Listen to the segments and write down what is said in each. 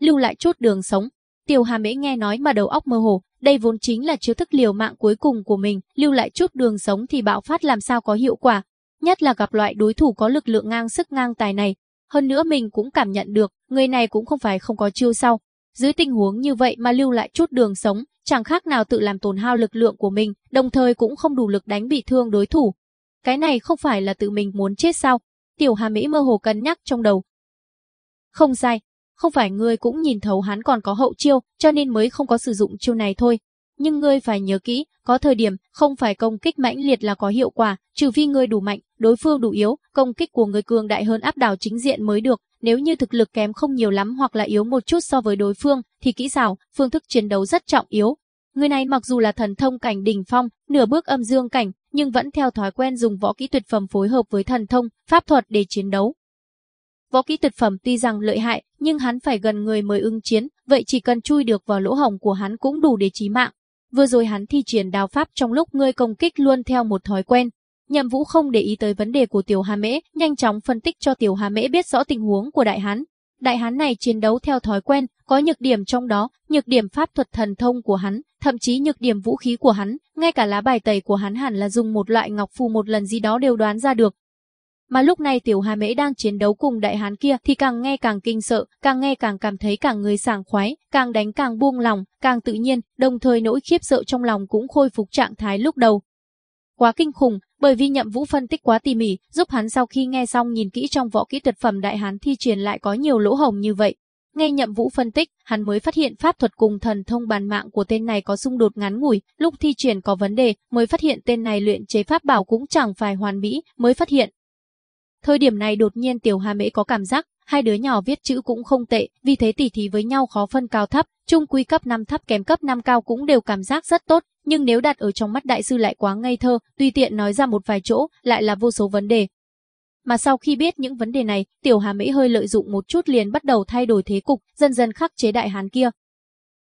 lưu lại chút đường sống. Tiểu Hà Mễ nghe nói mà đầu óc mơ hồ, đây vốn chính là chiêu thức liều mạng cuối cùng của mình, lưu lại chút đường sống thì bạo phát làm sao có hiệu quả, nhất là gặp loại đối thủ có lực lượng ngang sức ngang tài này. Hơn nữa mình cũng cảm nhận được, người này cũng không phải không có chiêu sau. Dưới tình huống như vậy mà lưu lại chút đường sống, chẳng khác nào tự làm tổn hao lực lượng của mình, đồng thời cũng không đủ lực đánh bị thương đối thủ. Cái này không phải là tự mình muốn chết sao? Tiểu Hà Mỹ mơ hồ cân nhắc trong đầu. Không sai, không phải ngươi cũng nhìn thấu hắn còn có hậu chiêu, cho nên mới không có sử dụng chiêu này thôi. Nhưng ngươi phải nhớ kỹ, có thời điểm không phải công kích mãnh liệt là có hiệu quả, trừ phi ngươi đủ mạnh, đối phương đủ yếu, công kích của người cường đại hơn áp đảo chính diện mới được. Nếu như thực lực kém không nhiều lắm hoặc là yếu một chút so với đối phương, thì kỹ xảo, phương thức chiến đấu rất trọng yếu. Người này mặc dù là thần thông cảnh đỉnh phong, nửa bước âm dương cảnh, nhưng vẫn theo thói quen dùng võ kỹ tuyệt phẩm phối hợp với thần thông, pháp thuật để chiến đấu. Võ kỹ tuyệt phẩm tuy rằng lợi hại, nhưng hắn phải gần người mới ưng chiến, vậy chỉ cần chui được vào lỗ hồng của hắn cũng đủ để chí mạng. Vừa rồi hắn thi triển đào pháp trong lúc ngươi công kích luôn theo một thói quen. Nhậm Vũ không để ý tới vấn đề của Tiểu Hà Mễ, nhanh chóng phân tích cho Tiểu Hà Mễ biết rõ tình huống của đại hán. Đại hán này chiến đấu theo thói quen, có nhược điểm trong đó, nhược điểm pháp thuật thần thông của hắn, thậm chí nhược điểm vũ khí của hắn, ngay cả lá bài tẩy của hắn hẳn là dùng một loại ngọc phù một lần gì đó đều đoán ra được. Mà lúc này Tiểu Hà Mễ đang chiến đấu cùng đại hán kia thì càng nghe càng kinh sợ, càng nghe càng cảm thấy càng người sảng khoái, càng đánh càng buông lòng, càng tự nhiên, đồng thời nỗi khiếp sợ trong lòng cũng khôi phục trạng thái lúc đầu. Quá kinh khủng, bởi vì Nhậm Vũ phân tích quá tỉ mỉ, giúp hắn sau khi nghe xong nhìn kỹ trong võ kỹ tuyệt phẩm đại hán thi triển lại có nhiều lỗ hồng như vậy. Nghe Nhậm Vũ phân tích, hắn mới phát hiện pháp thuật cùng thần thông bàn mạng của tên này có xung đột ngắn ngủi, lúc thi triển có vấn đề, mới phát hiện tên này luyện chế pháp bảo cũng chẳng phải hoàn mỹ, mới phát hiện Thời điểm này đột nhiên Tiểu Hà Mễ có cảm giác, hai đứa nhỏ viết chữ cũng không tệ, vì thế tỉ thí với nhau khó phân cao thấp, trung quy cấp 5 thấp kém cấp 5 cao cũng đều cảm giác rất tốt, nhưng nếu đặt ở trong mắt đại sư lại quá ngây thơ, tùy tiện nói ra một vài chỗ, lại là vô số vấn đề. Mà sau khi biết những vấn đề này, Tiểu Hà Mễ hơi lợi dụng một chút liền bắt đầu thay đổi thế cục, dần dần khắc chế đại hán kia.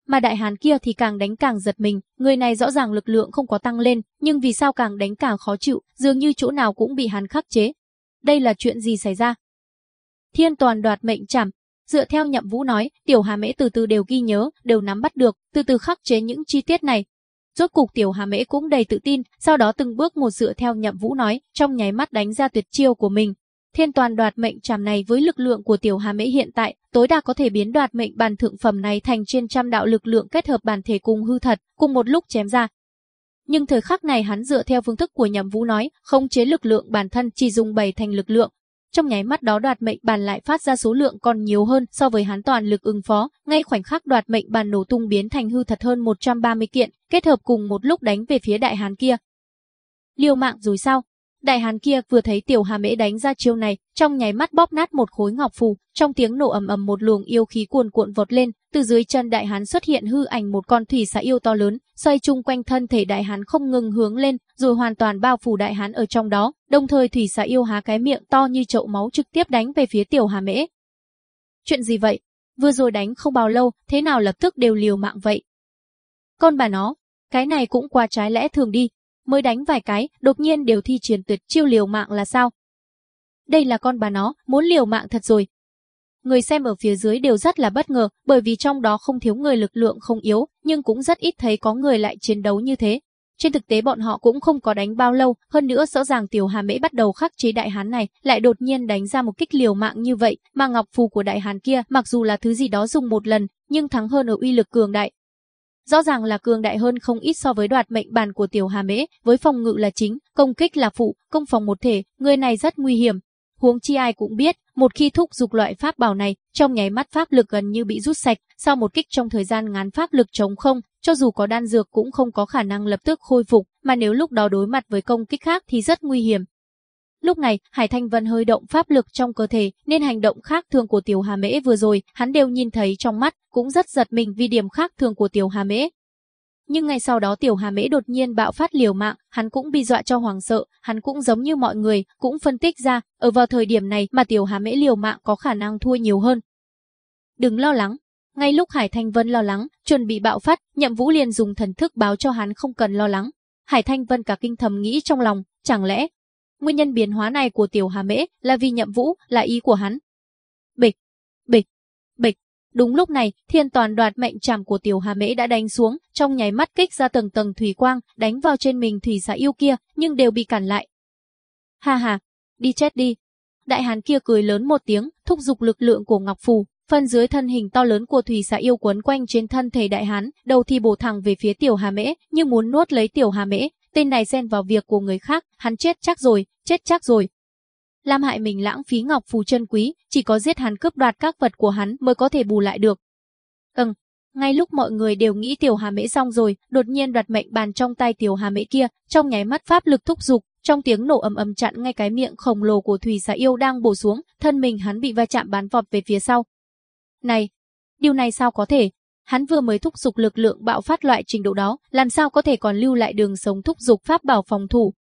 Mà đại hán kia thì càng đánh càng giật mình, người này rõ ràng lực lượng không có tăng lên, nhưng vì sao càng đánh càng khó chịu, dường như chỗ nào cũng bị hắn khắc chế, đây là chuyện gì xảy ra? Thiên toàn đoạt mệnh chảm, dựa theo nhậm vũ nói, tiểu hà mễ từ từ đều ghi nhớ, đều nắm bắt được, từ từ khắc chế những chi tiết này. Rốt cục tiểu hà mễ cũng đầy tự tin, sau đó từng bước một dựa theo nhậm vũ nói, trong nháy mắt đánh ra tuyệt chiêu của mình. Thiên toàn đoạt mệnh chảm này với lực lượng của tiểu hà mễ hiện tại, tối đa có thể biến đoạt mệnh bàn thượng phẩm này thành trên trăm đạo lực lượng kết hợp bản thể cùng hư thật, cùng một lúc chém ra, nhưng thời khắc này hắn dựa theo phương thức của Nhậm Vũ nói, không chế lực lượng bản thân chỉ dùng bày thành lực lượng. Trong nháy mắt đó đoạt mệnh bàn lại phát ra số lượng còn nhiều hơn so với hắn toàn lực ứng phó, ngay khoảnh khắc đoạt mệnh bàn nổ tung biến thành hư thật hơn 130 kiện, kết hợp cùng một lúc đánh về phía đại hán kia. liều mạng rồi sao? Đại hán kia vừa thấy tiểu hà mễ đánh ra chiêu này, trong nháy mắt bóp nát một khối ngọc phù, trong tiếng nổ ầm ầm một luồng yêu khí cuồn cuộn vọt lên, từ dưới chân đại hán xuất hiện hư ảnh một con thủy xà yêu to lớn, xoay chung quanh thân thể đại hán không ngừng hướng lên, rồi hoàn toàn bao phủ đại hán ở trong đó, đồng thời thủy xà yêu há cái miệng to như chậu máu trực tiếp đánh về phía tiểu hà mễ. Chuyện gì vậy? Vừa rồi đánh không bao lâu, thế nào lập tức đều liều mạng vậy? Con bà nó, cái này cũng qua trái lẽ thường đi, mới đánh vài cái, đột nhiên đều thi triển tuyệt chiêu liều mạng là sao? Đây là con bà nó, muốn liều mạng thật rồi. Người xem ở phía dưới đều rất là bất ngờ, bởi vì trong đó không thiếu người lực lượng không yếu, nhưng cũng rất ít thấy có người lại chiến đấu như thế. Trên thực tế bọn họ cũng không có đánh bao lâu, hơn nữa rõ ràng Tiểu Hà Mễ bắt đầu khắc chế đại hán này, lại đột nhiên đánh ra một kích liều mạng như vậy, mà ngọc phù của đại hán kia, mặc dù là thứ gì đó dùng một lần, nhưng thắng hơn ở uy lực cường đại, Rõ ràng là cường đại hơn không ít so với đoạt mệnh bàn của tiểu Hà Mễ, với phòng ngự là chính, công kích là phụ, công phòng một thể, người này rất nguy hiểm. Huống chi ai cũng biết, một khi thúc dục loại pháp bảo này, trong nháy mắt pháp lực gần như bị rút sạch, sau một kích trong thời gian ngắn pháp lực chống không, cho dù có đan dược cũng không có khả năng lập tức khôi phục, mà nếu lúc đó đối mặt với công kích khác thì rất nguy hiểm. Lúc này, Hải Thanh Vân hơi động pháp lực trong cơ thể, nên hành động khác thường của Tiểu Hà Mễ vừa rồi, hắn đều nhìn thấy trong mắt, cũng rất giật mình vì điểm khác thường của Tiểu Hà Mễ. Nhưng ngay sau đó Tiểu Hà Mễ đột nhiên bạo phát liều mạng, hắn cũng bị dọa cho hoàng sợ, hắn cũng giống như mọi người, cũng phân tích ra, ở vào thời điểm này mà Tiểu Hà Mễ liều mạng có khả năng thua nhiều hơn. Đừng lo lắng. Ngay lúc Hải Thanh Vân lo lắng, chuẩn bị bạo phát, Nhậm Vũ liền dùng thần thức báo cho hắn không cần lo lắng. Hải Thanh Vân cả kinh thầm nghĩ trong lòng, chẳng lẽ Nguyên nhân biến hóa này của Tiểu Hà Mễ là vì nhậm vũ, là ý của hắn. Bịch, bịch, bịch, Đúng lúc này, thiên toàn đoạt mệnh trảm của tiểu hà mễ đã đánh xuống, trong nháy mắt kích ra tầng tầng thủy quang, đánh vào trên mình thủy xã yêu kia, nhưng đều bị cản lại. Ha ha, đi chết đi. Đại hán kia cười lớn một tiếng, thúc giục lực lượng của Ngọc Phù, phần dưới thân hình to lớn của thủy xã yêu quấn quanh trên thân thể đại hán, đầu thì bổ thẳng về phía tiểu hà mễ, như muốn nuốt lấy tiểu hà mễ, tên này xen vào việc của người khác, hắn chết chắc rồi, chết chắc rồi. Lam hại mình lãng phí ngọc phù chân quý, chỉ có giết hắn cướp đoạt các vật của hắn mới có thể bù lại được. Ừm, ngay lúc mọi người đều nghĩ tiểu hà mễ xong rồi, đột nhiên đoạt mệnh bàn trong tay tiểu hà mễ kia, trong nháy mắt pháp lực thúc dục, trong tiếng nổ ầm ầm chặn ngay cái miệng khổng lồ của thủy xà yêu đang bổ xuống, thân mình hắn bị va chạm bắn vọt về phía sau. Này, điều này sao có thể? Hắn vừa mới thúc dục lực lượng bạo phát loại trình độ đó, làm sao có thể còn lưu lại đường sống thúc dục pháp bảo phòng thủ,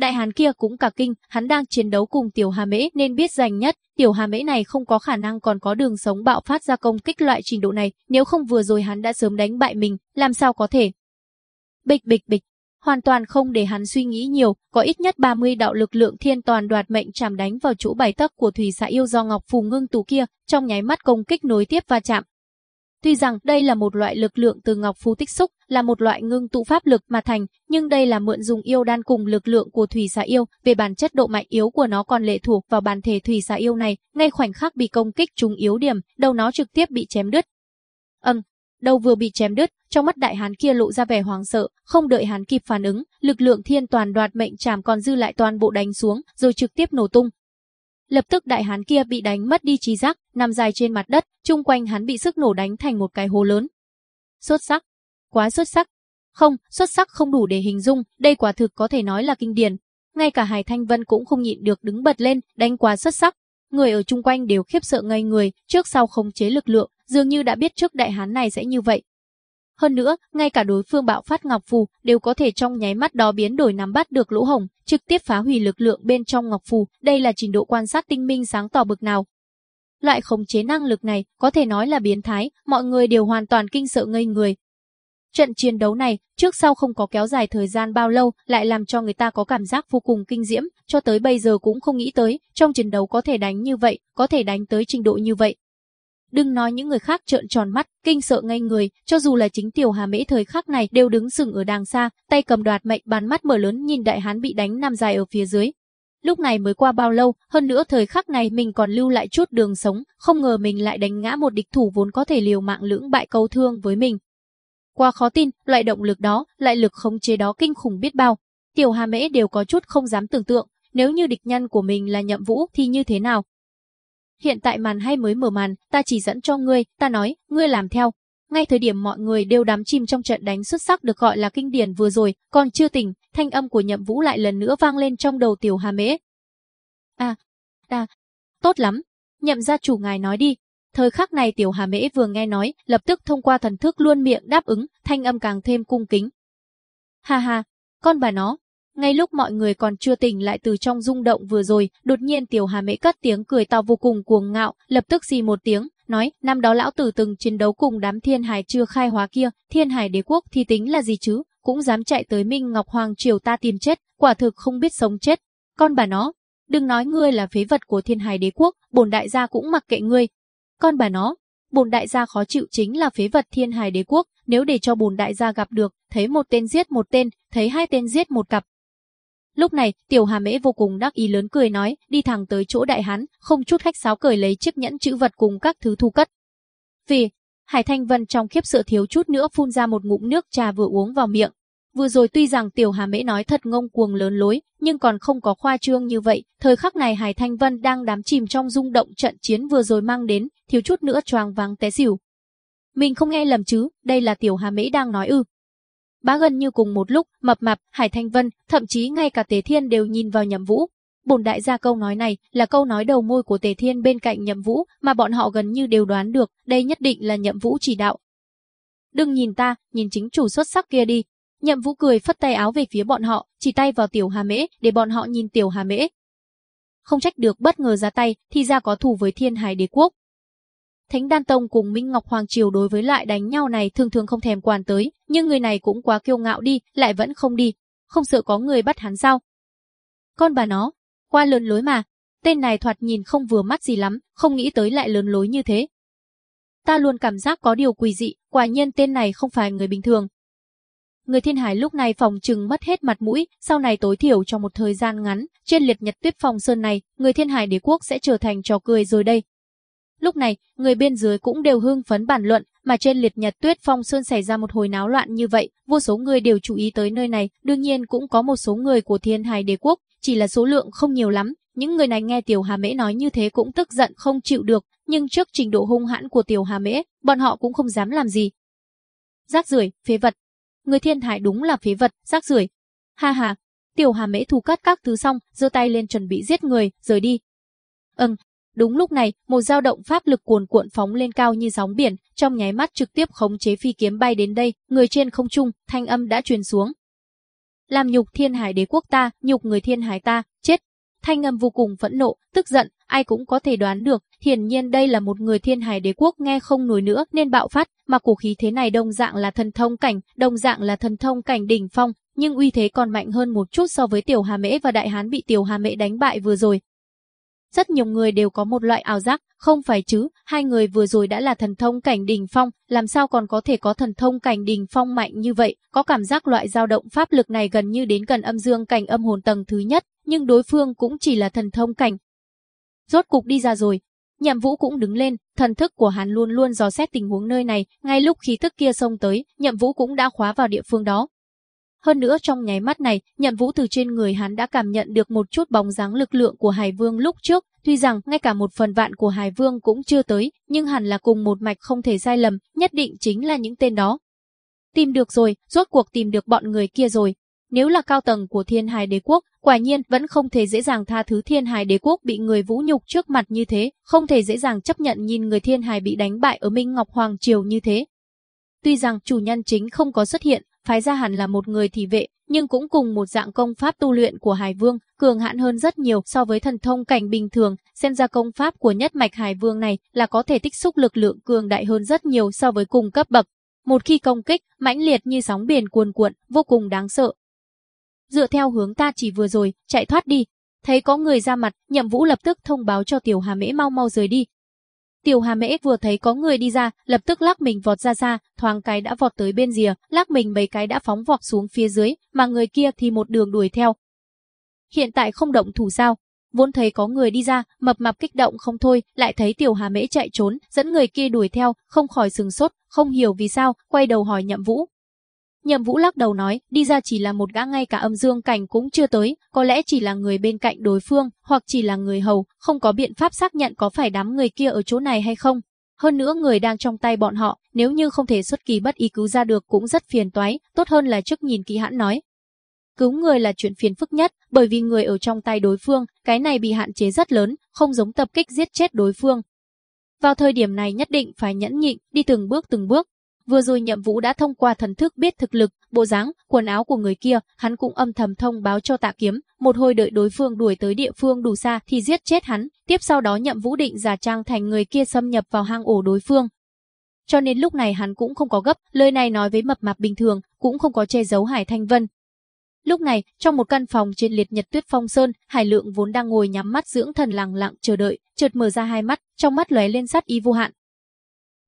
Đại hán kia cũng cả kinh, hắn đang chiến đấu cùng tiểu hà mễ nên biết giành nhất, tiểu hà mễ này không có khả năng còn có đường sống bạo phát ra công kích loại trình độ này, nếu không vừa rồi hắn đã sớm đánh bại mình, làm sao có thể. Bịch bịch bịch, hoàn toàn không để hắn suy nghĩ nhiều, có ít nhất 30 đạo lực lượng thiên toàn đoạt mệnh chạm đánh vào chỗ bài tấc của thủy xã yêu do Ngọc Phù ngưng tù kia, trong nháy mắt công kích nối tiếp va chạm, Tuy rằng đây là một loại lực lượng từ ngọc phú tích xúc, là một loại ngưng tụ pháp lực mà thành, nhưng đây là mượn dùng yêu đan cùng lực lượng của thủy xà yêu, về bản chất độ mạnh yếu của nó còn lệ thuộc vào bản thể thủy xà yêu này, ngay khoảnh khắc bị công kích trúng yếu điểm, đầu nó trực tiếp bị chém đứt. Âm, đầu vừa bị chém đứt, trong mắt đại hán kia lộ ra vẻ hoảng sợ, không đợi hắn kịp phản ứng, lực lượng thiên toàn đoạt mệnh chảm còn dư lại toàn bộ đánh xuống, rồi trực tiếp nổ tung, Lập tức đại hán kia bị đánh mất đi trí giác, nằm dài trên mặt đất, chung quanh hắn bị sức nổ đánh thành một cái hố lớn. Xuất sắc, quá xuất sắc. Không, xuất sắc không đủ để hình dung, đây quả thực có thể nói là kinh điển. Ngay cả Hải Thanh Vân cũng không nhịn được đứng bật lên, đánh quá xuất sắc. Người ở chung quanh đều khiếp sợ ngây người, trước sau không chế lực lượng, dường như đã biết trước đại hán này sẽ như vậy. Hơn nữa, ngay cả đối phương bạo phát ngọc phù đều có thể trong nháy mắt đó biến đổi nắm bắt được lỗ hồng, trực tiếp phá hủy lực lượng bên trong ngọc phù, đây là trình độ quan sát tinh minh sáng tỏ bực nào. Loại khống chế năng lực này có thể nói là biến thái, mọi người đều hoàn toàn kinh sợ ngây người. Trận chiến đấu này, trước sau không có kéo dài thời gian bao lâu, lại làm cho người ta có cảm giác vô cùng kinh diễm, cho tới bây giờ cũng không nghĩ tới, trong chiến đấu có thể đánh như vậy, có thể đánh tới trình độ như vậy. Đừng nói những người khác trợn tròn mắt, kinh sợ ngay người, cho dù là chính tiểu hà mễ thời khắc này đều đứng sừng ở đàng xa, tay cầm đoạt mệnh bàn mắt mở lớn nhìn đại hán bị đánh nằm dài ở phía dưới. Lúc này mới qua bao lâu, hơn nữa thời khắc này mình còn lưu lại chút đường sống, không ngờ mình lại đánh ngã một địch thủ vốn có thể liều mạng lưỡng bại câu thương với mình. Qua khó tin, loại động lực đó, loại lực khống chế đó kinh khủng biết bao. Tiểu Hà Mễ đều có chút không dám tưởng tượng, nếu như địch nhân của mình là Nhậm Vũ thì như thế nào, hiện tại màn hay mới mở màn, ta chỉ dẫn cho ngươi, ta nói, ngươi làm theo. Ngay thời điểm mọi người đều đắm chìm trong trận đánh xuất sắc được gọi là kinh điển vừa rồi, còn chưa tỉnh, thanh âm của nhậm vũ lại lần nữa vang lên trong đầu tiểu hà mễ. À, à, tốt lắm, nhậm gia chủ ngài nói đi. Thời khắc này tiểu hà mễ vừa nghe nói, lập tức thông qua thần thức luôn miệng đáp ứng, thanh âm càng thêm cung kính. Ha ha, con bà nó, ngay lúc mọi người còn chưa tỉnh lại từ trong rung động vừa rồi, đột nhiên Tiểu Hà Mễ cất tiếng cười to vô cùng cuồng ngạo, lập tức xì một tiếng, nói, năm đó lão tử từng chiến đấu cùng đám thiên hải chưa khai hóa kia, thiên hải đế quốc thì tính là gì chứ, cũng dám chạy tới Minh Ngọc Hoàng triều ta tìm chết, quả thực không biết sống chết. Con bà nó, đừng nói ngươi là phế vật của thiên hải đế quốc, bổn đại gia cũng mặc kệ ngươi. Con bà nó, bổn đại gia khó chịu chính là phế vật thiên hải đế quốc, nếu để cho bổn đại gia gặp được, thấy một tên giết một tên, thấy hai tên giết một cặp, Lúc này, tiểu hà mễ vô cùng đắc ý lớn cười nói, đi thẳng tới chỗ đại hán, không chút khách sáo cởi lấy chiếc nhẫn chữ vật cùng các thứ thu cất. Vì, Hải Thanh Vân trong khiếp sợ thiếu chút nữa phun ra một ngụm nước trà vừa uống vào miệng. Vừa rồi tuy rằng tiểu hà mễ nói thật ngông cuồng lớn lối, nhưng còn không có khoa trương như vậy. Thời khắc này Hải Thanh Vân đang đắm chìm trong rung động trận chiến vừa rồi mang đến, thiếu chút nữa choàng váng té xỉu. Mình không nghe lầm chứ, đây là tiểu hà mễ đang nói ư. Bá gần như cùng một lúc, mập mạp, Hải Thanh Vân, thậm chí ngay cả Tề Thiên đều nhìn vào Nhậm Vũ. Bổn đại gia câu nói này là câu nói đầu môi của Tề Thiên bên cạnh Nhậm Vũ, mà bọn họ gần như đều đoán được, đây nhất định là Nhậm Vũ chỉ đạo. Đừng nhìn ta, nhìn chính chủ xuất sắc kia đi. Nhậm Vũ cười phất tay áo về phía bọn họ, chỉ tay vào Tiểu Hà Mễ, để bọn họ nhìn Tiểu Hà Mễ. Không trách được bất ngờ ra tay, thì ra có thù với Thiên Hải Đế quốc. Thánh Đan Tông cùng Minh Ngọc Hoàng Triều đối với lại đánh nhau này thường thường không thèm quan tới, nhưng người này cũng quá kiêu ngạo đi, lại vẫn không đi, không sợ có người bắt hắn sao? Con bà nó, qua lớn lối mà, tên này thoạt nhìn không vừa mắt gì lắm, không nghĩ tới lại lớn lối như thế. ta luôn cảm giác có điều quỷ dị, quả nhiên tên này không phải người bình thường. Người thiên hải lúc này phòng trừng mất hết mặt mũi, sau này tối thiểu trong một thời gian ngắn, trên liệt nhật tuyết phòng sơn này, người thiên hải đế quốc sẽ trở thành trò cười rồi đây. Lúc này, người bên dưới cũng đều hưng phấn bàn luận, mà trên liệt nhật tuyết phong sơn xảy ra một hồi náo loạn như vậy, vô số người đều chú ý tới nơi này, đương nhiên cũng có một số người của thiên hải đế quốc, chỉ là số lượng không nhiều lắm. Những người này nghe Tiểu Hà Mễ nói như thế cũng tức giận không chịu được, nhưng trước trình độ hung hãn của Tiểu Hà Mễ, bọn họ cũng không dám làm gì. Rác rưởi, phế vật. Người thiên hải đúng là phế vật, rác rưởi. Ha ha, Tiểu Hà Mễ thu cắt các thứ xong, giơ tay lên chuẩn bị giết người, rời đi. Ừm, Đúng lúc này, một dao động pháp lực cuồn cuộn phóng lên cao như sóng biển, trong nháy mắt trực tiếp khống chế phi kiếm bay đến đây, người trên không trung, thanh âm đã truyền xuống. Làm nhục thiên hải đế quốc ta, nhục người thiên hải ta, chết. Thanh âm vô cùng phẫn nộ, tức giận, ai cũng có thể đoán được, hiển nhiên đây là một người thiên hải đế quốc nghe không nổi nữa nên bạo phát, mà cổ khí thế này đồng dạng là thần thông cảnh, đồng dạng là thần thông cảnh đỉnh phong, nhưng uy thế còn mạnh hơn một chút so với tiểu hà mễ và đại hán bị tiểu hà mễ đánh bại vừa rồi, rất nhiều người đều có một loại ảo giác, không phải chứ, hai người vừa rồi đã là thần thông cảnh đỉnh phong, làm sao còn có thể có thần thông cảnh đỉnh phong mạnh như vậy, có cảm giác loại dao động pháp lực này gần như đến gần âm dương cảnh âm hồn tầng thứ nhất, nhưng đối phương cũng chỉ là thần thông cảnh. Rốt cục đi ra rồi, Nhậm Vũ cũng đứng lên, thần thức của hắn luôn luôn dò xét tình huống nơi này, ngay lúc khí tức kia xông tới, Nhậm Vũ cũng đã khóa vào địa phương đó, hơn nữa trong nháy mắt này, Nhậm Vũ từ trên người hắn đã cảm nhận được một chút bóng dáng lực lượng của Hải Vương lúc trước, tuy rằng ngay cả một phần vạn của Hải Vương cũng chưa tới, nhưng hẳn là cùng một mạch không thể sai lầm, nhất định chính là những tên đó. Tìm được rồi, rốt cuộc tìm được bọn người kia rồi. Nếu là cao tầng của Thiên Hải Đế quốc, quả nhiên vẫn không thể dễ dàng tha thứ Thiên Hải Đế quốc bị người vũ nhục trước mặt như thế, không thể dễ dàng chấp nhận nhìn người Thiên Hải bị đánh bại ở Minh Ngọc Hoàng triều như thế. Tuy rằng chủ nhân chính không có xuất hiện, phái ra hẳn là một người thị vệ, nhưng cũng cùng một dạng công pháp tu luyện của Hải Vương, cường hãn hơn rất nhiều so với thần thông cảnh bình thường, xem ra công pháp của nhất mạch Hải Vương này là có thể tích xúc lực lượng cường đại hơn rất nhiều so với cùng cấp bậc. Một khi công kích, mãnh liệt như sóng biển cuồn cuộn, vô cùng đáng sợ. Dựa theo hướng ta chỉ vừa rồi, chạy thoát đi. Thấy có người ra mặt, Nhậm Vũ lập tức thông báo cho Tiểu Hà Mễ mau mau rời đi, Tiểu Hà Mễ vừa thấy có người đi ra, lập tức lắc mình vọt ra xa, thoáng cái đã vọt tới bên rìa, lắc mình mấy cái đã phóng vọt xuống phía dưới, mà người kia thì một đường đuổi theo. Hiện tại không động thủ sao? Vốn thấy có người đi ra, mập mạp kích động không thôi, lại thấy Tiểu Hà Mễ chạy trốn, dẫn người kia đuổi theo, không khỏi sừng sốt, không hiểu vì sao, quay đầu hỏi Nhậm Vũ, Nhậm Vũ lắc đầu nói, đi ra chỉ là một gã ngay cả âm dương cảnh cũng chưa tới, có lẽ chỉ là người bên cạnh đối phương, hoặc chỉ là người hầu, không có biện pháp xác nhận có phải đám người kia ở chỗ này hay không. Hơn nữa người đang trong tay bọn họ, nếu như không thể xuất kỳ bất ý cứu ra được cũng rất phiền toái, tốt hơn là trước nhìn kỹ hãn nói. Cứu người là chuyện phiền phức nhất, bởi vì người ở trong tay đối phương, cái này bị hạn chế rất lớn, không giống tập kích giết chết đối phương. Vào thời điểm này nhất định phải nhẫn nhịn, đi từng bước từng bước, Vừa rồi Nhậm Vũ đã thông qua thần thức biết thực lực, bộ dáng, quần áo của người kia, hắn cũng âm thầm thông báo cho Tạ Kiếm, một hồi đợi đối phương đuổi tới địa phương đủ xa thì giết chết hắn, tiếp sau đó Nhậm Vũ định giả trang thành người kia xâm nhập vào hang ổ đối phương. Cho nên lúc này hắn cũng không có gấp, lời này nói với mập mạp bình thường, cũng không có che giấu Hải Thanh Vân. Lúc này, trong một căn phòng trên liệt nhật tuyết phong sơn, Hải Lượng vốn đang ngồi nhắm mắt dưỡng thần lặng lặng chờ đợi, chợt mở ra hai mắt, trong mắt lóe lên sát ý vô hạn,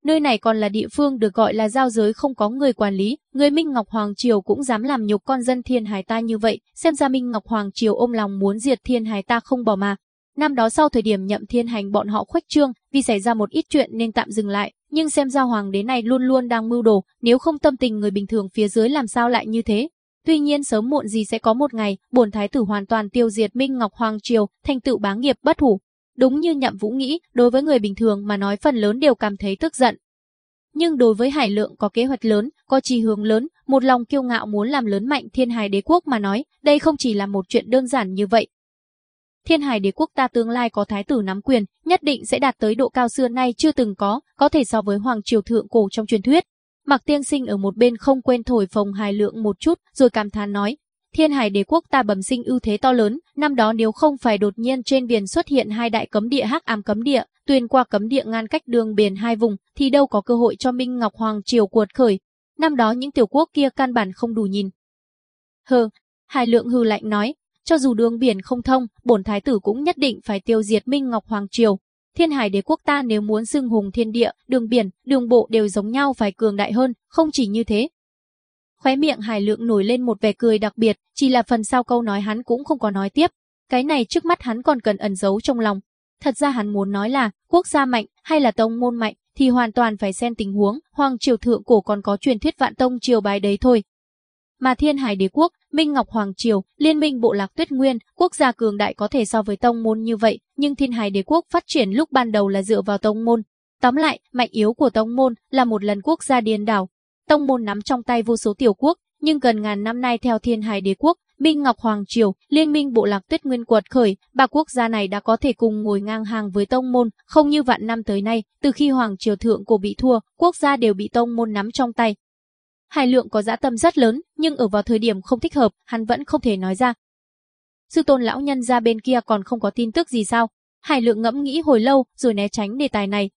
Nơi này còn là địa phương được gọi là giao giới không có người quản lý, người Minh Ngọc Hoàng Triều cũng dám làm nhục con dân thiên hải ta như vậy, xem ra Minh Ngọc Hoàng Triều ôm lòng muốn diệt thiên hải ta không bỏ mà. Năm đó sau thời điểm nhậm thiên hành bọn họ khuếch trương, vì xảy ra một ít chuyện nên tạm dừng lại, nhưng xem ra hoàng đế này luôn luôn đang mưu đồ, nếu không tâm tình người bình thường phía dưới làm sao lại như thế. Tuy nhiên sớm muộn gì sẽ có một ngày, bổn thái tử hoàn toàn tiêu diệt Minh Ngọc Hoàng Triều, thành tựu bá nghiệp bất hủ, Đúng như Nhậm Vũ nghĩ, đối với người bình thường mà nói phần lớn đều cảm thấy tức giận. Nhưng đối với Hải Lượng có kế hoạch lớn, có trì hướng lớn, một lòng kiêu ngạo muốn làm lớn mạnh Thiên Hải Đế quốc mà nói, đây không chỉ là một chuyện đơn giản như vậy. Thiên Hải Đế quốc ta tương lai có thái tử nắm quyền, nhất định sẽ đạt tới độ cao xưa nay chưa từng có, có thể so với hoàng triều thượng cổ trong truyền thuyết. Mặc Tiên Sinh ở một bên không quên thổi phồng Hải Lượng một chút, rồi cảm thán nói, Thiên Hải Đế quốc ta bẩm sinh ưu thế to lớn, năm đó nếu không phải đột nhiên trên biển xuất hiện hai đại cấm địa hắc ám cấm địa, tuyên qua cấm địa ngăn cách đường biển hai vùng, thì đâu có cơ hội cho Minh Ngọc Hoàng triều cuột khởi. Năm đó những tiểu quốc kia căn bản không đủ nhìn. Hừ, Hải Lượng hừ lạnh nói, cho dù đường biển không thông, bổn thái tử cũng nhất định phải tiêu diệt Minh Ngọc Hoàng triều. Thiên Hải Đế quốc ta nếu muốn xưng hùng thiên địa, đường biển, đường bộ đều giống nhau phải cường đại hơn, không chỉ như thế. Khóe miệng Hải Lượng nổi lên một vẻ cười đặc biệt, chỉ là phần sau câu nói hắn cũng không có nói tiếp. Cái này trước mắt hắn còn cần ẩn giấu trong lòng. Thật ra hắn muốn nói là, quốc gia mạnh hay là tông môn mạnh thì hoàn toàn phải xem tình huống, hoàng triều thượng cổ còn có truyền thuyết vạn tông triều bài đấy thôi. Mà Thiên Hải Đế quốc, Minh Ngọc Hoàng triều, Liên minh bộ lạc Tuyết Nguyên, quốc gia cường đại có thể so với tông môn như vậy, nhưng Thiên Hải Đế quốc phát triển lúc ban đầu là dựa vào tông môn. Tóm lại, mạnh yếu của tông môn là một lần quốc gia điên đảo. Tông môn nắm trong tay vô số tiểu quốc, nhưng gần ngàn năm nay theo Thiên Hải Đế quốc, Minh Ngọc Hoàng triều, Liên minh bộ lạc Tuyết Nguyên quật khởi, ba quốc gia này đã có thể cùng ngồi ngang hàng với tông môn, không như vạn năm tới nay, từ khi Hoàng triều thượng cổ bị thua, quốc gia đều bị tông môn nắm trong tay, Hải lượng có dã tâm rất lớn, nhưng ở vào thời điểm không thích hợp, hắn vẫn không thể nói ra. Sư tôn lão nhân ra bên kia còn không có tin tức gì sao? Hải lượng ngẫm nghĩ hồi lâu, rồi né tránh đề tài này.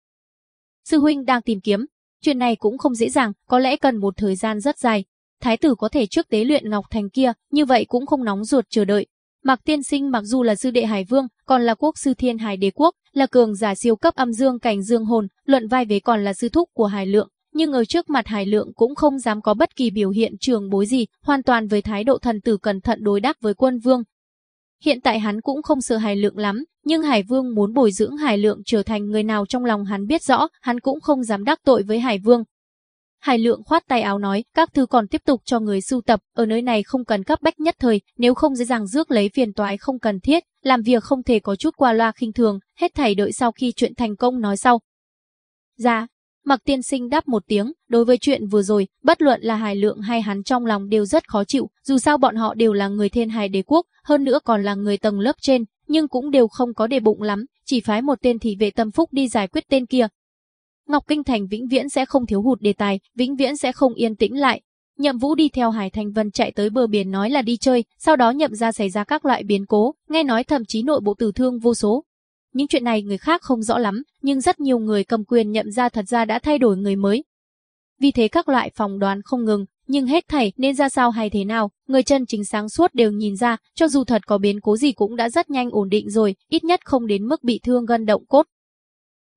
Sư huynh đang tìm kiếm, chuyện này cũng không dễ dàng, có lẽ cần một thời gian rất dài. Thái tử có thể trước tế luyện Ngọc Thành kia, như vậy cũng không nóng ruột chờ đợi. Mạc Tiên Sinh mặc dù là sư đệ Hải Vương, còn là quốc sư Thiên Hải Đế quốc, là cường giả siêu cấp âm dương cảnh dương hồn, luận vai vế còn là sư thúc của Hải Lượng, nhưng ở trước mặt Hải Lượng cũng không dám có bất kỳ biểu hiện trường bối gì, hoàn toàn với thái độ thần tử cẩn thận đối đáp với quân vương. Hiện tại hắn cũng không sợ Hải Lượng lắm, nhưng Hải Vương muốn bồi dưỡng Hải Lượng trở thành người nào trong lòng hắn biết rõ, hắn cũng không dám đắc tội với Hải Vương. Hải Lượng khoát tay áo nói, các thứ còn tiếp tục cho người sưu tập, ở nơi này không cần cấp bách nhất thời, nếu không dễ dàng rước lấy phiền toái không cần thiết, làm việc không thể có chút qua loa khinh thường, hết thảy đợi sau khi chuyện thành công nói sau. Dạ, Mặc tiên sinh đáp một tiếng, đối với chuyện vừa rồi, bất luận là hài lượng hay hắn trong lòng đều rất khó chịu, dù sao bọn họ đều là người thiên hài đế quốc, hơn nữa còn là người tầng lớp trên, nhưng cũng đều không có đề bụng lắm, chỉ phái một tên thị vệ tâm phúc đi giải quyết tên kia. Ngọc Kinh Thành vĩnh viễn sẽ không thiếu hụt đề tài, vĩnh viễn sẽ không yên tĩnh lại. Nhậm Vũ đi theo Hải Thành Vân chạy tới bờ biển nói là đi chơi, sau đó nhậm ra xảy ra các loại biến cố, nghe nói thậm chí nội bộ tử thương vô số, những chuyện này người khác không rõ lắm, nhưng rất nhiều người cầm quyền nhậm ra thật ra đã thay đổi người mới. Vì thế các loại phòng đoán không ngừng, nhưng hết thảy nên ra sao hay thế nào, người chân chính sáng suốt đều nhìn ra, cho dù thật có biến cố gì cũng đã rất nhanh ổn định rồi, ít nhất không đến mức bị thương gân động cốt.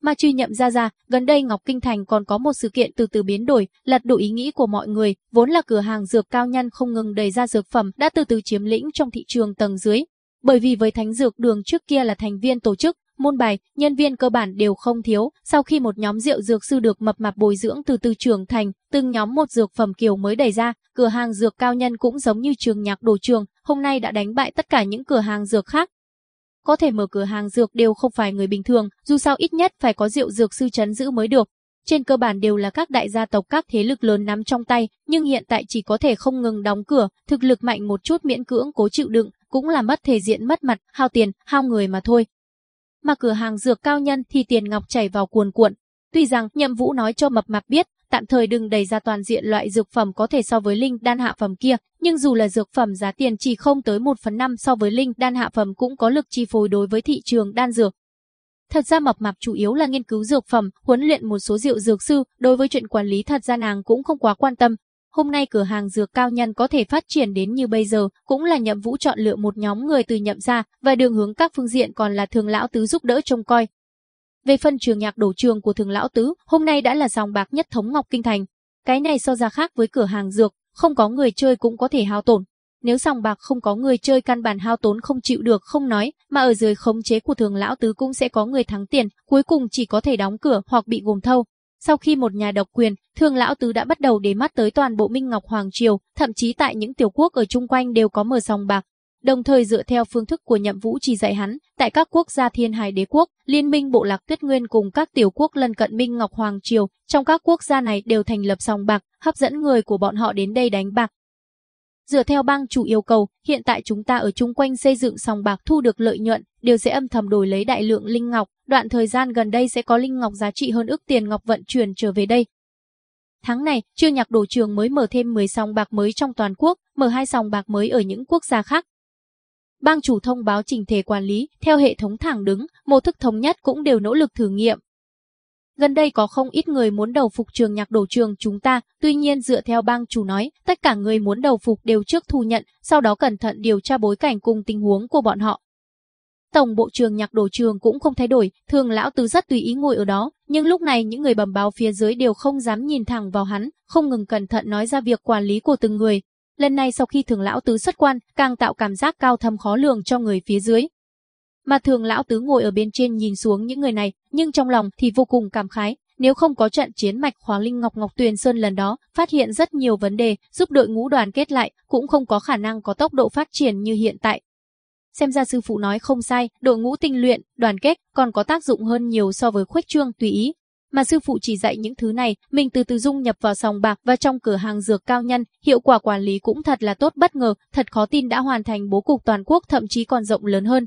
Mà truy nhậm ra ra, gần đây Ngọc Kinh Thành còn có một sự kiện từ từ biến đổi, lật đổ ý nghĩ của mọi người, vốn là cửa hàng dược cao nhân không ngừng đầy ra dược phẩm đã từ từ chiếm lĩnh trong thị trường tầng dưới. Bởi vì với thánh dược đường trước kia là thành viên tổ chức, môn bài, nhân viên cơ bản đều không thiếu, sau khi một nhóm rượu dược sư được mập mạp bồi dưỡng từ từ trưởng thành, từng nhóm một dược phẩm kiều mới đẩy ra, cửa hàng dược cao nhân cũng giống như trường nhạc đồ trường, hôm nay đã đánh bại tất cả những cửa hàng dược khác. Có thể mở cửa hàng dược đều không phải người bình thường, dù sao ít nhất phải có rượu dược sư chấn giữ mới được. Trên cơ bản đều là các đại gia tộc các thế lực lớn nắm trong tay, nhưng hiện tại chỉ có thể không ngừng đóng cửa, thực lực mạnh một chút miễn cưỡng cố chịu đựng, cũng là mất thể diện mất mặt, hao tiền, hao người mà thôi mà cửa hàng dược cao nhân thì tiền ngọc chảy vào cuồn cuộn. Tuy rằng Nhậm Vũ nói cho mập mạp biết, tạm thời đừng đầy ra toàn diện loại dược phẩm có thể so với linh đan hạ phẩm kia, nhưng dù là dược phẩm giá tiền chỉ không tới 1 phần 5 so với linh đan hạ phẩm cũng có lực chi phối đối với thị trường đan dược. Thật ra mập mạp chủ yếu là nghiên cứu dược phẩm, huấn luyện một số rượu dược sư, đối với chuyện quản lý thật ra nàng cũng không quá quan tâm, Hôm nay cửa hàng dược cao nhân có thể phát triển đến như bây giờ, cũng là nhậm vũ chọn lựa một nhóm người từ nhậm ra, và đường hướng các phương diện còn là thường lão tứ giúp đỡ trông coi. Về phân trường nhạc đổ trường của thường lão tứ, hôm nay đã là dòng bạc nhất thống Ngọc Kinh Thành. Cái này so ra khác với cửa hàng dược, không có người chơi cũng có thể hao tổn. Nếu sòng bạc không có người chơi căn bản hao tốn không chịu được không nói, mà ở dưới khống chế của thường lão tứ cũng sẽ có người thắng tiền, cuối cùng chỉ có thể đóng cửa hoặc bị gồm thâu. Sau khi một nhà độc quyền, Thương lão tứ đã bắt đầu để mắt tới toàn bộ Minh Ngọc Hoàng triều, thậm chí tại những tiểu quốc ở chung quanh đều có mở sòng bạc. Đồng thời dựa theo phương thức của Nhậm Vũ chỉ dạy hắn, tại các quốc gia Thiên Hải Đế quốc, Liên minh Bộ lạc Tuyết Nguyên cùng các tiểu quốc lân cận Minh Ngọc Hoàng triều, trong các quốc gia này đều thành lập sòng bạc, hấp dẫn người của bọn họ đến đây đánh bạc. Dựa theo bang chủ yêu cầu, hiện tại chúng ta ở chung quanh xây dựng sòng bạc thu được lợi nhuận, đều sẽ âm thầm đổi lấy đại lượng linh ngọc, đoạn thời gian gần đây sẽ có linh ngọc giá trị hơn ước tiền ngọc vận chuyển trở về đây. Tháng này, chưa Nhạc Đồ Trường mới mở thêm 10 sòng bạc mới trong toàn quốc, mở hai sòng bạc mới ở những quốc gia khác. Bang chủ thông báo trình thể quản lý, theo hệ thống thẳng đứng, mô thức thống nhất cũng đều nỗ lực thử nghiệm, Gần đây có không ít người muốn đầu phục trường nhạc đổ trường chúng ta, tuy nhiên dựa theo bang chủ nói, tất cả người muốn đầu phục đều trước thu nhận, sau đó cẩn thận điều tra bối cảnh cùng tình huống của bọn họ. tổng bộ trường nhạc đổ trường cũng không thay đổi, thường lão tứ rất tùy ý ngồi ở đó, nhưng lúc này những người bẩm báo phía dưới đều không dám nhìn thẳng vào hắn, không ngừng cẩn thận nói ra việc quản lý của từng người. Lần này sau khi thường lão tứ xuất quan, càng tạo cảm giác cao thâm khó lường cho người phía dưới. Mà thường lão tứ ngồi ở bên trên nhìn xuống những người này, nhưng trong lòng thì vô cùng cảm khái, nếu không có trận chiến mạch khóa linh ngọc ngọc tuyền sơn lần đó, phát hiện rất nhiều vấn đề, giúp đội ngũ đoàn kết lại, cũng không có khả năng có tốc độ phát triển như hiện tại. Xem ra sư phụ nói không sai, đội ngũ tinh luyện, đoàn kết còn có tác dụng hơn nhiều so với khuếch trương tùy ý. Mà sư phụ chỉ dạy những thứ này, mình từ từ dung nhập vào sòng bạc và trong cửa hàng dược cao nhân, hiệu quả quản lý cũng thật là tốt bất ngờ, thật khó tin đã hoàn thành bố cục toàn quốc thậm chí còn rộng lớn hơn.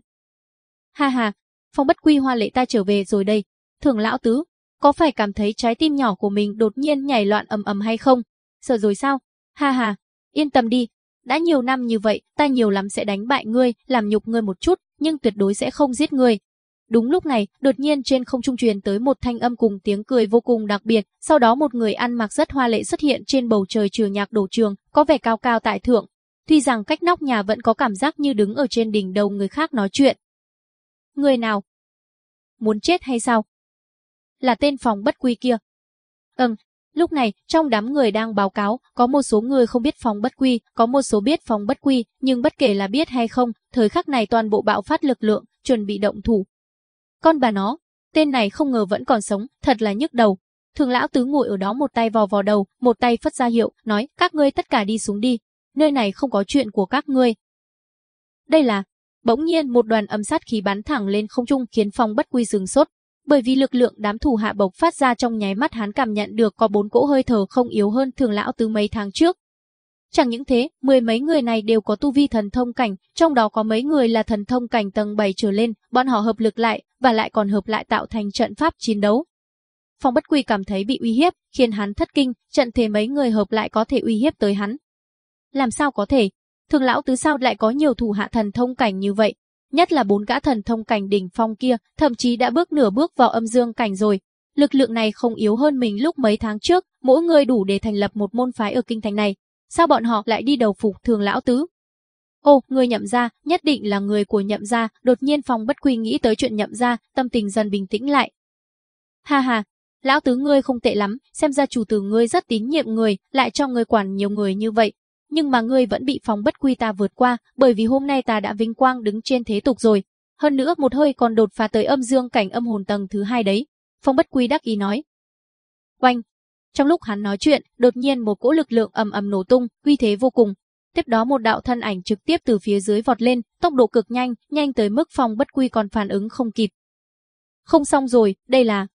Ha ha, phong bất quy hoa lệ ta trở về rồi đây. Thường lão tứ, có phải cảm thấy trái tim nhỏ của mình đột nhiên nhảy loạn ầm ầm hay không? Sợ rồi sao? Ha ha, yên tâm đi, đã nhiều năm như vậy, ta nhiều lắm sẽ đánh bại ngươi, làm nhục ngươi một chút, nhưng tuyệt đối sẽ không giết ngươi. Đúng lúc này, đột nhiên trên không trung truyền tới một thanh âm cùng tiếng cười vô cùng đặc biệt, sau đó một người ăn mặc rất hoa lệ xuất hiện trên bầu trời trường nhạc đổ trường, có vẻ cao cao tại thượng. Tuy rằng cách nóc nhà vẫn có cảm giác như đứng ở trên đỉnh đầu người khác nói chuyện. Người nào? Muốn chết hay sao? Là tên phòng bất quy kia. Ừm, Lúc này, trong đám người đang báo cáo, có một số người không biết phòng bất quy, có một số biết phòng bất quy, nhưng bất kể là biết hay không, thời khắc này toàn bộ bạo phát lực lượng, chuẩn bị động thủ. Con bà nó, tên này không ngờ vẫn còn sống, thật là nhức đầu. Thường lão tứ ngồi ở đó một tay vò vò đầu, một tay phất ra hiệu, nói, các ngươi tất cả đi xuống đi, nơi này không có chuyện của các ngươi. Đây là, bỗng nhiên một đoàn âm sát khí bắn thẳng lên không trung khiến Phong bất quy dừng sốt, bởi vì lực lượng đám thủ hạ bộc phát ra trong nháy mắt hắn cảm nhận được có bốn cỗ hơi thở không yếu hơn thường lão từ mấy tháng trước. Chẳng những thế, mười mấy người này đều có tu vi thần thông cảnh, trong đó có mấy người là thần thông cảnh tầng 7 trở lên, bọn họ hợp lực lại, và lại còn hợp lại tạo thành trận pháp chiến đấu. Phong bất quy cảm thấy bị uy hiếp, khiến hắn thất kinh, trận thế mấy người hợp lại có thể uy hiếp tới hắn. Làm sao có thể? Thường lão tứ sao lại có nhiều thủ hạ thần thông cảnh như vậy? nhất là bốn gã thần thông cảnh đỉnh phong kia, thậm chí đã bước nửa bước vào âm dương cảnh rồi. Lực lượng này không yếu hơn mình lúc mấy tháng trước, mỗi người đủ để thành lập một môn phái ở kinh thành này. Sao bọn họ lại đi đầu phục thường lão tứ? Ô, người nhậm gia, nhất định là người của nhậm gia, đột nhiên phong bất quy nghĩ tới chuyện nhậm gia, tâm tình dần bình tĩnh lại. Ha ha, lão tứ ngươi không tệ lắm, xem ra chủ tử ngươi rất tín nhiệm người, lại cho ngươi quản nhiều người như vậy, nhưng mà ngươi vẫn bị phóng bất quy ta vượt qua, bởi vì hôm nay ta đã vinh quang đứng trên thế tục rồi. Hơn nữa một hơi còn đột phá tới âm dương cảnh âm hồn tầng thứ hai đấy. Phong bất quy đắc ý nói. Oanh! Trong lúc hắn nói chuyện, đột nhiên một cỗ lực lượng ầm ầm nổ tung, uy thế vô cùng. Tiếp đó một đạo thân ảnh trực tiếp từ phía dưới vọt lên, tốc độ cực nhanh, nhanh tới mức phong bất quy còn phản ứng không kịp. Không xong rồi, đây là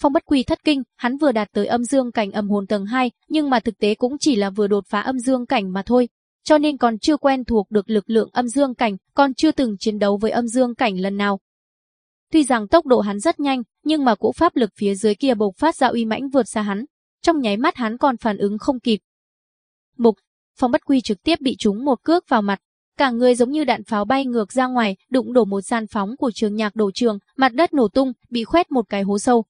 Phong bất quy thất kinh, hắn vừa đạt tới âm dương cảnh âm hồn tầng 2, nhưng mà thực tế cũng chỉ là vừa đột phá âm dương cảnh mà thôi. Cho nên còn chưa quen thuộc được lực lượng âm dương cảnh, còn chưa từng chiến đấu với âm dương cảnh lần nào. Tuy rằng tốc độ hắn rất nhanh, nhưng mà cỗ pháp lực phía dưới kia bộc phát ra uy mãnh vượt xa hắn. Trong nháy mắt hắn còn phản ứng không kịp. Mục, Phong bất quy trực tiếp bị trúng một cước vào mặt, cả người giống như đạn pháo bay ngược ra ngoài, đụng đổ một gian phóng của trường nhạc đổ trường, mặt đất nổ tung, bị khoét một cái hố sâu.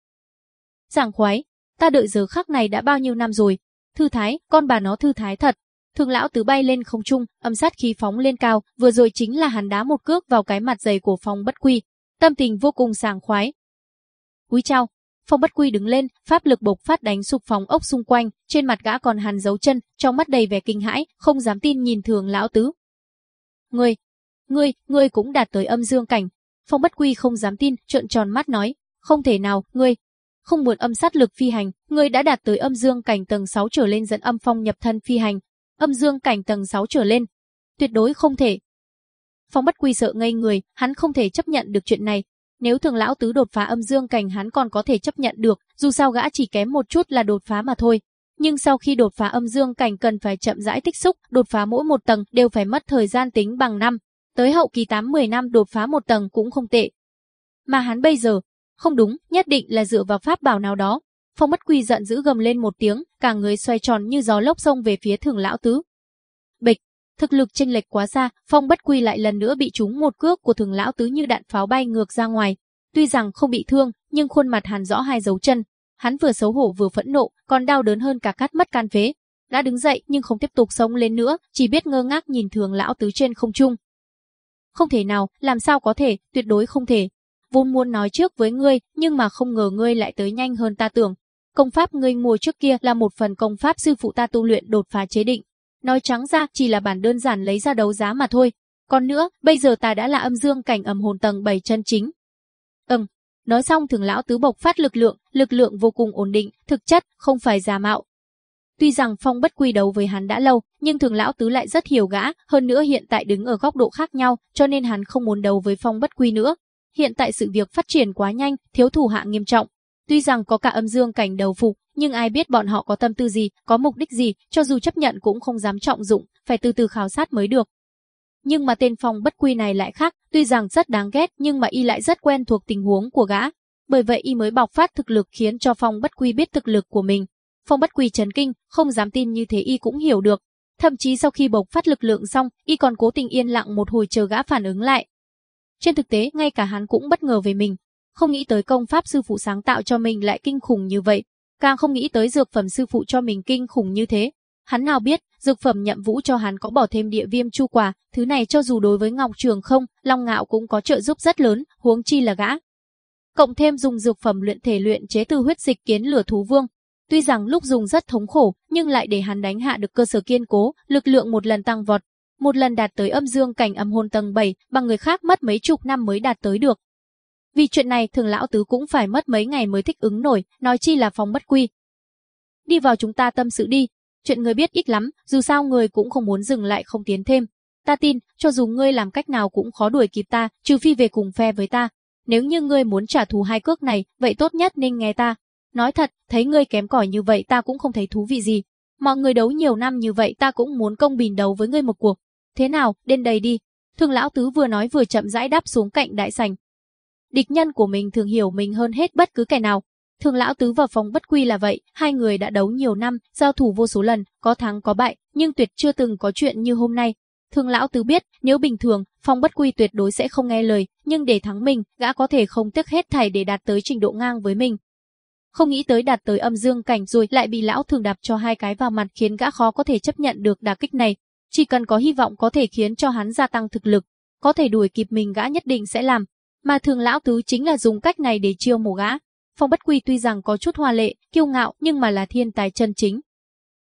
Sảng khoái, ta đợi giờ khắc này đã bao nhiêu năm rồi. Thư thái, con bà nó thư thái thật. Thường lão tứ bay lên không trung, âm sát khí phóng lên cao, vừa rồi chính là hắn đá một cước vào cái mặt dày của phong bất quy. Tâm tình vô cùng sảng khoái. Úi chào, phong bất quy đứng lên, pháp lực bộc phát đánh sụp phòng ốc xung quanh, trên mặt gã còn hằn dấu chân, trong mắt đầy vẻ kinh hãi, không dám tin nhìn thường lão tứ. Ngươi, ngươi, ngươi cũng đạt tới âm dương cảnh. Phong bất quy không dám tin, trợn tròn mắt nói, không thể nào, ngươi, không muốn âm sát lực phi hành, người đã đạt tới âm dương cảnh tầng 6 trở lên dẫn âm phong nhập thân phi hành, âm dương cảnh tầng 6 trở lên. Tuyệt đối không thể. Phong bất quy sợ ngây người, hắn không thể chấp nhận được chuyện này. Nếu thường lão tứ đột phá âm dương cảnh hắn còn có thể chấp nhận được, dù sao gã chỉ kém một chút là đột phá mà thôi. Nhưng sau khi đột phá âm dương cảnh cần phải chậm rãi tích xúc, đột phá mỗi một tầng đều phải mất thời gian tính bằng năm. Tới hậu kỳ 8-10 năm đột phá một tầng cũng không tệ. Mà hắn bây giờ, không đúng, nhất định là dựa vào pháp bảo nào đó. Phong bất quy giận dữ gầm lên một tiếng, cả người xoay tròn như gió lốc xông về phía thường lão tứ. Bịch, thực lực chênh lệch quá xa, phong bất quy lại lần nữa bị trúng một cước của thường lão tứ như đạn pháo bay ngược ra ngoài. Tuy rằng không bị thương, nhưng khuôn mặt hàn rõ hai dấu chân. Hắn vừa xấu hổ vừa phẫn nộ, còn đau đớn hơn cả cắt mất can phế. Đã đứng dậy nhưng không tiếp tục sống lên nữa, chỉ biết ngơ ngác nhìn thường lão tứ trên không trung. Không thể nào, làm sao có thể, tuyệt đối không thể. Vốn muốn nói trước với ngươi, nhưng mà không ngờ ngươi lại tới nhanh hơn ta tưởng. Công pháp ngươi mua trước kia là một phần công pháp sư phụ ta tu luyện đột phá chế định. Nói trắng ra chỉ là bản đơn giản lấy ra đấu giá mà thôi. Còn nữa, bây giờ ta đã là âm dương cảnh âm hồn tầng 7 chân chính. Ừm, nói xong thường lão tứ bộc phát lực lượng, lực lượng vô cùng ổn định, thực chất, không phải giả mạo. Tuy rằng Phong bất quy đấu với hắn đã lâu, nhưng thường lão tứ lại rất hiểu gã, hơn nữa hiện tại đứng ở góc độ khác nhau, cho nên hắn không muốn đấu với Phong bất quy nữa. Hiện tại sự việc phát triển quá nhanh, thiếu thủ hạ nghiêm trọng. Tuy rằng có cả âm dương cảnh đầu phục, nhưng ai biết bọn họ có tâm tư gì, có mục đích gì, cho dù chấp nhận cũng không dám trọng dụng, phải từ từ khảo sát mới được. Nhưng mà tên Phong bất quy này lại khác, tuy rằng rất đáng ghét nhưng mà y lại rất quen thuộc tình huống của gã. Bởi vậy y mới bộc phát thực lực khiến cho Phong bất quy biết thực lực của mình. Phong bất quy chấn kinh, không dám tin như thế y cũng hiểu được. Thậm chí sau khi bộc phát lực lượng xong, y còn cố tình yên lặng một hồi chờ gã phản ứng lại. Trên thực tế, ngay cả hắn cũng bất ngờ về mình. Không nghĩ tới công pháp sư phụ sáng tạo cho mình lại kinh khủng như vậy. Càng không nghĩ tới dược phẩm sư phụ cho mình kinh khủng như thế. Hắn nào biết, dược phẩm nhậm vũ cho hắn có bỏ thêm địa viêm chu quả, thứ này cho dù đối với Ngọc Trường không, Long Ngạo cũng có trợ giúp rất lớn, huống chi là gã. Cộng thêm dùng dược phẩm luyện thể luyện chế từ huyết dịch kiến lửa thú vương, Tuy rằng lúc dùng rất thống khổ, nhưng lại để hắn đánh hạ được cơ sở kiên cố, lực lượng một lần tăng vọt, một lần đạt tới âm dương cảnh âm hồn tầng 7, bằng người khác mất mấy chục năm mới đạt tới được. Vì chuyện này thường lão tứ cũng phải mất mấy ngày mới thích ứng nổi, nói chi là phòng bất quy. Đi vào chúng ta tâm sự đi, chuyện người biết ít lắm, dù sao người cũng không muốn dừng lại không tiến thêm. Ta tin, cho dù ngươi làm cách nào cũng khó đuổi kịp ta, trừ phi về cùng phe với ta. Nếu như ngươi muốn trả thù hai cước này, vậy tốt nhất nên nghe ta, Nói thật, thấy ngươi kém cỏi như vậy ta cũng không thấy thú vị gì. Mọi người đấu nhiều năm như vậy ta cũng muốn công bình đấu với ngươi một cuộc. Thế nào, đến đây đi. Thương lão tứ vừa nói vừa chậm rãi đáp xuống cạnh đại sành. Địch nhân của mình thường hiểu mình hơn hết bất cứ kẻ nào. Thương lão tứ và phòng bất quy là vậy, hai người đã đấu nhiều năm, giao thủ vô số lần, có thắng có bại, nhưng tuyệt chưa từng có chuyện như hôm nay. Thương lão tứ biết, nếu bình thường, phong bất quy tuyệt đối sẽ không nghe lời, nhưng để thắng mình, gã có thể không tiếc hết thảy để đạt tới trình độ ngang với mình, không nghĩ tới đạt tới âm dương cảnh rồi lại bị lão thường đạp cho hai cái vào mặt khiến gã khó có thể chấp nhận được đả kích này. Chỉ cần có hy vọng có thể khiến cho hắn gia tăng thực lực, có thể đuổi kịp mình gã nhất định sẽ làm. Mà thường lão tứ chính là dùng cách này để chiêu mổ gã. Phong bất quy tuy rằng có chút hoa lệ, kiêu ngạo nhưng mà là thiên tài chân chính.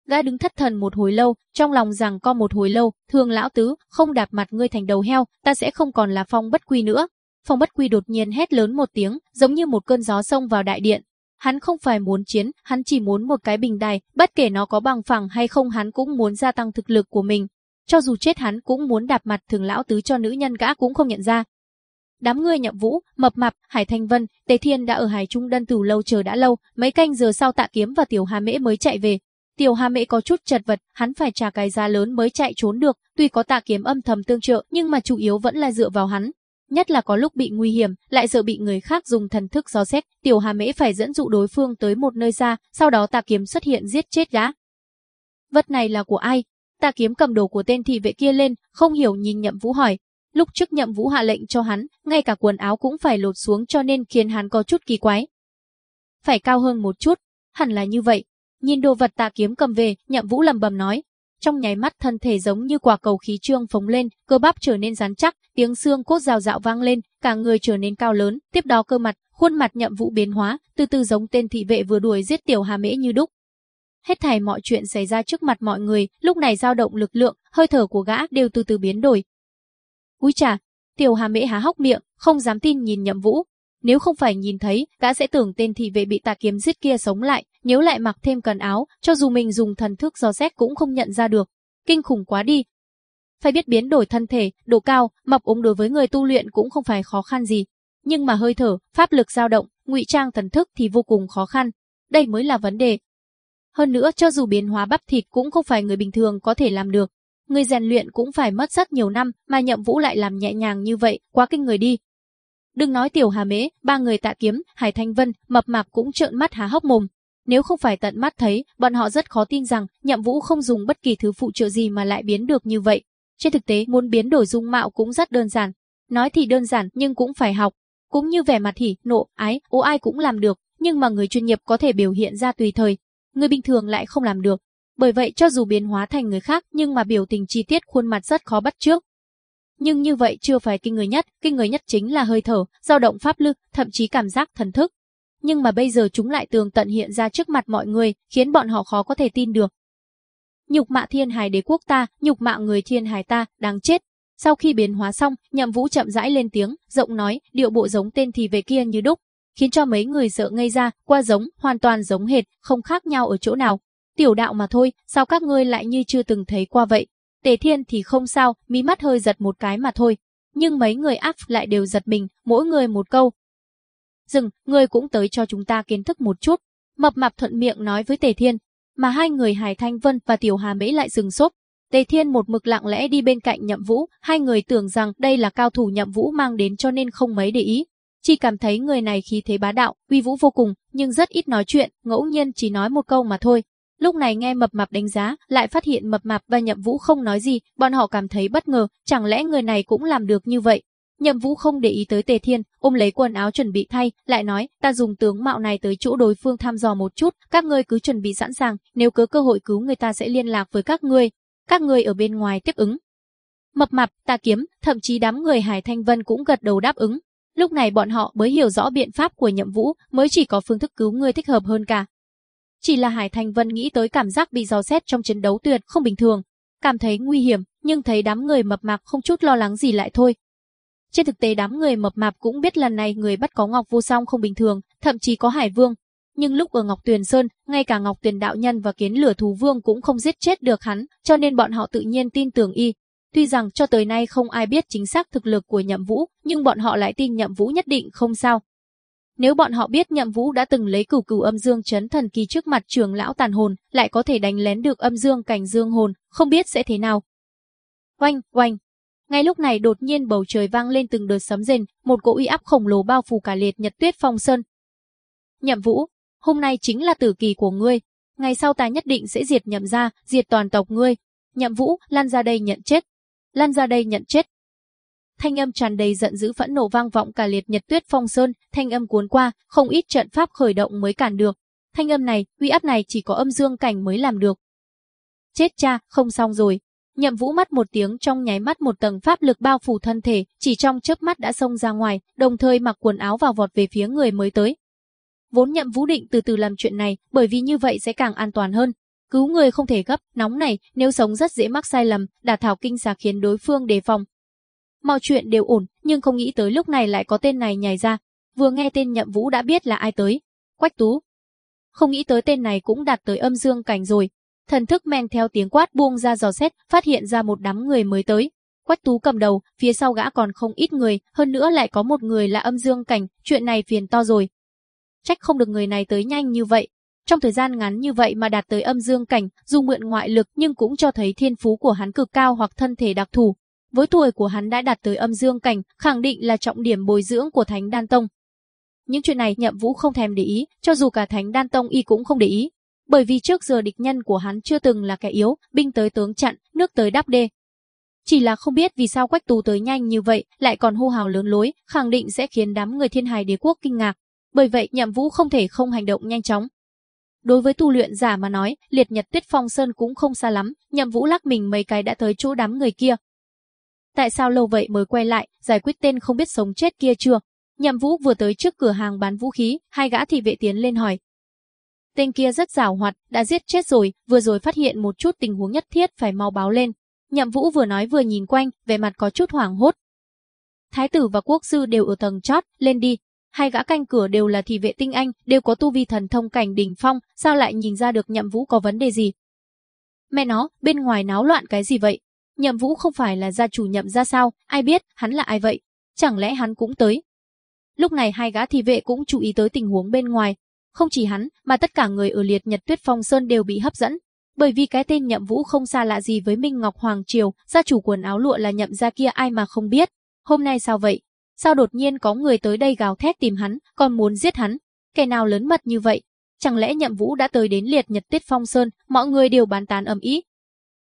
Gã đứng thất thần một hồi lâu, trong lòng rằng co một hồi lâu, thường lão tứ, không đạp mặt ngươi thành đầu heo, ta sẽ không còn là phong bất quy nữa. Phong bất quy đột nhiên hét lớn một tiếng, giống như một cơn gió xông vào đại điện, Hắn không phải muốn chiến, hắn chỉ muốn một cái bình đài, bất kể nó có bằng phẳng hay không hắn cũng muốn gia tăng thực lực của mình. Cho dù chết hắn cũng muốn đạp mặt thường lão tứ cho nữ nhân gã cũng không nhận ra. Đám người nhậm vũ, mập mạp, Hải Thanh Vân, Tề Thiên đã ở Hải Trung Đơn từ lâu chờ đã lâu, mấy canh giờ sau tạ kiếm và Tiểu Hà Mễ mới chạy về. Tiểu Hà Mễ có chút chật vật, hắn phải trả cái giá lớn mới chạy trốn được, tuy có tạ kiếm âm thầm tương trợ nhưng mà chủ yếu vẫn là dựa vào hắn, nhất là có lúc bị nguy hiểm, lại sợ bị người khác dùng thần thức gió xét, Tiểu Hà Mễ phải dẫn dụ đối phương tới một nơi xa, sau đó tạ kiếm xuất hiện giết chết gã. Vật này là của ai? Tà kiếm cầm đồ của tên thị vệ kia lên, không hiểu nhìn Nhậm Vũ hỏi. Lúc trước Nhậm Vũ hạ lệnh cho hắn, ngay cả quần áo cũng phải lột xuống cho nên khiến hắn có chút kỳ quái. Phải cao hơn một chút, hẳn là như vậy. Nhìn đồ vật tà kiếm cầm về, Nhậm Vũ lầm bầm nói, trong nháy mắt thân thể giống như quả cầu khí trương phóng lên, cơ bắp trở nên rắn chắc, tiếng xương cốt rào rạo vang lên, cả người trở nên cao lớn, tiếp đó cơ mặt, khuôn mặt nhậm vũ biến hóa, từ từ giống tên thị vệ vừa đuổi giết tiểu Hà Mễ như đúc. Hết thảy mọi chuyện xảy ra trước mặt mọi người, lúc này dao động lực lượng, hơi thở của gã đều từ từ biến đổi. Úi chà, tiểu Hà Mễ há hốc miệng, không dám tin nhìn Nhậm Vũ, nếu không phải nhìn thấy, gã sẽ tưởng tên thị vệ bị tà kiếm giết kia sống lại, nhớ lại mặc thêm cần áo, cho dù mình dùng thần thức do xét cũng không nhận ra được. Kinh khủng quá đi. Phải biết biến đổi thân thể, độ cao, mập ống đối với người tu luyện cũng không phải khó khăn gì. Nhưng mà hơi thở, pháp lực dao động, ngụy trang thần thức thì vô cùng khó khăn. Đây mới là vấn đề. Hơn nữa cho dù biến hóa bắp thịt cũng không phải người bình thường có thể làm được. Người rèn luyện cũng phải mất rất nhiều năm, mà nhậm vũ lại làm nhẹ nhàng như vậy, quá kinh người đi. Đừng nói tiểu Hà Mễ, ba người tạ kiếm, Hải Thanh Vân, mập mạp cũng trợn mắt há hốc mồm. Nếu không phải tận mắt thấy, bọn họ rất khó tin rằng Nhậm Vũ không dùng bất kỳ thứ phụ trợ gì mà lại biến được như vậy. Trên thực tế, muốn biến đổi dung mạo cũng rất đơn giản. Nói thì đơn giản nhưng cũng phải học. Cũng như vẻ mặt hỉ, nộ, ái, ố ai cũng làm được, nhưng mà người chuyên nghiệp có thể biểu hiện ra tùy thời. Người bình thường lại không làm được. Bởi vậy cho dù biến hóa thành người khác nhưng mà biểu tình chi tiết khuôn mặt rất khó bắt trước. Nhưng như vậy chưa phải kinh người nhất, kinh người nhất chính là hơi thở, dao động pháp lực, thậm chí cảm giác thần thức. Nhưng mà bây giờ chúng lại tường tận hiện ra trước mặt mọi người, khiến bọn họ khó có thể tin được. Nhục mạ thiên hài đế quốc ta, nhục mạ người thiên hài ta, đáng chết. Sau khi biến hóa xong, nhậm vũ chậm rãi lên tiếng, rộng nói, điệu bộ giống tên thì về kia như đúc, khiến cho mấy người sợ ngây ra, qua giống, hoàn toàn giống hệt, không khác nhau ở chỗ nào. Tiểu đạo mà thôi, sao các ngươi lại như chưa từng thấy qua vậy? Tề Thiên thì không sao, mí mắt hơi giật một cái mà thôi. Nhưng mấy người áp lại đều giật mình, mỗi người một câu. Dừng, ngươi cũng tới cho chúng ta kiến thức một chút. Mập mạp thuận miệng nói với Tề Thiên, mà hai người Hải Thanh Vân và Tiểu Hà Mễ lại dừng sốt. Tề Thiên một mực lặng lẽ đi bên cạnh Nhậm Vũ, hai người tưởng rằng đây là cao thủ Nhậm Vũ mang đến cho nên không mấy để ý. Chỉ cảm thấy người này khí thế bá đạo, uy vũ vô cùng, nhưng rất ít nói chuyện, ngẫu nhiên chỉ nói một câu mà thôi. Lúc này nghe mập mạp đánh giá, lại phát hiện mập mạp và Nhậm Vũ không nói gì, bọn họ cảm thấy bất ngờ, chẳng lẽ người này cũng làm được như vậy. Nhậm Vũ không để ý tới Tề Thiên, ôm lấy quần áo chuẩn bị thay, lại nói, ta dùng tướng mạo này tới chỗ đối phương thăm dò một chút, các ngươi cứ chuẩn bị sẵn sàng, nếu có cơ hội cứu người ta sẽ liên lạc với các ngươi. Các ngươi ở bên ngoài tiếp ứng. Mập mạp, ta kiếm, thậm chí đám người Hải Thanh Vân cũng gật đầu đáp ứng. Lúc này bọn họ mới hiểu rõ biện pháp của Nhậm Vũ, mới chỉ có phương thức cứu người thích hợp hơn cả. Chỉ là Hải thành Vân nghĩ tới cảm giác bị dò xét trong chiến đấu tuyệt không bình thường, cảm thấy nguy hiểm, nhưng thấy đám người mập mạp không chút lo lắng gì lại thôi. Trên thực tế đám người mập mạp cũng biết lần này người bắt có Ngọc Vô Song không bình thường, thậm chí có Hải Vương. Nhưng lúc ở Ngọc Tuyền Sơn, ngay cả Ngọc Tuyền Đạo Nhân và Kiến Lửa Thú Vương cũng không giết chết được hắn, cho nên bọn họ tự nhiên tin tưởng y. Tuy rằng cho tới nay không ai biết chính xác thực lực của Nhậm Vũ, nhưng bọn họ lại tin Nhậm Vũ nhất định không sao. Nếu bọn họ biết Nhậm Vũ đã từng lấy cửu cửu âm dương chấn thần kỳ trước mặt trưởng lão tàn hồn, lại có thể đánh lén được âm dương cảnh dương hồn, không biết sẽ thế nào. Oanh, oanh. Ngay lúc này đột nhiên bầu trời vang lên từng đợt sấm rền, một cỗ uy áp khổng lồ bao phủ cả liệt nhật tuyết phong sơn. Nhậm Vũ, hôm nay chính là tử kỳ của ngươi, ngày sau ta nhất định sẽ diệt nhậm gia, diệt toàn tộc ngươi. Nhậm Vũ, lan ra đây nhận chết. Lan ra đây nhận chết thanh âm tràn đầy giận dữ phẫn nộ vang vọng cả liệt nhật tuyết phong sơn, thanh âm cuốn qua, không ít trận pháp khởi động mới cản được. Thanh âm này, uy áp này chỉ có âm dương cảnh mới làm được. Chết cha, không xong rồi. Nhậm Vũ mắt một tiếng trong nháy mắt một tầng pháp lực bao phủ thân thể, chỉ trong chớp mắt đã xông ra ngoài, đồng thời mặc quần áo vào vọt về phía người mới tới. Vốn Nhậm Vũ định từ từ làm chuyện này, bởi vì như vậy sẽ càng an toàn hơn. Cứu người không thể gấp, nóng này, nếu sống rất dễ mắc sai lầm, đả thảo kinh xà khiến đối phương đề phòng, mọi chuyện đều ổn, nhưng không nghĩ tới lúc này lại có tên này nhảy ra. Vừa nghe tên Nhậm Vũ đã biết là ai tới. Quách Tú. Không nghĩ tới tên này cũng đạt tới âm dương cảnh rồi. Thần thức men theo tiếng quát buông ra dò xét, phát hiện ra một đám người mới tới. Quách Tú cầm đầu, phía sau gã còn không ít người, hơn nữa lại có một người là âm dương cảnh, chuyện này phiền to rồi. Trách không được người này tới nhanh như vậy. Trong thời gian ngắn như vậy mà đạt tới âm dương cảnh, dù mượn ngoại lực nhưng cũng cho thấy thiên phú của hắn cực cao hoặc thân thể đặc thù, với tuổi của hắn đã đạt tới âm dương cảnh, khẳng định là trọng điểm bồi dưỡng của Thánh Đan Tông. Những chuyện này Nhậm Vũ không thèm để ý, cho dù cả Thánh Đan Tông y cũng không để ý, bởi vì trước giờ địch nhân của hắn chưa từng là kẻ yếu, binh tới tướng chặn, nước tới đắp đê. Chỉ là không biết vì sao Quách Tú tới nhanh như vậy, lại còn hô hào lớn lối, khẳng định sẽ khiến đám người Thiên Hải Đế quốc kinh ngạc. Bởi vậy, Nhậm Vũ không thể không hành động nhanh chóng. Đối với tu luyện giả mà nói, liệt nhật tuyết phong sơn cũng không xa lắm, Nhậm Vũ lắc mình mấy cái đã tới chỗ đám người kia, Tại sao lâu vậy mới quay lại, giải quyết tên không biết sống chết kia chưa? Nhậm Vũ vừa tới trước cửa hàng bán vũ khí, hai gã thị vệ tiến lên hỏi. Tên kia rất rào hoạt, đã giết chết rồi, vừa rồi phát hiện một chút tình huống nhất thiết phải mau báo lên. Nhậm Vũ vừa nói vừa nhìn quanh, vẻ mặt có chút hoảng hốt. Thái tử và quốc sư đều ở tầng chót, lên đi. Hai gã canh cửa đều là thị vệ tinh anh, đều có tu vi thần thông cảnh đỉnh phong, sao lại nhìn ra được Nhậm Vũ có vấn đề gì? Mẹ nó, bên ngoài náo loạn cái gì vậy? Nhậm Vũ không phải là gia chủ nhậm ra sao, ai biết, hắn là ai vậy? Chẳng lẽ hắn cũng tới? Lúc này hai gã thị vệ cũng chú ý tới tình huống bên ngoài. Không chỉ hắn, mà tất cả người ở liệt nhật tuyết phong sơn đều bị hấp dẫn. Bởi vì cái tên nhậm vũ không xa lạ gì với Minh Ngọc Hoàng Triều, gia chủ quần áo lụa là nhậm gia kia ai mà không biết. Hôm nay sao vậy? Sao đột nhiên có người tới đây gào thét tìm hắn, còn muốn giết hắn? Kẻ nào lớn mật như vậy? Chẳng lẽ nhậm vũ đã tới đến liệt nhật tuyết phong sơn, mọi người đều bán tán ầm ý.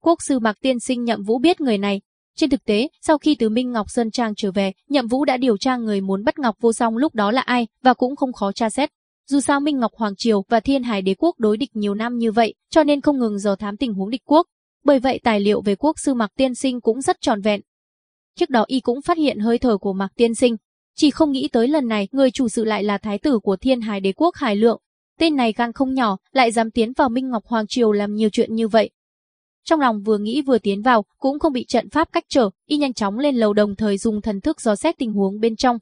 Quốc sư Mạc Tiên Sinh Nhậm Vũ biết người này. Trên thực tế, sau khi từ Minh Ngọc Sơn Trang trở về, Nhậm Vũ đã điều tra người muốn bắt Ngọc Vô Song lúc đó là ai, và cũng không khó tra xét. Dù sao Minh Ngọc Hoàng Triều và Thiên Hải Đế Quốc đối địch nhiều năm như vậy, cho nên không ngừng dò thám tình huống địch quốc. Bởi vậy tài liệu về quốc sư Mạc Tiên Sinh cũng rất tròn vẹn trước đó y cũng phát hiện hơi thở của Mạc Tiên Sinh, chỉ không nghĩ tới lần này người chủ sự lại là thái tử của Thiên Hải Đế quốc Hải Lượng. Tên này gan không nhỏ, lại dám tiến vào Minh Ngọc Hoàng Triều làm nhiều chuyện như vậy. Trong lòng vừa nghĩ vừa tiến vào, cũng không bị trận pháp cách trở, y nhanh chóng lên lầu đồng thời dùng thần thức dò xét tình huống bên trong.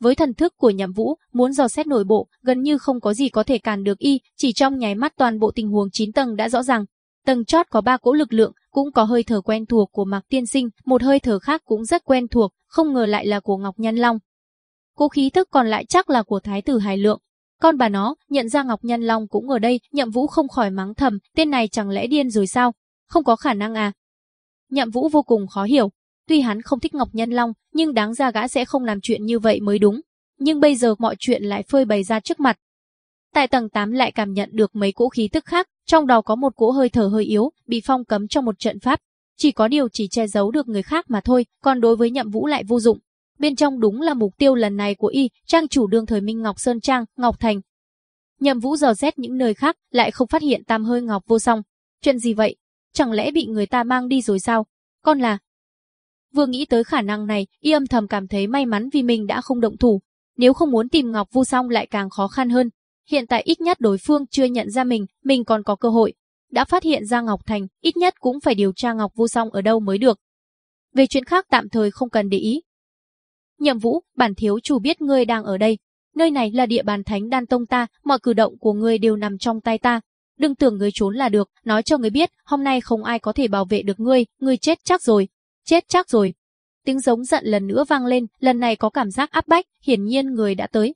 Với thần thức của Nhậm Vũ, muốn dò xét nội bộ, gần như không có gì có thể cản được y, chỉ trong nháy mắt toàn bộ tình huống 9 tầng đã rõ ràng. Tầng chót có ba cỗ lực lượng, cũng có hơi thở quen thuộc của Mạc Tiên Sinh, một hơi thở khác cũng rất quen thuộc, không ngờ lại là của Ngọc Nhân Long. Cố khí thức còn lại chắc là của Thái tử Hải Lượng. Con bà nó, nhận ra Ngọc Nhân Long cũng ở đây, Nhậm Vũ không khỏi mắng thầm, tên này chẳng lẽ điên rồi sao? Không có khả năng à? Nhậm Vũ vô cùng khó hiểu, tuy hắn không thích Ngọc Nhân Long, nhưng đáng ra gã sẽ không làm chuyện như vậy mới đúng. Nhưng bây giờ mọi chuyện lại phơi bày ra trước mặt. Tại tầng 8 lại cảm nhận được mấy cỗ khí tức khác, trong đó có một cỗ hơi thở hơi yếu, bị phong cấm trong một trận pháp. Chỉ có điều chỉ che giấu được người khác mà thôi, còn đối với Nhậm Vũ lại vô dụng. Bên trong đúng là mục tiêu lần này của y, trang chủ đương thời Minh Ngọc Sơn Trang, Ngọc Thành. Nhậm Vũ dò xét những nơi khác, lại không phát hiện tam hơi ngọc vô song. Chuyện gì vậy? Chẳng lẽ bị người ta mang đi rồi sao? Con là... Vừa nghĩ tới khả năng này, y âm thầm cảm thấy may mắn vì mình đã không động thủ. Nếu không muốn tìm Ngọc Vô Song lại càng khó khăn hơn. Hiện tại ít nhất đối phương chưa nhận ra mình, mình còn có cơ hội. Đã phát hiện ra Ngọc Thành, ít nhất cũng phải điều tra Ngọc Vô Song ở đâu mới được. Về chuyện khác tạm thời không cần để ý, Nhậm Vũ, bản thiếu chủ biết ngươi đang ở đây. Nơi này là địa bàn thánh đan tông ta, mọi cử động của ngươi đều nằm trong tay ta. Đừng tưởng ngươi trốn là được, nói cho ngươi biết, hôm nay không ai có thể bảo vệ được ngươi, ngươi chết chắc rồi. Chết chắc rồi. Tiếng giống giận lần nữa vang lên, lần này có cảm giác áp bách, hiển nhiên người đã tới.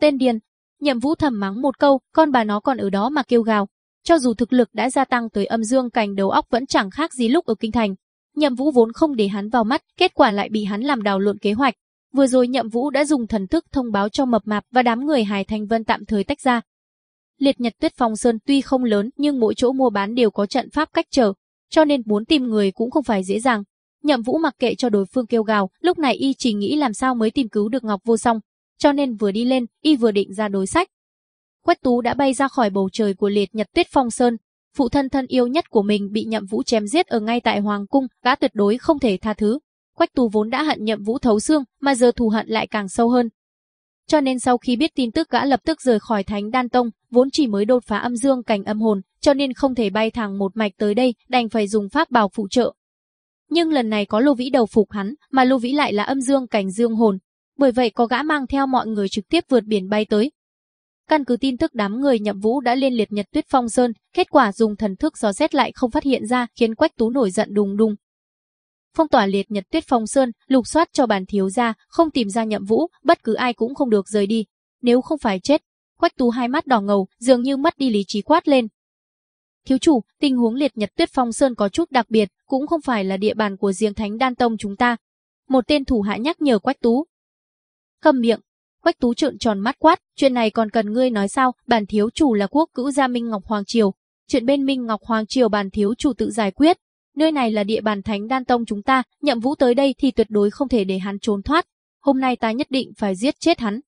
Tên điền. Nhậm Vũ thầm mắng một câu, con bà nó còn ở đó mà kêu gào. Cho dù thực lực đã gia tăng tới âm dương cảnh đầu óc vẫn chẳng khác gì lúc ở kinh thành, Nhậm Vũ vốn không để hắn vào mắt, kết quả lại bị hắn làm đảo lộn kế hoạch. Vừa rồi Nhậm Vũ đã dùng thần thức thông báo cho Mập Mạp và đám người Hải Thành Vân tạm thời tách ra. Liệt Nhật Tuyết Phong Sơn tuy không lớn nhưng mỗi chỗ mua bán đều có trận pháp cách trở, cho nên muốn tìm người cũng không phải dễ dàng. Nhậm Vũ mặc kệ cho đối phương kêu gào, lúc này y chỉ nghĩ làm sao mới tìm cứu được Ngọc Vô Song, cho nên vừa đi lên, y vừa định ra đối sách. Quách Tú đã bay ra khỏi bầu trời của Liệt Nhật Tuyết Phong Sơn, phụ thân thân yêu nhất của mình bị Nhậm Vũ chém giết ở ngay tại hoàng cung, gã tuyệt đối không thể tha thứ. Quách Tú vốn đã hận Nhậm Vũ thấu xương, mà giờ thù hận lại càng sâu hơn. Cho nên sau khi biết tin tức gã lập tức rời khỏi Thánh Đan Tông, vốn chỉ mới đột phá âm dương cảnh âm hồn, cho nên không thể bay thẳng một mạch tới đây, đành phải dùng pháp bảo phụ trợ. Nhưng lần này có Lô Vĩ đầu phục hắn, mà Lô Vĩ lại là âm dương cảnh dương hồn, bởi vậy có gã mang theo mọi người trực tiếp vượt biển bay tới, Căn cứ tin tức đám người nhậm vũ đã liên liệt Nhật Tuyết Phong Sơn, kết quả dùng thần thức gió xét lại không phát hiện ra, khiến Quách Tú nổi giận đùng đùng. Phong tỏa liệt Nhật Tuyết Phong Sơn, lục soát cho bản thiếu gia, không tìm ra nhậm vũ, bất cứ ai cũng không được rời đi, nếu không phải chết. Quách Tú hai mắt đỏ ngầu, dường như mất đi lý trí quát lên. Thiếu chủ, tình huống liệt Nhật Tuyết Phong Sơn có chút đặc biệt, cũng không phải là địa bàn của riêng Thánh Đan Tông chúng ta. Một tên thủ hạ nhắc nhở Quách Tú. Cầm miệng, Quách Tú trợn tròn mắt quát, chuyện này còn cần ngươi nói sao, bản thiếu chủ là quốc cữu gia Minh Ngọc Hoàng Triều. Chuyện bên Minh Ngọc Hoàng Triều bản thiếu chủ tự giải quyết. Nơi này là địa bàn thánh đan tông chúng ta, nhậm vũ tới đây thì tuyệt đối không thể để hắn trốn thoát. Hôm nay ta nhất định phải giết chết hắn.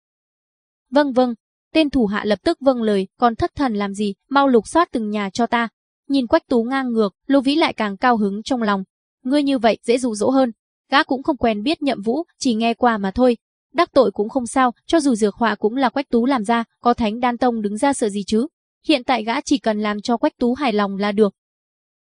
Vâng vâng, tên thủ hạ lập tức vâng lời, còn thất thần làm gì, mau lục soát từng nhà cho ta. Nhìn Quách Tú ngang ngược, Lô Vĩ lại càng cao hứng trong lòng. Ngươi như vậy dễ dụ dỗ hơn. Gã cũng không quen biết nhậm vũ, chỉ nghe qua mà thôi, Đắc tội cũng không sao, cho dù dược họa cũng là Quách Tú làm ra, có Thánh Đan Tông đứng ra sợ gì chứ? Hiện tại gã chỉ cần làm cho Quách Tú hài lòng là được.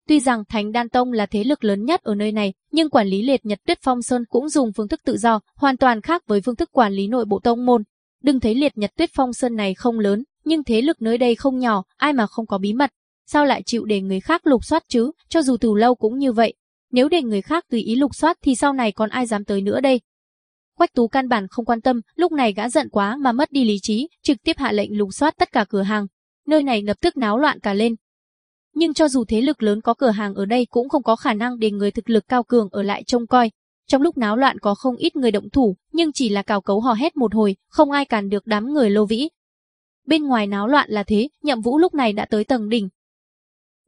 Tuy rằng Thánh Đan Tông là thế lực lớn nhất ở nơi này, nhưng quản lý liệt Nhật Tuyết Phong Sơn cũng dùng phương thức tự do, hoàn toàn khác với phương thức quản lý nội bộ tông môn. Đừng thấy liệt Nhật Tuyết Phong Sơn này không lớn, nhưng thế lực nơi đây không nhỏ, ai mà không có bí mật. Sao lại chịu để người khác lục soát chứ, cho dù từ lâu cũng như vậy. Nếu để người khác tùy ý lục soát thì sau này còn ai dám tới nữa đây? Quách Tú căn bản không quan tâm, lúc này gã giận quá mà mất đi lý trí, trực tiếp hạ lệnh lục soát tất cả cửa hàng. Nơi này lập tức náo loạn cả lên. Nhưng cho dù thế lực lớn có cửa hàng ở đây cũng không có khả năng để người thực lực cao cường ở lại trông coi. Trong lúc náo loạn có không ít người động thủ, nhưng chỉ là cào cấu hò hét một hồi, không ai cản được đám người lô vĩ. Bên ngoài náo loạn là thế, nhậm vũ lúc này đã tới tầng đỉnh.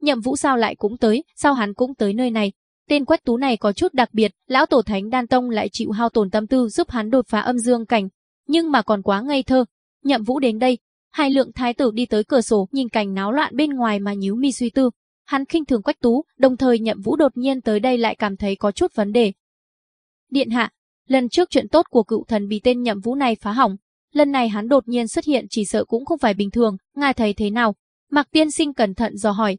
Nhậm vũ sao lại cũng tới, sao hắn cũng tới nơi này, Tên quách tú này có chút đặc biệt, lão tổ thánh đan tông lại chịu hao tổn tâm tư giúp hắn đột phá âm dương cảnh, nhưng mà còn quá ngây thơ. Nhậm Vũ đến đây, hai lượng thái tử đi tới cửa sổ, nhìn cảnh náo loạn bên ngoài mà nhíu mi suy tư. Hắn khinh thường quách tú, đồng thời Nhậm Vũ đột nhiên tới đây lại cảm thấy có chút vấn đề. Điện hạ, lần trước chuyện tốt của cựu thần bị tên nhậm vũ này phá hỏng, lần này hắn đột nhiên xuất hiện chỉ sợ cũng không phải bình thường, ngài thấy thế nào? Mạc tiên sinh cẩn thận dò hỏi.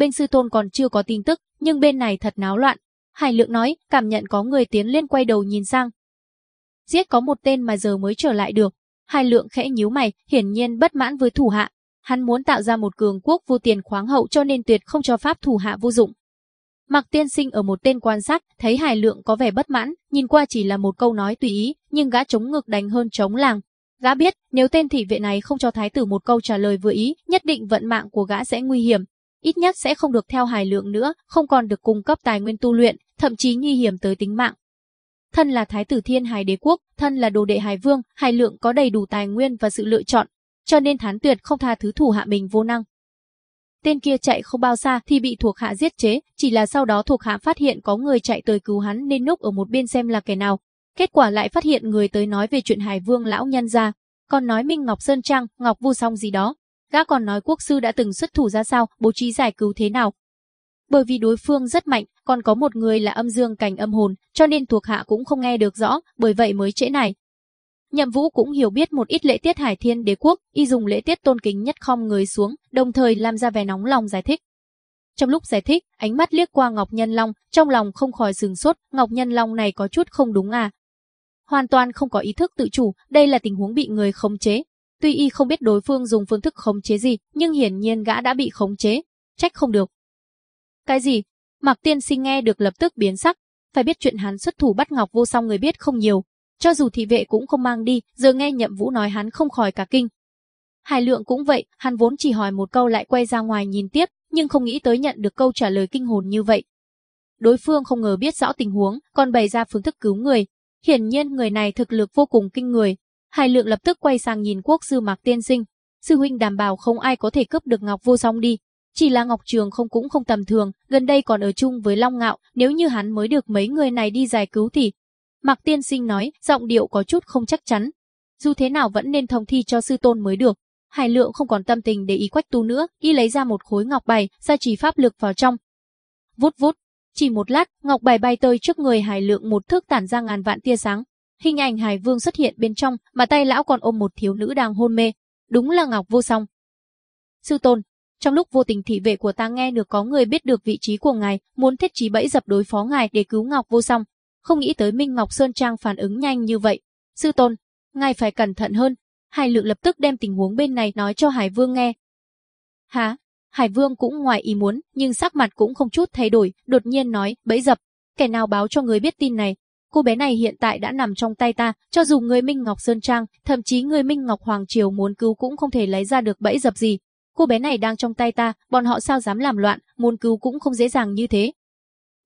Bên sư tôn còn chưa có tin tức, nhưng bên này thật náo loạn. Hải lượng nói, cảm nhận có người tiến lên quay đầu nhìn sang. Giết có một tên mà giờ mới trở lại được. Hải lượng khẽ nhíu mày, hiển nhiên bất mãn với thủ hạ. Hắn muốn tạo ra một cường quốc vô tiền khoáng hậu cho nên tuyệt không cho pháp thủ hạ vô dụng. Mạc tiên sinh ở một tên quan sát, thấy Hải Lượng có vẻ bất mãn, nhìn qua chỉ là một câu nói tùy ý, nhưng gã chống ngực đánh hơn chống làng. Gã biết, nếu tên thị vệ này không cho thái tử một câu trả lời vừa ý, nhất định vận mạng của gã sẽ nguy hiểm. Ít nhất sẽ không được theo Hải Lượng nữa, không còn được cung cấp tài nguyên tu luyện, thậm chí nguy hiểm tới tính mạng. Thân là thái tử thiên hải đế quốc, thân là đồ đệ hải vương, Hải Lượng có đầy đủ tài nguyên và sự lựa chọn, cho nên thán tuyệt không tha thứ thủ hạ mình vô năng. Tên kia chạy không bao xa thì bị thuộc hạ giết chế, chỉ là sau đó thuộc hạ phát hiện có người chạy tới cứu hắn nên núp ở một bên xem là kẻ nào. Kết quả lại phát hiện người tới nói về chuyện Hải Vương lão nhân ra, còn nói Minh Ngọc Sơn Trang, Ngọc Vu Song gì đó. Gã còn nói quốc sư đã từng xuất thủ ra sao, bố trí giải cứu thế nào. Bởi vì đối phương rất mạnh, còn có một người là âm dương cảnh âm hồn, cho nên thuộc hạ cũng không nghe được rõ, bởi vậy mới trễ này. Nhậm Vũ cũng hiểu biết một ít lễ tiết Hải Thiên Đế quốc, y dùng lễ tiết tôn kính nhất khom người xuống, đồng thời làm ra vẻ nóng lòng giải thích. Trong lúc giải thích, ánh mắt liếc qua Ngọc Nhân Long, trong lòng không khỏi sừng sốt, Ngọc Nhân Long này có chút không đúng à. Hoàn toàn không có ý thức tự chủ, đây là tình huống bị người khống chế. Tuy y không biết đối phương dùng phương thức khống chế gì, nhưng hiển nhiên gã đã bị khống chế. Trách không được. Cái gì? Mạc Tiên Sinh nghe được lập tức biến sắc, phải biết chuyện hắn xuất thủ bắt Ngọc Vô Song người biết không nhiều, cho dù thị vệ cũng không mang đi, giờ nghe Nhậm Vũ nói hắn không khỏi cả kinh. Hải Lượng cũng vậy, hắn vốn chỉ hỏi một câu lại quay ra ngoài nhìn tiếp, nhưng không nghĩ tới nhận được câu trả lời kinh hồn như vậy. Đối phương không ngờ biết rõ tình huống, còn bày ra phương thức cứu người. Hiển nhiên người này thực lực vô cùng kinh người. Hải Lượng lập tức quay sang nhìn quốc sư Mạc Tiên Sinh. Sư huynh đảm bảo không ai có thể cướp được Ngọc Vô Song đi. Chỉ là Ngọc Trường không cũng không tầm thường, gần đây còn ở chung với Long Ngạo, nếu như hắn mới được mấy người này đi giải cứu thì Mạc Tiên Sinh nói, giọng điệu có chút không chắc chắn. Dù thế nào vẫn nên thông thi cho sư tôn mới được. Hải Lượng không còn tâm tình để ý quách tu nữa, y lấy ra một khối ngọc bài, ra trì pháp lực vào trong. Vút vút, chỉ một lát, ngọc bài bay tới trước người Hải Lượng một thước tản ra ngàn vạn tia sáng. Hình ảnh Hải Vương xuất hiện bên trong, mà tay lão còn ôm một thiếu nữ đang hôn mê. Đúng là Ngọc Vô Song. Sư tôn, trong lúc vô tình thị vệ của ta nghe được có người biết được vị trí của ngài, muốn thiết trí bẫy dập đối phó ngài để cứu Ngọc Vô Song, không nghĩ tới Minh Ngọc Sơn Trang phản ứng nhanh như vậy. Sư tôn, ngài phải cẩn thận hơn. Hải Lượng lập tức đem tình huống bên này nói cho Hải Vương nghe. Hả? Hải Vương cũng ngoài ý muốn, nhưng sắc mặt cũng không chút thay đổi, đột nhiên nói, bẫy dập. Kẻ nào báo cho người biết tin này? Cô bé này hiện tại đã nằm trong tay ta, cho dù người Minh Ngọc Sơn Trang, thậm chí người Minh Ngọc Hoàng Triều muốn cứu cũng không thể lấy ra được bẫy dập gì. Cô bé này đang trong tay ta, bọn họ sao dám làm loạn, muốn cứu cũng không dễ dàng như thế.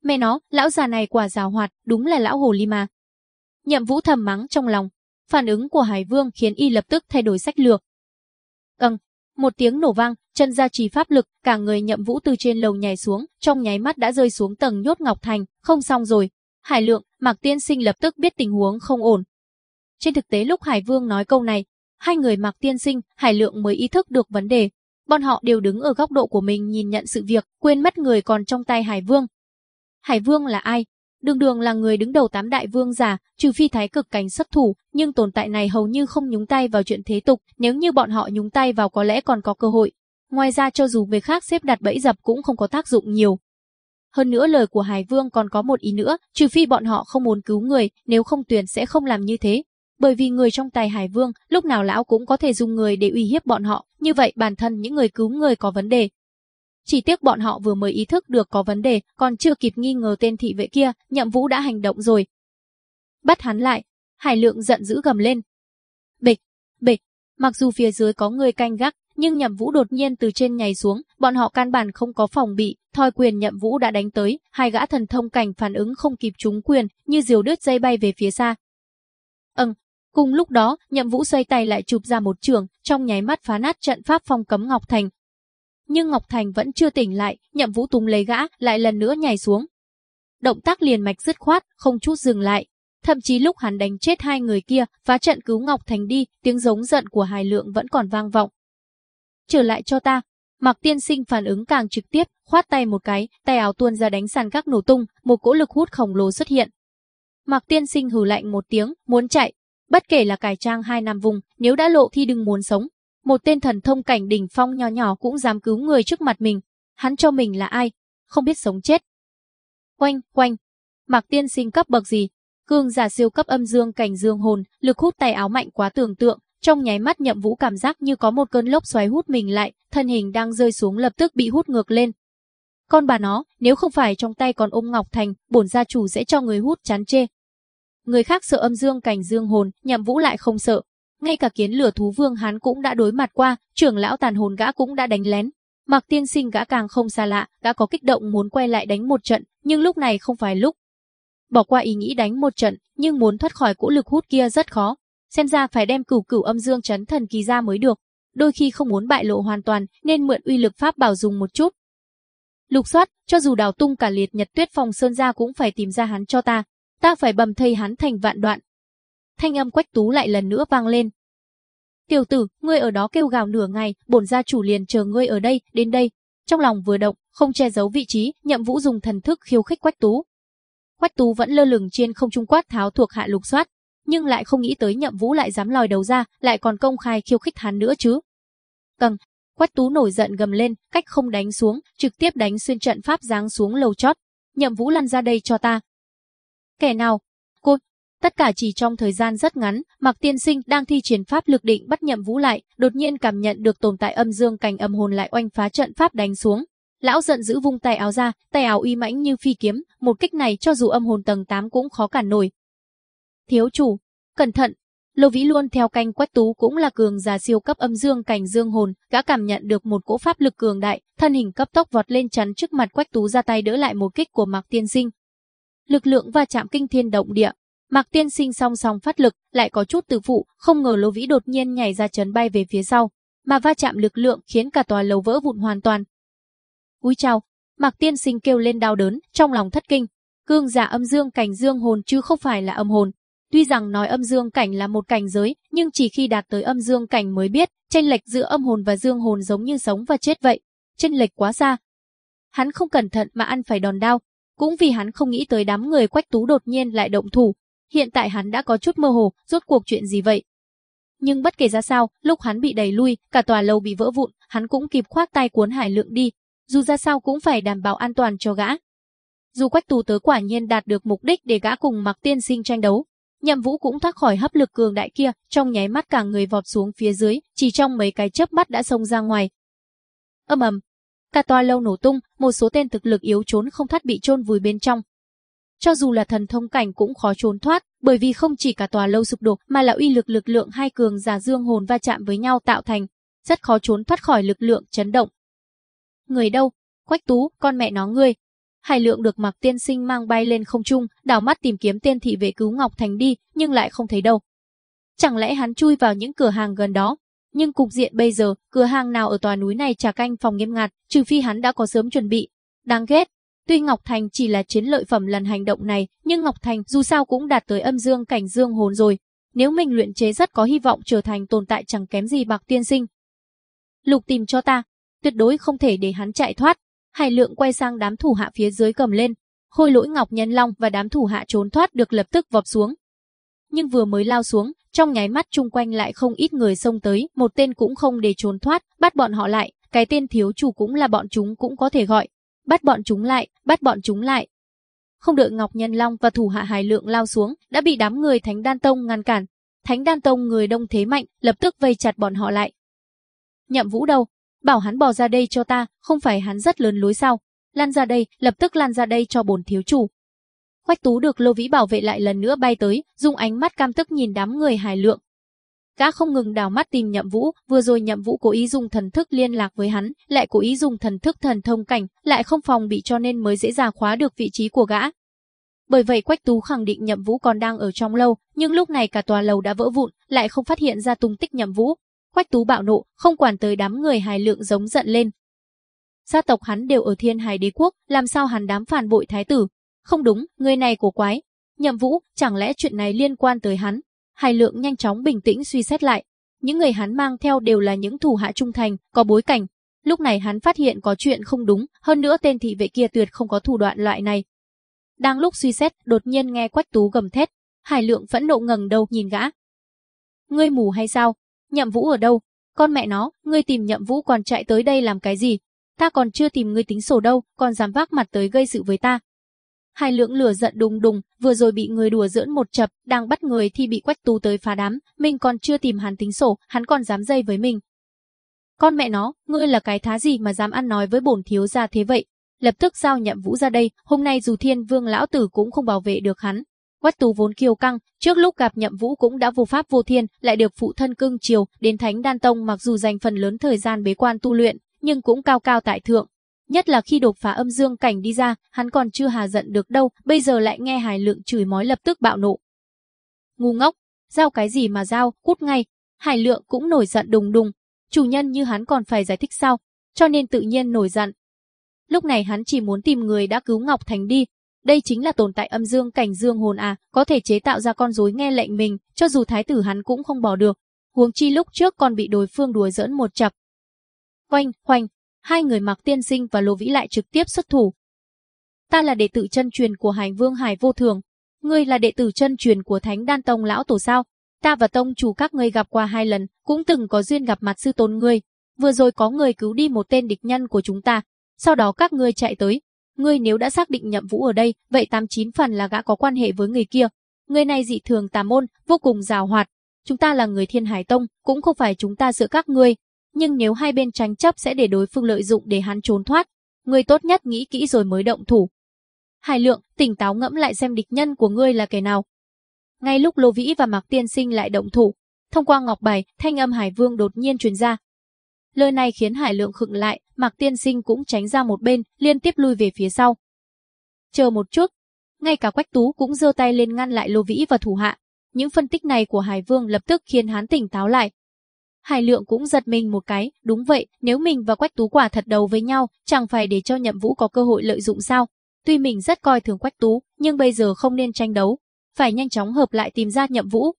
Mẹ nó, lão già này quả rào hoạt, đúng là lão hồ ly mà. Nhậm Vũ thầm mắng trong lòng. Phản ứng của Hải Vương khiến y lập tức thay đổi sách lược. Âng, một tiếng nổ vang, chân ra trì pháp lực, cả người Nhậm Vũ từ trên lầu nhảy xuống, trong nháy mắt đã rơi xuống tầng nhốt Ngọc Thành, không xong rồi. Hải Lượng, Mạc Tiên Sinh lập tức biết tình huống không ổn. Trên thực tế lúc Hải Vương nói câu này, hai người Mạc Tiên Sinh, Hải Lượng mới ý thức được vấn đề. Bọn họ đều đứng ở góc độ của mình nhìn nhận sự việc, quên mất người còn trong tay Hải Vương, Hải Vương là ai? Đường đường là người đứng đầu tám đại vương giả, trừ phi thái cực cảnh xuất thủ, nhưng tồn tại này hầu như không nhúng tay vào chuyện thế tục, nếu như bọn họ nhúng tay vào có lẽ còn có cơ hội. Ngoài ra cho dù người khác xếp đặt bẫy dập cũng không có tác dụng nhiều. Hơn nữa lời của Hải Vương còn có một ý nữa, trừ phi bọn họ không muốn cứu người, nếu không tuyển sẽ không làm như thế. Bởi vì người trong tay Hải Vương, lúc nào lão cũng có thể dùng người để uy hiếp bọn họ, như vậy bản thân những người cứu người có vấn đề, chỉ tiếc bọn họ vừa mới ý thức được có vấn đề, còn chưa kịp nghi ngờ tên thị vệ kia, nhậm vũ đã hành động rồi. Bắt hắn lại, Hải Lượng giận dữ gầm lên. Bịch, bịch, mặc dù phía dưới có người canh gác, nhưng nhậm vũ đột nhiên từ trên nhảy xuống, bọn họ căn bản không có phòng bị, thoi quyền nhậm vũ đã đánh tới, hai gã thần thông cảnh phản ứng không kịp trúng quyền, như diều đứt dây bay về phía xa. Ừm, cùng lúc đó, nhậm vũ xoay tay lại chụp ra một trường, trong nháy mắt phá nát trận pháp phong cấm Ngọc Thành, nhưng Ngọc Thành vẫn chưa tỉnh lại, nhậm vũ tung lấy gã, lại lần nữa nhảy xuống. Động tác liền mạch dứt khoát, không chút dừng lại. Thậm chí lúc hắn đánh chết hai người kia, phá trận cứu Ngọc Thành đi, tiếng giống giận của hài Lượng vẫn còn vang vọng. Trở lại cho ta. Mạc tiên sinh phản ứng càng trực tiếp, khoát tay một cái, tay áo tuôn ra đánh sàn các nổ tung, một cỗ lực hút khổng lồ xuất hiện. Mạc Tiên Sinh hừ lạnh một tiếng, muốn chạy. Bất kể là cải trang hai năm vùng, nếu đã lộ thì đừng muốn sống. Một tên thần thông cảnh đỉnh phong nhỏ nhỏ cũng dám cứu người trước mặt mình. Hắn cho mình là ai? Không biết sống chết. Quanh quanh, Mạc Tiên Sinh cấp bậc gì? Cương giả siêu cấp âm dương cảnh dương hồn, lực hút tay áo mạnh quá tưởng tượng, trong nháy mắt Nhậm Vũ cảm giác như có một cơn lốc xoáy hút mình lại, thân hình đang rơi xuống lập tức bị hút ngược lên. Con bà nó, nếu không phải trong tay còn ôm Ngọc Thành, bổn gia chủ sẽ cho người hút chán chê. Người khác sợ âm dương cảnh dương hồn, Nhậm Vũ lại không sợ. Ngay cả kiến lửa thú vương hắn cũng đã đối mặt qua, trưởng lão tàn hồn gã cũng đã đánh lén. Mặc tiên sinh gã càng không xa lạ, gã có kích động muốn quay lại đánh một trận, nhưng lúc này không phải lúc. Bỏ qua ý nghĩ đánh một trận, nhưng muốn thoát khỏi cỗ lực hút kia rất khó. Xem ra phải đem cửu cửu âm dương chấn thần kỳ ra mới được. Đôi khi không muốn bại lộ hoàn toàn, nên mượn uy lực pháp bảo dùng một chút. Lục soát, cho dù đào tung cả liệt nhật tuyết phòng sơn ra cũng phải tìm ra hắn cho ta. Ta phải bầm thây hắn thành vạn đoạn. Thanh âm quách tú lại lần nữa vang lên. Tiểu tử, ngươi ở đó kêu gào nửa ngày, bổn gia chủ liền chờ ngươi ở đây, đến đây. Trong lòng vừa động, không che giấu vị trí, nhậm vũ dùng thần thức khiêu khích quách tú. Quách tú vẫn lơ lửng trên không trung quát tháo thuộc hạ lục soát, nhưng lại không nghĩ tới nhậm vũ lại dám lòi đầu ra, lại còn công khai khiêu khích hắn nữa chứ. Cần, Quách Tú nổi giận gầm lên, cách không đánh xuống, trực tiếp đánh xuyên trận pháp giáng xuống lầu chót. Nhậm Vũ lăn ra đây cho ta. Kẻ nào? Cô. Tất cả chỉ trong thời gian rất ngắn, Mạc Tiên Sinh đang thi triển pháp lực định bắt Nhậm Vũ lại, đột nhiên cảm nhận được tồn tại âm dương cảnh âm hồn lại oanh phá trận pháp đánh xuống. Lão giận dữ vung tay áo ra, tay áo uy mãnh như phi kiếm, một kích này cho dù âm hồn tầng 8 cũng khó cản nổi. Thiếu chủ, cẩn thận, Lô Vĩ luôn theo canh Quách Tú cũng là cường giả siêu cấp âm dương cảnh dương hồn, gã cảm nhận được một cỗ pháp lực cường đại, thân hình cấp tốc vọt lên chắn trước mặt Quách Tú ra tay đỡ lại một kích của Mạc Tiên Sinh. Lực lượng va chạm kinh thiên động địa, Mạc Tiên Sinh song song phát lực, lại có chút tự phụ, không ngờ Lô Vĩ đột nhiên nhảy ra chấn bay về phía sau, mà va chạm lực lượng khiến cả tòa lầu vỡ vụn hoàn toàn. Úi chào, Mạc Tiên Sinh kêu lên đau đớn, trong lòng thất kinh. Cương giả âm dương cảnh dương hồn chứ không phải là âm hồn, Tuy rằng nói âm dương cảnh là một cảnh giới, nhưng chỉ khi đạt tới âm dương cảnh mới biết, chênh lệch giữa âm hồn và dương hồn giống như sống và chết vậy, chênh lệch quá xa. Hắn không cẩn thận mà ăn phải đòn đau, cũng vì hắn không nghĩ tới đám người Quách Tú đột nhiên lại động thủ. Hiện tại hắn đã có chút mơ hồ, rốt cuộc chuyện gì vậy? Nhưng bất kể ra sao, lúc hắn bị đẩy lui, cả tòa lâu bị vỡ vụn, hắn cũng kịp khoác tay cuốn Hải Lượng đi, dù ra sao cũng phải đảm bảo an toàn cho gã. Dù Quách Tú tớ quả nhiên đạt được mục đích để gã cùng Mạc Tiên Sinh tranh đấu, Nhậm Vũ cũng thoát khỏi hấp lực cường đại kia, trong nháy mắt cả người vọt xuống phía dưới, chỉ trong mấy cái chớp mắt đã xông ra ngoài. Âm ầm, cả tòa lâu nổ tung, một số tên thực lực yếu trốn không thoát bị chôn vùi bên trong. Cho dù là thần thông cảnh cũng khó trốn thoát, bởi vì không chỉ cả tòa lâu sụp đổ mà là uy lực lực lượng hai cường giả dương hồn va chạm với nhau tạo thành, rất khó trốn thoát khỏi lực lượng chấn động. Người đâu? Quách Tú, con mẹ nó ngươi, Hải lượng được Mạc Tiên Sinh mang bay lên không trung, đảo mắt tìm kiếm tiên thị vệ cứu Ngọc Thành đi, nhưng lại không thấy đâu. Chẳng lẽ hắn chui vào những cửa hàng gần đó? Nhưng cục diện bây giờ, cửa hàng nào ở tòa núi này trà canh phòng nghiêm ngặt, trừ phi hắn đã có sớm chuẩn bị. Đáng ghét. Tuy Ngọc Thành chỉ là chiến lợi phẩm lần hành động này, nhưng Ngọc Thành dù sao cũng đạt tới âm dương cảnh dương hồn rồi. Nếu mình luyện chế rất có hy vọng trở thành tồn tại chẳng kém gì bạc tiên sinh. Lục tìm cho ta, tuyệt đối không thể để hắn chạy thoát. Hải lượng quay sang đám thủ hạ phía dưới cầm lên. Khôi lỗi Ngọc Nhân Long và đám thủ hạ trốn thoát được lập tức vọt xuống. Nhưng vừa mới lao xuống, trong nháy mắt chung quanh lại không ít người xông tới, một tên cũng không để trốn thoát, bắt bọn họ lại, cái tên thiếu chủ cũng là bọn chúng cũng có thể gọi. Bắt bọn chúng lại, bắt bọn chúng lại. Không đợi Ngọc Nhân Long và thủ hạ Hải Lượng lao xuống, đã bị đám người Thánh Đan Tông ngăn cản. Thánh Đan Tông người đông thế mạnh, lập tức vây chặt bọn họ lại. Nhậm Vũ đâu? Bảo hắn bỏ ra đây cho ta, không phải hắn rất lớn lối sao? Lan ra đây, lập tức lan ra đây cho bổn thiếu chủ. Quách Tú được Lô Vĩ bảo vệ lại lần nữa bay tới, dùng ánh mắt cam tức nhìn đám người hài lượng. Gã không ngừng đào mắt tìm Nhậm Vũ, vừa rồi Nhậm Vũ cố ý dùng thần thức liên lạc với hắn, lại cố ý dùng thần thức thần thông cảnh, lại không phòng bị cho nên mới dễ dàng khóa được vị trí của gã. Bởi vậy Quách Tú khẳng định Nhậm Vũ còn đang ở trong lâu, nhưng lúc này cả tòa lầu đã vỡ vụn, lại không phát hiện ra tung tích Nhậm Vũ, Quách Tú bạo nộ, không quản tới đám người hài lượng giống giận lên. Gia tộc hắn đều ở thiên hài đế quốc, làm sao hắn đám phản bội thái tử? Không đúng, người này của quái. Nhậm vũ, chẳng lẽ chuyện này liên quan tới hắn? Hài lượng nhanh chóng bình tĩnh suy xét lại. Những người hắn mang theo đều là những thủ hạ trung thành, có bối cảnh. Lúc này hắn phát hiện có chuyện không đúng, hơn nữa tên thị vệ kia tuyệt không có thủ đoạn loại này. Đang lúc suy xét, đột nhiên nghe Quách Tú gầm thét, Hải Lượng phẫn nộ ngẩng đầu nhìn gã. Ngươi mù hay sao? Nhậm Vũ ở đâu? Con mẹ nó, ngươi tìm Nhậm Vũ còn chạy tới đây làm cái gì? Ta còn chưa tìm ngươi tính sổ đâu, còn dám vác mặt tới gây sự với ta. Hai Lượng lửa giận đùng đùng, vừa rồi bị người đùa giỡn một chập, đang bắt người thì bị Quách Tú tới phá đám, mình còn chưa tìm hắn tính sổ, hắn còn dám dây với mình. Con mẹ nó, ngươi là cái thá gì mà dám ăn nói với bổn thiếu gia thế vậy? Lập tức giao nhậm vũ ra đây, hôm nay dù thiên vương lão tử cũng không bảo vệ được hắn. Quách tú vốn kiêu căng, trước lúc gặp nhậm vũ cũng đã vô pháp vô thiên, lại được phụ thân cưng chiều, đến thánh đan tông mặc dù dành phần lớn thời gian bế quan tu luyện, nhưng cũng cao cao tại thượng. Nhất là khi đột phá âm dương cảnh đi ra, hắn còn chưa hà giận được đâu, bây giờ lại nghe hài lượng chửi mói lập tức bạo nộ. Ngu ngốc, giao cái gì mà giao, cút ngay. Hải lượng cũng nổi giận đùng đùng, chủ nhân như hắn còn phải giải thích sao, cho nên tự nhiên nổi giận. Lúc này hắn chỉ muốn tìm người đã cứu Ngọc Thành đi. Đây chính là tồn tại âm dương cảnh dương hồn à, có thể chế tạo ra con rối nghe lệnh mình, cho dù thái tử hắn cũng không bỏ được. Huống chi lúc trước còn bị đối phương đùa giỡn một chập. Khoanh, khoanh, hai người mặc tiên sinh và lô vĩ lại trực tiếp xuất thủ. Ta là đệ tử chân truyền của Hành Vương Hải Vô Thường, ngươi là đệ tử chân truyền của Thánh Đan Tông lão tổ sao? Ta và tông chủ các ngươi gặp qua hai lần, cũng từng có duyên gặp mặt sư tôn ngươi. Vừa rồi có người cứu đi một tên địch nhân của chúng ta, sau đó các ngươi chạy tới. Ngươi nếu đã xác định nhậm vũ ở đây, vậy tám chín phần là gã có quan hệ với người kia. Người này dị thường tà môn, vô cùng rào hoạt. Chúng ta là người thiên hải tông, cũng không phải chúng ta giữa các ngươi. Nhưng nếu hai bên tranh chấp sẽ để đối phương lợi dụng để hắn trốn thoát. Ngươi tốt nhất nghĩ kỹ rồi mới động thủ. Hải lượng, tỉnh táo ngẫm lại xem địch nhân của ngươi là kẻ nào. Ngay lúc Lô Vĩ và Mạc Tiên Sinh lại động thủ, thông qua ngọc bài, thanh âm Hải Vương đột nhiên truyền ra. Lời này khiến Hải Lượng khựng lại, Mạc Tiên Sinh cũng tránh ra một bên, liên tiếp lui về phía sau. Chờ một chút, ngay cả Quách Tú cũng giơ tay lên ngăn lại Lô Vĩ và thủ hạ. Những phân tích này của Hải Vương lập tức khiến hắn tỉnh táo lại. Hải Lượng cũng giật mình một cái, đúng vậy, nếu mình và Quách Tú quả thật đầu với nhau, chẳng phải để cho Nhậm Vũ có cơ hội lợi dụng sao? Tuy mình rất coi thường Quách Tú, nhưng bây giờ không nên tranh đấu, phải nhanh chóng hợp lại tìm ra nhậm vũ.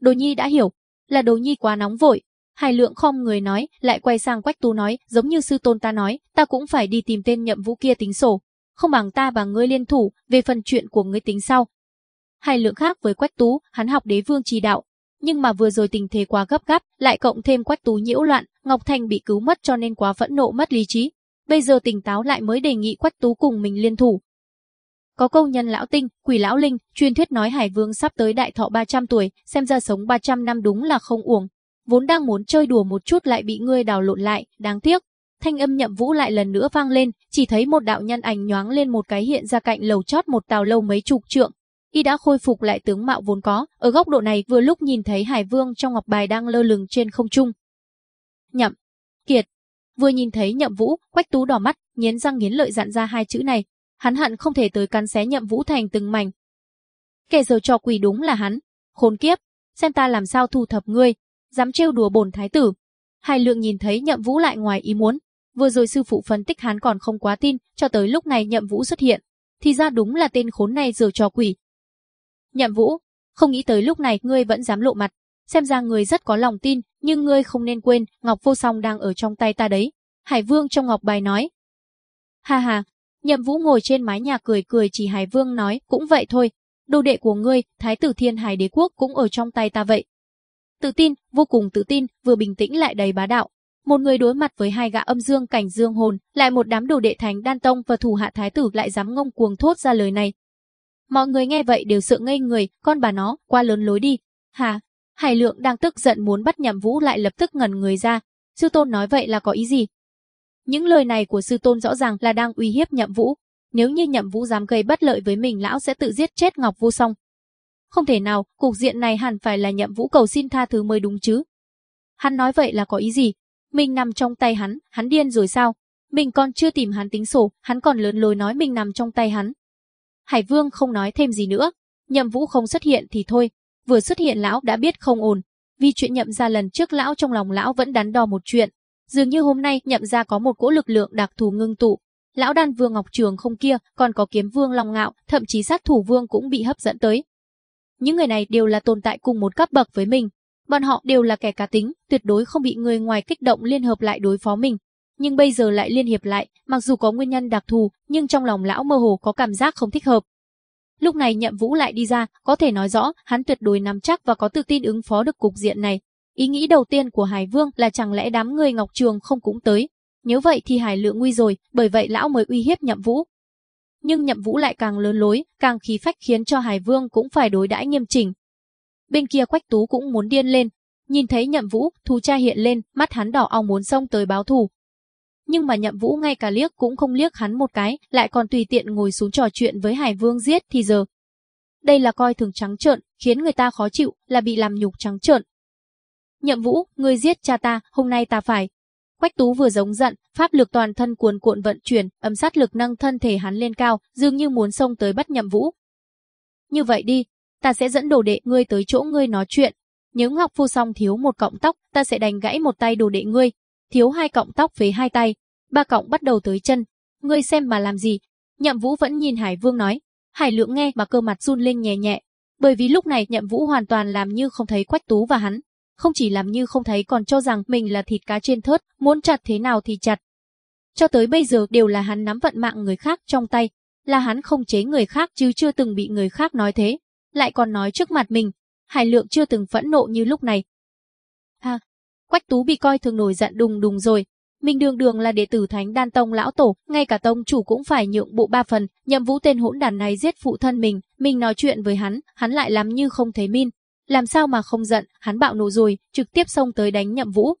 Đồ Nhi đã hiểu, là Đồ Nhi quá nóng vội. Hải lượng không người nói, lại quay sang Quách Tú nói, giống như sư tôn ta nói, ta cũng phải đi tìm tên nhậm vũ kia tính sổ. Không bằng ta và ngươi liên thủ, về phần chuyện của ngươi tính sau. Hải lượng khác với Quách Tú, hắn học đế vương trì đạo. Nhưng mà vừa rồi tình thế quá gấp gáp, lại cộng thêm Quách Tú nhiễu loạn, Ngọc Thành bị cứu mất cho nên quá phẫn nộ mất lý trí. Bây giờ tỉnh táo lại mới đề nghị Quách Tú cùng mình liên thủ, có câu nhân lão tinh, quỷ lão linh, truyền thuyết nói Hải Vương sắp tới đại thọ 300 tuổi, xem ra sống 300 năm đúng là không uổng. Vốn đang muốn chơi đùa một chút lại bị ngươi đào lộn lại, đáng tiếc. Thanh âm nhậm vũ lại lần nữa vang lên, chỉ thấy một đạo nhân ảnh nhoáng lên một cái hiện ra cạnh lầu chót một tàu lâu mấy chục trượng. Y đã khôi phục lại tướng mạo vốn có, ở góc độ này vừa lúc nhìn thấy Hải Vương trong ngọc bài đang lơ lửng trên không trung. Nhậm, kiệt, vừa nhìn thấy nhậm vũ, quách tú đỏ mắt, nghiến răng nghiến lợi dặn ra hai chữ này, hắn hận không thể tới cắn xé nhậm vũ thành từng mảnh. Kẻ giờ trò quỷ đúng là hắn, khốn kiếp, xem ta làm sao thu thập ngươi, dám trêu đùa bổn thái tử. Hai lượng nhìn thấy nhậm vũ lại ngoài ý muốn, vừa rồi sư phụ phân tích hắn còn không quá tin, cho tới lúc này nhậm vũ xuất hiện, thì ra đúng là tên khốn này giờ trò quỷ. Nhậm vũ, không nghĩ tới lúc này ngươi vẫn dám lộ mặt, xem ra ngươi rất có lòng tin, nhưng ngươi không nên quên, Ngọc Vô Song đang ở trong tay ta đấy. Hải Vương trong ngọc bài nói. Ha ha, Nhậm Vũ ngồi trên mái nhà cười cười chỉ Hải Vương nói, cũng vậy thôi, đồ đệ của ngươi, Thái tử Thiên Hải Đế quốc cũng ở trong tay ta vậy. Tự tin, vô cùng tự tin, vừa bình tĩnh lại đầy bá đạo. Một người đối mặt với hai gã âm dương cảnh dương hồn, lại một đám đồ đệ thánh đan tông và thủ hạ thái tử lại dám ngông cuồng thốt ra lời này. Mọi người nghe vậy đều sợ ngây người, con bà nó, qua lớn lối đi. Hà, Hải Lượng đang tức giận muốn bắt Nhậm Vũ lại lập tức ngẩn người ra. Sư tôn nói vậy là có ý gì? Những lời này của sư tôn rõ ràng là đang uy hiếp Nhậm Vũ. Nếu như Nhậm Vũ dám gây bất lợi với mình lão sẽ tự giết chết Ngọc Vô Song. Không thể nào, cục diện này hẳn phải là Nhậm Vũ cầu xin tha thứ mới đúng chứ. Hắn nói vậy là có ý gì? Mình nằm trong tay hắn, hắn điên rồi sao? Mình còn chưa tìm hắn tính sổ, hắn còn lớn lối nói mình nằm trong tay hắn. Hải Vương không nói thêm gì nữa. Nhậm Vũ không xuất hiện thì thôi. Vừa xuất hiện lão đã biết không ổn. Vì chuyện nhậm ra lần trước lão trong lòng lão vẫn đắn đo một chuyện, Dường như hôm nay nhậm ra có một cỗ lực lượng đặc thù ngưng tụ. Lão đan vương Ngọc Trường không kia, còn có kiếm vương Long Ngạo, thậm chí sát thủ vương cũng bị hấp dẫn tới. Những người này đều là tồn tại cùng một cấp bậc với mình. Bọn họ đều là kẻ cá tính, tuyệt đối không bị người ngoài kích động liên hợp lại đối phó mình. nhưng bây giờ lại liên hiệp lại, mặc dù có nguyên nhân đặc thù, nhưng trong lòng lão mơ hồ có cảm giác không thích hợp. Lúc này Nhậm Vũ lại đi ra, có thể nói rõ, hắn tuyệt đối nắm chắc và có tự tin ứng phó được cục diện này. Ý nghĩ đầu tiên của Hải Vương là chẳng lẽ đám người Ngọc Trường không cũng tới. Nếu vậy thì Hải Lượng nguy rồi, bởi vậy lão mới uy hiếp Nhậm Vũ. Nhưng Nhậm Vũ lại càng lớn lối, càng khí phách khiến cho Hải Vương cũng phải đối đãi nghiêm chỉnh. Bên kia Quách Tú cũng muốn điên lên, nhìn thấy Nhậm Vũ, thú cha hiện lên, mắt hắn đỏ ong muốn xông tới báo thù. Nhưng mà Nhậm Vũ ngay cả liếc cũng không liếc hắn một cái, lại còn tùy tiện ngồi xuống trò chuyện với Hải Vương giết thì giờ. Đây là coi thường trắng trợn, khiến người ta khó chịu, là bị làm nhục trắng trợn. Nhậm Vũ, ngươi giết cha ta, hôm nay ta phải. Quách Tú vừa giống giận, pháp lực toàn thân cuồn cuộn vận chuyển, âm sát lực nâng thân thể hắn lên cao, dường như muốn xông tới bắt Nhậm Vũ. Như vậy đi, ta sẽ dẫn đồ đệ ngươi tới chỗ ngươi nói chuyện. Nếu Ngọc Phu Song thiếu một cọng tóc, ta sẽ đánh gãy một tay đồ đệ ngươi, thiếu hai cọng tóc với hai tay, ba cọng bắt đầu tới chân. Ngươi xem mà làm gì? Nhậm Vũ vẫn nhìn Hải Vương nói. Hải Lượng nghe mà cơ mặt run lên nhẹ nhẹ, bởi vì lúc này Nhậm Vũ hoàn toàn làm như không thấy Quách Tú và hắn, không chỉ làm như không thấy còn cho rằng mình là thịt cá trên thớt, muốn chặt thế nào thì chặt. Cho tới bây giờ đều là hắn nắm vận mạng người khác trong tay, là hắn không chế người khác chứ chưa từng bị người khác nói thế, lại còn nói trước mặt mình. Hải Lượng chưa từng phẫn nộ như lúc này. Ha, Quách Tú bị coi thường nổi giận đùng đùng rồi. Mình đường đường là đệ tử Thánh Đan Tông lão tổ, ngay cả tông chủ cũng phải nhượng bộ ba phần, nhậm vũ tên hỗn đàn này giết phụ thân mình, mình nói chuyện với hắn, hắn lại làm như không thấy min. Làm sao mà không giận, hắn bạo nổ rồi, trực tiếp xông tới đánh nhậm vũ.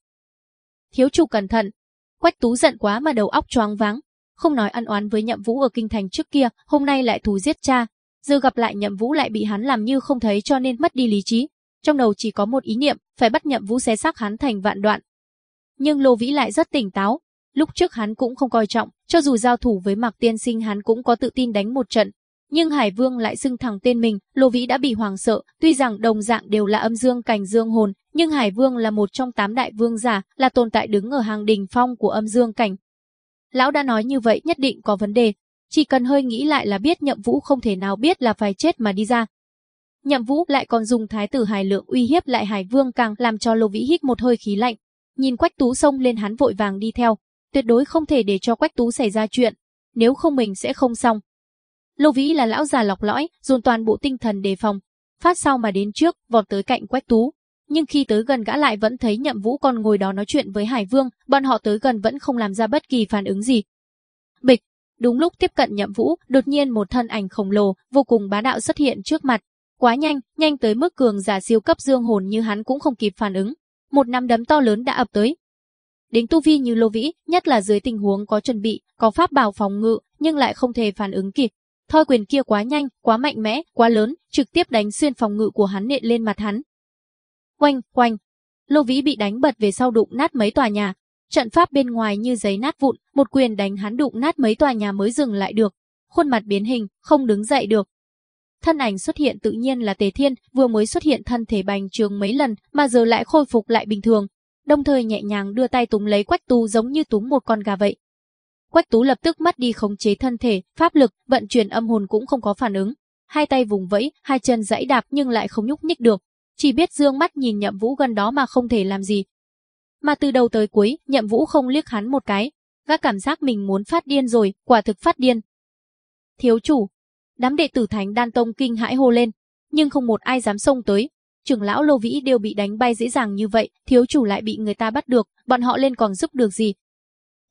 Thiếu chủ cẩn thận. Quách Tú giận quá mà đầu óc choáng váng, không nói ăn oán với nhậm vũ ở kinh thành trước kia, hôm nay lại thù giết cha. Giờ gặp lại nhậm vũ lại bị hắn làm như không thấy cho nên mất đi lý trí, trong đầu chỉ có một ý niệm, phải bắt Nhậm Vũ xé xác hắn thành vạn đoạn. Nhưng Lô Vĩ lại rất tỉnh táo, lúc trước hắn cũng không coi trọng, cho dù giao thủ với Mạc Tiên Sinh hắn cũng có tự tin đánh một trận, nhưng Hải Vương lại xưng thẳng tên mình, Lô Vĩ đã bị hoàng sợ, tuy rằng đồng dạng đều là âm dương cảnh dương hồn, nhưng Hải Vương là một trong tám đại vương giả, là tồn tại đứng ở hàng đỉnh phong của âm dương cảnh. Lão đã nói như vậy nhất định có vấn đề, chỉ cần hơi nghĩ lại là biết nhậm vũ không thể nào biết là phải chết mà đi ra, Nhậm Vũ lại còn dùng thái tử Hải Lượng uy hiếp lại Hải Vương càng làm cho Lô Vĩ hít một hơi khí lạnh. Nhìn Quách Tú xông lên hắn vội vàng đi theo, tuyệt đối không thể để cho Quách Tú xảy ra chuyện, nếu không mình sẽ không xong. Lô Vĩ là lão già lọc lõi, dồn toàn bộ tinh thần đề phòng, phát sau mà đến trước, vọt tới cạnh Quách Tú. Nhưng khi tới gần gã lại vẫn thấy Nhậm Vũ còn ngồi đó nói chuyện với Hải Vương, bọn họ tới gần vẫn không làm ra bất kỳ phản ứng gì. Bịch, đúng lúc tiếp cận Nhậm Vũ, đột nhiên một thân ảnh khổng lồ, vô cùng bá đạo xuất hiện trước mặt, Quá nhanh, nhanh tới mức cường giả siêu cấp dương hồn như hắn cũng không kịp phản ứng. Một nắm đấm to lớn đã ập tới. Đến tu vi như lô vĩ, nhất là dưới tình huống có chuẩn bị, có pháp bảo phòng ngự, nhưng lại không thể phản ứng kịp. Thoi quyền kia quá nhanh, quá mạnh mẽ, quá lớn, trực tiếp đánh xuyên phòng ngự của hắn nện lên mặt hắn. Quanh, quanh. Lô vĩ bị đánh bật về sau đụng nát mấy tòa nhà. Trận pháp bên ngoài như giấy nát vụn, một quyền đánh hắn đụng nát mấy tòa nhà mới dừng lại được. Khuôn mặt biến hình, không đứng dậy được, thân ảnh xuất hiện tự nhiên là Tề Thiên, vừa mới xuất hiện thân thể bành trường mấy lần, mà giờ lại khôi phục lại bình thường, đồng thời nhẹ nhàng đưa tay túm lấy Quách tu giống như túm một con gà vậy. Quách Tú lập tức mất đi khống chế thân thể, pháp lực, vận chuyển âm hồn cũng không có phản ứng, hai tay vùng vẫy, hai chân giãy đạp nhưng lại không nhúc nhích được, chỉ biết dương mắt nhìn Nhậm Vũ gần đó mà không thể làm gì. Mà từ đầu tới cuối, Nhậm Vũ không liếc hắn một cái, gã cảm giác mình muốn phát điên rồi, quả thực phát điên. Thiếu chủ, Đám đệ tử Thánh Đan Tông kinh hãi hô lên, nhưng không một ai dám xông tới. Trưởng lão Lô Vĩ đều bị đánh bay dễ dàng như vậy, thiếu chủ lại bị người ta bắt được, bọn họ lên còn giúp được gì?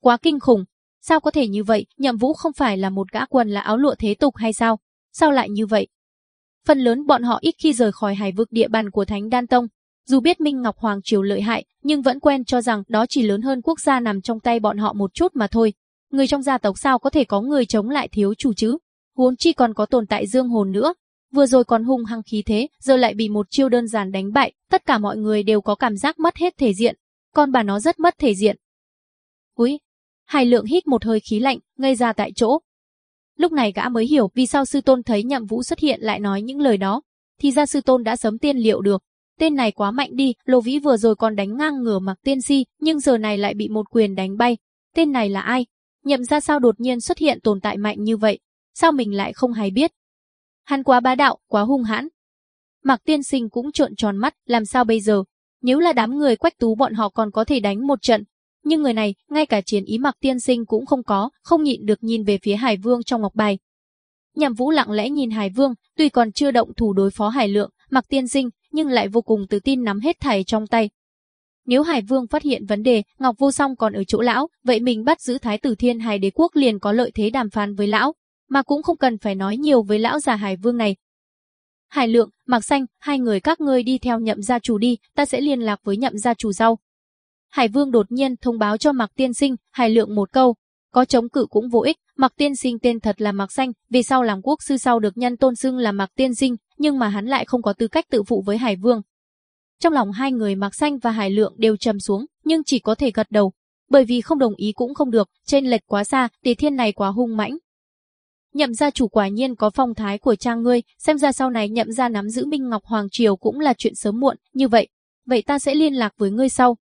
Quá kinh khủng, sao có thể như vậy, Nhậm Vũ không phải là một gã quần là áo lụa thế tục hay sao? Sao lại như vậy? Phần lớn bọn họ ít khi rời khỏi hải vực địa bàn của Thánh Đan Tông, dù biết Minh Ngọc Hoàng Triều lợi hại, nhưng vẫn quen cho rằng đó chỉ lớn hơn quốc gia nằm trong tay bọn họ một chút mà thôi. Người trong gia tộc sao có thể có người chống lại thiếu chủ chứ? huống chi còn có tồn tại dương hồn nữa. Vừa rồi còn hung hăng khí thế, giờ lại bị một chiêu đơn giản đánh bại, tất cả mọi người đều có cảm giác mất hết thể diện, còn bà nó rất mất thể diện. Úi, Hải Lượng hít một hơi khí lạnh, ngây ra tại chỗ. Lúc này gã mới hiểu vì sao sư tôn thấy Nhậm Vũ xuất hiện lại nói những lời đó, thì ra sư tôn đã sớm tiên liệu được. Tên này quá mạnh đi, Lô Vĩ vừa rồi còn đánh ngang ngửa mặc tiên si, nhưng giờ này lại bị một quyền đánh bay. Tên này là ai? Nhậm ra sao đột nhiên xuất hiện tồn tại mạnh như vậy? sao mình lại không hay biết? Hắn quá bá đạo, quá hung hãn. Mạc tiên sinh cũng trợn tròn mắt, làm sao bây giờ? Nếu là đám người quách tú bọn họ còn có thể đánh một trận, nhưng người này, ngay cả chiến ý mặc tiên sinh cũng không có, không nhịn được nhìn về phía Hải Vương trong ngọc bài. Nhậm Vũ lặng lẽ nhìn Hải Vương, tuy còn chưa động thủ đối phó Hải Lượng, mặc tiên sinh, nhưng lại vô cùng tự tin nắm hết thảy trong tay. Nếu Hải Vương phát hiện vấn đề, Ngọc Vô Song còn ở chỗ lão, vậy mình bắt giữ Thái tử Thiên Hải Đế quốc liền có lợi thế đàm phán với lão, mà cũng không cần phải nói nhiều với lão già Hải Vương này. Hải Lượng, Mạc Xanh, hai người các ngươi đi theo nhậm gia chủ đi, ta sẽ liên lạc với nhậm gia chủ sau. Hải Vương đột nhiên thông báo cho Mạc Tiên Sinh, Hải Lượng một câu, có chống cự cũng vô ích, Mạc Tiên Sinh tên thật là Mạc Xanh, vì sau làm quốc sư sau được nhân tôn xưng là Mạc Tiên Sinh, nhưng mà hắn lại không có tư cách tự phụ với Hải Vương. Trong lòng hai người Mạc Xanh và Hải Lượng đều trầm xuống, nhưng chỉ có thể gật đầu, bởi vì không đồng ý cũng không được, trên lệch quá xa, tỷ Thiên này quá hung mãnh. Nhậm gia chủ quả nhiên có phong thái của cha ngươi, xem ra sau này nhậm gia nắm giữ Minh Ngọc Hoàng Triều cũng là chuyện sớm muộn, như vậy, vậy ta sẽ liên lạc với ngươi sau.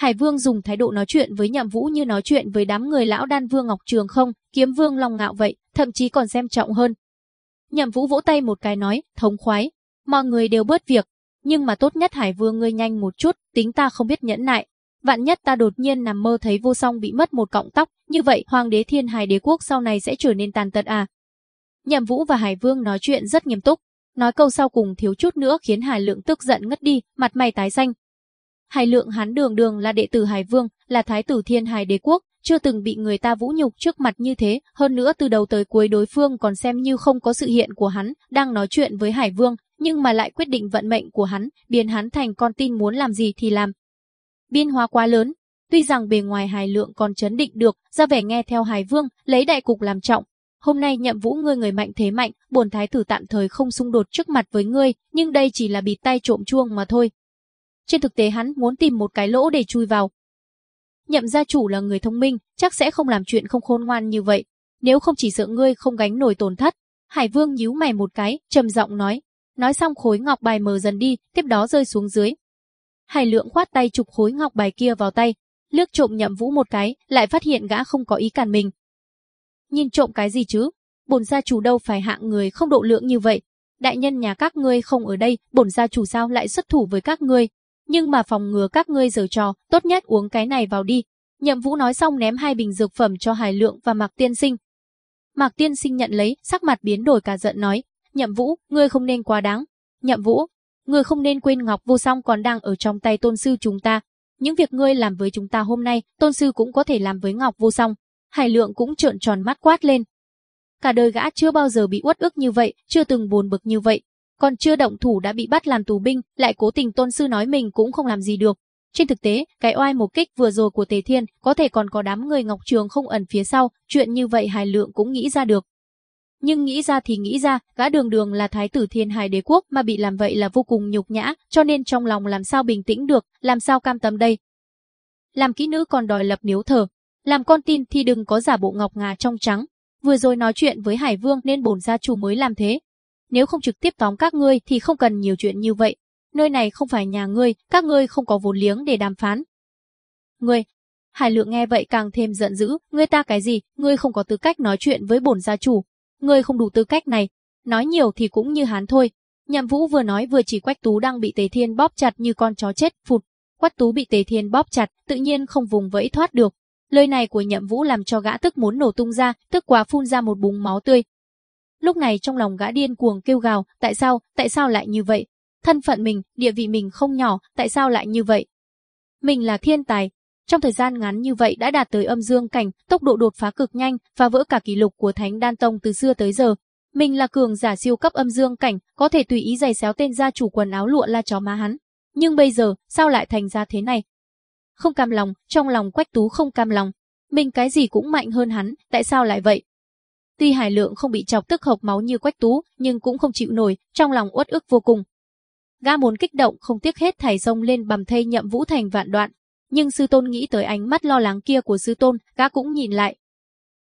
Hải Vương dùng thái độ nói chuyện với Nhậm Vũ như nói chuyện với đám người lão đan vương Ngọc Trường không, kiếm vương lòng ngạo vậy, thậm chí còn xem trọng hơn. Nhậm Vũ vỗ tay một cái nói, thống khoái, mọi người đều bớt việc, nhưng mà tốt nhất Hải Vương ngươi nhanh một chút, tính ta không biết nhẫn nại. Vạn nhất ta đột nhiên nằm mơ thấy vô song bị mất một cọng tóc, như vậy Hoàng đế Thiên Hải đế quốc sau này sẽ trở nên tàn tật à. Nhậm Vũ và Hải Vương nói chuyện rất nghiêm túc, nói câu sau cùng thiếu chút nữa khiến Hải Lượng tức giận ngất đi, mặt mày tái xanh. Hải Lượng hắn đường đường là đệ tử Hải Vương, là thái tử Thiên Hải đế quốc, chưa từng bị người ta vũ nhục trước mặt như thế, hơn nữa từ đầu tới cuối đối phương còn xem như không có sự hiện của hắn, đang nói chuyện với Hải Vương, nhưng mà lại quyết định vận mệnh của hắn, biến hắn thành con tin muốn làm gì thì làm. Biên hóa quá lớn, tuy rằng bề ngoài Hải Lượng còn chấn định được, ra vẻ nghe theo Hải Vương, lấy đại cục làm trọng. Hôm nay nhậm vũ ngươi người mạnh thế mạnh, bổn thái tử tạm thời không xung đột trước mặt với ngươi, nhưng đây chỉ là bịt tay trộm chuông mà thôi. Trên thực tế hắn muốn tìm một cái lỗ để chui vào, Nhậm gia chủ là người thông minh, chắc sẽ không làm chuyện không khôn ngoan như vậy. Nếu không chỉ sợ ngươi không gánh nổi tổn thất. Hải Vương nhíu mày một cái, trầm giọng nói. Nói xong khối ngọc bài mờ dần đi, tiếp đó rơi xuống dưới. Hải Lượng khoát tay chụp khối ngọc bài kia vào tay, lướt trộm nhậm vũ một cái, lại phát hiện gã không có ý cản mình. Nhìn trộm cái gì chứ? Bổn gia chủ đâu phải hạng người không độ lượng như vậy. Đại nhân nhà các ngươi không ở đây, bổn gia chủ sao lại xuất thủ với các ngươi, nhưng mà phòng ngừa các ngươi giở trò, tốt nhất uống cái này vào đi. Nhậm Vũ nói xong ném hai bình dược phẩm cho Hải Lượng và Mạc Tiên Sinh. Mạc Tiên Sinh nhận lấy, sắc mặt biến đổi cả giận nói, Nhậm Vũ, ngươi không nên quá đáng. Nhậm Vũ, ngươi không nên quên Ngọc Vô Song còn đang ở trong tay tôn sư chúng ta. Những việc ngươi làm với chúng ta hôm nay, tôn sư cũng có thể làm với Ngọc Vô Song. Hải Lượng cũng trợn tròn mắt quát lên. Cả đời gã chưa bao giờ bị uất ức như vậy, chưa từng buồn bực như vậy, còn chưa động thủ đã bị bắt làm tù binh, lại cố tình tôn sư nói mình cũng không làm gì được. Trên thực tế, cái oai một kích vừa rồi của Tề Thiên, có thể còn có đám người Ngọc Trường không ẩn phía sau, chuyện như vậy Hải Lượng cũng nghĩ ra được. Nhưng nghĩ ra thì nghĩ ra, gã đường đường là thái tử thiên hải đế quốc mà bị làm vậy là vô cùng nhục nhã, cho nên trong lòng làm sao bình tĩnh được, làm sao cam tâm đây. Làm kỹ nữ còn đòi lập niếu thờ, làm con tin thì đừng có giả bộ ngọc ngà trong trắng. Vừa rồi nói chuyện với Hải Vương nên bổn gia chủ mới làm thế, nếu không trực tiếp tóm các ngươi thì không cần nhiều chuyện như vậy. Nơi này không phải nhà ngươi, các ngươi không có vốn liếng để đàm phán. Ngươi, Hải Lượng nghe vậy càng thêm giận dữ, ngươi ta cái gì, ngươi không có tư cách nói chuyện với bổn gia chủ, ngươi không đủ tư cách này, nói nhiều thì cũng như hắn thôi. Nhậm Vũ vừa nói vừa chỉ Quách Tú đang bị Tề Thiên bóp chặt như con chó chết, phụt. Quách Tú bị Tề Thiên bóp chặt, tự nhiên không vùng vẫy thoát được. Lời này của Nhậm Vũ làm cho gã tức muốn nổ tung ra, tức quá phun ra một búng máu tươi, Lúc này trong lòng gã điên cuồng kêu gào, tại sao, tại sao lại như vậy? Thân phận mình, địa vị mình không nhỏ, tại sao lại như vậy? Mình là thiên tài, trong thời gian ngắn như vậy đã đạt tới âm dương cảnh, tốc độ đột phá cực nhanh, phá vỡ cả kỷ lục của Thánh Đan Tông từ xưa tới giờ. Mình là cường giả siêu cấp âm dương cảnh, có thể tùy ý giày xéo tên gia chủ quần áo lụa la chó má hắn. Nhưng bây giờ, sao lại thành ra thế này? Không cam lòng, trong lòng Quách Tú không cam lòng. Mình cái gì cũng mạnh hơn hắn, tại sao lại vậy? Tuy Hải Lượng không bị chọc tức hộc máu như Quách Tú, nhưng cũng không chịu nổi, trong lòng uất ức vô cùng. Gã muốn kích động không tiếc hết thảy rông lên bầm thây nhậm vũ thành vạn đoạn, nhưng sư tôn nghĩ tới ánh mắt lo lắng kia của sư tôn, gã cũng nhìn lại.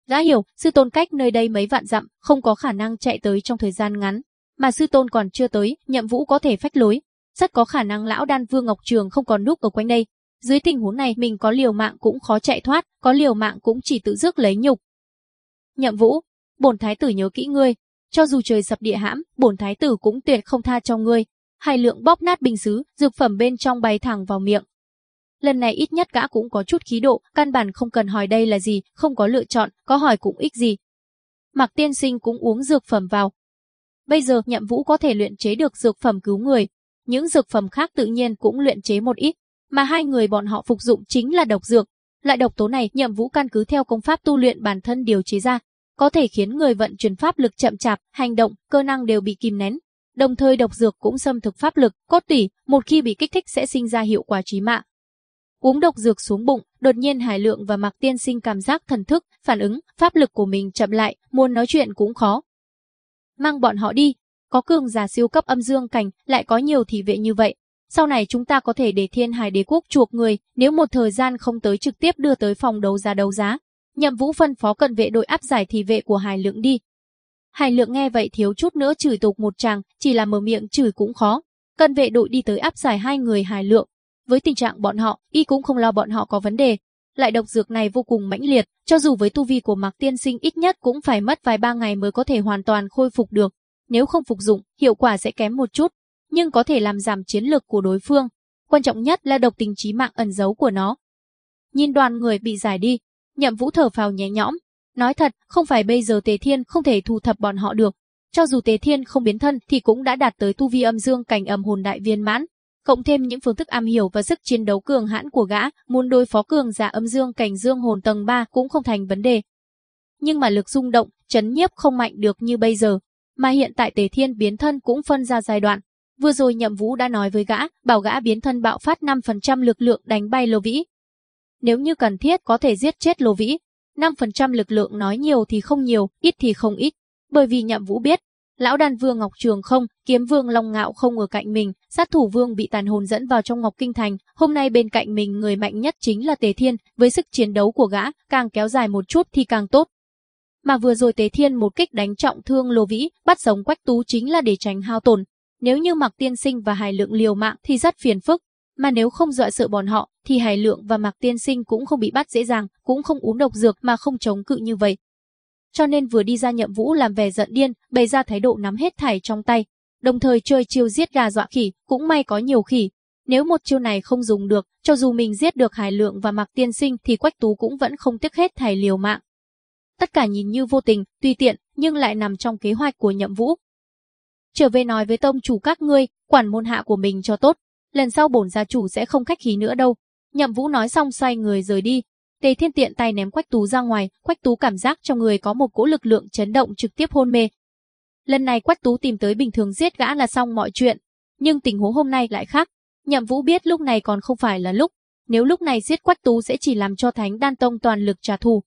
Gã hiểu, sư tôn cách nơi đây mấy vạn dặm, không có khả năng chạy tới trong thời gian ngắn, mà sư tôn còn chưa tới, nhậm vũ có thể phách lối, rất có khả năng lão đan vương Ngọc Trường không còn núp ở quanh đây. Dưới tình huống này mình có liều mạng cũng khó chạy thoát, có liều mạng cũng chỉ tự rước lấy nhục. Nhậm Vũ, bổn thái tử nhớ kỹ ngươi, cho dù trời sập địa hãm, bổn thái tử cũng tuyệt không tha cho ngươi. Hải lượng bóp nát bình sứ, dược phẩm bên trong bay thẳng vào miệng. lần này ít nhất gã cũng có chút khí độ, căn bản không cần hỏi đây là gì, không có lựa chọn, có hỏi cũng ích gì. Mạc tiên sinh cũng uống dược phẩm vào. Bây giờ nhậm vũ có thể luyện chế được dược phẩm cứu người. Những dược phẩm khác tự nhiên cũng luyện chế một ít, mà hai người bọn họ phục dụng chính là độc dược. Loại độc tố này nhậm vũ căn cứ theo công pháp tu luyện bản thân điều chế ra, có thể khiến người vận chuyển pháp lực chậm chạp, hành động, cơ năng đều bị kìm nén. Đồng thời độc dược cũng xâm thực pháp lực, cốt tủy, một khi bị kích thích sẽ sinh ra hiệu quả chí mạng. Uống độc dược xuống bụng, đột nhiên Hải Lượng và Mạc Tiên Sinh cảm giác thần thức, phản ứng, pháp lực của mình chậm lại, muốn nói chuyện cũng khó. Mang bọn họ đi, có cường giả siêu cấp âm dương cảnh, lại có nhiều thị vệ như vậy. Sau này chúng ta có thể để thiên hải đế quốc chuộc người, nếu một thời gian không tới trực tiếp đưa tới phòng đấu giá đấu giá. Nhậm vũ phân phó cận vệ đội áp giải thị vệ của Hải Lượng đi. Hải Lượng nghe vậy thiếu chút nữa chửi tục một tràng, chỉ là mở miệng chửi cũng khó. Cận vệ đội đi tới áp giải hai người Hải Lượng, với tình trạng bọn họ, y cũng không lo bọn họ có vấn đề. Lại độc dược này vô cùng mãnh liệt, cho dù với tu vi của Mạc Tiên Sinh ít nhất cũng phải mất vài ba ngày mới có thể hoàn toàn khôi phục được. Nếu không phục dụng, hiệu quả sẽ kém một chút, nhưng có thể làm giảm chiến lược của đối phương. Quan trọng nhất là độc tình trí mạng ẩn giấu của nó. Nhìn đoàn người bị giải đi, nhậm vũ thở phào nhẹ nhõm. Nói thật, không phải bây giờ Tề Thiên không thể thu thập bọn họ được. Cho dù Tề Thiên không biến thân thì cũng đã đạt tới tu vi âm dương cảnh âm hồn đại viên mãn, cộng thêm những phương thức am hiểu và sức chiến đấu cường hãn của gã, muốn đối phó cường giả âm dương cảnh dương hồn tầng 3 cũng không thành vấn đề. Nhưng mà lực rung động, chấn nhiếp không mạnh được như bây giờ, mà hiện tại Tề Thiên biến thân cũng phân ra giai đoạn. Vừa rồi Nhậm Vũ đã nói với gã, bảo gã biến thân bạo phát 5% lực lượng đánh bay Lô Vĩ. Nếu như cần thiết có thể giết chết Lô Vĩ, 5% lực lượng nói nhiều thì không nhiều, ít thì không ít, bởi vì Nhậm Vũ biết, Lão đàn vương Ngọc Trường không, kiếm vương Long Ngạo không ở cạnh mình, sát thủ vương bị tàn hồn dẫn vào trong Ngọc Kinh Thành, hôm nay bên cạnh mình người mạnh nhất chính là Tề Thiên, với sức chiến đấu của gã, càng kéo dài một chút thì càng tốt. Mà vừa rồi Tề Thiên một kích đánh trọng thương Lô Vĩ, bắt sống Quách Tú chính là để tránh hao tổn. Nếu như Mạc Tiên Sinh và Hải Lượng liều mạng thì rất phiền phức, mà nếu không dọa sợ bọn họ thì Hải Lượng và Mạc Tiên Sinh cũng không bị bắt dễ dàng, cũng không uống độc dược mà không chống cự như vậy cho nên vừa đi ra nhậm vũ làm vẻ giận điên, bày ra thái độ nắm hết thảy trong tay, đồng thời chơi chiêu giết gà dọa khỉ, cũng may có nhiều khỉ. Nếu một chiêu này không dùng được, cho dù mình giết được Hải Lượng và Mạc Tiên Sinh thì Quách Tú cũng vẫn không tiếc hết thảy liều mạng. Tất cả nhìn như vô tình, tùy tiện, nhưng lại nằm trong kế hoạch của nhậm vũ. Trở về nói với tông chủ các ngươi, quản môn hạ của mình cho tốt, lần sau bổn gia chủ sẽ không khách khí nữa đâu. Nhậm vũ nói xong xoay người rời đi, Tề Thiên tiện tay ném Quách Tú ra ngoài, Quách Tú cảm giác trong người có một cỗ lực lượng chấn động trực tiếp hôn mê. Lần này Quách Tú tìm tới bình thường giết gã là xong mọi chuyện, nhưng tình huống hôm nay lại khác. Nhậm Vũ biết lúc này còn không phải là lúc, nếu lúc này giết Quách Tú sẽ chỉ làm cho Thánh Đan Tông toàn lực trả thù.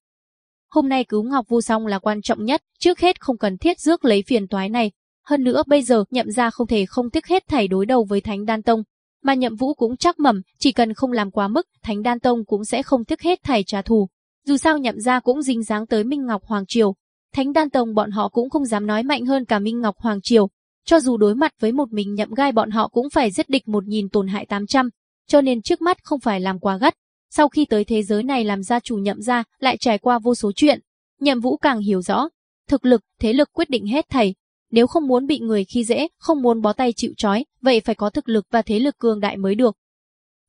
Hôm nay cứu Ngọc Vu xong là quan trọng nhất, trước hết không cần thiết rước lấy phiền toái này. Hơn nữa bây giờ nhậm ra không thể không tiếc hết thảy đối đầu với Thánh Đan Tông, mà nhậm vũ cũng chắc mẩm chỉ cần không làm quá mức, Thánh Đan Tông cũng sẽ không tiếc hết thảy trả thù. Dù sao nhậm gia cũng dính dáng tới Minh Ngọc Hoàng Triều. Thánh Đan Tông bọn họ cũng không dám nói mạnh hơn cả Minh Ngọc Hoàng Triều. Cho dù đối mặt với một mình nhậm gai bọn họ cũng phải giết địch một nghìn tổn hại 800. Cho nên trước mắt không phải làm quá gắt. Sau khi tới thế giới này làm gia chủ nhậm gia, lại trải qua vô số chuyện. Nhậm vũ càng hiểu rõ. Thực lực, thế lực quyết định hết thảy, nếu không muốn bị người khi dễ, không muốn bó tay chịu trói, vậy phải có thực lực và thế lực cường đại mới được.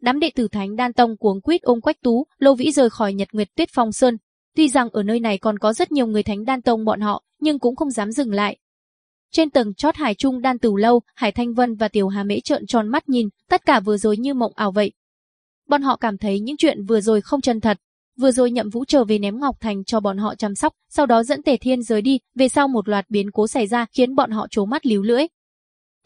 Đám đệ tử Thánh Đan Tông cuống quýt ôm Quách Tú, Lô Vĩ rời khỏi Nhật Nguyệt Tuyết Phong Sơn. Tuy rằng ở nơi này còn có rất nhiều người Thánh Đan Tông bọn họ, nhưng cũng không dám dừng lại. Trên tầng chót Hải Trung Đan Tử Lâu, Hải Thanh Vân và Tiểu Hà Mễ trợn tròn mắt nhìn, tất cả vừa rồi như mộng ảo vậy. Bọn họ cảm thấy những chuyện vừa rồi không chân thật, Vừa rồi Nhậm Vũ trở về ném Ngọc Thành cho bọn họ chăm sóc, sau đó dẫn Tề Thiên rời đi, về sau một loạt biến cố xảy ra khiến bọn họ trố mắt líu lưỡi.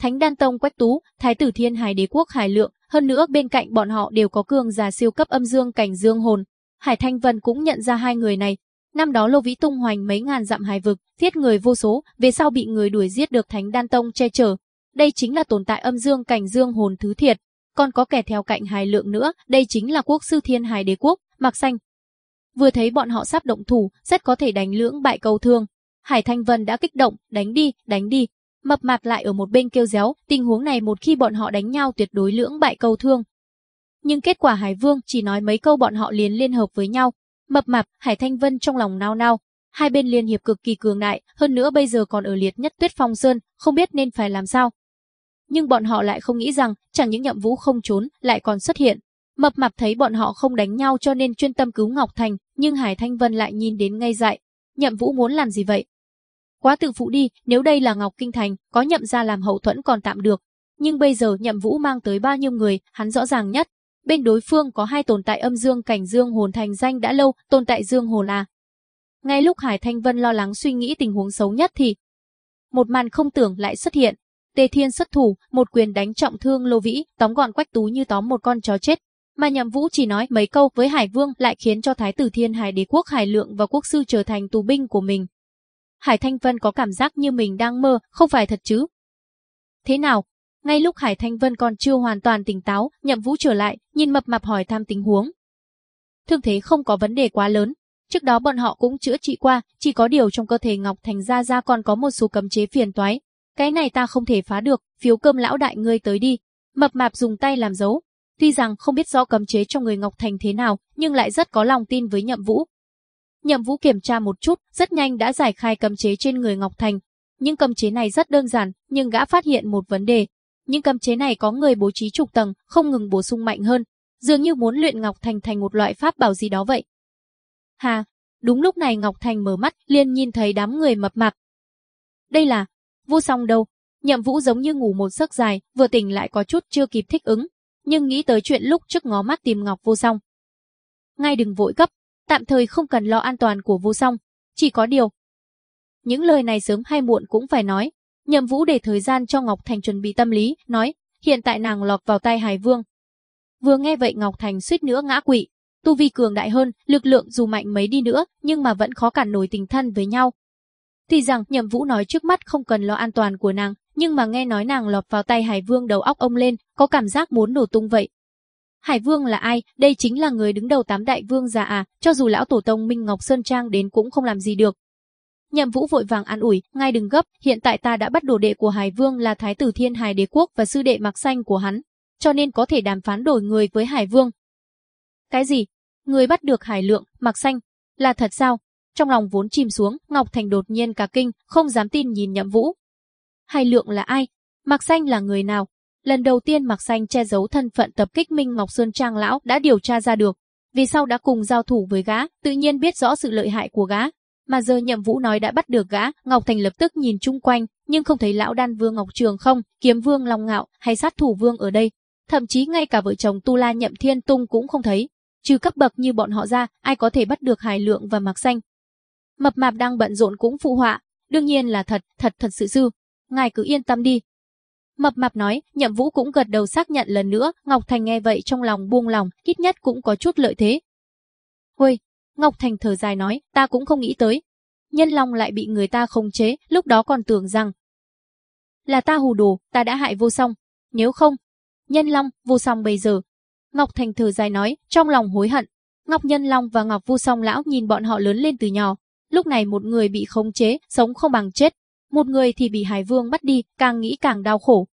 Thánh Đan Tông Quách Tú, Thái tử Thiên Hải Đế quốc Hải Lượng, hơn nữa bên cạnh bọn họ đều có cường giả siêu cấp âm dương cảnh dương hồn. Hải Thanh Vân cũng nhận ra hai người này. Năm đó Lô Vĩ tung hoành mấy ngàn dặm hải vực, giết người vô số, về sau bị người đuổi giết được Thánh Đan Tông che chở. Đây chính là tồn tại âm dương cảnh dương hồn thứ thiệt. Còn có kẻ theo cạnh Hải Lượng nữa, đây chính là quốc sư Thiên Hải Đế quốc, Mạc Xanh, Vừa thấy bọn họ sắp động thủ, rất có thể đánh lưỡng bại cầu thương. Hải Thanh Vân đã kích động, đánh đi, đánh đi. Mập mạp lại ở một bên kêu réo, tình huống này một khi bọn họ đánh nhau tuyệt đối lưỡng bại cầu thương. Nhưng kết quả Hải Vương chỉ nói mấy câu bọn họ liền liên hợp với nhau. Mập mạp, Hải Thanh Vân trong lòng nao nao. Hai bên liên hiệp cực kỳ cường đại, hơn nữa bây giờ còn ở liệt nhất tuyết phong sơn, không biết nên phải làm sao. Nhưng bọn họ lại không nghĩ rằng, chẳng những nhậm vũ không trốn, lại còn xuất hiện. Mập mạp thấy bọn họ không đánh nhau cho nên chuyên tâm cứu Ngọc Thành, nhưng Hải Thanh Vân lại nhìn đến ngay dại. Nhậm Vũ muốn làm gì vậy? Quá tự phụ đi, nếu đây là Ngọc Kinh Thành, có nhậm ra làm hậu thuẫn còn tạm được. Nhưng bây giờ nhậm Vũ mang tới bao nhiêu người, hắn rõ ràng nhất. Bên đối phương có hai tồn tại âm dương cảnh dương hồn thành danh đã lâu, tồn tại dương hồn là. Ngay lúc Hải Thanh Vân lo lắng suy nghĩ tình huống xấu nhất thì một màn không tưởng lại xuất hiện. Tề Thiên xuất thủ, một quyền đánh trọng thương Lô Vĩ, tóm gọn Quách Tú như tóm một con chó chết, mà Nhậm Vũ chỉ nói mấy câu với Hải Vương lại khiến cho Thái tử Thiên Hải Đế quốc Hải Lượng và quốc sư trở thành tù binh của mình. Hải Thanh Vân có cảm giác như mình đang mơ, không phải thật chứ? Thế nào? Ngay lúc Hải Thanh Vân còn chưa hoàn toàn tỉnh táo, Nhậm Vũ trở lại, nhìn mập mạp hỏi thăm tình huống. Thương thế không có vấn đề quá lớn, trước đó bọn họ cũng chữa trị qua, chỉ có điều trong cơ thể Ngọc Thành gia gia còn có một số cấm chế phiền toái. Cái này ta không thể phá được, phiếu cơm lão đại ngươi tới đi. Mập mạp dùng tay làm dấu, Tuy rằng không biết rõ cấm chế trong người Ngọc Thành thế nào, nhưng lại rất có lòng tin với Nhậm Vũ. Nhậm Vũ kiểm tra một chút, rất nhanh đã giải khai cấm chế trên người Ngọc Thành. Những cấm chế này rất đơn giản, nhưng gã phát hiện một vấn đề. Những cấm chế này có người bố trí trục tầng, không ngừng bổ sung mạnh hơn, dường như muốn luyện Ngọc Thành thành một loại pháp bảo gì đó vậy. Hà, đúng lúc này Ngọc Thành mở mắt, liền nhìn thấy đám người mập mạp. Đây là, vô song đâu, Nhậm Vũ giống như ngủ một giấc dài, vừa tỉnh lại có chút chưa kịp thích ứng, nhưng nghĩ tới chuyện lúc trước ngó mắt tìm Ngọc Vô Song. Ngay đừng vội gấp, tạm thời không cần lo an toàn của Vô Song, chỉ có điều. Những lời này sớm hay muộn cũng phải nói, Nhậm Vũ để thời gian cho Ngọc Thành chuẩn bị tâm lý, nói, hiện tại nàng lọt vào tay Hải Vương. Vừa nghe vậy Ngọc Thành suýt nữa ngã quỵ, tu vi cường đại hơn, lực lượng dù mạnh mấy đi nữa, nhưng mà vẫn khó cản nổi tình thân với nhau. Tuy rằng Nhậm Vũ nói trước mắt không cần lo an toàn của nàng, nhưng mà nghe nói nàng lọt vào tay Hải Vương đầu óc ông lên, có cảm giác muốn nổ tung vậy. Hải Vương là ai? Đây chính là người đứng đầu tám đại vương già à, cho dù lão tổ tông Minh Ngọc Sơn Trang đến cũng không làm gì được. Nhậm Vũ vội vàng an ủi, ngay đừng gấp, hiện tại ta đã bắt đồ đệ của Hải Vương là Thái tử Thiên Hải Đế quốc và sư đệ Mạc Xanh của hắn, cho nên có thể đàm phán đổi người với Hải Vương. Cái gì? Người bắt được Hải Lượng, Mạc Xanh? Là thật sao? Trong lòng vốn chìm xuống, Ngọc Thành đột nhiên cả kinh, không dám tin nhìn Nhậm Vũ. Hải Lượng là ai? Mạc Xanh là người nào? Lần đầu tiên Mạc Xanh che giấu thân phận tập kích Minh Ngọc Sơn Trang lão đã điều tra ra được. Vì sau đã cùng giao thủ với gã, tự nhiên biết rõ sự lợi hại của gã. Mà giờ Nhậm Vũ nói đã bắt được gã, Ngọc Thành lập tức nhìn chung quanh, nhưng không thấy lão đan vương Ngọc Trường không, kiếm vương Long Ngạo hay sát thủ vương ở đây. Thậm chí ngay cả vợ chồng Tu La Nhậm Thiên Tung cũng không thấy. Trừ cấp bậc như bọn họ ra, ai có thể bắt được Hải Lượng và Mạc Xanh. Mập mạp đang bận rộn cũng phụ họa, đương nhiên là thật, thật thật sự sư. Ngài cứ yên tâm đi, Mập mạp nói, nhậm vũ cũng gật đầu xác nhận lần nữa, Ngọc Thành nghe vậy trong lòng buông lòng, ít nhất cũng có chút lợi thế. Ôi, Ngọc Thành thở dài nói, ta cũng không nghĩ tới. Nhân Long lại bị người ta khống chế, lúc đó còn tưởng rằng là ta hù đồ, ta đã hại vô song. Nếu không, Nhân Long, vô song bây giờ. Ngọc Thành thở dài nói, trong lòng hối hận. Ngọc Nhân Long và Ngọc Vô Song lão nhìn bọn họ lớn lên từ nhỏ. Lúc này một người bị khống chế, sống không bằng chết, một người thì bị Hải Vương bắt đi, càng nghĩ càng đau khổ.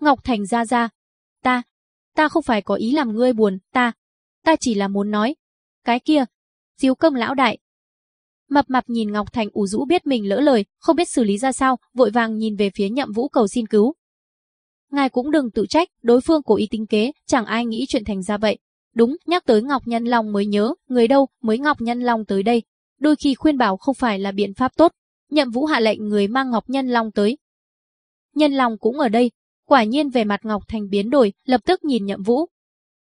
Ngọc Thành ra ra, ta, ta không phải có ý làm ngươi buồn, ta, ta chỉ là muốn nói. Cái kia, diếu công lão đại. Mập mập nhìn Ngọc Thành ủ rũ biết mình lỡ lời, không biết xử lý ra sao, vội vàng nhìn về phía nhậm vũ cầu xin cứu. Ngài cũng đừng tự trách, đối phương cố ý tính kế, chẳng ai nghĩ chuyện thành ra vậy. Đúng, nhắc tới Ngọc Nhân Long mới nhớ, người đâu mới Ngọc Nhân Long tới đây. Đôi khi khuyên bảo không phải là biện pháp tốt, Nhậm Vũ hạ lệnh người mang Ngọc Nhân Long tới. Nhân Long cũng ở đây, quả nhiên về mặt Ngọc Thành biến đổi, lập tức nhìn Nhậm Vũ.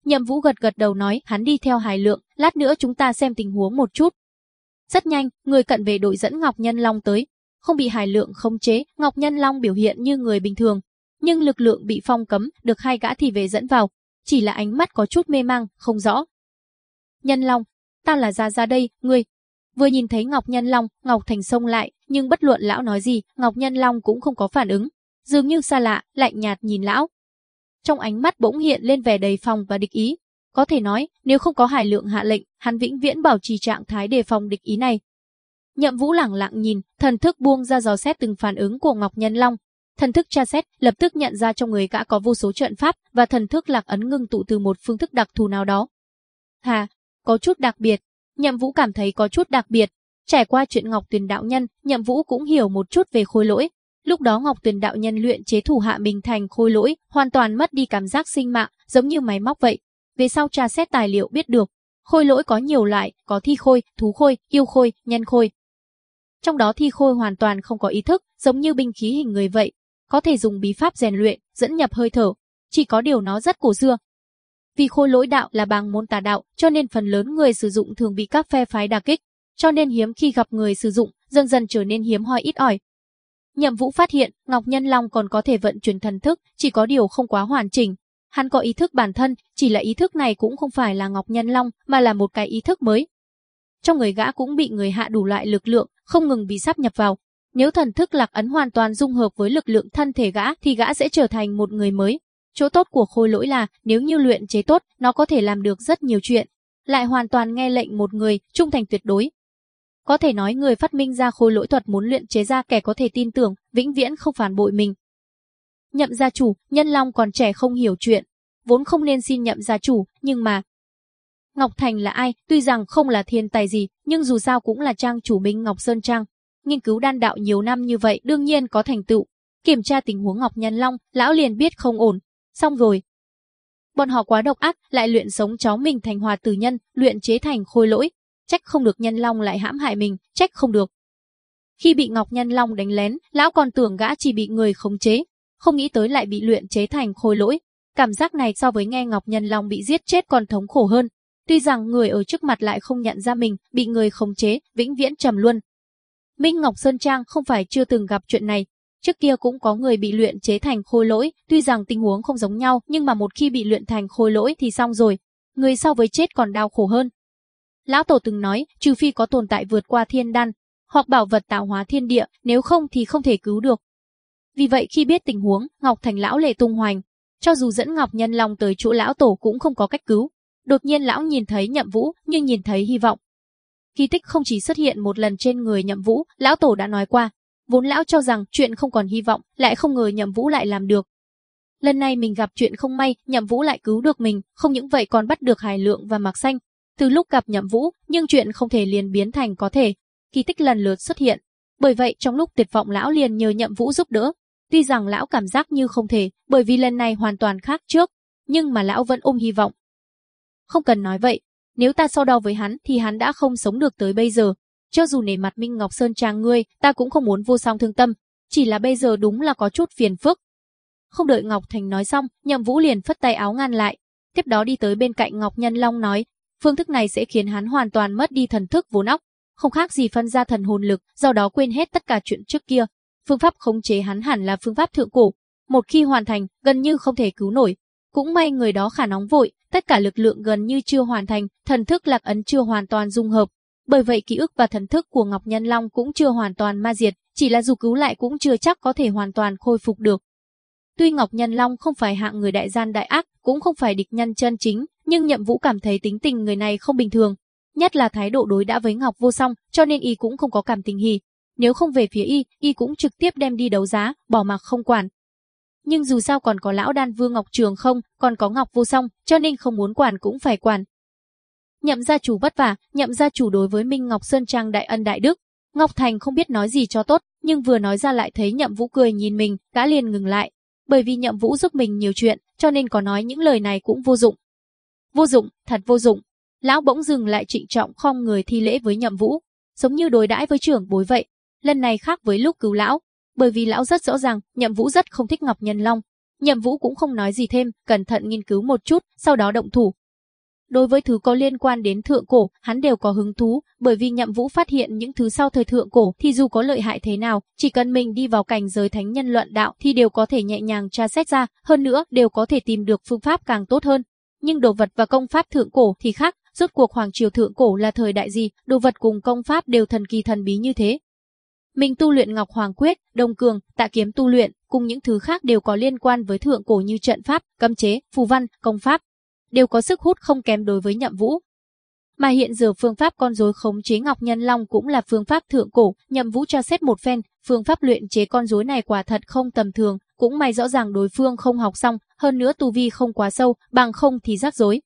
Nhậm Vũ gật gật đầu nói, hắn đi theo Hải Lượng, lát nữa chúng ta xem tình huống một chút. Rất nhanh, người cận về đội dẫn Ngọc Nhân Long tới, không bị Hải Lượng khống chế, Ngọc Nhân Long biểu hiện như người bình thường, nhưng lực lượng bị phong cấm, được hai gã thì về dẫn vào, chỉ là ánh mắt có chút mê mang, không rõ. Nhân Long, ta là ra ra đây, ngươi, Vừa nhìn thấy Ngọc Nhân Long, Ngọc Thành xông lại, nhưng bất luận lão nói gì, Ngọc Nhân Long cũng không có phản ứng, dường như xa lạ, lạnh nhạt nhìn lão. Trong ánh mắt bỗng hiện lên vẻ đầy phòng và địch ý. Có thể nói, nếu không có Hải Lượng hạ lệnh, hắn vĩnh viễn bảo trì trạng thái đề phòng địch ý này. Nhậm Vũ lẳng lặng nhìn, thần thức buông ra dò xét từng phản ứng của Ngọc Nhân Long. Thần thức tra xét, lập tức nhận ra trong người gã có vô số trận pháp và thần thức lạc ấn ngưng tụ từ một phương thức đặc thù nào đó. Hà, có chút đặc biệt, Nhậm Vũ cảm thấy có chút đặc biệt. Trải qua chuyện Ngọc Tuyền đạo nhân, Nhậm Vũ cũng hiểu một chút về khôi lỗi. Lúc đó Ngọc Tuyền đạo nhân luyện chế thủ hạ mình thành khôi lỗi, hoàn toàn mất đi cảm giác sinh mạng, giống như máy móc vậy. về sau tra xét tài liệu biết được, khôi lỗi có nhiều loại, có thi khôi, thú khôi, yêu khôi, nhân khôi. Trong đó thi khôi hoàn toàn không có ý thức, giống như binh khí hình người vậy, có thể dùng bí pháp rèn luyện, dẫn nhập hơi thở, chỉ có điều nó rất cổ xưa. Vì khôi lỗi đạo là bằng môn tà đạo, cho nên phần lớn người sử dụng thường bị các phe phái đả kích, cho nên hiếm khi gặp người sử dụng, dần dần trở nên hiếm hoi ít ỏi. Nhậm Vũ phát hiện, Ngọc Nhân Long còn có thể vận chuyển thần thức, chỉ có điều không quá hoàn chỉnh. Hắn có ý thức bản thân, chỉ là ý thức này cũng không phải là Ngọc Nhân Long, mà là một cái ý thức mới. Trong người gã cũng bị người hạ đủ loại lực lượng, không ngừng bị sắp nhập vào. Nếu thần thức lạc ấn hoàn toàn dung hợp với lực lượng thân thể gã thì gã sẽ trở thành một người mới. Chỗ tốt của khôi lỗi là nếu như luyện chế tốt, nó có thể làm được rất nhiều chuyện. Lại hoàn toàn nghe lệnh một người, trung thành tuyệt đối, có thể nói người phát minh ra khôi lỗi thuật muốn luyện chế ra kẻ có thể tin tưởng, vĩnh viễn không phản bội mình. Nhậm gia chủ, Nhân Long còn trẻ không hiểu chuyện, vốn không nên xin nhậm gia chủ, nhưng mà... Ngọc Thành là ai, tuy rằng không là thiên tài gì, nhưng dù sao cũng là trang chủ Minh Ngọc Sơn Trang. Nghiên cứu đan đạo nhiều năm như vậy đương nhiên có thành tựu. Kiểm tra tình huống Ngọc Nhân Long, lão liền biết không ổn. Xong rồi. Bọn họ quá độc ác, lại luyện sống cháu mình thành hòa tử nhân, luyện chế thành khôi lỗi, trách không được Nhân Long lại hãm hại mình, trách không được. Khi bị Ngọc Nhân Long đánh lén, lão còn tưởng gã chỉ bị người khống chế, không nghĩ tới lại bị luyện chế thành khôi lỗi. Cảm giác này so với nghe Ngọc Nhân Long bị giết chết còn thống khổ hơn. Tuy rằng người ở trước mặt lại không nhận ra mình, bị người khống chế, vĩnh viễn trầm luôn Minh Ngọc Sơn Trang không phải chưa từng gặp chuyện này. Trước kia cũng có người bị luyện chế thành khôi lỗi, tuy rằng tình huống không giống nhau, nhưng mà một khi bị luyện thành khôi lỗi thì xong rồi. Người so với chết còn đau khổ hơn. Lão Tổ từng nói, trừ phi có tồn tại vượt qua thiên đan, hoặc bảo vật tạo hóa thiên địa, nếu không thì không thể cứu được. Vì vậy khi biết tình huống, Ngọc Thành lão lệ tung hoành, cho dù dẫn Ngọc Nhân Long tới chỗ lão tổ cũng không có cách cứu. Đột nhiên lão nhìn thấy Nhậm Vũ, nhưng nhìn thấy hy vọng. Kỳ tích không chỉ xuất hiện một lần trên người Nhậm Vũ, lão tổ đã nói qua, vốn lão cho rằng chuyện không còn hy vọng, lại không ngờ Nhậm Vũ lại làm được. Lần này mình gặp chuyện không may, Nhậm Vũ lại cứu được mình, không những vậy còn bắt được Hải Lượng và Mạc Xanh, từ lúc gặp Nhậm Vũ, nhưng chuyện không thể liền biến thành có thể. Kỳ tích lần lượt xuất hiện. Bởi vậy trong lúc tuyệt vọng lão liền nhờ Nhậm Vũ giúp đỡ. Tuy rằng lão cảm giác như không thể, bởi vì lần này hoàn toàn khác trước, nhưng mà lão vẫn ôm hy vọng. Không cần nói vậy, nếu ta so đo với hắn thì hắn đã không sống được tới bây giờ. Cho dù nể mặt Minh Ngọc Sơn trang ngươi, ta cũng không muốn vô song thương tâm, chỉ là bây giờ đúng là có chút phiền phức. Không đợi Ngọc Thành nói xong, Nhậm Vũ liền phất tay áo ngăn lại. Tiếp đó đi tới bên cạnh Ngọc Nhân Long nói, Phương thức này sẽ khiến hắn hoàn toàn mất đi thần thức vốn óc, không khác gì phân ra thần hồn lực, do đó quên hết tất cả chuyện trước kia. Phương pháp khống chế hắn hẳn là phương pháp thượng cổ, một khi hoàn thành, gần như không thể cứu nổi. Cũng may người đó khả nóng vội, tất cả lực lượng gần như chưa hoàn thành, thần thức lạc ấn chưa hoàn toàn dung hợp. Bởi vậy ký ức và thần thức của Ngọc Nhân Long cũng chưa hoàn toàn ma diệt, chỉ là dù cứu lại cũng chưa chắc có thể hoàn toàn khôi phục được. Tuy Ngọc Nhân Long không phải hạng người đại gian đại ác, cũng không phải địch nhân chân chính, nhưng Nhậm Vũ cảm thấy tính tình người này không bình thường, nhất là thái độ đối đã với Ngọc Vô Song, cho nên y cũng không có cảm tình hỉ. Nếu không về phía y, y cũng trực tiếp đem đi đấu giá, bỏ mặc không quản. Nhưng dù sao còn có lão đan vương Ngọc Trường không, còn có Ngọc Vô Song, cho nên không muốn quản cũng phải quản. Nhậm gia chủ vất vả, nhậm gia chủ đối với Minh Ngọc Sơn Trang đại ân đại đức. Ngọc Thành không biết nói gì cho tốt, nhưng vừa nói ra lại thấy Nhậm Vũ cười nhìn mình, đã liền ngừng lại. Bởi vì Nhậm Vũ giúp mình nhiều chuyện, cho nên có nói những lời này cũng vô dụng, Vô dụng, thật vô dụng. Lão bỗng dừng lại trịnh trọng khom người thi lễ với nhậm vũ, giống như đối đãi với trưởng bối vậy. Lần này khác với lúc cứu lão, bởi vì lão rất rõ ràng, nhậm vũ rất không thích Ngọc Nhân Long. Nhậm vũ cũng không nói gì thêm, cẩn thận nghiên cứu một chút, sau đó động thủ. Đối với thứ có liên quan đến thượng cổ, hắn đều có hứng thú, bởi vì nhậm vũ phát hiện những thứ sau thời thượng cổ thì dù có lợi hại thế nào, chỉ cần mình đi vào cảnh giới thánh nhân luận đạo thì đều có thể nhẹ nhàng tra xét ra, hơn nữa đều có thể tìm được phương pháp càng tốt hơn. Nhưng đồ vật và công pháp thượng cổ thì khác, rốt cuộc hoàng triều thượng cổ là thời đại gì, đồ vật cùng công pháp đều thần kỳ thần bí như thế. Mình tu luyện Ngọc Hoàng Quyết, Đông Cường, Tạ Kiếm tu luyện, cùng những thứ khác đều có liên quan với thượng cổ như trận pháp, cấm chế, phù văn, công pháp, đều có sức hút không kém đối với Nhậm Vũ. Mà hiện giờ phương pháp con rối khống chế Ngọc Nhân Long cũng là phương pháp thượng cổ, Nhậm Vũ cho xét một phen, phương pháp luyện chế con rối này quả thật không tầm thường, cũng may rõ ràng đối phương không học xong, hơn nữa tu vi không quá sâu, bằng không thì rắc rối.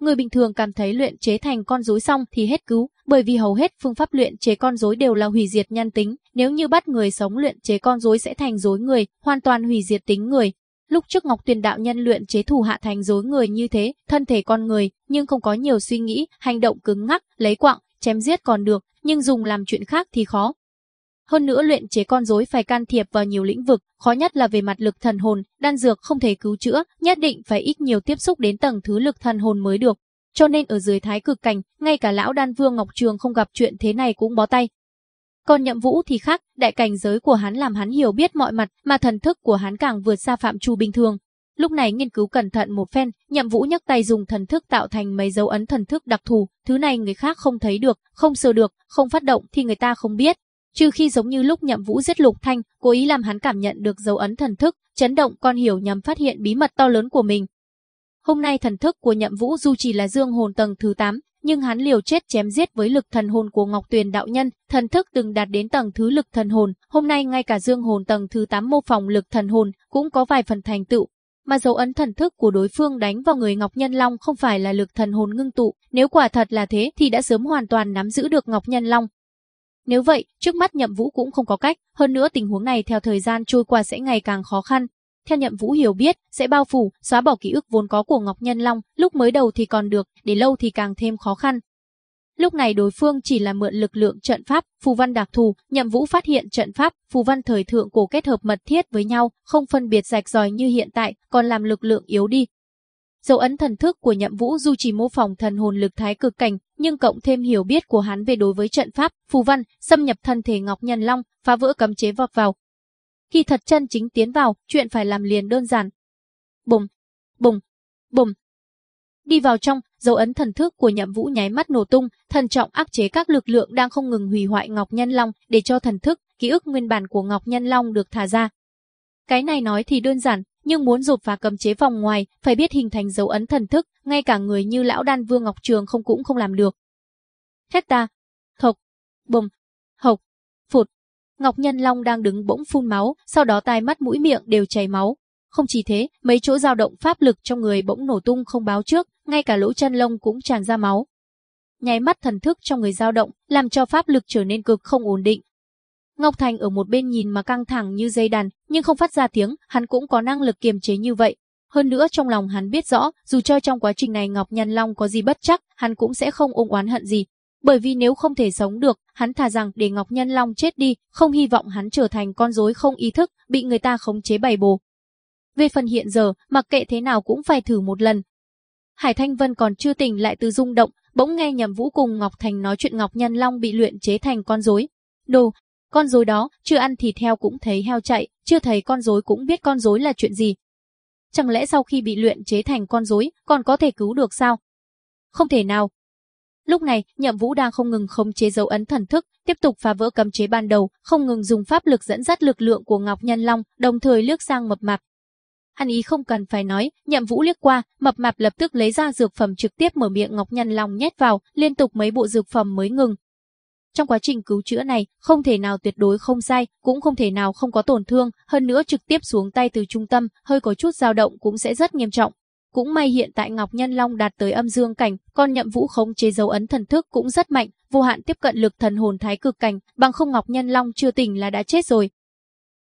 Người bình thường cảm thấy luyện chế thành con rối xong thì hết cứu, bởi vì hầu hết phương pháp luyện chế con rối đều là hủy diệt nhân tính, nếu như bắt người sống luyện chế con rối sẽ thành rối người, hoàn toàn hủy diệt tính người. Lúc trước Ngọc Tuyền đạo nhân luyện chế thủ hạ thành dối người như thế, thân thể con người, nhưng không có nhiều suy nghĩ, hành động cứng ngắc, lấy quạng, chém giết còn được, nhưng dùng làm chuyện khác thì khó. Hơn nữa luyện chế con rối phải can thiệp vào nhiều lĩnh vực, khó nhất là về mặt lực thần hồn, đan dược không thể cứu chữa, nhất định phải ít nhiều tiếp xúc đến tầng thứ lực thần hồn mới được. Cho nên ở dưới thái cực cảnh, ngay cả lão đan vương Ngọc Trường không gặp chuyện thế này cũng bó tay. Còn nhậm vũ thì khác, đại cảnh giới của hắn làm hắn hiểu biết mọi mặt, mà thần thức của hắn càng vượt xa phạm trù bình thường. Lúc này nghiên cứu cẩn thận một phen, nhậm vũ nhấc tay dùng thần thức tạo thành mấy dấu ấn thần thức đặc thù, thứ này người khác không thấy được, không sờ được, không phát động thì người ta không biết. Trừ khi giống như lúc nhậm vũ giết lục thanh, cố ý làm hắn cảm nhận được dấu ấn thần thức, chấn động con hiểu nhằm phát hiện bí mật to lớn của mình. Hôm nay thần thức của nhậm vũ dù chỉ là dương hồn tầng thứ 8, nhưng hắn liều chết chém giết với lực thần hồn của Ngọc Tuyền đạo nhân, thần thức từng đạt đến tầng thứ lực thần hồn, hôm nay ngay cả dương hồn tầng thứ 8 mô phỏng lực thần hồn cũng có vài phần thành tựu. Mà dấu ấn thần thức của đối phương đánh vào người Ngọc Nhân Long không phải là lực thần hồn ngưng tụ, nếu quả thật là thế thì đã sớm hoàn toàn nắm giữ được Ngọc Nhân Long. Nếu vậy, trước mắt Nhậm Vũ cũng không có cách, hơn nữa tình huống này theo thời gian trôi qua sẽ ngày càng khó khăn, theo nhậm vũ hiểu biết, sẽ bao phủ, xóa bỏ ký ức vốn có của Ngọc Nhân Long, lúc mới đầu thì còn được, để lâu thì càng thêm khó khăn. Lúc này đối phương chỉ là mượn lực lượng trận pháp, phù văn đặc thù, nhậm vũ phát hiện trận pháp, phù văn thời thượng cổ kết hợp mật thiết với nhau, không phân biệt rạch ròi như hiện tại, còn làm lực lượng yếu đi. Dấu ấn thần thức của nhậm vũ dù chỉ mô phỏng thần hồn lực thái cực cảnh, nhưng cộng thêm hiểu biết của hắn về đối với trận pháp, phù văn, xâm nhập thân thể Ngọc Nhân Long, phá vỡ cấm chế vọt vào, khi thật chân chính tiến vào, chuyện phải làm liền đơn giản. Bùng, bùng, bùng. Đi vào trong, dấu ấn thần thức của nhậm vũ nháy mắt nổ tung, thần trọng áp chế các lực lượng đang không ngừng hủy hoại Ngọc Nhân Long để cho thần thức, ký ức nguyên bản của Ngọc Nhân Long được thả ra. Cái này nói thì đơn giản, nhưng muốn rụt và cầm chế vòng ngoài, phải biết hình thành dấu ấn thần thức, ngay cả người như lão đan vương Ngọc Trường không cũng không làm được. Thét ta, thộc, bùng, Ngọc Nhân Long đang đứng bỗng phun máu, sau đó tai mắt mũi miệng đều chảy máu. Không chỉ thế, mấy chỗ dao động pháp lực trong người bỗng nổ tung không báo trước, ngay cả lỗ chân lông cũng tràn ra máu. Nháy mắt thần thức trong người dao động, làm cho pháp lực trở nên cực không ổn định. Ngọc Thành ở một bên nhìn mà căng thẳng như dây đàn, nhưng không phát ra tiếng, hắn cũng có năng lực kiềm chế như vậy. Hơn nữa trong lòng hắn biết rõ, dù cho trong quá trình này Ngọc Nhân Long có gì bất chắc, hắn cũng sẽ không ôm oán hận gì, bởi vì nếu không thể sống được, hắn thà rằng để Ngọc Nhân Long chết đi, không hy vọng hắn trở thành con rối không ý thức, bị người ta khống chế bày bồ. Về phần hiện giờ, mặc kệ thế nào cũng phải thử một lần. Hải Thanh Vân còn chưa tỉnh lại từ rung động, bỗng nghe Nhậm Vũ cùng Ngọc Thành nói chuyện Ngọc Nhân Long bị luyện chế thành con rối. Đồ, con rối đó, chưa ăn thịt heo cũng thấy heo chạy, chưa thấy con rối cũng biết con rối là chuyện gì. Chẳng lẽ sau khi bị luyện chế thành con rối, còn có thể cứu được sao? Không thể nào, Lúc này, Nhậm Vũ đang không ngừng khống chế dấu ấn thần thức, tiếp tục phá vỡ cấm chế ban đầu, không ngừng dùng pháp lực dẫn dắt lực lượng của Ngọc Nhân Long, đồng thời liếc sang mập mạp. Hắn ý không cần phải nói, Nhậm Vũ liếc qua, mập mạp lập tức lấy ra dược phẩm trực tiếp mở miệng Ngọc Nhân Long nhét vào, liên tục mấy bộ dược phẩm mới ngừng. Trong quá trình cứu chữa này, không thể nào tuyệt đối không sai, cũng không thể nào không có tổn thương, hơn nữa trực tiếp xuống tay từ trung tâm, hơi có chút dao động cũng sẽ rất nghiêm trọng. Cũng may hiện tại Ngọc Nhân Long đạt tới âm dương cảnh, con nhậm vũ khống chế dấu ấn thần thức cũng rất mạnh, vô hạn tiếp cận lực thần hồn thái cực cảnh, bằng không Ngọc Nhân Long chưa tỉnh là đã chết rồi.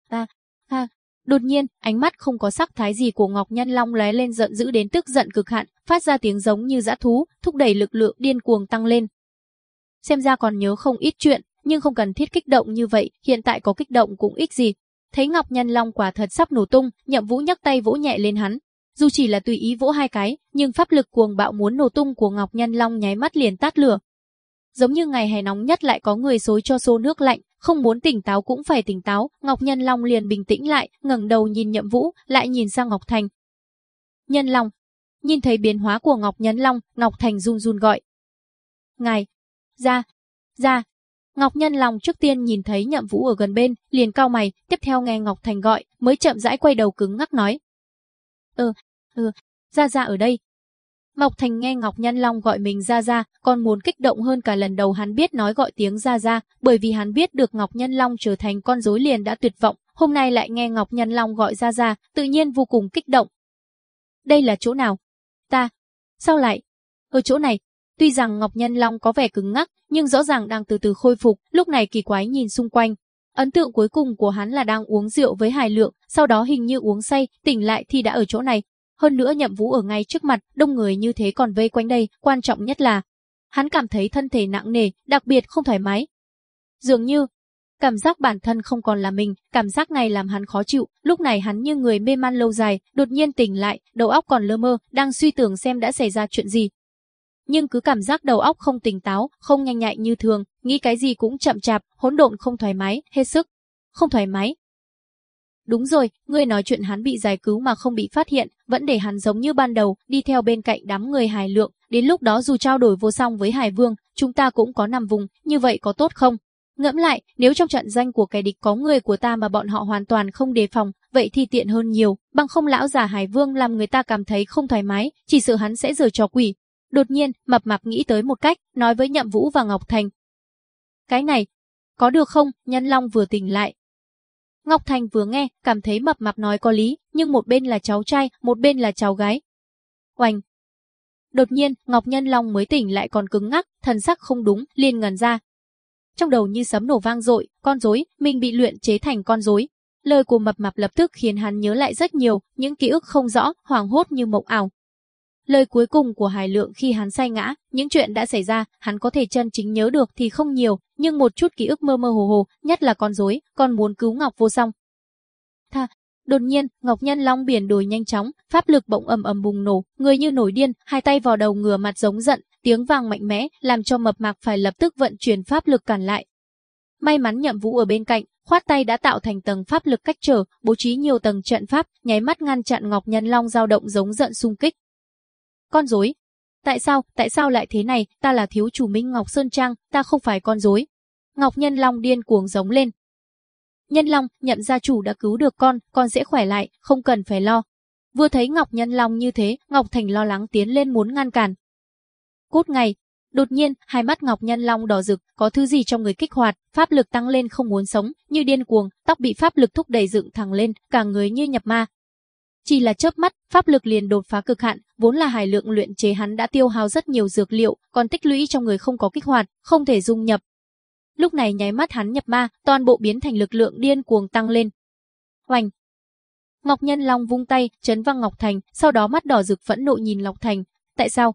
À, à, đột nhiên, ánh mắt không có sắc thái gì của Ngọc Nhân Long lóe lên giận dữ đến tức giận cực hạn, phát ra tiếng giống như dã thú, thúc đẩy lực lượng điên cuồng tăng lên. Xem ra còn nhớ không ít chuyện, nhưng không cần thiết kích động như vậy, hiện tại có kích động cũng ích gì. Thấy Ngọc Nhân Long quả thật sắp nổ tung, Nhậm Vũ nhấc tay vỗ nhẹ lên hắn, dù chỉ là tùy ý vỗ hai cái, nhưng pháp lực cuồng bạo muốn nổ tung của Ngọc Nhân Long nháy mắt liền tát lửa. Giống như ngày hè nóng nhất lại có người xối cho xô nước lạnh, không muốn tỉnh táo cũng phải tỉnh táo, Ngọc Nhân Long liền bình tĩnh lại, ngẩng đầu nhìn Nhậm Vũ, lại nhìn sang Ngọc Thành. Nhân Long. Nhìn thấy biến hóa của Ngọc Nhân Long, Ngọc Thành run run gọi. Ngài. Ra. Ra. Ngọc Nhân Long trước tiên nhìn thấy Nhậm Vũ ở gần bên, liền cao mày, tiếp theo nghe Ngọc Thành gọi, mới chậm rãi quay đầu cứng ngắc nói ờ, ờ, gia gia ở đây. Mộc Thành nghe Ngọc Nhân Long gọi mình gia gia, còn muốn kích động hơn cả lần đầu hắn biết nói gọi tiếng gia gia, bởi vì hắn biết được Ngọc Nhân Long trở thành con rối liền đã tuyệt vọng, hôm nay lại nghe Ngọc Nhân Long gọi gia gia, tự nhiên vô cùng kích động. Đây là chỗ nào? Ta. Sao lại? Ở chỗ này. Tuy rằng Ngọc Nhân Long có vẻ cứng ngắc, nhưng rõ ràng đang từ từ khôi phục, lúc này kỳ quái nhìn xung quanh. Ấn tượng cuối cùng của hắn là đang uống rượu với Hải Lượng, sau đó hình như uống say, tỉnh lại thì đã ở chỗ này. Hơn nữa Nhậm Vũ ở ngay trước mặt, đông người như thế còn vây quanh đây, quan trọng nhất là hắn cảm thấy thân thể nặng nề, đặc biệt không thoải mái. Dường như cảm giác bản thân không còn là mình, cảm giác này làm hắn khó chịu, lúc này hắn như người mê man lâu dài, đột nhiên tỉnh lại, đầu óc còn lơ mơ, đang suy tưởng xem đã xảy ra chuyện gì. Nhưng cứ cảm giác đầu óc không tỉnh táo, không nhanh nhạy như thường, nghĩ cái gì cũng chậm chạp, hỗn độn không thoải mái, hết sức. Không thoải mái. Đúng rồi, ngươi nói chuyện hắn bị giải cứu mà không bị phát hiện, vẫn để hắn giống như ban đầu, đi theo bên cạnh đám người hài lượng, đến lúc đó dù trao đổi vô song với Hải Vương, chúng ta cũng có nằm vùng, như vậy có tốt không? Ngẫm lại, nếu trong trận danh của kẻ địch có người của ta mà bọn họ hoàn toàn không đề phòng, vậy thì tiện hơn nhiều, bằng không lão giả Hải Vương làm người ta cảm thấy không thoải mái, chỉ sợ hắn sẽ giở trò quỷ. Đột nhiên, Mập Mạp nghĩ tới một cách, nói với Nhậm Vũ và Ngọc Thành. Cái này, có được không? Nhân Long vừa tỉnh lại. Ngọc Thành vừa nghe, cảm thấy Mập Mạp nói có lý, nhưng một bên là cháu trai, một bên là cháu gái. Oanh! Đột nhiên, Ngọc Nhân Long mới tỉnh lại còn cứng ngắc, thần sắc không đúng, liền ngẩn ra, trong đầu như sấm nổ vang dội, con rối, mình bị luyện chế thành con rối. Lời của mập mạp lập tức khiến hắn nhớ lại rất nhiều, những ký ức không rõ, hoàng hốt như mộng ảo. Lời cuối cùng của Hải Lượng khi hắn say ngã, những chuyện đã xảy ra, hắn có thể chân chính nhớ được thì không nhiều, nhưng một chút ký ức mơ mơ hồ hồ, nhất là con rối, còn muốn cứu Ngọc Vô Song. Tha, đột nhiên, Ngọc Nhân Long biển đổi nhanh chóng, pháp lực bỗng ầm ầm bùng nổ, người như nổi điên, hai tay vào đầu ngửa mặt giống giận, tiếng vang mạnh mẽ, làm cho mập mạc phải lập tức vận chuyển pháp lực cản lại. May mắn nhậm vũ ở bên cạnh, khoát tay đã tạo thành tầng pháp lực cách trở, bố trí nhiều tầng trận pháp, nháy mắt ngăn chặn Ngọc Nhân Long dao động giống giận xung kích. Con rối, tại sao, tại sao lại thế này, ta là thiếu chủ Minh Ngọc Sơn Trang, ta không phải con rối. Ngọc Nhân Long điên cuồng giống lên. Nhân Long, nhậm gia chủ đã cứu được con, con sẽ khỏe lại, không cần phải lo. Vừa thấy Ngọc Nhân Long như thế, Ngọc Thành lo lắng tiến lên muốn ngăn cản, Cút ngay. Đột nhiên, hai mắt Ngọc Nhân Long đỏ rực, có thứ gì trong người kích hoạt, pháp lực tăng lên không muốn sống, như điên cuồng, tóc bị pháp lực thúc đẩy dựng thẳng lên, cả người như nhập ma. Chỉ là chớp mắt, pháp lực liền đột phá cực hạn, vốn là hải lượng luyện chế hắn đã tiêu hao rất nhiều dược liệu, còn tích lũy trong người không có kích hoạt, không thể dung nhập. Lúc này nháy mắt hắn nhập ma, toàn bộ biến thành lực lượng điên cuồng tăng lên. Hoành, Ngọc Nhân Long vung tay, chấn văng Ngọc Thành, sau đó mắt đỏ rực phẫn nộ nhìn Ngọc Thành. Tại sao?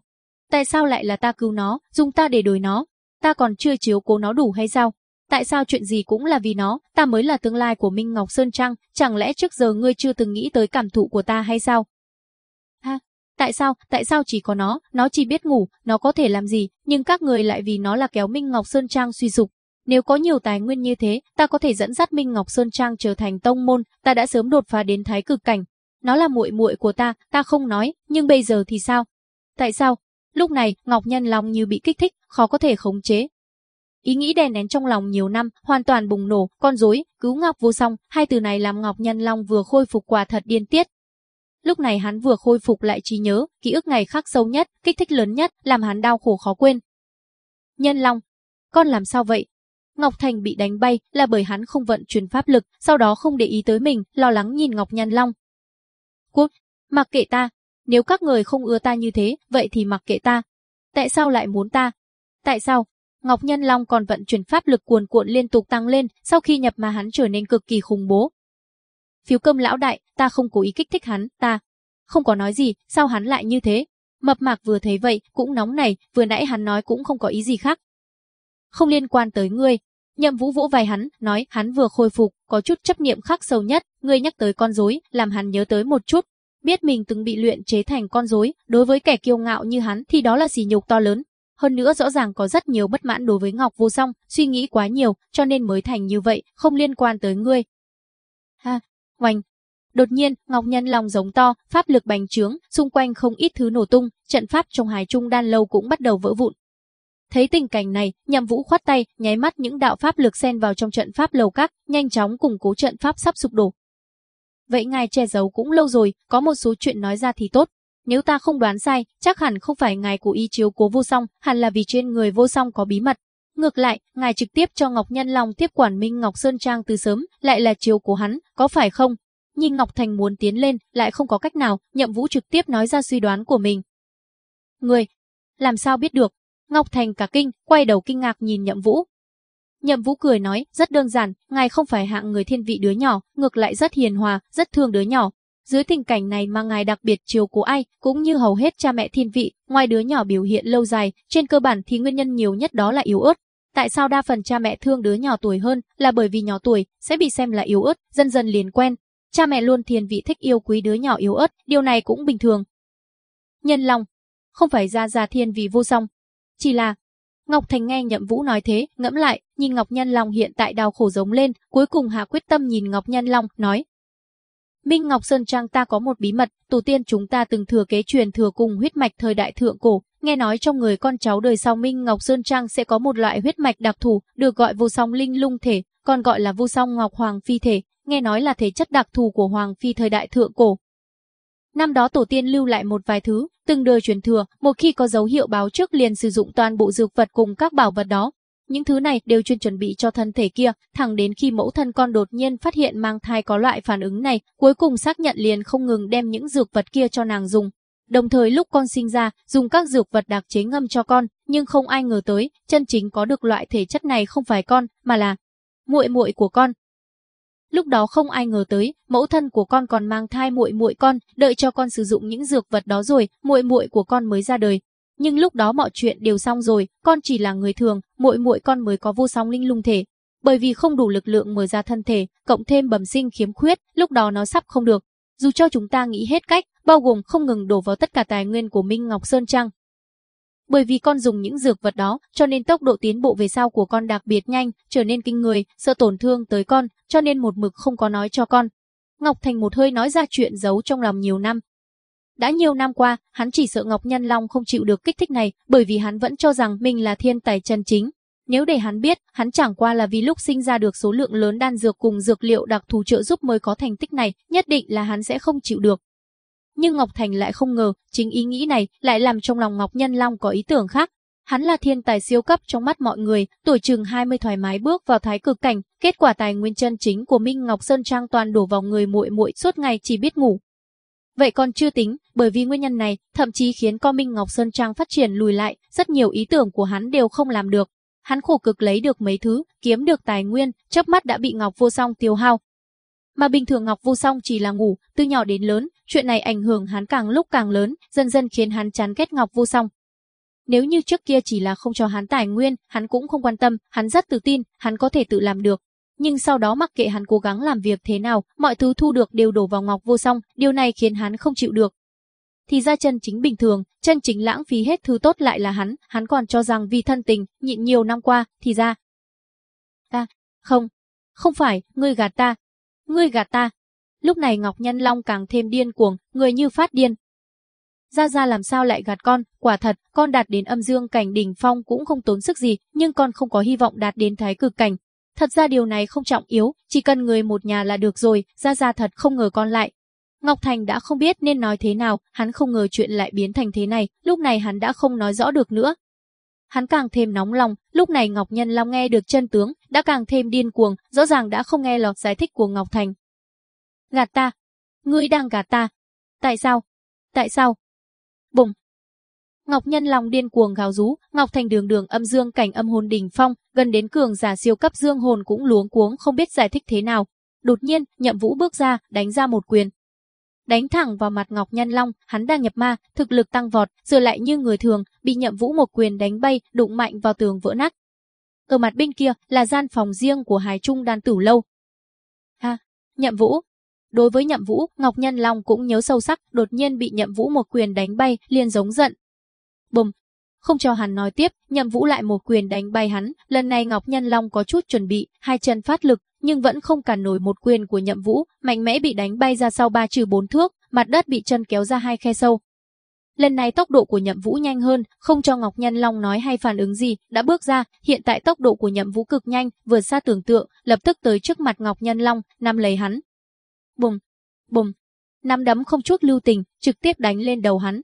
Tại sao lại là ta cứu nó, dùng ta để đổi nó? Ta còn chưa chiếu cố nó đủ hay sao? Tại sao chuyện gì cũng là vì nó, ta mới là tương lai của Minh Ngọc Sơn Trăng, chẳng lẽ trước giờ ngươi chưa từng nghĩ tới cảm thụ của ta hay sao? Ha, tại sao, tại sao chỉ có nó, nó chỉ biết ngủ, nó có thể làm gì, nhưng các người lại vì nó là kéo Minh Ngọc Sơn Trang suy sụp. Nếu có nhiều tài nguyên như thế, ta có thể dẫn dắt Minh Ngọc Sơn Trang trở thành tông môn, ta đã sớm đột phá đến thái cực cảnh. Nó là muội muội của ta, ta không nói, nhưng bây giờ thì sao? Tại sao, Lúc này, Ngọc Nhân Long như bị kích thích, khó có thể khống chế. Ý nghĩ đè nén trong lòng nhiều năm, hoàn toàn bùng nổ, con rối, cứu Ngọc vô song, hai từ này làm Ngọc Nhân Long vừa khôi phục quả thật điên tiết. Lúc này hắn vừa khôi phục lại trí nhớ, ký ức ngày khắc sâu nhất, kích thích lớn nhất, làm hắn đau khổ khó quên. Nhân Long, con làm sao vậy? Ngọc Thành bị đánh bay là bởi hắn không vận chuyển pháp lực, sau đó không để ý tới mình, lo lắng nhìn Ngọc Nhân Long. Quốc, mặc kệ ta, nếu các người không ưa ta như thế, vậy thì mặc kệ ta. Tại sao lại muốn ta? Tại sao? Ngọc Nhân Long còn vận chuyển pháp lực cuồn cuộn liên tục tăng lên, sau khi nhập mà hắn trở nên cực kỳ khủng bố. Phiếu cơm lão đại, ta không cố ý kích thích hắn, ta. Không có nói gì, sao hắn lại như thế? Mập mạc vừa thấy vậy, cũng nóng này, vừa nãy hắn nói cũng không có ý gì khác. Không liên quan tới ngươi. Nhậm vũ vỗ vai hắn, nói hắn vừa khôi phục, có chút chấp niệm khắc sâu nhất, ngươi nhắc tới con rối, làm hắn nhớ tới một chút, biết mình từng bị luyện chế thành con rối, đối với kẻ kiêu ngạo như hắn thì đó là sỉ nhục to lớn. Hơn nữa rõ ràng có rất nhiều bất mãn đối với Ngọc Vô Song, suy nghĩ quá nhiều, cho nên mới thành như vậy, không liên quan tới ngươi. Ha, oanh. Đột nhiên, Ngọc Nhân lòng giống to, pháp lực bành trướng, xung quanh không ít thứ nổ tung, trận pháp trong Hải Trung Đan lâu cũng bắt đầu vỡ vụn. Thấy tình cảnh này, Nhậm Vũ khoát tay, nháy mắt những đạo pháp lực xen vào trong trận pháp lầu các, nhanh chóng củng cố trận pháp sắp sụp đổ. Vậy ngài che giấu cũng lâu rồi, có một số chuyện nói ra thì tốt. Nếu ta không đoán sai, chắc hẳn không phải ngài cố ý chiếu cố vô song, hẳn là vì trên người vô song có bí mật. Ngược lại, ngài trực tiếp cho Ngọc Nhân Long tiếp quản Minh Ngọc Sơn Trang từ sớm, lại là chiếu cố hắn, có phải không? Nhìn Ngọc Thành muốn tiến lên, lại không có cách nào, Nhậm Vũ trực tiếp nói ra suy đoán của mình. Người, làm sao biết được? Ngọc Thành cả kinh, quay đầu kinh ngạc nhìn Nhậm Vũ. Nhậm Vũ cười nói, rất đơn giản, ngài không phải hạng người thiên vị đứa nhỏ, ngược lại rất hiền hòa, rất thương đứa nhỏ. Dưới tình cảnh này mà ngài đặc biệt chiều cố ai, cũng như hầu hết cha mẹ thiên vị, ngoài đứa nhỏ biểu hiện lâu dài, trên cơ bản thì nguyên nhân nhiều nhất đó là yếu ớt. Tại sao đa phần cha mẹ thương đứa nhỏ tuổi hơn, là bởi vì nhỏ tuổi sẽ bị xem là yếu ớt, dần dần liền quen. Cha mẹ luôn thiên vị thích yêu quý đứa nhỏ yếu ớt, điều này cũng bình thường. Nhân lòng, không phải ra ra thiên vị vô song, chỉ là Ngọc Thành nghe Nhậm Vũ nói thế, ngẫm lại, nhìn Ngọc Nhân Long hiện tại đau khổ giống lên, cuối cùng hạ quyết tâm nhìn Ngọc Nhân Long, nói. Minh Ngọc Sơn Trang ta có một bí mật, tổ tiên chúng ta từng thừa kế truyền thừa cùng huyết mạch thời đại thượng cổ, nghe nói trong người con cháu đời sau Minh Ngọc Sơn Trang sẽ có một loại huyết mạch đặc thù, được gọi vô song linh lung thể, còn gọi là vô song ngọc hoàng phi thể, nghe nói là thể chất đặc thù của hoàng phi thời đại thượng cổ. Năm đó tổ tiên lưu lại một vài thứ, từng đời truyền thừa, một khi có dấu hiệu báo trước liền sử dụng toàn bộ dược vật cùng các bảo vật đó. Những thứ này đều chuyên chuẩn bị cho thân thể kia, thẳng đến khi mẫu thân con đột nhiên phát hiện mang thai có loại phản ứng này, cuối cùng xác nhận liền không ngừng đem những dược vật kia cho nàng dùng. Đồng thời lúc con sinh ra, dùng các dược vật đặc chế ngâm cho con, nhưng không ai ngờ tới, chân chính có được loại thể chất này không phải con, mà là muội muội của con. Lúc đó không ai ngờ tới, mẫu thân của con còn mang thai muội muội con, đợi cho con sử dụng những dược vật đó rồi, muội muội của con mới ra đời. Nhưng lúc đó mọi chuyện đều xong rồi, con chỉ là người thường, muội muội con mới có vô song linh lung thể. Bởi vì không đủ lực lượng mở ra thân thể, cộng thêm bẩm sinh khiếm khuyết, lúc đó nó sắp không được. Dù cho chúng ta nghĩ hết cách, bao gồm không ngừng đổ vào tất cả tài nguyên của Minh Ngọc Sơn Trăng, bởi vì con dùng những dược vật đó, cho nên tốc độ tiến bộ về sau của con đặc biệt nhanh, trở nên kinh người, sợ tổn thương tới con, cho nên một mực không có nói cho con. Ngọc Thành một hơi nói ra chuyện giấu trong lòng nhiều năm. Đã nhiều năm qua, hắn chỉ sợ Ngọc Nhân Long không chịu được kích thích này, bởi vì hắn vẫn cho rằng mình là thiên tài chân chính. Nếu để hắn biết, hắn chẳng qua là vì lúc sinh ra được số lượng lớn đan dược cùng dược liệu đặc thù trợ giúp mới có thành tích này, nhất định là hắn sẽ không chịu được. Nhưng Ngọc Thành lại không ngờ, chính ý nghĩ này lại làm trong lòng Ngọc Nhân Long có ý tưởng khác. Hắn là thiên tài siêu cấp trong mắt mọi người, tuổi chừng 20 thoải mái bước vào thái cực cảnh, kết quả tài nguyên chân chính của Minh Ngọc Sơn Trang toàn đổ vào người muội muội suốt ngày chỉ biết ngủ. Vậy còn chưa tính, bởi vì nguyên nhân này, thậm chí khiến co Minh Ngọc Sơn Trang phát triển lùi lại, rất nhiều ý tưởng của hắn đều không làm được. Hắn khổ cực lấy được mấy thứ, kiếm được tài nguyên, chớp mắt đã bị Ngọc Vô Song tiêu hao, mà bình thường Ngọc Vô Song chỉ là ngủ, từ nhỏ đến lớn, chuyện này ảnh hưởng hắn càng lúc càng lớn, dần dần khiến hắn chán ghét Ngọc Vô Song. Nếu như trước kia chỉ là không cho hắn tài nguyên, hắn cũng không quan tâm, hắn rất tự tin, hắn có thể tự làm được. Nhưng sau đó mặc kệ hắn cố gắng làm việc thế nào, mọi thứ thu được đều đổ vào Ngọc Vô Song, điều này khiến hắn không chịu được. Thì ra chân chính bình thường, chân chính lãng phí hết thứ tốt lại là hắn, hắn còn cho rằng vì thân tình, nhịn nhiều năm qua, thì ra. Ta, không, không phải, ngươi gạt ta, Ngươi gạt ta. Lúc này Ngọc Nhân Long càng thêm điên cuồng, người như phát điên. Ra ra làm sao lại gạt con, quả thật, con đạt đến âm dương cảnh đỉnh phong cũng không tốn sức gì, nhưng con không có hy vọng đạt đến thái cực cảnh. Thật ra điều này không trọng yếu, chỉ cần người một nhà là được rồi, ra ra thật không ngờ con lại. Ngọc Thành đã không biết nên nói thế nào, hắn không ngờ chuyện lại biến thành thế này, lúc này hắn đã không nói rõ được nữa, hắn càng thêm nóng lòng, lúc này Ngọc Nhân Long nghe được chân tướng, đã càng thêm điên cuồng, rõ ràng đã không nghe lọt giải thích của Ngọc Thành. Gạt ta, ngươi đang gạt ta. Tại sao? Tại sao? Bùng. Ngọc Nhân Long điên cuồng gào rú, Ngọc Thành đường đường âm dương cảnh âm hồn đỉnh phong, gần đến cường giả siêu cấp dương hồn cũng luống cuống không biết giải thích thế nào. Đột nhiên, Nhậm Vũ bước ra, đánh ra một quyền, đánh thẳng vào mặt Ngọc Nhân Long, hắn đang nhập ma, thực lực tăng vọt, giờ lại như người thường, bị Nhậm Vũ một quyền đánh bay, đụng mạnh vào tường vỡ nát. Ở mặt bên kia là gian phòng riêng của Hải Trung Đan Tử lâu. Ha, Nhậm Vũ. Đối với Nhậm Vũ, Ngọc Nhân Long cũng nhớ sâu sắc, đột nhiên bị Nhậm Vũ một quyền đánh bay, liền giống giận. Bùm, không cho hắn nói tiếp, Nhậm Vũ lại một quyền đánh bay hắn, lần này Ngọc Nhân Long có chút chuẩn bị, hai chân phát lực, nhưng vẫn không cản nổi một quyền của Nhậm Vũ, mạnh mẽ bị đánh bay ra sau ba trừ bốn thước, mặt đất bị chân kéo ra hai khe sâu. Lần này tốc độ của Nhậm Vũ nhanh hơn, không cho Ngọc Nhân Long nói hay phản ứng gì, đã bước ra, hiện tại tốc độ của Nhậm Vũ cực nhanh, vượt xa tưởng tượng, lập tức tới trước mặt Ngọc Nhân Long, nắm lấy hắn. Bùng, bùng, nắm đấm không chút lưu tình, trực tiếp đánh lên đầu hắn.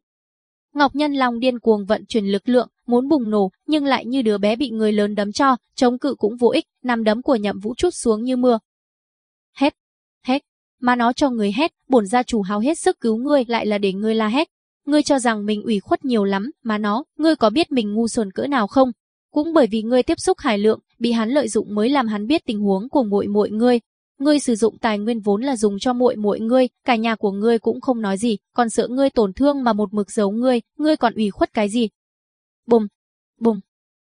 Ngọc Nhân Long điên cuồng vận chuyển lực lượng, muốn bùng nổ, nhưng lại như đứa bé bị người lớn đấm cho, chống cự cũng vô ích, nằm đấm của Nhậm Vũ chút xuống như mưa. Hét, hét, mà nó cho người hét, bổn gia chủ hao hết sức cứu ngươi lại là để ngươi la hét. Ngươi cho rằng mình ủy khuất nhiều lắm, mà nó, ngươi có biết mình ngu xuẩn cỡ nào không? cũng bởi vì ngươi tiếp xúc Hải Lượng, bị hắn lợi dụng mới làm hắn biết tình huống của muội muội ngươi. Ngươi sử dụng tài nguyên vốn là dùng cho muội muội ngươi, cả nhà của ngươi cũng không nói gì, còn sợ ngươi tổn thương mà một mực giấu ngươi, ngươi còn ủy khuất cái gì? Bùm, bùm.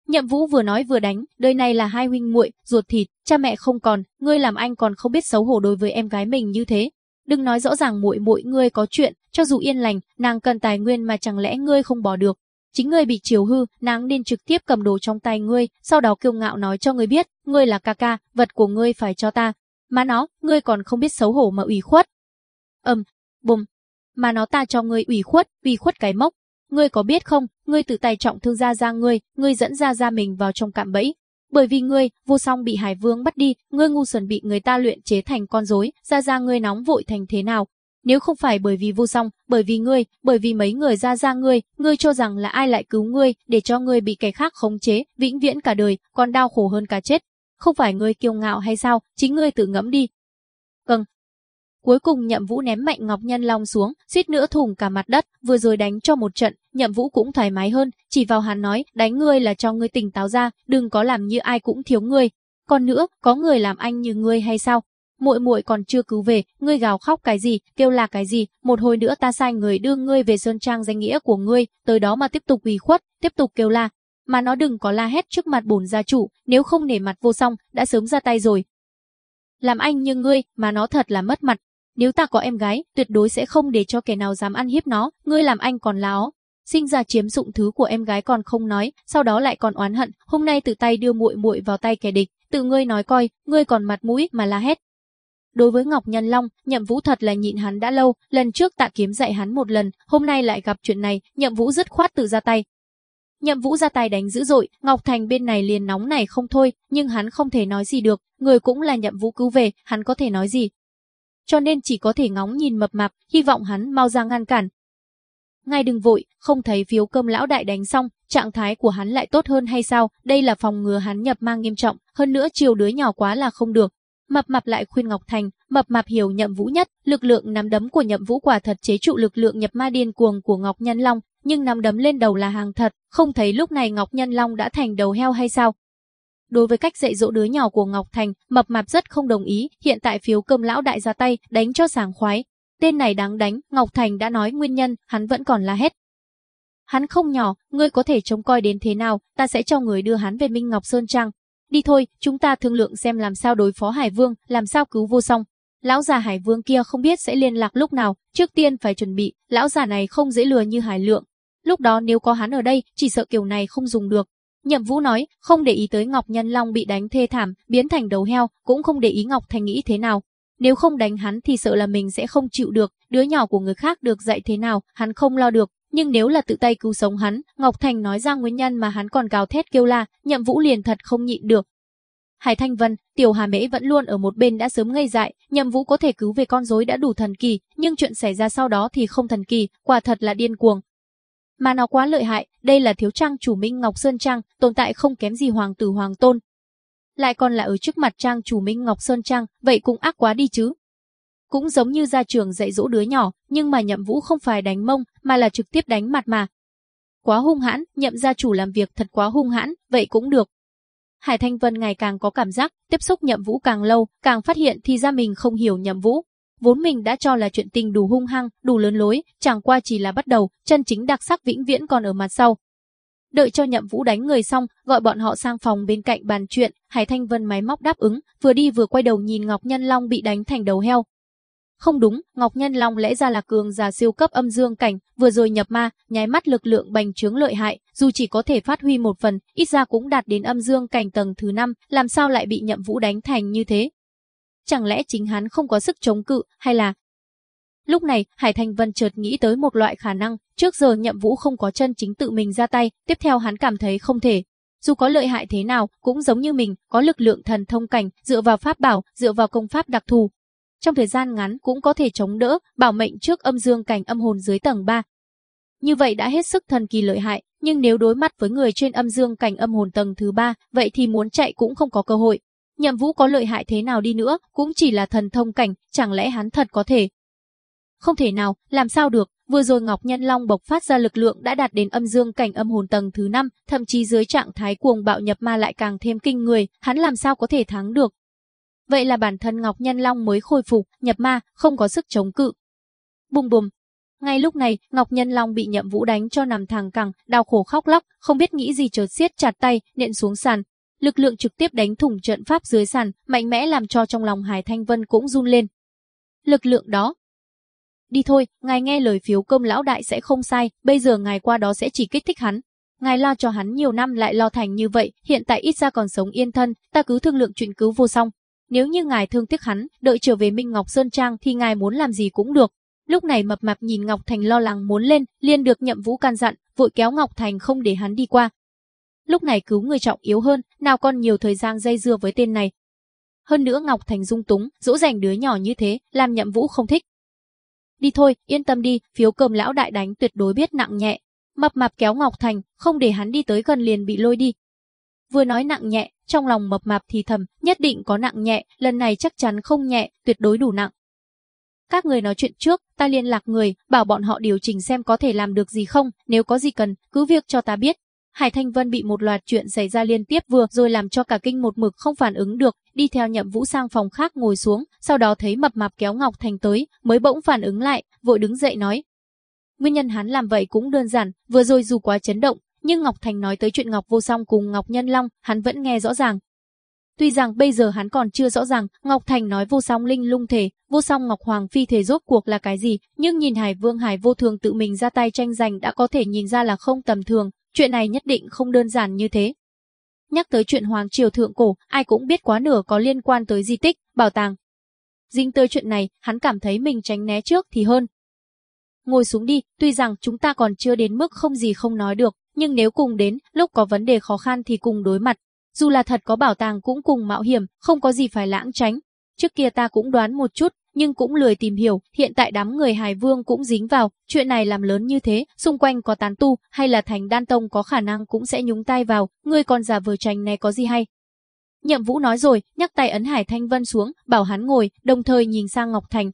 Nhậm Vũ vừa nói vừa đánh, đời này là hai huynh muội, ruột thịt, cha mẹ không còn, ngươi làm anh còn không biết xấu hổ đối với em gái mình như thế. Đừng nói rõ ràng muội muội ngươi có chuyện, cho dù yên lành, nàng cần tài nguyên mà chẳng lẽ ngươi không bỏ được. Chính ngươi bị chiều hư, nàng nên trực tiếp cầm đồ trong tay ngươi, sau đó kiêu ngạo nói cho ngươi biết, ngươi là ca ca, vật của ngươi phải cho ta. Mà nó, ngươi còn không biết xấu hổ mà ủy khuất. Ầm, um, bùm. Mà nó ta cho ngươi ủy khuất, ủy khuất cái mốc. Ngươi có biết không, ngươi tự tay trọng thương ra ra ngươi, ngươi dẫn ra ra mình vào trong cạm bẫy. Bởi vì ngươi, vô song bị Hải Vương bắt đi, ngươi ngu xuẩn bị người ta luyện chế thành con rối, ra ra ngươi nóng vội thành thế nào, nếu không phải bởi vì vô song, bởi vì ngươi, bởi vì mấy người ra ra ngươi, ngươi cho rằng là ai lại cứu ngươi, để cho ngươi bị kẻ khác khống chế, vĩnh viễn cả đời, còn đau khổ hơn cả chết. Không phải ngươi kiêu ngạo hay sao, chính ngươi tự ngẫm đi. Vâng. Cuối cùng nhậm vũ ném mạnh Ngọc Nhân Long xuống, suýt nữa thủng cả mặt đất, vừa rồi đánh cho một trận, nhậm vũ cũng thoải mái hơn, chỉ vào hắn nói, đánh ngươi là cho ngươi tỉnh táo ra, đừng có làm như ai cũng thiếu ngươi. Còn nữa, có người làm anh như ngươi hay sao, muội muội còn chưa cứu về, ngươi gào khóc cái gì, kêu là cái gì, một hồi nữa ta sai người đưa ngươi về sơn trang danh nghĩa của ngươi, tới đó mà tiếp tục ủy khuất, tiếp tục kêu la, mà nó đừng có la hét trước mặt bổn gia chủ, nếu không nể mặt vô song, đã sớm ra tay rồi. Làm anh như ngươi, mà nó thật là mất mặt. Nếu ta có em gái, tuyệt đối sẽ không để cho kẻ nào dám ăn hiếp nó, ngươi làm anh còn láo. Sinh ra chiếm dụng thứ của em gái còn không nói, sau đó lại còn oán hận, hôm nay tự tay đưa muội muội vào tay kẻ địch, tự ngươi nói coi, ngươi còn mặt mũi mà la hét, Đối với Ngọc Nhân Long, Nhậm Vũ thật là nhịn hắn đã lâu, lần trước Tạ Kiếm dạy hắn một lần, hôm nay lại gặp chuyện này, Nhậm Vũ dứt khoát tự ra tay. Nhậm Vũ ra tay đánh dữ dội, Ngọc Thành bên này liền nóng này không thôi, nhưng hắn không thể nói gì được, người cũng là Nhậm Vũ cứu về, hắn có thể nói gì. Cho nên chỉ có thể ngóng nhìn mập mạp, hy vọng hắn mau ra ngăn cản. Ngài đừng vội, không thấy phiếu cơm lão đại đánh xong, trạng thái của hắn lại tốt hơn hay sao, đây là phòng ngừa hắn nhập mang nghiêm trọng, hơn nữa chiều đứa nhỏ quá là không được, Mập mạp lại khuyên Ngọc Thành, mập mạp hiểu nhậm vũ nhất, lực lượng nắm đấm của nhậm vũ quả thật chế trụ lực lượng nhập ma điên cuồng của Ngọc Nhân Long, nhưng nắm đấm lên đầu là hàng thật, không thấy lúc này Ngọc Nhân Long đã thành đầu heo hay sao? Đối với cách dạy dỗ đứa nhỏ của Ngọc Thành, mập mạp rất không đồng ý, hiện tại phiếu cơm lão đại ra tay, đánh cho sảng khoái. Tên này đáng đánh, Ngọc Thành đã nói nguyên nhân, hắn vẫn còn la hết Hắn không nhỏ, ngươi có thể trông coi đến thế nào, ta sẽ cho người đưa hắn về Minh Ngọc Sơn Trang, Đi thôi, chúng ta thương lượng xem làm sao đối phó Hải Vương, làm sao cứu vô song. Lão già Hải Vương kia không biết sẽ liên lạc lúc nào, trước tiên phải chuẩn bị, lão già này không dễ lừa như Hải Lượng. Lúc đó nếu có hắn ở đây, chỉ sợ kiểu này không dùng được. Nhậm Vũ nói, không để ý tới Ngọc Nhân Long bị đánh thê thảm, biến thành đầu heo, cũng không để ý Ngọc Thành nghĩ thế nào. Nếu không đánh hắn thì sợ là mình sẽ không chịu được, đứa nhỏ của người khác được dạy thế nào, hắn không lo được, nhưng nếu là tự tay cứu sống hắn, Ngọc Thành nói ra nguyên nhân mà hắn còn gào thét kêu la, nhậm vũ liền thật không nhịn được. Hải Thanh Vân, Tiểu Hà Mễ vẫn luôn ở một bên đã sớm ngây dại, nhậm vũ có thể cứu về con rối đã đủ thần kỳ, nhưng chuyện xảy ra sau đó thì không thần kỳ, quả thật là điên cuồng. Mà nó quá lợi hại, đây là thiếu trang chủ Minh Ngọc Sơn Trang, tồn tại không kém gì hoàng tử hoàng tôn. Lại còn là ở trước mặt trang chủ Minh Ngọc Sơn Trang, vậy cũng ác quá đi chứ. Cũng giống như ra trường dạy dỗ đứa nhỏ, nhưng mà nhậm vũ không phải đánh mông, mà là trực tiếp đánh mặt mà. Quá hung hãn, nhậm gia chủ làm việc thật quá hung hãn, vậy cũng được. Hải Thanh Vân ngày càng có cảm giác, tiếp xúc nhậm vũ càng lâu, càng phát hiện thì ra mình không hiểu nhậm vũ. Vốn mình đã cho là chuyện tình đủ hung hăng, đủ lớn lối, chẳng qua chỉ là bắt đầu, chân chính đặc sắc vĩnh viễn còn ở mặt sau. Đợi cho nhậm vũ đánh người xong, gọi bọn họ sang phòng bên cạnh bàn chuyện, Hải Thanh Vân máy móc đáp ứng, vừa đi vừa quay đầu nhìn Ngọc Nhân Long bị đánh thành đầu heo, không đúng, Ngọc Nhân Long lẽ ra là cường giả siêu cấp âm dương cảnh, vừa rồi nhập ma, nháy mắt lực lượng bành trướng lợi hại, dù chỉ có thể phát huy một phần, ít ra cũng đạt đến âm dương cảnh tầng thứ 5, làm sao lại bị Nhậm Vũ đánh thành như thế? Chẳng lẽ chính hắn không có sức chống cự, hay là... Lúc này, Hải Thành Vân chợt nghĩ tới một loại khả năng, trước giờ Nhậm Vũ không có chân chính tự mình ra tay, tiếp theo hắn cảm thấy không thể, dù có lợi hại thế nào, cũng giống như mình, có lực lượng thần thông cảnh, dựa vào pháp bảo, dựa vào công pháp đặc thù, trong thời gian ngắn cũng có thể chống đỡ, bảo mệnh trước âm dương cảnh âm hồn dưới tầng 3. Như vậy đã hết sức thần kỳ lợi hại, nhưng nếu đối mặt với người trên âm dương cảnh âm hồn tầng thứ ba vậy thì muốn chạy cũng không có cơ hội. Nhậm Vũ có lợi hại thế nào đi nữa, cũng chỉ là thần thông cảnh, chẳng lẽ hắn thật có thể. không thể nào, làm sao được, vừa rồi Ngọc Nhân Long bộc phát ra lực lượng đã đạt đến âm dương cảnh âm hồn tầng thứ 5, thậm chí dưới trạng thái cuồng bạo nhập ma lại càng thêm kinh người, hắn làm sao có thể thắng được. Vậy là bản thân Ngọc Nhân Long mới khôi phục, nhập ma, không có sức chống cự. Bùm bùm. ngay lúc này, Ngọc Nhân Long bị Nhậm Vũ đánh cho nằm thẳng cẳng, đau khổ khóc lóc, không biết nghĩ gì chợt siết chặt tay, nện xuống sàn. Lực lượng trực tiếp đánh thủng trận pháp dưới sàn, mạnh mẽ làm cho trong lòng Hải Thanh Vân cũng run lên. Lực lượng đó, Đi thôi, ngài nghe lời phiếu công lão đại sẽ không sai, bây giờ ngài qua đó sẽ chỉ kích thích hắn. Ngài lo cho hắn nhiều năm lại lo thành như vậy, hiện tại ít ra còn sống yên thân, ta cứ thương lượng chuyện cứu vô song. Nếu như ngài thương tiếc hắn, đợi trở về Minh Ngọc Sơn Trang thì ngài muốn làm gì cũng được. Lúc này mập mạp nhìn Ngọc Thành lo lắng muốn lên, liền được nhậm vũ can dặn, vội kéo Ngọc Thành không để hắn đi qua. Lúc này cứu người trọng yếu hơn, nào còn nhiều thời gian dây dưa với tên này. Hơn nữa Ngọc Thành dung túng, dỗ dành đứa nhỏ như thế, làm nhậm vũ không thích. Đi thôi, yên tâm đi, phiếu cầm lão đại đánh tuyệt đối biết nặng nhẹ. Mập mạp kéo Ngọc Thành, không để hắn đi tới gần liền bị lôi đi. Vừa nói nặng nhẹ, trong lòng mập mạp thì thầm, nhất định có nặng nhẹ, lần này chắc chắn không nhẹ, tuyệt đối đủ nặng. Các người nói chuyện trước, ta liên lạc người, bảo bọn họ điều chỉnh xem có thể làm được gì không, nếu có gì cần, cứ việc cho ta biết. Hải Thanh Vân bị một loạt chuyện xảy ra liên tiếp vừa rồi làm cho cả kinh một mực không phản ứng được, đi theo nhậm vũ sang phòng khác ngồi xuống, sau đó thấy mập mạp kéo Ngọc Thành tới, mới bỗng phản ứng lại, vội đứng dậy nói. Nguyên nhân hắn làm vậy cũng đơn giản, vừa rồi dù quá chấn động, nhưng Ngọc Thành nói tới chuyện Ngọc Vô Song cùng Ngọc Nhân Long, hắn vẫn nghe rõ ràng. Tuy rằng bây giờ hắn còn chưa rõ ràng, Ngọc Thành nói vô song linh lung thể, vô song Ngọc Hoàng phi thể rốt cuộc là cái gì, nhưng nhìn Hải Vương Hải vô thường tự mình ra tay tranh giành đã có thể nhìn ra là không tầm thường, chuyện này nhất định không đơn giản như thế. Nhắc tới chuyện Hoàng Triều Thượng Cổ, ai cũng biết quá nửa có liên quan tới di tích, bảo tàng. Dính tới chuyện này, hắn cảm thấy mình tránh né trước thì hơn. Ngồi xuống đi, tuy rằng chúng ta còn chưa đến mức không gì không nói được, nhưng nếu cùng đến, lúc có vấn đề khó khăn thì cùng đối mặt. Dù là thật có bảo tàng cũng cùng mạo hiểm, không có gì phải lãng tránh. Trước kia ta cũng đoán một chút, nhưng cũng lười tìm hiểu, hiện tại đám người Hải Vương cũng dính vào, chuyện này làm lớn như thế, xung quanh có tán tu, hay là thành đan tông có khả năng cũng sẽ nhúng tay vào, người còn giả vờ tranh này có gì hay. Nhậm Vũ nói rồi, nhắc tay ấn Hải Thanh Vân xuống, bảo hắn ngồi, đồng thời nhìn sang Ngọc Thành.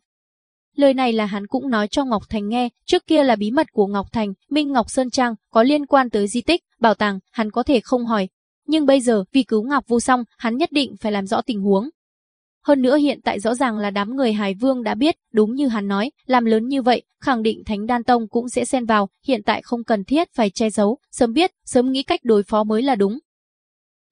Lời này là hắn cũng nói cho Ngọc Thành nghe, trước kia là bí mật của Ngọc Thành, Minh Ngọc Sơn Trang, có liên quan tới di tích, bảo tàng, hắn có thể không hỏi. Nhưng bây giờ, vì cứu Ngọc Vô Song, hắn nhất định phải làm rõ tình huống, hơn nữa hiện tại rõ ràng là đám người Hải Vương đã biết, đúng như hắn nói, làm lớn như vậy, khẳng định Thánh Đan Tông cũng sẽ xen vào, hiện tại không cần thiết phải che giấu, sớm biết, sớm nghĩ cách đối phó mới là đúng.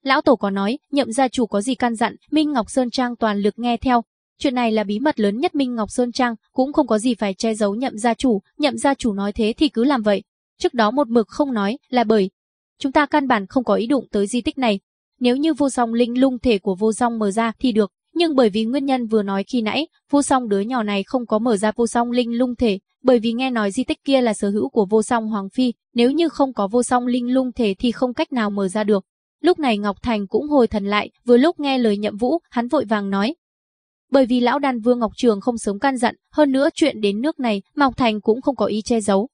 Lão Tổ có nói, nhậm gia chủ có gì can dặn, Minh Ngọc Sơn Trang toàn lực nghe theo. Chuyện này là bí mật lớn nhất Minh Ngọc Sơn Trang, cũng không có gì phải che giấu nhậm gia chủ, nhậm gia chủ nói thế thì cứ làm vậy. Trước đó một mực không nói, là bởi chúng ta căn bản không có ý đụng tới di tích này. Nếu như vô song linh lung thể của vô song mở ra thì được, nhưng bởi vì nguyên nhân vừa nói khi nãy, vô song đứa nhỏ này không có mở ra vô song linh lung thể, bởi vì nghe nói di tích kia là sở hữu của vô song Hoàng Phi, nếu như không có vô song linh lung thể thì không cách nào mở ra được. Lúc này Ngọc Thành cũng hồi thần lại, vừa lúc nghe lời nhậm vũ, hắn vội vàng nói. Bởi vì lão đàn vương Ngọc Trường không sớm can dặn, hơn nữa chuyện đến nước này, Ngọc Thành cũng không có ý che giấu.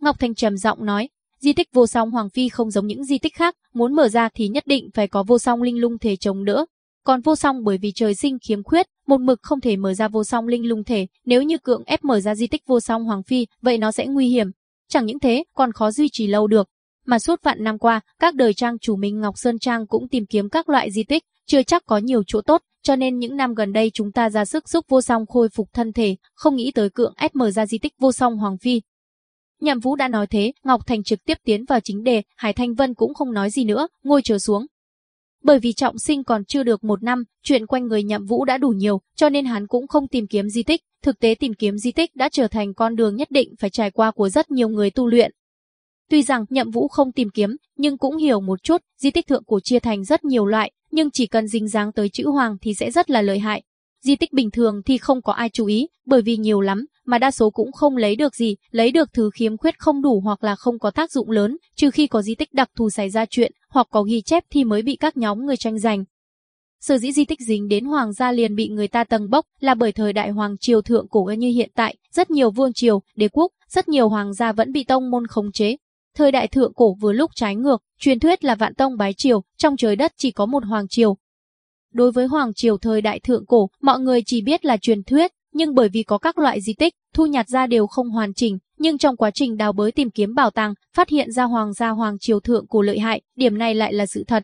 Ngọc Thành trầm giọng nói, di tích vô song Hoàng Phi không giống những di tích khác, muốn mở ra thì nhất định phải có vô song linh lung thể chống đỡ, còn vô song bởi vì trời sinh khiếm khuyết, một mực không thể mở ra vô song linh lung thể, nếu như cưỡng ép mở ra di tích vô song hoàng phi, vậy nó sẽ nguy hiểm. Chẳng những thế, còn khó duy trì lâu được. Mà suốt vạn năm qua, các đời trang chủ Minh Ngọc Sơn Trang cũng tìm kiếm các loại di tích, chưa chắc có nhiều chỗ tốt, cho nên những năm gần đây chúng ta ra sức giúp vô song khôi phục thân thể, không nghĩ tới cưỡng ép mở ra di tích vô song hoàng phi. Nhậm Vũ đã nói thế, Ngọc Thành trực tiếp tiến vào chính đề, Hải Thanh Vân cũng không nói gì nữa, ngồi chờ xuống, bởi vì trọng sinh còn chưa được một năm, chuyện quanh người nhậm vũ đã đủ nhiều, cho nên hắn cũng không tìm kiếm di tích. Thực tế tìm kiếm di tích đã trở thành con đường nhất định phải trải qua của rất nhiều người tu luyện. Tuy rằng nhậm vũ không tìm kiếm, nhưng cũng hiểu một chút, di tích thượng cổ chia thành rất nhiều loại, nhưng chỉ cần dính dáng tới chữ hoàng thì sẽ rất là lợi hại. Di tích bình thường thì không có ai chú ý, bởi vì nhiều lắm, mà đa số cũng không lấy được gì, lấy được thứ khiếm khuyết không đủ hoặc là không có tác dụng lớn, trừ khi có di tích đặc thù xảy ra chuyện, hoặc có ghi chép thì mới bị các nhóm người tranh giành. Sở dĩ di tích dính đến hoàng gia liền bị người ta tầng bốc là bởi thời đại hoàng triều thượng cổ như hiện tại, rất nhiều vương triều, đế quốc, rất nhiều hoàng gia vẫn bị tông môn khống chế. Thời đại thượng cổ vừa lúc trái ngược, truyền thuyết là vạn tông bái triều, trong trời đất chỉ có một hoàng triều. Đối với hoàng triều thời đại thượng cổ, mọi người chỉ biết là truyền thuyết, nhưng bởi vì có các loại di tích, thu nhặt ra đều không hoàn chỉnh, nhưng trong quá trình đào bới tìm kiếm bảo tàng, phát hiện ra hoàng gia hoàng triều thượng cổ lợi hại, điểm này lại là sự thật.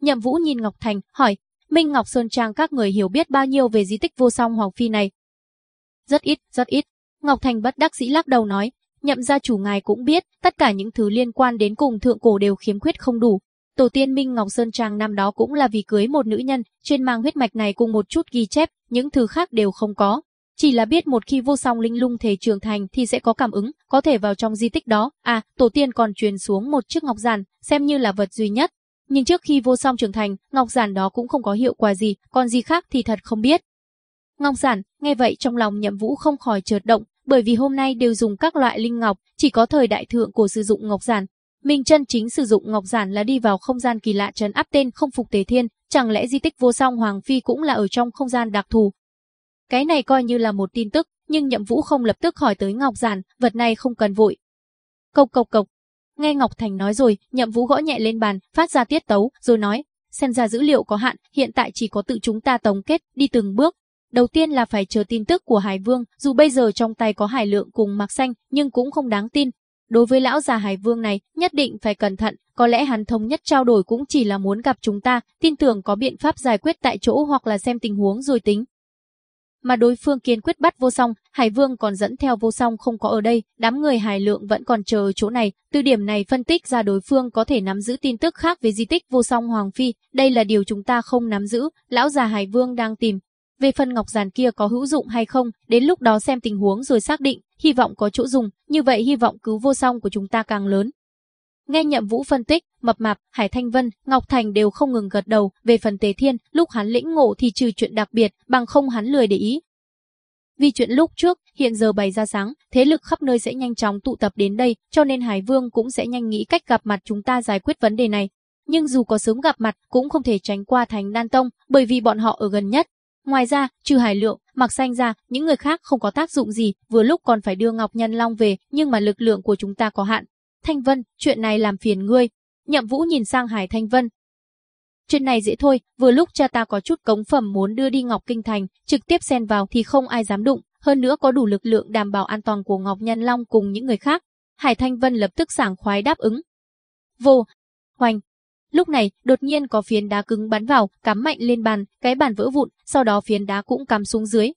Nhậm Vũ nhìn Ngọc Thành, hỏi, Minh Ngọc Sơn Trang các người hiểu biết bao nhiêu về di tích vô song Hoàng Phi này? Rất ít, rất ít. Ngọc Thành bất đắc dĩ lắc đầu nói, nhậm gia chủ ngài cũng biết, tất cả những thứ liên quan đến cùng thượng cổ đều khiếm khuyết không đủ. Tổ tiên Minh Ngọc Sơn Trang năm đó cũng là vì cưới một nữ nhân, trên mang huyết mạch này cùng một chút ghi chép, những thứ khác đều không có. Chỉ là biết một khi vô song linh lung thể trưởng thành thì sẽ có cảm ứng, có thể vào trong di tích đó. À, tổ tiên còn truyền xuống một chiếc ngọc giản, xem như là vật duy nhất. Nhưng trước khi vô song trưởng thành, ngọc giản đó cũng không có hiệu quả gì, còn gì khác thì thật không biết. Ngọc giản, nghe vậy trong lòng nhậm vũ không khỏi chợt động, bởi vì hôm nay đều dùng các loại linh ngọc, chỉ có thời đại thượng cổ sử dụng ngọc giản. Mình chân chính sử dụng ngọc giản là đi vào không gian kỳ lạ trấn áp tên không phục tế thiên, chẳng lẽ di tích vô song Hoàng Phi cũng là ở trong không gian đặc thù. Cái này coi như là một tin tức, nhưng nhậm vũ không lập tức hỏi tới ngọc giản, vật này không cần vội. Cộc cộc cộc. Nghe Ngọc Thành nói rồi, nhậm vũ gõ nhẹ lên bàn, phát ra tiết tấu, rồi nói, xem ra dữ liệu có hạn, hiện tại chỉ có tự chúng ta tổng kết, đi từng bước, Đầu tiên là phải chờ tin tức của Hải Vương, dù bây giờ trong tay có Hải Lượng cùng Mạc Xanh, nhưng cũng không đáng tin. Đối với lão già Hải Vương này, nhất định phải cẩn thận, có lẽ hắn thống nhất trao đổi cũng chỉ là muốn gặp chúng ta, tin tưởng có biện pháp giải quyết tại chỗ hoặc là xem tình huống rồi tính. Mà đối phương kiên quyết bắt vô song, Hải Vương còn dẫn theo vô song không có ở đây, đám người Hải Lượng vẫn còn chờ ở chỗ này, từ điểm này phân tích ra đối phương có thể nắm giữ tin tức khác về di tích vô song Hoàng Phi, đây là điều chúng ta không nắm giữ, lão già Hải Vương đang tìm, về phần ngọc giàn kia có hữu dụng hay không, đến lúc đó xem tình huống rồi xác định, hy vọng có chỗ dùng, như vậy hy vọng cứu vô song của chúng ta càng lớn. Nghe nhậm vũ phân tích, mập mạp, Hải Thanh Vân, Ngọc Thành đều không ngừng gật đầu, về phần Tế Thiên, lúc hắn lĩnh ngộ thì trừ chuyện đặc biệt, bằng không hắn lười để ý. Vì chuyện lúc trước, hiện giờ bày ra sáng, thế lực khắp nơi sẽ nhanh chóng tụ tập đến đây, cho nên Hải Vương cũng sẽ nhanh nghĩ cách gặp mặt chúng ta giải quyết vấn đề này. Nhưng dù có sớm gặp mặt, cũng không thể tránh qua Thành Đan Tông, bởi vì bọn họ ở gần nhất, Ngoài ra, trừ Hải Lượng, Mặc Xanh ra, những người khác không có tác dụng gì, vừa lúc còn phải đưa Ngọc Nhân Long về, nhưng mà lực lượng của chúng ta có hạn. Thanh Vân, chuyện này làm phiền ngươi. Nhậm Vũ nhìn sang Hải Thanh Vân. Chuyện này dễ thôi, vừa lúc cha ta có chút cống phẩm muốn đưa đi Ngọc Kinh Thành, trực tiếp xen vào thì không ai dám đụng, hơn nữa có đủ lực lượng đảm bảo an toàn của Ngọc Nhân Long cùng những người khác. Hải Thanh Vân lập tức sảng khoái đáp ứng. Vô, hoành, Lúc này, đột nhiên có phiến đá cứng bắn vào, cắm mạnh lên bàn, cái bàn vỡ vụn, sau đó phiến đá cũng cắm xuống dưới.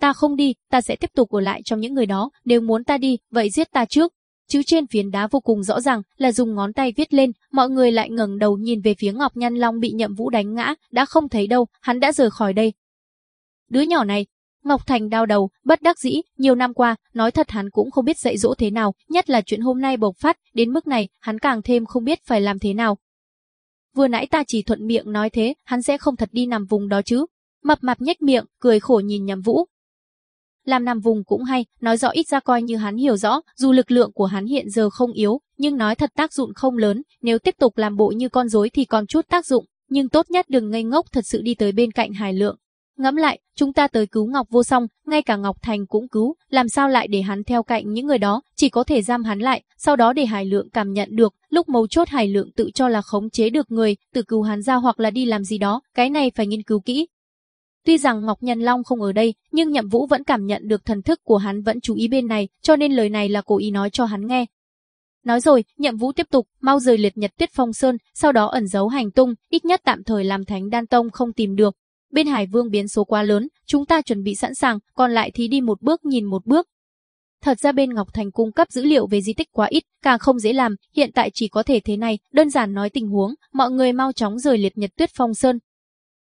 Ta không đi, ta sẽ tiếp tục ở lại trong những người đó, nếu muốn ta đi, vậy giết ta trước. Chứ trên phiến đá vô cùng rõ ràng là dùng ngón tay viết lên, mọi người lại ngẩng đầu nhìn về phía Ngọc Nhân Long bị Nhậm Vũ đánh ngã, đã không thấy đâu, hắn đã rời khỏi đây. Đứa nhỏ này, Ngọc Thành đau đầu, bất đắc dĩ, nhiều năm qua, nói thật hắn cũng không biết dạy dỗ thế nào, nhất là chuyện hôm nay bộc phát, đến mức này, hắn càng thêm không biết phải làm thế nào, Vừa nãy ta chỉ thuận miệng nói thế, hắn sẽ không thật đi nằm vùng đó chứ. Mập mạp nhếch miệng, cười khổ nhìn nhầm vũ. Làm nằm vùng cũng hay, nói rõ ít ra coi như hắn hiểu rõ, dù lực lượng của hắn hiện giờ không yếu, nhưng nói thật tác dụng không lớn, nếu tiếp tục làm bộ như con rối thì còn chút tác dụng, nhưng tốt nhất đừng ngây ngốc thật sự đi tới bên cạnh Hải Lượng. Ngẫm lại, chúng ta tới cứu Ngọc Vô Song, ngay cả Ngọc Thành cũng cứu, làm sao lại để hắn theo cạnh những người đó, chỉ có thể giam hắn lại, sau đó để Hải Lượng cảm nhận được, lúc mấu chốt Hải Lượng tự cho là khống chế được người, tự cứu hắn ra hoặc là đi làm gì đó, cái này phải nghiên cứu kỹ. Tuy rằng Ngọc Nhân Long không ở đây, nhưng Nhậm Vũ vẫn cảm nhận được thần thức của hắn vẫn chú ý bên này, cho nên lời này là cố ý nói cho hắn nghe. Nói rồi, Nhậm Vũ tiếp tục, mau rời liệt nhật tuyết phong sơn, sau đó ẩn giấu hành tung, ít nhất tạm thời làm thánh đan tông không tìm được, Bên Hải Vương biến số quá lớn, chúng ta chuẩn bị sẵn sàng, còn lại thì đi một bước nhìn một bước. Thật ra bên Ngọc Thành cung cấp dữ liệu về di tích quá ít, càng không dễ làm, hiện tại chỉ có thể thế này, đơn giản nói tình huống, mọi người mau chóng rời liệt nhật tuyết phong sơn.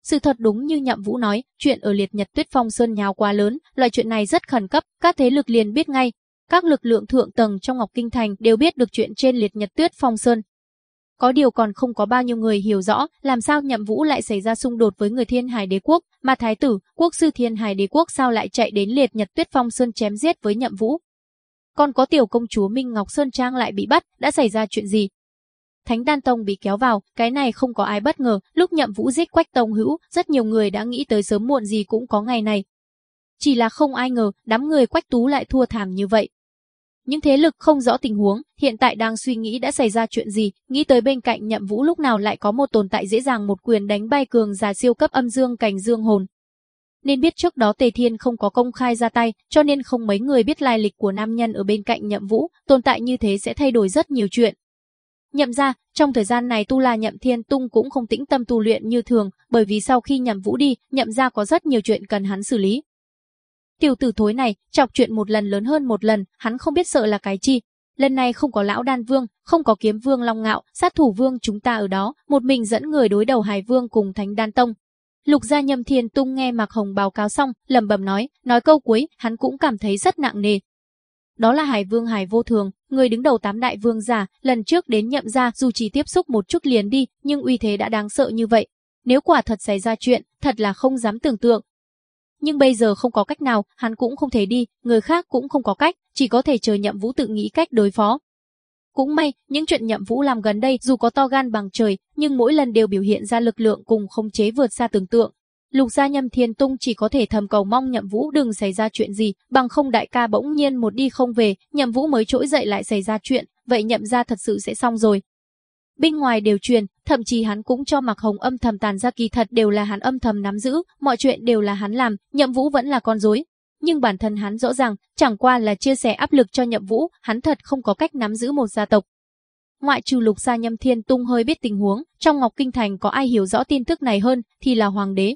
Sự thật đúng như Nhậm Vũ nói, chuyện ở liệt nhật tuyết phong sơn nhào quá lớn, loại chuyện này rất khẩn cấp, các thế lực liền biết ngay. Các lực lượng thượng tầng trong Ngọc Kinh Thành đều biết được chuyện trên liệt nhật tuyết phong sơn, có điều còn không có bao nhiêu người hiểu rõ làm sao nhậm vũ lại xảy ra xung đột với người thiên hải đế quốc, mà thái tử, quốc sư thiên hải đế quốc sao lại chạy đến liệt nhật tuyết phong sơn chém giết với nhậm vũ. Còn có tiểu công chúa Minh Ngọc Sơn Trang lại bị bắt, đã xảy ra chuyện gì? Thánh Đan Tông bị kéo vào, cái này không có ai bất ngờ, lúc nhậm vũ giết quách tông hữu, rất nhiều người đã nghĩ tới sớm muộn gì cũng có ngày này. Chỉ là không ai ngờ, đám người quách tú lại thua thảm như vậy, những thế lực không rõ tình huống, hiện tại đang suy nghĩ đã xảy ra chuyện gì, nghĩ tới bên cạnh nhậm vũ lúc nào lại có một tồn tại dễ dàng một quyền đánh bay cường giả siêu cấp âm dương cảnh dương hồn. nên biết trước đó Tề Thiên không có công khai ra tay, cho nên không mấy người biết lai lịch của nam nhân ở bên cạnh Nhậm Vũ, tồn tại như thế sẽ thay đổi rất nhiều chuyện. Nhậm ra, trong thời gian này Tu La Nhậm Thiên Tung cũng không tĩnh tâm tu luyện như thường, bởi vì sau khi Nhậm Vũ đi, Nhậm ra có rất nhiều chuyện cần hắn xử lý. Tiểu tử thối này, chọc chuyện một lần lớn hơn một lần, hắn không biết sợ là cái chi. Lần này không có lão đan vương, không có kiếm vương long ngạo, sát thủ vương chúng ta ở đó, một mình dẫn người đối đầu hải vương cùng thánh đan tông, Lục gia nhâm thiên tung nghe Mạc Hồng báo cáo xong, lẩm bẩm nói, nói câu cuối, hắn cũng cảm thấy rất nặng nề. Đó là Hải Vương Hải Vô Thường, người đứng đầu tám đại vương giả, lần trước đến nhậm ra dù chỉ tiếp xúc một chút liền đi, nhưng uy thế đã đáng sợ như vậy. Nếu quả thật xảy ra chuyện, thật là không dám tưởng tượng. Nhưng bây giờ không có cách nào, hắn cũng không thể đi, người khác cũng không có cách, chỉ có thể chờ nhậm vũ tự nghĩ cách đối phó. Cũng may, những chuyện nhậm vũ làm gần đây dù có to gan bằng trời, nhưng mỗi lần đều biểu hiện ra lực lượng cùng không chế vượt xa tưởng tượng. Lục gia nhâm thiên tung chỉ có thể thầm cầu mong nhậm vũ đừng xảy ra chuyện gì, bằng không đại ca bỗng nhiên một đi không về, nhậm vũ mới trỗi dậy lại xảy ra chuyện, vậy nhậm ra thật sự sẽ xong rồi. Bên ngoài đều truyền, thậm chí hắn cũng cho mặc hồng âm thầm tàn ra kỳ thật đều là hắn âm thầm nắm giữ, mọi chuyện đều là hắn làm, nhậm vũ vẫn là con rối. nhưng bản thân hắn rõ ràng, chẳng qua là chia sẻ áp lực cho Nhậm Vũ, hắn thật không có cách nắm giữ một gia tộc. Ngoại trừ Lục Gia Nhâm Thiên Tung hơi biết tình huống, trong Ngọc Kinh Thành có ai hiểu rõ tin tức này hơn thì là hoàng đế.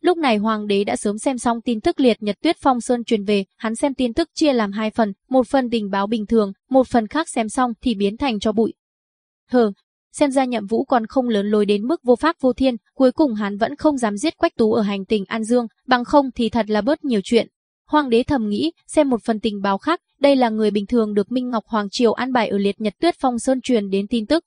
Lúc này hoàng đế đã sớm xem xong tin tức liệt Nhật Tuyết Phong Sơn truyền về, hắn xem tin tức chia làm hai phần, một phần tình báo bình thường, một phần khác xem xong thì biến thành cho bụi. Hờ, xem ra nhậm vũ còn không lớn lối đến mức vô pháp vô thiên, cuối cùng hắn vẫn không dám giết Quách Tú ở hành tinh An Dương, bằng không thì thật là bớt nhiều chuyện. Hoàng đế thầm nghĩ, xem một phần tình báo khác, đây là người bình thường được Minh Ngọc Hoàng Triều an bài ở liệt nhật tuyết phong sơn truyền đến tin tức.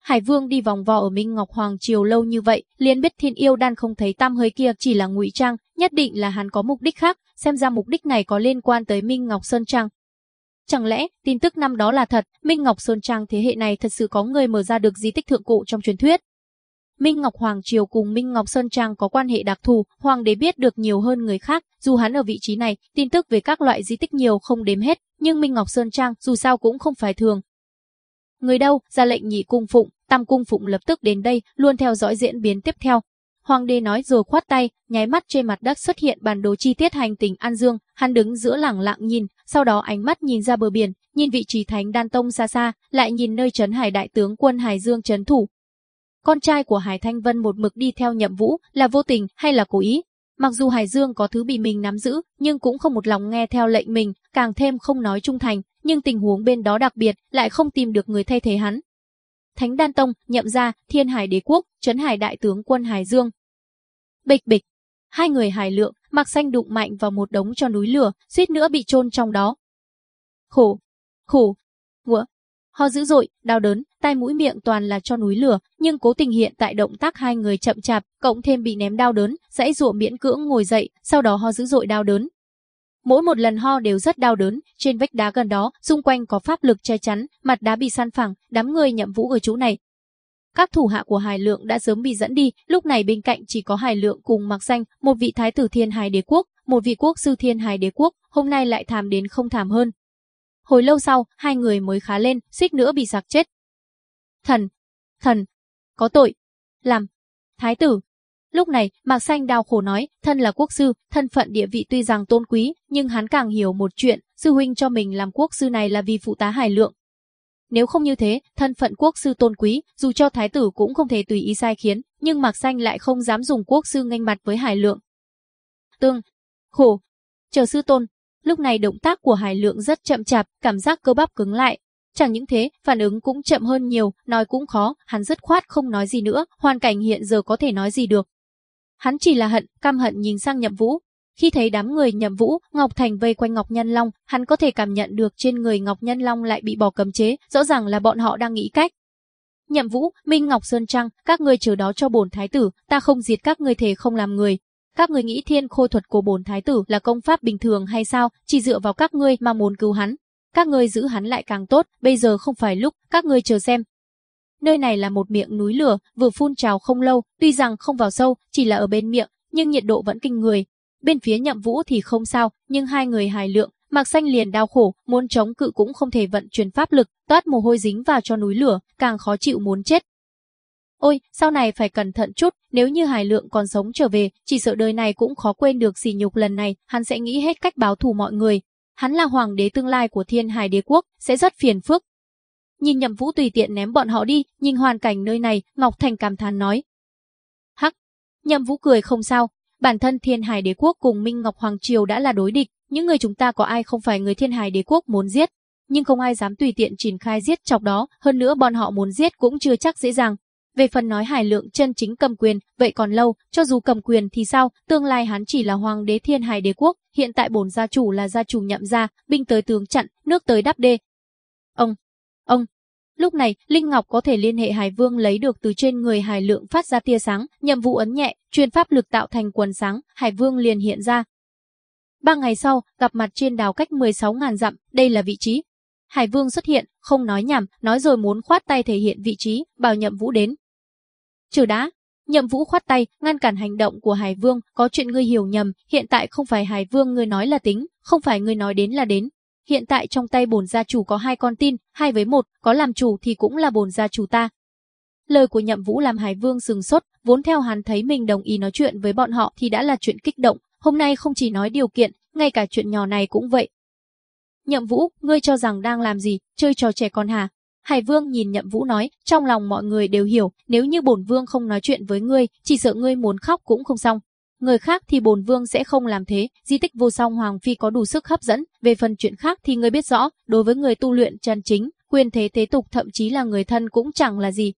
Hải Vương đi vòng vò ở Minh Ngọc Hoàng Triều lâu như vậy, liền biết thiên yêu đan không thấy tam hơi kia chỉ là ngụy trang, nhất định là hắn có mục đích khác, xem ra mục đích này có liên quan tới Minh Ngọc Sơn Trang. Chẳng lẽ, tin tức năm đó là thật, Minh Ngọc Sơn Trang thế hệ này thật sự có người mở ra được di tích thượng cụ trong truyền thuyết? Minh Ngọc Hoàng Triều cùng Minh Ngọc Sơn Trang có quan hệ đặc thù, Hoàng đế biết được nhiều hơn người khác, dù hắn ở vị trí này, tin tức về các loại di tích nhiều không đếm hết, nhưng Minh Ngọc Sơn Trang dù sao cũng không phải thường. Người đâu, ra lệnh nhị cung phụng, tam cung phụng lập tức đến đây, luôn theo dõi diễn biến tiếp theo. Hoàng đế nói rồi khoát tay, nháy mắt trên mặt đất xuất hiện bản đồ chi tiết hành tinh An Dương, hắn đứng giữa lẳng lặng nhìn, sau đó ánh mắt nhìn ra bờ biển, nhìn vị trí thánh đan tông xa xa, lại nhìn nơi trấn hải đại tướng quân Hải Dương trấn thủ, con trai của Hải Thanh Vân một mực đi theo nhậm vũ là vô tình hay là cố ý. Mặc dù Hải Dương có thứ bị mình nắm giữ, nhưng cũng không một lòng nghe theo lệnh mình, càng thêm không nói trung thành, nhưng tình huống bên đó đặc biệt, lại không tìm được người thay thế hắn. Thánh Đan Tông, nhậm ra, Thiên Hải Đế Quốc, Trấn Hải Đại tướng quân Hải Dương. Bịch bịch, hai người Hải Lượng, mặc xanh đụng mạnh vào một đống cho núi lửa, suýt nữa bị chôn trong đó. Khổ, khổ, ngựa, Ho dữ dội, đau đớn, tai mũi miệng toàn là cho núi lửa, nhưng cố tình hiện tại động tác hai người chậm chạp, cộng thêm bị ném đau đớn, dãy ruộng miễn cưỡng ngồi dậy, sau đó ho dữ dội đau đớn. Mỗi một lần ho đều rất đau đớn, trên vách đá gần đó, xung quanh có pháp lực che chắn, mặt đá bị san phẳng, đám người nhậm vũ ở chỗ này. Các thủ hạ của Hải Lượng đã sớm bị dẫn đi, lúc này bên cạnh chỉ có Hải Lượng cùng Mặc Danh, một vị thái tử Thiên Hải Đế quốc, một vị quốc sư Thiên Hải Đế quốc, hôm nay lại thảm đến không thảm hơn, Hồi lâu sau, hai người mới khá lên, suýt nữa bị giặc chết. Thần, thần, có tội, làm, thái tử. Lúc này, Mạc Xanh đau khổ nói, thân là quốc sư, thân phận địa vị tuy rằng tôn quý, nhưng hắn càng hiểu một chuyện, sư huynh cho mình làm quốc sư này là vì phụ tá hải lượng. Nếu không như thế, thân phận quốc sư tôn quý, dù cho thái tử cũng không thể tùy ý sai khiến, nhưng Mạc Xanh lại không dám dùng quốc sư nghênh mặt với hải lượng. Tương, khổ, chờ sư tôn, Lúc này động tác của Hải Lượng rất chậm chạp, cảm giác cơ bắp cứng lại. Chẳng những thế, phản ứng cũng chậm hơn nhiều, nói cũng khó, hắn rất khoát không nói gì nữa, hoàn cảnh hiện giờ có thể nói gì được. Hắn chỉ là hận, cam hận nhìn sang Nhậm Vũ. Khi thấy đám người Nhậm Vũ, Ngọc Thành vây quanh Ngọc Nhân Long, hắn có thể cảm nhận được trên người Ngọc Nhân Long lại bị bỏ cấm chế, rõ ràng là bọn họ đang nghĩ cách. Nhậm Vũ, Minh Ngọc Sơn Trăng, các ngươi chờ đó cho bổn thái tử, ta không diệt các ngươi thể không làm người, các ngươi nghĩ thiên khôi thuật của bổn thái tử là công pháp bình thường hay sao, chỉ dựa vào các ngươi mà muốn cứu hắn. Các ngươi giữ hắn lại càng tốt, bây giờ không phải lúc, các ngươi chờ xem. Nơi này là một miệng núi lửa, vừa phun trào không lâu, tuy rằng không vào sâu, chỉ là ở bên miệng, nhưng nhiệt độ vẫn kinh người. Bên phía nhậm vũ thì không sao, nhưng hai người hài lượng, Mạc Xanh liền đau khổ, muốn chống cự cũng không thể vận chuyển pháp lực, toát mồ hôi dính vào cho núi lửa, càng khó chịu muốn chết. Ôi, sau này phải cẩn thận chút, nếu như Hải Lượng còn sống trở về, chỉ sợ đời này cũng khó quên được sỉ nhục lần này, hắn sẽ nghĩ hết cách báo thù mọi người. Hắn là hoàng đế tương lai của Thiên Hải Đế quốc, sẽ rất phiền phức. Nhìn Nhậm Vũ tùy tiện ném bọn họ đi, nhìn hoàn cảnh nơi này, Ngọc Thành cảm thán nói. Hắc, Nhậm Vũ cười không sao, bản thân Thiên Hải Đế quốc cùng Minh Ngọc Hoàng triều đã là đối địch, những người chúng ta có ai không phải người Thiên Hải Đế quốc muốn giết, nhưng không ai dám tùy tiện triển khai giết chọc đó, hơn nữa bọn họ muốn giết cũng chưa chắc dễ dàng. Về phần nói Hải Lượng chân chính cầm quyền, vậy còn lâu, cho dù cầm quyền thì sao, tương lai hắn chỉ là hoàng đế thiên hải đế quốc, hiện tại bổn gia chủ là gia chủ nhậm gia, binh tới tướng chặn, nước tới đắp đê. Ông, Lúc này, Linh Ngọc có thể liên hệ Hải Vương lấy được từ trên người Hải Lượng phát ra tia sáng, nhậm vụ ấn nhẹ, truyền pháp lực tạo thành quần sáng, Hải Vương liền hiện ra. Ba ngày sau, gặp mặt trên đảo cách 16.000 dặm, đây là vị trí. Hải Vương xuất hiện, không nói nhảm, nói rồi muốn khoát tay thể hiện vị trí, bảo nhậm vũ đến. Trừ đã, nhậm vũ khoát tay, ngăn cản hành động của Hải Vương, có chuyện ngươi hiểu nhầm, hiện tại không phải Hải Vương ngươi nói là tính, không phải ngươi nói đến là đến, Hiện tại trong tay bổn gia chủ có hai con tin, hai với một, có làm chủ thì cũng là bổn gia chủ ta. Lời của Nhậm Vũ làm Hải Vương sừng sốt, vốn theo hắn thấy mình đồng ý nói chuyện với bọn họ thì đã là chuyện kích động, hôm nay không chỉ nói điều kiện, ngay cả chuyện nhỏ này cũng vậy. Nhậm Vũ, ngươi cho rằng đang làm gì, chơi trò trẻ con hả? Hải Vương nhìn Nhậm Vũ nói, trong lòng mọi người đều hiểu, nếu như bổn vương không nói chuyện với ngươi, chỉ sợ ngươi muốn khóc cũng không xong. Người khác thì bồn vương sẽ không làm thế, di tích vô song Hoàng Phi có đủ sức hấp dẫn, về phần chuyện khác thì người biết rõ, đối với người tu luyện chân chính, quyền thế thế tục thậm chí là người thân cũng chẳng là gì.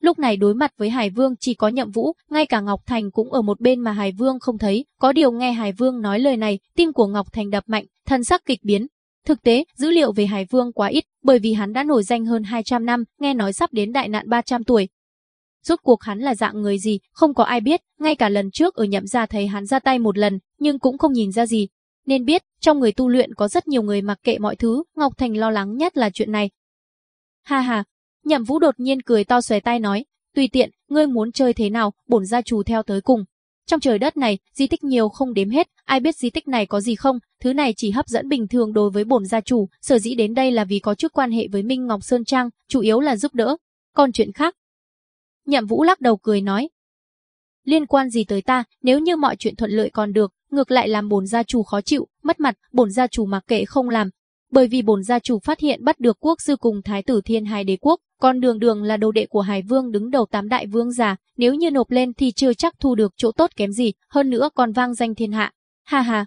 Lúc này đối mặt với Hải Vương chỉ có nhậm vũ, ngay cả Ngọc Thành cũng ở một bên mà Hải Vương không thấy, có điều nghe Hải Vương nói lời này, tim của Ngọc Thành đập mạnh, thân sắc kịch biến. Thực tế, dữ liệu về Hải Vương quá ít, bởi vì hắn đã nổi danh hơn 200 năm, nghe nói sắp đến đại nạn 300 tuổi, Rốt cuộc hắn là dạng người gì, không có ai biết, ngay cả lần trước ở nhậm gia thấy hắn ra tay một lần, nhưng cũng không nhìn ra gì. Nên biết, trong người tu luyện có rất nhiều người mặc kệ mọi thứ, Ngọc Thành lo lắng nhất là chuyện này. Ha ha, nhậm vũ đột nhiên cười to xòe tay nói, tùy tiện, ngươi muốn chơi thế nào, bổn gia chủ theo tới cùng. Trong trời đất này, di tích nhiều không đếm hết, ai biết di tích này có gì không, thứ này chỉ hấp dẫn bình thường đối với bổn gia chủ, sở dĩ đến đây là vì có chút quan hệ với Minh Ngọc Sơn Trang, chủ yếu là giúp đỡ. Còn chuyện khác, Nhậm Vũ lắc đầu cười nói. Liên quan gì tới ta, nếu như mọi chuyện thuận lợi còn được, ngược lại làm bổn gia chủ khó chịu, mất mặt, bổn gia chủ mặc kệ không làm. Bởi vì bổn gia chủ phát hiện bắt được quốc sư cùng thái tử thiên hai đế quốc, còn đường đường là đầu đệ của Hải Vương đứng đầu tám đại vương già, nếu như nộp lên thì chưa chắc thu được chỗ tốt kém gì, hơn nữa còn vang danh thiên hạ. Ha ha.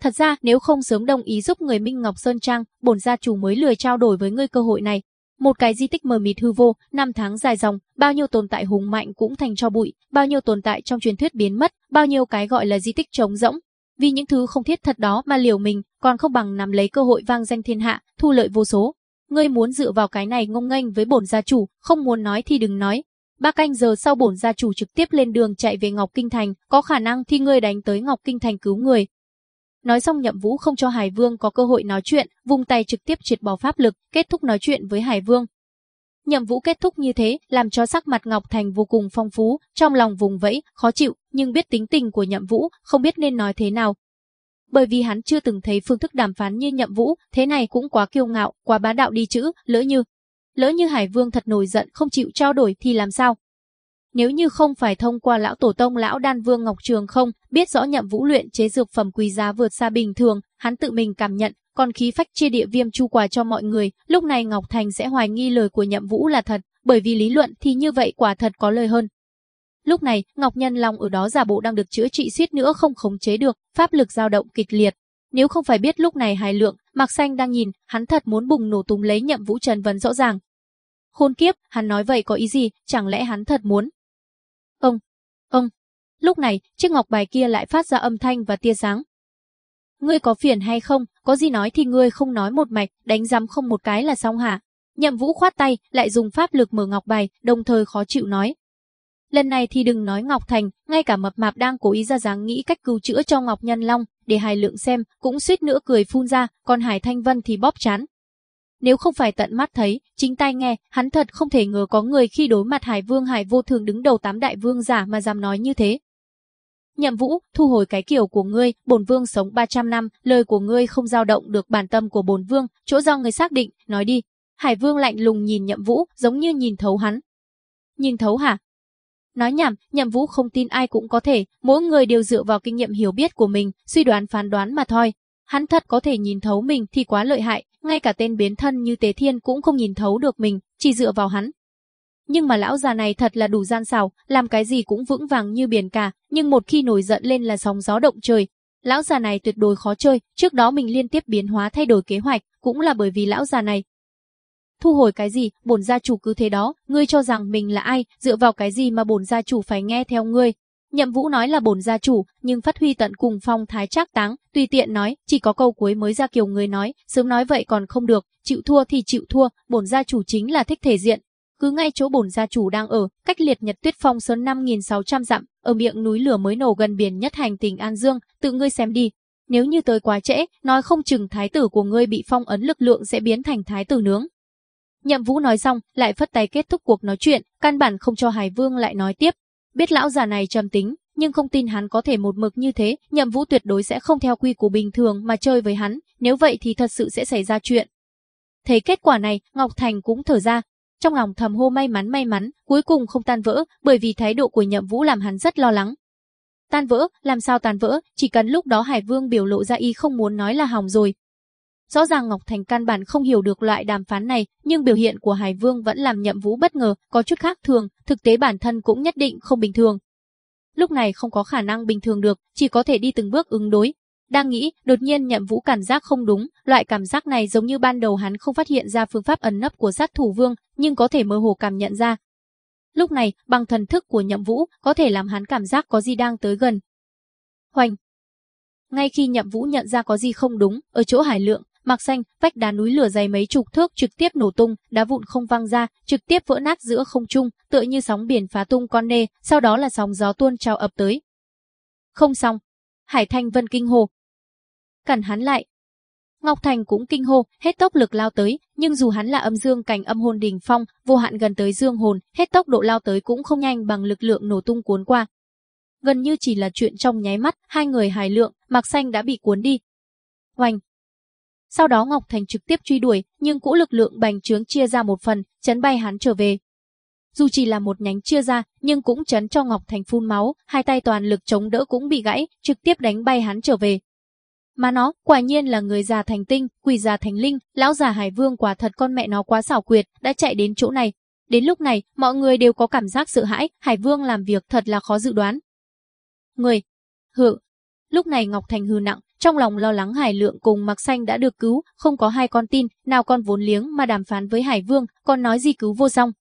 Thật ra, nếu không sớm đồng ý giúp người Minh Ngọc Sơn Trang, bổn gia chủ mới lười trao đổi với ngươi cơ hội này, một cái di tích mờ mịt hư vô, năm tháng dài dòng, bao nhiêu tồn tại hùng mạnh cũng thành cho bụi, bao nhiêu tồn tại trong truyền thuyết biến mất, bao nhiêu cái gọi là di tích trống rỗng. Vì những thứ không thiết thật đó mà liều mình, còn không bằng nắm lấy cơ hội vang danh thiên hạ, thu lợi vô số. Ngươi muốn dựa vào cái này ngông nghênh với bổn gia chủ, không muốn nói thì đừng nói. Ba canh giờ sau bổn gia chủ trực tiếp lên đường chạy về Ngọc Kinh Thành, có khả năng thì ngươi đánh tới Ngọc Kinh Thành cứu người, Nói xong Nhậm Vũ không cho Hải Vương có cơ hội nói chuyện, vung tay trực tiếp triệt bỏ pháp lực, kết thúc nói chuyện với Hải Vương. Nhậm Vũ kết thúc như thế, làm cho sắc mặt Ngọc Thành vô cùng phong phú, trong lòng vùng vẫy, khó chịu, nhưng biết tính tình của Nhậm Vũ, không biết nên nói thế nào. Bởi vì hắn chưa từng thấy phương thức đàm phán như Nhậm Vũ, thế này cũng quá kiêu ngạo, quá bá đạo đi chữ, lỡ như lỡ như Hải Vương thật nổi giận không chịu trao đổi thì làm sao? Nếu như không phải thông qua lão tổ tông lão đan vương Ngọc Trường không, biết rõ nhậm vũ luyện chế dược phẩm quý giá vượt xa bình thường, hắn tự mình cảm nhận, còn khí phách chia địa viêm chu quà cho mọi người, lúc này Ngọc Thành sẽ hoài nghi lời của nhậm vũ là thật, bởi vì lý luận thì như vậy quả thật có lời hơn. Lúc này, Ngọc Nhân Long ở đó giả bộ đang được chữa trị suýt nữa không khống chế được, pháp lực dao động kịch liệt. Nếu không phải biết lúc này hài lượng, Mạc Xanh đang nhìn, hắn thật muốn bùng nổ tung lấy nhậm vũ trần vấn rõ ràng. Khôn kiếp, hắn nói vậy có ý gì, chẳng lẽ hắn thật muốn Ông. Lúc này, chiếc ngọc bài kia lại phát ra âm thanh và tia sáng. Ngươi có phiền hay không, có gì nói thì ngươi không nói một mạch, đánh giám không một cái là xong hả? Nhậm Vũ khoát tay, lại dùng pháp lực mở ngọc bài, đồng thời khó chịu nói. Lần này thì đừng nói Ngọc Thành, ngay cả mập mạp đang cố ý ra dáng nghĩ cách cứu chữa cho Ngọc Nhân Long, để Hải Lượng xem, cũng suýt nữa cười phun ra, còn Hải Thanh Vân thì bóp chán, nếu không phải tận mắt thấy, chính tai nghe, hắn thật không thể ngờ có người khi đối mặt Hải Vương Hải vô thường đứng đầu tám đại vương giả mà dám nói như thế. Nhậm Vũ, thu hồi cái kiểu của ngươi, bổn vương sống 300 năm, lời của ngươi không dao động được bản tâm của bổn vương, chỗ do ngươi xác định, nói đi. Hải Vương lạnh lùng nhìn Nhậm Vũ, giống như nhìn thấu hắn. nhìn thấu hả? Nói nhảm, Nhậm Vũ không tin ai cũng có thể, mỗi người đều dựa vào kinh nghiệm hiểu biết của mình, suy đoán phán đoán mà thôi. Hắn thật có thể nhìn thấu mình thì quá lợi hại, ngay cả tên biến thân như Tế Thiên cũng không nhìn thấu được mình, chỉ dựa vào hắn. Nhưng mà lão già này thật là đủ gian xảo, làm cái gì cũng vững vàng như biển cả, nhưng một khi nổi giận lên là sóng gió động trời. Lão già này tuyệt đối khó chơi, trước đó mình liên tiếp biến hóa thay đổi kế hoạch, cũng là bởi vì lão già này. Thu hồi cái gì, bổn gia chủ cứ thế đó, ngươi cho rằng mình là ai, dựa vào cái gì mà bổn gia chủ phải nghe theo ngươi, Nhậm Vũ nói là bổn gia chủ, nhưng phát huy tận cùng phong thái trác táng, tùy tiện nói, chỉ có câu cuối mới ra kiều người nói, sớm nói vậy còn không được, chịu thua thì chịu thua, bổn gia chủ chính là thích thể diện. Cứ ngay chỗ bổn gia chủ đang ở, cách liệt nhật tuyết phong sơn 5.600 dặm, ở miệng núi lửa mới nổ gần biển nhất hành tỉnh An Dương, tự ngươi xem đi. Nếu như tới quá trễ, nói không chừng thái tử của ngươi bị phong ấn lực lượng sẽ biến thành thái tử nướng. Nhậm Vũ nói xong, lại phất tay kết thúc cuộc nói chuyện, căn bản không cho Hải Vương lại nói tiếp, Biết lão già này trầm tính, nhưng không tin hắn có thể một mực như thế, Nhậm Vũ tuyệt đối sẽ không theo quy củ bình thường mà chơi với hắn, nếu vậy thì thật sự sẽ xảy ra chuyện. Thấy kết quả này, Ngọc Thành cũng thở ra, trong lòng thầm hô may mắn may mắn, cuối cùng không tan vỡ, bởi vì thái độ của Nhậm Vũ làm hắn rất lo lắng. Tan vỡ, làm sao tan vỡ, chỉ cần lúc đó Hải Vương biểu lộ ra y không muốn nói là hỏng rồi. Rõ ràng Ngọc Thành căn bản không hiểu được loại đàm phán này, nhưng biểu hiện của Hải Vương vẫn làm Nhậm Vũ bất ngờ, có chút khác thường, thực tế bản thân cũng nhất định không bình thường. Lúc này không có khả năng bình thường được, chỉ có thể đi từng bước ứng đối. Đang nghĩ, đột nhiên Nhậm Vũ cảm giác không đúng, loại cảm giác này giống như ban đầu hắn không phát hiện ra phương pháp ẩn nấp của sát thủ vương, nhưng có thể mơ hồ cảm nhận ra. Lúc này, bằng thần thức của Nhậm Vũ, có thể làm hắn cảm giác có gì đang tới gần. Hoành, ngay khi Nhậm Vũ nhận ra có gì không đúng, ở chỗ Hải Lượng, Mạc xanh, vách đá núi lửa dày mấy chục thước trực tiếp nổ tung, đá vụn không văng ra, trực tiếp vỡ nát giữa không trung, tựa như sóng biển phá tung con nê, sau đó là sóng gió tuôn trào ập tới. Không xong, Hải Thanh Vân kinh hồ. Cản hắn lại. Ngọc Thành cũng kinh hô, hết tốc lực lao tới, nhưng dù hắn là âm dương cảnh âm hồn đỉnh phong, vô hạn gần tới dương hồn, hết tốc độ lao tới cũng không nhanh bằng lực lượng nổ tung cuốn qua. Gần như chỉ là chuyện trong nháy mắt, hai người hài Lượng, Mạc Xanh đã bị cuốn đi. Oanh, sau đó Ngọc Thành trực tiếp truy đuổi, nhưng cũ lực lượng bành trướng chia ra một phần, chấn bay hắn trở về. Dù chỉ là một nhánh chia ra, nhưng cũng chấn cho Ngọc Thành phun máu, hai tay toàn lực chống đỡ cũng bị gãy, trực tiếp đánh bay hắn trở về. Mà nó, quả nhiên là người già thành tinh, quỷ già thành linh, lão già Hải Vương quả thật con mẹ nó quá xảo quyệt, đã chạy đến chỗ này. Đến lúc này, mọi người đều có cảm giác sợ hãi, Hải Vương làm việc thật là khó dự đoán. Người, hự. Lúc này Ngọc Thành hư nặng, trong lòng lo lắng Hải Lượng cùng Mặc Xanh đã được cứu, không có hai con tin, nào con vốn liếng mà đàm phán với Hải Vương, còn nói gì cứu vô song.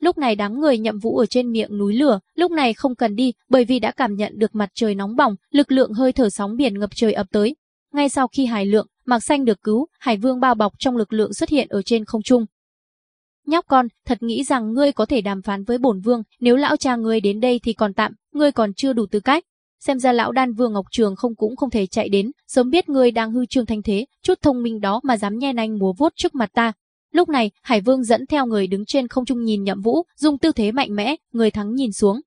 Lúc này đám người nhậm vũ ở trên miệng núi lửa, lúc này không cần đi, bởi vì đã cảm nhận được mặt trời nóng bỏng, lực lượng hơi thở sóng biển ngập trời ập tới. Ngay sau khi Hải Lượng, Mạc Xanh được cứu, Hải Vương bao bọc trong lực lượng xuất hiện ở trên không trung. Nhóc con, thật nghĩ rằng ngươi có thể đàm phán với bổn vương, nếu lão cha ngươi đến đây thì còn tạm, ngươi còn chưa đủ tư cách xem ra lão đan vương Ngọc Trường không cũng không thể chạy đến, sớm biết ngươi đang hư trương thanh thế, chút thông minh đó mà dám nhe nanh múa vuốt trước mặt ta. Lúc này, Hải Vương dẫn theo người đứng trên không trung nhìn Nhậm Vũ, dùng tư thế mạnh mẽ, người thắng nhìn xuống.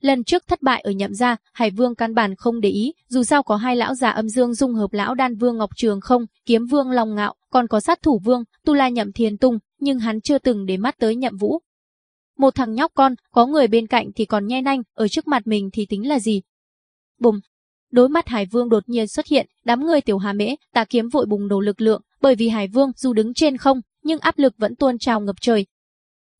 Lần trước thất bại ở Nhậm gia, Hải Vương căn bản không để ý, dù sao có hai lão già âm dương dung hợp lão đan vương Ngọc Trường không, kiếm vương Long Ngạo, còn có sát thủ vương, Tu La Nhậm Thiên Tung, nhưng hắn chưa từng để mắt tới Nhậm Vũ. Một thằng nhóc con, có người bên cạnh thì còn nhe nanh, ở trước mặt mình thì tính là gì, Bùm! Đối mặt Hải Vương đột nhiên xuất hiện, đám người tiểu Hà Mễ, Tà Kiếm vội bùng nổ lực lượng, bởi vì Hải Vương dù đứng trên không, nhưng áp lực vẫn tuôn trào ngập trời.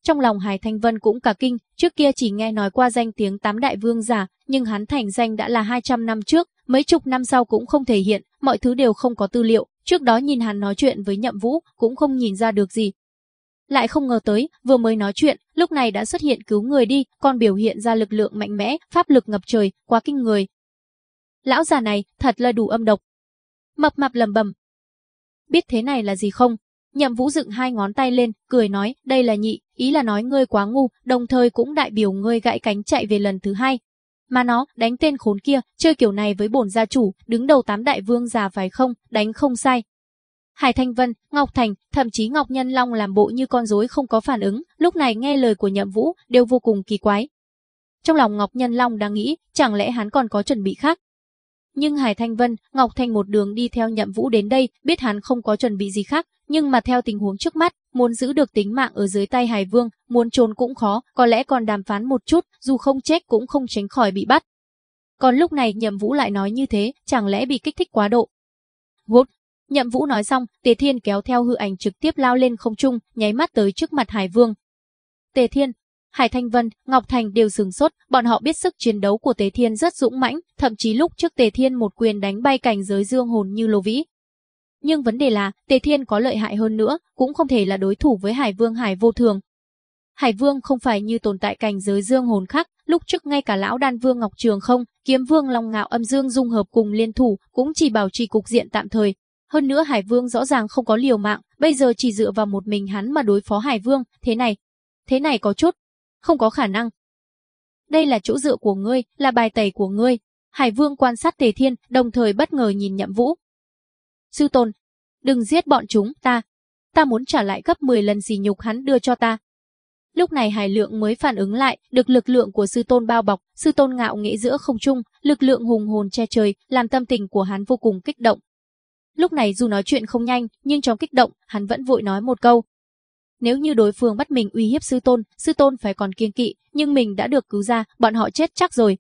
Trong lòng Hải Thanh Vân cũng cả kinh, trước kia chỉ nghe nói qua danh tiếng tám đại vương giả, nhưng hắn thành danh đã là 200 năm trước, mấy chục năm sau cũng không thể hiện, mọi thứ đều không có tư liệu, trước đó nhìn hắn nói chuyện với Nhậm Vũ, cũng không nhìn ra được gì. Lại không ngờ tới, vừa mới nói chuyện, lúc này đã xuất hiện cứu người đi, còn biểu hiện ra lực lượng mạnh mẽ, pháp lực ngập trời, quá kinh người, Lão già này thật là đủ âm độc. Mập mạp lầm bầm. Biết thế này là gì không? Nhậm Vũ dựng hai ngón tay lên, cười nói, đây là nhị, ý là nói ngươi quá ngu, đồng thời cũng đại biểu ngươi gãy cánh chạy về lần thứ hai. Mà nó, đánh tên khốn kia, chơi kiểu này với bổn gia chủ, đứng đầu tám đại vương già phải không, đánh không sai. Hải Thanh Vân, Ngọc Thành, thậm chí Ngọc Nhân Long làm bộ như con rối không có phản ứng, lúc này nghe lời của Nhậm Vũ, đều vô cùng kỳ quái. Trong lòng Ngọc Nhân Long đang nghĩ, chẳng lẽ hắn còn có chuẩn bị khác, nhưng Hải Thanh Vân, Ngọc Thanh một đường đi theo nhậm vũ đến đây, biết hắn không có chuẩn bị gì khác, nhưng mà theo tình huống trước mắt, muốn giữ được tính mạng ở dưới tay Hải Vương, muốn trốn cũng khó, có lẽ còn đàm phán một chút, dù không chết cũng không tránh khỏi bị bắt. Còn lúc này nhậm vũ lại nói như thế, chẳng lẽ bị kích thích quá độ. Vút, nhậm vũ nói xong, Tề Thiên kéo theo hư ảnh trực tiếp lao lên không trung, nháy mắt tới trước mặt Hải Vương. Tề Thiên, Hải Thanh Vân, Ngọc Thành đều sừng sốt, bọn họ biết sức chiến đấu của Tề Thiên rất dũng mãnh, thậm chí lúc trước Tề Thiên một quyền đánh bay cảnh giới dương hồn như lô vĩ. Nhưng vấn đề là, Tề Thiên có lợi hại hơn nữa, cũng không thể là đối thủ với Hải Vương Hải vô thường. Hải Vương không phải như tồn tại cảnh giới dương hồn khác, lúc trước ngay cả lão đan vương Ngọc Trường không, kiếm vương Long Ngạo âm dương dung hợp cùng liên thủ, cũng chỉ bảo trì cục diện tạm thời. Hơn nữa Hải Vương rõ ràng không có liều mạng, bây giờ chỉ dựa vào một mình hắn mà đối phó Hải Vương, thế này, thế này có chút không có khả năng. Đây là chỗ dựa của ngươi, là bài tẩy của ngươi. Hải Vương quan sát Tề Thiên, đồng thời bất ngờ nhìn Nhậm Vũ. Sư tôn, đừng giết bọn chúng, ta, ta muốn trả lại gấp 10 lần gì nhục hắn đưa cho ta. Lúc này Hải Lượng mới phản ứng lại, được lực lượng của sư tôn bao bọc, sư tôn ngạo nghễ giữa không trung, lực lượng hùng hồn che trời, làm tâm tình của hắn vô cùng kích động. Lúc này dù nói chuyện không nhanh, nhưng trong kích động, hắn vẫn vội nói một câu, nếu như đối phương bắt mình uy hiếp sư tôn, sư tôn phải còn kiêng kỵ, nhưng mình đã được cứu ra, bọn họ chết chắc rồi.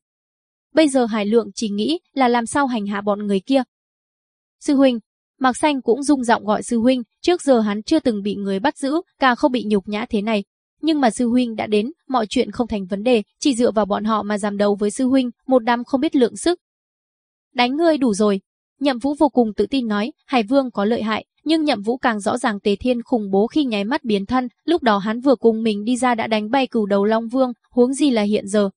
Bây giờ Hải Lượng chỉ nghĩ là làm sao hành hạ bọn người kia. Sư huynh, Mạc Xanh cũng rung giọng gọi sư huynh, trước giờ hắn chưa từng bị người bắt giữ, càng không bị nhục nhã thế này. Nhưng mà sư huynh đã đến, mọi chuyện không thành vấn đề, chỉ dựa vào bọn họ mà giảm đầu với sư huynh, một đám không biết lượng sức. Đánh ngươi đủ rồi. Nhậm Vũ vô cùng tự tin nói, Hải Vương có lợi hại, nhưng Nhậm Vũ càng rõ ràng Tề Thiên khủng bố khi nháy mắt biến thân, lúc đó hắn vừa cùng mình đi ra đã đánh bay cửu đầu Long Vương, huống gì là hiện giờ.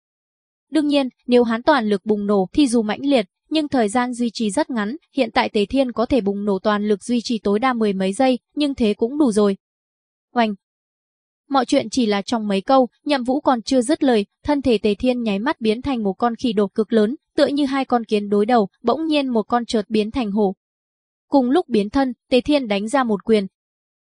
Đương nhiên, nếu hắn toàn lực bùng nổ thì dù mãnh liệt, nhưng thời gian duy trì rất ngắn, hiện tại Tề Thiên có thể bùng nổ toàn lực duy trì tối đa mười mấy giây, nhưng thế cũng đủ rồi. Oanh! Mọi chuyện chỉ là trong mấy câu, Nhậm Vũ còn chưa dứt lời, thân thể Tề Thiên nháy mắt biến thành một con khỉ đột cực lớn, tựa như hai con kiến đối đầu, bỗng nhiên một con chợt biến thành hổ, Cùng lúc biến thân, Tề Thiên đánh ra một quyền.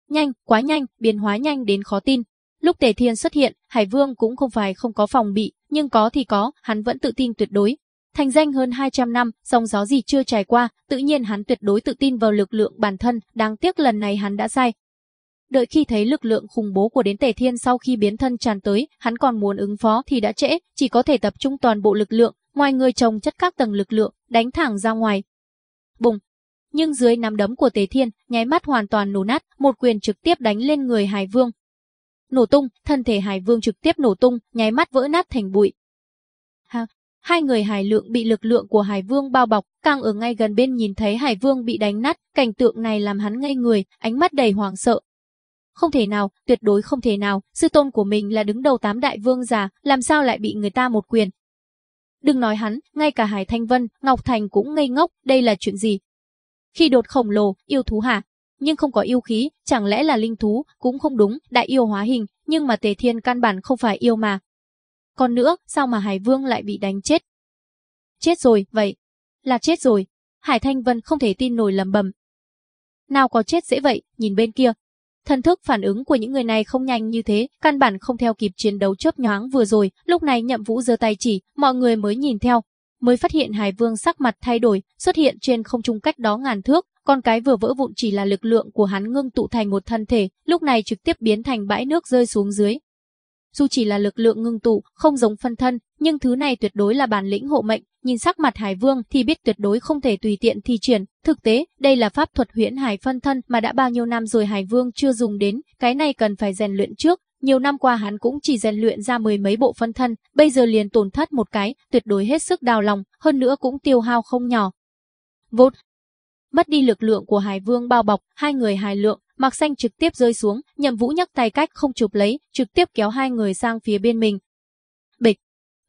Nhanh, quá nhanh, biến hóa nhanh đến khó tin. Lúc Tề Thiên xuất hiện, Hải Vương cũng không phải không có phòng bị, nhưng có thì có, hắn vẫn tự tin tuyệt đối. Thành danh hơn 200 năm, dòng gió gì chưa trải qua, tự nhiên hắn tuyệt đối tự tin vào lực lượng bản thân, đáng tiếc lần này hắn đã sai. Đợi khi thấy lực lượng khủng bố của đến Tề Thiên sau khi biến thân tràn tới, hắn còn muốn ứng phó thì đã trễ, chỉ có thể tập trung toàn bộ lực lượng, ngoài người chồng chất các tầng lực lượng, đánh thẳng ra ngoài. Bùng, nhưng dưới nắm đấm của Tế Thiên, nháy mắt hoàn toàn nổ nát, một quyền trực tiếp đánh lên người Hải Vương. Nổ tung, thân thể Hải Vương trực tiếp nổ tung, nháy mắt vỡ nát thành bụi. Ha, hai người Hải Lượng bị lực lượng của Hải Vương bao bọc, càng ở ngay gần bên nhìn thấy Hải Vương bị đánh nát, cảnh tượng này làm hắn ngây người, ánh mắt đầy hoảng sợ. Không thể nào, tuyệt đối không thể nào, sư tôn của mình là đứng đầu tám đại vương già, làm sao lại bị người ta một quyền. Đừng nói hắn, ngay cả Hải Thanh Vân, Ngọc Thành cũng ngây ngốc, đây là chuyện gì, khi đột khổng lồ, yêu thú hả? Nhưng không có yêu khí, chẳng lẽ là linh thú, cũng không đúng, đại yêu hóa hình, nhưng mà Tề Thiên căn bản không phải yêu mà. Còn nữa, sao mà Hải Vương lại bị đánh chết? Chết rồi, vậy. Là chết rồi. Hải Thanh Vân không thể tin nổi lầm bầm. Nào có chết dễ vậy, nhìn bên kia. Thần thức phản ứng của những người này không nhanh như thế, căn bản không theo kịp chiến đấu chớp nhoáng vừa rồi, lúc này nhậm vũ giơ tay chỉ, mọi người mới nhìn theo, mới phát hiện Hải Vương sắc mặt thay đổi, xuất hiện trên không trung cách đó ngàn thước, con cái vừa vỡ vụn chỉ là lực lượng của hắn ngưng tụ thành một thân thể, lúc này trực tiếp biến thành bãi nước rơi xuống dưới. Dù chỉ là lực lượng ngưng tụ, không giống phân thân, nhưng thứ này tuyệt đối là bản lĩnh hộ mệnh, nhìn sắc mặt Hải Vương thì biết tuyệt đối không thể tùy tiện thi triển, thực tế, đây là pháp thuật huyễn hải phân thân mà đã bao nhiêu năm rồi Hải Vương chưa dùng đến, cái này cần phải rèn luyện trước, nhiều năm qua hắn cũng chỉ rèn luyện ra mười mấy bộ phân thân, bây giờ liền tổn thất một cái, tuyệt đối hết sức đau lòng, hơn nữa cũng tiêu hao không nhỏ. Vốt. Mất đi lực lượng của Hải Vương bao bọc, hai người hài lượng, mặc xanh trực tiếp rơi xuống, nhậm vũ nhấc tay cách không chụp lấy, trực tiếp kéo hai người sang phía bên mình. Bịch,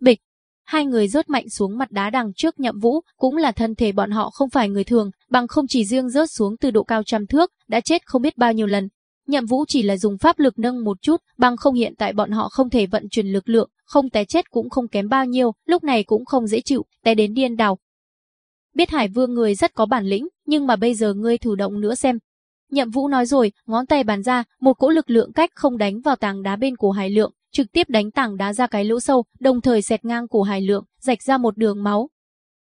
bịch, hai người rớt mạnh xuống mặt đá đằng trước nhậm vũ, cũng là thân thể bọn họ không phải người thường, bằng không chỉ riêng rớt xuống từ độ cao trăm thước, đã chết không biết bao nhiêu lần, Nhậm Vũ chỉ là dùng pháp lực nâng một chút, bằng không hiện tại bọn họ không thể vận chuyển lực lượng, không té chết cũng không kém bao nhiêu, lúc này cũng không dễ chịu, té đến điên đảo. Biết Hải Vương người rất có bản lĩnh, nhưng mà bây giờ ngươi thử động nữa xem. Nhậm Vũ nói rồi, ngón tay bàn ra, một cỗ lực lượng cách không đánh vào tảng đá bên cổ Hải Lượng, trực tiếp đánh tảng đá ra cái lỗ sâu, đồng thời xẹt ngang cổ Hải Lượng, rạch ra một đường máu.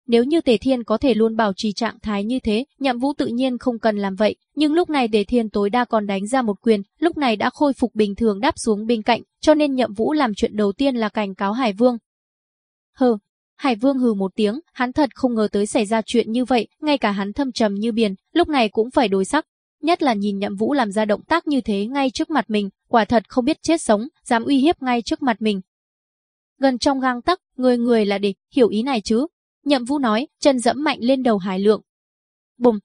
Nếu như Tề Thiên có thể luôn bảo trì trạng thái như thế, Nhậm Vũ tự nhiên không cần làm vậy, nhưng lúc này Tề Thiên tối đa còn đánh ra một quyền, lúc này đã khôi phục bình thường đáp xuống bên cạnh, cho nên Nhậm Vũ làm chuyện đầu tiên là cảnh cáo Hải Vương. Hừ, Hải Vương hừ một tiếng, hắn thật không ngờ tới xảy ra chuyện như vậy, ngay cả hắn thâm trầm như biển, lúc này cũng phải đối sắc. Nhất là nhìn Nhậm Vũ làm ra động tác như thế ngay trước mặt mình, quả thật không biết chết sống, dám uy hiếp ngay trước mặt mình. Gần trong gang tắc, người người là địch, hiểu ý này chứ? Nhậm Vũ nói, chân dẫm mạnh lên đầu Hải Lượng. Bùm!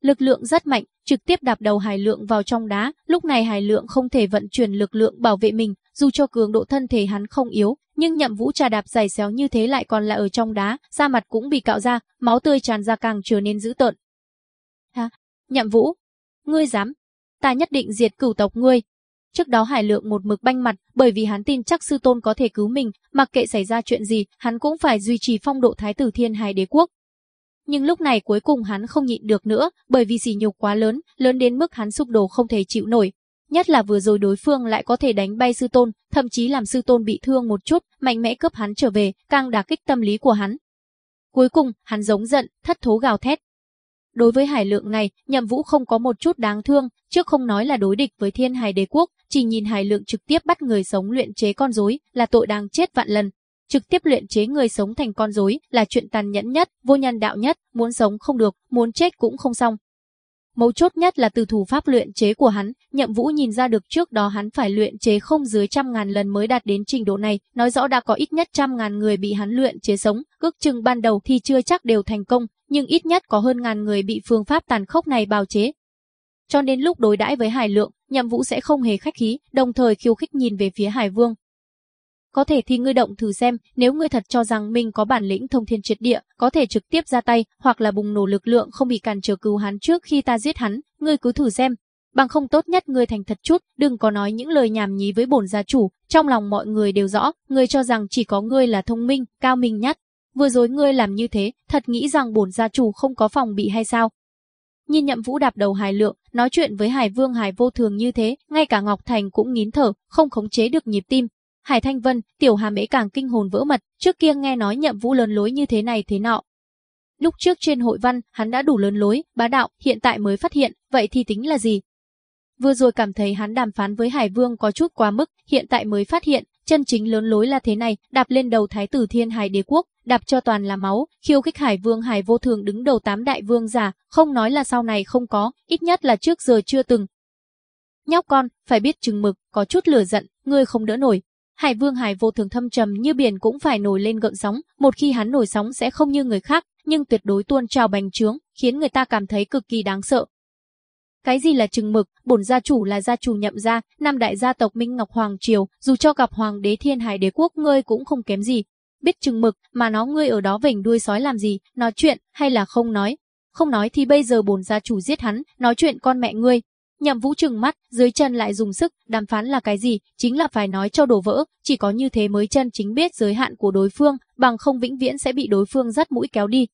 Lực lượng rất mạnh, trực tiếp đạp đầu Hải Lượng vào trong đá, lúc này Hải Lượng không thể vận chuyển lực lượng bảo vệ mình, dù cho cường độ thân thể hắn không yếu, nhưng Nhậm Vũ trà đạp dày xéo như thế lại còn là ở trong đá, da mặt cũng bị cạo ra, máu tươi tràn ra càng trở nên dữ tợn. Ha, Nhậm Vũ, ngươi dám? Ta nhất định diệt cửu tộc ngươi. Trước đó Hải Lượng một mực banh mặt, bởi vì hắn tin chắc sư tôn có thể cứu mình, mặc kệ xảy ra chuyện gì, hắn cũng phải duy trì phong độ thái tử Thiên Hải Đế quốc. Nhưng lúc này cuối cùng hắn không nhịn được nữa, bởi vì sỉ nhục quá lớn, lớn đến mức hắn sụp đổ không thể chịu nổi. Nhất là vừa rồi đối phương lại có thể đánh bay sư tôn, thậm chí làm sư tôn bị thương một chút, mạnh mẽ cướp hắn trở về, càng đả kích tâm lý của hắn. Cuối cùng, hắn giống giận, thất thố gào thét. Đối với hải lượng này, nhậm vũ không có một chút đáng thương, trước không nói là đối địch với thiên hải đế quốc, chỉ nhìn hải lượng trực tiếp bắt người sống luyện chế con rối là tội đáng chết vạn lần. Trực tiếp luyện chế người sống thành con rối là chuyện tàn nhẫn nhất, vô nhân đạo nhất, muốn sống không được, muốn chết cũng không xong. Mấu chốt nhất là từ thủ pháp luyện chế của hắn, nhậm vũ nhìn ra được trước đó hắn phải luyện chế không dưới trăm ngàn lần mới đạt đến trình độ này, nói rõ đã có ít nhất trăm ngàn người bị hắn luyện chế sống, ước chừng ban đầu thì chưa chắc đều thành công, nhưng ít nhất có hơn ngàn người bị phương pháp tàn khốc này bào chế. Cho nên lúc đối đãi với Hải Lượng, Nhậm Vũ sẽ không hề khách khí, đồng thời khiêu khích nhìn về phía Hải Vương. Có thể thì ngươi động thử xem, nếu ngươi thật cho rằng mình có bản lĩnh thông thiên triệt địa, có thể trực tiếp ra tay, hoặc là bùng nổ lực lượng không bị cản trở cứu hắn trước khi ta giết hắn, ngươi cứ thử xem. Bằng không tốt nhất ngươi thành thật chút, đừng có nói những lời nhảm nhí với bổn gia chủ, trong lòng mọi người đều rõ, ngươi cho rằng chỉ có ngươi là thông minh, cao minh nhất. Vừa rồi ngươi làm như thế, thật nghĩ rằng bổn gia chủ không có phòng bị hay sao? Nhìn nhậm vũ đạp đầu Hải Lượng, nói chuyện với Hải Vương Hải vô thường như thế, ngay cả Ngọc Thành cũng nín thở, không khống chế được nhịp tim, Hải Thanh Vân, Tiểu Hà Mễ càng kinh hồn vỡ mật, trước kia nghe nói nhậm vũ lớn lối như thế này thế nọ. Lúc trước trên hội văn, hắn đã đủ lớn lối, bá đạo, hiện tại mới phát hiện, vậy thì tính là gì? Vừa rồi cảm thấy hắn đàm phán với Hải Vương có chút quá mức, hiện tại mới phát hiện, chân chính lớn lối là thế này, đạp lên đầu thái tử Thiên Hải Đế quốc, đạp cho toàn là máu, khiêu khích Hải Vương Hải vô thường đứng đầu tám đại vương giả, không nói là sau này không có, ít nhất là trước giờ chưa từng. Nhóc con, phải biết chừng mực, có chút lửa giận, ngươi không đỡ nổi, Hải Vương Hải vô thường thâm trầm như biển cũng phải nổi lên gợn sóng, một khi hắn nổi sóng sẽ không như người khác, nhưng tuyệt đối tuôn trào bành trướng, khiến người ta cảm thấy cực kỳ đáng sợ. Cái gì là chừng mực, bổn gia chủ là gia chủ nhậm gia, Nam đại gia tộc Minh Ngọc Hoàng Triều, dù cho gặp Hoàng đế Thiên Hải Đế quốc ngươi cũng không kém gì. Biết chừng mực, mà nó ngươi ở đó vểnh đuôi sói làm gì, nói chuyện, hay là không nói. Không nói thì bây giờ bổn gia chủ giết hắn, nói chuyện con mẹ ngươi, Nhậm Vũ trừng mắt, dưới chân lại dùng sức, đàm phán là cái gì, chính là phải nói cho đổ vỡ, chỉ có như thế mới chân chính biết giới hạn của đối phương, bằng không vĩnh viễn sẽ bị đối phương dắt mũi kéo đi.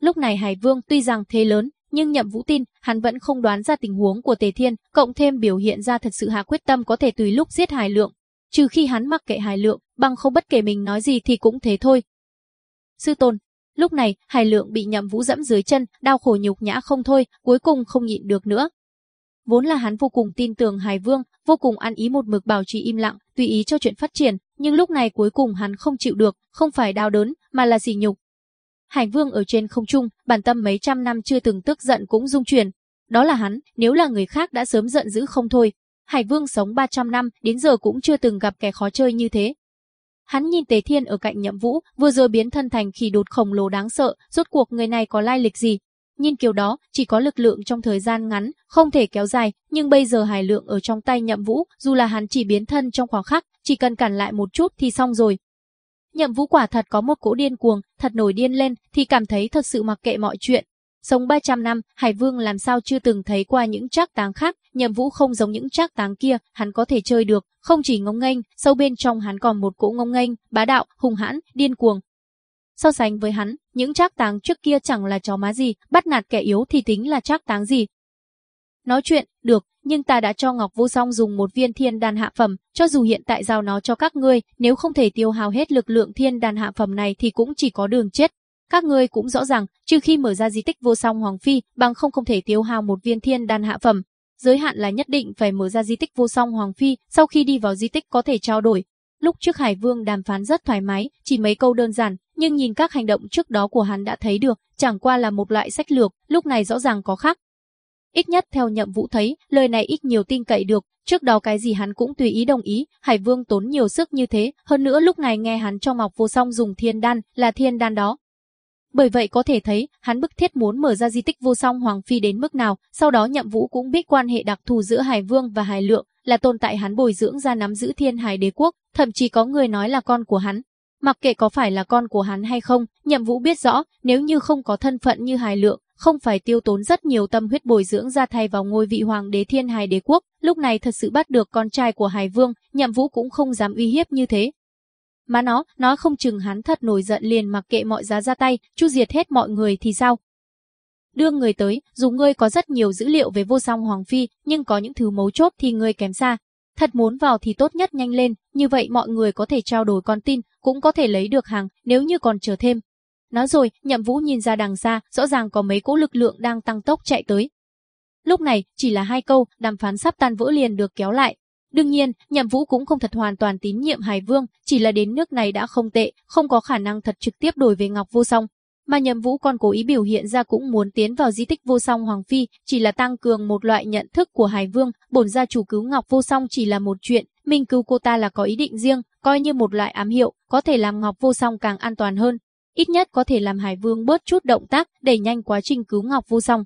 Lúc này Hải Vương tuy rằng thế lớn, nhưng Nhậm Vũ tin, hắn vẫn không đoán ra tình huống của Tề Thiên, cộng thêm biểu hiện ra thật sự hạ quyết tâm có thể tùy lúc giết Hải Lượng, trừ khi hắn mặc kệ Hải Lượng, bằng không bất kể mình nói gì thì cũng thế thôi. Sư tôn, lúc này, Hải Lượng bị Nhậm Vũ dẫm dưới chân, đau khổ nhục nhã không thôi, cuối cùng không nhịn được nữa, Vốn là hắn vô cùng tin tưởng Hải Vương, vô cùng ăn ý một mực bảo trì im lặng, tùy ý cho chuyện phát triển, nhưng lúc này cuối cùng hắn không chịu được, không phải đau đớn, mà là sỉ nhục. Hải Vương ở trên không trung, bản tâm mấy trăm năm chưa từng tức giận cũng dung chuyển. Đó là hắn, nếu là người khác đã sớm giận dữ không thôi. Hải Vương sống 300 năm, đến giờ cũng chưa từng gặp kẻ khó chơi như thế. Hắn nhìn Tề Thiên ở cạnh Nhậm Vũ, vừa rồi biến thân thành khỉ đột khổng lồ đáng sợ, rốt cuộc người này có lai lịch gì, Nhìn kiểu đó, chỉ có lực lượng trong thời gian ngắn, không thể kéo dài, nhưng bây giờ hải lượng ở trong tay nhậm vũ, dù là hắn chỉ biến thân trong khoảng khắc, chỉ cần cản lại một chút thì xong rồi. Nhậm vũ quả thật có một cỗ điên cuồng, thật nổi điên lên, thì cảm thấy thật sự mặc kệ mọi chuyện. Sống 300 năm, Hải Vương làm sao chưa từng thấy qua những trác táng khác, nhậm vũ không giống những trác táng kia, hắn có thể chơi được, không chỉ ngông nghênh, sâu bên trong hắn còn một cỗ ngông nghênh, bá đạo, hùng hãn, điên cuồng, So sánh với hắn, những trác táng trước kia chẳng là chó má gì, bắt nạt kẻ yếu thì tính là trác táng gì. Nói chuyện, được, nhưng ta đã cho Ngọc Vô Song dùng một viên thiên đàn hạ phẩm, cho dù hiện tại giao nó cho các ngươi, nếu không thể tiêu hao hết lực lượng thiên đàn hạ phẩm này thì cũng chỉ có đường chết. Các ngươi cũng rõ ràng, trừ khi mở ra di tích vô song hoàng phi, bằng không không thể tiêu hao một viên thiên đàn hạ phẩm. Giới hạn là nhất định phải mở ra di tích vô song hoàng phi, sau khi đi vào di tích có thể trao đổi. Lúc trước Hải Vương đàm phán rất thoải mái, chỉ mấy câu đơn giản, nhưng nhìn các hành động trước đó của hắn đã thấy được, chẳng qua là một loại sách lược, lúc này rõ ràng có khác. Ít nhất theo nhậm vũ thấy, lời này ít nhiều tin cậy được, trước đó cái gì hắn cũng tùy ý đồng ý, Hải Vương tốn nhiều sức như thế, hơn nữa lúc này nghe hắn cho mọc Vô Song dùng thiên đan, là thiên đan đó. Bởi vậy có thể thấy, hắn bức thiết muốn mở ra di tích vô song Hoàng Phi đến mức nào, sau đó nhậm vũ cũng biết quan hệ đặc thù giữa Hải Vương và Hải Lượng, là tồn tại hắn bồi dưỡng ra nắm giữ thiên hải đế quốc, thậm chí có người nói là con của hắn. Mặc kệ có phải là con của hắn hay không, nhậm vũ biết rõ, nếu như không có thân phận như Hải Lượng, không phải tiêu tốn rất nhiều tâm huyết bồi dưỡng ra thay vào ngôi vị hoàng đế thiên hải đế quốc, lúc này thật sự bắt được con trai của Hải Vương, nhậm vũ cũng không dám uy hiếp như thế. Mà nó, nói không chừng hắn thật nổi giận liền mặc kệ mọi giá ra tay, chu diệt hết mọi người thì sao? Đưa người tới, dù ngươi có rất nhiều dữ liệu về vô song hoàng phi, nhưng có những thứ mấu chốt thì ngươi kém xa. Thật muốn vào thì tốt nhất nhanh lên, như vậy mọi người có thể trao đổi con tin, cũng có thể lấy được hàng, nếu như còn chờ thêm, Nói rồi, nhậm vũ nhìn ra đằng xa, rõ ràng có mấy cỗ lực lượng đang tăng tốc chạy tới. Lúc này, chỉ là hai câu, đàm phán sắp tan vỡ liền được kéo lại. Đương nhiên, nhậm vũ cũng không thật hoàn toàn tín nhiệm Hải Vương, chỉ là đến nước này đã không tệ, không có khả năng thật trực tiếp đổi về Ngọc Vô Song. Mà nhậm vũ còn cố ý biểu hiện ra cũng muốn tiến vào di tích vô song Hoàng Phi, chỉ là tăng cường một loại nhận thức của Hải Vương, bổn gia chủ cứu Ngọc Vô Song chỉ là một chuyện, mình cứu cô ta là có ý định riêng, coi như một loại ám hiệu, có thể làm Ngọc Vô Song càng an toàn hơn, ít nhất có thể làm Hải Vương bớt chút động tác, đẩy nhanh quá trình cứu Ngọc Vô Song.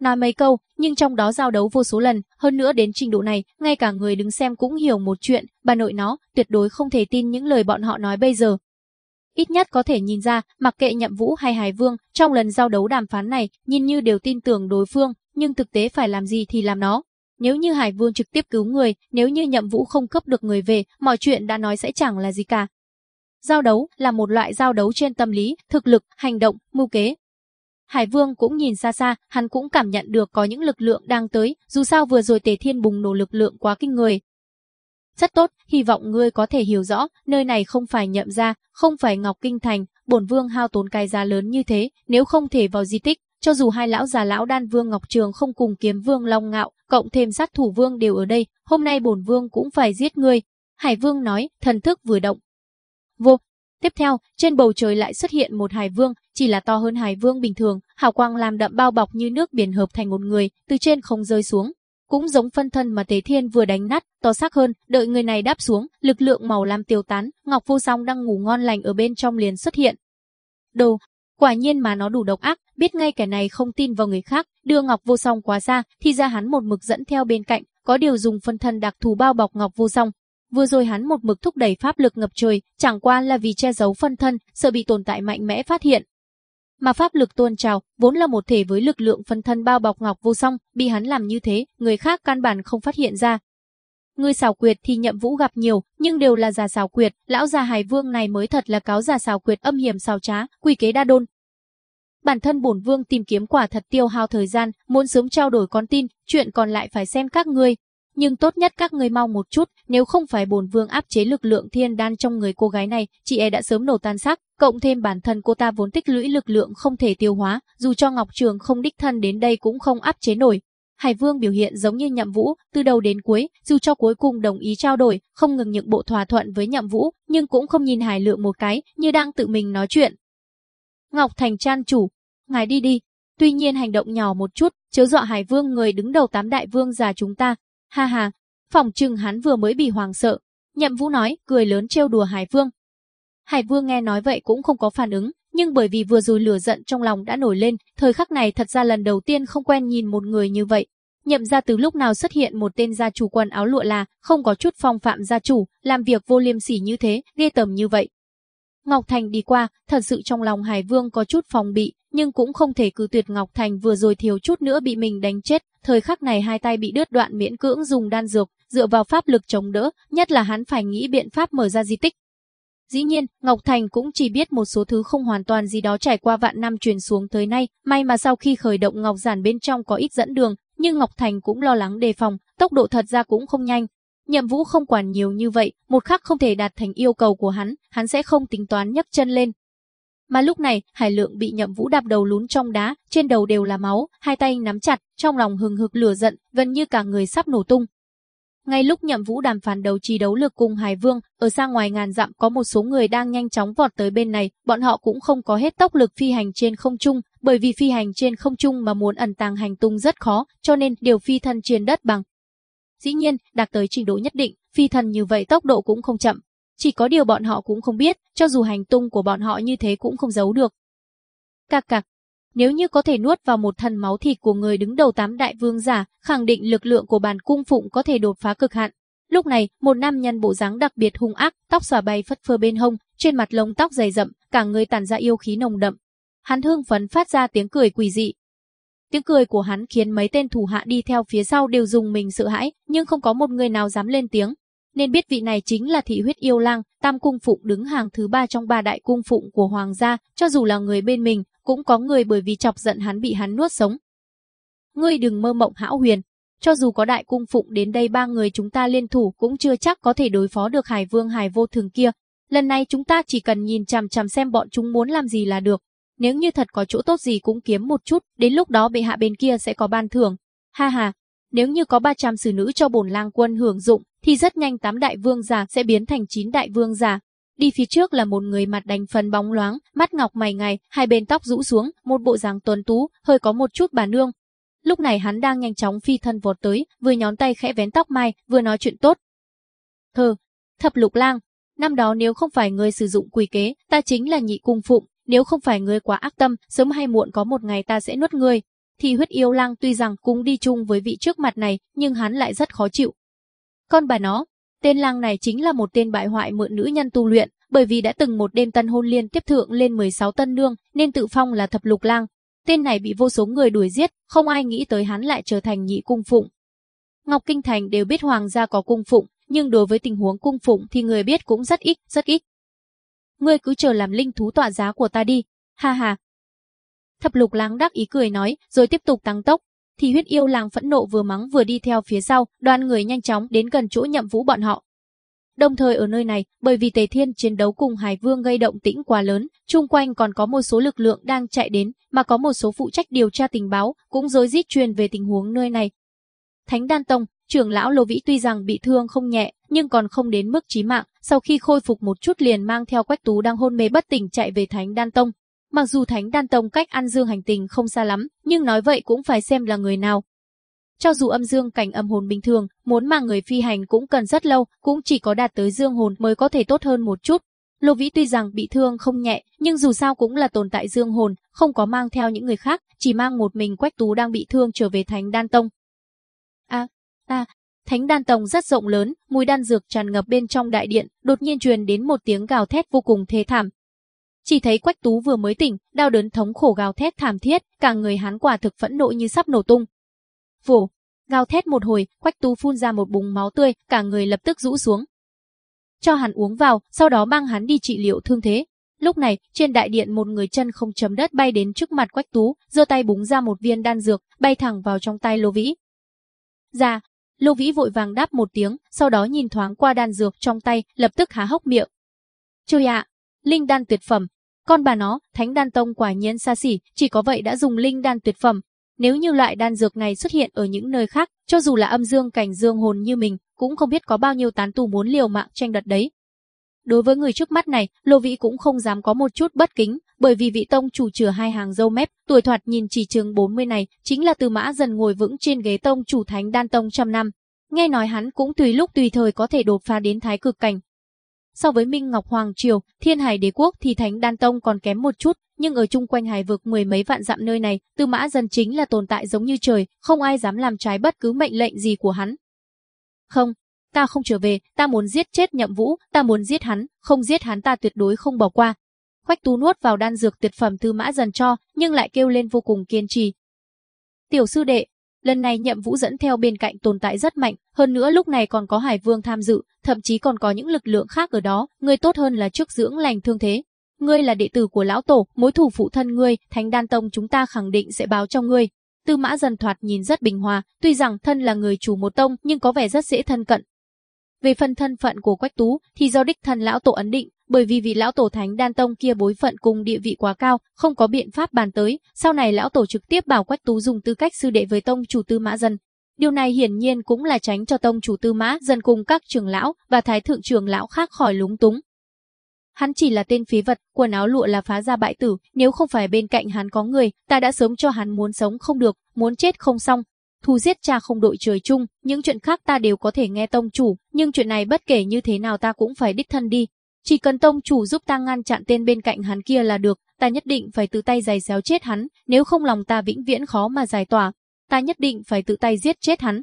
Nói mấy câu, nhưng trong đó giao đấu vô số lần, hơn nữa đến trình độ này, ngay cả người đứng xem cũng hiểu một chuyện, bà nội nó, tuyệt đối không thể tin những lời bọn họ nói bây giờ. Ít nhất có thể nhìn ra, mặc kệ Nhậm Vũ hay Hải Vương, trong lần giao đấu đàm phán này, nhìn như đều tin tưởng đối phương, nhưng thực tế phải làm gì thì làm nó. Nếu như Hải Vương trực tiếp cứu người, nếu như Nhậm Vũ không cấp được người về, mọi chuyện đã nói sẽ chẳng là gì cả. Giao đấu là một loại giao đấu trên tâm lý, thực lực, hành động, mưu kế. Hải Vương cũng nhìn xa xa, hắn cũng cảm nhận được có những lực lượng đang tới, dù sao vừa rồi Tề Thiên bùng nổ lực lượng quá kinh người. Rất tốt, hy vọng ngươi có thể hiểu rõ, nơi này không phải nhậm ra, không phải Ngọc Kinh Thành, bổn vương hao tốn cái giá lớn như thế, nếu không thể vào di tích, cho dù hai lão già lão đan vương Ngọc Trường không cùng kiếm vương Long Ngạo, cộng thêm sát thủ vương đều ở đây, hôm nay bổn vương cũng phải giết ngươi. Hải Vương nói, thần thức vừa động, Vô. Tiếp theo, trên bầu trời lại xuất hiện một hải vương, chỉ là to hơn hải vương bình thường, hào quang làm đậm bao bọc như nước biển hợp thành một người, từ trên không rơi xuống. Cũng giống phân thân mà Tế Thiên vừa đánh nát, to xác hơn, đợi người này đáp xuống, lực lượng màu lam tiêu tán, Ngọc Vô Song đang ngủ ngon lành ở bên trong liền xuất hiện. Đồ, quả nhiên mà nó đủ độc ác, biết ngay kẻ này không tin vào người khác, đưa Ngọc Vô Song quá xa, thì ra hắn một mực dẫn theo bên cạnh, có điều dùng phân thân đặc thù bao bọc Ngọc Vô Song, Vừa rồi hắn một mực thúc đẩy pháp lực ngập trời, chẳng qua là vì che giấu phân thân, sợ bị tồn tại mạnh mẽ phát hiện. Mà pháp lực tuôn trào, vốn là một thể với lực lượng phân thân bao bọc Ngọc Vô Song, bị hắn làm như thế, người khác căn bản không phát hiện ra. Người xảo quyệt thì nhậm vũ gặp nhiều, nhưng đều là già xảo quyệt, lão già hài vương này mới thật là cáo già xảo quyệt âm hiểm xào trá, quy kế đa đôn. Bản thân bổn vương tìm kiếm quả thật tiêu hao thời gian, muốn sớm trao đổi con tin, chuyện còn lại phải xem các ngươi, nhưng tốt nhất các người mau một chút, nếu không phải bổn vương áp chế lực lượng thiên đan trong người cô gái này, chị e đã sớm nổ tan xác, cộng thêm bản thân cô ta vốn tích lũy lực lượng không thể tiêu hóa, dù cho Ngọc Trường không đích thân đến đây cũng không áp chế nổi. Hải Vương biểu hiện giống như Nhậm Vũ, từ đầu đến cuối, dù cho cuối cùng đồng ý trao đổi, không ngừng nhượng bộ thỏa thuận với Nhậm Vũ, nhưng cũng không nhìn Hải Lượng một cái, như đang tự mình nói chuyện. Ngọc Thành Chan chủ, ngài đi đi. Tuy nhiên hành động nhỏ một chút, chớ dọa Hải Vương người đứng đầu tám đại vương già chúng ta, Ha ha, phòng trừng hắn vừa mới bị hoàng sợ. Nhậm Vũ nói, cười lớn trêu đùa Hải Vương. Hải Vương nghe nói vậy cũng không có phản ứng, nhưng bởi vì vừa rồi lửa giận trong lòng đã nổi lên, thời khắc này thật ra lần đầu tiên không quen nhìn một người như vậy. Nhậm ra từ lúc nào xuất hiện một tên gia chủ quần áo lụa là, không có chút phong phạm gia chủ, làm việc vô liêm sỉ như thế, ghê tầm như vậy. Ngọc Thành đi qua, thật sự trong lòng Hải Vương có chút phòng bị, nhưng cũng không thể cứ tuyệt Ngọc Thành vừa rồi thiếu chút nữa bị mình đánh chết, thời khắc này hai tay bị đứt đoạn miễn cưỡng dùng đan dược, dựa vào pháp lực chống đỡ, nhất là hắn phải nghĩ biện pháp mở ra di tích. Dĩ nhiên, Ngọc Thành cũng chỉ biết một số thứ không hoàn toàn gì đó trải qua vạn năm truyền xuống tới nay, may mà sau khi khởi động Ngọc Giản bên trong có ít dẫn đường, nhưng Ngọc Thành cũng lo lắng đề phòng, tốc độ thật ra cũng không nhanh. Nhậm Vũ không quản nhiều như vậy, một khắc không thể đạt thành yêu cầu của hắn, hắn sẽ không tính toán nhấc chân lên, mà lúc này, Hải Lượng bị Nhậm Vũ đạp đầu lún trong đá, trên đầu đều là máu, hai tay nắm chặt, trong lòng hừng hực lửa giận, gần như cả người sắp nổ tung. Ngay lúc Nhậm Vũ đàm phán đầu trí đấu lực cùng Hải Vương, ở xa ngoài ngàn dặm có một số người đang nhanh chóng vọt tới bên này, bọn họ cũng không có hết tốc lực phi hành trên không trung, bởi vì phi hành trên không trung mà muốn ẩn tàng hành tung rất khó, cho nên điều phi thân trên đất bằng. Dĩ nhiên, đạt tới trình độ nhất định, phi thần như vậy tốc độ cũng không chậm. Chỉ có điều bọn họ cũng không biết, cho dù hành tung của bọn họ như thế cũng không giấu được. Cạc cạc, nếu như có thể nuốt vào một thần máu thịt của người đứng đầu tám đại vương giả, khẳng định lực lượng của bản cung phụng có thể đột phá cực hạn. Lúc này, một nam nhân bộ dáng đặc biệt hung ác, tóc xòa bay phất phơ bên hông, trên mặt lông tóc dày rậm, cả người tản ra yêu khí nồng đậm. Hắn hương phấn phát ra tiếng cười quỷ dị. Tiếng cười của hắn khiến mấy tên thủ hạ đi theo phía sau đều dùng mình sợ hãi, nhưng không có một người nào dám lên tiếng. Nên biết vị này chính là thị huyết yêu lang, tam cung phụng đứng hàng thứ ba trong ba đại cung phụng của hoàng gia, cho dù là người bên mình, cũng có người bởi vì chọc giận hắn bị hắn nuốt sống. Ngươi đừng mơ mộng hão huyền, cho dù có đại cung phụng đến đây ba người chúng ta liên thủ cũng chưa chắc có thể đối phó được Hải Vương Hải Vô Thường kia. Lần này chúng ta chỉ cần nhìn chằm chằm xem bọn chúng muốn làm gì là được. Nếu như thật có chỗ tốt gì cũng kiếm một chút, đến lúc đó bệ hạ bên kia sẽ có ban thưởng. Ha ha, nếu như có 300 xử nữ cho bổn lang quân hưởng dụng, thì rất nhanh tám đại vương giả sẽ biến thành chín đại vương giả. Đi phía trước là một người mặt đành phần bóng loáng, mắt ngọc mày ngày, hai bên tóc rũ xuống, một bộ dáng tuấn tú, hơi có một chút bà nương. Lúc này hắn đang nhanh chóng phi thân vọt tới, vừa nhón tay khẽ vén tóc mai, vừa nói chuyện tốt. Thơ, thập lục lang, năm đó nếu không phải người sử dụng quỷ kế, ta chính là nhị cung phụng, nếu không phải ngươi quá ác tâm, sớm hay muộn có một ngày ta sẽ nuốt ngươi. Thì huyết yêu lang tuy rằng cũng đi chung với vị trước mặt này, nhưng hắn lại rất khó chịu. Con bà nó, tên lang này chính là một tên bại hoại mượn nữ nhân tu luyện, bởi vì đã từng một đêm tân hôn liên tiếp thượng lên 16 tân nương, nên tự phong là thập lục lang. Tên này bị vô số người đuổi giết, không ai nghĩ tới hắn lại trở thành nhị cung phụng. Ngọc Kinh Thành đều biết hoàng gia có cung phụng, nhưng đối với tình huống cung phụng thì người biết cũng rất ít, rất ít ngươi cứ chờ làm linh thú tọa giá của ta đi, ha ha. Thập lục lang đắc ý cười nói, rồi tiếp tục tăng tốc. Thì huyết yêu làng phẫn nộ vừa mắng vừa đi theo phía sau, đoàn người nhanh chóng đến gần chỗ nhậm vũ bọn họ. Đồng thời ở nơi này, bởi vì Tề Thiên chiến đấu cùng Hải Vương gây động tĩnh quá lớn, chung quanh còn có một số lực lượng đang chạy đến, mà có một số phụ trách điều tra tình báo, cũng rối rít truyền về tình huống nơi này. Thánh Đan Tông, trưởng lão Lô Vĩ tuy rằng bị thương không nhẹ, nhưng còn không đến mức chí mạng, sau khi khôi phục một chút liền mang theo Quách Tú đang hôn mê bất tỉnh chạy về Thánh Đan Tông. Mặc dù Thánh Đan Tông cách An Dương hành tình không xa lắm, nhưng nói vậy cũng phải xem là người nào. Cho dù âm dương cảnh âm hồn bình thường, muốn mang người phi hành cũng cần rất lâu, cũng chỉ có đạt tới dương hồn mới có thể tốt hơn một chút. Lô Vĩ tuy rằng bị thương không nhẹ, nhưng dù sao cũng là tồn tại dương hồn, không có mang theo những người khác, chỉ mang một mình Quách Tú đang bị thương trở về Thánh Đan Tông. À, à, Thánh đan tông rất rộng lớn, mùi đan dược tràn ngập bên trong đại điện, đột nhiên truyền đến một tiếng gào thét vô cùng thê thảm. Chỉ thấy Quách Tú vừa mới tỉnh, đau đớn thống khổ gào thét thảm thiết, cả người hắn quả thực phẫn nộ như sắp nổ tung. Vù, gào thét một hồi, Quách Tú phun ra một búng máu tươi, cả người lập tức rũ xuống. Cho hắn uống vào, sau đó mang hắn đi trị liệu thương thế. Lúc này, trên đại điện một người chân không chấm đất bay đến trước mặt Quách Tú, giơ tay búng ra một viên đan dược, bay thẳng vào trong tay Lô Vĩ. Ra, Lô Vĩ vội vàng đáp một tiếng, sau đó nhìn thoáng qua đan dược trong tay, lập tức há hốc miệng. Trời ạ, linh đan tuyệt phẩm. Con bà nó, Thánh Đan Tông quả nhiên xa xỉ, chỉ có vậy đã dùng linh đan tuyệt phẩm. Nếu như loại đan dược này xuất hiện ở những nơi khác, cho dù là âm dương cảnh dương hồn như mình, cũng không biết có bao nhiêu tán tu muốn liều mạng tranh đoạt đấy. Đối với người trước mắt này, Lô Vĩ cũng không dám có một chút bất kính, bởi vì vị tông chủ chừa hai hàng dâu mép, tuổi thoạt nhìn chỉ chừng 40 này, chính là từ mã dần ngồi vững trên ghế tông chủ thánh đan tông trăm năm. Nghe nói hắn cũng tùy lúc tùy thời có thể đột phá đến thái cực cảnh. So với Minh Ngọc Hoàng Triều, Thiên Hải Đế Quốc thì Thánh Đan Tông còn kém một chút, nhưng ở chung quanh hải vực mười mấy vạn dặm nơi này, Tư Mã Dần chính là tồn tại giống như trời, không ai dám làm trái bất cứ mệnh lệnh gì của hắn. Không, ta không trở về, ta muốn giết chết Nhậm Vũ, ta muốn giết hắn, không giết hắn ta tuyệt đối không bỏ qua. khoách Tú nuốt vào đan dược tuyệt phẩm Tư Mã Dần cho, nhưng lại kêu lên vô cùng kiên trì. Tiểu sư đệ, lần này Nhậm Vũ dẫn theo bên cạnh tồn tại rất mạnh, hơn nữa lúc này còn có Hải Vương tham dự, thậm chí còn có những lực lượng khác ở đó, ngươi tốt hơn là trước dưỡng lành thương thế. Ngươi là đệ tử của lão tổ, mối thủ phụ thân ngươi, Thánh Đan Tông chúng ta khẳng định sẽ báo cho ngươi. Tư Mã Dần thoạt nhìn rất bình hòa, tuy rằng thân là người chủ một tông nhưng có vẻ rất dễ thân cận, về phần thân phận của Quách Tú thì do đích thân lão tổ ấn định, bởi vì vị lão tổ Thánh Đan Tông kia bối phận cùng địa vị quá cao, không có biện pháp bàn tới, sau này lão tổ trực tiếp bảo Quách Tú dùng tư cách sư đệ với tông chủ Tư Mã Dân. Điều này hiển nhiên cũng là tránh cho tông chủ Tư Mã Dân cùng các trưởng lão và thái thượng trưởng lão khác khỏi lúng túng. Hắn chỉ là tên phế vật, quần áo lụa là phá ra bại tử, nếu không phải bên cạnh hắn có người, ta đã sớm cho hắn muốn sống không được, muốn chết không xong. Thu giết cha không đội trời chung, những chuyện khác ta đều có thể nghe tông chủ, nhưng chuyện này bất kể như thế nào ta cũng phải đích thân đi. Chỉ cần tông chủ giúp ta ngăn chặn tên bên cạnh hắn kia là được, ta nhất định phải tự tay giày xéo chết hắn, nếu không lòng ta vĩnh viễn khó mà giải tỏa. Ta nhất định phải tự tay giết chết hắn.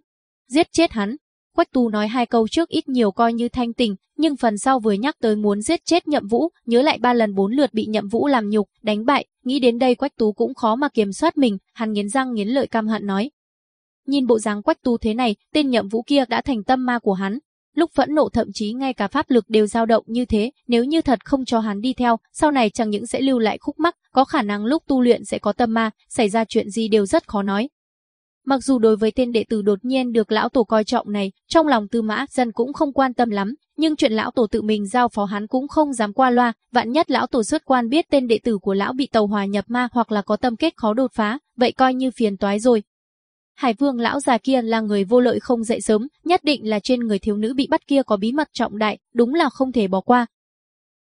Giết chết hắn, Quách Tu nói hai câu trước ít nhiều coi như thanh tình, nhưng phần sau vừa nhắc tới muốn giết chết Nhậm Vũ, nhớ lại ba lần bốn lượt bị Nhậm Vũ làm nhục, đánh bại, nghĩ đến đây Quách Tu cũng khó mà kiểm soát mình, hắn nghiến răng nghiến lợi căm hận nói. Nhìn bộ dáng Quách Tu thế này, tên Nhậm Vũ kia đã thành tâm ma của hắn. Lúc phẫn nộ thậm chí ngay cả pháp lực đều dao động như thế, nếu như thật không cho hắn đi theo, sau này chẳng những sẽ lưu lại khúc mắc, có khả năng lúc tu luyện sẽ có tâm ma, xảy ra chuyện gì đều rất khó nói. Mặc dù đối với tên đệ tử đột nhiên được lão tổ coi trọng này, trong lòng Tư Mã Dân cũng không quan tâm lắm, nhưng chuyện lão tổ tự mình giao phó hắn cũng không dám qua loa, vạn nhất lão tổ xuất quan biết tên đệ tử của lão bị tàu hòa nhập ma hoặc là có tâm kết khó đột phá, vậy coi như phiền toái rồi. Hải Vương lão già kia là người vô lợi không dậy sớm, nhất định là trên người thiếu nữ bị bắt kia có bí mật trọng đại, đúng là không thể bỏ qua.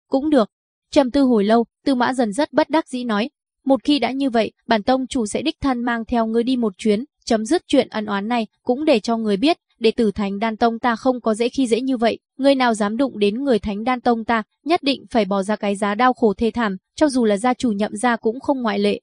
Cũng được. Trầm tư hồi lâu, Tư Mã Dần rất bất đắc dĩ nói, một khi đã như vậy, bản tông chủ sẽ đích thân mang theo ngươi đi một chuyến, chấm dứt chuyện ân oán này, cũng để cho người biết, đệ tử Thánh Đan Tông ta không có dễ khi dễ như vậy, người nào dám đụng đến người Thánh Đan Tông ta, nhất định phải bỏ ra cái giá đau khổ thê thảm, cho dù là gia chủ nhậm gia cũng không ngoại lệ.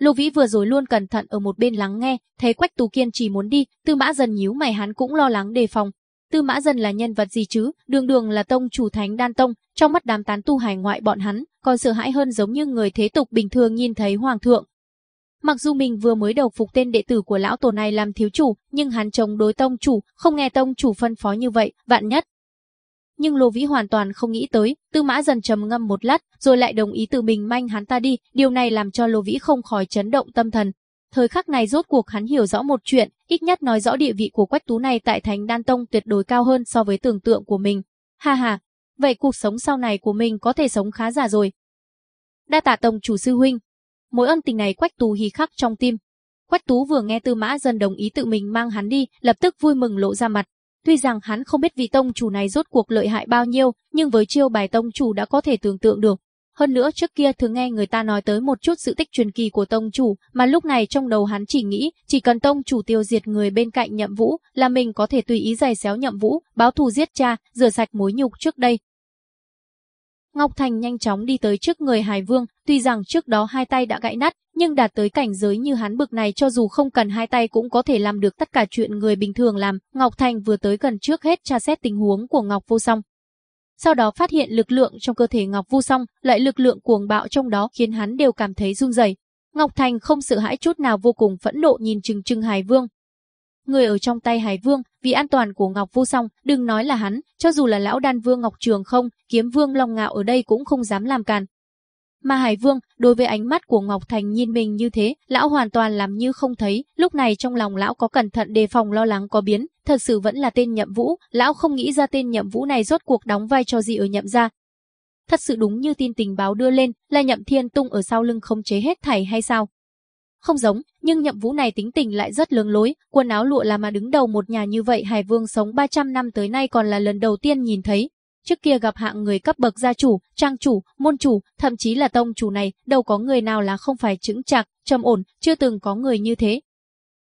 Lô Vĩ vừa rồi luôn cẩn thận ở một bên lắng nghe, thấy Quách Tú Kiên chỉ muốn đi, Tư Mã Dần nhíu mày hắn cũng lo lắng đề phòng. Tư Mã Dần là nhân vật gì chứ, đường đường là tông chủ Thánh Đan Tông, trong mắt đám tán tu hải ngoại bọn hắn, còn sợ hãi hơn giống như người thế tục bình thường nhìn thấy hoàng thượng, Mặc dù mình vừa mới đầu phục tên đệ tử của lão tổ này làm thiếu chủ, nhưng hắn chống đối tông chủ, không nghe tông chủ phân phó như vậy, vạn nhất. Nhưng Lô Vĩ hoàn toàn không nghĩ tới, Tư Mã dần trầm ngâm một lát, rồi lại đồng ý tự mình manh hắn ta đi, điều này làm cho Lô Vĩ không khỏi chấn động tâm thần. Thời khắc này rốt cuộc hắn hiểu rõ một chuyện, ít nhất nói rõ địa vị của Quách Tú này tại Thánh Đan Tông tuyệt đối cao hơn so với tưởng tượng của mình. Ha ha, vậy cuộc sống sau này của mình có thể sống khá giả rồi. Đa tạ tông chủ sư huynh, Mối ân tình này Quách Tú hí khắc trong tim. Quách Tú vừa nghe Tư Mã Dân đồng ý tự mình mang hắn đi, lập tức vui mừng lộ ra mặt. Tuy rằng hắn không biết vị tông chủ này rốt cuộc lợi hại bao nhiêu, nhưng với chiêu bài tông chủ đã có thể tưởng tượng được. Hơn nữa trước kia thường nghe người ta nói tới một chút sự tích truyền kỳ của tông chủ, mà lúc này trong đầu hắn chỉ nghĩ, chỉ cần tông chủ tiêu diệt người bên cạnh nhậm vũ, là mình có thể tùy ý giày xéo nhậm vũ, báo thù giết cha, rửa sạch mối nhục trước đây, Ngọc Thành nhanh chóng đi tới trước người Hải Vương, tuy rằng trước đó hai tay đã gãy nát, nhưng đạt tới cảnh giới như hắn bực này cho dù không cần hai tay cũng có thể làm được tất cả chuyện người bình thường làm. Ngọc Thành vừa tới gần trước hết tra xét tình huống của Ngọc Vô Song. Sau đó phát hiện lực lượng trong cơ thể Ngọc Vô Song, lại lực lượng cuồng bạo trong đó khiến hắn đều cảm thấy run rẩy. Ngọc Thành không sợ hãi chút nào vô cùng phẫn nộ nhìn Trừng Trừng Hải Vương, người ở trong tay Hải Vương, vì an toàn của Ngọc Vô Song, đừng nói là hắn, cho dù là lão đan vương Ngọc Trường không, kiếm vương Long Ngạo ở đây cũng không dám làm càn. Mà Hải Vương, đối với ánh mắt của Ngọc Thành nhìn mình như thế, lão hoàn toàn làm như không thấy, lúc này trong lòng lão có cẩn thận đề phòng lo lắng có biến, thật sự vẫn là tên nhậm vũ, lão không nghĩ ra tên nhậm vũ này rốt cuộc đóng vai trò gì ở nhậm gia. Thật sự đúng như tin tình báo đưa lên, là nhậm thiên tung ở sau lưng không chế hết thảy hay sao? Không giống, nhưng nhậm vũ này tính tình lại rất lương lối, quần áo lụa là mà đứng đầu một nhà như vậy Hải Vương sống 300 năm tới nay còn là lần đầu tiên nhìn thấy. Trước kia gặp hạng người cấp bậc gia chủ, trang chủ, môn chủ, thậm chí là tông chủ này, đâu có người nào là không phải chững chạc, trầm ổn, chưa từng có người như thế.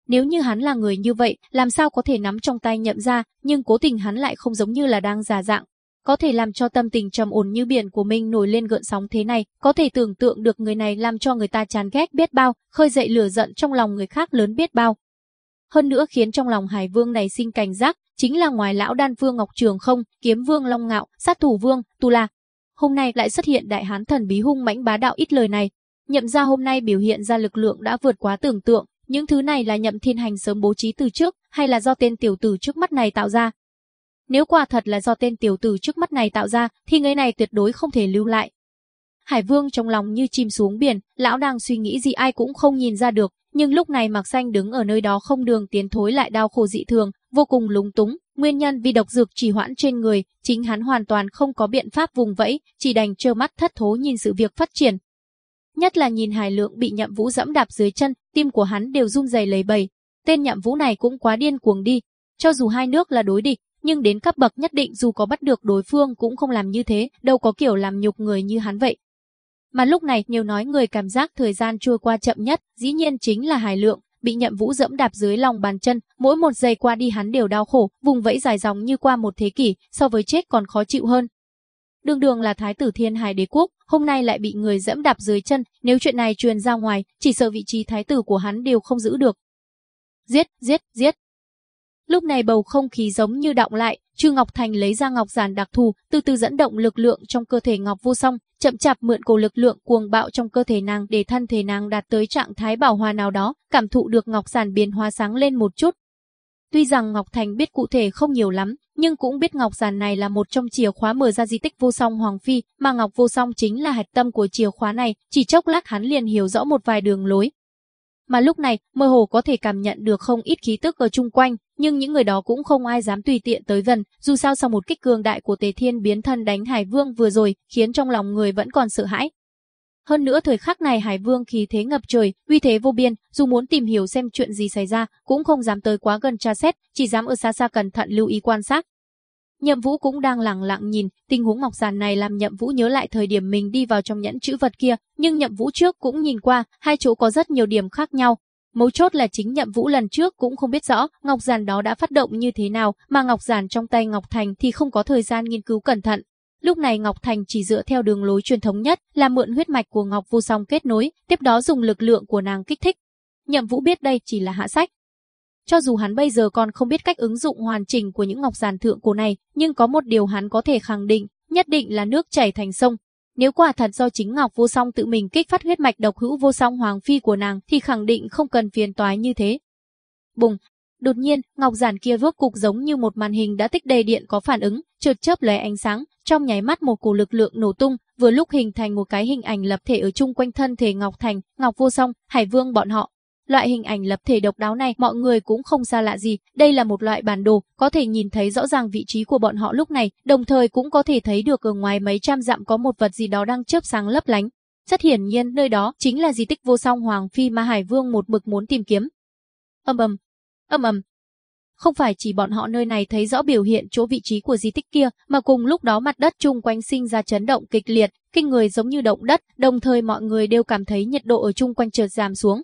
Nếu như hắn là người như vậy, làm sao có thể nắm trong tay nhậm ra, nhưng cố tình hắn lại không giống như là đang giả dạng, có thể làm cho tâm tình trầm ổn như biển của mình nổi lên gợn sóng thế này, có thể tưởng tượng được người này làm cho người ta chán ghét biết bao, khơi dậy lửa giận trong lòng người khác lớn biết bao. Hơn nữa khiến trong lòng Hải Vương này sinh cảnh giác, chính là ngoài lão đan vương Ngọc Trường không, kiếm vương Long Ngạo, sát thủ vương, Tu La. Hôm nay lại xuất hiện đại hán thần bí hung mãnh bá đạo ít lời này. Nhậm ra hôm nay biểu hiện ra lực lượng đã vượt quá tưởng tượng, những thứ này là nhậm thiên hành sớm bố trí từ trước, hay là do tên tiểu tử trước mắt này tạo ra, nếu quả thật là do tên tiểu tử trước mắt này tạo ra, thì người này tuyệt đối không thể lưu lại. Hải Vương trong lòng như chim xuống biển, lão đang suy nghĩ gì ai cũng không nhìn ra được, nhưng lúc này Mạc Xanh đứng ở nơi đó không đường tiến thối lại đau khổ dị thường, vô cùng lúng túng, Nguyên nhân vì độc dược trì hoãn trên người, chính hắn hoàn toàn không có biện pháp vùng vẫy, chỉ đành trơ mắt thất thố nhìn sự việc phát triển. Nhất là nhìn Hải Lượng bị Nhậm Vũ dẫm đạp dưới chân, tim của hắn đều run rẩy lấy bầy. Tên Nhậm Vũ này cũng quá điên cuồng đi, cho dù hai nước là đối địch, nhưng đến cấp bậc nhất định dù có bắt được đối phương cũng không làm như thế, đâu có kiểu làm nhục người như hắn vậy. Mà lúc này, nhiều nói người cảm giác thời gian trôi qua chậm nhất, dĩ nhiên chính là Hải Lượng, bị Nhậm Vũ dẫm đạp dưới lòng bàn chân, mỗi một giây qua đi hắn đều đau khổ, vùng vẫy dài dòng như qua một thế kỷ, so với chết còn khó chịu hơn. Đường đường là thái tử thiên hải đế quốc, hôm nay lại bị người dẫm đạp dưới chân, nếu chuyện này truyền ra ngoài, chỉ sợ vị trí thái tử của hắn đều không giữ được. Giết, giết, giết. Lúc này bầu không khí giống như động lại, Trư Ngọc Thành lấy ra ngọc giản đặc thù, từ từ dẫn động lực lượng trong cơ thể Ngọc Vô Song, chậm chạp mượn cổ lực lượng cuồng bạo trong cơ thể nàng để thân thể nàng đạt tới trạng thái bảo hòa nào đó, cảm thụ được ngọc giản biến hóa sáng lên một chút. Tuy rằng Ngọc Thành biết cụ thể không nhiều lắm, nhưng cũng biết ngọc giản này là một trong chìa khóa mở ra di tích vô song hoàng phi, mà ngọc vô song chính là hạch tâm của chìa khóa này, chỉ chốc lát hắn liền hiểu rõ một vài đường lối, mà lúc này, mơ hồ có thể cảm nhận được không ít khí tức ở chung quanh, nhưng những người đó cũng không ai dám tùy tiện tới gần, dù sao sau một kích cường đại của Tề Thiên biến thân đánh Hải Vương vừa rồi, khiến trong lòng người vẫn còn sợ hãi. Hơn nữa thời khắc này Hải Vương khí thế ngập trời, uy thế vô biên, dù muốn tìm hiểu xem chuyện gì xảy ra, cũng không dám tới quá gần tra xét, chỉ dám ở xa xa cẩn thận lưu ý quan sát. Nhậm Vũ cũng đang lặng lặng nhìn, tình huống ngọc giản này làm Nhậm Vũ nhớ lại thời điểm mình đi vào trong nhẫn chữ vật kia, nhưng Nhậm Vũ trước cũng nhìn qua, hai chỗ có rất nhiều điểm khác nhau. Mấu chốt là chính Nhậm Vũ lần trước cũng không biết rõ ngọc giản đó đã phát động như thế nào, mà ngọc giản trong tay Ngọc Thành thì không có thời gian nghiên cứu cẩn thận. Lúc này Ngọc Thành chỉ dựa theo đường lối truyền thống nhất, là mượn huyết mạch của Ngọc Vô Song kết nối, tiếp đó dùng lực lượng của nàng kích thích. Nhậm Vũ biết đây chỉ là hạ sách, cho dù hắn bây giờ còn không biết cách ứng dụng hoàn chỉnh của những ngọc giản thượng cổ này, nhưng có một điều hắn có thể khẳng định, nhất định là nước chảy thành sông. Nếu quả thật do chính Ngọc Vô Song tự mình kích phát huyết mạch độc hữu vô song hoàng phi của nàng thì khẳng định không cần phiền toái như thế. Bùng, đột nhiên, ngọc giản kia rốt cục giống như một màn hình đã tích đầy điện có phản ứng, chợt chớp lóe ánh sáng, trong nháy mắt một cổ lực lượng nổ tung, vừa lúc hình thành một cái hình ảnh lập thể ở chung quanh thân thể Ngọc Thành, Ngọc Vô Song, Hải Vương bọn họ. Loại hình ảnh lập thể độc đáo này mọi người cũng không xa lạ gì, đây là một loại bản đồ, có thể nhìn thấy rõ ràng vị trí của bọn họ lúc này, đồng thời cũng có thể thấy được ở ngoài mấy trăm dặm có một vật gì đó đang chớp sáng lấp lánh. Rất hiển nhiên nơi đó chính là di tích vô song Hoàng Phi mà Hải Vương một bực muốn tìm kiếm. Âm ầm, âm ầm. Không phải chỉ bọn họ nơi này thấy rõ biểu hiện chỗ vị trí của di tích kia, mà cùng lúc đó mặt đất chung quanh sinh ra chấn động kịch liệt, kinh người giống như động đất, đồng thời mọi người đều cảm thấy nhiệt độ ở chung quanh chợt giảm xuống,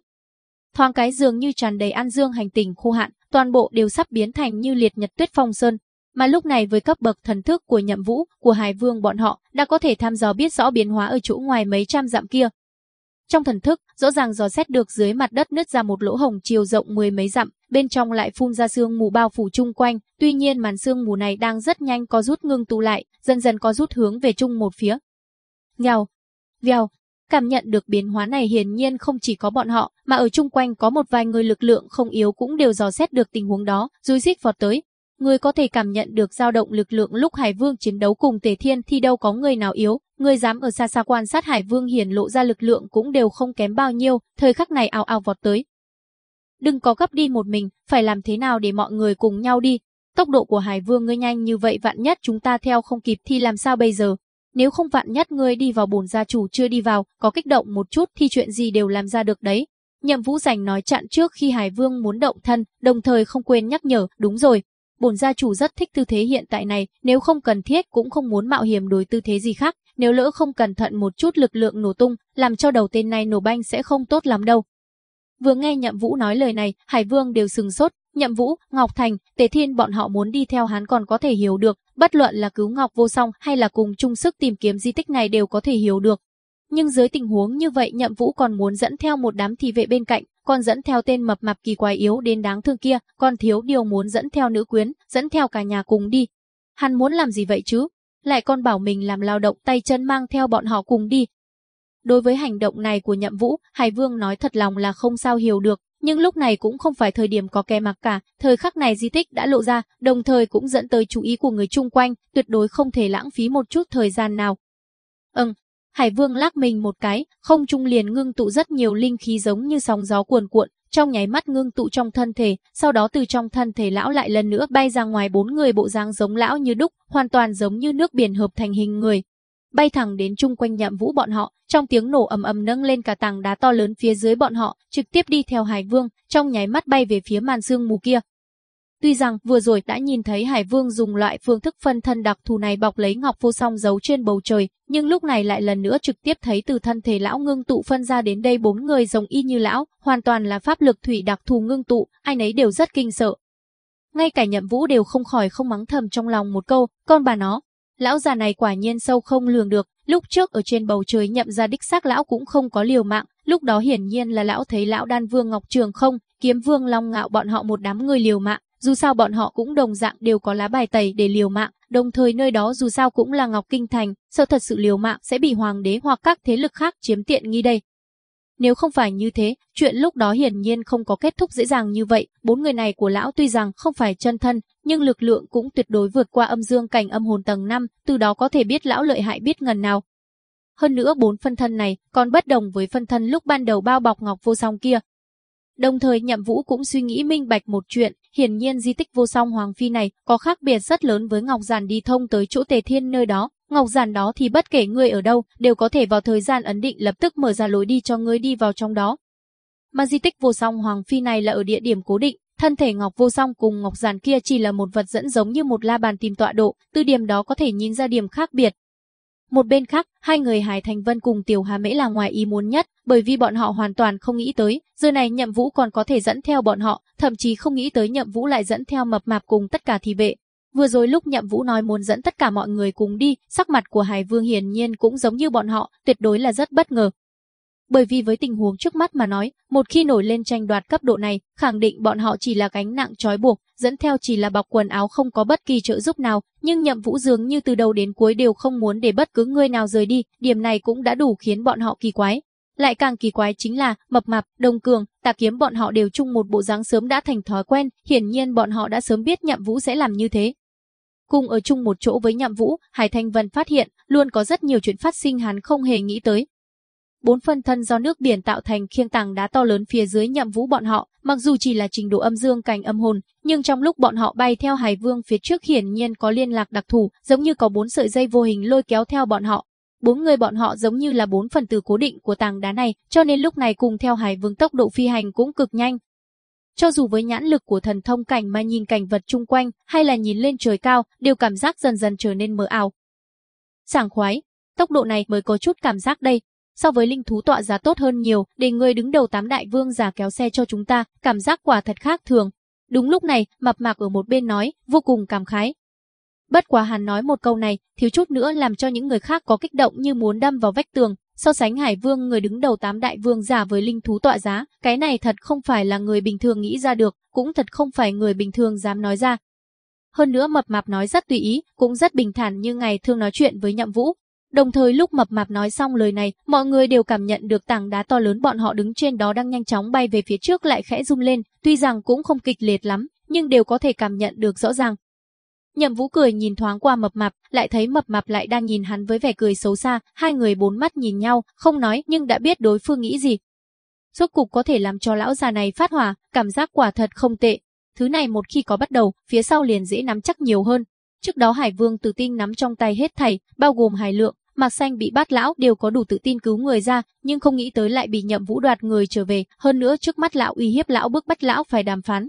thoáng cái dường như tràn đầy an dương hành tình khô hạn, toàn bộ đều sắp biến thành như liệt nhật tuyết phong sơn. Mà lúc này với cấp bậc thần thức của Nhậm Vũ, của Hải Vương bọn họ, đã có thể tham dò biết rõ biến hóa ở chỗ ngoài mấy trăm dặm kia. Trong thần thức, rõ ràng dò xét được dưới mặt đất nứt ra một lỗ hồng chiều rộng mười mấy dặm, bên trong lại phun ra sương mù bao phủ chung quanh, tuy nhiên màn sương mù này đang rất nhanh có rút ngưng tụ lại, dần dần có rút hướng về chung một phía. Nghèo, vèo, Cảm nhận được biến hóa này hiển nhiên không chỉ có bọn họ, mà ở chung quanh có một vài người lực lượng không yếu cũng đều dò xét được tình huống đó, rúi rít vọt tới. Người có thể cảm nhận được dao động lực lượng lúc Hải Vương chiến đấu cùng Tề Thiên thì đâu có người nào yếu, người dám ở xa xa quan sát Hải Vương hiển lộ ra lực lượng cũng đều không kém bao nhiêu, thời khắc này ào ào vọt tới. Đừng có gấp đi một mình, phải làm thế nào để mọi người cùng nhau đi. Tốc độ của Hải Vương ngươi nhanh như vậy vạn nhất chúng ta theo không kịp thì làm sao bây giờ? Nếu không vạn nhất ngươi đi vào bổn gia chủ chưa đi vào, có kích động một chút thì chuyện gì đều làm ra được đấy. Nhậm Vũ Giành nói chặn trước khi Hải Vương muốn động thân, đồng thời không quên nhắc nhở, đúng rồi, bổn gia chủ rất thích tư thế hiện tại này, nếu không cần thiết cũng không muốn mạo hiểm đối tư thế gì khác, nếu lỡ không cẩn thận một chút lực lượng nổ tung, làm cho đầu tên này nổ banh sẽ không tốt lắm đâu. Vừa nghe Nhậm Vũ nói lời này, Hải Vương đều sừng sốt, Nhậm Vũ, Ngọc Thành, Tề Thiên bọn họ muốn đi theo hắn còn có thể hiểu được, bất luận là cứu Ngọc Vô Song hay là cùng chung sức tìm kiếm di tích này đều có thể hiểu được. Nhưng dưới tình huống như vậy Nhậm Vũ còn muốn dẫn theo một đám thị vệ bên cạnh, còn dẫn theo tên mập mạp kỳ quái yếu đến đáng thương kia, còn thiếu điều muốn dẫn theo nữ quyến, dẫn theo cả nhà cùng đi. Hắn muốn làm gì vậy chứ? Lại còn bảo mình làm lao động tay chân mang theo bọn họ cùng đi. Đối với hành động này của Nhậm Vũ, Hải Vương nói thật lòng là không sao hiểu được, nhưng lúc này cũng không phải thời điểm có kẻ mặc cả, thời khắc này di tích đã lộ ra, đồng thời cũng dẫn tới chú ý của người chung quanh, tuyệt đối không thể lãng phí một chút thời gian nào. Ừm, Hải Vương lắc mình một cái, không trung liền ngưng tụ rất nhiều linh khí giống như sóng gió cuồn cuộn, trong nháy mắt ngưng tụ trong thân thể, sau đó từ trong thân thể lão lại lần nữa bay ra ngoài bốn người bộ dáng giống lão như đúc, hoàn toàn giống như nước biển hợp thành hình người. Bay thẳng đến chung quanh nhậm vũ bọn họ, trong tiếng nổ ầm ầm nâng lên cả tảng đá to lớn phía dưới bọn họ, trực tiếp đi theo Hải Vương, trong nháy mắt bay về phía màn sương mù kia. Tuy rằng vừa rồi đã nhìn thấy Hải Vương dùng loại phương thức phân thân đặc thù này bọc lấy Ngọc Vô Song giấu trên bầu trời, nhưng lúc này lại lần nữa trực tiếp thấy từ thân thể lão ngưng tụ phân ra đến đây bốn người giống y như lão, hoàn toàn là pháp lực thủy đặc thù ngưng tụ, ai nấy đều rất kinh sợ. Ngay cả Nhậm Vũ đều không khỏi không mắng thầm trong lòng một câu, con bà nó, lão già này quả nhiên sâu không lường được, lúc trước ở trên bầu trời nhậm ra đích xác lão cũng không có liều mạng, lúc đó hiển nhiên là lão thấy lão đan vương Ngọc Trường không, kiếm vương Long Ngạo bọn họ một đám người liều mạng, dù sao bọn họ cũng đồng dạng đều có lá bài tẩy để liều mạng, đồng thời nơi đó dù sao cũng là Ngọc Kinh Thành, sợ thật sự liều mạng sẽ bị hoàng đế hoặc các thế lực khác chiếm tiện nghi đây. Nếu không phải như thế, chuyện lúc đó hiển nhiên không có kết thúc dễ dàng như vậy, bốn người này của lão tuy rằng không phải chân thân, nhưng lực lượng cũng tuyệt đối vượt qua âm dương cảnh âm hồn tầng 5, từ đó có thể biết lão lợi hại biết ngần nào. Hơn nữa bốn phân thân này còn bất đồng với phân thân lúc ban đầu bao bọc Ngọc Vô Song kia, Đồng thời Nhậm Vũ cũng suy nghĩ minh bạch một chuyện, hiển nhiên di tích vô song Hoàng Phi này có khác biệt rất lớn với Ngọc Giản đi thông tới chỗ Tề Thiên nơi đó. Ngọc Giản đó thì bất kể ngươi ở đâu, đều có thể vào thời gian ấn định lập tức mở ra lối đi cho ngươi đi vào trong đó. Mà di tích vô song Hoàng Phi này là ở địa điểm cố định, thân thể Ngọc Vô Song cùng Ngọc Giản kia chỉ là một vật dẫn giống như một la bàn tìm tọa độ, từ điểm đó có thể nhìn ra điểm khác biệt, một bên khác, hai người Hải Thành Vân cùng Tiểu Hà Mễ là ngoài ý muốn nhất, bởi vì bọn họ hoàn toàn không nghĩ tới, giờ này Nhậm Vũ còn có thể dẫn theo bọn họ, thậm chí không nghĩ tới Nhậm Vũ lại dẫn theo mập mạp cùng tất cả thị vệ. Vừa rồi lúc Nhậm Vũ nói muốn dẫn tất cả mọi người cùng đi, sắc mặt của Hải Vương hiển nhiên cũng giống như bọn họ, tuyệt đối là rất bất ngờ. Bởi vì với tình huống trước mắt mà nói, một khi nổi lên tranh đoạt cấp độ này, khẳng định bọn họ chỉ là gánh nặng trói buộc, dẫn theo chỉ là bọc quần áo không có bất kỳ trợ giúp nào, nhưng Nhậm Vũ dường như từ đầu đến cuối đều không muốn để bất cứ người nào rời đi, điểm này cũng đã đủ khiến bọn họ kỳ quái. Lại càng kỳ quái chính là, mập mạp, đồng cường, tà kiếm bọn họ đều chung một bộ dáng sớm đã thành thói quen, hiển nhiên bọn họ đã sớm biết Nhậm Vũ sẽ làm như thế. Cùng ở chung một chỗ với Nhậm Vũ, Hải Thanh Vân phát hiện, luôn có rất nhiều chuyện phát sinh hắn không hề nghĩ tới, bốn phân thân do nước biển tạo thành khiêng tảng đá to lớn phía dưới nhậm vũ bọn họ, mặc dù chỉ là trình độ âm dương cảnh âm hồn, nhưng trong lúc bọn họ bay theo Hải Vương phía trước hiển nhiên có liên lạc đặc thù, giống như có bốn sợi dây vô hình lôi kéo theo bọn họ. Bốn người bọn họ giống như là bốn phần tử cố định của tảng đá này, cho nên lúc này cùng theo Hải Vương tốc độ phi hành cũng cực nhanh. Cho dù với nhãn lực của thần thông cảnh mà nhìn cảnh vật chung quanh, hay là nhìn lên trời cao, đều cảm giác dần dần trở nên mờ ảo. Sảng khoái, tốc độ này mới có chút cảm giác đây, so với linh thú tọa giá tốt hơn nhiều, để người đứng đầu tám đại vương giả kéo xe cho chúng ta, cảm giác quả thật khác thường. Đúng lúc này, mập mạc ở một bên nói, vô cùng cảm khái. Bất quá hắn nói một câu này, thiếu chút nữa làm cho những người khác có kích động như muốn đâm vào vách tường. So sánh Hải Vương người đứng đầu tám đại vương giả với linh thú tọa giá, cái này thật không phải là người bình thường nghĩ ra được, cũng thật không phải người bình thường dám nói ra. Hơn nữa mập mạp nói rất tùy ý, cũng rất bình thản như ngày thường nói chuyện với nhậm vũ, Đồng thời lúc mập mạp nói xong lời này, mọi người đều cảm nhận được tảng đá to lớn bọn họ đứng trên đó đang nhanh chóng bay về phía trước lại khẽ rung lên, tuy rằng cũng không kịch liệt lắm, nhưng đều có thể cảm nhận được rõ ràng. Nhậm Vũ cười nhìn thoáng qua mập mạp, lại thấy mập mạp lại đang nhìn hắn với vẻ cười xấu xa, hai người bốn mắt nhìn nhau, không nói nhưng đã biết đối phương nghĩ gì. Rốt cục có thể làm cho lão già này phát hỏa, cảm giác quả thật không tệ. Thứ này một khi có bắt đầu, phía sau liền dễ nắm chắc nhiều hơn, Trước đó Hải Vương tự tin nắm trong tay hết thảy, bao gồm Hải Lượng, Mạc Xanh bị bắt lão đều có đủ tự tin cứu người ra, nhưng không nghĩ tới lại bị Nhậm Vũ đoạt người trở về, hơn nữa trước mắt lão uy hiếp lão bức bắt lão phải đàm phán.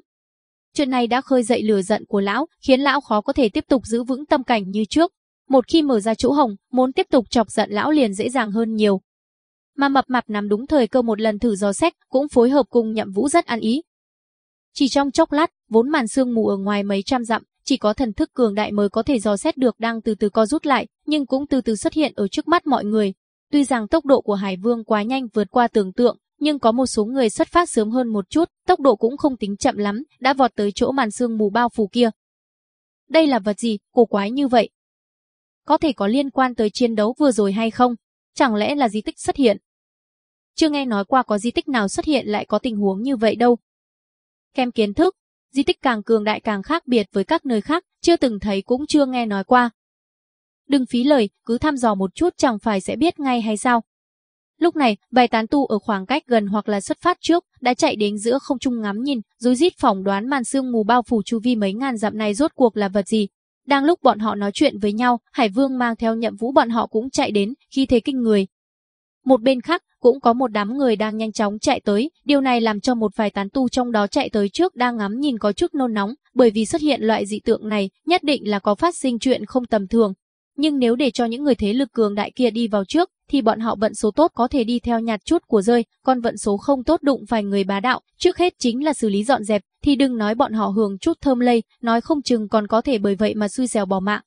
Chuyện này đã khơi dậy lửa giận của lão, khiến lão khó có thể tiếp tục giữ vững tâm cảnh như trước. Một khi mở ra chỗ hồng, muốn tiếp tục chọc giận lão liền dễ dàng hơn nhiều. Mà mập mạp nắm đúng thời cơ một lần thử dò xét, cũng phối hợp cùng Nhậm Vũ rất ăn ý. Chỉ trong chốc lát, vốn màn sương mù ở ngoài mấy trăm dặm, chỉ có thần thức cường đại mới có thể dò xét được đang từ từ co rút lại, nhưng cũng từ từ xuất hiện ở trước mắt mọi người. Tuy rằng tốc độ của Hải Vương quá nhanh vượt qua tưởng tượng, nhưng có một số người xuất phát sớm hơn một chút, tốc độ cũng không tính chậm lắm, đã vọt tới chỗ màn sương mù bao phủ kia. Đây là vật gì, cổ quái như vậy? Có thể có liên quan tới chiến đấu vừa rồi hay không? Chẳng lẽ là di tích xuất hiện? Chưa nghe nói qua có di tích nào xuất hiện lại có tình huống như vậy đâu. Kem kiến thức, di tích càng cường đại càng khác biệt với các nơi khác, chưa từng thấy cũng chưa nghe nói qua. Đừng phí lời, cứ thăm dò một chút chẳng phải sẽ biết ngay hay sao. Lúc này, vài tán tu ở khoảng cách gần hoặc là xuất phát trước, đã chạy đến giữa không trung ngắm nhìn, rối rít phỏng đoán màn sương mù bao phủ chu vi mấy ngàn dặm này rốt cuộc là vật gì. Đang lúc bọn họ nói chuyện với nhau, Hải Vương mang theo nhậm vũ bọn họ cũng chạy đến, khi thế kinh người. Một bên khác, cũng có một đám người đang nhanh chóng chạy tới, điều này làm cho một vài tán tu trong đó chạy tới trước đang ngắm nhìn có chút nôn nóng, bởi vì xuất hiện loại dị tượng này, nhất định là có phát sinh chuyện không tầm thường. Nhưng nếu để cho những người thế lực cường đại kia đi vào trước, thì bọn họ vận số tốt có thể đi theo nhạt chút của rơi, còn vận số không tốt đụng vài người bá đạo, trước hết chính là xử lý dọn dẹp, thì đừng nói bọn họ hưởng chút thơm lây, nói không chừng còn có thể bởi vậy mà xui xẻo bỏ mạng.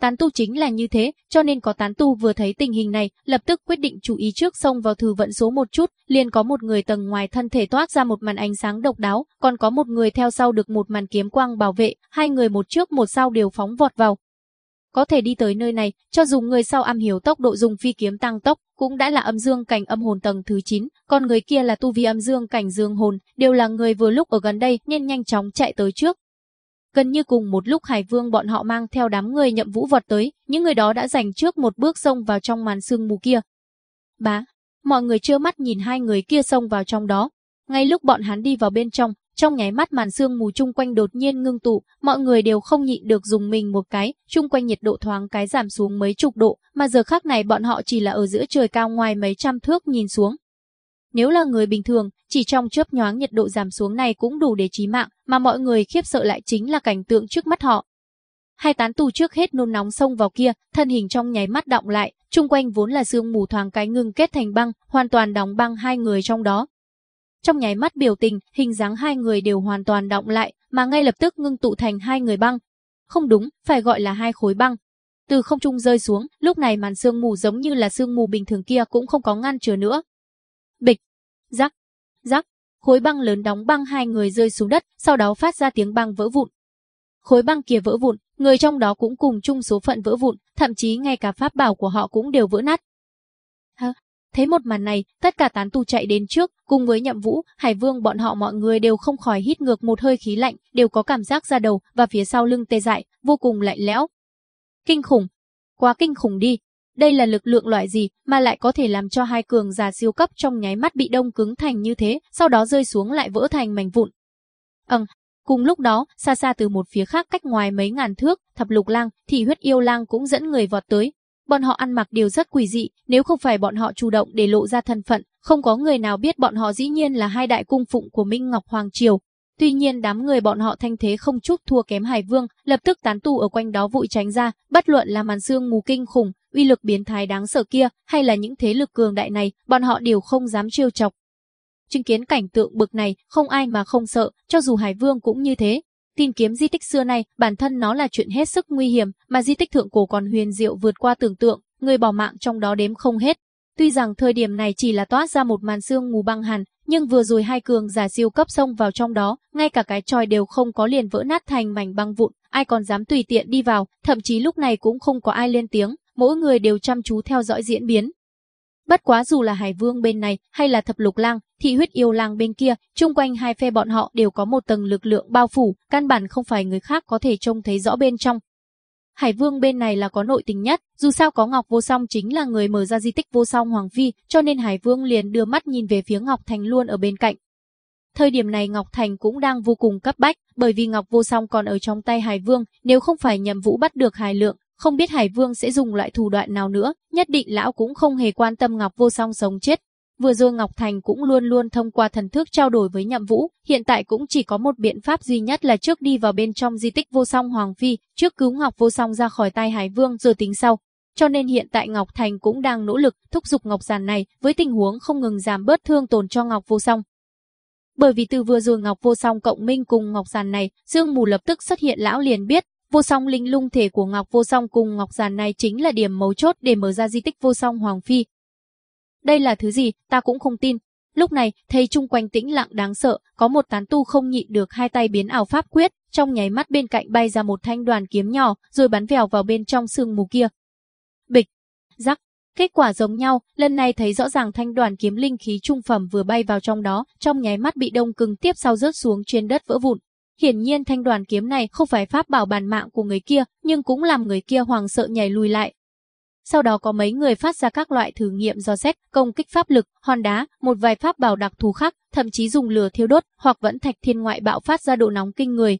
Tán tu chính là như thế, cho nên có tán tu vừa thấy tình hình này, lập tức quyết định chú ý trước xông vào thử vận số một chút, liền có một người tầng ngoài thân thể toát ra một màn ánh sáng độc đáo, còn có một người theo sau được một màn kiếm quang bảo vệ, hai người một trước một sau đều phóng vọt vào. Có thể đi tới nơi này, cho dù người sau am hiểu tốc độ dùng phi kiếm tăng tốc, cũng đã là âm dương cảnh âm hồn tầng thứ 9, còn người kia là tu vi âm dương cảnh dương hồn, đều là người vừa lúc ở gần đây nên nhanh chóng chạy tới trước, Gần như cùng một lúc Hải Vương bọn họ mang theo đám người nhậm vũ vọt tới, những người đó đã giành trước một bước xông vào trong màn sương mù kia. Bá, mọi người chưa mắt nhìn hai người kia xông vào trong đó. Ngay lúc bọn hắn đi vào bên trong, trong nháy mắt màn sương mù chung quanh đột nhiên ngưng tụ, mọi người đều không nhịn được dùng mình một cái, chung quanh nhiệt độ thoáng cái giảm xuống mấy chục độ, mà giờ khác này bọn họ chỉ là ở giữa trời cao ngoài mấy trăm thước nhìn xuống. Nếu là người bình thường, chỉ trong chớp nhoáng nhiệt độ giảm xuống này cũng đủ để chí mạng, mà mọi người khiếp sợ lại chính là cảnh tượng trước mắt họ. Hai tán tù trước hết nôn nóng xông vào kia, thân hình trong nháy mắt động lại, chung quanh vốn là sương mù thoáng cái ngưng kết thành băng, hoàn toàn đóng băng hai người trong đó. Trong nháy mắt biểu tình, hình dáng hai người đều hoàn toàn động lại, mà ngay lập tức ngưng tụ thành hai người băng. Không đúng, phải gọi là hai khối băng. Từ không trung rơi xuống, lúc này màn sương mù giống như là sương mù bình thường kia cũng không có ngăn chứa nữa, Bịch, rắc, rắc, khối băng lớn đóng băng hai người rơi xuống đất, sau đó phát ra tiếng băng vỡ vụn. Khối băng kia vỡ vụn, người trong đó cũng cùng chung số phận vỡ vụn, thậm chí ngay cả pháp bảo của họ cũng đều vỡ nát. Thấy một màn này, tất cả tán tu chạy đến trước, cùng với nhậm vũ, hải vương bọn họ mọi người đều không khỏi hít ngược một hơi khí lạnh, đều có cảm giác ra đầu và phía sau lưng tê dại, vô cùng lạnh lẽo. Kinh khủng, quá kinh khủng đi, đây là lực lượng loại gì mà lại có thể làm cho hai cường giả siêu cấp trong nháy mắt bị đông cứng thành như thế, sau đó rơi xuống lại vỡ thành mảnh vụn. Ừm, cùng lúc đó, xa xa từ một phía khác cách ngoài mấy ngàn thước, thập lục lang, thì huyết yêu lang cũng dẫn người vọt tới. Bọn họ ăn mặc đều rất quỷ dị, nếu không phải bọn họ chủ động để lộ ra thân phận, không có người nào biết bọn họ dĩ nhiên là hai đại cung phụng của Minh Ngọc Hoàng Triều, Tuy nhiên đám người bọn họ thanh thế không chút thua kém Hải Vương, lập tức tán tu ở quanh đó vội tránh ra, bất luận là màn xương mù kinh khủng, uy lực biến thái đáng sợ kia, hay là những thế lực cường đại này, bọn họ đều không dám trêu chọc. Chứng kiến cảnh tượng bực này, không ai mà không sợ, cho dù Hải Vương cũng như thế. Tìm kiếm di tích xưa này, bản thân nó là chuyện hết sức nguy hiểm, mà di tích thượng cổ còn huyền diệu vượt qua tưởng tượng, người bỏ mạng trong đó đếm không hết. Tuy rằng thời điểm này chỉ là toát ra một màn xương mù băng hàn, nhưng vừa rồi hai cường giả siêu cấp xông vào trong đó, ngay cả cái tròi đều không có liền vỡ nát thành mảnh băng vụn, ai còn dám tùy tiện đi vào, thậm chí lúc này cũng không có ai lên tiếng, mỗi người đều chăm chú theo dõi diễn biến. Bất quá dù là Hải Vương bên này hay là Thập Lục Lang, Thị Huyết Yêu Lang bên kia, chung quanh hai phe bọn họ đều có một tầng lực lượng bao phủ, căn bản không phải người khác có thể trông thấy rõ bên trong, Hải Vương bên này là có nội tình nhất, dù sao có Ngọc Vô Song chính là người mở ra di tích Vô Song Hoàng phi, cho nên Hải Vương liền đưa mắt nhìn về phía Ngọc Thành luôn ở bên cạnh. Thời điểm này Ngọc Thành cũng đang vô cùng cấp bách, bởi vì Ngọc Vô Song còn ở trong tay Hải Vương, nếu không phải nhầm vũ bắt được Hải Lượng, không biết Hải Vương sẽ dùng loại thủ đoạn nào nữa, nhất định lão cũng không hề quan tâm Ngọc Vô Song sống chết, Vừa rồi Ngọc Thành cũng luôn luôn thông qua thần thức trao đổi với Nhậm Vũ, hiện tại cũng chỉ có một biện pháp duy nhất là trước đi vào bên trong di tích vô song Hoàng Phi, trước cứu Ngọc vô song ra khỏi tay Hải Vương rồi tính sau. Cho nên hiện tại Ngọc Thành cũng đang nỗ lực thúc giục Ngọc Giàn này với tình huống không ngừng giảm bớt thương tổn cho Ngọc vô song. Bởi vì từ vừa rồi Ngọc vô song cộng minh cùng Ngọc Giàn này, Dương Mù lập tức xuất hiện lão liền biết, vô song linh lung thể của Ngọc vô song cùng Ngọc Giàn này chính là điểm mấu chốt để mở ra di tích vô song Hoàng Phi, đây là thứ gì, ta cũng không tin. Lúc này, thấy chung quanh tĩnh lặng đáng sợ, có một tán tu không nhịn được hai tay biến ảo pháp quyết, trong nháy mắt bên cạnh bay ra một thanh đoàn kiếm nhỏ, rồi bắn vèo vào bên trong sương mù kia. Bịch, rắc, kết quả giống nhau, lần này thấy rõ ràng thanh đoàn kiếm linh khí trung phẩm vừa bay vào trong đó, trong nháy mắt bị đông cứng tiếp sau rớt xuống trên đất vỡ vụn. Hiển nhiên thanh đoàn kiếm này không phải pháp bảo bàn mạng của người kia, nhưng cũng làm người kia hoàng sợ nhảy lùi lại, sau đó có mấy người phát ra các loại thử nghiệm do xét, công kích pháp lực, hòn đá, một vài pháp bảo đặc thù khác, thậm chí dùng lửa thiêu đốt, hoặc vẫn thạch thiên ngoại bạo phát ra độ nóng kinh người.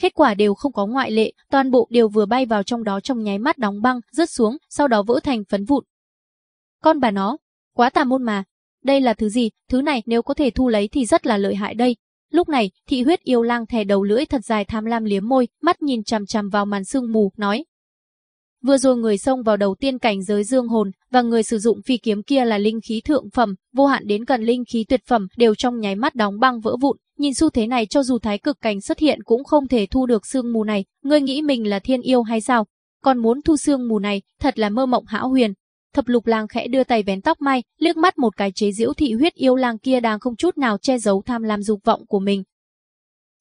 Kết quả đều không có ngoại lệ, toàn bộ đều vừa bay vào trong đó trong nháy mắt đóng băng, rớt xuống, sau đó vỡ thành phấn vụn. Con bà nó, quá tà môn mà. Đây là thứ gì? Thứ này nếu có thể thu lấy thì rất là lợi hại đây. Lúc này, thị huyết yêu lang thè đầu lưỡi thật dài tham lam liếm môi, mắt nhìn chằm chằm vào màn sương mù, nói. Vừa rồi người xông vào đầu tiên cảnh giới dương hồn, và người sử dụng phi kiếm kia là linh khí thượng phẩm, vô hạn đến gần linh khí tuyệt phẩm, đều trong nháy mắt đóng băng vỡ vụn. Nhìn xu thế này cho dù thái cực cảnh xuất hiện cũng không thể thu được sương mù này, ngươi nghĩ mình là thiên yêu hay sao? Còn muốn thu sương mù này, thật là mơ mộng hão huyền. Thập lục lang khẽ đưa tay vén tóc mai, liếc mắt một cái chế diễu thị huyết yêu lang kia đang không chút nào che giấu tham lam dục vọng của mình.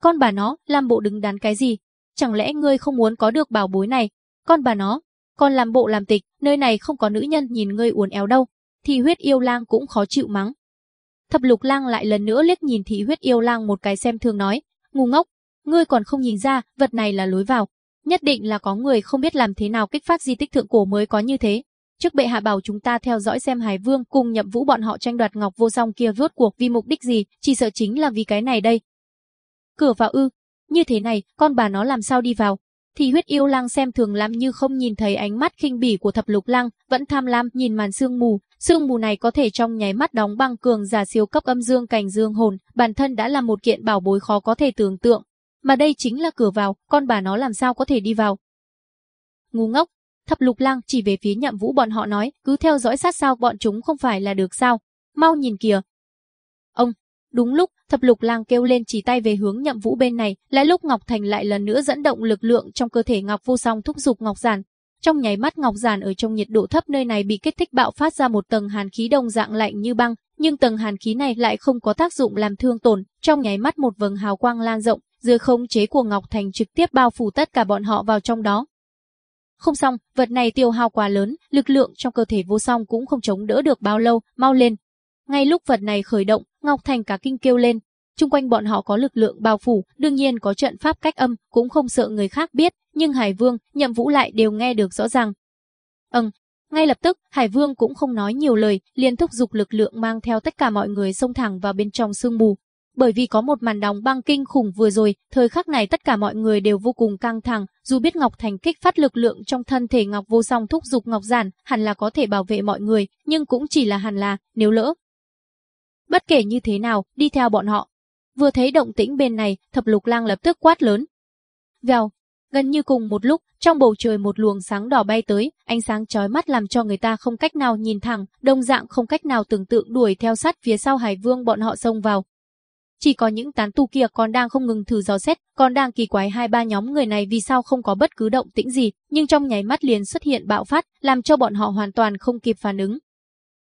Con bà nó, làm bộ đứng đắn cái gì? Chẳng lẽ ngươi không muốn có được bảo bối này? Con bà nó, còn làm bộ làm tịch, nơi này không có nữ nhân nhìn ngươi uốn éo đâu. thì huyết yêu lang cũng khó chịu mắng. Thập lục lang lại lần nữa liếc nhìn thị huyết yêu lang một cái xem thường nói, ngu ngốc, ngươi còn không nhìn ra, vật này là lối vào. Nhất định là có người không biết làm thế nào kích phát di tích thượng cổ mới có như thế. Trước bệ hạ bảo chúng ta theo dõi xem Hải Vương cùng nhậm vũ bọn họ tranh đoạt ngọc vô song kia vốt cuộc vì mục đích gì, chỉ sợ chính là vì cái này đây. Cửa vào ư, như thế này, con bà nó làm sao đi vào? Thì huyết yêu lang xem thường lắm như không nhìn thấy ánh mắt khinh bỉ của thập lục lang, vẫn tham lam nhìn màn sương mù, sương mù này có thể trong nháy mắt đóng băng cường giả siêu cấp âm dương cảnh dương hồn, bản thân đã là một kiện bảo bối khó có thể tưởng tượng. Mà đây chính là cửa vào, con bà nó làm sao có thể đi vào? Ngu ngốc, Thập lục lang chỉ về phía nhậm vũ bọn họ nói, cứ theo dõi sát sao bọn chúng không phải là được sao. Mau nhìn kìa. Ông, đúng lúc, thập lục lang kêu lên chỉ tay về hướng nhậm vũ bên này, lại lúc Ngọc Thành lại lần nữa dẫn động lực lượng trong cơ thể Ngọc vô song thúc giục Ngọc Giản. Trong nháy mắt Ngọc Giản ở trong nhiệt độ thấp nơi này bị kích thích bạo phát ra một tầng hàn khí đồng dạng lạnh như băng, nhưng tầng hàn khí này lại không có tác dụng làm thương tổn, trong nháy mắt một vầng hào quang lan rộng, dưới khống chế của Ngọc Thành trực tiếp bao phủ tất cả bọn họ vào trong đó. Không xong, vật này tiêu hao quá lớn, lực lượng trong cơ thể vô song cũng không chống đỡ được bao lâu, mau lên. Ngay lúc vật này khởi động, Ngọc Thành cả kinh kêu lên. Trung quanh bọn họ có lực lượng bao phủ, đương nhiên có trận pháp cách âm, cũng không sợ người khác biết, nhưng Hải Vương, Nhậm Vũ lại đều nghe được rõ ràng. Ừm, ngay lập tức, Hải Vương cũng không nói nhiều lời, liên thúc dục lực lượng mang theo tất cả mọi người xông thẳng vào bên trong sương mù, bởi vì có một màn đóng băng kinh khủng vừa rồi, thời khắc này tất cả mọi người đều vô cùng căng thẳng, dù biết Ngọc Thành kích phát lực lượng trong thân thể Ngọc Vô Song thúc dục Ngọc Giản, hẳn là có thể bảo vệ mọi người, nhưng cũng chỉ là hẳn là, nếu lỡ. Bất kể như thế nào, đi theo bọn họ. Vừa thấy động tĩnh bên này, Thập Lục Lang lập tức quát lớn. Vèo, gần như cùng một lúc, trong bầu trời một luồng sáng đỏ bay tới, ánh sáng chói mắt làm cho người ta không cách nào nhìn thẳng, đồng dạng không cách nào tưởng tượng đuổi theo sát phía sau Hải Vương bọn họ xông vào, chỉ có những tán tu kia còn đang không ngừng thử dò xét, còn đang kỳ quái hai ba nhóm người này vì sao không có bất cứ động tĩnh gì, nhưng trong nháy mắt liền xuất hiện bạo phát, làm cho bọn họ hoàn toàn không kịp phản ứng.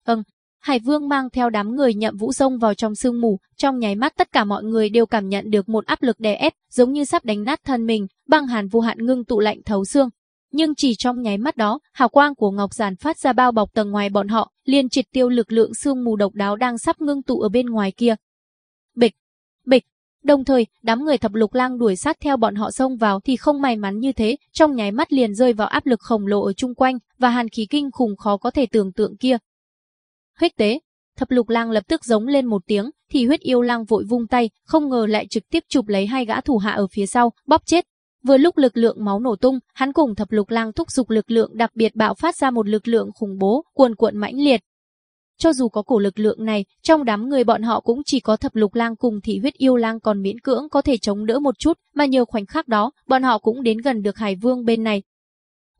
Ừm, Hải Vương mang theo đám người nhậm vũ sông vào trong sương mù, trong nháy mắt tất cả mọi người đều cảm nhận được một áp lực đè ép, giống như sắp đánh nát thân mình, băng hàn vô hạn ngưng tụ lạnh thấu xương. Nhưng chỉ trong nháy mắt đó, hào quang của Ngọc Giản phát ra bao bọc tầng ngoài bọn họ, liền triệt tiêu lực lượng sương mù độc đáo đang sắp ngưng tụ ở bên ngoài kia. Bịch, Bịch, Đồng thời, đám người thập lục lang đuổi sát theo bọn họ xông vào thì không may mắn như thế, trong nháy mắt liền rơi vào áp lực khổng lồ ở chung quanh và hàn khí kinh khủng khó có thể tưởng tượng kia. Huyết tế, thập lục lang lập tức giống lên một tiếng, thì huyết yêu lang vội vung tay, không ngờ lại trực tiếp chụp lấy hai gã thủ hạ ở phía sau, bóp chết. Vừa lúc lực lượng máu nổ tung, hắn cùng thập lục lang thúc giục lực lượng đặc biệt bạo phát ra một lực lượng khủng bố, cuồn cuộn mãnh liệt, cho dù có cổ lực lượng này, trong đám người bọn họ cũng chỉ có thập lục lang cùng thị huyết yêu lang còn miễn cưỡng có thể chống đỡ một chút, mà nhiều khoảnh khắc đó, bọn họ cũng đến gần được Hải Vương bên này.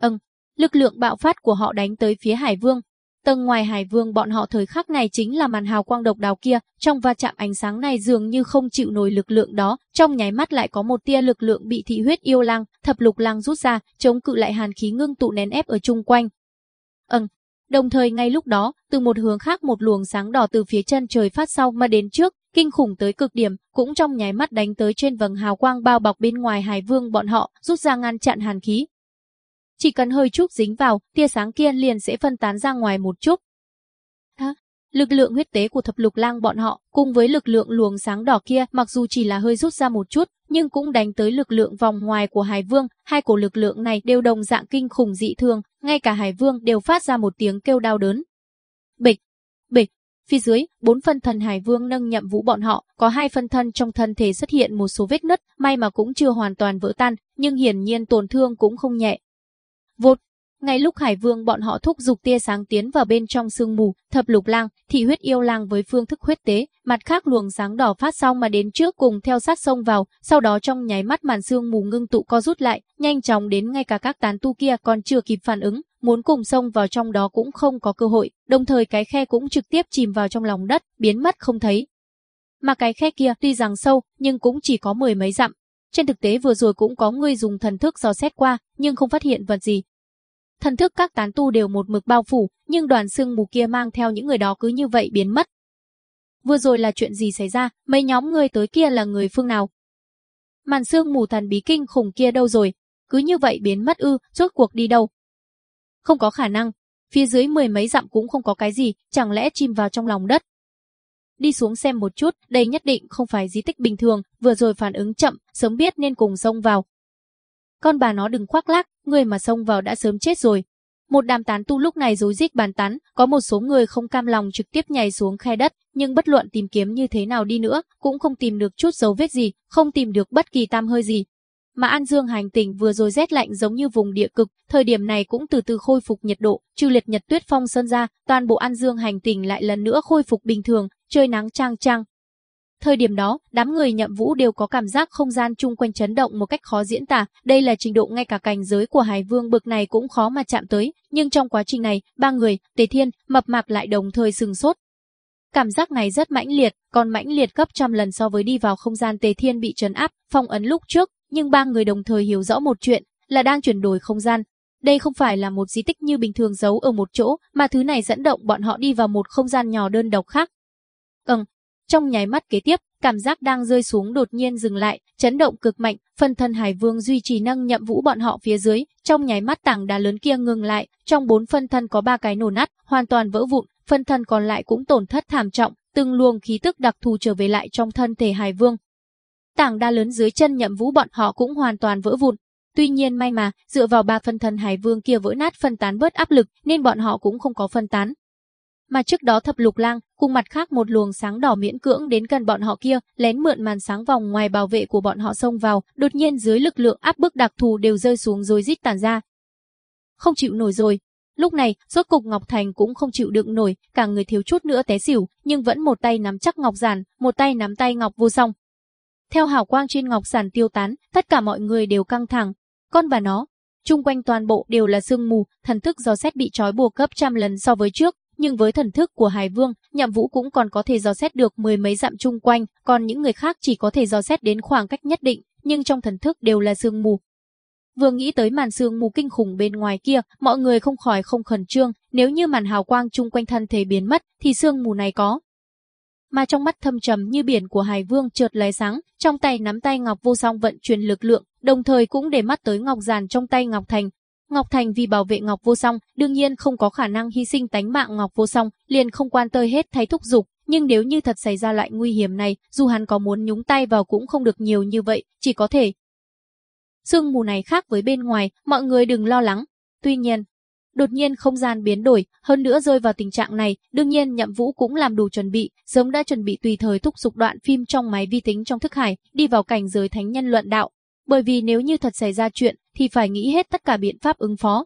Ừm, lực lượng bạo phát của họ đánh tới phía Hải Vương. Tầng ngoài Hải Vương bọn họ thời khắc này chính là màn hào quang độc đáo kia, trong va chạm ánh sáng này dường như không chịu nổi lực lượng đó, trong nháy mắt lại có một tia lực lượng bị thị huyết yêu lang, thập lục lang rút ra, chống cự lại hàn khí ngưng tụ nén ép ở chung quanh. Ừm, Đồng thời ngay lúc đó, từ một hướng khác một luồng sáng đỏ từ phía chân trời phát sau mà đến trước, kinh khủng tới cực điểm, cũng trong nháy mắt đánh tới trên vầng hào quang bao bọc bên ngoài Hải Vương bọn họ, rút ra ngăn chặn hàn khí. Chỉ cần hơi chút dính vào, tia sáng kia liền sẽ phân tán ra ngoài một chút. À, lực lượng huyết tế của thập lục lang bọn họ, cùng với lực lượng luồng sáng đỏ kia mặc dù chỉ là hơi rút ra một chút, nhưng cũng đánh tới lực lượng vòng ngoài của Hải Vương, hai cổ lực lượng này đều đồng dạng kinh khủng dị thường, ngay cả Hải Vương đều phát ra một tiếng kêu đau đớn. Bịch, bịch, phía dưới, bốn phân thân Hải Vương nâng nhậm vũ bọn họ, có hai phân thân trong thân thể xuất hiện một số vết nứt, may mà cũng chưa hoàn toàn vỡ tan, nhưng hiển nhiên tổn thương cũng không nhẹ. Vột, ngay lúc Hải Vương bọn họ thúc dục tia sáng tiến vào bên trong sương mù, thập lục lang, thị huyết yêu lang với phương thức huyết tế, mặt khác luồng sáng đỏ phát xong mà đến trước cùng theo sát sông vào, sau đó trong nháy mắt màn sương mù ngưng tụ co rút lại, nhanh chóng đến ngay cả các tán tu kia còn chưa kịp phản ứng, muốn cùng sông vào trong đó cũng không có cơ hội, đồng thời cái khe cũng trực tiếp chìm vào trong lòng đất, biến mất không thấy. Mà cái khe kia tuy rằng sâu, nhưng cũng chỉ có mười mấy dặm. Trên thực tế vừa rồi cũng có người dùng thần thức dò xét qua, nhưng không phát hiện vật gì, Thần thức các tán tu đều một mực bao phủ, nhưng đoàn sương mù kia mang theo những người đó cứ như vậy biến mất. Vừa rồi là chuyện gì xảy ra, mấy nhóm người tới kia là người phương nào? Màn sương mù thần bí kinh khủng kia đâu rồi? Cứ như vậy biến mất ư, rốt cuộc đi đâu? Không có khả năng, phía dưới mười mấy dặm cũng không có cái gì, chẳng lẽ chìm vào trong lòng đất? Đi xuống xem một chút, đây nhất định không phải di tích bình thường, vừa rồi phản ứng chậm, sớm biết nên cùng xông vào. Con bà nó đừng khoác lác, người mà xông vào đã sớm chết rồi. Một đám tán tu lúc này rối rít bàn tán, có một số người không cam lòng trực tiếp nhảy xuống khe đất, nhưng bất luận tìm kiếm như thế nào đi nữa, cũng không tìm được chút dấu vết gì, không tìm được bất kỳ tam hơi gì. Mà An Dương hành tỉnh vừa rồi rét lạnh giống như vùng địa cực, thời điểm này cũng từ từ khôi phục nhiệt độ, trừ liệt nhật tuyết phong sơn ra, toàn bộ An Dương hành tỉnh lại lần nữa khôi phục bình thường, trời nắng trang trang, Thời điểm đó, đám người nhậm vũ đều có cảm giác không gian chung quanh chấn động một cách khó diễn tả, đây là trình độ ngay cả cảnh giới của Hải Vương bực này cũng khó mà chạm tới, nhưng trong quá trình này, ba người, Tề Thiên, Mập Mạp lại đồng thời sừng sốt. Cảm giác này rất mãnh liệt, còn mãnh liệt gấp trăm lần so với đi vào không gian Tề Thiên bị trấn áp, phong ấn lúc trước, nhưng ba người đồng thời hiểu rõ một chuyện, là đang chuyển đổi không gian. Đây không phải là một di tích như bình thường giấu ở một chỗ, mà thứ này dẫn động bọn họ đi vào một không gian nhỏ đơn độc khác. Ừm, trong nháy mắt kế tiếp, cảm giác đang rơi xuống đột nhiên dừng lại, chấn động cực mạnh, phân thân Hải Vương duy trì nâng nhậm vũ bọn họ phía dưới, trong nháy mắt tảng đá lớn kia ngừng lại, trong bốn phân thân có ba cái nổ nát, hoàn toàn vỡ vụn, phân thân còn lại cũng tổn thất thảm trọng, từng luồng khí tức đặc thù trở về lại trong thân thể Hải Vương. Tảng đá lớn dưới chân nhậm vũ bọn họ cũng hoàn toàn vỡ vụn. Tuy nhiên may mà, dựa vào ba phân thân Hải Vương kia vỡ nát phân tán bớt áp lực, nên bọn họ cũng không có phân tán, mà trước đó thập lục lang, cùng mặt khác một luồng sáng đỏ miễn cưỡng đến gần bọn họ kia, lén mượn màn sáng vòng ngoài bảo vệ của bọn họ xông vào, đột nhiên dưới lực lượng áp bức đặc thù đều rơi xuống rồi rít tản ra. Không chịu nổi rồi. Lúc này, rốt cục Ngọc Thành cũng không chịu đựng nổi, cả người thiếu chút nữa té xỉu, nhưng vẫn một tay nắm chắc Ngọc Giản, một tay nắm tay Ngọc Vô Song. Theo hào quang trên Ngọc Giản tiêu tán, tất cả mọi người đều căng thẳng. Con bà nó, chung quanh toàn bộ đều là sương mù, thần thức do xét bị trói buộc cấp trăm lần so với trước, nhưng với thần thức của Hải Vương, Nhậm Vũ cũng còn có thể dò xét được mười mấy dặm chung quanh, còn những người khác chỉ có thể dò xét đến khoảng cách nhất định, nhưng trong thần thức đều là sương mù. Vừa nghĩ tới màn sương mù kinh khủng bên ngoài kia, mọi người không khỏi không khẩn trương, nếu như màn hào quang chung quanh thân thể biến mất, thì sương mù này có. Mà trong mắt thâm trầm như biển của Hải Vương chợt lóe sáng, trong tay nắm tay Ngọc Vô Song vận chuyển lực lượng, đồng thời cũng để mắt tới Ngọc Giàn trong tay Ngọc Thành, Ngọc Thành vì bảo vệ Ngọc Vô Song, đương nhiên không có khả năng hy sinh tánh mạng Ngọc Vô Song, liền không quan tơi hết thay thúc dục, nhưng nếu như thật xảy ra loại nguy hiểm này, dù hắn có muốn nhúng tay vào cũng không được nhiều như vậy, chỉ có thể. Sương mù này khác với bên ngoài, mọi người đừng lo lắng. Tuy nhiên, đột nhiên không gian biến đổi, hơn nữa rơi vào tình trạng này, đương nhiên Nhậm Vũ cũng làm đủ chuẩn bị, sớm đã chuẩn bị tùy thời thúc dục đoạn phim trong máy vi tính trong thức hải, đi vào cảnh giới thánh nhân luận đạo, bởi vì nếu như thật xảy ra chuyện, thì phải nghĩ hết tất cả biện pháp ứng phó.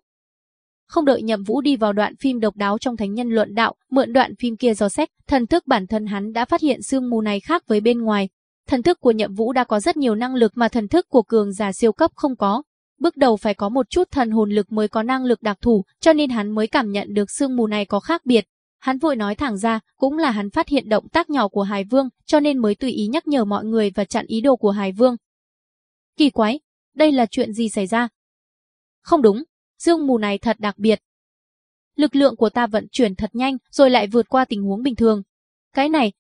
Không đợi Nhậm Vũ đi vào đoạn phim độc đáo trong Thánh Nhân luận đạo, mượn đoạn phim kia do sách, thần thức bản thân hắn đã phát hiện sương mù này khác với bên ngoài. Thần thức của Nhậm Vũ đã có rất nhiều năng lực mà thần thức của cường giả siêu cấp không có. Bước đầu phải có một chút thần hồn lực mới có năng lực đặc thù, cho nên hắn mới cảm nhận được sương mù này có khác biệt. Hắn vội nói thẳng ra, cũng là hắn phát hiện động tác nhỏ của Hải Vương, cho nên mới tùy ý nhắc nhở mọi người và chặn ý đồ của Hải Vương. Kỳ quái, đây là chuyện gì xảy ra? Không đúng, dương mù này thật đặc biệt. Lực lượng của ta vận chuyển thật nhanh rồi lại vượt qua tình huống bình thường. Cái này.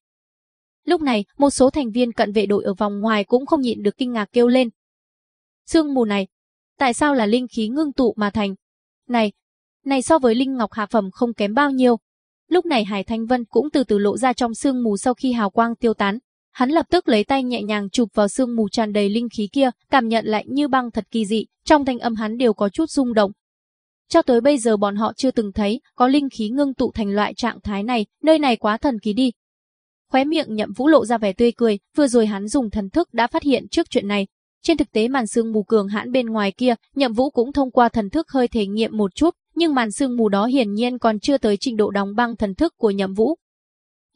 Lúc này, một số thành viên cận vệ đội ở vòng ngoài cũng không nhịn được kinh ngạc kêu lên. Dương mù này, tại sao là linh khí ngưng tụ mà thành? Này, này so với linh ngọc hạ phẩm không kém bao nhiêu. Lúc này Hải Thanh Vân cũng từ từ lộ ra trong sương mù sau khi hào quang tiêu tán, Hắn lập tức lấy tay nhẹ nhàng chụp vào xương mù tràn đầy linh khí kia, cảm nhận lại như băng thật kỳ dị, trong thanh âm hắn đều có chút rung động. Cho tới bây giờ bọn họ chưa từng thấy có linh khí ngưng tụ thành loại trạng thái này, nơi này quá thần kỳ đi. Khóe miệng Nhậm Vũ lộ ra vẻ tươi cười, vừa rồi hắn dùng thần thức đã phát hiện trước chuyện này. Trên thực tế màn sương mù cường hãn bên ngoài kia, Nhậm Vũ cũng thông qua thần thức hơi thể nghiệm một chút, nhưng màn sương mù đó hiển nhiên còn chưa tới trình độ đóng băng thần thức của Nhậm Vũ.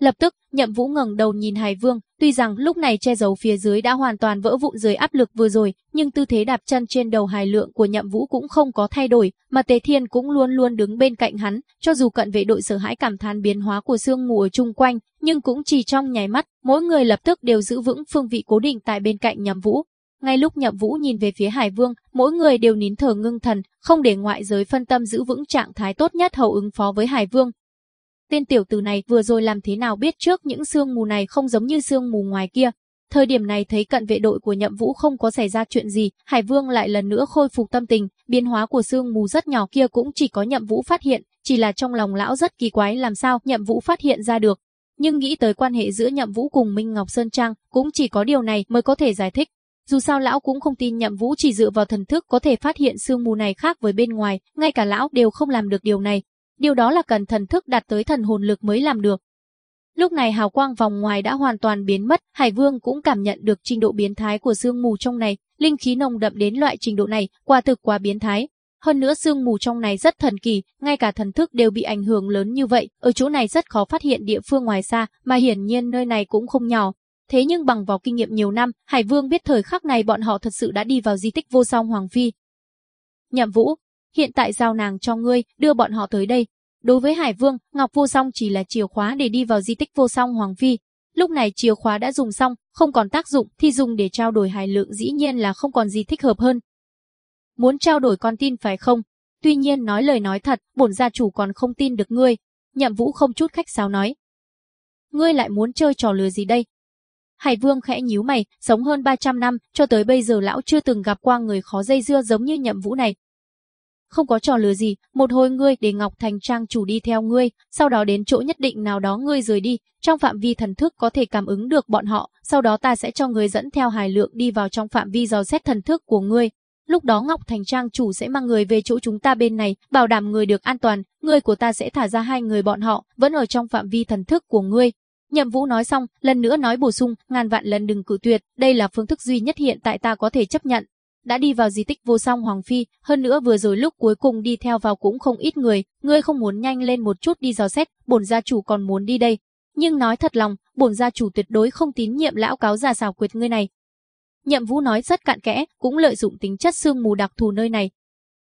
Lập tức, Nhậm Vũ ngẩng đầu nhìn Hải Vương, tuy rằng lúc này che giấu phía dưới đã hoàn toàn vỡ vụn dưới áp lực vừa rồi, nhưng tư thế đạp chân trên đầu Hải Lượng của Nhậm Vũ cũng không có thay đổi, mà Tề Thiên cũng luôn luôn đứng bên cạnh hắn, cho dù cận vệ đội sợ hãi cảm thán biến hóa của sương mù ở chung quanh, nhưng cũng chỉ trong nháy mắt, mỗi người lập tức đều giữ vững phương vị cố định tại bên cạnh Nhậm Vũ. Ngay lúc Nhậm Vũ nhìn về phía Hải Vương, mỗi người đều nín thở ngưng thần, không để ngoại giới phân tâm giữ vững trạng thái tốt nhất hậu ứng phó với Hải Vương, Tên tiểu tử này vừa rồi làm thế nào biết trước những sương mù này không giống như sương mù ngoài kia. Thời điểm này thấy cận vệ đội của nhậm vũ không có xảy ra chuyện gì, Hải Vương lại lần nữa khôi phục tâm tình, biến hóa của sương mù rất nhỏ kia cũng chỉ có nhậm vũ phát hiện, chỉ là trong lòng lão rất kỳ quái làm sao nhậm vũ phát hiện ra được. Nhưng nghĩ tới quan hệ giữa nhậm vũ cùng Minh Ngọc Sơn Trang, cũng chỉ có điều này mới có thể giải thích. Dù sao lão cũng không tin nhậm vũ chỉ dựa vào thần thức có thể phát hiện sương mù này khác với bên ngoài, ngay cả lão đều không làm được điều này, Điều đó là cần thần thức đạt tới thần hồn lực mới làm được. Lúc này hào quang vòng ngoài đã hoàn toàn biến mất, Hải Vương cũng cảm nhận được trình độ biến thái của sương mù trong này, linh khí nồng đậm đến loại trình độ này, quả thực quá biến thái. Hơn nữa sương mù trong này rất thần kỳ, ngay cả thần thức đều bị ảnh hưởng lớn như vậy, ở chỗ này rất khó phát hiện địa phương ngoài xa, mà hiển nhiên nơi này cũng không nhỏ. Thế nhưng bằng vào kinh nghiệm nhiều năm, Hải Vương biết thời khắc này bọn họ thật sự đã đi vào di tích vô song Hoàng Phi. Nhậm Vũ, hiện tại giao nàng cho ngươi, đưa bọn họ tới đây. Đối với Hải Vương, Ngọc Vô Song chỉ là chìa khóa để đi vào di tích Vô Song Hoàng Phi. Lúc này chìa khóa đã dùng xong, không còn tác dụng thì dùng để trao đổi hài lượng dĩ nhiên là không còn gì thích hợp hơn. Muốn trao đổi con tin phải không? Tuy nhiên nói lời nói thật, bổn gia chủ còn không tin được ngươi. Nhậm Vũ không chút khách sáo nói. Ngươi lại muốn chơi trò lừa gì đây? Hải Vương khẽ nhíu mày, sống hơn 300 năm, cho tới bây giờ lão chưa từng gặp qua người khó dây dưa giống như Nhậm Vũ này, không có trò lừa gì, một hồi ngươi để Ngọc Thành Trang chủ đi theo ngươi, sau đó đến chỗ nhất định nào đó ngươi rời đi, trong phạm vi thần thức có thể cảm ứng được bọn họ, sau đó ta sẽ cho ngươi dẫn theo hài lượng đi vào trong phạm vi dò xét thần thức của ngươi. Lúc đó Ngọc Thành Trang chủ sẽ mang người về chỗ chúng ta bên này, bảo đảm người được an toàn, người của ta sẽ thả ra hai người bọn họ, vẫn ở trong phạm vi thần thức của ngươi. Nhậm Vũ nói xong, lần nữa nói bổ sung, ngàn vạn lần đừng cự tuyệt, đây là phương thức duy nhất hiện tại ta có thể chấp nhận, đã đi vào di tích vô song Hoàng Phi, hơn nữa vừa rồi lúc cuối cùng đi theo vào cũng không ít người, ngươi không muốn nhanh lên một chút đi dò xét, bổn gia chủ còn muốn đi đây. Nhưng nói thật lòng, bổn gia chủ tuyệt đối không tín nhiệm lão cáo già xào quyệt ngươi này. Nhậm Vũ nói rất cạn kẽ, cũng lợi dụng tính chất sương mù đặc thù nơi này.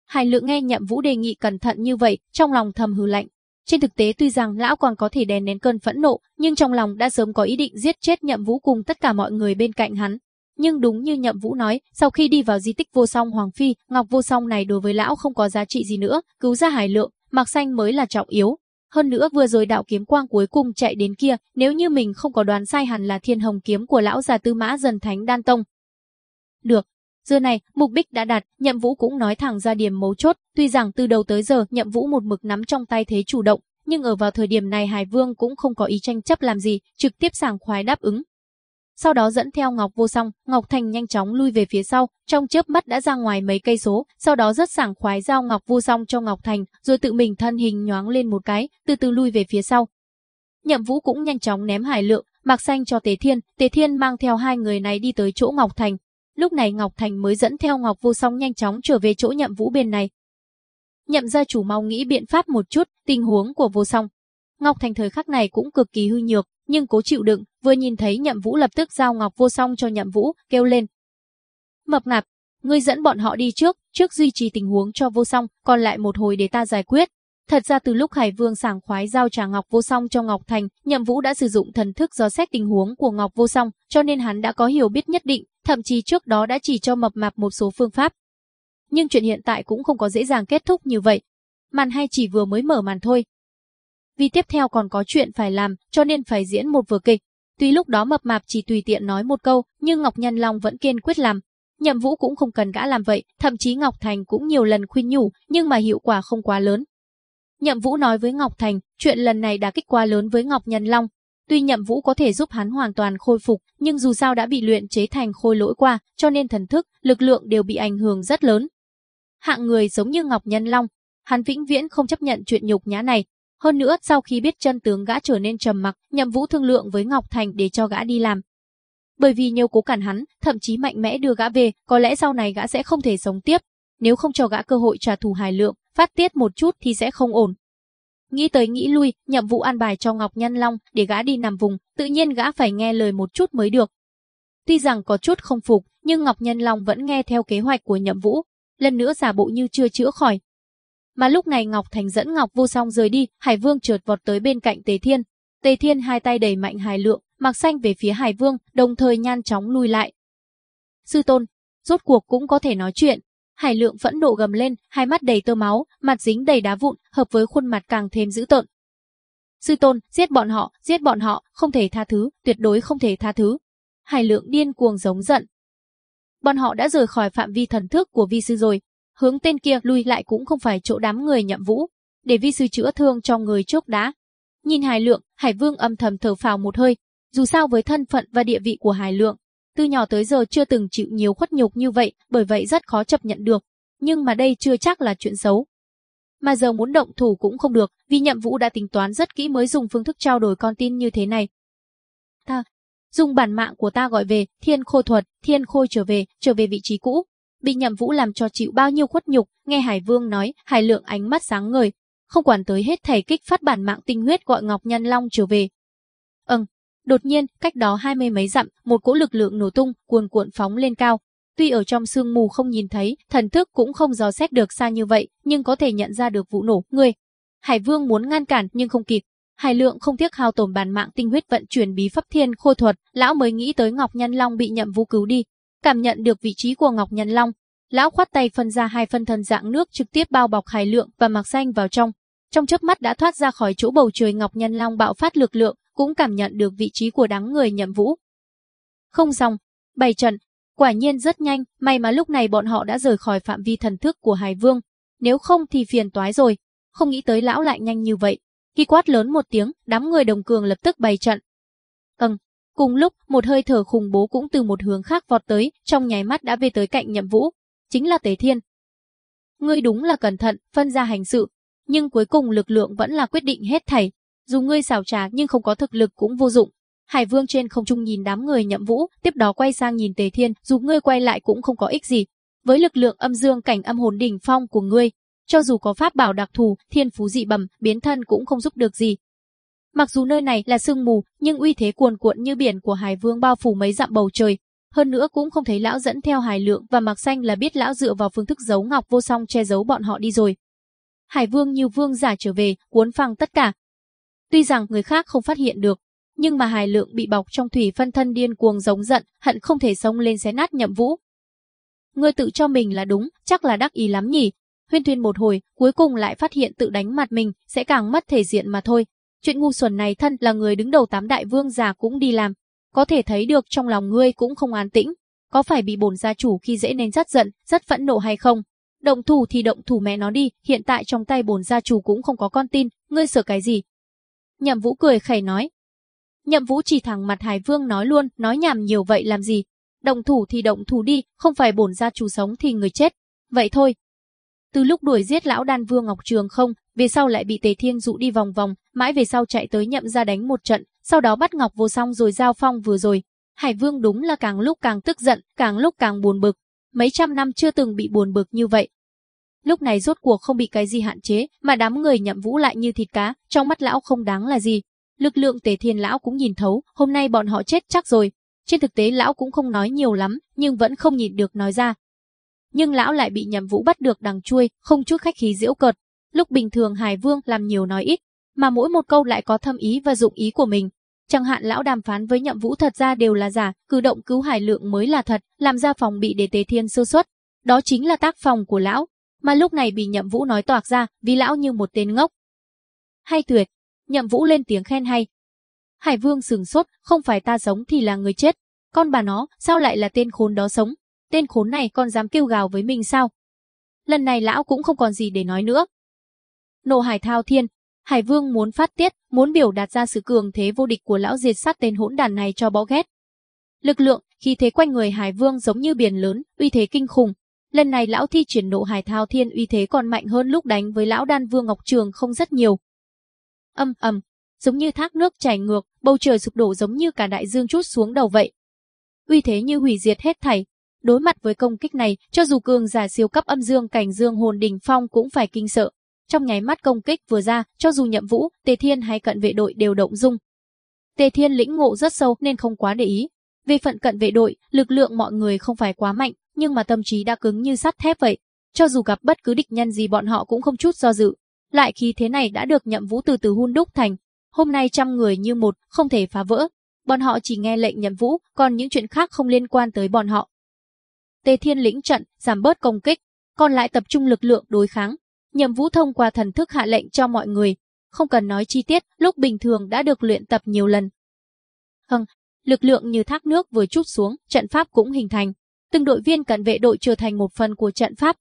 Hải Lượng nghe Nhậm Vũ đề nghị cẩn thận như vậy, trong lòng thầm hừ lạnh. Trên thực tế tuy rằng lão còn có thể đè nén cơn phẫn nộ, nhưng trong lòng đã sớm có ý định giết chết Nhậm Vũ cùng tất cả mọi người bên cạnh hắn. Nhưng đúng như Nhậm Vũ nói, sau khi đi vào di tích vô song Hoàng Phi, Ngọc vô song này đối với lão không có giá trị gì nữa, cứu ra hải lượng, mặc xanh mới là trọng yếu. Hơn nữa vừa rồi đạo kiếm quang cuối cùng chạy đến kia, nếu như mình không có đoán sai hẳn là thiên hồng kiếm của lão già tư mã dần thánh đan tông. Được, giờ này, mục đích đã đạt, Nhậm Vũ cũng nói thẳng ra điểm mấu chốt, tuy rằng từ đầu tới giờ Nhậm Vũ một mực nắm trong tay thế chủ động, nhưng ở vào thời điểm này Hải Vương cũng không có ý tranh chấp làm gì, trực tiếp sảng khoái đáp ứng, sau đó dẫn theo Ngọc Vô Song, Ngọc Thành nhanh chóng lui về phía sau, trong chớp mắt đã ra ngoài mấy cây số, sau đó rất sảng khoái giao Ngọc Vô Song cho Ngọc Thành, rồi tự mình thân hình nhoáng lên một cái, từ từ lui về phía sau. Nhậm Vũ cũng nhanh chóng ném hải lượng, mặc xanh cho Tế Thiên, Tế Thiên mang theo hai người này đi tới chỗ Ngọc Thành. Lúc này Ngọc Thành mới dẫn theo Ngọc Vô Song nhanh chóng trở về chỗ Nhậm Vũ bên này. Nhậm gia chủ mau nghĩ biện pháp một chút, tình huống của Vô Song. Ngọc Thành thời khắc này cũng cực kỳ hư nhược, nhưng cố chịu đựng, vừa nhìn thấy Nhậm Vũ lập tức giao ngọc vô song cho Nhậm Vũ, kêu lên. Mập ngạp, ngươi dẫn bọn họ đi trước, trước duy trì tình huống cho vô song, còn lại một hồi để ta giải quyết. Thật ra từ lúc Hải Vương sảng khoái giao trà Ngọc Vô Song cho Ngọc Thành, Nhậm Vũ đã sử dụng thần thức do xét tình huống của Ngọc Vô Song, cho nên hắn đã có hiểu biết nhất định, thậm chí trước đó đã chỉ cho mập mạp một số phương pháp. Nhưng chuyện hiện tại cũng không có dễ dàng kết thúc như vậy. Màn hay chỉ vừa mới mở màn thôi, vì tiếp theo còn có chuyện phải làm, cho nên phải diễn một vở kịch. Tuy lúc đó mập mạp chỉ tùy tiện nói một câu, nhưng Ngọc Nhân Long vẫn kiên quyết làm. Nhậm Vũ cũng không cần gã làm vậy, thậm chí Ngọc Thành cũng nhiều lần khuyên nhủ, nhưng mà hiệu quả không quá lớn. Nhậm Vũ nói với Ngọc Thành, chuyện lần này đã kích quá lớn với Ngọc Nhân Long. Tuy nhậm vũ có thể giúp hắn hoàn toàn khôi phục, nhưng dù sao đã bị luyện chế thành khôi lỗi qua, cho nên thần thức, lực lượng đều bị ảnh hưởng rất lớn. Hạng người giống như Ngọc Nhân Long, hắn vĩnh viễn không chấp nhận chuyện nhục nhã này. Hơn nữa, sau khi biết chân tướng gã trở nên trầm mặc, nhậm vũ thương lượng với Ngọc Thành để cho gã đi làm. Bởi vì nhiều cố cản hắn, thậm chí mạnh mẽ đưa gã về, có lẽ sau này gã sẽ không thể sống tiếp. Nếu không cho gã cơ hội trả thù hài lượng, phát tiết một chút thì sẽ không ổn. Nghĩ tới nghĩ lui, nhậm vụ an bài cho Ngọc Nhân Long để gã đi nằm vùng, tự nhiên gã phải nghe lời một chút mới được. Tuy rằng có chút không phục, nhưng Ngọc Nhân Long vẫn nghe theo kế hoạch của nhậm vũ, lần nữa giả bộ như chưa chữa khỏi. Mà lúc này Ngọc Thành dẫn Ngọc Vô Song rời đi, Hải Vương trượt vọt tới bên cạnh Tề Thiên. Tề Thiên hai tay đẩy mạnh Hải Lượng, mặc xanh về phía Hải Vương, đồng thời nhan chóng lui lại. Sư tôn, rốt cuộc cũng có thể nói chuyện, Hải lượng phẫn nộ gầm lên, hai mắt đầy tơ máu, mặt dính đầy đá vụn, hợp với khuôn mặt càng thêm dữ tợn. Sư tôn, giết bọn họ, giết bọn họ, không thể tha thứ, tuyệt đối không thể tha thứ. Hải lượng điên cuồng giống giận. Bọn họ đã rời khỏi phạm vi thần thức của vi sư rồi, hướng tên kia lui lại cũng không phải chỗ đám người nhậm vũ, để vi sư chữa thương cho người trước đã. Nhìn Hải Lượng, Hải Vương âm thầm thở phào một hơi, dù sao với thân phận và địa vị của Hải Lượng, từ nhỏ tới giờ chưa từng chịu nhiều khuất nhục như vậy, bởi vậy rất khó chấp nhận được. Nhưng mà đây chưa chắc là chuyện xấu. Mà giờ muốn động thủ cũng không được, vì nhậm vũ đã tính toán rất kỹ mới dùng phương thức trao đổi con tin như thế này. Ta, dùng bản mạng của ta gọi về, thiên khôi thuật, thiên khôi trở về, trở về vị trí cũ. Bị nhậm vũ làm cho chịu bao nhiêu khuất nhục, nghe Hải Vương nói, Hải Lượng ánh mắt sáng ngời, không quản tới hết thầy kích phát bản mạng tinh huyết gọi Ngọc Nhân Long trở về. Ừm, Đột nhiên, cách đó hai mươi mấy dặm, một cỗ lực lượng nổ tung, cuồn cuộn phóng lên cao. Tuy ở trong sương mù không nhìn thấy, thần thức cũng không dò xét được xa như vậy, nhưng có thể nhận ra được vụ nổ. Người, Hải Vương muốn ngăn cản nhưng không kịp. Hải Lượng không tiếc hao tổn bản mạng tinh huyết vận chuyển bí pháp thiên khôi thuật, lão mới nghĩ tới Ngọc Nhân Long bị nhậm vũ cứu đi, cảm nhận được vị trí của Ngọc Nhân Long, lão khoát tay phân ra hai phân thần dạng nước trực tiếp bao bọc Hải Lượng và Mạc Xanh vào trong. Trong chớp mắt đã thoát ra khỏi chỗ bầu trời Ngọc Nhân Long bạo phát lực lượng, cũng cảm nhận được vị trí của đám người nhậm vũ. Không xong, bày trận, quả nhiên rất nhanh, may mà lúc này bọn họ đã rời khỏi phạm vi thần thức của Hải Vương, nếu không thì phiền toái rồi, không nghĩ tới lão lại nhanh như vậy. Khi quát lớn một tiếng, đám người đồng cường lập tức bày trận. Cùng lúc, một hơi thở khủng bố cũng từ một hướng khác vọt tới, trong nháy mắt đã về tới cạnh nhậm vũ, chính là Tế Thiên. Ngươi đúng là cẩn thận, phân ra hành sự, nhưng cuối cùng lực lượng vẫn là quyết định hết thảy, dù ngươi xảo trá nhưng không có thực lực cũng vô dụng. Hải Vương trên không trung nhìn đám người nhậm vũ, tiếp đó quay sang nhìn Tề Thiên, dù ngươi quay lại cũng không có ích gì. Với lực lượng âm dương cảnh âm hồn đỉnh phong của ngươi, cho dù có pháp bảo đặc thù, thiên phú dị bẩm, biến thân cũng không giúp được gì. Mặc dù nơi này là sương mù, nhưng uy thế cuồn cuộn như biển của Hải Vương bao phủ mấy dặm bầu trời. Hơn nữa cũng không thấy lão dẫn theo Hải Lượng và Mạc Xanh là biết lão dựa vào phương thức giấu ngọc vô song che giấu bọn họ đi rồi. Hải Vương như vương giả trở về, cuốn phăng tất cả, Tuy rằng người khác không phát hiện được, nhưng mà Hải Lượng bị bọc trong thủy phân thân điên cuồng giống giận, hận không thể sống lên xé nát Nhậm Vũ. Ngươi tự cho mình là đúng, chắc là đắc ý lắm nhỉ. Huyên Thuyên một hồi, cuối cùng lại phát hiện tự đánh mặt mình, sẽ càng mất thể diện mà thôi. Chuyện ngu xuẩn này thân là người đứng đầu tám đại vương già cũng đi làm. Có thể thấy được trong lòng ngươi cũng không an tĩnh. Có phải bị bổn gia chủ khi dễ nên rất giận, rất phẫn nộ hay không? Động thủ thì động thủ mẹ nó đi, hiện tại trong tay bổn gia chủ cũng không có con tin, ngươi sợ cái gì, Nhậm Vũ cười khẩy nói. Nhậm Vũ chỉ thẳng mặt Hải Vương nói luôn, nói nhảm nhiều vậy làm gì? Động thủ thì động thủ đi, không phải bổn gia chủ sống thì người chết. Vậy thôi. Từ lúc đuổi giết lão đan vương Ngọc Trường không, về sau lại bị Tề Thiên dụ đi vòng vòng, mãi về sau chạy tới nhậm ra đánh một trận, sau đó bắt Ngọc vô song rồi giao phong vừa rồi. Hải Vương đúng là càng lúc càng tức giận, càng lúc càng buồn bực. Mấy trăm năm chưa từng bị buồn bực như vậy, Lúc này rốt cuộc không bị cái gì hạn chế, mà đám người nhậm vũ lại như thịt cá, trong mắt lão không đáng là gì. Lực lượng tề thiên lão cũng nhìn thấu, hôm nay bọn họ chết chắc rồi. Trên thực tế lão cũng không nói nhiều lắm, nhưng vẫn không nhịn được nói ra. Nhưng lão lại bị nhậm vũ bắt được đằng chui, không chút khách khí diễu cợt. Lúc bình thường Hải Vương làm nhiều nói ít, mà mỗi một câu lại có thâm ý và dụng ý của mình. Chẳng hạn lão đàm phán với nhậm vũ thật ra đều là giả, cử động cứu hải lượng mới là thật, làm ra phòng bị để tế thiên sơ xuất. Đó chính là tác phòng của lão, mà lúc này bị Nhậm Vũ nói toạc ra, vì lão như một tên ngốc. Hay tuyệt, Nhậm Vũ lên tiếng khen hay. Hải Vương sừng sốt, không phải ta sống thì là người chết, con bà nó, sao lại là tên khốn đó sống? Tên khốn này còn dám kêu gào với mình sao? Lần này lão cũng không còn gì để nói nữa. Nộ hải thao thiên, Hải Vương muốn phát tiết, muốn biểu đạt ra sự cường thế vô địch của lão diệt sát tên hỗn đàn này cho bó ghét. Lực lượng, khi thế quanh người Hải Vương giống như biển lớn, uy thế kinh khủng. Lần này lão thi triển nộ hải thao thiên uy thế còn mạnh hơn lúc đánh với lão đan vương Ngọc Trường không rất nhiều. Âm ầm, giống như thác nước chảy ngược, bầu trời sụp đổ giống như cả đại dương chút xuống đầu vậy. Uy thế như hủy diệt hết thảy. Đối mặt với công kích này, cho dù cường giả siêu cấp âm dương cảnh dương hồn đỉnh phong cũng phải kinh sợ. Trong nháy mắt công kích vừa ra, cho dù nhậm vũ, Tề Thiên hay cận vệ đội đều động dung. Tề Thiên lĩnh ngộ rất sâu nên không quá để ý. Về phận cận vệ đội, lực lượng mọi người không phải quá mạnh, nhưng mà tâm trí đã cứng như sắt thép vậy. Cho dù gặp bất cứ địch nhân gì bọn họ cũng không chút do dự. Lại khi thế này đã được nhậm vũ từ từ hun đúc thành. Hôm nay trăm người như một, không thể phá vỡ. Bọn họ chỉ nghe lệnh nhậm vũ, còn những chuyện khác không liên quan tới bọn họ. Tề Thiên lĩnh trận, giảm bớt công kích, còn lại tập trung lực lượng đối kháng. Nhậm Vũ thông qua thần thức hạ lệnh cho mọi người, không cần nói chi tiết, lúc bình thường đã được luyện tập nhiều lần. Hằng, lực lượng như thác nước vừa chút xuống, trận pháp cũng hình thành. Từng đội viên cận vệ đội trở thành một phần của trận pháp.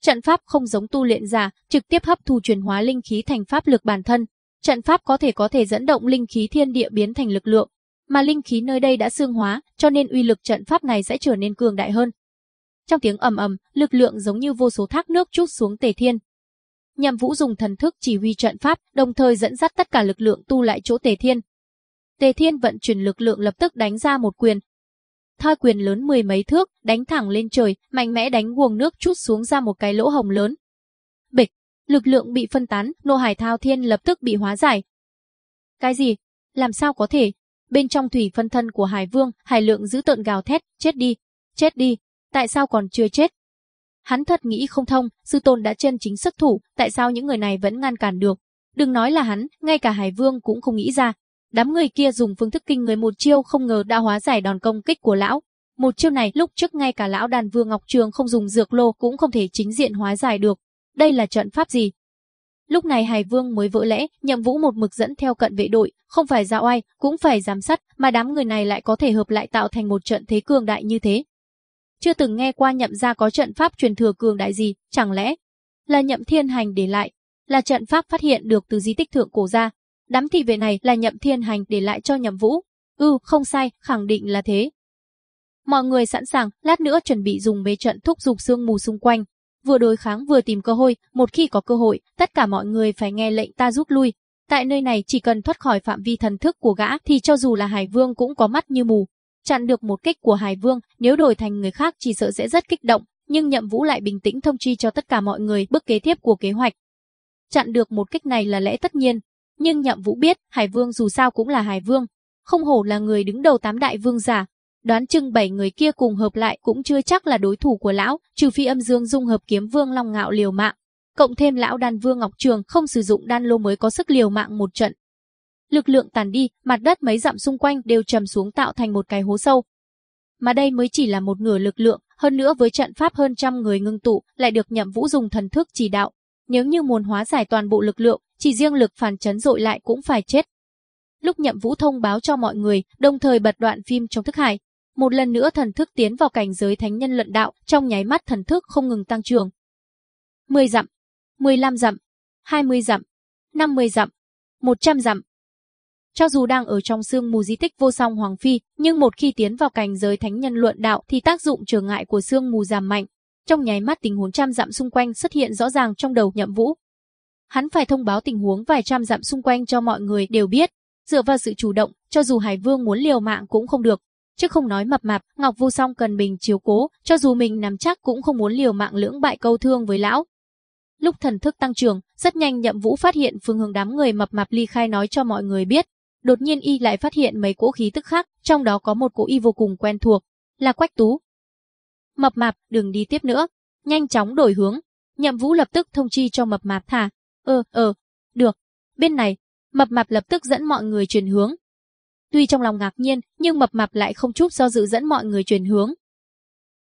Trận pháp không giống tu luyện giả, trực tiếp hấp thu truyền hóa linh khí thành pháp lực bản thân. Trận pháp có thể có thể dẫn động linh khí thiên địa biến thành lực lượng, mà linh khí nơi đây đã xương hóa, cho nên uy lực trận pháp này sẽ trở nên cường đại hơn. Trong tiếng ầm ầm, lực lượng giống như vô số thác nước chút xuống Tề Thiên, nhằm Vũ dùng thần thức chỉ huy trận pháp, đồng thời dẫn dắt tất cả lực lượng tu lại chỗ Tề Thiên. Tề Thiên vận chuyển lực lượng lập tức đánh ra một quyền. Thoi quyền lớn mười mấy thước, đánh thẳng lên trời, mạnh mẽ đánh guồng nước chút xuống ra một cái lỗ hồng lớn. Bịch, lực lượng bị phân tán, nô hải thao thiên lập tức bị hóa giải. Cái gì? Làm sao có thể? Bên trong thủy phân thân của Hải Vương, Hải Lượng giữ tợn gào thét, chết đi, chết đi, tại sao còn chưa chết? Hắn thật nghĩ không thông, sư tôn đã chân chính xuất thủ, tại sao những người này vẫn ngăn cản được? Đừng nói là hắn, ngay cả Hải Vương cũng không nghĩ ra. Đám người kia dùng phương thức kinh người một chiêu không ngờ đã hóa giải đòn công kích của lão. Một chiêu này lúc trước ngay cả lão đàn vương Ngọc Trường không dùng dược lô cũng không thể chính diện hóa giải được. Đây là trận pháp gì? Lúc này Hải Vương mới vỡ lẽ, nhậm vũ một mực dẫn theo cận vệ đội, không phải ra oai, cũng phải giám sát, mà đám người này lại có thể hợp lại tạo thành một trận thế cường đại như thế chưa từng nghe qua nhậm gia có trận pháp truyền thừa cường đại gì, chẳng lẽ là nhậm thiên hành để lại, là trận pháp phát hiện được từ di tích thượng cổ gia. Đám thị vệ này là nhậm thiên hành để lại cho nhậm vũ. Ừ, không sai, khẳng định là thế. Mọi người sẵn sàng, lát nữa chuẩn bị dùng mê trận thúc dục sương mù xung quanh. Vừa đối kháng vừa tìm cơ hội, một khi có cơ hội, tất cả mọi người phải nghe lệnh ta rút lui. Tại nơi này chỉ cần thoát khỏi phạm vi thần thức của gã thì cho dù là Hải Vương cũng có mắt như mù, chặn được một kích của Hải Vương, nếu đổi thành người khác chỉ sợ sẽ rất kích động, nhưng Nhậm Vũ lại bình tĩnh thông chi cho tất cả mọi người bước kế tiếp của kế hoạch. Chặn được một kích này là lẽ tất nhiên, nhưng Nhậm Vũ biết, Hải Vương dù sao cũng là Hải Vương, không hổ là người đứng đầu tám đại vương giả, đoán chừng bảy người kia cùng hợp lại cũng chưa chắc là đối thủ của lão, trừ phi Âm Dương dung hợp kiếm vương Long Ngạo liều mạng, cộng thêm lão đan vương Ngọc Trường không sử dụng đan lô mới có sức liều mạng một trận, lực lượng tàn đi, mặt đất mấy dặm xung quanh đều trầm xuống tạo thành một cái hố sâu. Mà đây mới chỉ là một nửa lực lượng, hơn nữa với trận pháp hơn trăm người ngưng tụ, lại được Nhậm Vũ dùng thần thức chỉ đạo. Nếu như muốn hóa giải toàn bộ lực lượng, chỉ riêng lực phản chấn dội lại cũng phải chết. Lúc Nhậm Vũ thông báo cho mọi người, đồng thời bật đoạn phim trong thức hải, một lần nữa thần thức tiến vào cảnh giới thánh nhân luận đạo, trong nháy mắt thần thức không ngừng tăng trưởng. 10 dặm, 15 dặm, 20 dặm, 50 dặm, 100 dặm, cho dù đang ở trong sương mù di tích vô song Hoàng Phi, nhưng một khi tiến vào cảnh giới thánh nhân luận đạo thì tác dụng trở ngại của sương mù giảm mạnh. Trong nháy mắt tình huống trăm dặm xung quanh xuất hiện rõ ràng trong đầu nhậm vũ. Hắn phải thông báo tình huống vài trăm dặm xung quanh cho mọi người đều biết. Dựa vào sự chủ động, cho dù Hải Vương muốn liều mạng cũng không được. Chứ không nói mập mạp, Ngọc Vô Song cần mình chiếu cố, cho dù mình nắm chắc cũng không muốn liều mạng lưỡng bại câu thương với lão. Lúc thần thức tăng trưởng, rất nhanh Nhậm Vũ phát hiện phương hướng đám người mập mạp ly khai nói cho mọi người biết, Đột nhiên y lại phát hiện mấy cỗ khí tức khác, trong đó có một cỗ y vô cùng quen thuộc, là Quách Tú. Mập mạp, đừng đi tiếp nữa, nhanh chóng đổi hướng. Nhậm Vũ lập tức thông chi cho mập mạp thả. Ờ, ờ, được. Bên này, mập mạp lập tức dẫn mọi người chuyển hướng. Tuy trong lòng ngạc nhiên, nhưng mập mạp lại không chút do dự dẫn mọi người chuyển hướng.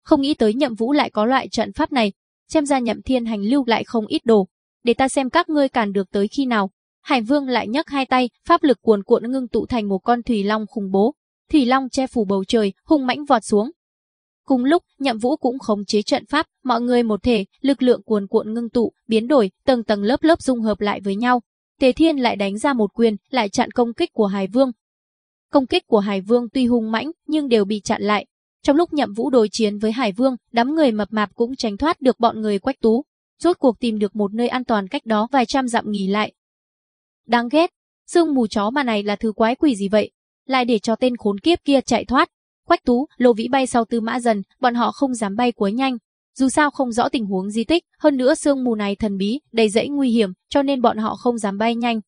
Không nghĩ tới Nhậm Vũ lại có loại trận pháp này, xem ra Nhậm Thiên Hành lưu lại không ít đồ, để ta xem các ngươi cản được tới khi nào. Hải Vương lại nhấc hai tay, pháp lực cuồn cuộn ngưng tụ thành một con thủy long khủng bố. Thủy long che phủ bầu trời, hung mãnh vọt xuống. Cùng lúc, Nhậm Vũ cũng khống chế trận pháp, mọi người một thể, lực lượng cuồn cuộn ngưng tụ, biến đổi, tầng tầng lớp lớp dung hợp lại với nhau. Tề Thiên lại đánh ra một quyền, lại chặn công kích của Hải Vương. Công kích của Hải Vương tuy hung mãnh, nhưng đều bị chặn lại. Trong lúc Nhậm Vũ đối chiến với Hải Vương, đám người mập mạp cũng tránh thoát được bọn người Quách Tú, rốt cuộc tìm được một nơi an toàn cách đó vài trăm dặm nghỉ lại. Đáng ghét, sương mù chó mà này là thứ quái quỷ gì vậy? Lại để cho tên khốn kiếp kia chạy thoát. Quách Tú, Lô Vĩ bay sau Tư Mã Dần, bọn họ không dám bay quá nhanh. Dù sao không rõ tình huống di tích, hơn nữa sương mù này thần bí, đầy rẫy nguy hiểm, cho nên bọn họ không dám bay nhanh.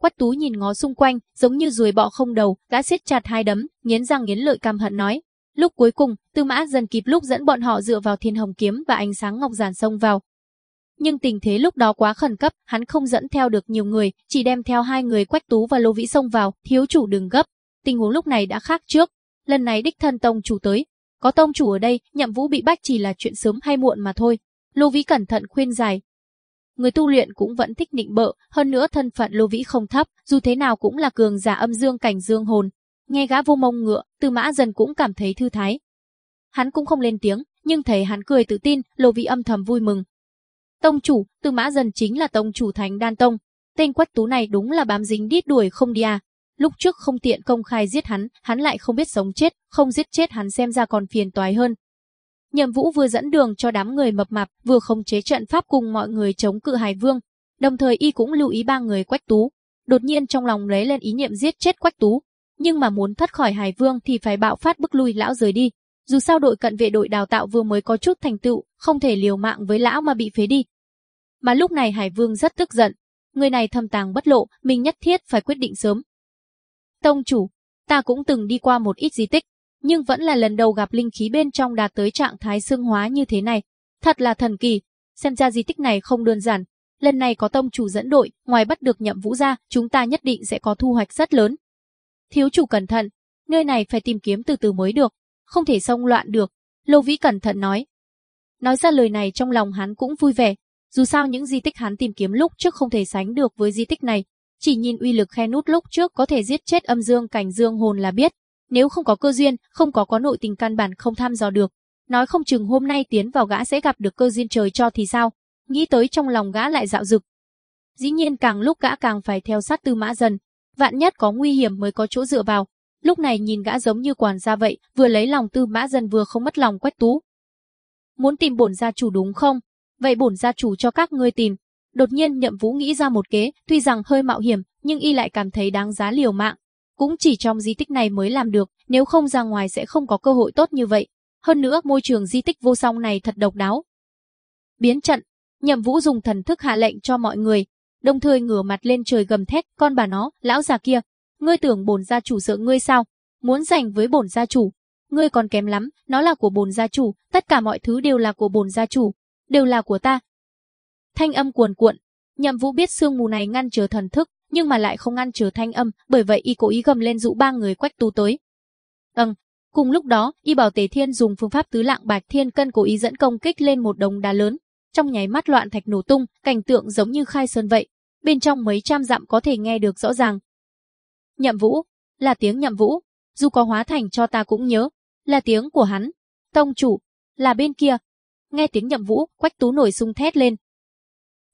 Quách Tú nhìn ngó xung quanh, giống như ruồi bọ không đầu, đã siết chặt hai đấm, nghiến răng nghiến lợi căm hận nói. Lúc cuối cùng, Tư Mã Dần kịp lúc dẫn bọn họ dựa vào Thiên Hồng kiếm và ánh sáng ngọc giản xông vào, nhưng tình thế lúc đó quá khẩn cấp, hắn không dẫn theo được nhiều người, chỉ đem theo hai người Quách Tú và Lô Vĩ xông vào, thiếu chủ đừng gấp. Tình huống lúc này đã khác trước, lần này đích thân tông chủ tới, có tông chủ ở đây, nhậm vũ bị bách chỉ là chuyện sớm hay muộn mà thôi. Lô Vĩ cẩn thận khuyên giải. Người tu luyện cũng vẫn thích nịnh bợ, hơn nữa thân phận Lô Vĩ không thấp, dù thế nào cũng là cường giả âm dương cảnh dương hồn. Nghe gã vô mông ngựa, Tư Mã dần cũng cảm thấy thư thái. Hắn cũng không lên tiếng, nhưng thấy hắn cười tự tin, Lô Vĩ âm thầm vui mừng, Tông chủ, Tư Mã Dần chính là tông chủ Thánh Đan Tông. Tên quách tú này đúng là bám dính đít đuổi không đi à. Lúc trước không tiện công khai giết hắn, hắn lại không biết sống chết, không giết chết hắn xem ra còn phiền toái hơn. Nhậm Vũ vừa dẫn đường cho đám người mập mạp, vừa không chế trận pháp cùng mọi người chống cự Hải Vương, đồng thời y cũng lưu ý ba người Quách Tú. Đột nhiên trong lòng lấy lên ý niệm giết chết Quách Tú, nhưng mà muốn thoát khỏi Hải Vương thì phải bạo phát bức lui lão rời đi. Dù sao đội cận vệ đội đào tạo vừa mới có chút thành tựu, không thể liều mạng với lão mà bị phế đi. Mà lúc này Hải Vương rất tức giận, người này thâm tàng bất lộ, mình nhất thiết phải quyết định sớm. Tông chủ, ta cũng từng đi qua một ít di tích, nhưng vẫn là lần đầu gặp linh khí bên trong đạt tới trạng thái xương hóa như thế này. Thật là thần kỳ, xem ra di tích này không đơn giản. Lần này có tông chủ dẫn đội, ngoài bắt được nhậm vũ ra, chúng ta nhất định sẽ có thu hoạch rất lớn. Thiếu chủ cẩn thận, nơi này phải tìm kiếm từ từ mới được không thể xông loạn được. Lô Vĩ cẩn thận nói. Nói ra lời này trong lòng hắn cũng vui vẻ, dù sao những di tích hắn tìm kiếm lúc trước không thể sánh được với di tích này, chỉ nhìn uy lực khe nút lúc trước có thể giết chết âm dương cảnh dương hồn là biết, nếu không có cơ duyên, không có có nội tình căn bản không tham dò được, nói không chừng hôm nay tiến vào gã sẽ gặp được cơ duyên trời cho thì sao, nghĩ tới trong lòng gã lại dạo dực. Dĩ nhiên càng lúc gã càng phải theo sát Tư Mã Dần, vạn nhất có nguy hiểm mới có chỗ dựa vào, Lúc này nhìn gã giống như quản gia vậy, vừa lấy lòng tư mã dân vừa không mất lòng quách tú. Muốn tìm bổn gia chủ đúng không? Vậy bổn gia chủ cho các ngươi tìm. Đột nhiên nhậm vũ nghĩ ra một kế, tuy rằng hơi mạo hiểm, nhưng y lại cảm thấy đáng giá liều mạng. Cũng chỉ trong di tích này mới làm được, nếu không ra ngoài sẽ không có cơ hội tốt như vậy. Hơn nữa môi trường di tích vô song này thật độc đáo. Biến trận, nhậm vũ dùng thần thức hạ lệnh cho mọi người, đồng thời ngửa mặt lên trời gầm thét, con bà nó, lão già kia, Ngươi tưởng bổn gia chủ sợ ngươi sao? Muốn giành với bổn gia chủ? Ngươi còn kém lắm, nó là của bổn gia chủ, tất cả mọi thứ đều là của bổn gia chủ, đều là của ta. Thanh âm cuồn cuộn, Nhậm Vũ biết sương mù này ngăn trở thần thức, nhưng mà lại không ngăn trở thanh âm, bởi vậy y cố ý gầm lên dụ ba người quách tu tới. Ừm, cùng lúc đó, y bảo Tề Thiên dùng phương pháp tứ lạng bạch thiên cân cố ý dẫn công kích lên một đống đá lớn, trong nháy mắt loạn thạch nổ tung, cảnh tượng giống như khai sơn vậy. Bên trong mấy trăm dặm có thể nghe được rõ ràng, Nhậm Vũ, là tiếng Nhậm Vũ, dù có hóa thành cho ta cũng nhớ, là tiếng của hắn. Tông chủ, là bên kia. Nghe tiếng Nhậm Vũ, Quách Tú nổi sung thét lên.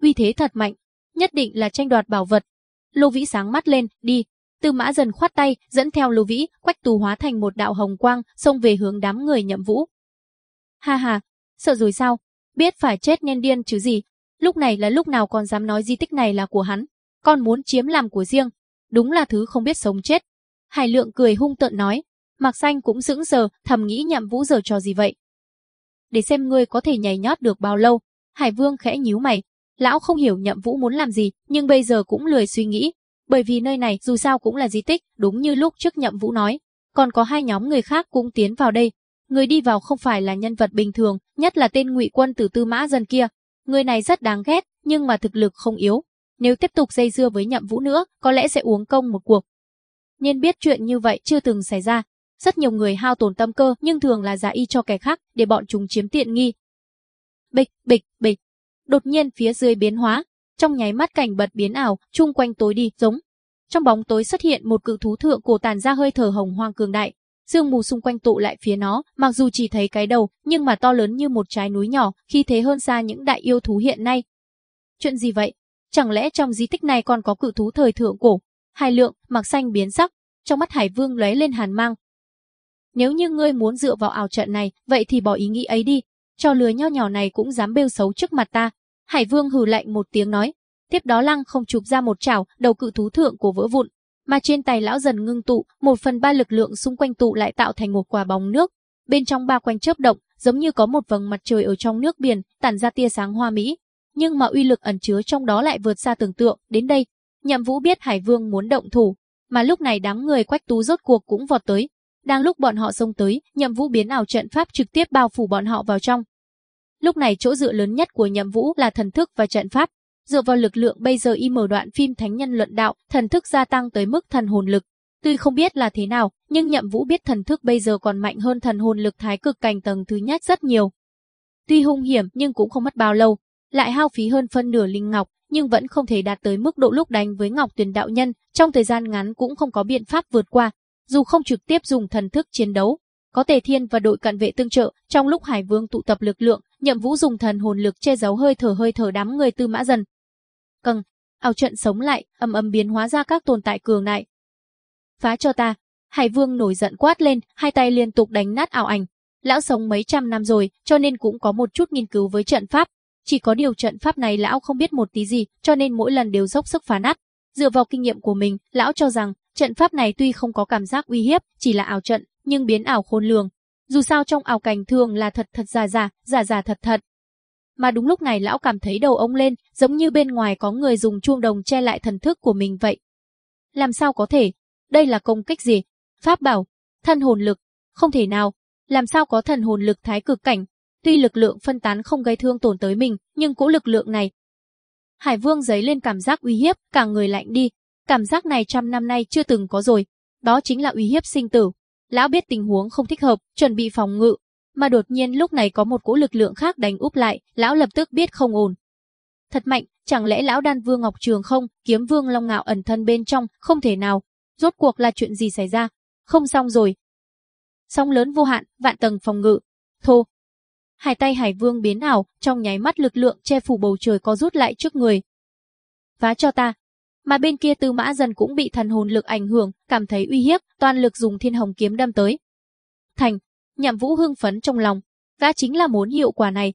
Uy thế thật mạnh, nhất định là tranh đoạt bảo vật. Lô Vĩ sáng mắt lên, đi. Tư Mã dần khoát tay, dẫn theo Lô Vĩ, Quách Tú hóa thành một đạo hồng quang, xông về hướng đám người Nhậm Vũ. Ha ha, sợ rồi sao? Biết phải chết nên điên chứ gì? Lúc này là lúc nào còn dám nói di tích này là của hắn, còn muốn chiếm làm của riêng, đúng là thứ không biết sống chết. Hải lượng cười hung tợn nói, Mạc Xanh cũng sững sờ, thầm nghĩ nhậm vũ giờ trò gì vậy. Để xem ngươi có thể nhảy nhót được bao lâu, Hải Vương khẽ nhíu mày, lão không hiểu nhậm vũ muốn làm gì, nhưng bây giờ cũng lười suy nghĩ, bởi vì nơi này dù sao cũng là di tích, đúng như lúc trước nhậm vũ nói, còn có hai nhóm người khác cũng tiến vào đây. Người đi vào không phải là nhân vật bình thường, nhất là tên ngụy quân tử tư mã dân kia. Người này rất đáng ghét, nhưng mà thực lực không yếu, nếu tiếp tục dây dưa với nhậm vũ nữa, có lẽ sẽ uống công một cuộc. Nhiên biết chuyện như vậy chưa từng xảy ra. Rất nhiều người hao tổn tâm cơ nhưng thường là giả y cho kẻ khác để bọn chúng chiếm tiện nghi. Bịch, bịch, bịch. Đột nhiên phía dưới biến hóa, trong nháy mắt cảnh bật biến ảo, chung quanh tối đi, giống. Trong bóng tối xuất hiện một cự thú thượng cổ tàn ra hơi thở hồng hoang cường đại. Dương mù xung quanh tụ lại phía nó, mặc dù chỉ thấy cái đầu, nhưng mà to lớn như một trái núi nhỏ, khi thế hơn xa những đại yêu thú hiện nay. Chuyện gì vậy? Chẳng lẽ trong di tích này còn có cự thú thời thượng cổ? Hải lượng, mặc xanh biến sắc, trong mắt Hải Vương lóe lên hàn mang. Nếu như ngươi muốn dựa vào ảo trận này, vậy thì bỏ ý nghĩ ấy đi, cho lừa nho nhỏ này cũng dám bêu xấu trước mặt ta. Hải Vương hừ lạnh một tiếng nói, tiếp đó lăng không chụp ra một chảo, đầu cự thú thượng của vỡ vụn, mà trên tay lão dần ngưng tụ, một phần ba lực lượng xung quanh tụ lại tạo thành một quả bóng nước. Bên trong ba quanh chớp động, giống như có một vầng mặt trời ở trong nước biển, tản ra tia sáng hoa mỹ. Nhưng mà uy lực ẩn chứa trong đó lại vượt xa tưởng tượng, đến đây, Nhậm Vũ biết Hải Vương muốn động thủ, mà lúc này đám người Quách Tú rốt cuộc cũng vọt tới. Đang lúc bọn họ xông tới, Nhậm Vũ biến ảo trận pháp trực tiếp bao phủ bọn họ vào trong. Lúc này chỗ dựa lớn nhất của Nhậm Vũ là thần thức và trận pháp, dựa vào lực lượng bây giờ y mở đoạn phim Thánh Nhân luận đạo, thần thức gia tăng tới mức thần hồn lực. Tuy không biết là thế nào, nhưng Nhậm Vũ biết thần thức bây giờ còn mạnh hơn thần hồn lực thái cực cảnh tầng thứ nhất rất nhiều. Tuy hung hiểm nhưng cũng không mất bao lâu, lại hao phí hơn phân nửa linh ngọc, nhưng vẫn không thể đạt tới mức độ lúc đánh với Ngọc Tuyền đạo nhân, trong thời gian ngắn cũng không có biện pháp vượt qua, dù không trực tiếp dùng thần thức chiến đấu, có Tề Thiên và đội cận vệ tương trợ, trong lúc Hải Vương tụ tập lực lượng, Nhậm Vũ dùng thần hồn lực che giấu hơi thở hơi thở đám người Tư Mã Dần, Căng, ảo trận sống lại, âm âm biến hóa ra các tồn tại cường đại. Phá cho ta, Hải Vương nổi giận quát lên, hai tay liên tục đánh nát ảo ảnh. Lão sống mấy trăm năm rồi, cho nên cũng có một chút nghiên cứu với trận pháp. Chỉ có điều trận pháp này lão không biết một tí gì, cho nên mỗi lần đều dốc sức phá nát. Dựa vào kinh nghiệm của mình, lão cho rằng trận pháp này tuy không có cảm giác uy hiếp, chỉ là ảo trận, nhưng biến ảo khôn lường. Dù sao trong ảo cảnh thường là thật thật giả giả, giả giả thật thật, mà đúng lúc này lão cảm thấy đầu ông lên, giống như bên ngoài có người dùng chuông đồng che lại thần thức của mình vậy. Làm sao có thể? Đây là công kích gì? Pháp bảo? Thân hồn lực? Không thể nào. Làm sao có thần hồn lực thái cực cảnh? Tuy lực lượng phân tán không gây thương tổn tới mình, nhưng cỗ lực lượng này. Hải Vương giấy lên cảm giác uy hiếp, cả người lạnh đi. Cảm giác này trăm năm nay chưa từng có rồi. Đó chính là uy hiếp sinh tử. Lão biết tình huống không thích hợp, chuẩn bị phòng ngự, mà đột nhiên lúc này có một cỗ lực lượng khác đánh úp lại, lão lập tức biết không ổn. Thật mạnh, chẳng lẽ lão đan vương Ngọc Trường không, kiếm vương Long Ngạo ẩn thân bên trong, không thể nào. Rốt cuộc là chuyện gì xảy ra? Không xong rồi. Song lớn vô hạn, vạn tầng phòng ngự. Thô. Hai tay hải vương biến ảo, trong nháy mắt lực lượng che phủ bầu trời có rút lại trước người. Phá cho ta. Mà bên kia tư mã dần cũng bị thần hồn lực ảnh hưởng, cảm thấy uy hiếp, toàn lực dùng thiên hồng kiếm đâm tới. Thành, Nhậm Vũ hưng phấn trong lòng, gã chính là muốn hiệu quả này.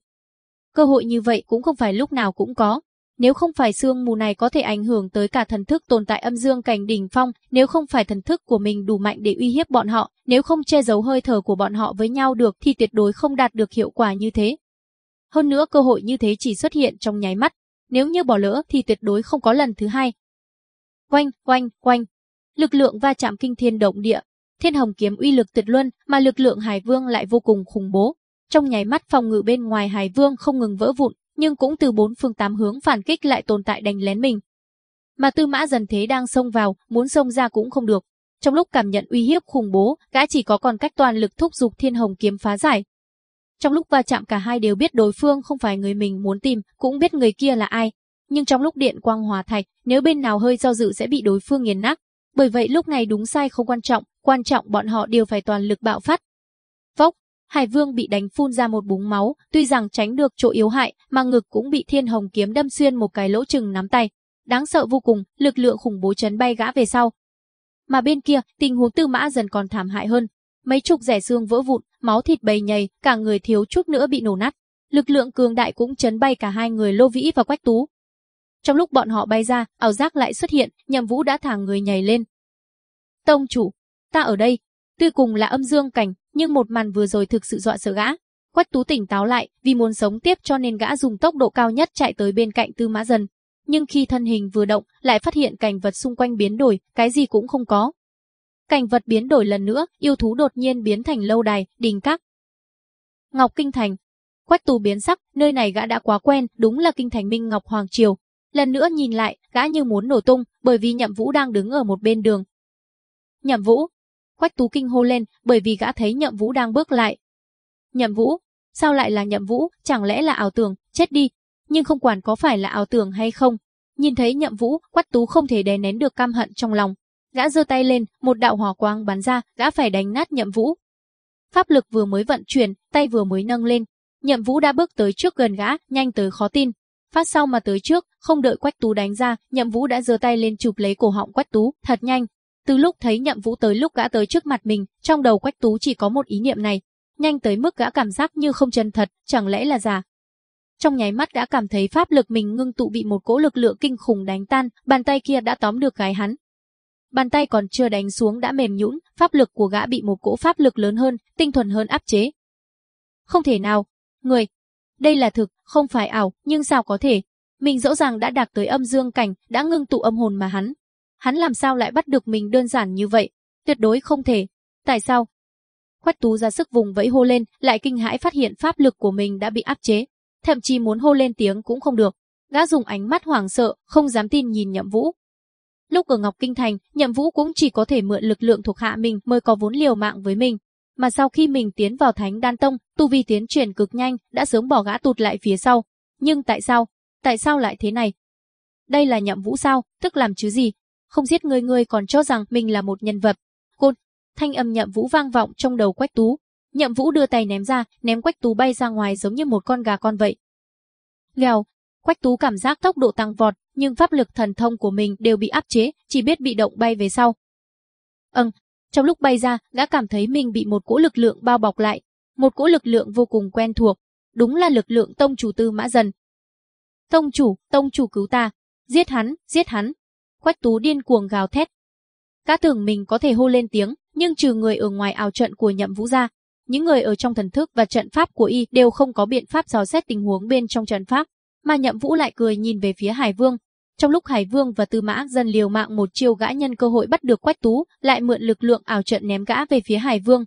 Cơ hội như vậy cũng không phải lúc nào cũng có. Nếu không phải sương mù này có thể ảnh hưởng tới cả thần thức tồn tại âm dương cảnh đỉnh phong, nếu không phải thần thức của mình đủ mạnh để uy hiếp bọn họ, nếu không che giấu hơi thở của bọn họ với nhau được thì tuyệt đối không đạt được hiệu quả như thế. Hơn nữa cơ hội như thế chỉ xuất hiện trong nháy mắt, nếu như bỏ lỡ thì tuyệt đối không có lần thứ hai. Quanh, quanh, quanh. Lực lượng va chạm kinh thiên động địa, Thiên Hồng kiếm uy lực tuyệt luân, mà lực lượng Hải Vương lại vô cùng khủng bố. Trong nháy mắt phòng ngự bên ngoài Hải Vương không ngừng vỡ vụn, nhưng cũng từ bốn phương tám hướng phản kích lại tồn tại đánh lén mình. Mà Tư Mã dần thế đang xông vào, muốn xông ra cũng không được. Trong lúc cảm nhận uy hiếp khủng bố, gã chỉ có còn cách toàn lực thúc giục Thiên Hồng kiếm phá giải. Trong lúc va chạm cả hai đều biết đối phương không phải người mình muốn tìm, cũng biết người kia là ai. Nhưng trong lúc điện quang hòa thạch, nếu bên nào hơi do dự sẽ bị đối phương nghiền nát. Bởi vậy lúc này đúng sai không quan trọng, quan trọng bọn họ đều phải toàn lực bạo phát. Phốc, Hải Vương bị đánh phun ra một búng máu, tuy rằng tránh được chỗ yếu hại, mà ngực cũng bị Thiên Hồng kiếm đâm xuyên một cái lỗ chừng nắm tay. Đáng sợ vô cùng, lực lượng khủng bố chấn bay gã về sau. Mà bên kia, tình huống Tư Mã dần còn thảm hại hơn. Mấy chục rẻ xương vỡ vụn, máu thịt bầy nhầy, cả người thiếu chút nữa bị nổ nát. Lực lượng cường đại cũng chấn bay cả hai người Lô Vĩ và Quách Tú. Trong lúc bọn họ bay ra, ảo giác lại xuất hiện, Nhậm Vũ đã thả người nhảy lên. Tông chủ, ta ở đây. Tuy cùng là âm dương cảnh, nhưng một màn vừa rồi thực sự dọa sợ gã. Quách Tú tỉnh táo lại, vì muốn sống tiếp cho nên gã dùng tốc độ cao nhất chạy tới bên cạnh Tư Mã Dần. Nhưng khi thân hình vừa động, lại phát hiện cảnh vật xung quanh biến đổi, cái gì cũng không có. Cảnh vật biến đổi lần nữa, yêu thú đột nhiên biến thành lâu đài, đình các. Ngọc Kinh Thành. Quách Tú biến sắc, nơi này gã đã quá quen, đúng là Kinh Thành Minh Ngọc Hoàng Triều. Lần nữa nhìn lại, gã như muốn nổ tung, bởi vì Nhậm Vũ đang đứng ở một bên đường. Nhậm Vũ, Quách Tú kinh hô lên, bởi vì gã thấy Nhậm Vũ đang bước lại. Nhậm Vũ? Sao lại là Nhậm Vũ? Chẳng lẽ là ảo tưởng? Chết đi! Nhưng không quản có phải là ảo tưởng hay không. Nhìn thấy Nhậm Vũ, Quách Tú không thể đè nén được cam hận trong lòng. Gã giơ tay lên, một đạo hỏa quang bắn ra, gã phải đánh nát Nhậm Vũ. Pháp lực vừa mới vận chuyển, tay vừa mới nâng lên, Nhậm Vũ đã bước tới trước gần gã, nhanh tới khó tin. phát sau mà tới trước, không đợi Quách Tú đánh ra, Nhậm Vũ đã giơ tay lên chụp lấy cổ họng Quách Tú, thật nhanh. Từ lúc thấy Nhậm Vũ tới lúc gã tới trước mặt mình, trong đầu Quách Tú chỉ có một ý niệm này, nhanh tới mức gã cảm giác như không chân thật, chẳng lẽ là giả. Trong nháy mắt gã cảm thấy pháp lực mình ngưng tụ bị một cỗ lực lượng kinh khủng đánh tan, bàn tay kia đã tóm được gái hắn. Bàn tay còn chưa đánh xuống đã mềm nhũn, pháp lực của gã bị một cỗ pháp lực lớn hơn, tinh thuần hơn áp chế. Không thể nào, người, đây là thực, không phải ảo, nhưng sao có thể? Mình rõ ràng đã đạt tới âm dương cảnh, đã ngưng tụ âm hồn mà hắn. Hắn làm sao lại bắt được mình đơn giản như vậy? Tuyệt đối không thể. Tại sao? Quách tú ra sức vùng vẫy hô lên, lại kinh hãi phát hiện pháp lực của mình đã bị áp chế. Thậm chí muốn hô lên tiếng cũng không được. Gã dùng ánh mắt hoảng sợ, không dám tin nhìn nhậm vũ. Lúc ở Ngọc Kinh Thành, nhậm vũ cũng chỉ có thể mượn lực lượng thuộc hạ mình mới có vốn liều mạng với mình, mà sau khi mình tiến vào Thánh Đan Tông, tu vi tiến triển cực nhanh, đã sớm bỏ gã tụt lại phía sau. Nhưng tại sao? Tại sao lại thế này? Đây là nhậm vũ sao, tức làm chứ gì? Không giết người người còn cho rằng mình là một nhân vật. Côn, thanh âm nhậm vũ vang vọng trong đầu quách tú. Nhậm vũ đưa tay ném ra, ném quách tú bay ra ngoài giống như một con gà con vậy. Lèo, quách tú cảm giác tốc độ tăng vọt, nhưng pháp lực thần thông của mình đều bị áp chế, chỉ biết bị động bay về sau. Ừm, trong lúc bay ra, gã cảm thấy mình bị một cỗ lực lượng bao bọc lại, một cỗ lực lượng vô cùng quen thuộc, đúng là lực lượng tông chủ Tư Mã Dần. Tông chủ, tông chủ cứu ta, giết hắn, giết hắn. Quách Tú điên cuồng gào thét. cá tưởng mình có thể hô lên tiếng, nhưng trừ người ở ngoài ảo trận của Nhậm Vũ ra, những người ở trong thần thức và trận pháp của y đều không có biện pháp dò xét tình huống bên trong trận pháp, mà Nhậm Vũ lại cười nhìn về phía Hải Vương, trong lúc Hải Vương và Tư Mã dần liều mạng một chiêu gã nhân cơ hội bắt được Quách Tú, lại mượn lực lượng ảo trận ném gã về phía Hải Vương.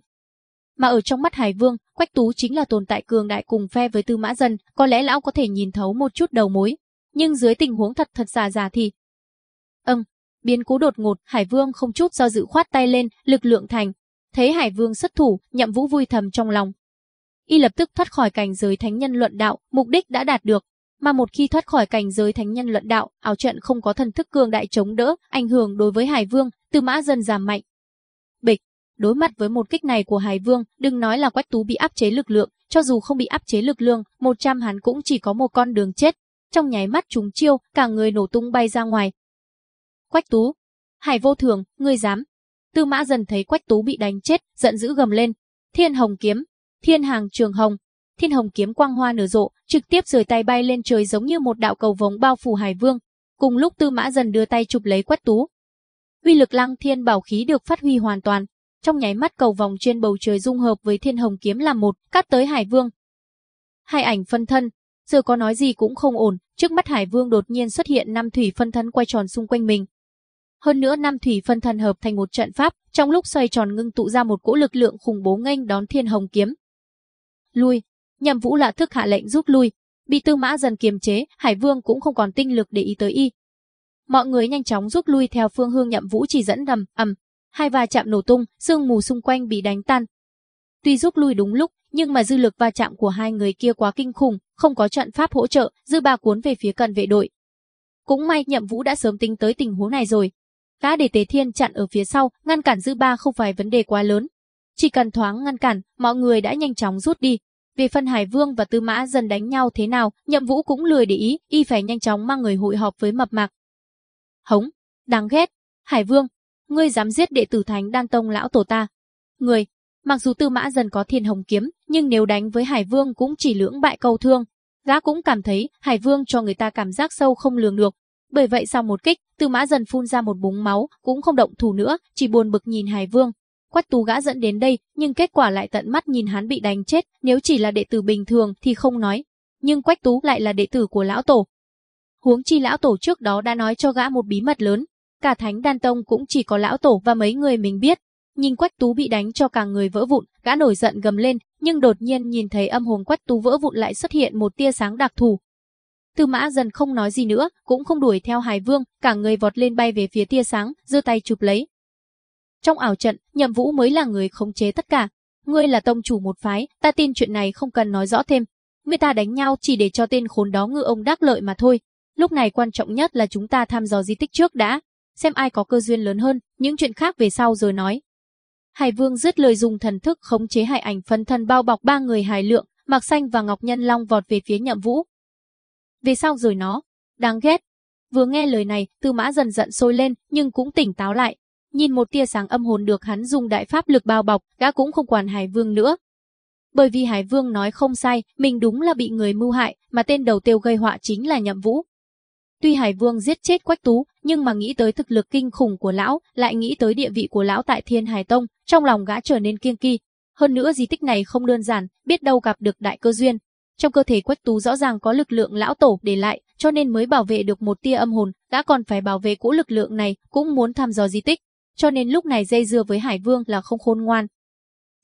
Mà ở trong mắt Hải Vương, Quách Tú chính là tồn tại cường đại cùng phe với Tư Mã Dần, có lẽ lão có thể nhìn thấu một chút đầu mối, nhưng dưới tình huống thật thật giả giả thì Ừm, biến cố đột ngột, Hải Vương không chút do dự khoát tay lên, lực lượng thành. Thấy Hải Vương xuất thủ, Nhậm Vũ vui thầm trong lòng. Y lập tức thoát khỏi cảnh giới thánh nhân luận đạo, mục đích đã đạt được, mà một khi thoát khỏi cảnh giới thánh nhân luận đạo, ảo trận không có thần thức cường đại chống đỡ, ảnh hưởng đối với Hải Vương, Tư Mã dần giảm mạnh. Bịch, đối mặt với một kích này của Hải Vương, đừng nói là Quách Tú bị áp chế lực lượng, cho dù không bị áp chế lực lượng, 100 hắn cũng chỉ có một con đường chết. Trong nháy mắt trúng chiêu, cả người nổ tung bay ra ngoài. Quách Tú, Hải Vô Thường, ngươi dám? Tư Mã dần thấy Quách Tú bị đánh chết, giận dữ gầm lên. Thiên Hồng kiếm, Thiên Hàng Trường Hồng, thiên hồng kiếm quang hoa nở rộ, trực tiếp rời tay bay lên trời giống như một đạo cầu vống bao phủ Hải Vương. Cùng lúc Tư Mã dần đưa tay chụp lấy Quách Tú. Uy lực Lăng Thiên bảo khí được phát huy hoàn toàn, trong nháy mắt cầu vòng trên bầu trời dung hợp với thiên hồng kiếm làm một, cắt tới Hải Vương. Hai ảnh phân thân, giờ có nói gì cũng không ổn, trước mắt Hải Vương đột nhiên xuất hiện năm thủy phân thân quay tròn xung quanh mình. Hơn nữa năm thủy phân thân hợp thành một trận pháp, trong lúc xoay tròn ngưng tụ ra một cỗ lực lượng khủng bố nghênh đón thiên hồng kiếm. Lui, Nhậm Vũ lạ thức hạ lệnh rút lui, bị Tư Mã dần kiềm chế, Hải Vương cũng không còn tinh lực để ý tới y. Mọi người nhanh chóng rút lui theo phương hướng Nhậm Vũ chỉ dẫn đầm, ầm, hai va chạm nổ tung, sương mù xung quanh bị đánh tan. Tuy rút lui đúng lúc, nhưng mà dư lực va chạm của hai người kia quá kinh khủng, không có trận pháp hỗ trợ, dư ba cuốn về phía cận vệ đội. Cũng may Nhậm Vũ đã sớm tính tới tình huống này rồi. Gã để Tế Thiên chặn ở phía sau, ngăn cản dư ba không phải vấn đề quá lớn. Chỉ cần thoáng ngăn cản, mọi người đã nhanh chóng rút đi, về phân Hải Vương và Tư Mã dần đánh nhau thế nào, Nhậm Vũ cũng lười để ý, y phải nhanh chóng mang người hội họp với Mập Mạc. Hống, đáng ghét, Hải Vương, ngươi dám giết đệ tử Thánh Đan Tông lão tổ ta. Người, mặc dù Tư Mã dần có Thiên Hồng kiếm, nhưng nếu đánh với Hải Vương cũng chỉ lưỡng bại câu thương. Gã cũng cảm thấy Hải Vương cho người ta cảm giác sâu không lường được. Bởi vậy sau một kích, Tư Mã dần phun ra một búng máu, cũng không động thủ nữa, chỉ buồn bực nhìn Hải Vương, Quách Tú gã dẫn đến đây, nhưng kết quả lại tận mắt nhìn hắn bị đánh chết, nếu chỉ là đệ tử bình thường thì không nói, nhưng Quách Tú lại là đệ tử của lão tổ. Huống chi lão tổ trước đó đã nói cho gã một bí mật lớn, cả Thánh Đan Tông cũng chỉ có lão tổ và mấy người mình biết. Nhìn Quách Tú bị đánh cho cả người vỡ vụn, gã nổi giận gầm lên, nhưng đột nhiên nhìn thấy âm hồn Quách Tú vỡ vụn lại xuất hiện một tia sáng đặc thù. Tư Mã dần không nói gì nữa, cũng không đuổi theo Hải Vương, cả người vọt lên bay về phía tia sáng, giơ tay chụp lấy, trong ảo trận, Nhậm Vũ mới là người khống chế tất cả. Ngươi là tông chủ một phái, ta tin chuyện này không cần nói rõ thêm. Người ta đánh nhau chỉ để cho tên khốn đó ngư ông đắc lợi mà thôi. Lúc này quan trọng nhất là chúng ta thăm dò di tích trước đã, xem ai có cơ duyên lớn hơn, những chuyện khác về sau rồi nói. Hải Vương dứt lời dùng thần thức khống chế hải ảnh phân thân bao bọc ba người Hải Lượng, Mạc Xanh và Ngọc Nhân Long vọt về phía Nhậm Vũ về sau rồi nó. Đáng ghét. Vừa nghe lời này, Tư Mã dần giận sôi lên, nhưng cũng tỉnh táo lại. Nhìn một tia sáng âm hồn được hắn dùng đại pháp lực bao bọc, gã cũng không quản Hải Vương nữa. Bởi vì Hải Vương nói không sai, mình đúng là bị người mưu hại, mà tên đầu tiêu gây họa chính là Nhậm Vũ. Tuy Hải Vương giết chết Quách Tú, nhưng mà nghĩ tới thực lực kinh khủng của lão, lại nghĩ tới địa vị của lão tại Thiên Hải Tông, trong lòng gã trở nên kiêng kỳ. Hơn nữa di tích này không đơn giản, biết đâu gặp được đại cơ duyên. Trong cơ thể Quách Tú rõ ràng có lực lượng lão tổ để lại, cho nên mới bảo vệ được một tia âm hồn, gã còn phải bảo vệ cỗ lực lượng này, cũng muốn thăm dò di tích. Cho nên lúc này dây dưa với Hải Vương là không khôn ngoan.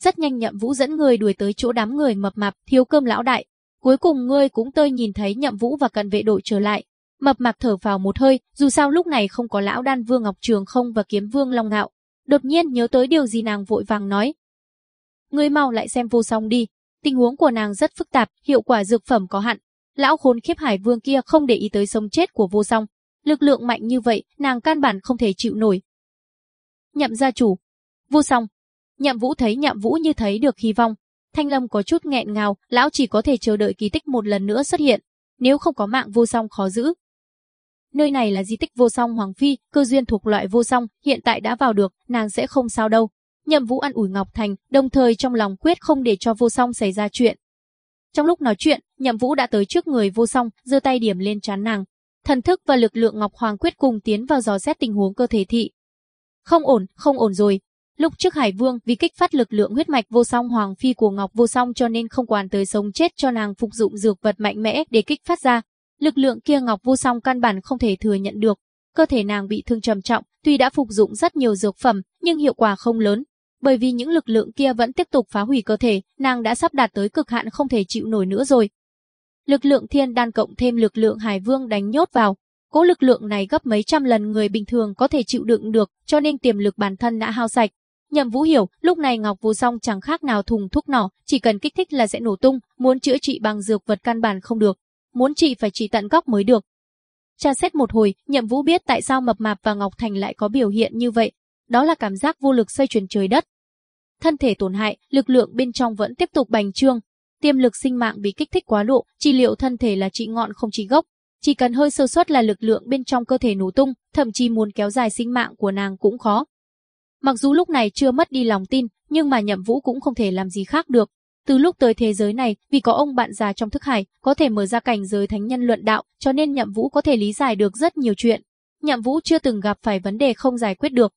Rất nhanh Nhậm Vũ dẫn người đuổi tới chỗ đám người mập mạp, thiếu cơm lão đại. Cuối cùng ngươi cũng tơi nhìn thấy Nhậm Vũ và cận vệ đội trở lại, Mập mạp thở vào một hơi, dù sao lúc này không có lão đan vương Ngọc Trường không và kiếm vương Long Ngạo. Đột nhiên nhớ tới điều gì nàng vội vàng nói. Ngươi mau lại xem vô song đi. Tình huống của nàng rất phức tạp, hiệu quả dược phẩm có hạn. Lão khốn khiếp hải vương kia không để ý tới sống chết của vô song. Lực lượng mạnh như vậy, nàng căn bản không thể chịu nổi. Nhậm gia chủ. Vô song. Nhậm vũ thấy nhậm vũ như thấy được hy vọng. Thanh lâm có chút nghẹn ngào, lão chỉ có thể chờ đợi kỳ tích một lần nữa xuất hiện. Nếu không có mạng vô song khó giữ, Nơi này là di tích vô song Hoàng Phi, cơ duyên thuộc loại vô song, hiện tại đã vào được, nàng sẽ không sao đâu. Nhậm Vũ ăn ủi Ngọc Thành, đồng thời trong lòng quyết không để cho vô song xảy ra chuyện. Trong lúc nói chuyện, Nhậm Vũ đã tới trước người vô song, giơ tay điểm lên trán nàng. Thần thức và lực lượng Ngọc Hoàng quyết cùng tiến vào dò xét tình huống cơ thể thị. Không ổn, không ổn rồi. Lúc trước Hải Vương vì kích phát lực lượng huyết mạch vô song Hoàng Phi của Ngọc vô song cho nên không quản tới sống chết cho nàng phục dụng dược vật mạnh mẽ để kích phát ra, Lực lượng kia Ngọc Vô Song căn bản không thể thừa nhận được. Cơ thể nàng bị thương trầm trọng, tuy đã phục dụng rất nhiều dược phẩm, nhưng hiệu quả không lớn. Bởi vì những lực lượng kia vẫn tiếp tục phá hủy cơ thể, nàng đã sắp đạt tới cực hạn không thể chịu nổi nữa rồi. Lực lượng thiên đan cộng thêm lực lượng hải vương đánh nhốt vào. Cố lực lượng này gấp mấy trăm lần người bình thường có thể chịu đựng được, cho nên tiềm lực bản thân đã hao sạch. Nhậm Vũ hiểu, lúc này Ngọc Vô Song chẳng khác nào thùng thuốc nỏ, chỉ cần kích thích là sẽ nổ tung, muốn chữa trị bằng dược vật căn bản không được muốn trị phải trị tận gốc mới được. Tra xét một hồi, Nhậm Vũ biết tại sao Mập Mạp và Ngọc Thành lại có biểu hiện như vậy, đó là cảm giác vô lực xoay chuyển trời đất. Thân thể tổn hại, lực lượng bên trong vẫn tiếp tục bành trương, tiềm lực sinh mạng bị kích thích quá độ, trị liệu thân thể là trị ngọn không trị gốc, chỉ cần hơi sơ suất là lực lượng bên trong cơ thể nổ tung, thậm chí muốn kéo dài sinh mạng của nàng cũng khó. Mặc dù lúc này chưa mất đi lòng tin, nhưng mà Nhậm Vũ cũng không thể làm gì khác được, từ lúc tới thế giới này, vì có ông bạn già trong thức hải, có thể mở ra cảnh giới thánh nhân luận đạo, cho nên Nhậm Vũ có thể lý giải được rất nhiều chuyện. Nhậm Vũ chưa từng gặp phải vấn đề không giải quyết được.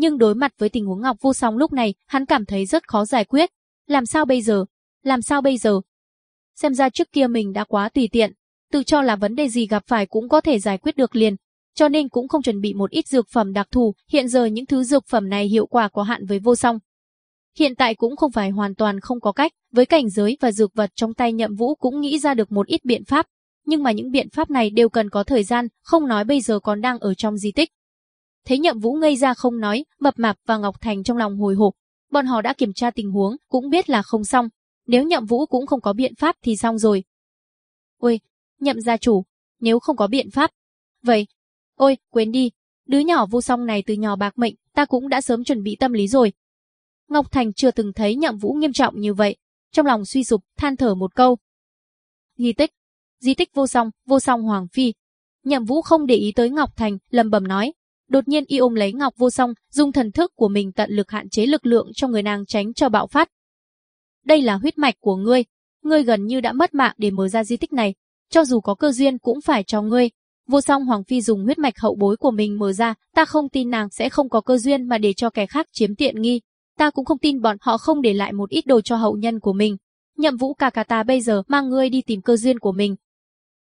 Nhưng đối mặt với tình huống Ngọc Vô Song lúc này, hắn cảm thấy rất khó giải quyết. Làm sao bây giờ? Làm sao bây giờ? Xem ra trước kia mình đã quá tùy tiện, tự cho là vấn đề gì gặp phải cũng có thể giải quyết được liền, cho nên cũng không chuẩn bị một ít dược phẩm đặc thù, hiện giờ những thứ dược phẩm này hiệu quả có hạn với vô song. Hiện tại cũng không phải hoàn toàn không có cách, với cảnh giới và dược vật trong tay nhậm vũ cũng nghĩ ra được một ít biện pháp, nhưng mà những biện pháp này đều cần có thời gian, không nói bây giờ còn đang ở trong di tích. Thấy nhậm vũ ngây ra không nói, mập mạp và Ngọc Thành trong lòng hồi hộp, bọn họ đã kiểm tra tình huống, cũng biết là không xong, nếu nhậm vũ cũng không có biện pháp thì xong rồi. Ôi, nhậm gia chủ, nếu không có biện pháp. Vậy, ôi, quên đi, đứa nhỏ vô song này từ nhỏ bạc mệnh, ta cũng đã sớm chuẩn bị tâm lý rồi, Ngọc Thành chưa từng thấy nhậm vũ nghiêm trọng như vậy, trong lòng suy sụp, than thở một câu. Di tích, di tích vô song, vô song hoàng phi. Nhậm vũ không để ý tới Ngọc Thành, lầm bầm nói. Đột nhiên y ôm lấy Ngọc vô song, dùng thần thức của mình tận lực hạn chế lực lượng cho người nàng tránh cho bạo phát. Đây là huyết mạch của ngươi, ngươi gần như đã mất mạng để mở ra di tích này, cho dù có cơ duyên cũng phải cho ngươi. Vô song Hoàng Phi dùng huyết mạch hậu bối của mình mở ra, ta không tin nàng sẽ không có cơ duyên mà để cho kẻ khác chiếm tiện nghi ta cũng không tin bọn họ không để lại một ít đồ cho hậu nhân của mình. Nhậm Vũ cà cà ta bây giờ mang ngươi đi tìm cơ duyên của mình.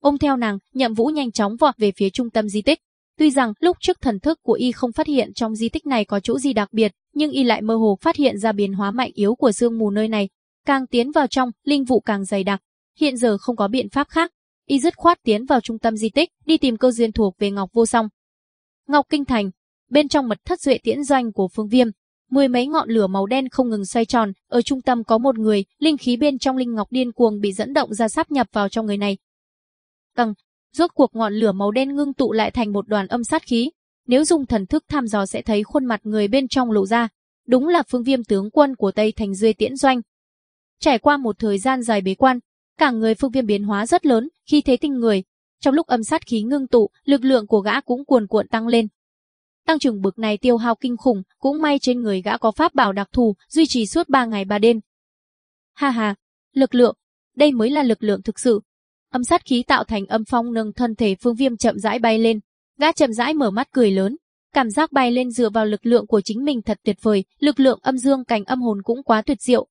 Ôm theo nàng, Nhậm Vũ nhanh chóng vọt về phía trung tâm di tích. Tuy rằng lúc trước thần thức của y không phát hiện trong di tích này có chỗ gì đặc biệt, nhưng y lại mơ hồ phát hiện ra biến hóa mạnh yếu của sương mù nơi này. Càng tiến vào trong, linh vụ càng dày đặc. Hiện giờ không có biện pháp khác, y dứt khoát tiến vào trung tâm di tích, đi tìm cơ duyên thuộc về Ngọc Vô Song. Ngọc Kinh Thành, bên trong mật thất duệ tiễn doanh của Phương Viêm, Mười mấy ngọn lửa màu đen không ngừng xoay tròn, ở trung tâm có một người, linh khí bên trong linh ngọc điên cuồng bị dẫn động ra sáp nhập vào trong người này. Căng, rốt cuộc ngọn lửa màu đen ngưng tụ lại thành một đoàn âm sát khí. Nếu dùng thần thức thăm dò sẽ thấy khuôn mặt người bên trong lộ ra. Đúng là phương viêm tướng quân của Tây Thành Duy Tiễn Doanh. Trải qua một thời gian dài bế quan, Cả người Phương Viêm biến hóa rất lớn, khi thế tinh người. Trong lúc âm sát khí ngưng tụ, lực lượng của gã cũng cuồn cuộn tăng lên. Tăng trưởng bực này tiêu hao kinh khủng, cũng may trên người gã có pháp bảo đặc thù, duy trì suốt 3 ngày 3 đêm. Ha ha, lực lượng, đây mới là lực lượng thực sự. Âm sát khí tạo thành âm phong nâng thân thể Phương Viêm chậm rãi bay lên, gã chậm rãi mở mắt cười lớn, cảm giác bay lên dựa vào lực lượng của chính mình thật tuyệt vời, lực lượng âm dương cảnh âm hồn cũng quá tuyệt diệu.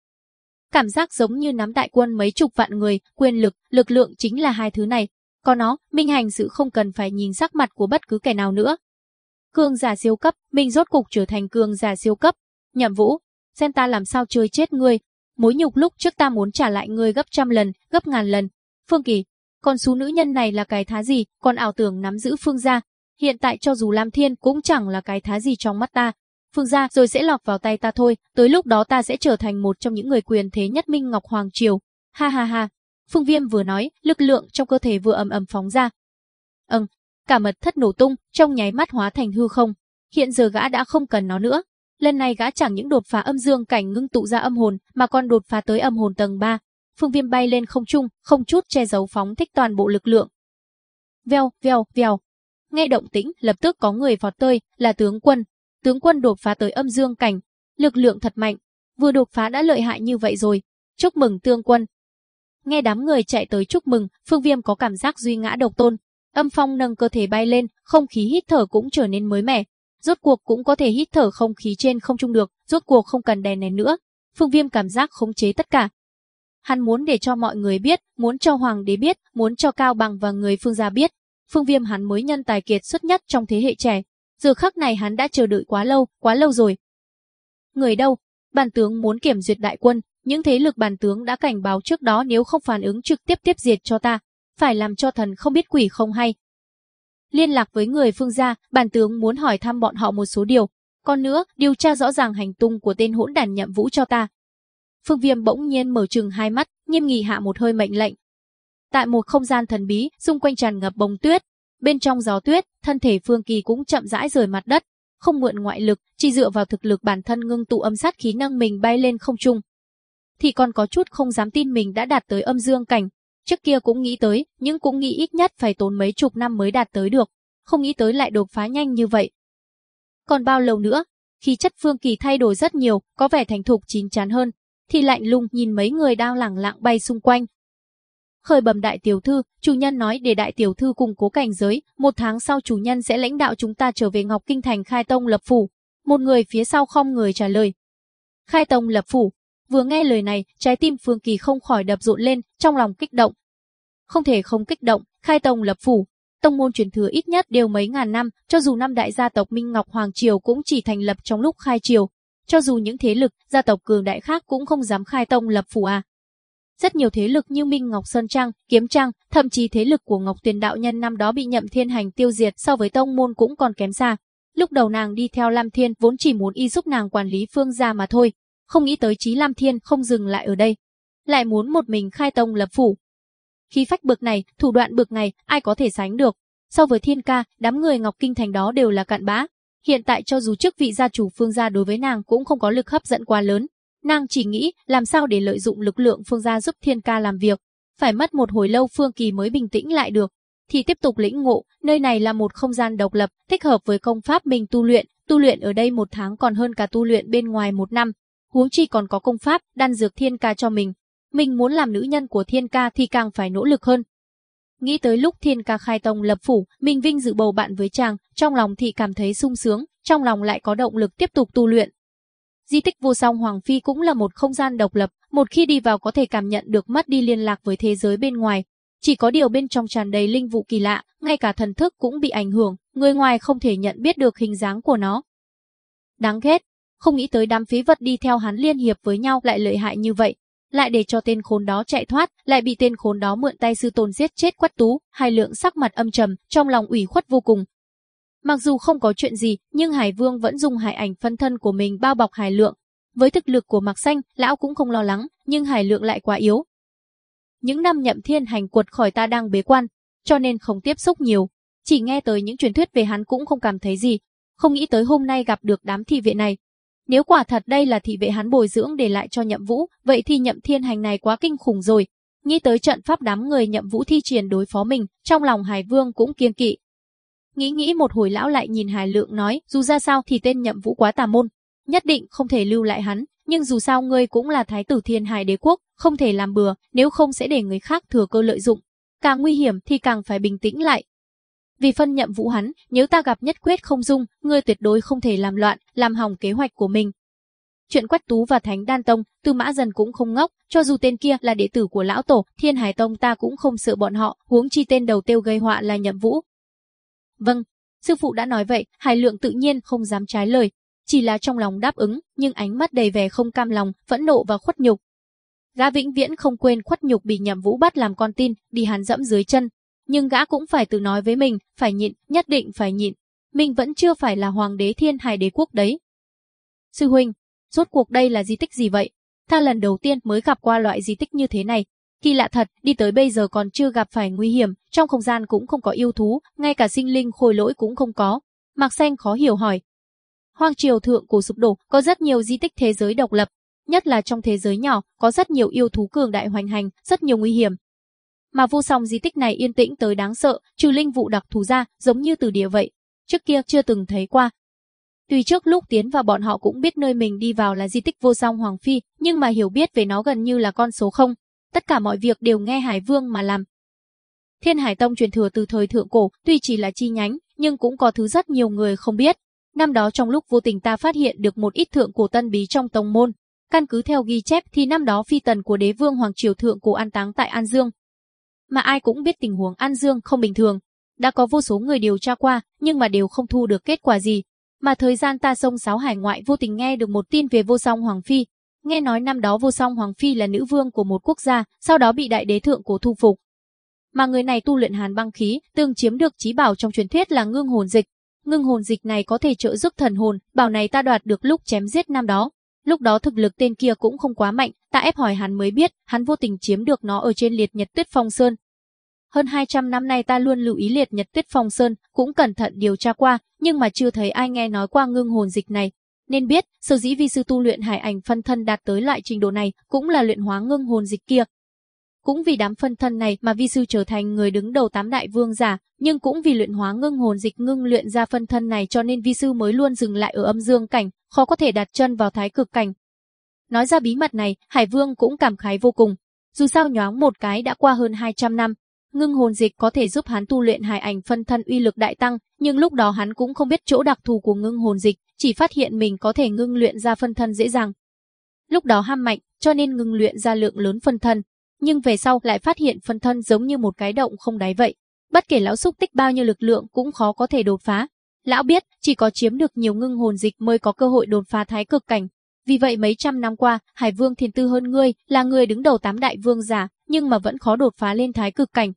Cảm giác giống như nắm đại quân mấy chục vạn người, quyền lực, lực lượng chính là hai thứ này. Có nó, minh hành sự không cần phải nhìn sắc mặt của bất cứ kẻ nào nữa. Cương giả siêu cấp, mình rốt cục trở thành cương giả siêu cấp. Nhậm Vũ, xem ta làm sao chơi chết ngươi. Mối nhục lúc trước ta muốn trả lại ngươi gấp trăm lần, gấp ngàn lần. Phương Kỳ, con số nữ nhân này là cái thá gì, còn ảo tưởng nắm giữ Phương gia. Hiện tại cho dù Lam Thiên cũng chẳng là cái thá gì trong mắt ta. Phương gia rồi sẽ lọc vào tay ta thôi, tới lúc đó ta sẽ trở thành một trong những người quyền thế nhất Minh Ngọc Hoàng Triều. Ha ha ha. Phương Viêm vừa nói, lực lượng trong cơ thể vừa ầm ầm phóng ra. Ừm, cả mật thất nổ tung, trong nháy mắt hóa thành hư không. Hiện giờ gã đã không cần nó nữa. Lần này gã chẳng những đột phá âm dương cảnh ngưng tụ ra âm hồn, mà còn đột phá tới âm hồn tầng 3. Phương Viêm bay lên không trung, không chút che giấu phóng thích toàn bộ lực lượng. Vèo, vèo, vèo. Nghe động tĩnh, lập tức có người vọt tới, là tướng quân. Tướng quân đột phá tới âm dương cảnh, lực lượng thật mạnh, vừa đột phá đã lợi hại như vậy rồi. Chúc mừng tướng quân. Nghe đám người chạy tới chúc mừng, Phương Viêm có cảm giác duy ngã độc tôn, Âm phong nâng cơ thể bay lên, không khí hít thở cũng trở nên mới mẻ. Rốt cuộc cũng có thể hít thở không khí trên không trung được, rốt cuộc không cần đè nén nữa. Phương Viêm cảm giác khống chế tất cả. Hắn muốn để cho mọi người biết, muốn cho hoàng đế biết, muốn cho Cao Bằng và người Phương gia biết. Phương Viêm hắn mới nhân tài kiệt xuất nhất trong thế hệ trẻ. Giờ khắc này hắn đã chờ đợi quá lâu, quá lâu rồi. Người đâu? Bản tướng muốn kiểm duyệt đại quân, những thế lực bản tướng đã cảnh báo trước đó nếu không phản ứng trực tiếp tiếp diệt cho ta, phải làm cho thần không biết quỷ không hay. Liên lạc với người phương gia, bản tướng muốn hỏi thăm bọn họ một số điều. Còn nữa, điều tra rõ ràng hành tung của tên hỗn đàn nhậm vũ cho ta. Phương Viêm bỗng nhiên mở trừng hai mắt, nghiêm nghị hạ một hơi mệnh lệnh. Tại một không gian thần bí, xung quanh tràn ngập bông tuyết. Bên trong gió tuyết, thân thể Phương Kỳ cũng chậm rãi rời mặt đất, không mượn ngoại lực, chỉ dựa vào thực lực bản thân ngưng tụ âm sát khí nâng mình bay lên không trung. Thì còn có chút không dám tin mình đã đạt tới âm dương cảnh, Trước kia cũng nghĩ tới, nhưng cũng nghĩ ít nhất phải tốn mấy chục năm mới đạt tới được. Không nghĩ tới lại đột phá nhanh như vậy. Còn bao lâu nữa? Khi chất Phương Kỳ thay đổi rất nhiều, có vẻ thành thục chín chắn hơn, thì lạnh lùng nhìn mấy người đang lẳng lặng bay xung quanh. Khởi bẩm đại tiểu thư, chủ nhân nói để đại tiểu thư củng cố cảnh giới, một tháng sau chủ nhân sẽ lãnh đạo chúng ta trở về Ngọc Kinh Thành khai tông lập phủ. Một người phía sau không người trả lời. Khai tông lập phủ, Vừa nghe lời này, trái tim Phương Kỳ không khỏi đập rộn lên, trong lòng kích động. Không thể không kích động, khai tông lập phủ, tông môn truyền thừa ít nhất đều mấy ngàn năm, cho dù năm đại gia tộc Minh Ngọc Hoàng Triều cũng chỉ thành lập trong lúc khai triều, cho dù những thế lực, gia tộc cường đại khác cũng không dám khai tông lập phủ à. Rất nhiều thế lực như Minh Ngọc Sơn Trang, Kiếm Trang, thậm chí thế lực của Ngọc Tuyền đạo nhân năm đó bị Nhậm Thiên Hành tiêu diệt so với tông môn cũng còn kém xa. Lúc đầu nàng đi theo Lam Thiên vốn chỉ muốn y giúp nàng quản lý phương gia mà thôi, không nghĩ tới Chí Lam Thiên không dừng lại ở đây, lại muốn một mình khai tông lập phủ. Khí phách bực này, thủ đoạn bực này, ai có thể sánh được? So với Thiên Ca, đám người Ngọc Kinh Thành đó đều là cặn bã. Hiện tại cho dù chức vị gia chủ Phương gia đối với nàng cũng không có lực hấp dẫn quá lớn, nàng chỉ nghĩ làm sao để lợi dụng lực lượng Phương gia giúp Thiên Ca làm việc. Phải mất một hồi lâu Phương Kỳ mới bình tĩnh lại được, thì tiếp tục lĩnh ngộ, nơi này là một không gian độc lập, thích hợp với công pháp mình tu luyện, tu luyện ở đây một tháng còn hơn cả tu luyện bên ngoài một năm, huống chi còn có công pháp, đan dược thiên ca cho mình. Mình muốn làm nữ nhân của thiên ca thì càng phải nỗ lực hơn. Nghĩ tới lúc thiên ca khai tông lập phủ, mình vinh dự bầu bạn với chàng, trong lòng thì cảm thấy sung sướng, trong lòng lại có động lực tiếp tục tu luyện. Di tích vô song Hoàng Phi cũng là một không gian độc lập, một khi đi vào có thể cảm nhận được mất đi liên lạc với thế giới bên ngoài. Chỉ có điều bên trong tràn đầy linh vụ kỳ lạ, ngay cả thần thức cũng bị ảnh hưởng, người ngoài không thể nhận biết được hình dáng của nó. Đáng ghét, không nghĩ tới đám phí vật đi theo hắn liên hiệp với nhau lại lợi hại như vậy, lại để cho tên khốn đó chạy thoát, lại bị tên khốn đó mượn tay sư tôn giết chết Quách Tú, Hải Lượng sắc mặt âm trầm, trong lòng ủy khuất vô cùng. Mặc dù không có chuyện gì, nhưng Hải Vương vẫn dùng hải ảnh phân thân của mình bao bọc Hải Lượng. Với thực lực của Mạc Xanh, lão cũng không lo lắng, nhưng Hải Lượng lại quá yếu. Những năm nhậm thiên hành quật khỏi ta đang bế quan, cho nên không tiếp xúc nhiều. Chỉ nghe tới những truyền thuyết về hắn cũng không cảm thấy gì. Không nghĩ tới hôm nay gặp được đám thị viện này, nếu quả thật đây là thị vệ hắn bồi dưỡng để lại cho nhậm vũ, vậy thì nhậm thiên hành này quá kinh khủng rồi. Nghĩ tới trận pháp đám người nhậm vũ thi triển đối phó mình, trong lòng Hải Vương cũng kiêng kỵ. Nghĩ nghĩ một hồi lão lại nhìn Hải Lượng nói, dù ra sao thì tên nhậm vũ quá tà môn, nhất định không thể lưu lại hắn, nhưng dù sao ngươi cũng là thái tử thiên hải đế quốc, không thể làm bừa, nếu không sẽ để người khác thừa cơ lợi dụng. Càng nguy hiểm thì càng phải bình tĩnh lại. Vì phân nhậm vũ hắn, nếu ta gặp nhất quyết không dung, ngươi tuyệt đối không thể làm loạn, làm hỏng kế hoạch của mình. Chuyện Quách Tú và Thánh Đan Tông, Tư Mã Dần cũng không ngốc, cho dù tên kia là đệ tử của lão tổ, Thiên Hải Tông ta cũng không sợ bọn họ, huống chi tên đầu tiêu gây họa là Nhậm Vũ. Vâng, sư phụ đã nói vậy, Hải Lượng tự nhiên không dám trái lời, chỉ là trong lòng đáp ứng, nhưng ánh mắt đầy vẻ không cam lòng, phẫn nộ và khuất nhục. Gã vĩnh viễn không quên khuất nhục bị Nhậm Vũ bắt làm con tin, đi hắn dẫm dưới chân, nhưng gã cũng phải tự nói với mình, phải nhịn, nhất định phải nhịn. Mình vẫn chưa phải là hoàng đế thiên hải đế quốc đấy. Sư huynh, rốt cuộc đây là di tích gì vậy? Ta lần đầu tiên mới gặp qua loại di tích như thế này. Kỳ lạ thật, đi tới bây giờ còn chưa gặp phải nguy hiểm, trong không gian cũng không có yêu thú, ngay cả sinh linh khôi lỗi cũng không có. Mạc Xanh khó hiểu hỏi. hoàng triều thượng cổ sụp đổ, có rất nhiều di tích thế giới độc lập, nhất là trong thế giới nhỏ, có rất nhiều yêu thú cường đại hoành hành, rất nhiều nguy hiểm, mà vô song di tích này yên tĩnh tới đáng sợ, trừ linh vụ đặc thù ra, giống như từ địa vậy. Trước kia chưa từng thấy qua. Tuy trước lúc tiến vào bọn họ cũng biết nơi mình đi vào là di tích vô song Hoàng Phi, nhưng mà hiểu biết về nó gần như là con số không. Tất cả mọi việc đều nghe Hải Vương mà làm. Thiên Hải Tông truyền thừa từ thời thượng cổ, tuy chỉ là chi nhánh, nhưng cũng có thứ rất nhiều người không biết. Năm đó trong lúc vô tình ta phát hiện được một ít thượng cổ tân bí trong tông môn. Căn cứ theo ghi chép thì năm đó phi tần của đế vương Hoàng Triều Thượng cổ an táng tại An Dương, mà ai cũng biết tình huống An Dương không bình thường. Đã có vô số người điều tra qua, nhưng mà đều không thu được kết quả gì. Mà thời gian ta sông sáo hải ngoại vô tình nghe được một tin về vô song Hoàng Phi. Nghe nói năm đó vô song Hoàng Phi là nữ vương của một quốc gia, sau đó bị đại đế thượng cổ thu phục. Mà người này tu luyện hàn băng khí, từng chiếm được trí bảo trong truyền thuyết là ngưng hồn dịch. Ngưng hồn dịch này có thể trợ giúp thần hồn, bảo này ta đoạt được lúc chém giết năm đó. Lúc đó thực lực tên kia cũng không quá mạnh, ta ép hỏi hắn mới biết, hắn vô tình chiếm được nó ở trên liệt nhật tuyết phong sơn, hơn 200 năm nay ta luôn lưu ý liệt nhật tuyết phong sơn, cũng cẩn thận điều tra qua, nhưng mà chưa thấy ai nghe nói qua ngưng hồn dịch này. Nên biết, sở dĩ vi sư tu luyện hải ảnh phân thân đạt tới lại trình độ này, cũng là luyện hóa ngưng hồn dịch kia. Cũng vì đám phân thân này mà vi sư trở thành người đứng đầu tám đại vương giả, nhưng cũng vì luyện hóa ngưng hồn dịch ngưng luyện ra phân thân này cho nên vi sư mới luôn dừng lại ở âm dương cảnh, khó có thể đặt chân vào thái cực cảnh. Nói ra bí mật này, Hải Vương cũng cảm khái vô cùng. Dù sao nhoáng một cái đã qua hơn 200 năm, Ngưng hồn dịch có thể giúp hắn tu luyện hài ảnh phân thân uy lực đại tăng, nhưng lúc đó hắn cũng không biết chỗ đặc thù của ngưng hồn dịch, chỉ phát hiện mình có thể ngưng luyện ra phân thân dễ dàng. Lúc đó ham mạnh, cho nên ngưng luyện ra lượng lớn phân thân, nhưng về sau lại phát hiện phân thân giống như một cái động không đáy vậy. Bất kể lão xúc tích bao nhiêu lực lượng cũng khó có thể đột phá. Lão biết, chỉ có chiếm được nhiều ngưng hồn dịch mới có cơ hội đột phá thái cực cảnh. Vì vậy mấy trăm năm qua, Hải Vương thiền Tư hơn ngươi, là người đứng đầu tám đại vương giả, nhưng mà vẫn khó đột phá lên thái cực cảnh.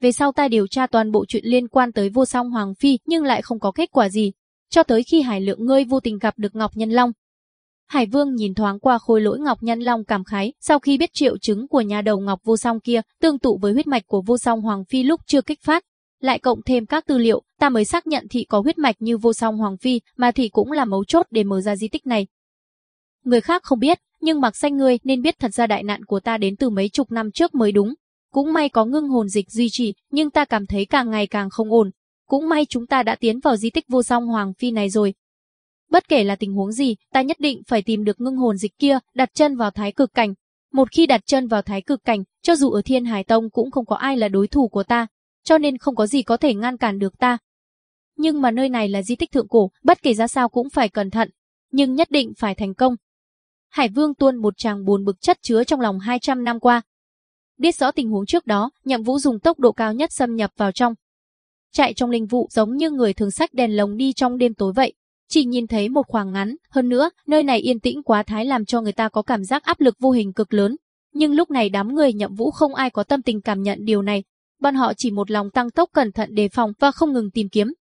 Về sau ta điều tra toàn bộ chuyện liên quan tới vô song Hoàng Phi nhưng lại không có kết quả gì. Cho tới khi Hải Lượng ngươi vô tình gặp được Ngọc Nhân Long. Hải Vương nhìn thoáng qua khôi lỗi Ngọc Nhân Long cảm khái, sau khi biết triệu chứng của nhà đầu Ngọc vô song kia tương tự với huyết mạch của vô song Hoàng Phi lúc chưa kích phát, lại cộng thêm các tư liệu, ta mới xác nhận thị có huyết mạch như vô song Hoàng Phi, mà thị cũng là mấu chốt để mở ra di tích này. Người khác không biết, nhưng mặc xanh ngươi nên biết thật ra đại nạn của ta đến từ mấy chục năm trước mới đúng. Cũng may có ngưng hồn dịch duy trì, nhưng ta cảm thấy càng ngày càng không ổn. Cũng may chúng ta đã tiến vào di tích vô song Hoàng Phi này rồi. Bất kể là tình huống gì, ta nhất định phải tìm được ngưng hồn dịch kia, đặt chân vào thái cực cảnh. Một khi đặt chân vào thái cực cảnh, cho dù ở Thiên Hải Tông cũng không có ai là đối thủ của ta, cho nên không có gì có thể ngăn cản được ta. Nhưng mà nơi này là di tích thượng cổ, bất kể ra sao cũng phải cẩn thận, nhưng nhất định phải thành công. Hải Vương tuôn một tràng buồn bực chất chứa trong lòng 200 năm qua, Biết rõ tình huống trước đó, Nhậm Vũ dùng tốc độ cao nhất xâm nhập vào trong. Chạy trong linh vụ giống như người thường sách đèn lồng đi trong đêm tối vậy. Chỉ nhìn thấy một khoảng ngắn, hơn nữa, nơi này yên tĩnh quá thái làm cho người ta có cảm giác áp lực vô hình cực lớn. Nhưng lúc này đám người Nhậm Vũ không ai có tâm tình cảm nhận điều này. Bọn họ chỉ một lòng tăng tốc cẩn thận đề phòng và không ngừng tìm kiếm.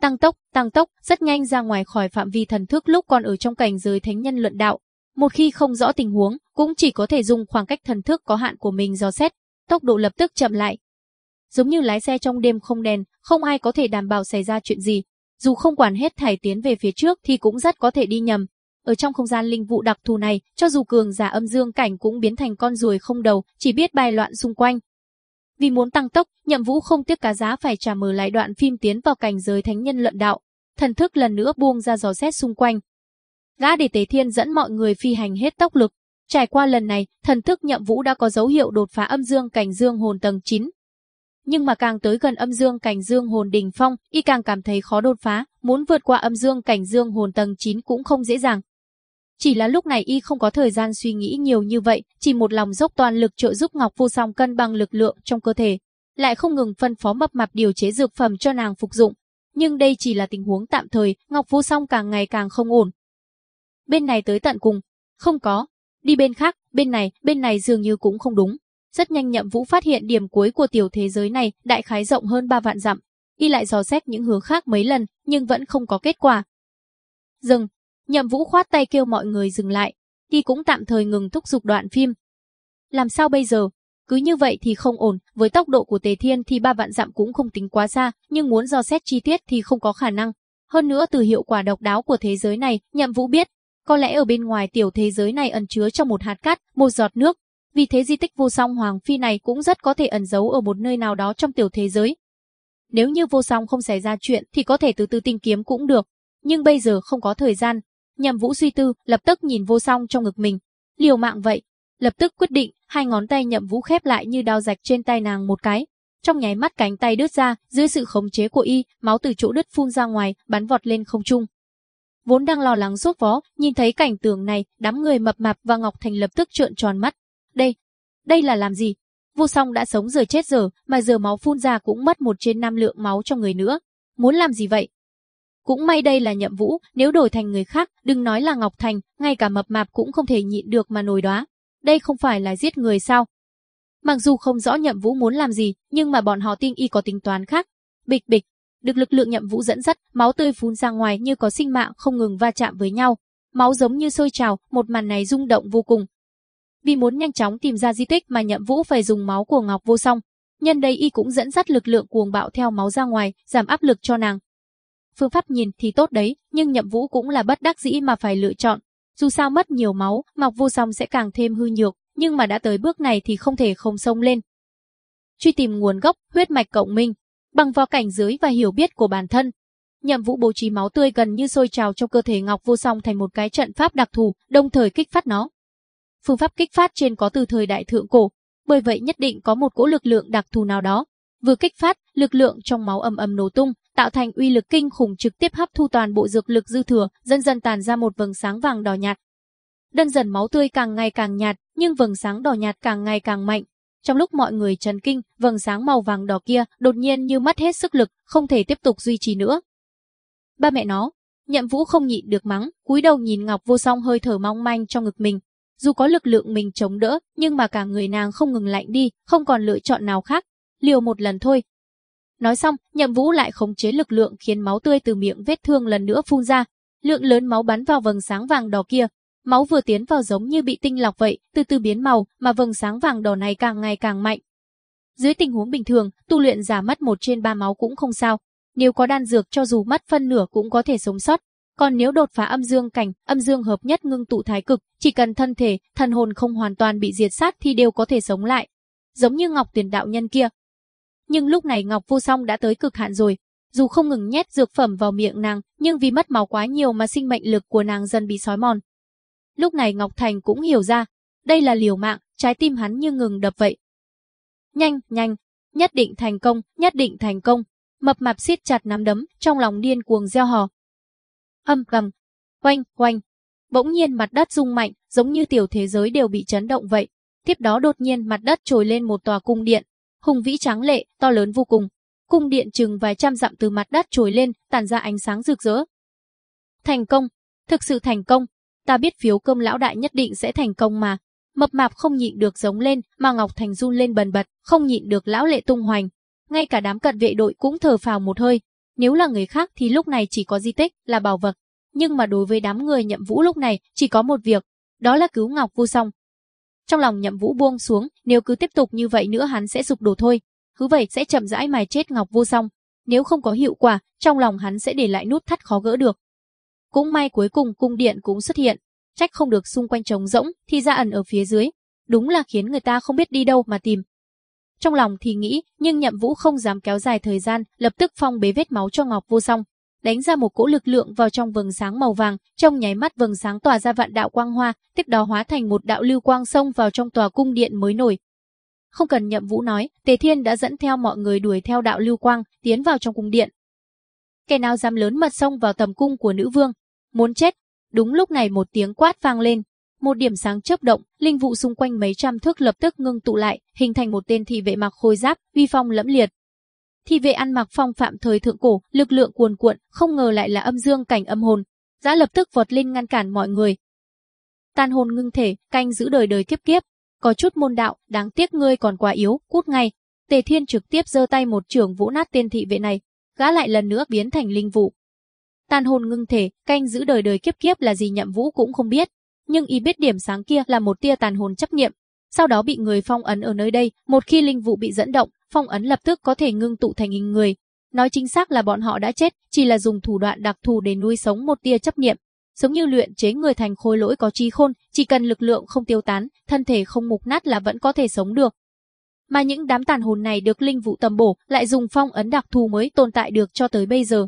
Tăng tốc, tăng tốc, rất nhanh ra ngoài khỏi phạm vi thần thức lúc còn ở trong cảnh giới thánh nhân luận đạo. Một khi không rõ tình huống, cũng chỉ có thể dùng khoảng cách thần thức có hạn của mình dò xét, tốc độ lập tức chậm lại. Giống như lái xe trong đêm không đèn, không ai có thể đảm bảo xảy ra chuyện gì. Dù không quản hết thảy tiến về phía trước thì cũng rất có thể đi nhầm. Ở trong không gian linh vụ đặc thù này, cho dù cường giả âm dương cảnh cũng biến thành con ruồi không đầu, chỉ biết bài loạn xung quanh. Vì muốn tăng tốc, Nhậm Vũ không tiếc cả giá phải trả mở lại đoạn phim tiến vào cảnh giới thánh nhân luận đạo. Thần thức lần nữa buông ra dò xét xung quanh. Gã để Tế Thiên dẫn mọi người phi hành hết tốc lực. Trải qua lần này, thần thức Nhậm Vũ đã có dấu hiệu đột phá âm dương cảnh dương hồn tầng 9, nhưng mà càng tới gần âm dương cảnh dương hồn đỉnh phong, y càng cảm thấy khó đột phá, muốn vượt qua âm dương cảnh dương hồn tầng 9 cũng không dễ dàng. Chỉ là lúc này y không có thời gian suy nghĩ nhiều như vậy, chỉ một lòng dốc toàn lực trợ giúp Ngọc Vô Song cân bằng lực lượng trong cơ thể, lại không ngừng phân phó mập mạp điều chế dược phẩm cho nàng phục dụng. Nhưng đây chỉ là tình huống tạm thời, Ngọc Vô Song càng ngày càng không ổn. Bên này tới tận cùng, không có, đi bên khác, bên này, bên này dường như cũng không đúng. Rất nhanh Nhậm Vũ phát hiện điểm cuối của tiểu thế giới này đại khái rộng hơn 3 vạn dặm. Y lại dò xét những hướng khác mấy lần, nhưng vẫn không có kết quả. Dừng, Nhậm Vũ khoát tay kêu mọi người dừng lại, y cũng tạm thời ngừng thúc giục đoạn phim. Làm sao bây giờ? Cứ như vậy thì không ổn, với tốc độ của Tề Thiên thì ba vạn dặm cũng không tính quá xa, nhưng muốn dò xét chi tiết thì không có khả năng. Hơn nữa từ hiệu quả độc đáo của thế giới này, Nhậm Vũ biết, có lẽ ở bên ngoài tiểu thế giới này ẩn chứa trong một hạt cát, một giọt nước, vì thế di tích vô song Hoàng Phi này cũng rất có thể ẩn giấu ở một nơi nào đó trong tiểu thế giới. Nếu như vô song không xảy ra chuyện thì có thể từ từ tìm kiếm cũng được, nhưng bây giờ không có thời gian. Nhầm vũ suy tư, lập tức nhìn vô song trong ngực mình. Liều mạng vậy. Lập tức quyết định, hai ngón tay nhậm vũ khép lại như đao rạch trên tay nàng một cái. Trong nháy mắt cánh tay đứt ra, dưới sự khống chế của y, máu từ chỗ đứt phun ra ngoài, bắn vọt lên không trung. Vốn đang lo lắng sốt vó, nhìn thấy cảnh tượng này, đám người mập mạp và Ngọc Thành lập tức trợn tròn mắt. Đây, đây là làm gì? Vô song đã sống rồi chết giờ, mà giờ máu phun ra cũng mất một trên năm lượng máu cho người nữa. Muốn làm gì vậy? Cũng may đây là nhậm vũ, nếu đổi thành người khác, đừng nói là Ngọc Thành, ngay cả mập mạp cũng không thể nhịn được mà nổi đoá. Đây không phải là giết người sao? Mặc dù không rõ nhậm vũ muốn làm gì, nhưng mà bọn họ tin y có tính toán khác. Bịch bịch, được lực lượng nhậm vũ dẫn dắt, máu tươi phun ra ngoài như có sinh mạng không ngừng va chạm với nhau. Máu giống như sôi trào, một màn này rung động vô cùng, vì muốn nhanh chóng tìm ra di tích mà Nhậm Vũ phải dùng máu của Ngọc Vô Song. Nhân đây y cũng dẫn dắt lực lượng cuồng bạo theo máu ra ngoài, giảm áp lực cho nàng. Phương pháp nhìn thì tốt đấy, nhưng Nhậm Vũ cũng là bất đắc dĩ mà phải lựa chọn. Dù sao mất nhiều máu, Ngọc Vô Song sẽ càng thêm hư nhược, nhưng mà đã tới bước này thì không thể không xông lên. Truy tìm nguồn gốc, huyết mạch cộng minh, bằng vào cảnh giới và hiểu biết của bản thân, Nhậm Vũ bố trí máu tươi gần như sôi trào trong cơ thể Ngọc Vô Song thành một cái trận pháp đặc thù, đồng thời kích phát nó phương pháp kích phát trên có từ thời đại thượng cổ, bởi vậy nhất định có một cỗ lực lượng đặc thù nào đó. Vừa kích phát, lực lượng trong máu ầm ầm nổ tung, tạo thành uy lực kinh khủng trực tiếp hấp thu toàn bộ dược lực dư thừa, dần dần tàn ra một vầng sáng vàng đỏ nhạt. Dần dần máu tươi càng ngày càng nhạt, nhưng vầng sáng đỏ nhạt càng ngày càng mạnh. Trong lúc mọi người chấn kinh, vầng sáng màu vàng đỏ kia đột nhiên như mất hết sức lực, không thể tiếp tục duy trì nữa. Ba mẹ nó, Nhậm Vũ không nhịn được mắng, cúi đầu nhìn Ngọc Vô Song hơi thở mong manh trong ngực mình, dù có lực lượng mình chống đỡ, nhưng mà cả người nàng không ngừng lạnh đi, không còn lựa chọn nào khác. Liều một lần thôi. Nói xong, nhậm vũ lại khống chế lực lượng khiến máu tươi từ miệng vết thương lần nữa phun ra. Lượng lớn máu bắn vào vầng sáng vàng đỏ kia. Máu vừa tiến vào giống như bị tinh lọc vậy, từ từ biến màu, mà vầng sáng vàng đỏ này càng ngày càng mạnh. Dưới tình huống bình thường, tu luyện giả mất một trên ba máu cũng không sao. Nếu có đan dược cho dù mất phân nửa cũng có thể sống sót, còn nếu đột phá âm dương cảnh, âm dương hợp nhất ngưng tụ thái cực, chỉ cần thân thể, thần hồn không hoàn toàn bị diệt sát thì đều có thể sống lại. Giống như Ngọc tuyển đạo nhân kia. Nhưng lúc này Ngọc Vô Song đã tới cực hạn rồi, dù không ngừng nhét dược phẩm vào miệng nàng, nhưng vì mất máu quá nhiều mà sinh mệnh lực của nàng dần bị sói mòn. Lúc này Ngọc Thành cũng hiểu ra, đây là liều mạng, trái tim hắn như ngừng đập vậy. Nhanh, nhanh, nhất định thành công, nhất định thành công. Mập mạp siết chặt nắm đấm, trong lòng điên cuồng gieo hò, Âm gầm, oanh, oanh. Bỗng nhiên mặt đất rung mạnh, giống như tiểu thế giới đều bị chấn động vậy. Tiếp đó đột nhiên mặt đất trồi lên một tòa cung điện, hùng vĩ trắng lệ, to lớn vô cùng. Cung điện chừng vài trăm dặm từ mặt đất trồi lên, tản ra ánh sáng rực rỡ. Thành công, thực sự thành công. Ta biết phiếu cơm lão đại nhất định sẽ thành công mà. Mập mạp không nhịn được giống lên, mà Ngọc Thành run lên bần bật, không nhịn được lão lệ tung hoành. Ngay cả đám cận vệ đội cũng thở phào một hơi, nếu là người khác thì lúc này chỉ có di tích, là bảo vật. Nhưng mà đối với đám người nhậm vũ lúc này, chỉ có một việc, đó là cứu Ngọc Vô Song. Trong lòng nhậm vũ buông xuống, nếu cứ tiếp tục như vậy nữa hắn sẽ sụp đổ thôi. Cứ vậy sẽ chậm rãi mài chết Ngọc Vô Song. Nếu không có hiệu quả, trong lòng hắn sẽ để lại nút thắt khó gỡ được. cũng may cuối cùng cung điện cũng xuất hiện, trách không được xung quanh trống rỗng, thì ra ẩn ở phía dưới, đúng là khiến người ta không biết đi đâu mà tìm. Trong lòng thì nghĩ, nhưng Nhậm Vũ không dám kéo dài thời gian, lập tức phong bế vết máu cho Ngọc Vô Song, đánh ra một cỗ lực lượng vào trong vầng sáng màu vàng, trong nháy mắt vầng sáng tỏa ra vạn đạo quang hoa, tiếp đó hóa thành một đạo lưu quang xông vào trong tòa cung điện mới nổi. Không cần Nhậm Vũ nói, Tề Thiên đã dẫn theo mọi người đuổi theo đạo lưu quang, tiến vào trong cung điện. Kẻ nào dám lớn mật xông vào tầm cung của nữ vương, muốn chết. Đúng lúc này một tiếng quát vang lên, một điểm sáng chớp động, linh vụ xung quanh mấy trăm thước lập tức ngưng tụ lại, hình thành một tên thị vệ mặc khôi giáp, uy phong lẫm liệt. Thị vệ ăn mặc phong phạm thời thượng cổ, lực lượng cuồn cuộn, không ngờ lại là âm dương cảnh âm hồn, đã lập tức vọt lên ngăn cản mọi người. Tan hồn ngưng thể, canh giữ đời đời kiếp kiếp, có chút môn đạo, đáng tiếc ngươi còn quá yếu, cút ngay. Tề Thiên trực tiếp giơ tay một trường vũ nát tên thị vệ này, gã lại lần nữa biến thành linh vụ. Tan hồn ngưng thể, canh giữ đời đời kiếp kiếp là gì nhậm vũ cũng không biết, nhưng y biết điểm sáng kia là một tia tàn hồn chấp niệm, sau đó bị người phong ấn ở nơi đây, một khi linh vụ bị dẫn động, phong ấn lập tức có thể ngưng tụ thành hình người. Nói chính xác là bọn họ đã chết, chỉ là dùng thủ đoạn đặc thù để nuôi sống một tia chấp niệm, giống như luyện chế người thành khối lỗi có trí khôn, chỉ cần lực lượng không tiêu tán, thân thể không mục nát là vẫn có thể sống được. Mà những đám tàn hồn này được linh vụ tầm bổ, lại dùng phong ấn đặc thù mới tồn tại được cho tới bây giờ.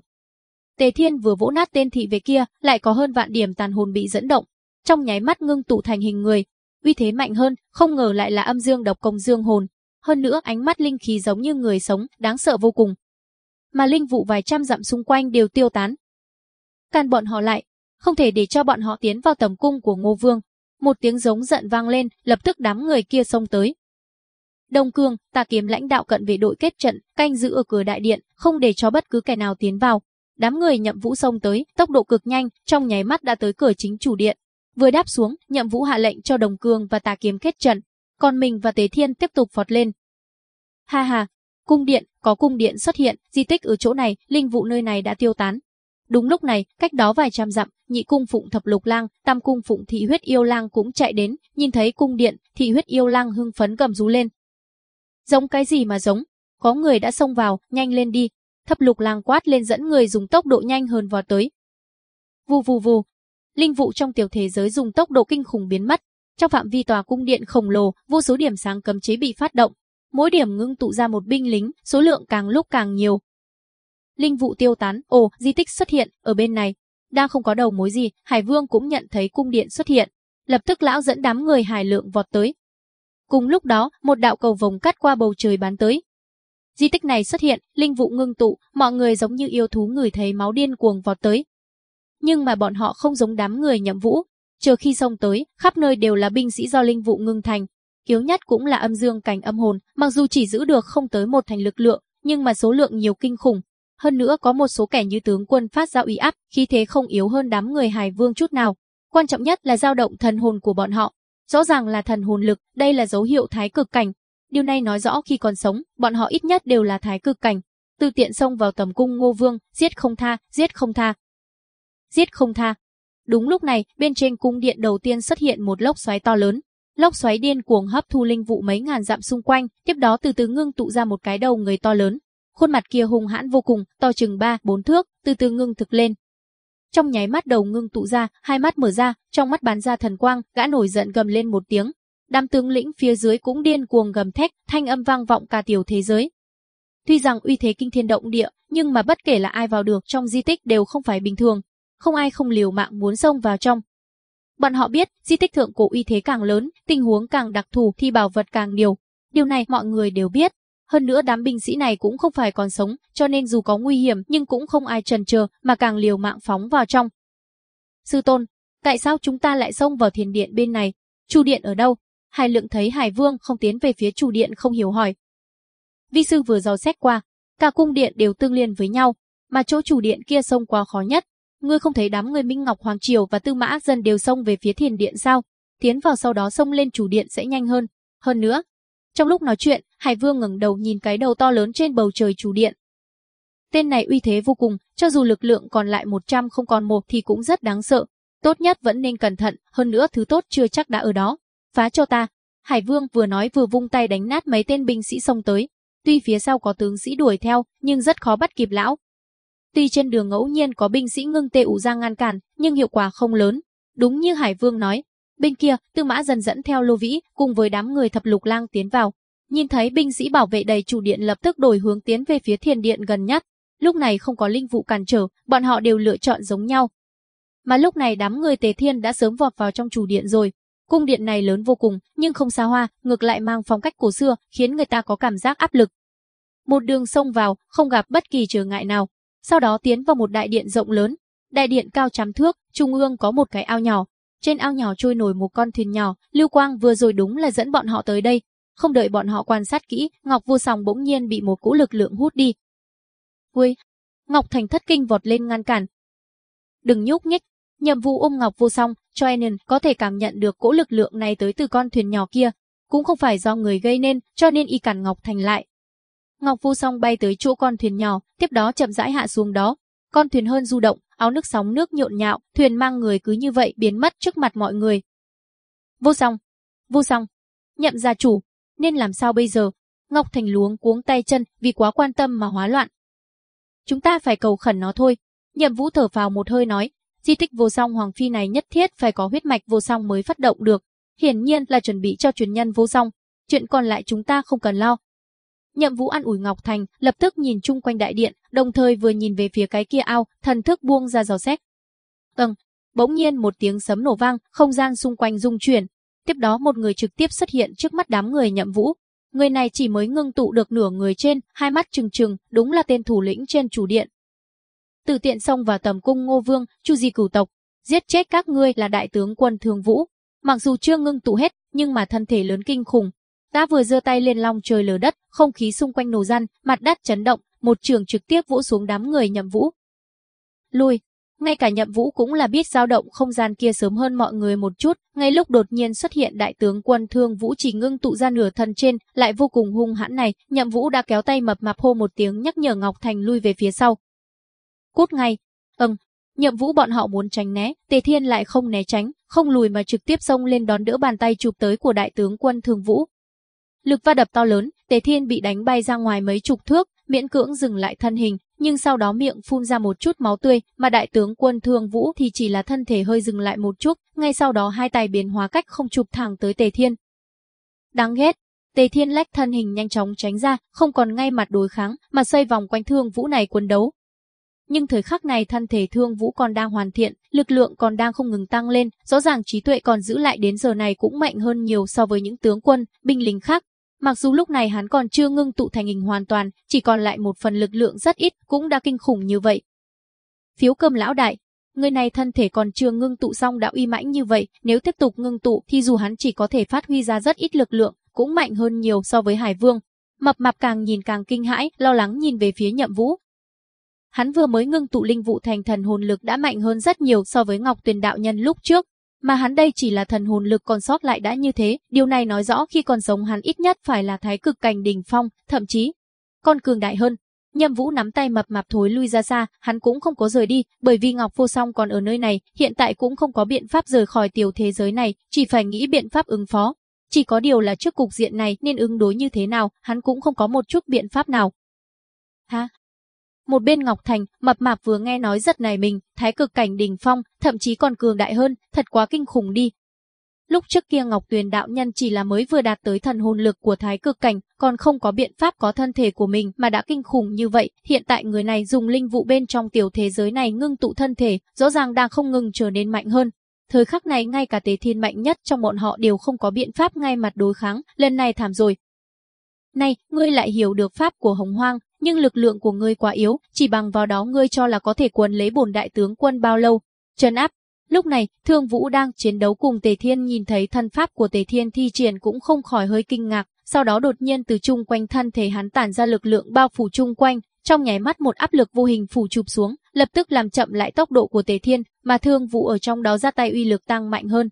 Tề Thiên vừa vỗ nát tên thị về kia, lại có hơn vạn điểm tàn hồn bị dẫn động, trong nháy mắt ngưng tụ thành hình người, uy thế mạnh hơn, không ngờ lại là âm dương độc công dương hồn, hơn nữa ánh mắt linh khí giống như người sống, đáng sợ vô cùng. Mà linh vụ vài trăm dặm xung quanh đều tiêu tán. Can bọn họ lại, không thể để cho bọn họ tiến vào tầm cung của Ngô Vương. Một tiếng giống giận vang lên, lập tức đám người kia xông tới. Đông Cương, ta kiếm lãnh đạo cận vệ đội kết trận, canh giữ ở cửa đại điện, không để cho bất cứ kẻ nào tiến vào. Đám người nhậm vũ xông tới, tốc độ cực nhanh, trong nháy mắt đã tới cửa chính chủ điện. Vừa đáp xuống, nhậm vũ hạ lệnh cho Đồng Cương và tà kiếm kết trận, còn mình và Tế Thiên tiếp tục vọt lên. Ha ha, cung điện, có cung điện xuất hiện, di tích ở chỗ này, linh vụ nơi này đã tiêu tán. Đúng lúc này, cách đó vài trăm dặm, nhị cung phụng thập lục lang, tam cung phụng thị huyết yêu lang cũng chạy đến, nhìn thấy cung điện, thị huyết yêu lang hưng phấn gầm rú lên. Giống cái gì mà giống? Có người đã xông vào, nhanh lên đi. Thập lục lang quát lên dẫn người dùng tốc độ nhanh hơn vọt tới. Vù vù vù. Linh vụ trong tiểu thế giới dùng tốc độ kinh khủng biến mất. Trong phạm vi tòa cung điện khổng lồ, vô số điểm sáng cấm chế bị phát động. Mỗi điểm ngưng tụ ra một binh lính, số lượng càng lúc càng nhiều. Linh vụ tiêu tán, ồ, di tích xuất hiện, ở bên này. Đang không có đầu mối gì, Hải Vương cũng nhận thấy cung điện xuất hiện. Lập tức lão dẫn đám người hải lượng vọt tới, Cùng lúc đó, một đạo cầu vồng cắt qua bầu trời bắn tới. Di tích này xuất hiện, linh vụ ngưng tụ, mọi người giống như yêu thú người thấy máu điên cuồng vọt tới. Nhưng mà bọn họ không giống đám người nhậm vũ, chờ khi xông tới, khắp nơi đều là binh sĩ do linh vụ ngưng thành. Yếu nhất cũng là âm dương cảnh âm hồn, mặc dù chỉ giữ được không tới một thành lực lượng, nhưng mà số lượng nhiều kinh khủng. Hơn nữa có một số kẻ như tướng quân phát ra uy áp, khi thế không yếu hơn đám người hài vương chút nào. Quan trọng nhất là dao động thần hồn của bọn họ, Rõ ràng là thần hồn lực, đây là dấu hiệu thái cực cảnh. Điều này nói rõ khi còn sống, bọn họ ít nhất đều là thái cực cảnh. Tư tiện xông vào tầm cung Ngô Vương, giết không tha, giết không tha. Giết không tha. Đúng lúc này, bên trên cung điện đầu tiên xuất hiện một lốc xoáy to lớn. Lốc xoáy điên cuồng hấp thu linh vụ mấy ngàn dặm xung quanh, tiếp đó từ từ ngưng tụ ra một cái đầu người to lớn. Khuôn mặt kia hung hãn vô cùng, to chừng 3, 4 thước, từ từ ngưng thực lên, trong nháy mắt đầu ngưng tụ ra, hai mắt mở ra, trong mắt bắn ra thần quang, gã nổi giận gầm lên một tiếng. Đám tướng lĩnh phía dưới cũng điên cuồng gầm thét, thanh âm vang vọng cả tiểu thế giới. Tuy rằng uy thế kinh thiên động địa, nhưng mà bất kể là ai vào được trong di tích đều không phải bình thường, không ai không liều mạng muốn xông vào trong. Bọn họ biết, di tích thượng cổ uy thế càng lớn, tình huống càng đặc thù thì bảo vật càng nhiều. Điều này mọi người đều biết, hơn nữa đám binh sĩ này cũng không phải còn sống, cho nên dù có nguy hiểm nhưng cũng không ai trần chờ mà càng liều mạng phóng vào trong. Sư tôn, tại sao chúng ta lại xông vào thiền điện bên này? Chủ điện ở đâu? Hải lượng thấy Hải Vương không tiến về phía chủ điện không hiểu hỏi. Vi sư vừa dò xét qua, cả cung điện đều tương liên với nhau, mà chỗ chủ điện kia xông qua khó nhất. Ngươi không thấy đám người Minh Ngọc Hoàng Triều và Tư Mã dân đều xông về phía thiền điện sao? Tiến vào sau đó xông lên chủ điện sẽ nhanh hơn. Hơn nữa, trong lúc nói chuyện, Hải Vương ngẩng đầu nhìn cái đầu to lớn trên bầu trời chủ điện. Tên này uy thế vô cùng, cho dù lực lượng còn lại 100 không còn một thì cũng rất đáng sợ. Tốt nhất vẫn nên cẩn thận, hơn nữa thứ tốt chưa chắc đã ở đó. Phá cho ta. Hải Vương vừa nói vừa vung tay đánh nát mấy tên binh sĩ xông tới. Tuy phía sau có tướng sĩ đuổi theo, nhưng rất khó bắt kịp lão. Tuy trên đường ngẫu nhiên có binh sĩ ngưng tê ủ ra ngăn cản, nhưng hiệu quả không lớn. Đúng như Hải Vương nói, bên kia, Tư Mã dần dẫn theo Lô Vĩ cùng với đám người thập lục lang tiến vào. Nhìn thấy binh sĩ bảo vệ đầy chủ điện lập tức đổi hướng tiến về phía thiền điện gần nhất. Lúc này không có linh vụ cản trở, bọn họ đều lựa chọn giống nhau. Mà lúc này đám người Tề Thiên đã sớm vọt vào trong chủ điện rồi. Cung điện này lớn vô cùng, nhưng không xa hoa, ngược lại mang phong cách cổ xưa, khiến người ta có cảm giác áp lực. Một đường sông vào, không gặp bất kỳ trở ngại nào. Sau đó tiến vào một đại điện rộng lớn. Đại điện cao trăm thước, trung ương có một cái ao nhỏ. Trên ao nhỏ trôi nổi một con thuyền nhỏ, Lưu Quang vừa rồi đúng là dẫn bọn họ tới đây. Không đợi bọn họ quan sát kỹ, Ngọc Vô Song bỗng nhiên bị một cỗ lực lượng hút đi. Ui! Ngọc Thành thất kinh vọt lên ngăn cản. Đừng nhúc nhích, Nhậm vụ ôm Ngọc Vô Song, cho Enon có thể cảm nhận được cỗ lực lượng này tới từ con thuyền nhỏ kia, cũng không phải do người gây nên, cho nên y cản Ngọc Thành lại. Ngọc Vô Song bay tới chỗ con thuyền nhỏ, tiếp đó chậm rãi hạ xuống đó. Con thuyền hơn du động, áo nước sóng nước nhộn nhạo, thuyền mang người cứ như vậy biến mất trước mặt mọi người. Vô Song, Vô Song, nhậm gia chủ, nên làm sao bây giờ? Ngọc Thành luống cuống tay chân vì quá quan tâm mà hóa loạn. Chúng ta phải cầu khẩn nó thôi. Nhậm Vũ thở vào một hơi nói, di tích vô song hoàng phi này nhất thiết phải có huyết mạch vô song mới phát động được. Hiển nhiên là chuẩn bị cho truyền nhân vô song. Chuyện còn lại chúng ta không cần lo. Nhậm Vũ ăn ủi Ngọc Thành, lập tức nhìn chung quanh đại điện, đồng thời vừa nhìn về phía cái kia ao, thần thức buông ra dò xét. Tầng, bỗng nhiên một tiếng sấm nổ vang, không gian xung quanh rung chuyển. Tiếp đó một người trực tiếp xuất hiện trước mắt đám người Nhậm Vũ. Người này chỉ mới ngưng tụ được nửa người trên, hai mắt trừng trừng, đúng là tên thủ lĩnh trên chủ điện, Từ tiện xông vào tầm cung Ngô Vương, Chu Di cửu tộc, giết chết các ngươi là đại tướng quân Thường Vũ. Mặc dù chưa ngưng tụ hết, nhưng mà thân thể lớn kinh khủng. Ta vừa giơ tay lên long trời lở đất, không khí xung quanh nổ răn, mặt đất chấn động, một trường trực tiếp vỗ xuống đám người Nhậm Vũ. Lui, ngay cả Nhậm Vũ cũng là biết dao động không gian kia sớm hơn mọi người một chút, ngay lúc đột nhiên xuất hiện đại tướng quân Thương Vũ chỉ ngưng tụ ra nửa thân trên, lại vô cùng hung hãn này, Nhậm Vũ đã kéo tay mập mạp hô một tiếng nhắc nhở Ngọc Thành lui về phía sau. Cút ngay. Ừm, nhậm vũ bọn họ muốn tránh né, Tề Thiên lại không né tránh, không lùi mà trực tiếp xông lên đón đỡ bàn tay chụp tới của đại tướng quân thương Vũ. Lực va đập to lớn, Tề Thiên bị đánh bay ra ngoài mấy chục thước, miễn cưỡng dừng lại thân hình, nhưng sau đó miệng phun ra một chút máu tươi, mà đại tướng quân Thương Vũ thì chỉ là thân thể hơi dừng lại một chút, ngay sau đó hai tay biến hóa cách không chụp thẳng tới Tề Thiên. Đáng ghét, Tề Thiên lách thân hình nhanh chóng tránh ra, không còn ngay mặt đối kháng, mà xoay vòng quanh Thương Vũ này quân đấu, nhưng thời khắc này thân thể Thương Vũ còn đang hoàn thiện, lực lượng còn đang không ngừng tăng lên, rõ ràng trí tuệ còn giữ lại đến giờ này cũng mạnh hơn nhiều so với những tướng quân, binh lính khác. Mặc dù lúc này hắn còn chưa ngưng tụ thành hình hoàn toàn, chỉ còn lại một phần lực lượng rất ít, cũng đã kinh khủng như vậy. Phiếu cơm lão đại, người này thân thể còn chưa ngưng tụ xong đã uy mãnh như vậy, nếu tiếp tục ngưng tụ thì dù hắn chỉ có thể phát huy ra rất ít lực lượng, cũng mạnh hơn nhiều so với Hải Vương. Mập mạp càng nhìn càng kinh hãi, lo lắng nhìn về phía Nhậm Vũ, Hắn vừa mới ngưng tụ linh vụ thành thần hồn lực đã mạnh hơn rất nhiều so với Ngọc Tuyền đạo nhân lúc trước, mà hắn đây chỉ là thần hồn lực còn sót lại đã như thế, điều này nói rõ khi còn sống hắn ít nhất phải là thái cực cảnh đỉnh phong, thậm chí còn cường đại hơn. Nhâm Vũ nắm tay mập mạp thối lui ra xa, hắn cũng không có rời đi, bởi vì Ngọc Vô Song còn ở nơi này, hiện tại cũng không có biện pháp rời khỏi tiểu thế giới này, chỉ phải nghĩ biện pháp ứng phó. Chỉ có điều là trước cục diện này nên ứng đối như thế nào, hắn cũng không có một chút biện pháp nào. Ha, một bên Ngọc Thành, mập mạp vừa nghe nói rất này mình, thái cực cảnh đỉnh phong, thậm chí còn cường đại hơn, thật quá kinh khủng đi. Lúc trước kia Ngọc Tuyền đạo nhân chỉ là mới vừa đạt tới thần hồn lực của thái cực cảnh, còn không có biện pháp có thân thể của mình mà đã kinh khủng như vậy, hiện tại người này dùng linh vụ bên trong tiểu thế giới này ngưng tụ thân thể, rõ ràng đang không ngừng trở nên mạnh hơn. Thời khắc này ngay cả tế thiên mạnh nhất trong bọn họ đều không có biện pháp ngay mặt đối kháng, lần này thảm rồi. Này, ngươi lại hiểu được pháp của hồng hoang, nhưng lực lượng của ngươi quá yếu, chỉ bằng vào đó ngươi cho là có thể quấn lấy bổn đại tướng quân bao lâu. Trấn áp. Lúc này, Thương Vũ đang chiến đấu cùng Tề Thiên nhìn thấy thân pháp của Tề Thiên thi triển cũng không khỏi hơi kinh ngạc, sau đó đột nhiên từ chung quanh thân thể hắn tản ra lực lượng bao phủ chung quanh, trong nháy mắt một áp lực vô hình phủ chụp xuống, lập tức làm chậm lại tốc độ của Tề Thiên, mà Thương Vũ ở trong đó ra tay uy lực tăng mạnh hơn.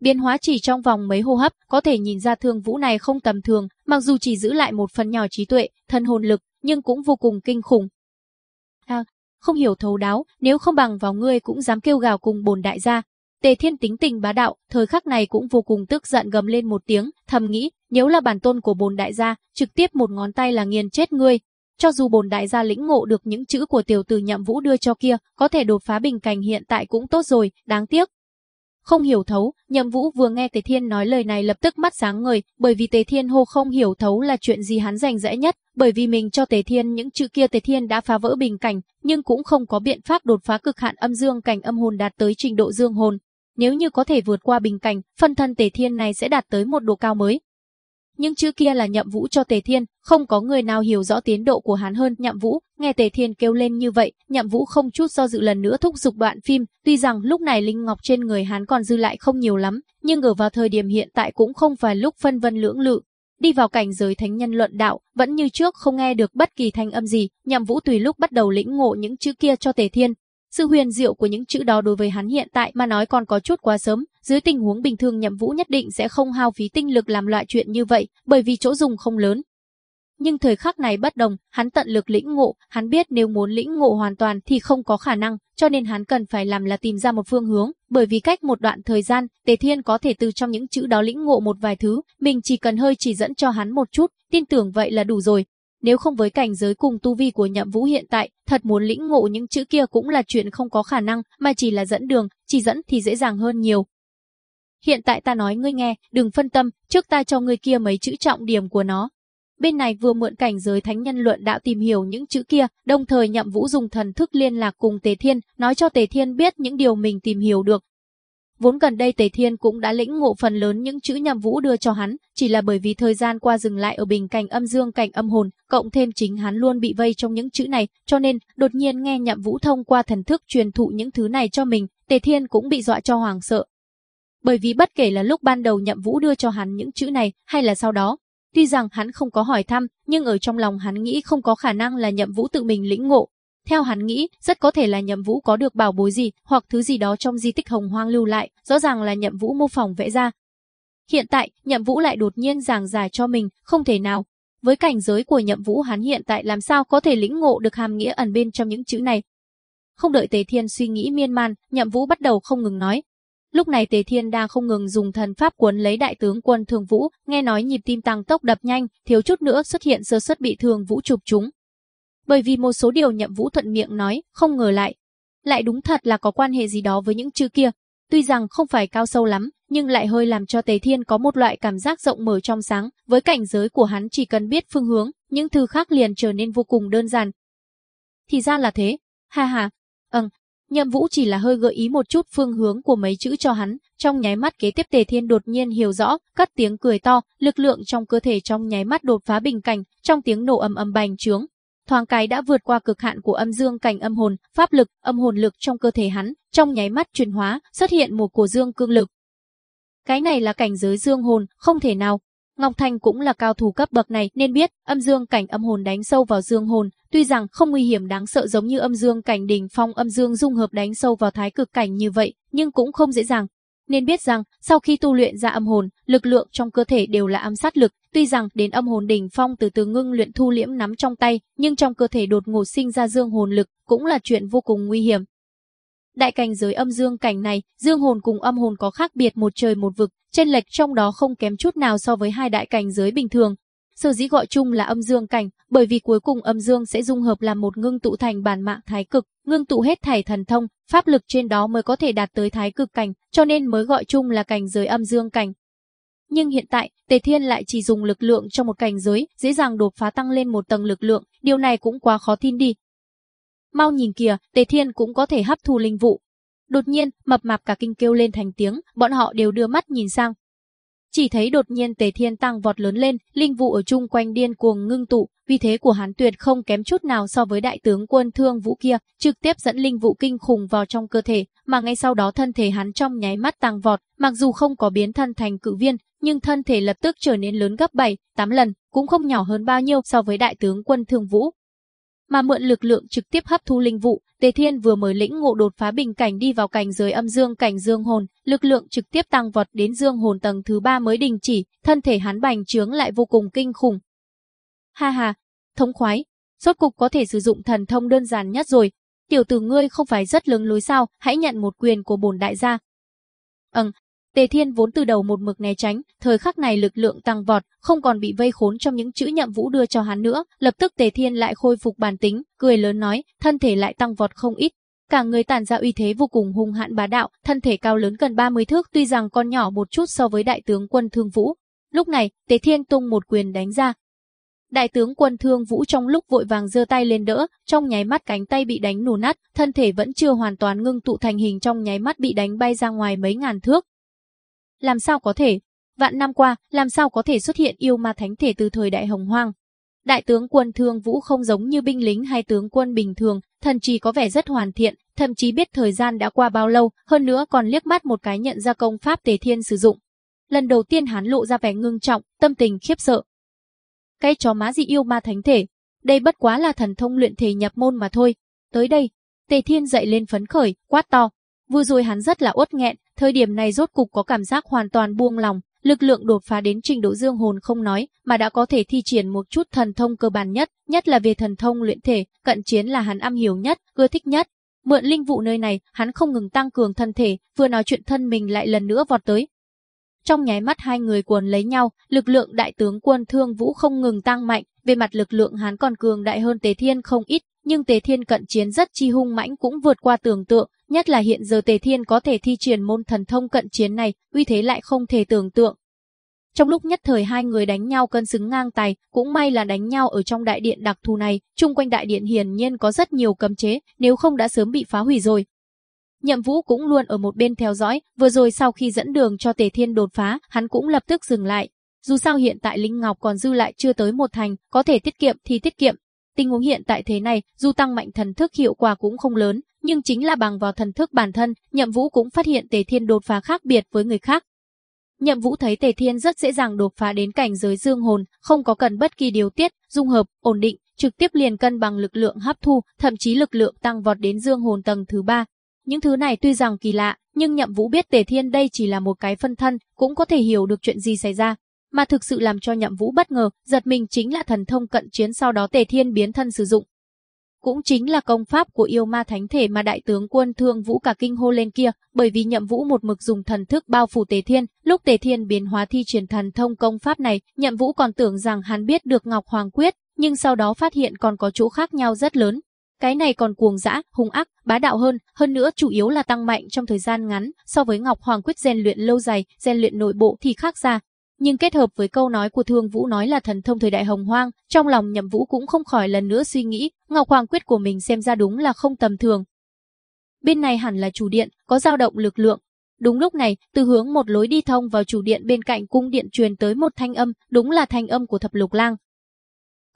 Biến hóa chỉ trong vòng mấy hô hấp, có thể nhìn ra Thương Vũ này không tầm thường, mặc dù chỉ giữ lại một phần nhỏ trí tuệ, thân hồn lực, nhưng cũng vô cùng kinh khủng. À, không hiểu thấu đáo, nếu không bằng vào ngươi cũng dám kêu gào cùng bồn đại gia. Tề Thiên tính tình bá đạo, thời khắc này cũng vô cùng tức giận gầm lên một tiếng, thầm nghĩ, nếu là bản tôn của bồn đại gia, trực tiếp một ngón tay là nghiền chết ngươi. cho dù bồn đại gia lĩnh ngộ được những chữ của tiểu tử Nhậm Vũ đưa cho kia, có thể đột phá bình cảnh hiện tại cũng tốt rồi, đáng tiếc. Không hiểu thấu, Nhậm Vũ vừa nghe Tề Thiên nói lời này lập tức mắt sáng ngời, bởi vì Tề Thiên hô không hiểu thấu là chuyện gì hắn rành rẽ nhất, bởi vì mình cho Tề Thiên những chữ kia Tề Thiên đã phá vỡ bình cảnh, nhưng cũng không có biện pháp đột phá cực hạn âm dương cảnh âm hồn đạt tới trình độ dương hồn. Nếu như có thể vượt qua bình cảnh, phân thân Tề Thiên này sẽ đạt tới một độ cao mới nhưng chữ kia là nhậm vũ cho Tề Thiên, không có người nào hiểu rõ tiến độ của hắn hơn nhậm vũ, nghe Tề Thiên kêu lên như vậy, nhậm vũ không chút do dự lần nữa thúc giục đoạn phim, tuy rằng lúc này linh ngọc trên người hắn còn dư lại không nhiều lắm, nhưng ở vào thời điểm hiện tại cũng không phải lúc phân vân lưỡng lự. Đi vào cảnh giới thánh nhân luận đạo, vẫn như trước không nghe được bất kỳ thanh âm gì, nhậm vũ tùy lúc bắt đầu lĩnh ngộ những chữ kia cho Tề Thiên, sự huyền diệu của những chữ đó đối với hắn hiện tại mà nói còn có chút quá sớm, dưới tình huống bình thường Nhậm Vũ nhất định sẽ không hao phí tinh lực làm loại chuyện như vậy, bởi vì chỗ dùng không lớn. Nhưng thời khắc này bất đồng, hắn tận lực lĩnh ngộ, hắn biết nếu muốn lĩnh ngộ hoàn toàn thì không có khả năng, cho nên hắn cần phải làm là tìm ra một phương hướng, bởi vì cách một đoạn thời gian, Tề Thiên có thể từ trong những chữ đó lĩnh ngộ một vài thứ, mình chỉ cần hơi chỉ dẫn cho hắn một chút, tin tưởng vậy là đủ rồi, nếu không với cảnh giới cùng tu vi của nhậm vũ hiện tại, thật muốn lĩnh ngộ những chữ kia cũng là chuyện không có khả năng, mà chỉ là dẫn đường, chỉ dẫn thì dễ dàng hơn nhiều. Hiện tại ta nói ngươi nghe, đừng phân tâm, trước ta cho ngươi kia mấy chữ trọng điểm của nó. Bên này vừa mượn cảnh giới thánh nhân luận đạo tìm hiểu những chữ kia, đồng thời nhậm vũ dùng thần thức liên lạc cùng Tề Thiên, nói cho Tề Thiên biết những điều mình tìm hiểu được, Vốn gần đây Tề Thiên cũng đã lĩnh ngộ phần lớn những chữ nhằm vũ đưa cho hắn, chỉ là bởi vì thời gian qua dừng lại ở bình cảnh âm dương cảnh âm hồn, cộng thêm chính hắn luôn bị vây trong những chữ này, cho nên đột nhiên nghe nhậm vũ thông qua thần thức truyền thụ những thứ này cho mình, Tề Thiên cũng bị dọa cho hoàng sợ. Bởi vì bất kể là lúc ban đầu nhậm vũ đưa cho hắn những chữ này, hay là sau đó, tuy rằng hắn không có hỏi thăm, nhưng ở trong lòng hắn nghĩ không có khả năng là nhậm vũ tự mình lĩnh ngộ, theo hắn nghĩ, rất có thể là Nhậm Vũ có được bảo bối gì hoặc thứ gì đó trong di tích Hồng Hoang lưu lại, rõ ràng là Nhậm Vũ mô phỏng vẽ ra. Hiện tại, Nhậm Vũ lại đột nhiên giảng giải cho mình, không thể nào. Với cảnh giới của Nhậm Vũ hắn hiện tại làm sao có thể lĩnh ngộ được hàm nghĩa ẩn bên trong những chữ này. Không đợi Tề Thiên suy nghĩ miên man, Nhậm Vũ bắt đầu không ngừng nói. Lúc này Tề Thiên đang không ngừng dùng thần pháp cuốn lấy đại tướng quân Thường Vũ, nghe nói nhịp tim tăng tốc đập nhanh, thiếu chút nữa xuất hiện sơ suất bị Thường Vũ chụp trúng, bởi vì một số điều nhậm vũ thuận miệng nói, không ngờ lại. Lại đúng thật là có quan hệ gì đó với những chữ kia. Tuy rằng không phải cao sâu lắm, nhưng lại hơi làm cho Tề Thiên có một loại cảm giác rộng mở trong sáng, với cảnh giới của hắn chỉ cần biết phương hướng, những thứ khác liền trở nên vô cùng đơn giản. Thì ra là thế, ha ha, ừm, Nhậm Vũ chỉ là hơi gợi ý một chút phương hướng của mấy chữ cho hắn, trong nháy mắt kế tiếp Tề Thiên đột nhiên hiểu rõ, cất tiếng cười to, lực lượng trong cơ thể trong nháy mắt đột phá bình cảnh, trong tiếng nổ ầm ầm bành trướng, thoáng cái đã vượt qua cực hạn của âm dương cảnh âm hồn, pháp lực, âm hồn lực trong cơ thể hắn, trong nháy mắt chuyển hóa, xuất hiện một cổ dương cương lực. Cái này là cảnh giới dương hồn, không thể nào. Ngọc Thanh cũng là cao thủ cấp bậc này nên biết, âm dương cảnh âm hồn đánh sâu vào dương hồn, tuy rằng không nguy hiểm đáng sợ giống như âm dương cảnh đỉnh phong âm dương dung hợp đánh sâu vào thái cực cảnh như vậy, nhưng cũng không dễ dàng, nên biết rằng, sau khi tu luyện ra âm hồn, lực lượng trong cơ thể đều là âm sát lực, tuy rằng đến âm hồn đỉnh phong từ từ ngưng luyện thu liễm nắm trong tay, nhưng trong cơ thể đột ngột sinh ra dương hồn lực, cũng là chuyện vô cùng nguy hiểm. Đại cảnh giới âm dương cảnh này, dương hồn cùng âm hồn có khác biệt một trời một vực, chênh lệch trong đó không kém chút nào so với hai đại cảnh giới bình thường, Sở dĩ gọi chung là âm dương cảnh, bởi vì cuối cùng âm dương sẽ dung hợp làm một ngưng tụ thành bản mạng thái cực, ngưng tụ hết thảy thần thông, pháp lực trên đó mới có thể đạt tới thái cực cảnh, cho nên mới gọi chung là cảnh giới âm dương cảnh. Nhưng hiện tại, Tề Thiên lại chỉ dùng lực lượng trong một cảnh giới, dễ dàng đột phá tăng lên một tầng lực lượng, điều này cũng quá khó tin đi. Mau nhìn kìa, Tề Thiên cũng có thể hấp thu linh vụ. Đột nhiên, mập mạp cả kinh kêu lên thành tiếng, bọn họ đều đưa mắt nhìn sang, chỉ thấy đột nhiên Tề Thiên tăng vọt lớn lên, linh vụ ở chung quanh điên cuồng ngưng tụ, vì thế của hắn tuyệt không kém chút nào so với đại tướng quân Thương Vũ kia, trực tiếp dẫn linh vụ kinh khủng vào trong cơ thể, mà ngay sau đó thân thể hắn trong nháy mắt tăng vọt, mặc dù không có biến thân thành cự viên, nhưng thân thể lập tức trở nên lớn gấp 7, 8 lần, cũng không nhỏ hơn bao nhiêu so với đại tướng quân Thương Vũ. Mà mượn lực lượng trực tiếp hấp thu linh vụ, Tề Thiên vừa mới lĩnh ngộ đột phá bình cảnh đi vào cảnh giới âm dương cảnh dương hồn, lực lượng trực tiếp tăng vọt đến dương hồn tầng thứ ba mới đình chỉ, thân thể hắn bành trướng lại vô cùng kinh khủng. Ha ha, thống khoái, rốt cục có thể sử dụng thần thông đơn giản nhất rồi. Tiểu tử ngươi không phải rất lớn lối sao, hãy nhận một quyền của bổn đại gia. Ừm, Tề Thiên vốn từ đầu một mực né tránh, thời khắc này lực lượng tăng vọt, không còn bị vây khốn trong những chữ nhậm vũ đưa cho hắn nữa, lập tức Tề Thiên lại khôi phục bản tính, cười lớn nói, thân thể lại tăng vọt không ít. Cả người tản ra uy thế vô cùng hung hãn bá đạo, thân thể cao lớn gần 30 thước tuy rằng còn nhỏ một chút so với đại tướng quân Thương Vũ. Lúc này, Tề Thiên tung một quyền đánh ra, Đại tướng quân Thương Vũ trong lúc vội vàng giơ tay lên đỡ, trong nháy mắt cánh tay bị đánh nổ nát, thân thể vẫn chưa hoàn toàn ngưng tụ thành hình trong nháy mắt bị đánh bay ra ngoài mấy ngàn thước. Làm sao có thể? Vạn năm qua, làm sao có thể xuất hiện yêu ma thánh thể từ thời đại hồng hoang? Đại tướng quân Thương Vũ không giống như binh lính hay tướng quân bình thường, thần trí có vẻ rất hoàn thiện, thậm chí biết thời gian đã qua bao lâu, hơn nữa còn liếc mắt một cái nhận ra công pháp Tề Thiên sử dụng. Lần đầu tiên hắn lộ ra vẻ ngưng trọng, tâm tình khiếp sợ, cái chó má gì yêu ma thánh thể, đây bất quá là thần thông luyện thể nhập môn mà thôi. Tới đây, Tề Thiên dậy lên phấn khởi, quát to. Vừa rồi hắn rất là uất nghẹn, thời điểm này rốt cục có cảm giác hoàn toàn buông lòng, lực lượng đột phá đến trình độ dương hồn không nói, mà đã có thể thi triển một chút thần thông cơ bản nhất, nhất là về thần thông luyện thể, cận chiến là hắn am hiểu nhất, ưa thích nhất. Mượn linh vụ nơi này, hắn không ngừng tăng cường thân thể, vừa nói chuyện thân mình lại lần nữa vọt tới, trong nháy mắt hai người cuồn lấy nhau, lực lượng đại tướng quân Thương Vũ không ngừng tăng mạnh, về mặt lực lượng hắn còn cường đại hơn tế Thiên không ít, nhưng tế Thiên cận chiến rất chi hung mãnh cũng vượt qua tưởng tượng, nhất là hiện giờ Tề Thiên có thể thi triển môn thần thông cận chiến này, uy thế lại không thể tưởng tượng. Trong lúc nhất thời hai người đánh nhau cân xứng ngang tài, cũng may là đánh nhau ở trong đại điện đặc thù này, chung quanh đại điện hiển nhiên có rất nhiều cấm chế, nếu không đã sớm bị phá hủy rồi. Nhậm Vũ cũng luôn ở một bên theo dõi, vừa rồi sau khi dẫn đường cho Tề Thiên đột phá, hắn cũng lập tức dừng lại. Dù sao hiện tại Linh Ngọc còn dư lại chưa tới một thành, có thể tiết kiệm thì tiết kiệm. Tình huống hiện tại thế này, dù tăng mạnh thần thức hiệu quả cũng không lớn, nhưng chính là bằng vào thần thức bản thân, Nhậm Vũ cũng phát hiện Tề Thiên đột phá khác biệt với người khác. Nhậm Vũ thấy Tề Thiên rất dễ dàng đột phá đến cảnh giới dương hồn, không có cần bất kỳ điều tiết, dung hợp, ổn định, trực tiếp liền cân bằng lực lượng hấp thu, thậm chí lực lượng tăng vọt đến dương hồn tầng thứ ba, những thứ này tuy rằng kỳ lạ, nhưng Nhậm Vũ biết Tề Thiên đây chỉ là một cái phân thân, cũng có thể hiểu được chuyện gì xảy ra. Mà thực sự làm cho Nhậm Vũ bất ngờ, giật mình chính là thần thông cận chiến sau đó Tề Thiên biến thân sử dụng. Cũng chính là công pháp của yêu ma thánh thể mà đại tướng quân Thương Vũ cả kinh hô lên kia, bởi vì Nhậm Vũ một mực dùng thần thức bao phủ Tề Thiên, lúc Tề Thiên biến hóa thi truyền thần thông công pháp này, Nhậm Vũ còn tưởng rằng hắn biết được Ngọc Hoàng quyết, nhưng sau đó phát hiện còn có chỗ khác nhau rất lớn, cái này còn cuồng dã, hung ác, bá đạo hơn, hơn nữa chủ yếu là tăng mạnh trong thời gian ngắn, so với Ngọc Hoàng quyết rèn luyện lâu dài, rèn luyện nội bộ thì khác ra. Nhưng kết hợp với câu nói của Thương Vũ nói là thần thông thời đại hồng hoang, trong lòng Nhậm Vũ cũng không khỏi lần nữa suy nghĩ, Ngọc Hoàng quyết của mình xem ra đúng là không tầm thường. Bên này hẳn là chủ điện, có dao động lực lượng. Đúng lúc này, từ hướng một lối đi thông vào chủ điện bên cạnh cung điện truyền tới một thanh âm, đúng là thanh âm của thập lục lang.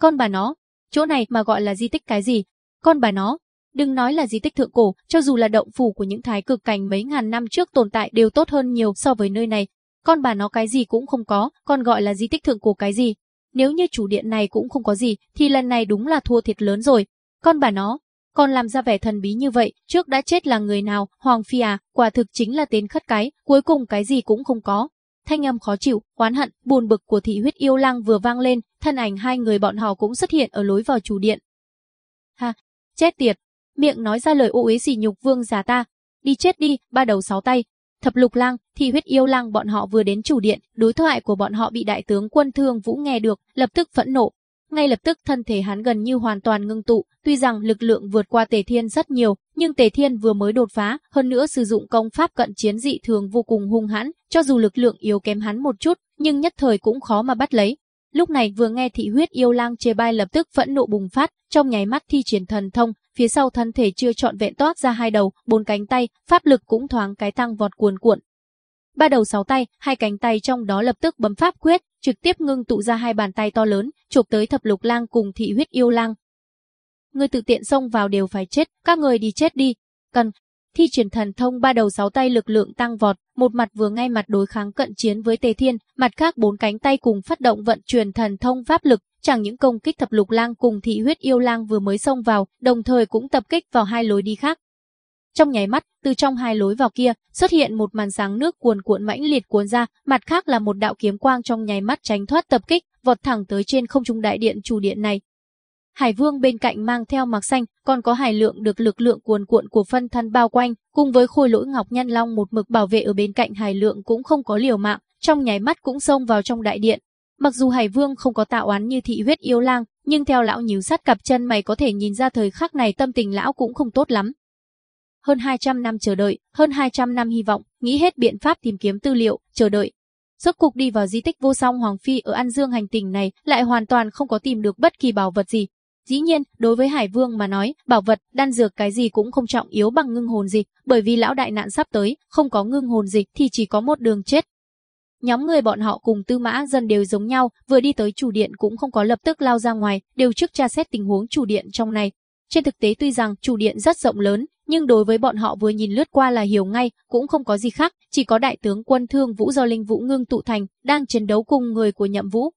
Con bà nó, chỗ này mà gọi là di tích cái gì, con bà nó, đừng nói là di tích thượng cổ, cho dù là động phủ của những thái cực cảnh mấy ngàn năm trước tồn tại đều tốt hơn nhiều so với nơi này. Con bà nó cái gì cũng không có, còn gọi là di tích thượng cổ cái gì. Nếu như chủ điện này cũng không có gì, thì lần này đúng là thua thiệt lớn rồi. Con bà nó, còn làm ra vẻ thần bí như vậy, trước đã chết là người nào, Hoàng Phi à, quả thực chính là tên khất cái, cuối cùng cái gì cũng không có. Thanh âm khó chịu, oán hận, buồn bực của thị huyết yêu lang vừa vang lên, thân ảnh hai người bọn họ cũng xuất hiện ở lối vào chủ điện. Ha, Chết tiệt, miệng nói ra lời ô uế sỉ nhục vương già ta. Đi chết đi, ba đầu sáu tay. Thập lục lang, thì huyết yêu lang bọn họ vừa đến chủ điện, đối thoại của bọn họ bị đại tướng quân thương vũ nghe được, lập tức phẫn nộ. Ngay lập tức thân thể hắn gần như hoàn toàn ngưng tụ, tuy rằng lực lượng vượt qua tề thiên rất nhiều, nhưng tề thiên vừa mới đột phá, hơn nữa sử dụng công pháp cận chiến dị thường vô cùng hung hãn, cho dù lực lượng yếu kém hắn một chút, nhưng nhất thời cũng khó mà bắt lấy. Lúc này vừa nghe thị huyết yêu lang chê bai lập tức phẫn nộ bùng phát, trong nháy mắt thi triển thần thông, phía sau thân thể chưa trọn vẹn toát ra hai đầu, bốn cánh tay, pháp lực cũng thoáng cái tăng vọt cuồn cuộn. Ba đầu sáu tay, hai cánh tay trong đó lập tức bấm pháp quyết, trực tiếp ngưng tụ ra hai bàn tay to lớn, chụp tới thập lục lang cùng thị huyết yêu lang. Người tự tiện xông vào đều phải chết, các người đi chết đi. Cần, thi truyền thần thông ba đầu sáu tay lực lượng tăng vọt, một mặt vừa ngay mặt đối kháng cận chiến với Tề Thiên, mặt khác bốn cánh tay cùng phát động vận chuyển thần thông pháp lực, chẳng những công kích thập lục lang cùng thị huyết yêu lang vừa mới xông vào, đồng thời cũng tập kích vào hai lối đi khác. Trong nháy mắt, từ trong hai lối vào kia, xuất hiện một màn sáng nước cuồn cuộn mãnh liệt cuốn ra, mặt khác là một đạo kiếm quang trong nháy mắt tránh thoát tập kích, vọt thẳng tới trên không trung đại điện chủ điện này. Hải Vương bên cạnh mang theo mặc xanh, còn có Hải Lượng được lực lượng cuồn cuộn của phân thân bao quanh, cùng với Khôi Lỗi Ngọc Nhân Long một mực bảo vệ ở bên cạnh Hải Lượng cũng không có liều mạng, trong nháy mắt cũng xông vào trong đại điện. Mặc dù Hải Vương không có tạo oán như thị huyết yêu lang, nhưng theo lão nhíu sát cặp chân mày có thể nhìn ra thời khắc này tâm tình lão cũng không tốt lắm. Hơn 200 năm chờ đợi, hơn 200 năm hy vọng, nghĩ hết biện pháp tìm kiếm tư liệu, chờ đợi. Rốt cục đi vào di tích vô song Hoàng Phi ở An Dương hành tinh này lại hoàn toàn không có tìm được bất kỳ bảo vật gì. Dĩ nhiên, đối với Hải Vương mà nói, bảo vật, đan dược cái gì cũng không trọng yếu bằng ngưng hồn dịch, bởi vì lão đại nạn sắp tới, không có ngưng hồn dịch thì chỉ có một đường chết, Nhóm người bọn họ cùng Tư Mã Dân đều giống nhau, vừa đi tới chủ điện cũng không có lập tức lao ra ngoài, đều trước tra xét tình huống chủ điện trong này. Trên thực tế tuy rằng chủ điện rất rộng lớn, nhưng đối với bọn họ vừa nhìn lướt qua là hiểu ngay, cũng không có gì khác, chỉ có đại tướng quân Thương Vũ do Linh Vũ Ngưng tụ thành, đang chiến đấu cùng người của Nhậm Vũ.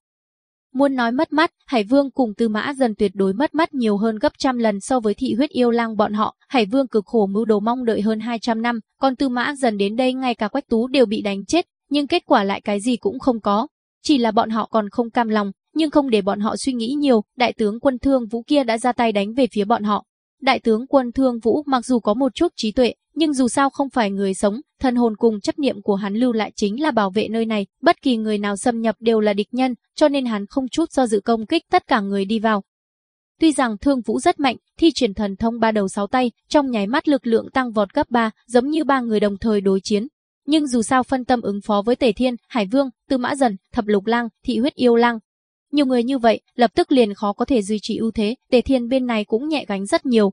Muốn nói mất mắt, Hải Vương cùng Tư Mã Dần tuyệt đối mất mắt nhiều hơn gấp trăm lần so với thị huyết yêu lang bọn họ. Hải Vương cực khổ mưu đồ mong đợi hơn 200 năm, còn Tư Mã Dần đến đây ngay cả Quách Tú đều bị đánh chết, nhưng kết quả lại cái gì cũng không có. Chỉ là bọn họ còn không cam lòng, nhưng không để bọn họ suy nghĩ nhiều, đại tướng quân Thương Vũ kia đã ra tay đánh về phía bọn họ. Đại tướng quân Thương Vũ mặc dù có một chút trí tuệ, nhưng dù sao không phải người sống, thần hồn cùng chấp niệm của hắn lưu lại chính là bảo vệ nơi này, bất kỳ người nào xâm nhập đều là địch nhân, cho nên hắn không chút do dự công kích tất cả người đi vào. Tuy rằng Thương Vũ rất mạnh, thi triển thần thông ba đầu sáu tay, trong nháy mắt lực lượng tăng vọt cấp 3, giống như ba người đồng thời đối chiến, nhưng dù sao phân tâm ứng phó với Tề Thiên, Hải Vương, Tư Mã Dần, Thập Lục Lang, Thị Huyết Yêu Lang. Nhiều người như vậy, lập tức liền khó có thể duy trì ưu thế, Tề Thiên bên này cũng nhẹ gánh rất nhiều.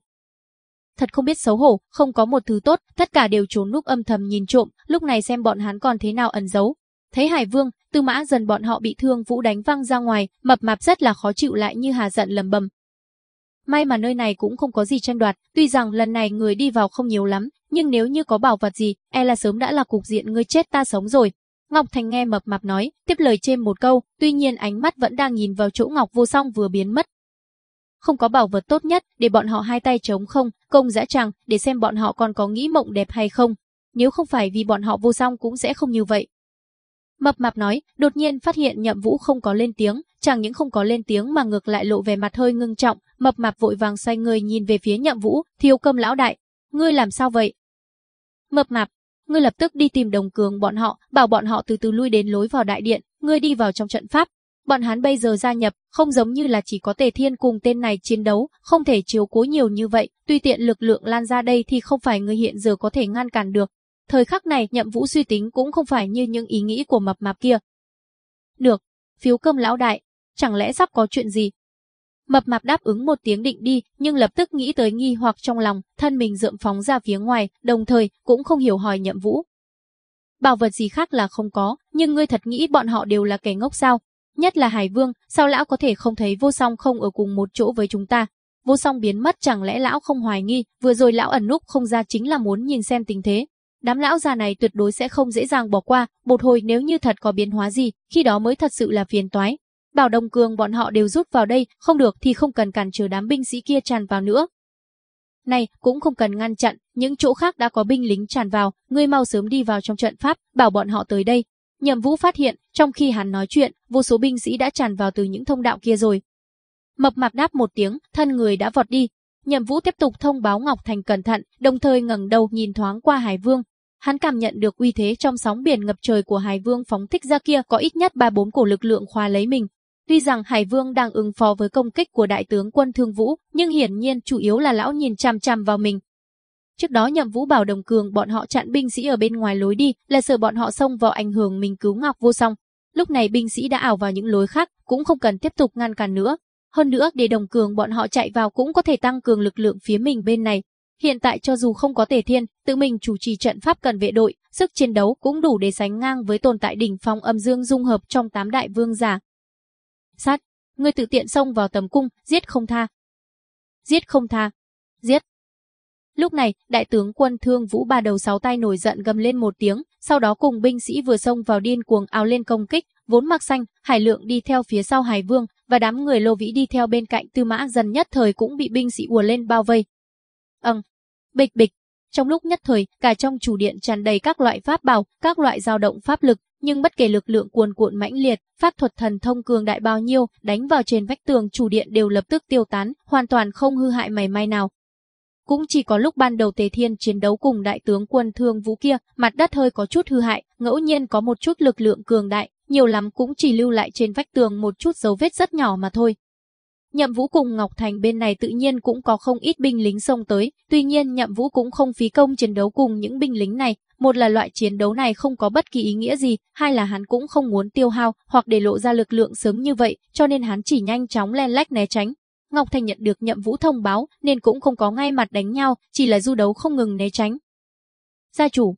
Thật không biết xấu hổ, không có một thứ tốt, tất cả đều trốn núp âm thầm nhìn trộm, lúc này xem bọn hắn còn thế nào ẩn giấu. Thấy Hải Vương, Tư Mã Dần bọn họ bị thương vũ đánh văng ra ngoài, mập mạp rất là khó chịu lại như hà giận lầm bầm, May mà nơi này cũng không có gì tranh đoạt, tuy rằng lần này người đi vào không nhiều lắm, nhưng nếu như có bảo vật gì, e là sớm đã là cục diện ngươi chết ta sống rồi. Ngọc Thành nghe mập mạp nói, tiếp lời trên một câu, tuy nhiên ánh mắt vẫn đang nhìn vào chỗ Ngọc Vô Song vừa biến mất. Không có bảo vật tốt nhất, để bọn họ hai tay trống không, công dã tràng, để xem bọn họ còn có nghĩ mộng đẹp hay không. Nếu không phải vì bọn họ vô song cũng sẽ không như vậy. Mập mạp nói, đột nhiên phát hiện nhậm vũ không có lên tiếng, chẳng những không có lên tiếng mà ngược lại lộ vẻ mặt hơi ngưng trọng, mập mạp vội vàng xoay người nhìn về phía nhậm vũ, thiếu cơm lão đại, ngươi làm sao vậy? Mập mạp, ngươi lập tức đi tìm đồng cường bọn họ, bảo bọn họ từ từ lui đến lối vào đại điện, ngươi đi vào trong trận pháp. Bọn hắn bây giờ gia nhập, không giống như là chỉ có tề thiên cùng tên này chiến đấu, không thể chiếu cố nhiều như vậy, tuy tiện lực lượng lan ra đây thì không phải người hiện giờ có thể ngăn cản được. Thời khắc này nhậm vũ suy tính cũng không phải như những ý nghĩ của mập mạp kia. Được, phiếu cơm lão đại, chẳng lẽ sắp có chuyện gì? Mập mạp đáp ứng một tiếng định đi, nhưng lập tức nghĩ tới nghi hoặc trong lòng, thân mình dượm phóng ra phía ngoài, đồng thời cũng không hiểu hỏi nhậm vũ. Bảo vật gì khác là không có, nhưng ngươi thật nghĩ bọn họ đều là kẻ ngốc sao? Nhất là Hải Vương, sao lão có thể không thấy vô song không ở cùng một chỗ với chúng ta? Vô song biến mất chẳng lẽ lão không hoài nghi, vừa rồi lão ẩn núp không ra chính là muốn nhìn xem tình thế. Đám lão già này tuyệt đối sẽ không dễ dàng bỏ qua, một hồi nếu như thật có biến hóa gì, khi đó mới thật sự là phiền toái. Bảo Đồng Cường bọn họ đều rút vào đây, không được thì không cần cản trở đám binh sĩ kia tràn vào nữa. Này, cũng không cần ngăn chặn, những chỗ khác đã có binh lính tràn vào, ngươi mau sớm đi vào trong trận pháp, bảo bọn họ tới đây. Nhậm Vũ phát hiện, trong khi hắn nói chuyện, vô số binh sĩ đã tràn vào từ những thông đạo kia rồi. Mập mạp đáp một tiếng, thân người đã vọt đi. Nhậm Vũ tiếp tục thông báo Ngọc Thành cẩn thận, đồng thời ngẩng đầu nhìn thoáng qua Hải Vương, Hắn cảm nhận được uy thế trong sóng biển ngập trời của Hải Vương phóng thích ra kia có ít nhất ba bốn cổ lực lượng khóa lấy mình. Tuy rằng Hải Vương đang ứng phó với công kích của đại tướng quân Thương Vũ, nhưng hiển nhiên chủ yếu là lão nhìn chằm chằm vào mình. Trước đó nhậm Vũ bảo Đồng Cường bọn họ chặn binh sĩ ở bên ngoài lối đi, là sợ bọn họ xông vào ảnh hưởng mình cứu Ngọc Vô Song. Lúc này binh sĩ đã ảo vào những lối khác, cũng không cần tiếp tục ngăn cản nữa. Hơn nữa để Đồng Cường bọn họ chạy vào cũng có thể tăng cường lực lượng phía mình bên này, Hiện tại cho dù không có Tề Thiên, tự mình chủ trì trận pháp cần vệ đội, sức chiến đấu cũng đủ để sánh ngang với tồn tại đỉnh phong âm dương dung hợp trong tám đại vương giả. Sát, ngươi tự tiện xông vào tầm cung, giết không tha. Giết không tha. Giết. Lúc này, đại tướng quân Thương Vũ ba đầu sáu tay nổi giận gầm lên một tiếng, sau đó cùng binh sĩ vừa xông vào điên cuồng áo lên công kích, vốn mặc xanh, Hải Lượng đi theo phía sau Hải Vương và đám người Lô Vĩ đi theo bên cạnh Tư Mã dần nhất thời cũng bị binh sĩ ùa lên bao vây, Âng, bịch bịch. Trong lúc nhất thời, cả trong chủ điện tràn đầy các loại pháp bảo, các loại dao động pháp lực, nhưng bất kể lực lượng cuồn cuộn mãnh liệt, pháp thuật thần thông cường đại bao nhiêu, đánh vào trên vách tường chủ điện đều lập tức tiêu tán, hoàn toàn không hư hại mảy may nào. Cũng chỉ có lúc ban đầu Tề Thiên chiến đấu cùng đại tướng quân Thương Vũ kia, mặt đất hơi có chút hư hại, ngẫu nhiên có một chút lực lượng cường đại, nhiều lắm cũng chỉ lưu lại trên vách tường một chút dấu vết rất nhỏ mà thôi. Nhậm Vũ cùng Ngọc Thành bên này tự nhiên cũng có không ít binh lính xông tới, tuy nhiên Nhậm Vũ cũng không phí công chiến đấu cùng những binh lính này, một là loại chiến đấu này không có bất kỳ ý nghĩa gì, hai là hắn cũng không muốn tiêu hao hoặc để lộ ra lực lượng sớm như vậy, cho nên hắn chỉ nhanh chóng len lách né tránh. Ngọc Thành nhận được Nhậm Vũ thông báo nên cũng không có ngay mặt đánh nhau, chỉ là du đấu không ngừng né tránh. Gia chủ,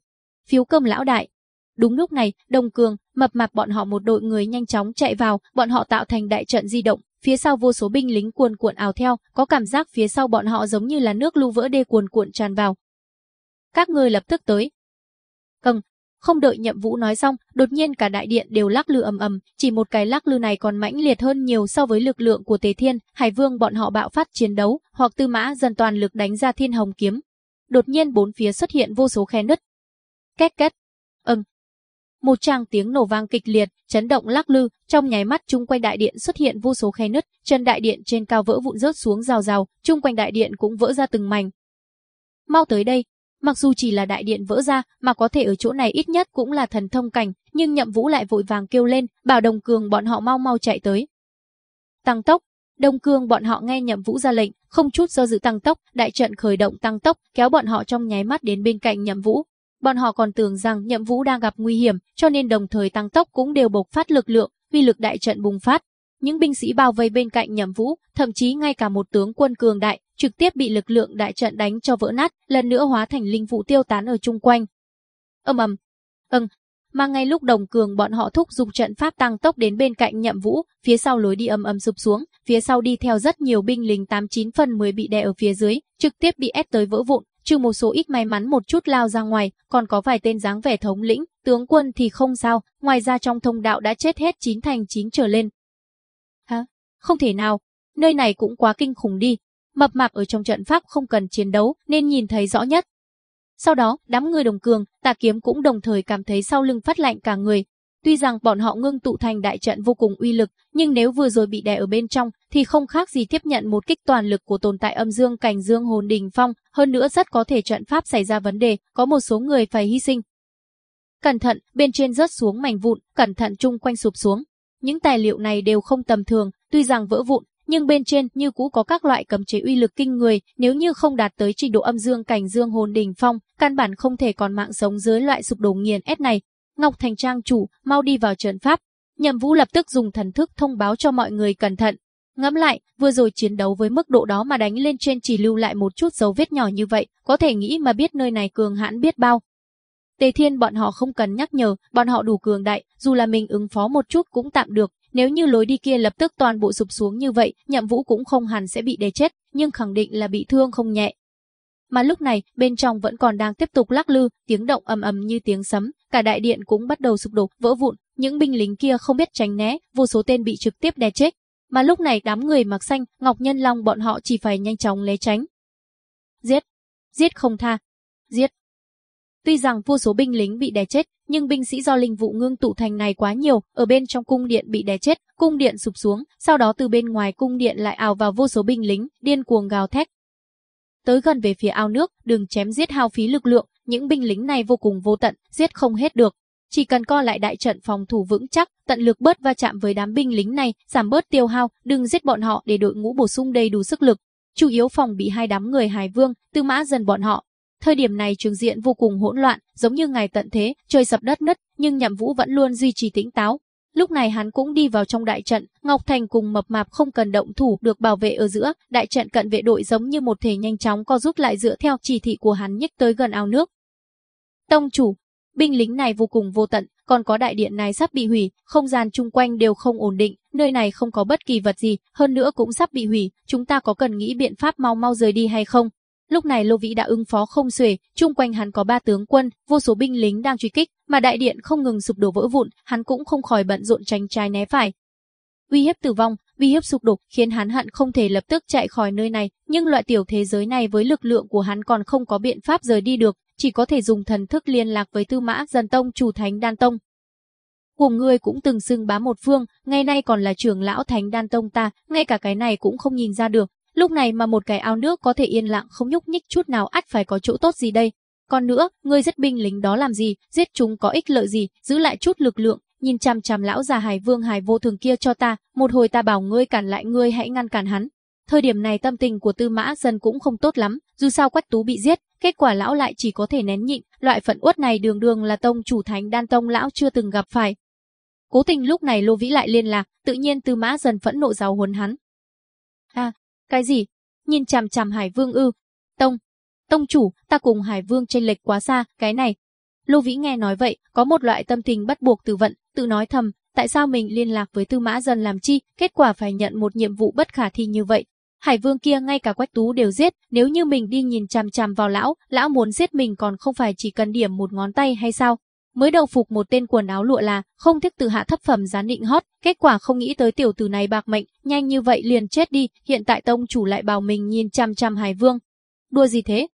phiếu cơm lão đại, Đúng lúc này, Đồng Cường, mập mạp bọn họ một đội người nhanh chóng chạy vào, bọn họ tạo thành đại trận di động, phía sau vô số binh lính cuồn cuộn ào theo, có cảm giác phía sau bọn họ giống như là nước lưu vỡ đê cuồn cuộn tràn vào. Các người lập tức tới cần không đợi Nhậm Vũ nói xong, đột nhiên cả đại điện đều lắc lư ầm ầm, chỉ một cái lắc lư này còn mãnh liệt hơn nhiều so với lực lượng của Tề Thiên, Hải Vương bọn họ bạo phát chiến đấu, hoặc Tư Mã dần toàn lực đánh ra Thiên Hồng kiếm. Đột nhiên bốn phía xuất hiện vô số khe nứt. Két két. Ừm, một tràng tiếng nổ vang kịch liệt, chấn động lắc lư, trong nháy mắt chung quanh đại điện xuất hiện vô số khe nứt, chân đại điện trên cao vỡ vụn rớt xuống rào rào, chung quanh đại điện cũng vỡ ra từng mảnh. Mau tới đây, mặc dù chỉ là đại điện vỡ ra, mà có thể ở chỗ này ít nhất cũng là thần thông cảnh, nhưng Nhậm Vũ lại vội vàng kêu lên, bảo Đồng Cường bọn họ mau mau chạy tới. Tăng tốc, Đông Cương bọn họ nghe Nhậm Vũ ra lệnh, không chút do dự tăng tốc, đại trận khởi động tăng tốc, kéo bọn họ trong nháy mắt đến bên cạnh Nhậm Vũ, Bọn họ còn tưởng rằng nhậm vũ đang gặp nguy hiểm, cho nên đồng thời tăng tốc cũng đều bộc phát lực lượng, uy lực đại trận bùng phát. Những binh sĩ bao vây bên cạnh nhậm vũ, thậm chí ngay cả một tướng quân cường đại, trực tiếp bị lực lượng đại trận đánh cho vỡ nát, lần nữa hóa thành linh vụ tiêu tán ở chung quanh. Âm ầm. ầm, mà ngay lúc đồng cường bọn họ thúc dục trận pháp tăng tốc đến bên cạnh nhậm vũ, phía sau lối đi ầm ầm sụp xuống, phía sau đi theo rất nhiều binh lính 89 phần 10 bị đè ở phía dưới, trực tiếp bị ép tới vỡ vụn, trừ một số ít may mắn một chút lao ra ngoài, còn có vài tên dáng vẻ thống lĩnh, tướng quân thì không sao, ngoài ra trong thông đạo đã chết hết chín thành chín trở lên. Không thể nào, nơi này cũng quá kinh khủng đi. Mập mạp ở trong trận pháp không cần chiến đấu nên nhìn thấy rõ nhất. Sau đó, đám người đồng cường, tà kiếm cũng đồng thời cảm thấy sau lưng phát lạnh cả người, Tuy rằng bọn họ ngưng tụ thành đại trận vô cùng uy lực, nhưng nếu vừa rồi bị đè ở bên trong thì không khác gì tiếp nhận một kích toàn lực của tồn tại âm dương cảnh dương hồn đình phong, hơn nữa rất có thể trận pháp xảy ra vấn đề, có một số người phải hy sinh. Cẩn thận, bên trên rớt xuống mảnh vụn, cẩn thận chung quanh sụp xuống. Những tài liệu này đều không tầm thường, tuy rằng vỡ vụn, nhưng bên trên như cũ có các loại cấm chế uy lực kinh người, nếu như không đạt tới trình độ âm dương cảnh dương hồn đỉnh phong, căn bản không thể còn mạng sống dưới loại sụp đổ nghiền ép này, Ngọc Thành Trang chủ, mau đi vào trận pháp. Nhậm Vũ lập tức dùng thần thức thông báo cho mọi người cẩn thận. Ngẫm lại, vừa rồi chiến đấu với mức độ đó mà đánh lên trên chỉ lưu lại một chút dấu vết nhỏ như vậy, có thể nghĩ mà biết nơi này cường hãn biết bao. Tề Thiên bọn họ không cần nhắc nhở, bọn họ đủ cường đại, dù là mình ứng phó một chút cũng tạm được, nếu như lối đi kia lập tức toàn bộ sụp xuống như vậy, Nhậm Vũ cũng không hẳn sẽ bị đè chết, nhưng khẳng định là bị thương không nhẹ. Mà lúc này, bên trong vẫn còn đang tiếp tục lắc lư, tiếng động ầm ầm như tiếng sấm, cả đại điện cũng bắt đầu sụp đổ, vỡ vụn, những binh lính kia không biết tránh né, vô số tên bị trực tiếp đè chết. Mà lúc này đám người mặc xanh, Ngọc Nhân Long bọn họ chỉ phải nhanh chóng né tránh. Giết, giết không tha, giết. Tuy rằng vô số binh lính bị đè chết, nhưng binh sĩ do linh vụ ngưng tụ thành này quá nhiều, ở bên trong cung điện bị đè chết, cung điện sụp xuống, sau đó từ bên ngoài cung điện lại ào vào vô số binh lính, điên cuồng gào thét, tới gần về phía ao nước, đừng chém giết hao phí lực lượng, những binh lính này vô cùng vô tận, giết không hết được. Chỉ cần co lại đại trận phòng thủ vững chắc, tận lực bớt va chạm với đám binh lính này, giảm bớt tiêu hao, đừng giết bọn họ để đội ngũ bổ sung đầy đủ sức lực. Chủ yếu phòng bị hai đám người Hải Vương, Tư Mã dần bọn họ. Thời điểm này trường diện vô cùng hỗn loạn, giống như ngày tận thế, trời sập đất nứt, nhưng Nhậm Vũ vẫn luôn duy trì tĩnh táo, Lúc này hắn cũng đi vào trong đại trận, Ngọc Thành cùng mập mạp không cần động thủ được bảo vệ ở giữa, đại trận cận vệ đội giống như một thể nhanh chóng co rút lại dựa theo chỉ thị của hắn nhích tới gần ao nước. Tông chủ, binh lính này vô cùng vô tận, còn có đại điện này sắp bị hủy, không gian chung quanh đều không ổn định, nơi này không có bất kỳ vật gì, hơn nữa cũng sắp bị hủy, chúng ta có cần nghĩ biện pháp mau mau rời đi hay không? Lúc này Lô Vĩ đã ứng phó không xuể, chung quanh hắn có ba tướng quân, vô số binh lính đang truy kích, mà đại điện không ngừng sụp đổ vỡ vụn, hắn cũng không khỏi bận rộn tránh trái né phải. Uy hiếp tử vong, uy hiếp sụp đổ, khiến hắn hận không thể lập tức chạy khỏi nơi này, nhưng loại tiểu thế giới này với lực lượng của hắn còn không có biện pháp rời đi được, chỉ có thể dùng thần thức liên lạc với Tư Mã Dân Tông chủ Thánh Đan Tông. Cùng ngươi cũng từng xưng bá một phương, ngày nay còn là trưởng lão thánh đan tông ta, ngay cả cái này cũng không nhìn ra được. Lúc này mà một cái ao nước có thể yên lặng không nhúc nhích chút nào ắt phải có chỗ tốt gì đây. Còn nữa, ngươi giết binh lính đó làm gì, giết chúng có ích lợi gì, giữ lại chút lực lượng, nhìn chằm chằm lão già Hải Vương Hải vô thường kia cho ta, một hồi ta bảo ngươi cản lại ngươi hãy ngăn cản hắn. Thời điểm này tâm tình của Tư Mã Dân cũng không tốt lắm, dù sao Quách Tú bị giết, kết quả lão lại chỉ có thể nén nhịn, loại phận uất này đường đường là tông chủ thánh đan tông lão chưa từng gặp phải. Cố tình lúc này Lô Vĩ lại liên lạc, tự nhiên Tư Mã Dân phẫn nộ giáo huấn hắn. Cái gì? Nhìn chằm chằm Hải Vương ư? Tông, tông chủ, ta cùng Hải Vương chênh lệch quá xa, cái này. Lô Vĩ nghe nói vậy, có một loại tâm tình bắt buộc từ vận, tự nói thầm, tại sao mình liên lạc với Tư Mã Dân làm chi, kết quả phải nhận một nhiệm vụ bất khả thi như vậy. Hải Vương kia ngay cả Quách Tú đều giết, nếu như mình đi nhìn chằm chằm vào lão, lão muốn giết mình còn không phải chỉ cần điểm một ngón tay hay sao? Mới đầu phục một tên quần áo lụa là, không thích từ hạ thấp phẩm gián định hót, kết quả không nghĩ tới tiểu tử này bạc mệnh, nhanh như vậy liền chết đi, hiện tại tông chủ lại bảo mình nhìn chằm chằm Hải Vương. Đua gì thế?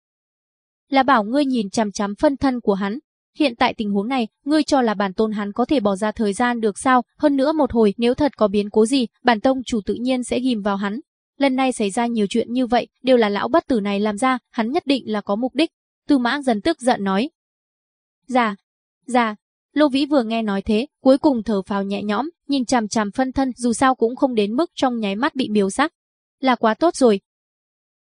Là bảo ngươi nhìn chằm chằm phân thân của hắn, Hiện tại tình huống này, ngươi cho là bản tôn hắn có thể bỏ ra thời gian được sao? Hơn nữa một hồi, nếu thật có biến cố gì, bản tông chủ tự nhiên sẽ ghim vào hắn. Lần này xảy ra nhiều chuyện như vậy, đều là lão bất tử này làm ra, hắn nhất định là có mục đích. Tư mã dần tức giận nói. Dạ, dạ. Lô Vĩ vừa nghe nói thế, cuối cùng thở phào nhẹ nhõm, nhìn chằm chằm phân thân dù sao cũng không đến mức trong nháy mắt bị biếu sắc. Là quá tốt rồi.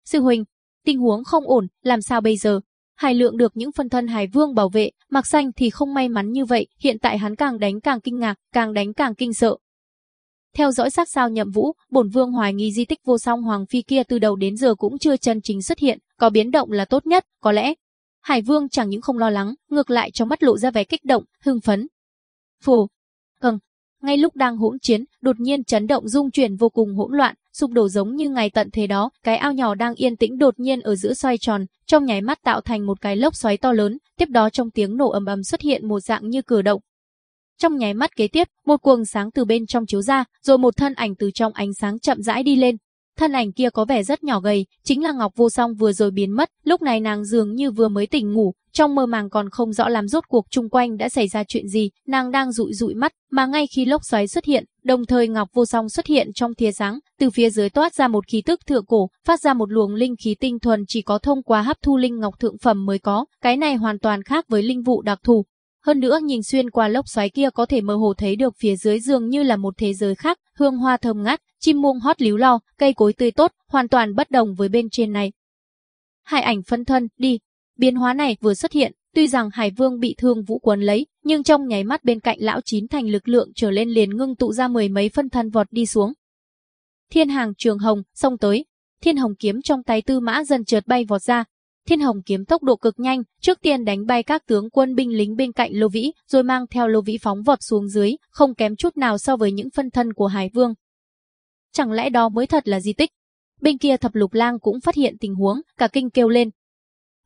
Sư huynh, tình huống không ổn, làm sao bây giờ? Hải lượng được những phân thân Hải Vương bảo vệ, mặc Xanh thì không may mắn như vậy, hiện tại hắn càng đánh càng kinh ngạc, càng đánh càng kinh sợ. Theo dõi sát sao nhậm vũ, bổn vương hoài nghi di tích vô song hoàng phi kia từ đầu đến giờ cũng chưa chân chính xuất hiện, có biến động là tốt nhất, có lẽ. Hải vương chẳng những không lo lắng, ngược lại trong mắt lộ ra vẻ kích động, hưng phấn. Phù. Ừm. Ngay lúc đang hỗn chiến, đột nhiên chấn động dung chuyển vô cùng hỗn loạn, sụp đổ giống như ngày tận thế đó, cái ao nhỏ đang yên tĩnh đột nhiên ở giữa xoay tròn, trong nháy mắt tạo thành một cái lốc xoáy to lớn, tiếp đó trong tiếng nổ ầm ầm xuất hiện một dạng như cử động. Trong nháy mắt kế tiếp, một cuồng sáng từ bên trong chiếu ra, rồi một thân ảnh từ trong ánh sáng chậm rãi đi lên. Thân ảnh kia có vẻ rất nhỏ gầy, chính là Ngọc Vô Song vừa rồi biến mất, lúc này nàng dường như vừa mới tỉnh ngủ, trong mơ màng còn không rõ làm rốt cuộc chung quanh đã xảy ra chuyện gì, nàng đang dụi dụi mắt, mà ngay khi lốc xoáy xuất hiện, đồng thời Ngọc Vô Song xuất hiện trong thìa sáng, từ phía dưới toát ra một khí tức thượng cổ, phát ra một luồng linh khí tinh thuần chỉ có thông qua hấp thu linh ngọc thượng phẩm mới có, cái này hoàn toàn khác với linh vụ đặc thù. Hơn nữa nhìn xuyên qua lốc xoáy kia có thể mơ hồ thấy được phía dưới dường như là một thế giới khác, hương hoa thơm ngát, chim muông hót líu lo, cây cối tươi tốt, hoàn toàn bất đồng với bên trên này. Hải ảnh phân thân, đi. Biến hóa này vừa xuất hiện, Tuy rằng Hải Vương bị thương vũ quấn lấy, nhưng trong nháy mắt bên cạnh lão chín thành lực lượng trở lên liền ngưng tụ ra mười mấy phân thân vọt đi xuống. Thiên hàng trường hồng, xông tới. Thiên hồng kiếm trong tay tư mã dần trượt bay vọt ra. Thiên hồng kiếm tốc độ cực nhanh, trước tiên đánh bay các tướng quân binh lính bên cạnh Lô Vĩ, rồi mang theo Lô Vĩ phóng vọt xuống dưới, không kém chút nào so với những phân thân của Hải Vương. Chẳng lẽ đó mới thật là di tích? Bên kia thập lục lang cũng phát hiện tình huống, cả kinh kêu lên.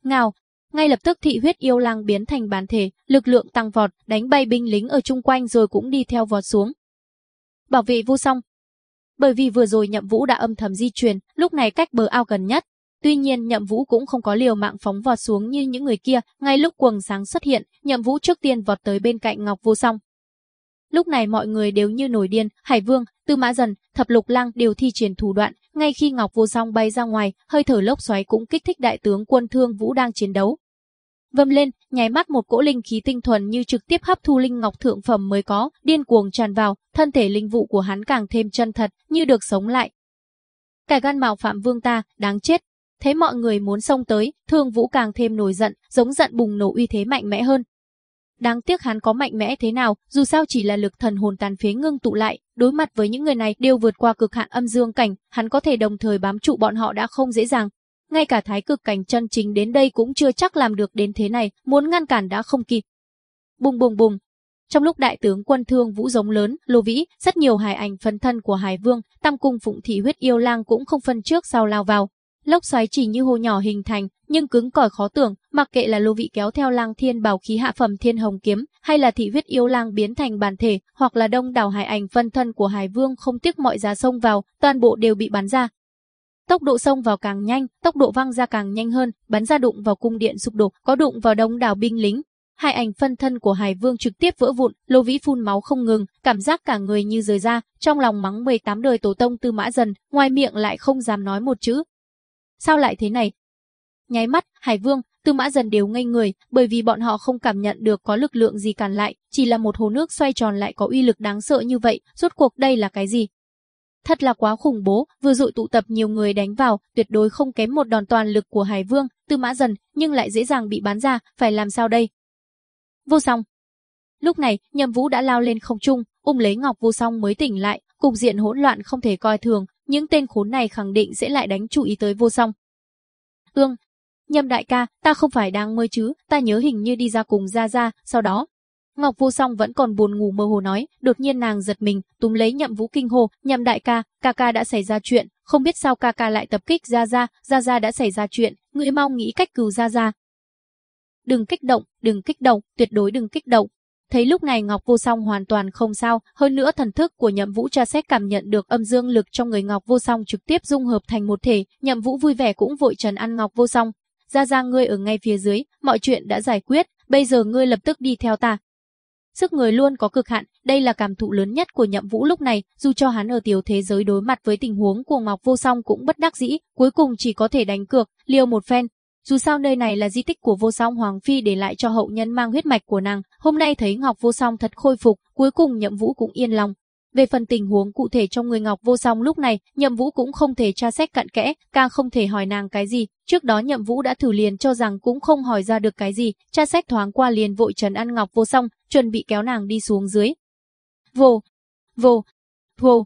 Ngào, ngay lập tức thị huyết yêu lang biến thành bản thể, lực lượng tăng vọt, đánh bay binh lính ở chung quanh rồi cũng đi theo vọt xuống. Bảo vệ vô song. Bởi vì vừa rồi nhậm vũ đã âm thầm di chuyển, lúc này cách bờ ao gần nhất. Tuy nhiên nhậm vũ cũng không có liều mạng phóng vọt xuống như những người kia, ngay lúc cuồng sáng xuất hiện, nhậm vũ trước tiên vọt tới bên cạnh Ngọc Vô Song. Lúc này mọi người đều như nổi điên, Hải Vương, Tư Mã Dần, Thập Lục Lang đều thi triển thủ đoạn, ngay khi Ngọc Vô Song bay ra ngoài, hơi thở lốc xoáy cũng kích thích đại tướng quân Thương Vũ đang chiến đấu. Vâm lên, nháy mắt một cỗ linh khí tinh thuần như trực tiếp hấp thu linh ngọc thượng phẩm mới có, điên cuồng tràn vào, thân thể linh vụ của hắn càng thêm chân thật, như được sống lại. Cả gan mạo phạm vương ta, đáng chết. Thấy mọi người muốn xông tới, Thương Vũ càng thêm nổi giận, giống giận bùng nổ uy thế mạnh mẽ hơn, Đáng tiếc hắn có mạnh mẽ thế nào, dù sao chỉ là lực thần hồn tàn phế ngưng tụ lại, đối mặt với những người này đều vượt qua cực hạn âm dương cảnh, hắn có thể đồng thời bám trụ bọn họ đã không dễ dàng. Ngay cả thái cực cảnh chân chính đến đây cũng chưa chắc làm được đến thế này, muốn ngăn cản đã không kịp. Bùng bùng bùng. Trong lúc đại tướng quân thương vũ giống lớn, lô vĩ, rất nhiều hài ảnh phân thân của hải vương, tam cung phụng thị huyết yêu lang cũng không phân trước sau lao vào, Lốc xoáy chỉ như hồ nhỏ hình thành, nhưng cứng cỏi khó tưởng, mặc kệ là lô vị kéo theo lang thiên bảo khí hạ phẩm thiên hồng kiếm, hay là thị huyết yêu lang biến thành bản thể, hoặc là đông đảo hải ảnh phân thân của hải vương không tiếc mọi giá xông vào, toàn bộ đều bị bắn ra. Tốc độ xông vào càng nhanh, tốc độ văng ra càng nhanh hơn, bắn ra đụng vào cung điện sụp đổ, có đụng vào đông đảo binh lính. hai ảnh phân thân của Hải Vương trực tiếp vỡ vụn, Lô Vĩ phun máu không ngừng, cảm giác cả người như rời ra, trong lòng mắng 18 đời tổ tông Tư Mã Dần, ngoài miệng lại không dám nói một chữ. Sao lại thế này? Nháy mắt, Hải Vương, Tư Mã Dần đều ngây người, bởi vì bọn họ không cảm nhận được có lực lượng gì cản lại, chỉ là một hồ nước xoay tròn lại có uy lực đáng sợ như vậy, rốt cuộc đây là cái gì? Thật là quá khủng bố, vừa dội tụ tập nhiều người đánh vào, tuyệt đối không kém một đòn toàn lực của Hải Vương, Tư Mã Dần, nhưng lại dễ dàng bị bán ra, phải làm sao đây? Vô song. Lúc này, Nhậm Vũ đã lao lên không trung, ôm lấy Ngọc Vô Song mới tỉnh lại, cục diện hỗn loạn không thể coi thường, những tên khốn này khẳng định sẽ lại đánh chú ý tới Vô Song. Ương, Nhâm đại ca, ta không phải đang mơ chứ, ta nhớ hình như đi ra cùng Gia Gia, sau đó. Ngọc Vô Song vẫn còn buồn ngủ mơ hồ nói, đột nhiên nàng giật mình, túm lấy Nhậm Vũ kinh hô, Nhậm đại ca, ca ca đã xảy ra chuyện, không biết sao ca ca lại tập kích Gia Gia, Gia Gia đã xảy ra chuyện, ngươi mau nghĩ cách cứu Gia Gia. Đừng kích động, đừng kích động, tuyệt đối đừng kích động. Thấy lúc này Ngọc Vô Song hoàn toàn không sao, hơn nữa thần thức của Nhậm Vũ tra xét cảm nhận được âm dương lực trong người Ngọc Vô Song trực tiếp dung hợp thành một thể, Nhậm Vũ vui vẻ cũng vội trần ăn Ngọc Vô Song. Ra ra ngươi ở ngay phía dưới, mọi chuyện đã giải quyết, bây giờ ngươi lập tức đi theo ta. Sức người luôn có cực hạn, đây là cảm thụ lớn nhất của Nhậm Vũ lúc này, dù cho hắn ở tiểu thế giới đối mặt với tình huống của Ngọc Vô Song cũng bất đắc dĩ, cuối cùng chỉ có thể đánh cược, liều một phen, dù sao nơi này là di tích của vô song Hoàng Phi để lại cho hậu nhân mang huyết mạch của nàng, hôm nay thấy Ngọc vô song thật khôi phục, cuối cùng nhậm vũ cũng yên lòng. Về phần tình huống cụ thể trong người Ngọc Vô Song lúc này, Nhậm Vũ cũng không thể tra xét cặn kẽ, càng không thể hỏi nàng cái gì. Trước đó Nhậm Vũ đã thử liền cho rằng cũng không hỏi ra được cái gì, tra xét thoáng qua liền vội trần ăn Ngọc Vô Song, chuẩn bị kéo nàng đi xuống dưới. Vô, vô, vô,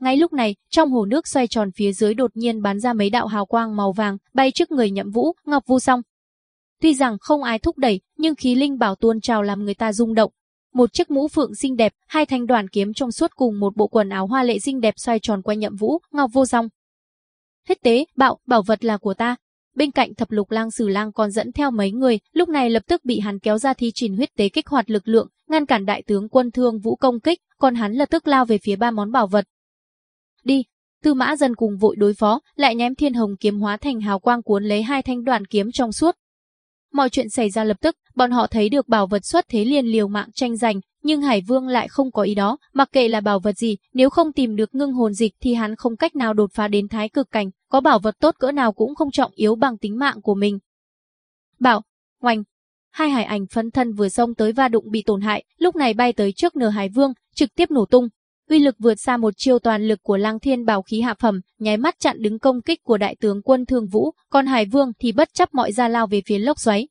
ngay lúc này, trong hồ nước xoay tròn phía dưới đột nhiên bắn ra mấy đạo hào quang màu vàng, bay trước người Nhậm Vũ, Ngọc Vu Song. Tuy rằng không ai thúc đẩy, nhưng khí linh bảo tuôn trào làm người ta rung động. Một chiếc mũ phượng xinh đẹp, hai thanh đoàn kiếm trong suốt cùng một bộ quần áo hoa lệ xinh đẹp xoay tròn quanh Nhậm Vũ, Ngọc Vô Song. Hết tế, bạo, bảo vật là của ta. Bên cạnh thập lục lang sử lang còn dẫn theo mấy người, lúc này lập tức bị hắn kéo ra thi triển huyết tế kích hoạt lực lượng, ngăn cản đại tướng quân thương vũ công kích, còn hắn lập tức lao về phía ba món bảo vật, Đi, Tư Mã dần cùng vội đối phó, lại ném Thiên Hồng kiếm hóa thành hào quang cuốn lấy hai thanh đoàn kiếm trong suốt. Mọi chuyện xảy ra lập tức, bọn họ thấy được bảo vật xuất thế liền liều mạng tranh giành, nhưng Hải Vương lại không có ý đó, mặc kệ là bảo vật gì, nếu không tìm được ngưng hồn dịch thì hắn không cách nào đột phá đến thái cực cảnh, có bảo vật tốt cỡ nào cũng không trọng yếu bằng tính mạng của mình. Bảo, oanh, hai hải ảnh phân thân vừa xông tới va đụng bị tổn hại, lúc này bay tới trước nửa Hải Vương, trực tiếp nổ tung, uy lực vượt xa một chiêu toàn lực của Lăng Thiên Bảo khí hạ phẩm, nháy mắt chặn đứng công kích của đại tướng quân thường Vũ, còn Hải Vương thì bất chấp mọi ra lao về phía lốc xoáy.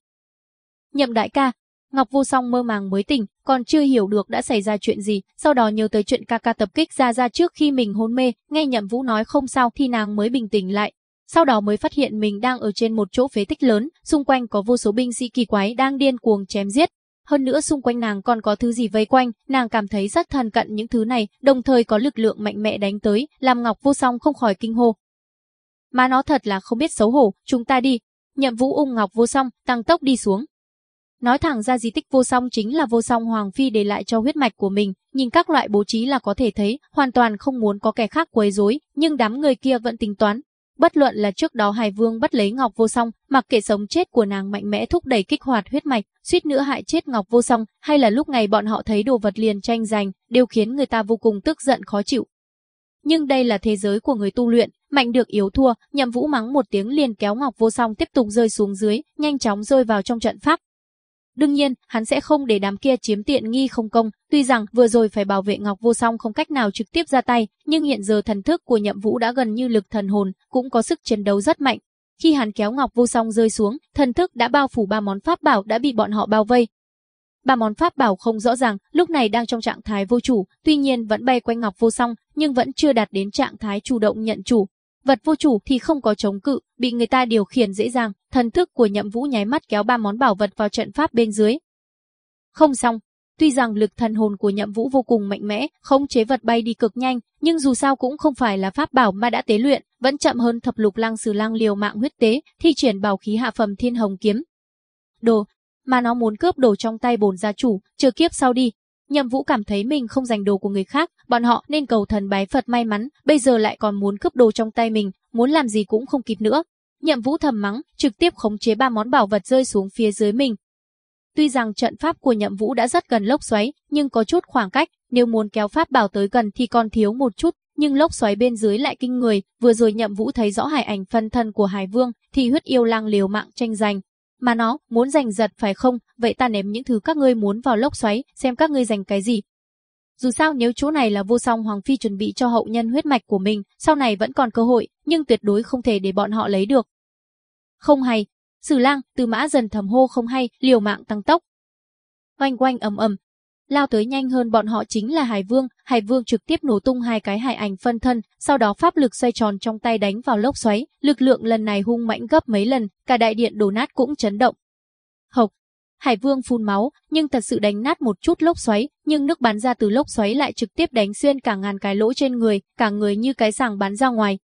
Nhậm đại ca, Ngọc Vô Song mơ màng mới tỉnh, còn chưa hiểu được đã xảy ra chuyện gì, sau đó nhớ tới chuyện ca ca tập kích ra ra trước khi mình hôn mê, nghe Nhậm Vũ nói không sao thì nàng mới bình tĩnh lại. Sau đó mới phát hiện mình đang ở trên một chỗ phế tích lớn, xung quanh có vô số binh sĩ kỳ quái đang điên cuồng chém giết, hơn nữa xung quanh nàng còn có thứ gì vây quanh, nàng cảm thấy rất thân cận những thứ này, đồng thời có lực lượng mạnh mẽ đánh tới, làm Ngọc Vô Song không khỏi kinh hô. Mà nó thật là không biết xấu hổ, chúng ta đi. Nhậm Vũ ung Ngọc Vô Song, tăng tốc đi xuống. Nói thẳng ra di tích Vô Song chính là Vô Song Hoàng Phi để lại cho huyết mạch của mình, nhìn các loại bố trí là có thể thấy, hoàn toàn không muốn có kẻ khác quấy rối, nhưng đám người kia vẫn tính toán, Bất luận là trước đó Hải Vương bắt lấy Ngọc Vô Song, mặc kệ sống chết của nàng mạnh mẽ thúc đẩy kích hoạt huyết mạch, suýt nữa hại chết Ngọc Vô Song, hay là lúc này bọn họ thấy đồ vật liền tranh giành, đều khiến người ta vô cùng tức giận khó chịu. Nhưng đây là thế giới của người tu luyện, mạnh được yếu thua, nhậm vũ mắng một tiếng liền kéo Ngọc Vô Song tiếp tục rơi xuống dưới, nhanh chóng rơi vào trong trận pháp, Đương nhiên, hắn sẽ không để đám kia chiếm tiện nghi không công, tuy rằng vừa rồi phải bảo vệ Ngọc Vô Song không cách nào trực tiếp ra tay, nhưng hiện giờ thần thức của Nhậm Vũ đã gần như lực thần hồn, cũng có sức chiến đấu rất mạnh. Khi hắn kéo Ngọc Vô Song rơi xuống, thần thức đã bao phủ ba món pháp bảo đã bị bọn họ bao vây. Ba món pháp bảo không rõ ràng, lúc này đang trong trạng thái vô chủ, tuy nhiên vẫn bay quanh Ngọc Vô Song, nhưng vẫn chưa đạt đến trạng thái chủ động nhận chủ, Vật vô chủ thì không có chống cự, bị người ta điều khiển dễ dàng, thần thức của nhậm vũ nháy mắt kéo ba món bảo vật vào trận pháp bên dưới. Không xong, tuy rằng lực thần hồn của nhậm vũ vô cùng mạnh mẽ, không chế vật bay đi cực nhanh, nhưng dù sao cũng không phải là pháp bảo mà đã tế luyện, vẫn chậm hơn thập lục lang sử lang liều mạng huyết tế, thi triển bảo khí hạ phẩm thiên hồng kiếm. Đồ, mà nó muốn cướp đồ trong tay bổn gia chủ, chờ kiếp sau đi, Nhậm Vũ cảm thấy mình không giành đồ của người khác, bọn họ nên cầu thần bái Phật may mắn, bây giờ lại còn muốn cướp đồ trong tay mình, muốn làm gì cũng không kịp nữa. Nhậm Vũ thầm mắng, trực tiếp khống chế ba món bảo vật rơi xuống phía dưới mình. Tuy rằng trận pháp của Nhậm Vũ đã rất gần lốc xoáy, nhưng có chút khoảng cách, nếu muốn kéo pháp bảo tới gần thì còn thiếu một chút, nhưng lốc xoáy bên dưới lại kinh người, vừa rồi Nhậm Vũ thấy rõ hải ảnh phân thân của Hải Vương, thì huyết yêu lang liều mạng tranh giành. Mà nó, muốn giành giật phải không, vậy ta ném những thứ các ngươi muốn vào lốc xoáy, xem các ngươi giành cái gì. Dù sao nếu chỗ này là vô song Hoàng Phi chuẩn bị cho hậu nhân huyết mạch của mình, sau này vẫn còn cơ hội, nhưng tuyệt đối không thể để bọn họ lấy được. Không hay, Sử lang, từ mã dần thầm hô không hay, liều mạng tăng tốc. Oanh quanh ầm ầm, lao tới nhanh hơn bọn họ chính là Hải Vương, Hải Vương trực tiếp nổ tung hai cái hải ảnh phân thân, sau đó pháp lực xoay tròn trong tay đánh vào lốc xoáy, lực lượng lần này hung mãnh gấp mấy lần, cả đại điện đổ nát cũng chấn động. Hộc, Hải Vương phun máu, nhưng thật sự đánh nát một chút lốc xoáy, nhưng nước bắn ra từ lốc xoáy lại trực tiếp đánh xuyên cả ngàn cái lỗ trên người, cả người như cái sàng bắn ra ngoài.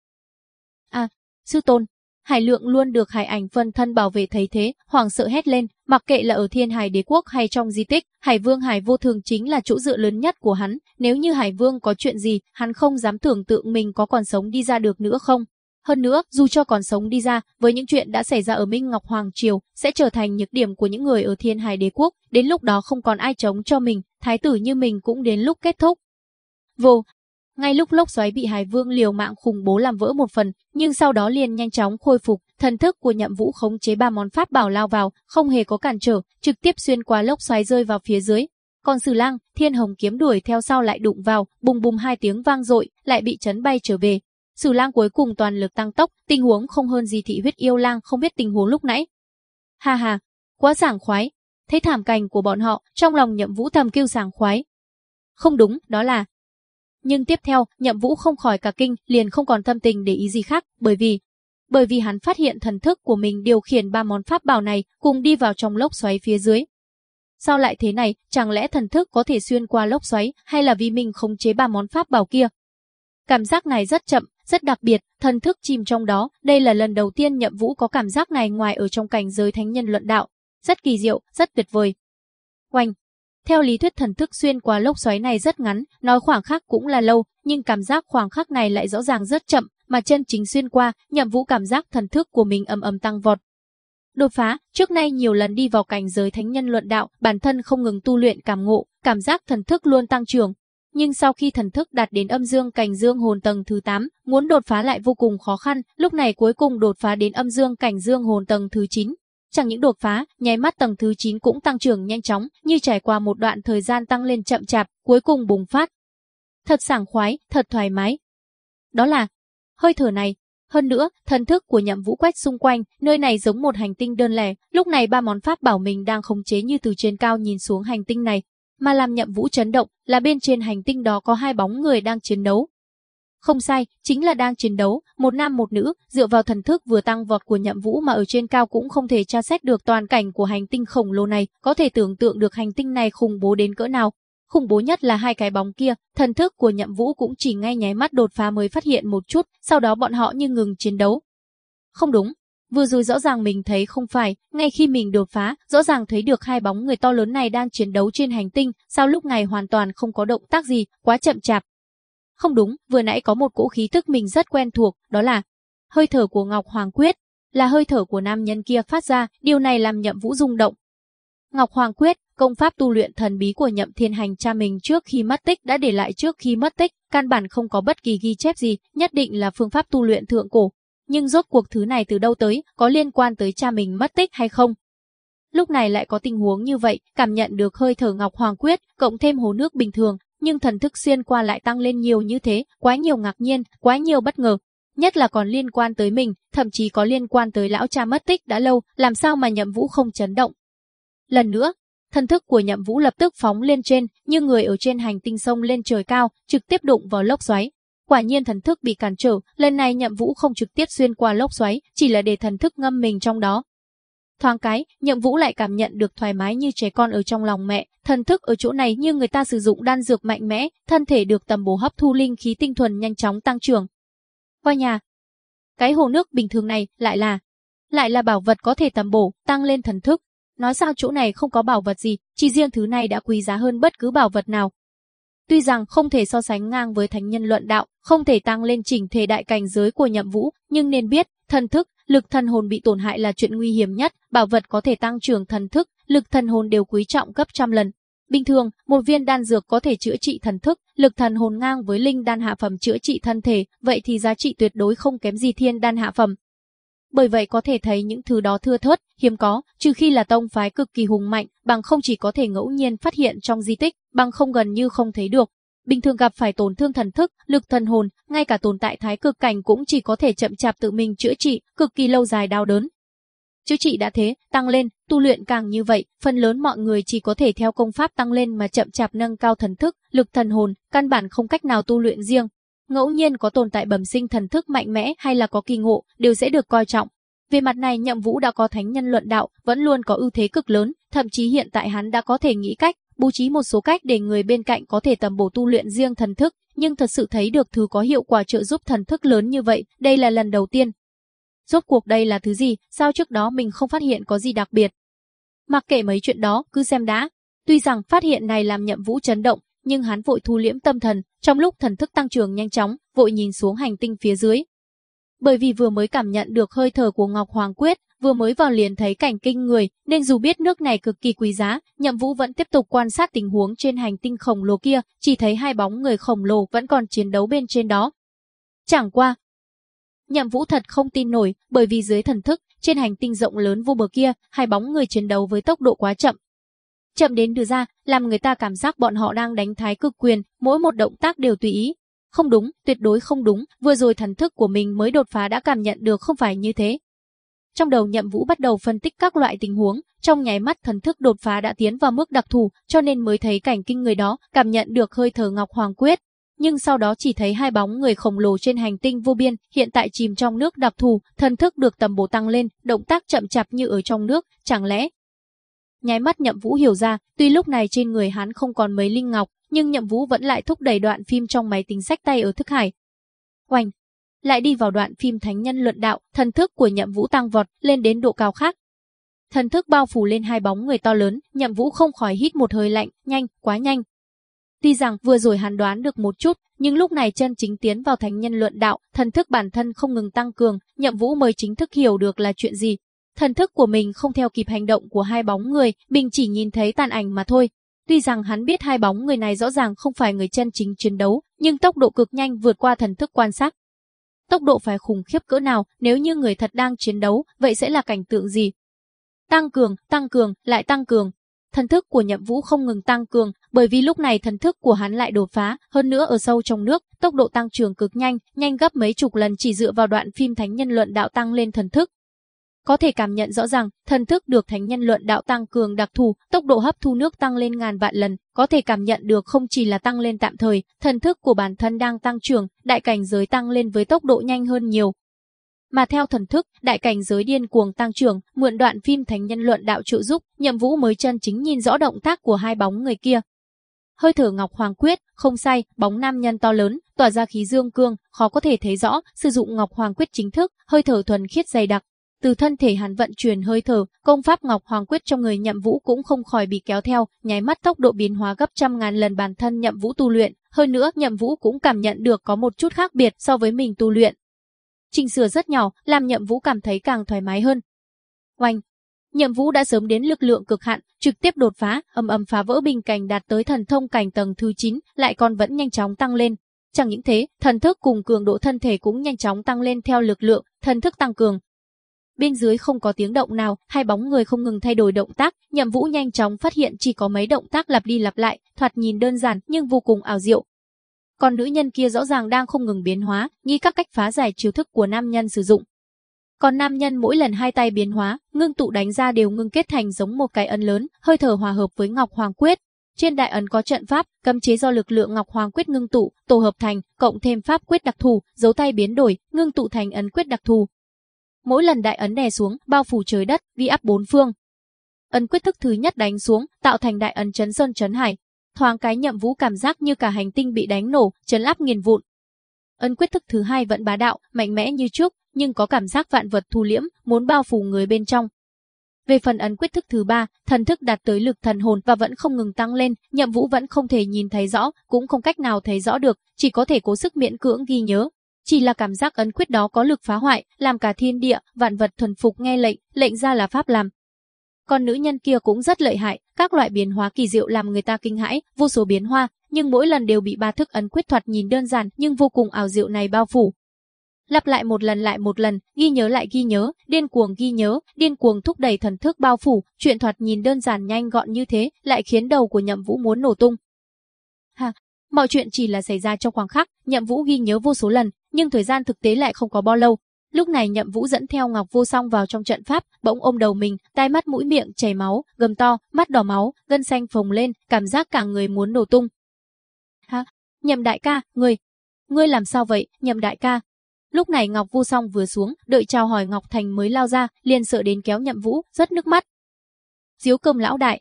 À, sư tôn, Hải Lượng luôn được Hải Ảnh phân thân bảo vệ thấy thế, hoàng sợ hét lên, mặc kệ là ở Thiên Hải Đế quốc hay trong di tích, Hải Vương Hải Vô Thường chính là chỗ dựa lớn nhất của hắn, nếu như Hải Vương có chuyện gì, hắn không dám tưởng tượng mình có còn sống đi ra được nữa không. Hơn nữa, dù cho còn sống đi ra, với những chuyện đã xảy ra ở Minh Ngọc Hoàng Triều, sẽ trở thành nhược điểm của những người ở Thiên Hải Đế quốc, đến lúc đó không còn ai chống cho mình, thái tử như mình cũng đến lúc kết thúc. Vô, ngay lúc lốc xoáy bị Hải Vương liều mạng khủng bố làm vỡ một phần, nhưng sau đó liền nhanh chóng khôi phục, thần thức của Nhậm Vũ khống chế ba món pháp bảo lao vào, không hề có cản trở, trực tiếp xuyên qua lốc xoáy rơi vào phía dưới. Còn Sử Lang, Thiên Hồng kiếm đuổi theo sau lại đụng vào, bùng bùng hai tiếng vang dội, lại bị chấn bay trở về. Sử Lang cuối cùng toàn lực tăng tốc, tình huống không hơn gì thị huyết yêu lang không biết tình huống lúc nãy. Ha ha, quá sảng khoái. Thấy thảm cảnh của bọn họ, trong lòng Nhậm Vũ thầm kêu sảng khoái. Không đúng, đó là nhưng tiếp theo, Nhậm Vũ không khỏi cả kinh, liền không còn tâm tình để ý gì khác, bởi vì bởi vì hắn phát hiện thần thức của mình điều khiển ba món pháp bảo này cùng đi vào trong lốc xoáy phía dưới. Sao lại thế này, chẳng lẽ thần thức có thể xuyên qua lốc xoáy hay là vì mình khống chế ba món pháp bảo kia? Cảm giác này rất chậm, rất đặc biệt, thần thức chìm trong đó, đây là lần đầu tiên Nhậm Vũ có cảm giác này ngoài ở trong cảnh giới thánh nhân luận đạo, rất kỳ diệu, rất tuyệt vời. Oanh, theo lý thuyết thần thức xuyên qua lốc xoáy này rất ngắn, nói khoảng khắc cũng là lâu, nhưng cảm giác khoảng khắc này lại rõ ràng rất chậm, mà chân chính xuyên qua, nhậm vũ cảm giác thần thức của mình ầm ầm tăng vọt. Đột phá, trước nay nhiều lần đi vào cảnh giới thánh nhân luận đạo, bản thân không ngừng tu luyện cảm ngộ, cảm giác thần thức luôn tăng trưởng. Nhưng sau khi thần thức đạt đến âm dương cảnh dương hồn tầng thứ 8, muốn đột phá lại vô cùng khó khăn, lúc này cuối cùng đột phá đến âm dương cảnh dương hồn tầng thứ 9, Chẳng những đột phá, nháy mắt tầng thứ 9 cũng tăng trưởng nhanh chóng, như trải qua một đoạn thời gian tăng lên chậm chạp, cuối cùng bùng phát. Thật sảng khoái, thật thoải mái. Đó là hơi thở này. Hơn nữa, thần thức của nhậm vũ quét xung quanh, nơi này giống một hành tinh đơn lẻ, lúc này ba món pháp bảo mình đang khống chế như từ trên cao nhìn xuống hành tinh này. Mà làm nhậm vũ chấn động là bên trên hành tinh đó có hai bóng người đang chiến đấu, không sai, chính là đang chiến đấu, một nam một nữ, dựa vào thần thức vừa tăng vọt của nhậm vũ mà ở trên cao cũng không thể tra xét được toàn cảnh của hành tinh khổng lồ này, có thể tưởng tượng được hành tinh này khủng bố đến cỡ nào. Khủng bố nhất là hai cái bóng kia, thần thức của nhậm vũ cũng chỉ ngay nháy mắt đột phá mới phát hiện một chút, sau đó bọn họ như ngừng chiến đấu. Không đúng, vừa rồi rõ ràng mình thấy không phải, ngay khi mình đột phá, rõ ràng thấy được hai bóng người to lớn này đang chiến đấu trên hành tinh, sao lúc này hoàn toàn không có động tác gì, quá chậm chạp, không đúng, vừa nãy có một cỗ khí thức mình rất quen thuộc, đó là hơi thở của Ngọc Hoàng Quyết, là hơi thở của nam nhân kia phát ra, điều này làm Nhậm Vũ rung động. Ngọc Hoàng Quyết, công pháp tu luyện thần bí của Nhậm Thiên Hành cha mình trước khi mất tích đã để lại trước khi mất tích, căn bản không có bất kỳ ghi chép gì, nhất định là phương pháp tu luyện thượng cổ. Nhưng rốt cuộc thứ này từ đâu tới, có liên quan tới cha mình mất tích hay không? Lúc này lại có tình huống như vậy, cảm nhận được hơi thở Ngọc Hoàng Quyết, cộng thêm hồ nước bình thường, nhưng thần thức xuyên qua lại tăng lên nhiều như thế, quá nhiều ngạc nhiên, quá nhiều bất ngờ. Nhất là còn liên quan tới mình, thậm chí có liên quan tới lão cha mất tích đã lâu, làm sao mà nhậm vũ không chấn động. Lần nữa, thần thức của nhậm vũ lập tức phóng lên trên, như người ở trên hành tinh sông lên trời cao, trực tiếp đụng vào lốc xoáy. Quả nhiên thần thức bị cản trở, lần này nhậm vũ không trực tiếp xuyên qua lốc xoáy, chỉ là để thần thức ngâm mình trong đó, Thoáng cái, Nhậm Vũ lại cảm nhận được thoải mái như trẻ con ở trong lòng mẹ, thần thức ở chỗ này như người ta sử dụng đan dược mạnh mẽ, thân thể được tầm bổ hấp thu linh khí tinh thuần nhanh chóng tăng trưởng. Qua nhà, cái hồ nước bình thường này lại là lại là bảo vật có thể tầm bổ, tăng lên thần thức. Nói sao chỗ này không có bảo vật gì, chỉ riêng thứ này đã quý giá hơn bất cứ bảo vật nào. Tuy rằng không thể so sánh ngang với thánh nhân luận đạo, không thể tăng lên chỉnh thể đại cảnh giới của nhậm vũ, nhưng nên biết, thần thức, lực thần hồn bị tổn hại là chuyện nguy hiểm nhất, bảo vật có thể tăng trưởng thần thức, lực thần hồn đều quý trọng gấp trăm lần. Bình thường, một viên đan dược có thể chữa trị thần thức, lực thần hồn ngang với linh đan hạ phẩm chữa trị thân thể, vậy thì giá trị tuyệt đối không kém gì thiên đan hạ phẩm. Bởi vậy có thể thấy những thứ đó thưa thớt, hiếm có, trừ khi là tông phái cực kỳ hùng mạnh, bằng không chỉ có thể ngẫu nhiên phát hiện trong di tích, bằng không gần như không thấy được. Bình thường gặp phải tổn thương thần thức, lực thần hồn, ngay cả tồn tại thái cực cảnh cũng chỉ có thể chậm chạp tự mình chữa trị, cực kỳ lâu dài đau đớn. Chữa trị đã thế, tăng lên, tu luyện càng như vậy, phần lớn mọi người chỉ có thể theo công pháp tăng lên mà chậm chạp nâng cao thần thức, lực thần hồn, căn bản không cách nào tu luyện riêng. Ngẫu nhiên có tồn tại bẩm sinh thần thức mạnh mẽ hay là có kỳ ngộ, đều sẽ được coi trọng. Về mặt này Nhậm Vũ đã có thánh nhân luận đạo, vẫn luôn có ưu thế cực lớn, thậm chí hiện tại hắn đã có thể nghĩ cách bố trí một số cách để người bên cạnh có thể tầm bổ tu luyện riêng thần thức, nhưng thật sự thấy được thứ có hiệu quả trợ giúp thần thức lớn như vậy, đây là lần đầu tiên. Rốt cuộc đây là thứ gì, sao trước đó mình không phát hiện có gì đặc biệt? Mặc kệ mấy chuyện đó, cứ xem đã. Tuy rằng phát hiện này làm nhậm vũ chấn động, nhưng hắn vội thu liễm tâm thần, trong lúc thần thức tăng trưởng nhanh chóng, vội nhìn xuống hành tinh phía dưới. Bởi vì vừa mới cảm nhận được hơi thở của Ngọc Hoàng Quyết, vừa mới vào liền thấy cảnh kinh người, nên dù biết nước này cực kỳ quý giá, Nhậm Vũ vẫn tiếp tục quan sát tình huống trên hành tinh khổng lồ kia, chỉ thấy hai bóng người khổng lồ vẫn còn chiến đấu bên trên đó. Chẳng qua, Nhậm Vũ thật không tin nổi, bởi vì dưới thần thức, trên hành tinh rộng lớn vô bờ kia, hai bóng người chiến đấu với tốc độ quá chậm. Chậm đến đưa ra, làm người ta cảm giác bọn họ đang đánh thái cực quyền, mỗi một động tác đều tùy ý. Không đúng, tuyệt đối không đúng, vừa rồi thần thức của mình mới đột phá đã cảm nhận được không phải như thế. Trong đầu Nhậm Vũ bắt đầu phân tích các loại tình huống, trong nháy mắt thần thức đột phá đã tiến vào mức đặc thù, cho nên mới thấy cảnh kinh người đó, cảm nhận được hơi thở Ngọc Hoàng Quyết. Nhưng sau đó chỉ thấy hai bóng người khổng lồ trên hành tinh vô biên, hiện tại chìm trong nước đặc thù, thần thức được tầm bổ tăng lên, động tác chậm chạp như ở trong nước, chẳng lẽ Nháy mắt Nhậm Vũ hiểu ra, tuy lúc này trên người hắn không còn mấy linh ngọc, nhưng Nhậm Vũ vẫn lại thúc đẩy đoạn phim trong máy tính sách tay ở thức hải. Oanh, lại đi vào đoạn phim thánh nhân luận đạo, thần thức của Nhậm Vũ tăng vọt lên đến độ cao khác. Thần thức bao phủ lên hai bóng người to lớn, Nhậm Vũ không khỏi hít một hơi lạnh, nhanh, quá nhanh. Tuy rằng vừa rồi hắn đoán được một chút, nhưng lúc này chân chính tiến vào thánh nhân luận đạo, thần thức bản thân không ngừng tăng cường, Nhậm Vũ mới chính thức hiểu được là chuyện gì. Thần thức của mình không theo kịp hành động của hai bóng người, mình chỉ nhìn thấy tàn ảnh mà thôi. Tuy rằng hắn biết hai bóng người này rõ ràng không phải người chân chính chiến đấu, nhưng tốc độ cực nhanh vượt qua thần thức quan sát tốc độ phải khủng khiếp cỡ nào, nếu như người thật đang chiến đấu, vậy sẽ là cảnh tượng gì? Tăng cường, tăng cường, lại tăng cường. Thần thức của Nhậm Vũ không ngừng tăng cường, bởi vì lúc này thần thức của hắn lại đột phá, hơn nữa ở sâu trong nước, tốc độ tăng trưởng cực nhanh, nhanh gấp mấy chục lần chỉ dựa vào đoạn phim thánh nhân luận đạo tăng lên thần thức, có thể cảm nhận rõ ràng, thần thức được thánh nhân luận đạo tăng cường đặc thù, tốc độ hấp thu nước tăng lên ngàn vạn lần, có thể cảm nhận được không chỉ là tăng lên tạm thời, thần thức của bản thân đang tăng trưởng, đại cảnh giới tăng lên với tốc độ nhanh hơn nhiều. Mà theo thần thức, đại cảnh giới điên cuồng tăng trưởng, mượn đoạn phim thánh nhân luận đạo trợ giúp, Nhậm Vũ mới chân chính nhìn rõ động tác của hai bóng người kia. Hơi thở Ngọc Hoàng Quyết, không sai, bóng nam nhân to lớn, tỏa ra khí dương cương, khó có thể thấy rõ, sử dụng Ngọc Hoàng Quyết chính thức, hơi thở thuần khiết dày đặc, từ thân thể hắn vận chuyển hơi thở, công pháp Ngọc Hoàng Quyết trong người Nhậm Vũ cũng không khỏi bị kéo theo, nháy mắt tốc độ biến hóa gấp trăm ngàn lần bản thân Nhậm Vũ tu luyện, hơn nữa Nhậm Vũ cũng cảm nhận được có một chút khác biệt so với mình tu luyện. Chỉnh sửa rất nhỏ, làm Nhậm Vũ cảm thấy càng thoải mái hơn. Oanh, Nhậm Vũ đã sớm đến lực lượng cực hạn, trực tiếp đột phá, âm âm phá vỡ bình cảnh đạt tới thần thông cảnh tầng thứ 9, lại còn vẫn nhanh chóng tăng lên. Chẳng những thế, thần thức cùng cường độ thân thể cũng nhanh chóng tăng lên theo lực lượng, thần thức tăng cường, Bên dưới không có tiếng động nào, hai bóng người không ngừng thay đổi động tác, Nhậm Vũ nhanh chóng phát hiện chỉ có mấy động tác lặp đi lặp lại, thoạt nhìn đơn giản nhưng vô cùng ảo diệu. Còn nữ nhân kia rõ ràng đang không ngừng biến hóa, như các cách phá giải chiêu thức của nam nhân sử dụng. Còn nam nhân mỗi lần hai tay biến hóa, ngưng tụ đánh ra đều ngưng kết thành giống một cái ấn lớn, hơi thở hòa hợp với Ngọc Hoàng Quyết. Trên đại ấn có trận pháp, cấm chế do lực lượng Ngọc Hoàng Quyết ngưng tụ, tổ hợp thành, cộng thêm pháp quyết đặc thù, dấu tay biến đổi, ngưng tụ thành ấn quyết đặc thù, Mỗi lần đại ấn đè xuống, bao phủ trời đất, vi áp bốn phương. Ấn quyết thức thứ nhất đánh xuống, tạo thành đại ấn chấn sơn chấn hải. Thoáng cái nhậm vũ cảm giác như cả hành tinh bị đánh nổ, chấn áp nghiền vụn. Ấn quyết thức thứ hai vẫn bá đạo, mạnh mẽ như trước, nhưng có cảm giác vạn vật thu liễm, muốn bao phủ người bên trong. Về phần ấn quyết thức thứ ba, thần thức đạt tới lực thần hồn và vẫn không ngừng tăng lên, nhậm vũ vẫn không thể nhìn thấy rõ, cũng không cách nào thấy rõ được, chỉ có thể cố sức miễn cưỡng ghi nhớ, chỉ là cảm giác ấn quyết đó có lực phá hoại, làm cả thiên địa, vạn vật thuần phục nghe lệnh, lệnh ra là pháp làm. Còn nữ nhân kia cũng rất lợi hại, các loại biến hóa kỳ diệu làm người ta kinh hãi, vô số biến hoa, nhưng mỗi lần đều bị ba thức ấn quyết thuật nhìn đơn giản nhưng vô cùng ảo diệu này bao phủ. Lặp lại một lần lại một lần, ghi nhớ lại ghi nhớ, điên cuồng ghi nhớ, điên cuồng thúc đẩy thần thức bao phủ, chuyện thoạt nhìn đơn giản nhanh gọn như thế, lại khiến đầu của Nhậm Vũ muốn nổ tung. Ha, mọi chuyện chỉ là xảy ra trong khoảng khắc, Nhậm Vũ ghi nhớ vô số lần, nhưng thời gian thực tế lại không có bao lâu, Lúc này Nhậm Vũ dẫn theo Ngọc Vô Song vào trong trận pháp, bỗng ôm đầu mình, tai mắt mũi miệng chảy máu, gầm to, mắt đỏ máu, gân xanh phồng lên, cảm giác cả người muốn nổ tung. "Ha, Nhậm đại ca, ngươi, ngươi làm sao vậy, Nhậm đại ca?" Lúc này Ngọc Vô Song vừa xuống, đợi chào hỏi Ngọc Thành mới lao ra, liền sợ đến kéo Nhậm Vũ, rất nước mắt. Diếu Cơm lão đại,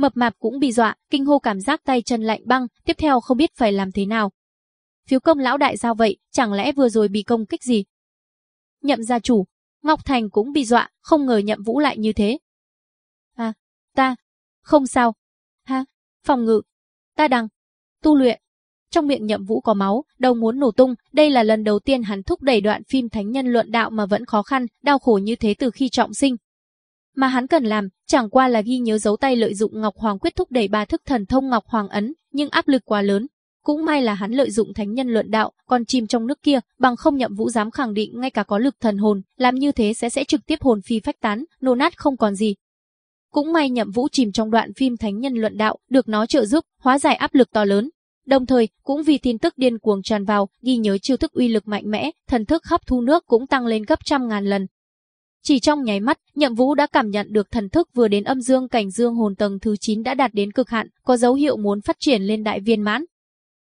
mập mạp cũng bị dọa, kinh hô cảm giác tay chân lạnh băng, tiếp theo không biết phải làm thế nào. Phiếu công lão đại sao vậy, chẳng lẽ vừa rồi bị công kích gì, nhậm gia chủ. Ngọc Thành cũng bị dọa, không ngờ nhậm vũ lại như thế. À, ta, không sao. Ha, phòng ngự, ta đằng, tu luyện. Trong miệng nhậm vũ có máu, đầu muốn nổ tung, đây là lần đầu tiên hắn thúc đẩy đoạn phim thánh nhân luận đạo mà vẫn khó khăn, đau khổ như thế từ khi trọng sinh. Mà hắn cần làm, chẳng qua là ghi nhớ dấu tay lợi dụng Ngọc Hoàng quyết thúc đẩy ba thức thần thông Ngọc Hoàng ấn, nhưng áp lực quá lớn, cũng may là hắn lợi dụng thánh nhân luận đạo, còn chìm trong nước kia, bằng không nhậm vũ dám khẳng định ngay cả có lực thần hồn, làm như thế sẽ sẽ trực tiếp hồn phi phách tán, nổ nát không còn gì. Cũng may nhậm vũ chìm trong đoạn phim thánh nhân luận đạo, được nó trợ giúp, hóa giải áp lực to lớn. Đồng thời, cũng vì tin tức điên cuồng tràn vào, ghi nhớ chiêu thức uy lực mạnh mẽ, thần thức hấp thu nước cũng tăng lên gấp trăm ngàn lần, chỉ trong nháy mắt, Nhậm Vũ đã cảm nhận được thần thức vừa đến âm dương cảnh dương hồn tầng thứ 9 đã đạt đến cực hạn, có dấu hiệu muốn phát triển lên đại viên mãn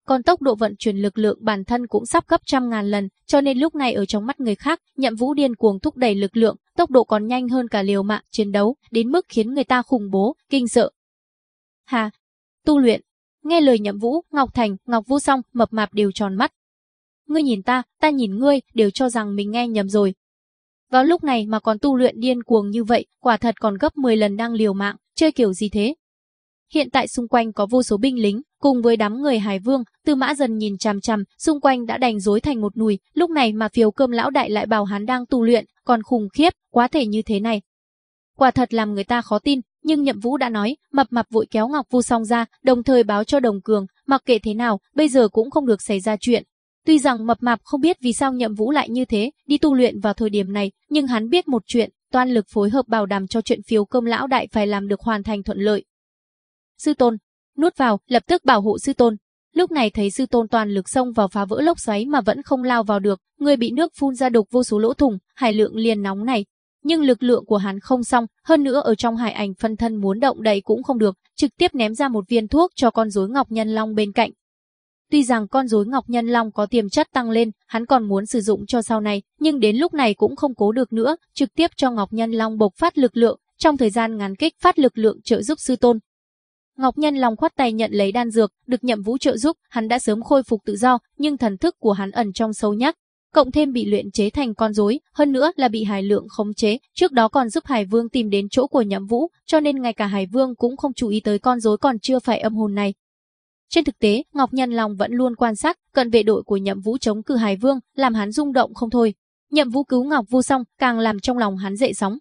còn tốc độ vận chuyển lực lượng bản thân cũng sắp gấp trăm ngàn lần, cho nên lúc này ở trong mắt người khác, Nhậm Vũ điên cuồng thúc đẩy lực lượng, tốc độ còn nhanh hơn cả liều mạng chiến đấu, đến mức khiến người ta khủng bố, kinh sợ. Hà, tu luyện. Nghe lời Nhậm Vũ, Ngọc Thành, Ngọc Vũ Song, mập mạp đều tròn mắt. Ngươi nhìn ta, ta nhìn ngươi, đều cho rằng mình nghe nhầm rồi. Vào lúc này mà còn tu luyện điên cuồng như vậy, quả thật còn gấp 10 lần đang liều mạng, chơi kiểu gì thế? Hiện tại xung quanh có vô số binh lính, cùng với đám người Hải Vương, Tư Mã dần nhìn chằm chằm, xung quanh đã đành rối thành một nùi, lúc này mà phiếu cơm lão đại lại bảo hắn đang tu luyện, còn khủng khiếp, quá thể như thế này. Quả thật làm người ta khó tin, nhưng Nhậm Vũ đã nói, mập mập vội kéo Ngọc Vu Song ra, đồng thời báo cho Đồng Cường, mặc kệ thế nào, bây giờ cũng không được xảy ra chuyện. Tuy rằng mập mạp không biết vì sao Nhậm Vũ lại như thế, đi tu luyện vào thời điểm này, nhưng hắn biết một chuyện, toàn lực phối hợp bảo đảm cho chuyện phiếu cơm lão đại phải làm được hoàn thành thuận lợi. Sư tôn, nuốt vào, lập tức bảo hộ sư tôn. Lúc này thấy sư tôn toàn lực xông vào phá vỡ lốc xoáy mà vẫn không lao vào được, người bị nước phun ra đục vô số lỗ thủng, hải lượng liền nóng này. Nhưng lực lượng của hắn không xong, hơn nữa ở trong hải ảnh phân thân muốn động đậy cũng không được, trực tiếp ném ra một viên thuốc cho con rối Ngọc Nhân Long bên cạnh. Tuy rằng con rối Ngọc Nhân Long có tiềm chất tăng lên, hắn còn muốn sử dụng cho sau này, nhưng đến lúc này cũng không cố được nữa, trực tiếp cho Ngọc Nhân Long bộc phát lực lượng, trong thời gian ngắn kích phát lực lượng trợ giúp sư tôn, Ngọc Nhân Long khoát tay nhận lấy đan dược, được nhậm vũ trợ giúp, hắn đã sớm khôi phục tự do, nhưng thần thức của hắn ẩn trong sâu nhắc, cộng thêm bị luyện chế thành con rối, hơn nữa là bị Hải Lượng khống chế, trước đó còn giúp Hải Vương tìm đến chỗ của Nhậm Vũ, cho nên ngay cả Hải Vương cũng không chú ý tới con rối còn chưa phải âm hồn này. Trên thực tế, Ngọc Nhân Long vẫn luôn quan sát, cận vệ đội của Nhậm Vũ chống cự Hải Vương, làm hắn rung động không thôi. Nhậm Vũ cứu Ngọc Vu xong, càng làm trong lòng hắn dậy sóng.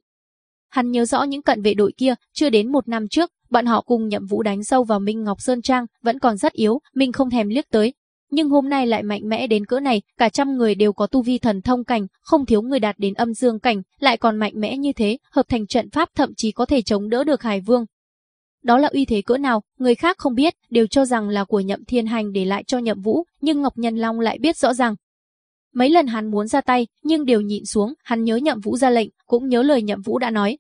Hắn nhớ rõ những cận vệ đội kia, chưa đến một năm trước, Bọn họ cùng nhậm vũ đánh sâu vào Minh Ngọc Sơn Trang, vẫn còn rất yếu, mình không thèm liếc tới. Nhưng hôm nay lại mạnh mẽ đến cỡ này, cả trăm người đều có tu vi thần thông cảnh, không thiếu người đạt đến âm dương cảnh, lại còn mạnh mẽ như thế, hợp thành trận pháp thậm chí có thể chống đỡ được Hải Vương. Đó là uy thế cỡ nào, người khác không biết, đều cho rằng là của nhậm thiên hành để lại cho nhậm vũ, nhưng Ngọc Nhân Long lại biết rõ ràng. Mấy lần hắn muốn ra tay, nhưng đều nhịn xuống, hắn nhớ nhậm vũ ra lệnh, cũng nhớ lời nhậm vũ đã nói,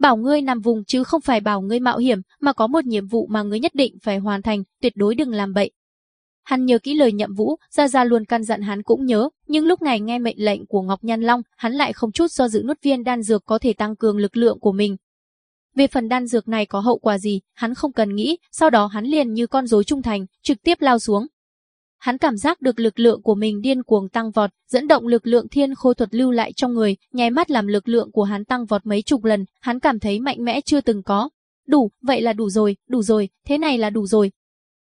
Bảo ngươi nằm vùng chứ không phải bảo ngươi mạo hiểm, mà có một nhiệm vụ mà ngươi nhất định phải hoàn thành, tuyệt đối đừng làm bậy. Hắn nhớ kỹ lời nhậm vũ, Gia Gia luôn căn dặn hắn cũng nhớ, nhưng lúc này nghe mệnh lệnh của Ngọc Nhan Long, hắn lại không chút do dự nuốt viên đan dược có thể tăng cường lực lượng của mình. Về phần đan dược này có hậu quả gì, hắn không cần nghĩ, sau đó hắn liền như con rối trung thành, trực tiếp lao xuống, Hắn cảm giác được lực lượng của mình điên cuồng tăng vọt, dẫn động lực lượng thiên khôi thuật lưu lại trong người, nháy mắt làm lực lượng của hắn tăng vọt mấy chục lần, hắn cảm thấy mạnh mẽ chưa từng có. Đủ, vậy là đủ rồi, đủ rồi, thế này là đủ rồi.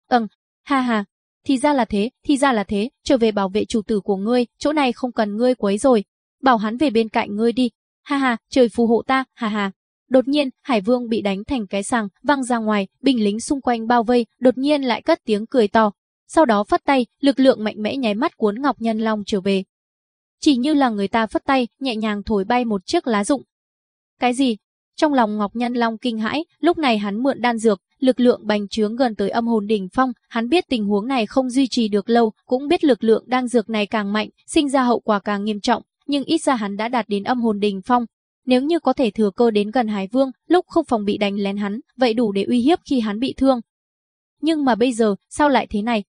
Ừm, ha ha, thì ra là thế, thì ra là thế, trở về bảo vệ chủ tử của ngươi, chỗ này không cần ngươi quấy rồi. Bảo hắn về bên cạnh ngươi đi. Ha ha, trời phù hộ ta, ha ha. Đột nhiên, Hải Vương bị đánh thành cái sàng, văng ra ngoài, binh lính xung quanh bao vây, đột nhiên lại cất tiếng cười to. Sau đó phất tay, lực lượng mạnh mẽ nháy mắt cuốn Ngọc Nhân Long trở về. Chỉ như là người ta phất tay, nhẹ nhàng thổi bay một chiếc lá rụng. Cái gì? Trong lòng Ngọc Nhân Long kinh hãi, lúc này hắn mượn đan dược, lực lượng bành trướng gần tới âm hồn đỉnh phong, hắn biết tình huống này không duy trì được lâu, cũng biết lực lượng đan dược này càng mạnh, sinh ra hậu quả càng nghiêm trọng, nhưng ít ra hắn đã đạt đến âm hồn đỉnh phong. Nếu như có thể thừa cơ đến gần Hải Vương, lúc không phòng bị đánh lén hắn, vậy đủ để uy hiếp khi hắn bị thương. Nhưng mà bây giờ, sao lại thế này?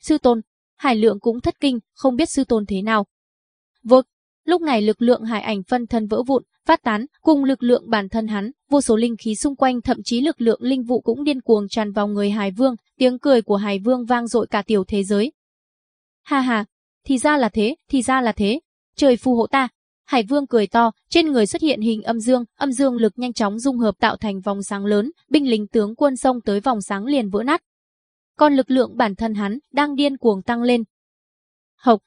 Sư tôn, Hải Lượng cũng thất kinh, không biết sư tôn thế nào. Vực, lúc này lực lượng hải ảnh phân thân vỡ vụn, phát tán, cùng lực lượng bản thân hắn, vô số linh khí xung quanh thậm chí lực lượng linh vụ cũng điên cuồng tràn vào người Hải Vương, tiếng cười của Hải Vương vang dội cả tiểu thế giới. Ha ha, thì ra là thế, thì ra là thế, trời phù hộ ta. Hải Vương cười to, trên người xuất hiện hình âm dương, âm dương lực nhanh chóng dung hợp tạo thành vòng sáng lớn, binh lính tướng quân xông tới vòng sáng liền vỡ nát. Còn lực lượng bản thân hắn đang điên cuồng tăng lên. Hộc,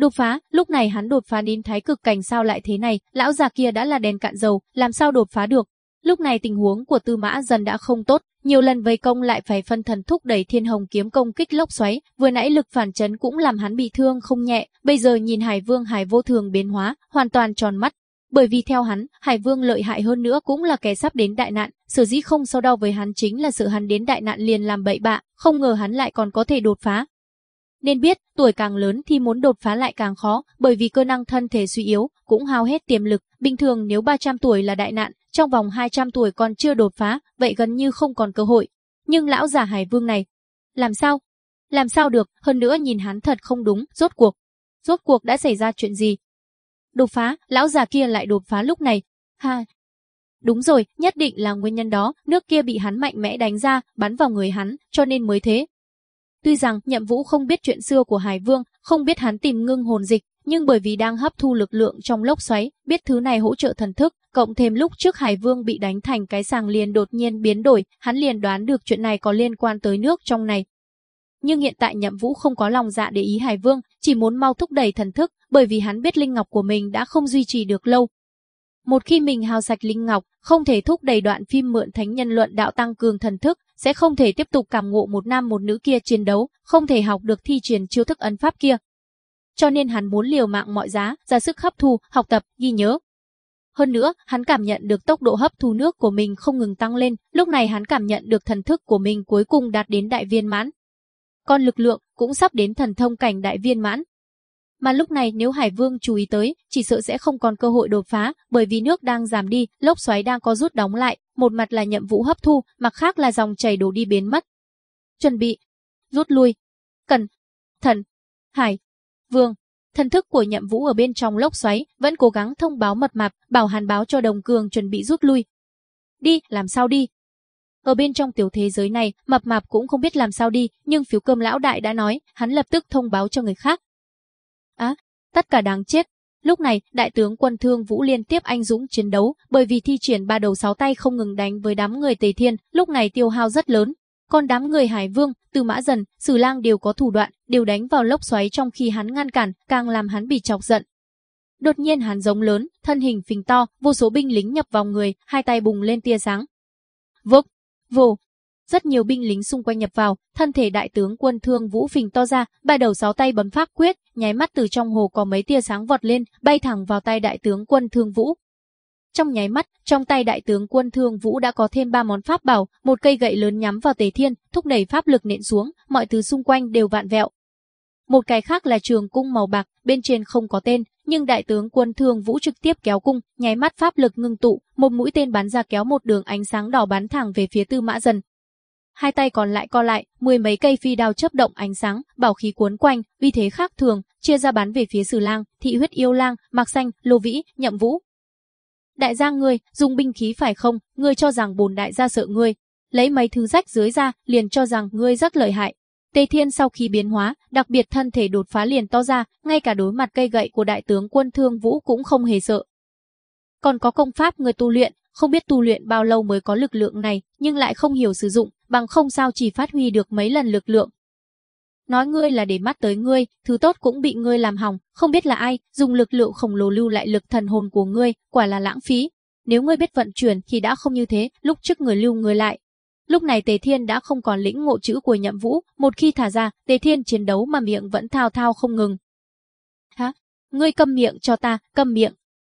Đột phá, lúc này hắn đột phá đến thái cực cảnh sao lại thế này, lão già kia đã là đèn cạn dầu, làm sao đột phá được. Lúc này tình huống của Tư Mã dần đã không tốt, nhiều lần vây công lại phải phân thần thúc đẩy Thiên Hồng kiếm công kích lốc xoáy, vừa nãy lực phản chấn cũng làm hắn bị thương không nhẹ, bây giờ nhìn Hải Vương Hải vô thường biến hóa, hoàn toàn tròn mắt. Bởi vì theo hắn, Hải Vương lợi hại hơn nữa cũng là kẻ sắp đến đại nạn, sở dĩ không so đau với hắn chính là sự hắn đến đại nạn liền làm bậy bạ, không ngờ hắn lại còn có thể đột phá, nên biết, tuổi càng lớn thì muốn đột phá lại càng khó, bởi vì cơ năng thân thể suy yếu, cũng hao hết tiềm lực. Bình thường nếu 300 tuổi là đại nạn, trong vòng 200 tuổi còn chưa đột phá, vậy gần như không còn cơ hội. Nhưng lão già Hải Vương này, làm sao? Làm sao được, hơn nữa nhìn hắn thật không đúng, rốt cuộc. Rốt cuộc đã xảy ra chuyện gì? Đột phá, lão già kia lại đột phá lúc này. Ha, Đúng rồi, nhất định là nguyên nhân đó, nước kia bị hắn mạnh mẽ đánh ra, bắn vào người hắn, cho nên mới thế. Tuy rằng Nhậm Vũ không biết chuyện xưa của Hải Vương, không biết hắn tìm ngưng hồn dịch, nhưng bởi vì đang hấp thu lực lượng trong lốc xoáy, biết thứ này hỗ trợ thần thức, cộng thêm lúc trước Hải Vương bị đánh thành cái sàng liền đột nhiên biến đổi, hắn liền đoán được chuyện này có liên quan tới nước trong này. Nhưng hiện tại Nhậm Vũ không có lòng dạ để ý Hải Vương, chỉ muốn mau thúc đẩy thần thức, bởi vì hắn biết linh ngọc của mình đã không duy trì được lâu. Một khi mình hao sạch linh ngọc, không thể thúc đẩy đoạn phim mượn thánh nhân luận đạo tăng cường thần thức, sẽ không thể tiếp tục cảm ngộ một nam một nữ kia chiến đấu, không thể học được thi triển chiêu thức ấn pháp kia. Cho nên hắn muốn liều mạng mọi giá, ra sức hấp thu, học tập, ghi nhớ. Hơn nữa, hắn cảm nhận được tốc độ hấp thu nước của mình không ngừng tăng lên, lúc này hắn cảm nhận được thần thức của mình cuối cùng đạt đến đại viên mãn. Còn lực lượng cũng sắp đến thần thông cảnh đại viên mãn. Mà lúc này nếu Hải Vương chú ý tới, chỉ sợ sẽ không còn cơ hội đột phá, bởi vì nước đang giảm đi, lốc xoáy đang có rút đóng lại, một mặt là nhiệm vụ hấp thu, mặt khác là dòng chảy đổ đi biến mất. Chuẩn bị, rút lui, cần, thần, hải, vương. Thần thức của nhậm vũ ở bên trong lốc xoáy vẫn cố gắng thông báo mật mạp, bảo hàn báo cho đồng cường chuẩn bị rút lui. Đi, làm sao đi? Ở bên trong tiểu thế giới này, mập mạp cũng không biết làm sao đi, nhưng phiếu cơm lão đại đã nói, hắn lập tức thông báo cho người khác. Á, tất cả đáng chết, Lúc này, đại tướng quân Thương Vũ liên tiếp anh dũng chiến đấu, bởi vì thi triển ba đầu sáu tay không ngừng đánh với đám người Tề Thiên, lúc này tiêu hao rất lớn. Còn đám người Hải Vương, Từ Mã Dần, Sử Lang đều có thủ đoạn, đều đánh vào lốc xoáy trong khi hắn ngăn cản, càng làm hắn bị chọc giận. Đột nhiên hắn giống lớn, thân hình phình to, vô số binh lính nhập vào người, hai tay bùng lên tia sáng. Vốc, vồ, rất nhiều binh lính xung quanh nhập vào, thân thể đại tướng quân thương vũ phình to ra, ba đầu sáu tay bấm pháp quyết, nháy mắt từ trong hồ có mấy tia sáng vọt lên, bay thẳng vào tay đại tướng quân thương vũ. Trong nháy mắt, trong tay đại tướng quân thương vũ đã có thêm ba món pháp bảo, một cây gậy lớn nhắm vào tề thiên, thúc đẩy pháp lực nện xuống, mọi thứ xung quanh đều vạn vẹo. Một cái khác là trường cung màu bạc, bên trên không có tên, nhưng đại tướng quân thương vũ trực tiếp kéo cung, nháy mắt pháp lực ngưng tụ, một mũi tên bắn ra kéo một đường ánh sáng đỏ bắn thẳng về phía tư mã dần, hai tay còn lại co lại, mười mấy cây phi đao chớp động ánh sáng, bảo khí cuốn quanh, uy thế khác thường, chia ra bắn về phía Sử Lang, Thị Huyết Yêu Lang, Mạc Xanh, Lô Vĩ, Nhậm Vũ. Đại gia ngươi, dùng binh khí phải không? Ngươi cho rằng bồn đại gia sợ ngươi, lấy mấy thứ rách dưới ra, liền cho rằng ngươi rất lợi hại. Tề Thiên sau khi biến hóa, đặc biệt thân thể đột phá liền to ra, ngay cả đối mặt cây gậy của đại tướng quân Thương Vũ cũng không hề sợ. Còn có công pháp người tu luyện, không biết tu luyện bao lâu mới có lực lượng này, nhưng lại không hiểu sử dụng, bằng không sao chỉ phát huy được mấy lần lực lượng. Nói ngươi là để mắt tới ngươi, thứ tốt cũng bị ngươi làm hỏng, không biết là ai, dùng lực lượng khổng lồ lưu lại lực thần hồn của ngươi, quả là lãng phí. nếu ngươi biết vận chuyển thì đã không như thế, lúc trước người lưu người lại. Lúc này Tề Thiên đã không còn lĩnh ngộ chữ của Nhậm Vũ, một khi thả ra, Tề Thiên chiến đấu mà miệng vẫn thao thao không ngừng. Hả? Ngươi câm miệng cho ta, câm miệng.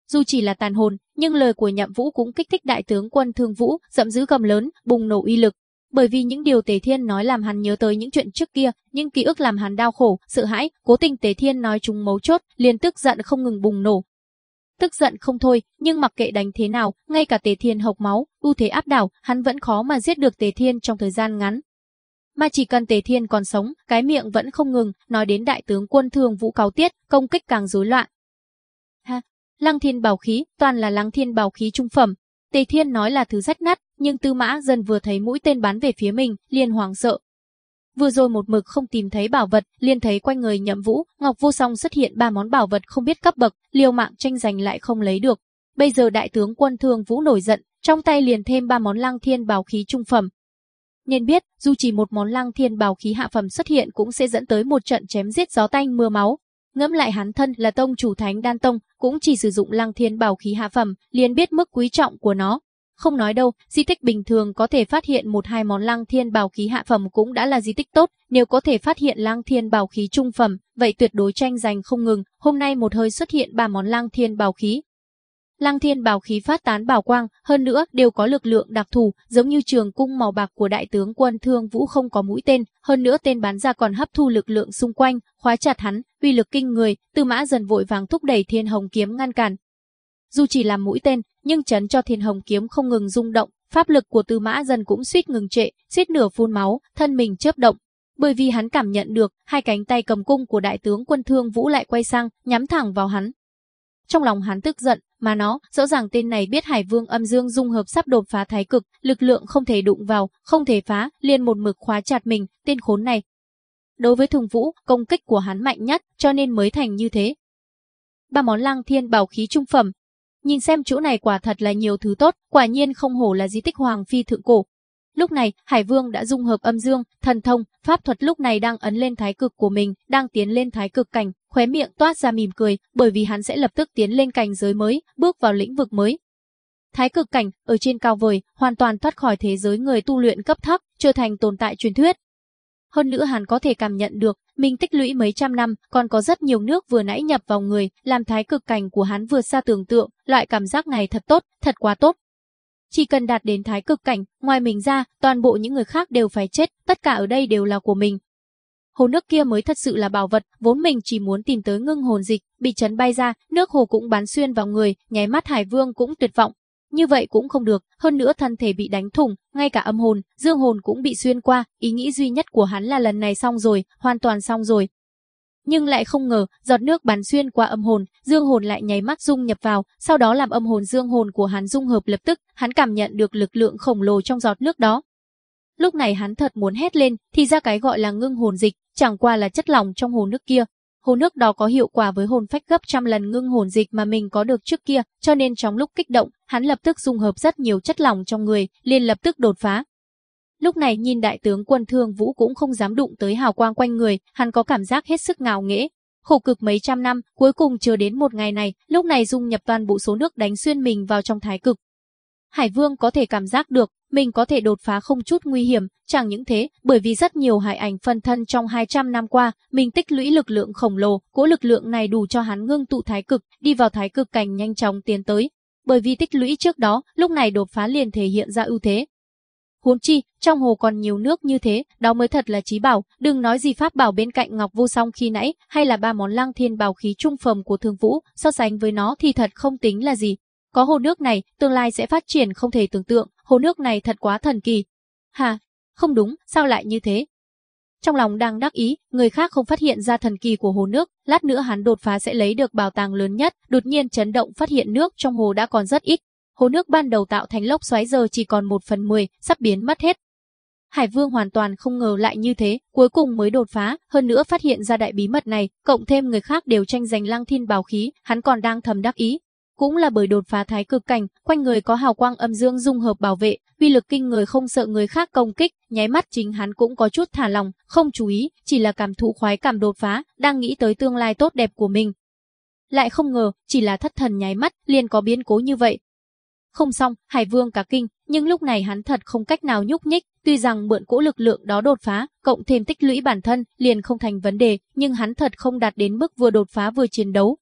Dù chỉ là tàn hồn, nhưng lời của Nhậm Vũ cũng kích thích đại tướng quân Thương Vũ, dậm dữ gầm lớn, bùng nổ uy lực. Bởi vì những điều Tề Thiên nói làm hắn nhớ tới những chuyện trước kia, những ký ức làm hắn đau khổ, sợ hãi, cố tình Tề Thiên nói chúng mấu chốt, liền tức giận không ngừng bùng nổ. Tức giận không thôi, nhưng mặc kệ đánh thế nào, ngay cả Tề Thiên hộc máu, ưu thế áp đảo, hắn vẫn khó mà giết được Tề Thiên trong thời gian ngắn. Mà chỉ cần Tề Thiên còn sống, cái miệng vẫn không ngừng, nói đến đại tướng quân thường Vũ Cáo Tiết, công kích càng rối loạn. Ha, Lăng Thiên bảo khí, toàn là Lăng Thiên bảo khí trung phẩm. Tề Thiên nói là thứ rách nát, nhưng Tư Mã dần vừa thấy mũi tên bắn về phía mình, liền hoảng sợ. Vừa rồi một mực không tìm thấy bảo vật, liền thấy quanh người Nhậm Vũ, Ngọc Vô Song xuất hiện ba món bảo vật không biết cấp bậc, liều mạng tranh giành lại không lấy được. Bây giờ đại tướng quân Thương Vũ nổi giận, trong tay liền thêm ba món Lăng Thiên bảo khí trung phẩm. Nên biết, dù chỉ một món Lăng Thiên bảo khí hạ phẩm xuất hiện cũng sẽ dẫn tới một trận chém giết gió tanh mưa máu, Ngẫm lại hắn thân là tông chủ thánh đan tông, cũng chỉ sử dụng lăng thiên bảo khí hạ phẩm, liền biết mức quý trọng của nó. Không nói đâu, di tích bình thường có thể phát hiện một hai món lăng thiên bảo khí hạ phẩm cũng đã là di tích tốt, nếu có thể phát hiện lăng thiên bảo khí trung phẩm, vậy tuyệt đối tranh giành không ngừng, hôm nay một hơi xuất hiện ba món lăng thiên bảo khí, Lăng Thiên bào khí phát tán bảo quang, hơn nữa đều có lực lượng đặc thù, giống như trường cung màu bạc của đại tướng quân Thương Vũ không có mũi tên, hơn nữa tên bắn ra còn hấp thu lực lượng xung quanh, khóa chặt hắn, uy lực kinh người, Tư Mã dần vội vàng thúc đẩy Thiên Hồng kiếm ngăn cản. Dù chỉ là mũi tên, nhưng chấn cho Thiên Hồng kiếm không ngừng rung động, pháp lực của Tư Mã dần cũng suýt ngừng trệ, suýt nửa phun máu, thân mình chớp động, bởi vì hắn cảm nhận được hai cánh tay cầm cung của đại tướng quân Thương Vũ lại quay sang, nhắm thẳng vào hắn. Trong lòng hắn tức giận, mà nó, rõ ràng tên này biết Hải Vương âm dương dung hợp sắp đột phá thái cực, lực lượng không thể đụng vào, không thể phá, liền một mực khóa chặt mình, tên khốn này. Đối với Thùng Vũ, công kích của hắn mạnh nhất, cho nên mới thành như thế. Ba món lăng thiên bảo khí trung phẩm. Nhìn xem chỗ này quả thật là nhiều thứ tốt, quả nhiên không hổ là di tích hoàng phi thượng cổ, Lúc này, Hải Vương đã dung hợp âm dương, thần thông, pháp thuật lúc này đang ấn lên thái cực của mình, đang tiến lên thái cực cảnh, khóe miệng toát ra mỉm cười, bởi vì hắn sẽ lập tức tiến lên cảnh giới mới, bước vào lĩnh vực mới. Thái cực cảnh, ở trên cao vời, hoàn toàn thoát khỏi thế giới người tu luyện cấp thấp, trở thành tồn tại truyền thuyết. Hơn nữa hắn có thể cảm nhận được, mình tích lũy mấy trăm năm, còn có rất nhiều nước vừa nãy nhập vào người, làm thái cực cảnh của hắn vượt xa tưởng tượng, loại cảm giác này thật tốt, thật quá tốt. Chỉ cần đạt đến thái cực cảnh, ngoài mình ra, toàn bộ những người khác đều phải chết, tất cả ở đây đều là của mình. Hồ nước kia mới thật sự là bảo vật, vốn mình chỉ muốn tìm tới ngưng hồn dịch, bị chấn bay ra, nước hồ cũng bắn xuyên vào người, nháy mắt Hải Vương cũng tuyệt vọng. Như vậy cũng không được, hơn nữa thân thể bị đánh thủng, ngay cả âm hồn, dương hồn cũng bị xuyên qua, ý nghĩ duy nhất của hắn là lần này xong rồi, hoàn toàn xong rồi, nhưng lại không ngờ, giọt nước bắn xuyên qua âm hồn, dương hồn lại nháy mắt dung nhập vào, sau đó làm âm hồn dương hồn của hắn dung hợp lập tức, hắn cảm nhận được lực lượng khổng lồ trong giọt nước đó. Lúc này hắn thật muốn hét lên, thì ra cái gọi là ngưng hồn dịch, chẳng qua là chất lỏng trong hồ nước kia. Hồ nước đó có hiệu quả với hồn phách gấp trăm lần ngưng hồn dịch mà mình có được trước kia, cho nên trong lúc kích động, hắn lập tức dung hợp rất nhiều chất lỏng trong người, liền lập tức đột phá, Lúc này nhìn đại tướng quân Thương Vũ cũng không dám đụng tới hào quang quanh người, hắn có cảm giác hết sức ngạo nghễ. Khổ cực mấy trăm năm, cuối cùng chờ đến một ngày này, lúc này dung nhập toàn bộ số nước đánh xuyên mình vào trong thái cực. Hải Vương có thể cảm giác được, mình có thể đột phá không chút nguy hiểm, chẳng những thế, bởi vì rất nhiều hải ảnh phân thân trong 200 năm qua, mình tích lũy lực lượng khổng lồ, cố lực lượng này đủ cho hắn ngưng tụ thái cực, đi vào thái cực cảnh nhanh chóng tiến tới. Bởi vì tích lũy trước đó, lúc này đột phá liền thể hiện ra ưu thế, Huống chi, trong hồ còn nhiều nước như thế, đó mới thật là trí bảo, đừng nói gì pháp bảo bên cạnh Ngọc Vô Song khi nãy, hay là ba món lăng thiên bảo khí trung phẩm của Thương Vũ, so sánh với nó thì thật không tính là gì. Có hồ nước này, tương lai sẽ phát triển không thể tưởng tượng, hồ nước này thật quá thần kỳ. Hà, không đúng, sao lại như thế? Trong lòng đang đắc ý, người khác không phát hiện ra thần kỳ của hồ nước, lát nữa hắn đột phá sẽ lấy được bảo tàng lớn nhất, đột nhiên chấn động phát hiện nước trong hồ đã còn rất ít, hồ nước ban đầu tạo thành lốc xoáy giờ chỉ còn một phần mười, sắp biến mất hết. Hải Vương hoàn toàn không ngờ lại như thế, cuối cùng mới đột phá, hơn nữa phát hiện ra đại bí mật này, cộng thêm người khác đều tranh giành lăng thiên bảo khí, hắn còn đang thầm đắc ý. Cũng là bởi đột phá thái cực cảnh, quanh người có hào quang âm dương dung hợp bảo vệ, uy lực kinh người không sợ người khác công kích, nháy mắt chính hắn cũng có chút thả lòng, không chú ý, chỉ là cảm thụ khoái cảm đột phá, đang nghĩ tới tương lai tốt đẹp của mình. Lại không ngờ, chỉ là thất thần nháy mắt, liền có biến cố như vậy, không xong, Hải Vương cả kinh, nhưng lúc này hắn thật không cách nào nhúc nhích, tuy rằng mượn cỗ lực lượng đó đột phá, cộng thêm tích lũy bản thân, liền không thành vấn đề, nhưng hắn thật không đạt đến mức vừa đột phá vừa chiến đấu.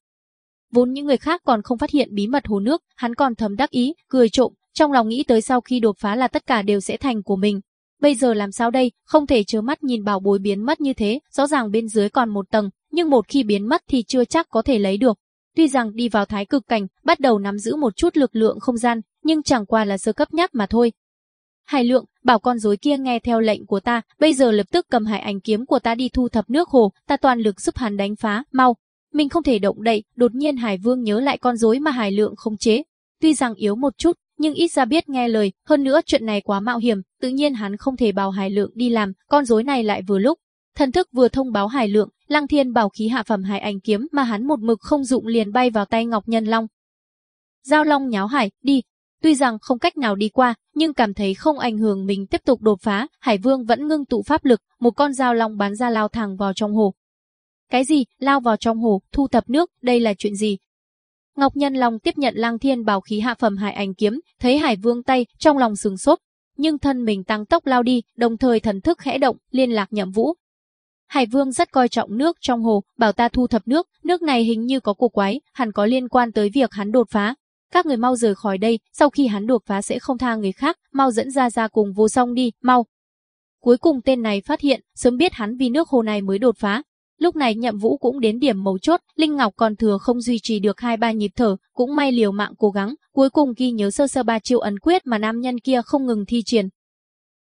Vốn những người khác còn không phát hiện bí mật hồ nước, hắn còn thầm đắc ý, cười trộm, trong lòng nghĩ tới sau khi đột phá là tất cả đều sẽ thành của mình. Bây giờ làm sao đây, không thể chớ mắt nhìn bảo bối biến mất như thế, rõ ràng bên dưới còn một tầng, nhưng một khi biến mất thì chưa chắc có thể lấy được. Tuy rằng đi vào thái cực cảnh, bắt đầu nắm giữ một chút lực lượng không gian, nhưng chẳng qua là sơ cấp nhắc mà thôi. Hải lượng, bảo con rối kia nghe theo lệnh của ta, bây giờ lập tức cầm hải ảnh kiếm của ta đi thu thập nước hồ, ta toàn lực giúp hắn đánh phá, mau. Mình không thể động đậy, đột nhiên Hải Vương nhớ lại con rối mà Hải lượng không chế. Tuy rằng yếu một chút, nhưng ít ra biết nghe lời, hơn nữa chuyện này quá mạo hiểm, tự nhiên hắn không thể bảo Hải Lượng đi làm, con rối này lại vừa lúc. Thần thức vừa thông báo Hải Lượng, Lăng Thiên bảo khí hạ phẩm Hải Ảnh kiếm mà hắn một mực không dụng liền bay vào tay Ngọc Nhân Long. Giao Long nháo Hải, đi. Tuy rằng không cách nào đi qua, nhưng cảm thấy không ảnh hưởng mình tiếp tục đột phá, Hải Vương vẫn ngưng tụ pháp lực, một con giao long bắn ra lao thẳng vào trong hồ. Cái gì? Lao vào trong hồ, thu thập nước, đây là chuyện gì? Ngọc Nhân Long tiếp nhận Lang Thiên bảo khí hạ phẩm Hải Ảnh kiếm, thấy Hải Vương tay, trong lòng sừng sốt, nhưng thân mình tăng tốc lao đi, đồng thời thần thức khẽ động, liên lạc Nhậm Vũ. Hải Vương rất coi trọng nước trong hồ, bảo ta thu thập nước, nước này hình như có cổ quái, hẳn có liên quan tới việc hắn đột phá. Các người mau rời khỏi đây, sau khi hắn đột phá sẽ không tha người khác, mau dẫn ra ra cùng vô song đi, mau. Cuối cùng tên này phát hiện, sớm biết hắn vì nước hồ này mới đột phá, Lúc này nhậm vũ cũng đến điểm mấu chốt, Linh Ngọc còn thừa không duy trì được hai ba nhịp thở, cũng may liều mạng cố gắng, cuối cùng ghi nhớ sơ sơ ba chiêu ấn quyết mà nam nhân kia không ngừng thi triển.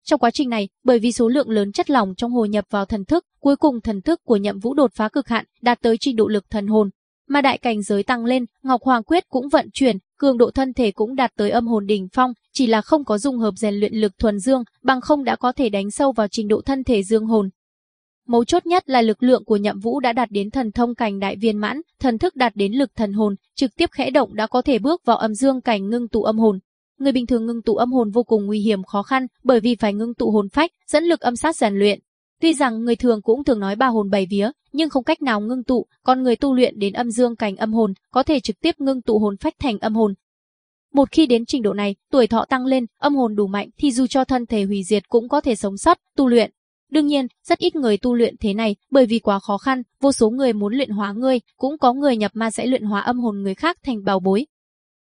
Trong quá trình này, bởi vì số lượng lớn chất lỏng trong hồ nhập vào thần thức, cuối cùng thần thức của nhậm vũ đột phá cực hạn, đạt tới trình độ lực thần hồn. Mà đại cảnh giới tăng lên, Ngọc Hoàng Quyết cũng vận chuyển, cường độ thân thể cũng đạt tới âm hồn đỉnh phong, chỉ là không có dung hợp rèn luyện lực thuần dương, bằng không đã có thể đánh sâu vào trình độ thân thể dương hồn, Mấu chốt nhất là lực lượng của nhậm vũ đã đạt đến thần thông cảnh đại viên mãn, thần thức đạt đến lực thần hồn, trực tiếp khẽ động đã có thể bước vào âm dương cảnh ngưng tụ âm hồn. Người bình thường ngưng tụ âm hồn vô cùng nguy hiểm khó khăn, bởi vì phải ngưng tụ hồn phách, dẫn lực âm sát rèn luyện. Tuy rằng người thường cũng thường nói ba hồn bảy vía, nhưng không cách nào ngưng tụ, còn người tu luyện đến âm dương cảnh âm hồn, có thể trực tiếp ngưng tụ hồn phách thành âm hồn. Một khi đến trình độ này, tuổi thọ tăng lên, âm hồn đủ mạnh thì dù cho thân thể hủy diệt cũng có thể sống sót, tu luyện. Đương nhiên, rất ít người tu luyện thế này, bởi vì quá khó khăn, vô số người muốn luyện hóa người cũng có người nhập ma sẽ luyện hóa âm hồn người khác thành bảo bối.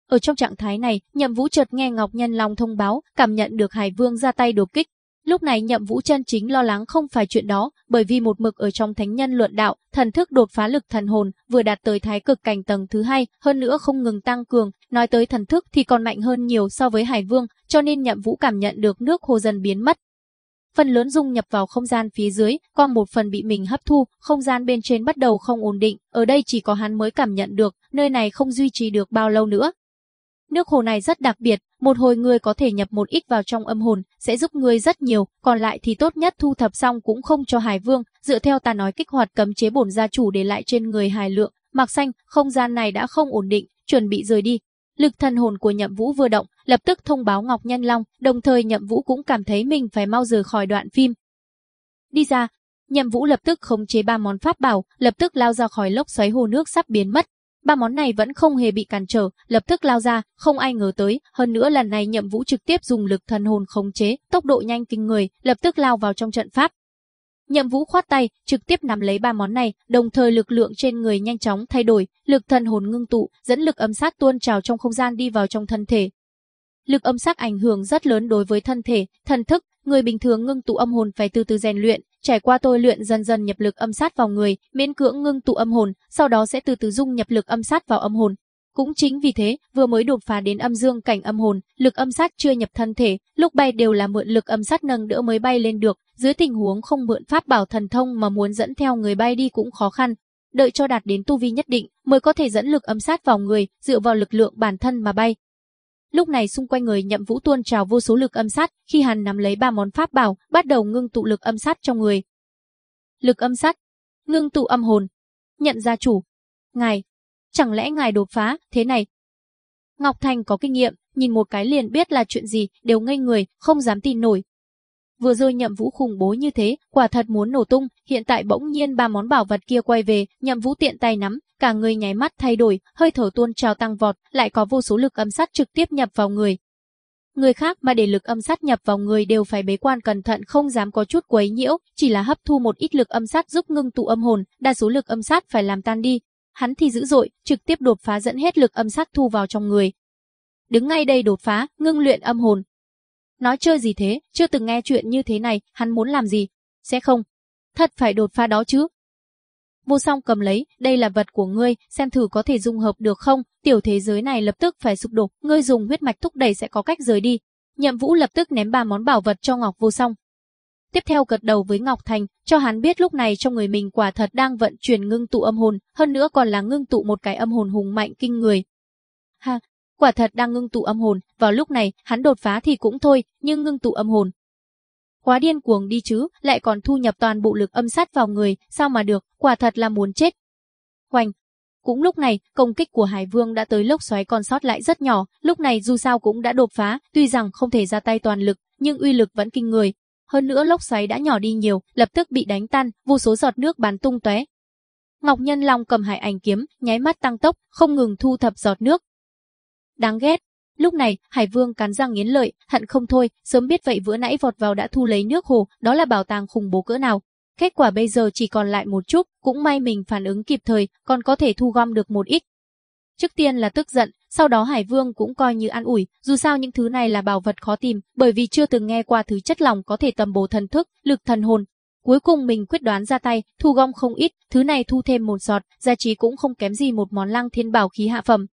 Ở trong trạng thái này, Nhậm Vũ chợt nghe Ngọc Nhân Long thông báo, cảm nhận được Hải Vương ra tay đột kích. Lúc này Nhậm Vũ chân chính lo lắng không phải chuyện đó, bởi vì một mực ở trong thánh nhân luận đạo, thần thức đột phá lực thần hồn, vừa đạt tới thái cực cảnh tầng thứ hai, hơn nữa không ngừng tăng cường, nói tới thần thức thì còn mạnh hơn nhiều so với Hải Vương, cho nên Nhậm Vũ cảm nhận được nước hồ dần biến mất, phần lớn dung nhập vào không gian phía dưới, còn một phần bị mình hấp thu, không gian bên trên bắt đầu không ổn định, ở đây chỉ có hắn mới cảm nhận được, nơi này không duy trì được bao lâu nữa. Nước hồ này rất đặc biệt, một hồi người có thể nhập một ít vào trong âm hồn, sẽ giúp người rất nhiều, còn lại thì tốt nhất thu thập xong cũng không cho Hải Vương, dựa theo ta nói kích hoạt cấm chế bổn gia chủ để lại trên người Hải Lượng, mặc xanh, không gian này đã không ổn định, chuẩn bị rời đi, Lực thần hồn của Nhậm Vũ vừa động, lập tức thông báo Ngọc Nhân Long, đồng thời Nhậm Vũ cũng cảm thấy mình phải mau rời khỏi đoạn phim. Đi ra, Nhậm Vũ lập tức khống chế ba món pháp bảo, lập tức lao ra khỏi lốc xoáy hồ nước sắp biến mất. Ba món này vẫn không hề bị cản trở, lập tức lao ra, không ai ngờ tới, hơn nữa lần này Nhậm Vũ trực tiếp dùng lực thần hồn khống chế, tốc độ nhanh kinh người, lập tức lao vào trong trận pháp. Nhậm Vũ khoát tay, trực tiếp nắm lấy ba món này, đồng thời lực lượng trên người nhanh chóng thay đổi, lực thần hồn ngưng tụ, dẫn lực âm sát tuôn trào trong không gian đi vào trong thân thể. Lực âm sát ảnh hưởng rất lớn đối với thân thể, thần thức, người bình thường ngưng tụ âm hồn phải từ từ rèn luyện, trải qua tôi luyện dần dần nhập lực âm sát vào người, miễn cưỡng ngưng tụ âm hồn, sau đó sẽ từ từ dung nhập lực âm sát vào âm hồn, cũng chính vì thế, vừa mới đột phá đến âm dương cảnh âm hồn, lực âm sát chưa nhập thân thể, lúc bay đều là mượn lực âm sát nâng đỡ mới bay lên được, dưới tình huống không mượn pháp bảo thần thông mà muốn dẫn theo người bay đi cũng khó khăn. Đợi cho đạt đến tu vi nhất định, mới có thể dẫn lực âm sát vào người, dựa vào lực lượng bản thân mà bay. Lúc này xung quanh người nhậm vũ tuôn trào vô số lực âm sát, khi hắn nắm lấy ba món pháp bảo, bắt đầu ngưng tụ lực âm sát trong người. Lực âm sát, ngưng tụ âm hồn, nhận ra chủ. Ngài, Chẳng lẽ ngài đột phá, thế này? Ngọc Thành có kinh nghiệm, nhìn một cái liền biết là chuyện gì, đều ngây người, không dám tin nổi. Vừa rồi nhậm vũ khủng bố như thế, quả thật muốn nổ tung, hiện tại bỗng nhiên ba món bảo vật kia quay về, nhậm vũ tiện tay nắm, cả người nháy mắt thay đổi, hơi thở tuôn trào tăng vọt, lại có vô số lực âm sát trực tiếp nhập vào người. Người khác mà để lực âm sát nhập vào người đều phải bế quan cẩn thận không dám có chút quấy nhiễu, chỉ là hấp thu một ít lực âm sát giúp ngưng tụ âm hồn, đa số lực âm sát phải làm tan đi. Hắn thì dữ dội, trực tiếp đột phá dẫn hết lực âm sát thu vào trong người. Đứng ngay đây đột phá, ngưng luyện âm hồn. Nói chơi gì thế, chưa từng nghe chuyện như thế này, hắn muốn làm gì? Sẽ không. Thật phải đột phá đó chứ, Vô song cầm lấy, đây là vật của ngươi, xem thử có thể dung hợp được không, tiểu thế giới này lập tức phải sụp đổ, ngươi dùng huyết mạch thúc đẩy sẽ có cách rời đi. Nhậm Vũ lập tức ném ba món bảo vật cho Ngọc Vô Song. Tiếp theo gật đầu với Ngọc Thành, cho hắn biết lúc này trong người mình quả thật đang vận chuyển ngưng tụ âm hồn, hơn nữa còn là ngưng tụ một cái âm hồn hùng mạnh kinh người. Ha, quả thật đang ngưng tụ âm hồn, vào lúc này, hắn đột phá thì cũng thôi, nhưng ngưng tụ âm hồn, Quá điên cuồng đi chứ, lại còn thu nhập toàn bộ lực âm sát vào người, sao mà được, quả thật là muốn chết. Hoành, cũng lúc này, công kích của Hải Vương đã tới lốc xoáy còn sót lại rất nhỏ, lúc này dù sao cũng đã đột phá, tuy rằng không thể ra tay toàn lực, nhưng uy lực vẫn kinh người. Hơn nữa lốc xoáy đã nhỏ đi nhiều, lập tức bị đánh tan, vô số giọt nước bắn tung tóe. Ngọc Nhân Long cầm hải ảnh kiếm, nháy mắt tăng tốc, không ngừng thu thập giọt nước. Đáng ghét, Lúc này, Hải Vương cắn răng nghiến lợi, hận không thôi, sớm biết vậy vừa nãy vọt vào đã thu lấy nước hồ, đó là bảo tàng khủng bố cỡ nào. Kết quả bây giờ chỉ còn lại một chút, cũng may mình phản ứng kịp thời, còn có thể thu gom được một ít. Trước tiên là tức giận, sau đó Hải Vương cũng coi như an ủi, dù sao những thứ này là bảo vật khó tìm, bởi vì chưa từng nghe qua thứ chất lòng có thể tầm bổ thần thức, lực thần hồn. Cuối cùng mình quyết đoán ra tay, thu gom không ít, thứ này thu thêm một giọt, giá trị cũng không kém gì một món lăng thiên bảo khí hạ phẩm,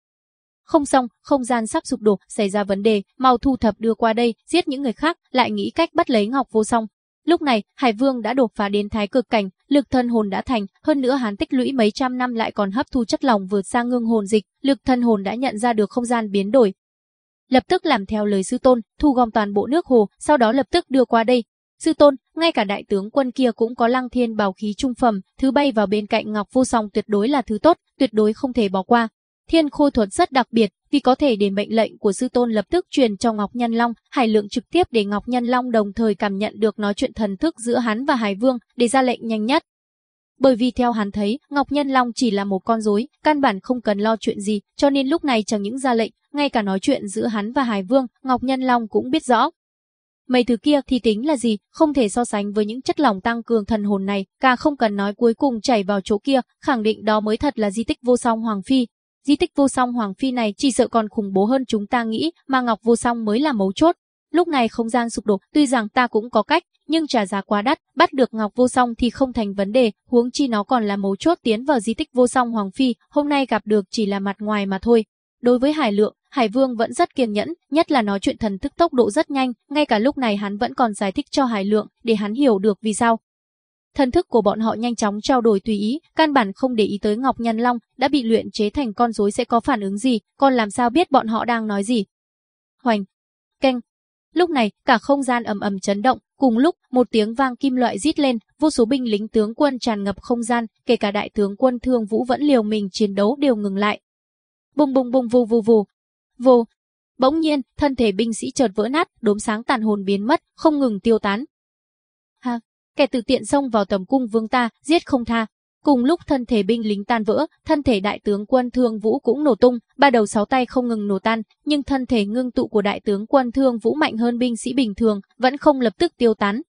không xong, không gian sắp sụp đổ, xảy ra vấn đề, mau thu thập đưa qua đây, giết những người khác, lại nghĩ cách bắt lấy Ngọc Vô Song. Lúc này, Hải Vương đã đột phá đến thái cực cảnh, lực thân hồn đã thành, hơn nữa hắn tích lũy mấy trăm năm lại còn hấp thu chất lỏng vượt sang ngưng hồn dịch, lực thân hồn đã nhận ra được không gian biến đổi. Lập tức làm theo lời sư tôn, thu gom toàn bộ nước hồ, sau đó lập tức đưa qua đây. Sư tôn, ngay cả đại tướng quân kia cũng có lăng thiên bảo khí trung phẩm, thứ bay vào bên cạnh Ngọc Vô Song tuyệt đối là thứ tốt, tuyệt đối không thể bỏ qua. Thiên khôi thuật rất đặc biệt, vì có thể để mệnh lệnh của sư tôn lập tức truyền cho Ngọc Nhân Long, Hải Lượng trực tiếp để Ngọc Nhân Long đồng thời cảm nhận được nói chuyện thần thức giữa hắn và Hải Vương, để ra lệnh nhanh nhất. Bởi vì theo hắn thấy, Ngọc Nhân Long chỉ là một con rối, căn bản không cần lo chuyện gì, cho nên lúc này chẳng những ra lệnh, ngay cả nói chuyện giữa hắn và Hải Vương, Ngọc Nhân Long cũng biết rõ. Mấy thứ kia thì tính là gì, không thể so sánh với những chất lỏng tăng cường thần hồn này, cả không cần nói cuối cùng chảy vào chỗ kia, khẳng định đó mới thật là di tích vô song Hoàng Phi, Di tích vô song Hoàng Phi này chỉ sợ còn khủng bố hơn chúng ta nghĩ, mà Ngọc vô song mới là mấu chốt. Lúc này không gian sụp đổ, tuy rằng ta cũng có cách, nhưng trả giá quá đắt, bắt được Ngọc vô song thì không thành vấn đề, huống chi nó còn là mấu chốt tiến vào di tích vô song Hoàng Phi, hôm nay gặp được chỉ là mặt ngoài mà thôi. Đối với Hải Lượng, Hải Vương vẫn rất kiên nhẫn, nhất là nói chuyện thần thức tốc độ rất nhanh, ngay cả lúc này hắn vẫn còn giải thích cho Hải Lượng để hắn hiểu được vì sao. Thần thức của bọn họ nhanh chóng trao đổi tùy ý, căn bản không để ý tới Ngọc Nhân Long, đã bị luyện chế thành con rối sẽ có phản ứng gì, còn làm sao biết bọn họ đang nói gì. Hoành, canh. Lúc này, cả không gian ầm ầm chấn động, cùng lúc, một tiếng vang kim loại rít lên, vô số binh lính tướng quân tràn ngập không gian, kể cả đại tướng quân Thương Vũ vẫn liều mình chiến đấu đều ngừng lại. Bùng bùng bùng vù vù vù. Vù. Bỗng nhiên, thân thể binh sĩ chợt vỡ nát, đốm sáng tàn hồn biến mất, không ngừng tiêu tán. Kẻ tự tiện xông vào tầm cung vương ta, giết không tha. Cùng lúc thân thể binh lính tan vỡ, thân thể đại tướng quân Thương Vũ cũng nổ tung, ba đầu sáu tay không ngừng nổ tan, nhưng thân thể ngưng tụ của đại tướng quân Thương Vũ mạnh hơn binh sĩ bình thường, vẫn không lập tức tiêu tán.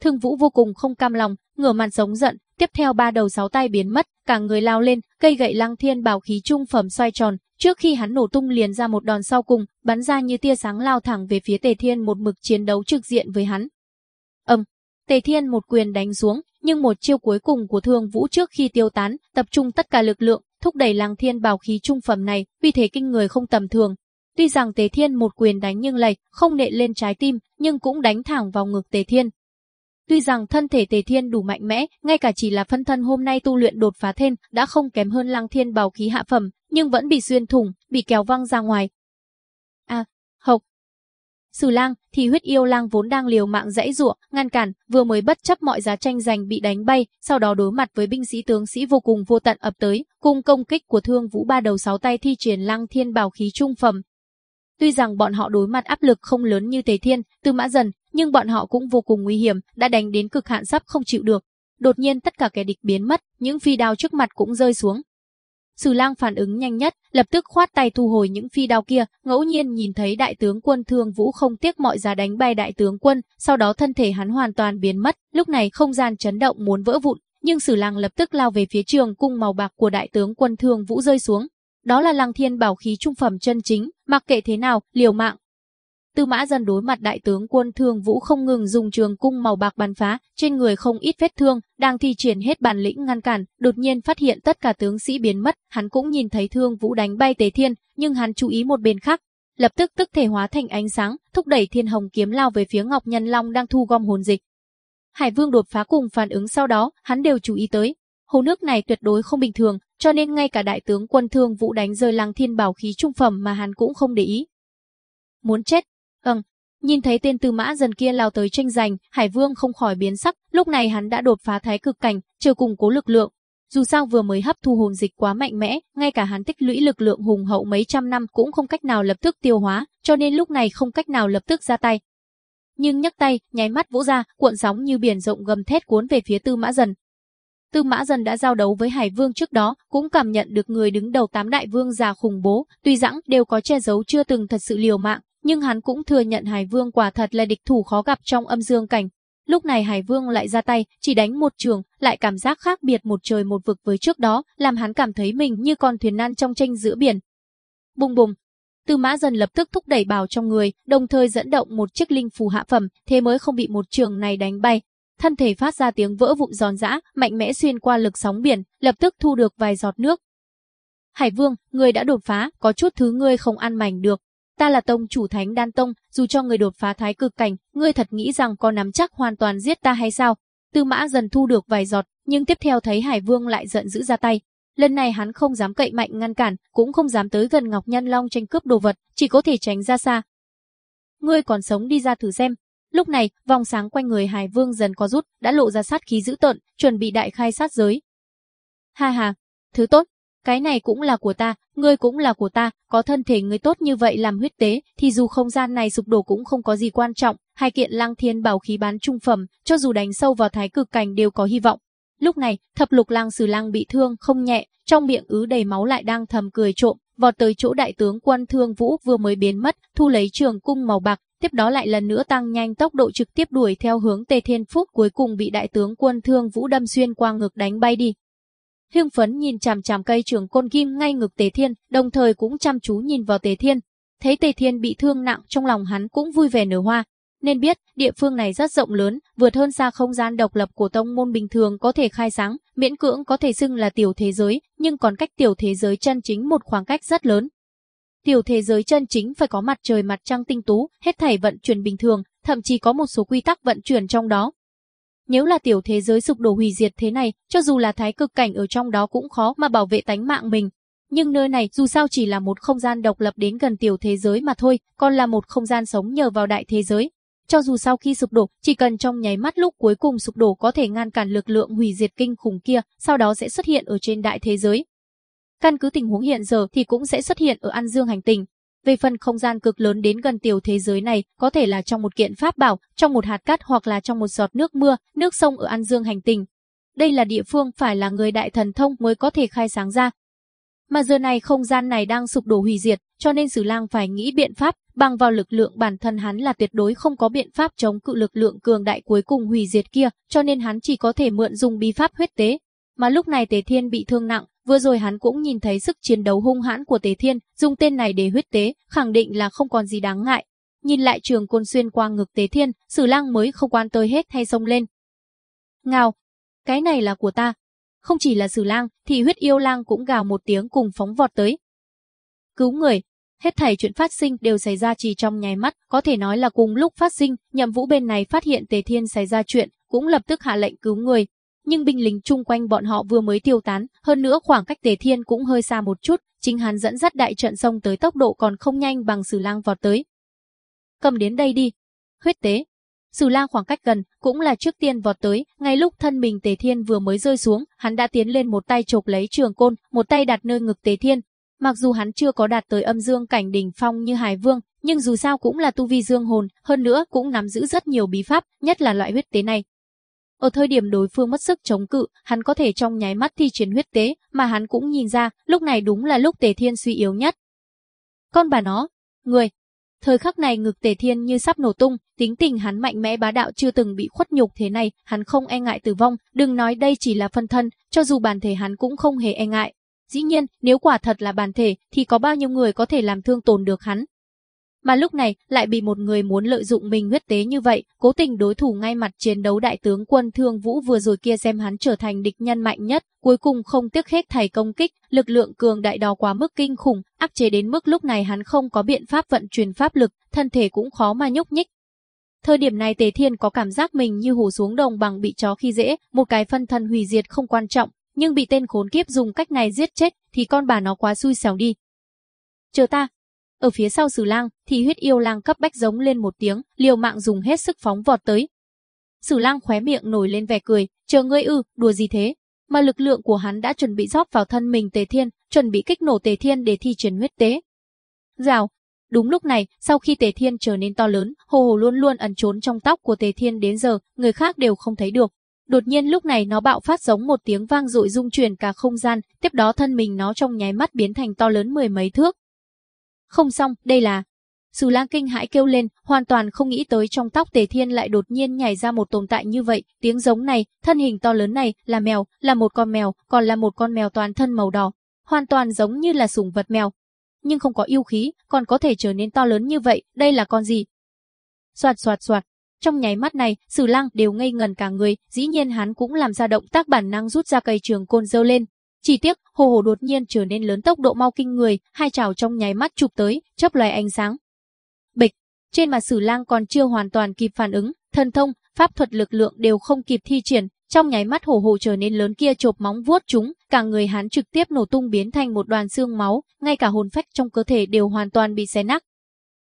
Thương Vũ vô cùng không cam lòng, ngửa mặt sống giận, tiếp theo ba đầu sáu tay biến mất, cả người lao lên, cây gậy lăng thiên bảo khí trung phẩm xoay tròn, trước khi hắn nổ tung liền ra một đòn sau cùng, bắn ra như tia sáng lao thẳng về phía Tề Thiên một mực chiến đấu trực diện với hắn. Âm, Tề Thiên một quyền đánh xuống, nhưng một chiêu cuối cùng của Thương Vũ trước khi tiêu tán, tập trung tất cả lực lượng, thúc đẩy Lăng Thiên bảo khí trung phẩm này, vì thế kinh người không tầm thường. Tuy rằng Tề Thiên một quyền đánh nhưng lệch, không nện lên trái tim, nhưng cũng đánh thẳng vào ngực Tề Thiên. Tuy rằng thân thể Tề Thiên đủ mạnh mẽ, ngay cả chỉ là phân thân hôm nay tu luyện đột phá thêm, đã không kém hơn Lăng Thiên bảo khí hạ phẩm, nhưng vẫn bị xuyên thủng, bị kéo văng ra ngoài. Sử lang, thì huyết yêu lang vốn đang liều mạng dãy giụa, ngăn cản, vừa mới bất chấp mọi giá tranh giành bị đánh bay, sau đó đối mặt với binh sĩ tướng sĩ vô cùng vô tận ập tới, cùng công kích của thương vũ ba đầu sáu tay thi triển lăng thiên bảo khí trung phẩm. Tuy rằng bọn họ đối mặt áp lực không lớn như Tề Thiên, Tư Mã Dần, nhưng bọn họ cũng vô cùng nguy hiểm, đã đánh đến cực hạn sắp không chịu được. Đột nhiên tất cả kẻ địch biến mất, những phi đao trước mặt cũng rơi xuống. Sử Lang phản ứng nhanh nhất, lập tức khoát tay thu hồi những phi đao kia, ngẫu nhiên nhìn thấy đại tướng quân Thương Vũ không tiếc mọi giá đánh bay đại tướng quân, sau đó thân thể hắn hoàn toàn biến mất, lúc này không gian chấn động muốn vỡ vụn, nhưng Sử Lang lập tức lao về phía trường cung màu bạc của đại tướng quân Thương Vũ rơi xuống. Đó là Lăng Thiên bảo khí trung phẩm chân chính, mặc kệ thế nào, liều mạng, Tư Mã Dân đối mặt đại tướng quân Thương Vũ không ngừng dùng trường cung màu bạc bắn phá, trên người không ít vết thương, đang thi triển hết bản lĩnh ngăn cản, đột nhiên phát hiện tất cả tướng sĩ biến mất, hắn cũng nhìn thấy Thương Vũ đánh bay Tế Thiên, nhưng hắn chú ý một bên khác, lập tức tức thể hóa thành ánh sáng, thúc đẩy Thiên Hồng kiếm lao về phía Ngọc Nhân Long đang thu gom hồn dịch. Hải Vương đột phá cùng phản ứng sau đó, hắn đều chú ý tới. Hồ nước này tuyệt đối không bình thường, cho nên ngay cả đại tướng quân Thương Vũ đánh rơi Lăng Thiên bảo khí trung phẩm mà hắn cũng không để ý. Muốn chết, nhìn thấy tên tư mã dần kia lao tới tranh giành, Hải Vương không khỏi biến sắc, lúc này hắn đã đột phá thái cực cảnh, chờ củng cố lực lượng. Dù sao vừa mới hấp thu hồn dịch quá mạnh mẽ, ngay cả hắn tích lũy lực lượng hùng hậu mấy trăm năm cũng không cách nào lập tức tiêu hóa, cho nên lúc này không cách nào lập tức ra tay. Nhưng nhấc tay, nháy mắt vỗ ra, cuộn sóng như biển rộng gầm thét cuốn về phía Tư Mã Dần. Tư Mã Dần đã giao đấu với Hải Vương trước đó, cũng cảm nhận được người đứng đầu tám đại vương già khủng bố, tuy rằng đều có che giấu chưa từng thật sự liều mạng, nhưng hắn cũng thừa nhận Hải Vương quả thật là địch thủ khó gặp trong âm dương cảnh. Lúc này Hải Vương lại ra tay, chỉ đánh một trường, lại cảm giác khác biệt một trời một vực với trước đó, làm hắn cảm thấy mình như con thuyền nan trong tranh giữa biển. Bùng bùng, Tư Mã Dần lập tức thúc đẩy bào trong người, đồng thời dẫn động một chiếc linh phù hạ phẩm, thế mới không bị một trường này đánh bay. Thân thể phát ra tiếng vỡ vụn giòn giã, mạnh mẽ xuyên qua lực sóng biển, lập tức thu được vài giọt nước. Hải Vương, người đã đột phá, có chút thứ ngươi không ăn mảnh được, Ta là tông chủ thánh đan tông, dù cho người đột phá thái cực cảnh, ngươi thật nghĩ rằng có nắm chắc hoàn toàn giết ta hay sao? Tư mã dần thu được vài giọt, nhưng tiếp theo thấy Hải Vương lại giận dữ ra tay. Lần này hắn không dám cậy mạnh ngăn cản, cũng không dám tới gần Ngọc Nhân Long tranh cướp đồ vật, chỉ có thể tránh ra xa. Ngươi còn sống đi ra thử xem. Lúc này, vòng sáng quanh người Hải Vương dần có rút, đã lộ ra sát khí dữ tợn, chuẩn bị đại khai sát giới. Ha ha, thứ tốt, cái này cũng là của ta, ngươi cũng là của ta, có thân thể ngươi tốt như vậy làm huyết tế, thì dù không gian này sụp đổ cũng không có gì quan trọng, hai kiện lăng thiên bảo khí bán trung phẩm, cho dù đánh sâu vào thái cực cảnh đều có hy vọng. Lúc này, thập lục lang sử lang bị thương không nhẹ, trong miệng ứ đầy máu lại đang thầm cười trộm, vọt tới chỗ đại tướng quân thương vũ vừa mới biến mất, thu lấy trường cung màu bạc, tiếp đó lại lần nữa tăng nhanh tốc độ trực tiếp đuổi theo hướng Tề Thiên Phúc cuối cùng bị đại tướng quân thương vũ đâm xuyên qua ngực đánh bay đi. Hưng phấn nhìn chằm chằm cây trường côn kim ngay ngực Tề Thiên, đồng thời cũng chăm chú nhìn vào Tề Thiên. Thấy Tề Thiên bị thương nặng trong lòng hắn cũng vui vẻ nở hoa. Nên biết, địa phương này rất rộng lớn, vượt hơn xa không gian độc lập của tông môn bình thường có thể khai sáng, miễn cưỡng có thể xưng là tiểu thế giới, nhưng còn cách tiểu thế giới chân chính một khoảng cách rất lớn. Tiểu thế giới chân chính phải có mặt trời mặt trăng tinh tú, hết thảy vận chuyển bình thường, thậm chí có một số quy tắc vận chuyển trong đó, nếu là tiểu thế giới sụp đổ hủy diệt thế này, cho dù là thái cực cảnh ở trong đó cũng khó mà bảo vệ tánh mạng mình. Nhưng nơi này dù sao chỉ là một không gian độc lập đến gần tiểu thế giới mà thôi, còn là một không gian sống nhờ vào đại thế giới. Cho dù sau khi sụp đổ, chỉ cần trong nháy mắt lúc cuối cùng sụp đổ có thể ngăn cản lực lượng hủy diệt kinh khủng kia, sau đó sẽ xuất hiện ở trên đại thế giới. Căn cứ tình huống hiện giờ thì cũng sẽ xuất hiện ở An Dương hành tinh, về phần không gian cực lớn đến gần tiểu thế giới này, có thể là trong một kiện pháp bảo, trong một hạt cát hoặc là trong một giọt nước mưa, nước sông ở An Dương hành tinh. Đây là địa phương phải là người đại thần thông mới có thể khai sáng ra. Mà giờ này không gian này đang sụp đổ hủy diệt, cho nên Sử Lang phải nghĩ biện pháp, bằng vào lực lượng bản thân hắn là tuyệt đối không có biện pháp chống cự lực lượng cường đại cuối cùng hủy diệt kia, cho nên hắn chỉ có thể mượn dùng bí pháp huyết tế. Mà lúc này Tề Thiên bị thương nặng, Vừa rồi hắn cũng nhìn thấy sức chiến đấu hung hãn của Tế Thiên, dùng tên này để huyết tế, khẳng định là không còn gì đáng ngại. Nhìn lại trường côn xuyên qua ngực Tế Thiên, Sử Lang mới không quan tới hết hay xông lên. Ngào, cái này là của ta. Không chỉ là Sử Lang, thì huyết yêu lang cũng gào một tiếng cùng phóng vọt tới. Cứu người, hết thảy chuyện phát sinh đều xảy ra chỉ trong nháy mắt, có thể nói là cùng lúc phát sinh, Nhậm Vũ bên này phát hiện Tề Thiên xảy ra chuyện, cũng lập tức hạ lệnh cứu người, nhưng binh lính chung quanh bọn họ vừa mới tiêu tán, hơn nữa khoảng cách Tề Thiên cũng hơi xa một chút, chính hắn dẫn dắt đại trận sông tới tốc độ còn không nhanh bằng Sử Lang vọt tới. Cầm đến đây đi. Huyết tế. Sử Lang khoảng cách gần, cũng là trước tiên vọt tới, ngay lúc thân mình Tề Thiên vừa mới rơi xuống, hắn đã tiến lên một tay chộp lấy trường côn, một tay đặt nơi ngực Tề Thiên. Mặc dù hắn chưa có đạt tới âm dương cảnh đỉnh phong như Hải Vương, nhưng dù sao cũng là tu vi dương hồn, hơn nữa cũng nắm giữ rất nhiều bí pháp, nhất là loại huyết tế này, ở thời điểm đối phương mất sức chống cự, hắn có thể trong nháy mắt thi triển huyết tế, mà hắn cũng nhìn ra, lúc này đúng là lúc Tề Thiên suy yếu nhất. Con bà nó, người. Thời khắc này ngực Tề Thiên như sắp nổ tung, tính tình hắn mạnh mẽ bá đạo chưa từng bị khuất nhục thế này, hắn không e ngại tử vong, đừng nói đây chỉ là phân thân, cho dù bản thể hắn cũng không hề e ngại. Dĩ nhiên, nếu quả thật là bản thể, thì có bao nhiêu người có thể làm thương tổn được hắn, mà lúc này lại bị một người muốn lợi dụng mình huyết tế như vậy, cố tình đối thủ ngay mặt chiến đấu đại tướng quân Thương Vũ vừa rồi kia xem hắn trở thành địch nhân mạnh nhất, cuối cùng không tiếc hết thầy công kích, lực lượng cường đại đó quá mức kinh khủng, áp chế đến mức lúc này hắn không có biện pháp vận chuyển pháp lực, thân thể cũng khó mà nhúc nhích. Thời điểm này Tề Thiên có cảm giác mình như hổ xuống đồng bằng bị chó khi dễ, một cái phân thân hủy diệt không quan trọng, nhưng bị tên khốn kiếp dùng cách này giết chết thì con bà nó quá xui xẻo đi. Chờ ta, ở phía sau Sử Lang, thì huyết yêu lang cấp bách giống lên một tiếng, liều mạng dùng hết sức phóng vọt tới. Sử Lang khóe miệng nổi lên vẻ cười, chờ ngươi ư, đùa gì thế? Mà lực lượng của hắn đã chuẩn bị rót vào thân mình Tề Thiên, chuẩn bị kích nổ Tề Thiên để thi triển huyết tế. Rào, Đúng lúc này, sau khi Tề Thiên trở nên to lớn, hồ hồ luôn luôn ẩn trốn trong tóc của Tề Thiên đến giờ, người khác đều không thấy được. Đột nhiên lúc này nó bạo phát giống một tiếng vang dội rung chuyển cả không gian, tiếp đó thân mình nó trong nháy mắt biến thành to lớn mười mấy thước, không xong, đây là... Sử lang kinh hãi kêu lên, hoàn toàn không nghĩ tới trong tóc tề thiên lại đột nhiên nhảy ra một tồn tại như vậy, tiếng giống này, thân hình to lớn này, là mèo, là một con mèo, còn là một con mèo toàn thân màu đỏ, hoàn toàn giống như là sủng vật mèo. Nhưng không có yêu khí, còn có thể trở nên to lớn như vậy, đây là con gì? Soạt soạt soạt, trong nháy mắt này, Sử Lang đều ngây ngần cả người, dĩ nhiên hắn cũng làm ra động tác bản năng rút ra cây trường côn dơ lên, chỉ tiếc, hồ hồ đột nhiên trở nên lớn tốc độ mau kinh người, hai chảo trong nháy mắt chụp tới, chớp loài ánh sáng. Bịch, trên mặt Sử Lang còn chưa hoàn toàn kịp phản ứng, thần thông, pháp thuật lực lượng đều không kịp thi triển, trong nháy mắt hồ hồ trở nên lớn kia chộp móng vuốt chúng, cả người hắn trực tiếp nổ tung biến thành một đoàn xương máu, ngay cả hồn phách trong cơ thể đều hoàn toàn bị xé nát.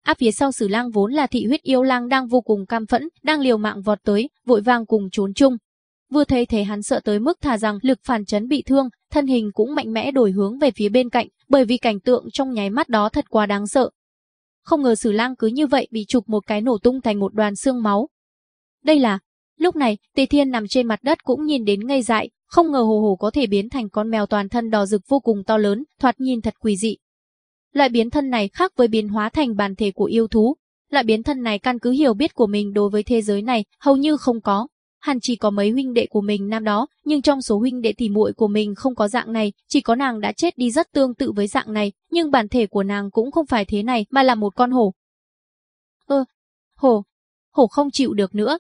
Áp phía sau Sử Lang vốn là thị huyết yêu lang đang vô cùng cam phẫn, đang liều mạng vọt tới, vội vàng cùng trốn chung. Vừa thấy thế hắn sợ tới mức thà rằng lực phản chấn bị thương, thân hình cũng mạnh mẽ đổi hướng về phía bên cạnh, bởi vì cảnh tượng trong nháy mắt đó thật quá đáng sợ. Không ngờ Sử Lang cứ như vậy bị chụp một cái nổ tung thành một đoàn xương máu. Đây là, lúc này, Tề Thiên nằm trên mặt đất cũng nhìn đến ngây dại, không ngờ hồ hồ có thể biến thành con mèo toàn thân đỏ rực vô cùng to lớn, thoạt nhìn thật quỷ dị. Loại biến thân này khác với biến hóa thành bản thể của yêu thú. Loại biến thân này căn cứ hiểu biết của mình đối với thế giới này hầu như không có, Hắn chỉ có mấy huynh đệ của mình năm đó, nhưng trong số huynh đệ thì muội của mình không có dạng này, chỉ có nàng đã chết đi rất tương tự với dạng này, nhưng bản thể của nàng cũng không phải thế này mà là một con hổ. Ơ, hổ, hổ không chịu được nữa.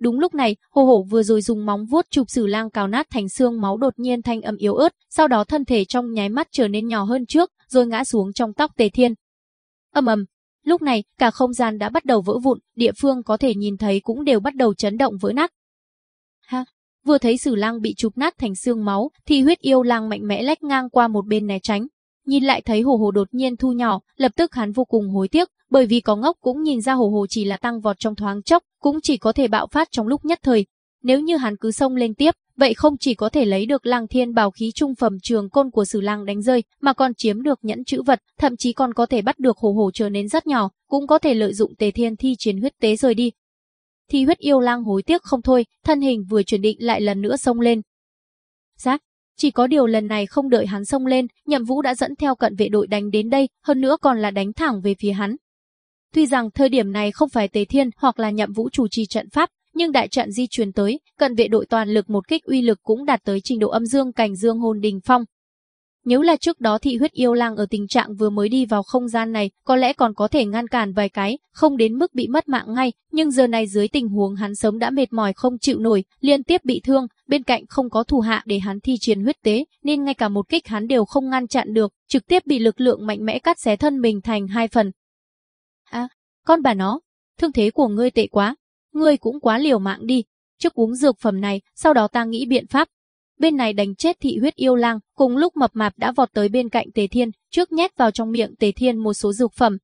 Đúng lúc này, hồ hổ vừa rồi dùng móng vuốt chụp sử lang cào nát thành xương máu đột nhiên thanh âm yếu ớt, sau đó thân thể trong nháy mắt trở nên nhỏ hơn trước, rồi ngã xuống trong tóc tề thiên. Âm ầm, lúc này cả không gian đã bắt đầu vỡ vụn, địa phương có thể nhìn thấy cũng đều bắt đầu chấn động vỡ nát, Ha, vừa thấy Sử Lang bị chụp nát thành xương máu, thì huyết yêu lang mạnh mẽ lách ngang qua một bên né tránh. Nhìn lại thấy hồ hồ đột nhiên thu nhỏ, lập tức hắn vô cùng hối tiếc, bởi vì có ngốc cũng nhìn ra hồ hồ chỉ là tăng vọt trong thoáng chốc, cũng chỉ có thể bạo phát trong lúc nhất thời. Nếu như hắn cứ xông lên tiếp, vậy không chỉ có thể lấy được Lang Thiên bảo khí trung phẩm trường côn của Sử Lang đánh rơi, mà còn chiếm được nhẫn chữ vật, thậm chí còn có thể bắt được hồ hồ trở nên rất nhỏ, cũng có thể lợi dụng Tề Thiên thi chiến huyết tế rời đi, thì huyết yêu lang hối tiếc không thôi, thân hình vừa chuyển định lại lần nữa xông lên. Giác, chỉ có điều lần này không đợi hắn xông lên, nhậm vũ đã dẫn theo cận vệ đội đánh đến đây, hơn nữa còn là đánh thẳng về phía hắn. Tuy rằng thời điểm này không phải Tề Thiên hoặc là nhậm vũ chủ trì trận pháp, nhưng đại trận di chuyển tới, cận vệ đội toàn lực một kích uy lực cũng đạt tới trình độ âm dương cảnh dương hồn đình phong, nếu là trước đó thì huyết yêu lang ở tình trạng vừa mới đi vào không gian này, có lẽ còn có thể ngăn cản vài cái, không đến mức bị mất mạng ngay, nhưng giờ này dưới tình huống hắn sớm đã mệt mỏi không chịu nổi, liên tiếp bị thương, bên cạnh không có thủ hạ để hắn thi triển huyết tế, nên ngay cả một kích hắn đều không ngăn chặn được, trực tiếp bị lực lượng mạnh mẽ cắt xé thân mình thành hai phần. À, con bà nó, thương thế của ngươi tệ quá, ngươi cũng quá liều mạng đi, trước uống dược phẩm này, sau đó ta nghĩ biện pháp, Bên này đánh chết thị huyết yêu lang, cùng lúc mập mạp đã vọt tới bên cạnh Tề Thiên, trước nhét vào trong miệng Tề Thiên một số dược phẩm.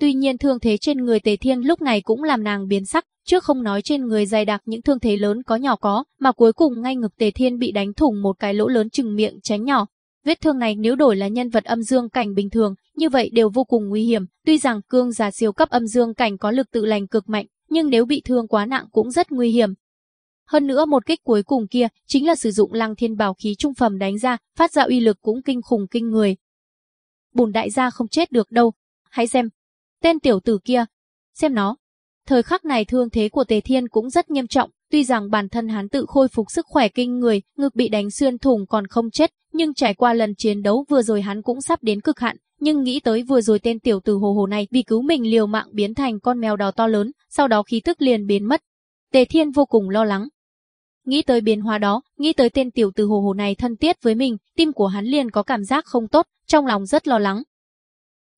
Tuy nhiên thương thế trên người Tề Thiên lúc này cũng làm nàng biến sắc, trước không nói trên người dày đặc những thương thế lớn có nhỏ có, mà cuối cùng ngay ngực Tề Thiên bị đánh thủng một cái lỗ lớn chừng miệng tránh nhỏ. Vết thương này nếu đổi là nhân vật âm dương cảnh bình thường, như vậy đều vô cùng nguy hiểm, tuy rằng cương giả siêu cấp âm dương cảnh có lực tự lành cực mạnh, nhưng nếu bị thương quá nặng cũng rất nguy hiểm, hơn nữa một kích cuối cùng kia chính là sử dụng lăng thiên bảo khí trung phẩm đánh ra, phát ra uy lực cũng kinh khủng kinh người. Bùn đại gia không chết được đâu, hãy xem. Tên tiểu tử kia, xem nó. Thời khắc này thương thế của Tề Thiên cũng rất nghiêm trọng, tuy rằng bản thân hắn tự khôi phục sức khỏe kinh người, ngực bị đánh xuyên thủng còn không chết, nhưng trải qua lần chiến đấu vừa rồi hắn cũng sắp đến cực hạn, nhưng nghĩ tới vừa rồi tên tiểu tử hồ hồ này vì cứu mình liều mạng biến thành con mèo đỏ to lớn, sau đó khí tức liền biến mất. Tề Thiên vô cùng lo lắng. Nghĩ tới biến hóa đó, nghĩ tới tên tiểu tử hồ hồ này thân thiết với mình, tim của hắn liền có cảm giác không tốt, trong lòng rất lo lắng.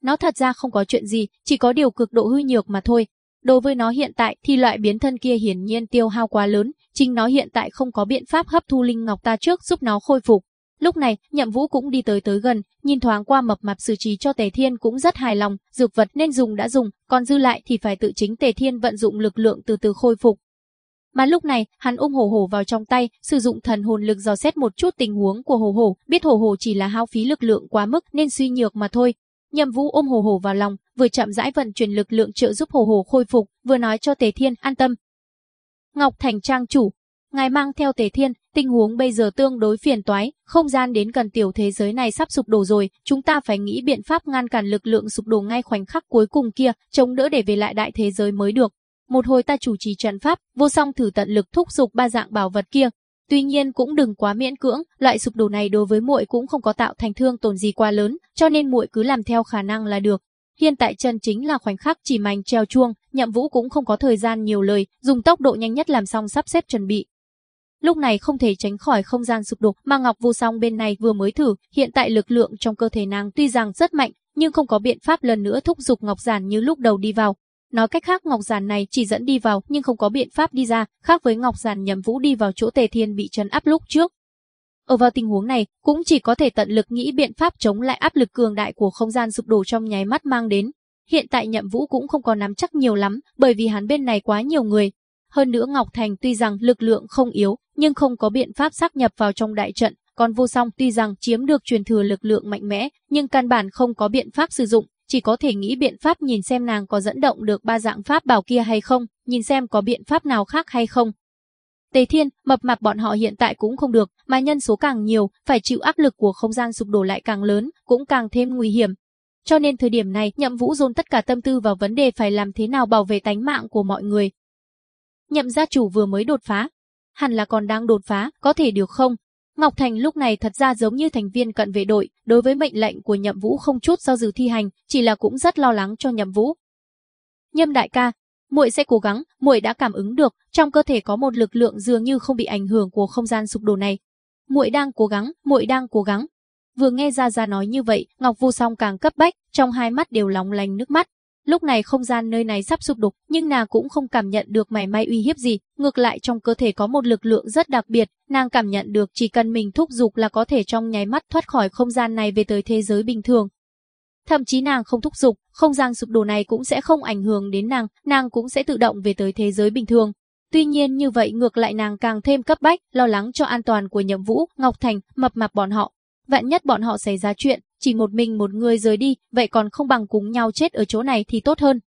Nó thật ra không có chuyện gì, chỉ có điều cực độ hư nhược mà thôi. Đối với nó hiện tại thì loại biến thân kia hiển nhiên tiêu hao quá lớn, chính nó hiện tại không có biện pháp hấp thu linh ngọc ta trước giúp nó khôi phục. Lúc này, Nhậm Vũ cũng đi tới tới gần, nhìn thoáng qua mập mạp xử trí cho Tề Thiên cũng rất hài lòng, dược vật nên dùng đã dùng, còn dư lại thì phải tự chính Tề Thiên vận dụng lực lượng từ từ khôi phục. Mà lúc này, hắn ôm hổ hổ vào trong tay, sử dụng thần hồn lực dò xét một chút tình huống của hổ hổ, biết hổ hổ chỉ là hao phí lực lượng quá mức nên suy nhược mà thôi. Nhậm Vũ ôm hổ hổ vào lòng, vừa chậm rãi vận chuyển lực lượng trợ giúp hổ hổ khôi phục, vừa nói cho Tề Thiên an tâm. Ngọc Thành trang chủ, ngài mang theo Tề Thiên, tình huống bây giờ tương đối phiền toái, không gian đến gần tiểu thế giới này sắp sụp đổ rồi, chúng ta phải nghĩ biện pháp ngăn cản lực lượng sụp đổ ngay khoảnh khắc cuối cùng kia, chống đỡ để về lại đại thế giới mới được. Một hồi ta chủ trì trận pháp, vô song thử tận lực thúc giục ba dạng bảo vật kia. Tuy nhiên cũng đừng quá miễn cưỡng, loại sụp đổ này đối với muội cũng không có tạo thành thương tổn gì quá lớn, cho nên muội cứ làm theo khả năng là được. Hiện tại chân chính là khoảnh khắc chỉ mảnh treo chuông, Nhậm Vũ cũng không có thời gian nhiều lời, dùng tốc độ nhanh nhất làm xong sắp xếp chuẩn bị. Lúc này không thể tránh khỏi không gian sụp đổ, mà Ngọc Vô Song bên này vừa mới thử, hiện tại lực lượng trong cơ thể nàng tuy rằng rất mạnh, nhưng không có biện pháp lần nữa thúc giục Ngọc Giản như lúc đầu đi vào, Nói cách khác Ngọc Giản này chỉ dẫn đi vào nhưng không có biện pháp đi ra, khác với Ngọc Giản nhầm vũ đi vào chỗ Tề Thiên bị trấn áp lúc trước. Ở vào tình huống này, cũng chỉ có thể tận lực nghĩ biện pháp chống lại áp lực cường đại của không gian sụp đổ trong nháy mắt mang đến. Hiện tại Nhậm Vũ cũng không có nắm chắc nhiều lắm, bởi vì hắn bên này quá nhiều người. Hơn nữa Ngọc Thành tuy rằng lực lượng không yếu, nhưng không có biện pháp xác nhập vào trong đại trận, còn Vô Song tuy rằng chiếm được truyền thừa lực lượng mạnh mẽ, nhưng căn bản không có biện pháp sử dụng, chỉ có thể nghĩ biện pháp nhìn xem nàng có dẫn động được ba dạng pháp bảo kia hay không, nhìn xem có biện pháp nào khác hay không. Tề Thiên, mập mạp bọn họ hiện tại cũng không được, mà nhân số càng nhiều, phải chịu áp lực của không gian sụp đổ lại càng lớn, cũng càng thêm nguy hiểm. Cho nên thời điểm này, Nhậm Vũ dồn tất cả tâm tư vào vấn đề phải làm thế nào bảo vệ tánh mạng của mọi người. Nhậm gia chủ vừa mới đột phá, hẳn là còn đang đột phá, có thể được không? Ngọc Thành lúc này thật ra giống như thành viên cận vệ đội, đối với mệnh lệnh của Nhậm Vũ không chút do dự thi hành, chỉ là cũng rất lo lắng cho Nhậm Vũ. Nhâm đại ca, muội sẽ cố gắng, muội đã cảm ứng được, trong cơ thể có một lực lượng dường như không bị ảnh hưởng của không gian sụp đổ này. Muội đang cố gắng, muội đang cố gắng. Vừa nghe Gia Gia nói như vậy, Ngọc Vu Song càng cấp bách, trong hai mắt đều lóng lánh nước mắt. Lúc này không gian nơi này sắp sụp đổ, nhưng nàng cũng không cảm nhận được mảy may uy hiếp gì, ngược lại trong cơ thể có một lực lượng rất đặc biệt, nàng cảm nhận được chỉ cần mình thúc giục là có thể trong nháy mắt thoát khỏi không gian này về tới thế giới bình thường. Thậm chí nàng không thúc giục, không gian sụp đổ này cũng sẽ không ảnh hưởng đến nàng, nàng cũng sẽ tự động về tới thế giới bình thường. Tuy nhiên như vậy ngược lại nàng càng thêm cấp bách, lo lắng cho an toàn của Nhậm Vũ, Ngọc Thành, mập mạp bọn họ. Vạn nhất bọn họ xảy ra chuyện, chỉ một mình một người rời đi, vậy còn không bằng cùng nhau chết ở chỗ này thì tốt hơn.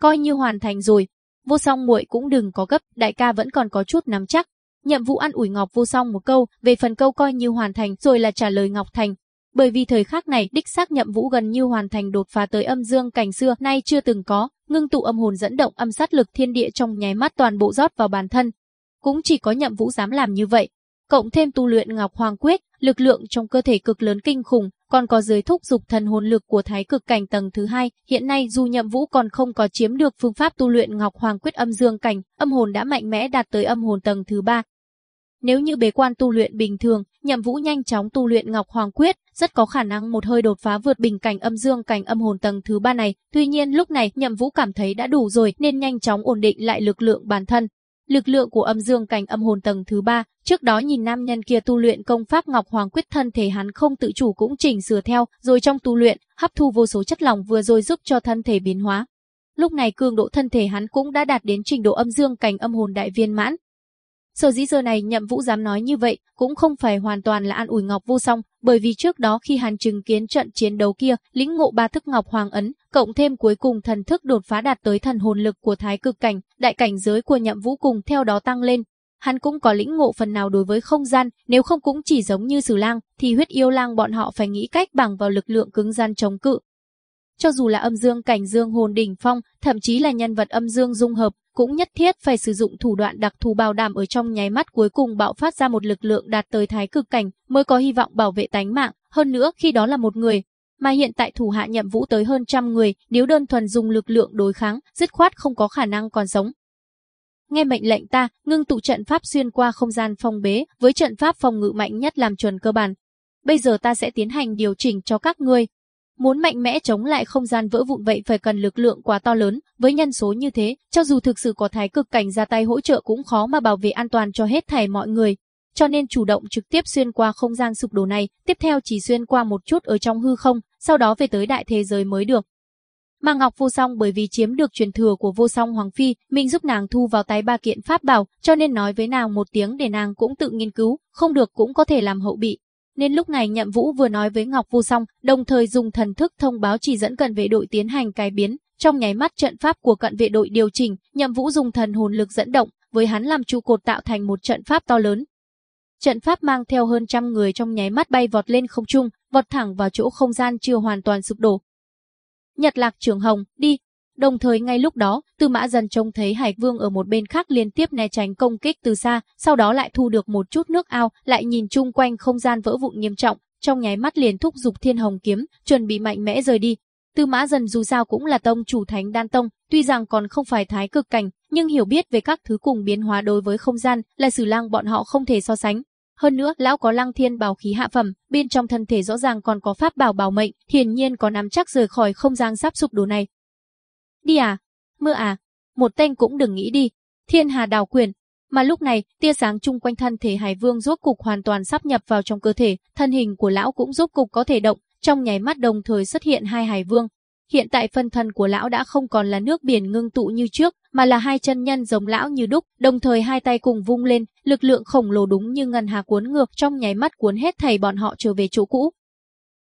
Coi như hoàn thành rồi, vô song muội cũng đừng có gấp, đại ca vẫn còn có chút nắm chắc. Nhậm vụ ăn ủi Ngọc vô song một câu, về phần câu coi như hoàn thành rồi là trả lời Ngọc Thành. Bởi vì thời khắc này đích xác nhậm vũ gần như hoàn thành đột phá tới âm dương cảnh xưa nay chưa từng có, ngưng tụ âm hồn dẫn động âm sát lực thiên địa trong nháy mắt toàn bộ rót vào bản thân. Cũng chỉ có nhậm vũ dám làm như vậy, cộng thêm tu luyện Ngọc Hoàng Quyết, lực lượng trong cơ thể cực lớn kinh khủng, còn có giới thúc dục thần hồn lực của thái cực cảnh tầng thứ hai. Hiện nay dù Nhậm Vũ còn không có chiếm được phương pháp tu luyện Ngọc Hoàng Quyết âm dương cảnh, âm hồn đã mạnh mẽ đạt tới âm hồn tầng thứ ba. Nếu như bế quan tu luyện bình thường, Nhậm Vũ nhanh chóng tu luyện Ngọc Hoàng Quyết, rất có khả năng một hơi đột phá vượt bình cảnh âm dương cảnh âm hồn tầng thứ ba này. Tuy nhiên lúc này Nhậm Vũ cảm thấy đã đủ rồi nên nhanh chóng ổn định lại lực lượng bản thân, Lực lượng của âm dương cảnh âm hồn tầng thứ ba, trước đó nhìn nam nhân kia tu luyện công pháp Ngọc Hoàng quyết thân thể hắn không tự chủ cũng chỉnh sửa theo, rồi trong tu luyện, hấp thu vô số chất lỏng vừa rồi giúp cho thân thể biến hóa. Lúc này cường độ thân thể hắn cũng đã đạt đến trình độ âm dương cảnh âm hồn đại viên mãn, Sở dĩ giờ này nhậm vũ dám nói như vậy, cũng không phải hoàn toàn là an ủi Ngọc Vô Song, bởi vì trước đó khi hàn chứng kiến trận chiến đấu kia, lĩnh ngộ ba thức Ngọc Hoàng Ấn, cộng thêm cuối cùng thần thức đột phá đạt tới thần hồn lực của thái cực cảnh, đại cảnh giới của nhậm vũ cùng theo đó tăng lên. hắn cũng có lĩnh ngộ phần nào đối với không gian, nếu không cũng chỉ giống như Sử Lang, thì huyết yêu lang bọn họ phải nghĩ cách bằng vào lực lượng cứng gian chống cự. Cho dù là âm dương cảnh dương hồn đỉnh phong, thậm chí là nhân vật âm dương dung hợp, cũng nhất thiết phải sử dụng thủ đoạn đặc thù bảo đảm ở trong nháy mắt cuối cùng bạo phát ra một lực lượng đạt tới thái cực cảnh mới có hy vọng bảo vệ tánh mạng, hơn nữa khi đó là một người. Mà hiện tại thủ hạ nhậm vũ tới hơn trăm người, nếu đơn thuần dùng lực lượng đối kháng, dứt khoát không có khả năng còn sống. Nghe mệnh lệnh ta, ngưng tụ trận pháp xuyên qua không gian phong bế, với trận pháp phòng ngự mạnh nhất làm chuẩn cơ bản. Bây giờ ta sẽ tiến hành điều chỉnh cho các ngươi, Muốn mạnh mẽ chống lại không gian vỡ vụn vậy phải cần lực lượng quá to lớn, với nhân số như thế, cho dù thực sự có thái cực cảnh ra tay hỗ trợ cũng khó mà bảo vệ an toàn cho hết thảy mọi người. Cho nên chủ động trực tiếp xuyên qua không gian sụp đổ này, tiếp theo chỉ xuyên qua một chút ở trong hư không, sau đó về tới đại thế giới mới được. Mà Ngọc Vô Song bởi vì chiếm được truyền thừa của Vô Song Hoàng Phi, mình giúp nàng thu vào tay ba kiện pháp bảo, cho nên nói với nàng một tiếng để nàng cũng tự nghiên cứu, không được cũng có thể làm hậu bị, nên lúc này Nhậm Vũ vừa nói với Ngọc Vu Song, đồng thời dùng thần thức thông báo chỉ dẫn cận vệ đội tiến hành cải biến, trong nháy mắt trận pháp của cận vệ đội điều chỉnh, Nhậm Vũ dùng thần hồn lực dẫn động, với hắn làm trụ cột tạo thành một trận pháp to lớn. Trận pháp mang theo hơn trăm người trong nháy mắt bay vọt lên không trung, vọt thẳng vào chỗ không gian chưa hoàn toàn sụp đổ. Nhật Lạc Trường Hồng, đi, Đồng thời ngay lúc đó, Tư Mã Dần trông thấy Hải Vương ở một bên khác liên tiếp né tránh công kích từ xa, sau đó lại thu được một chút nước ao, lại nhìn chung quanh không gian vỡ vụn nghiêm trọng, trong nháy mắt liền thúc giục Thiên Hồng kiếm, chuẩn bị mạnh mẽ rời đi. Tư Mã Dần dù sao cũng là tông chủ Thánh Đan Tông, tuy rằng còn không phải thái cực cảnh, nhưng hiểu biết về các thứ cùng biến hóa đối với không gian, là Sử Lang bọn họ không thể so sánh. Hơn nữa, lão có Lăng Thiên bảo khí hạ phẩm, bên trong thân thể rõ ràng còn có pháp bảo bảo mệnh, hiển nhiên có nắm chắc rời khỏi không gian sắp sụp đổ này. Đi à? Mưa à? Một tên cũng đừng nghĩ đi. Thiên Hà đào quyền. Mà lúc này, tia sáng chung quanh thân thể Hải Vương rốt cục hoàn toàn sắp nhập vào trong cơ thể, thân hình của lão cũng rốt cục có thể động, trong nháy mắt đồng thời xuất hiện hai Hải Vương. Hiện tại phân thân của lão đã không còn là nước biển ngưng tụ như trước, mà là hai chân nhân giống lão như đúc, đồng thời hai tay cùng vung lên, lực lượng khổng lồ đúng như ngân hà cuốn ngược trong nháy mắt cuốn hết thầy bọn họ trở về chỗ cũ.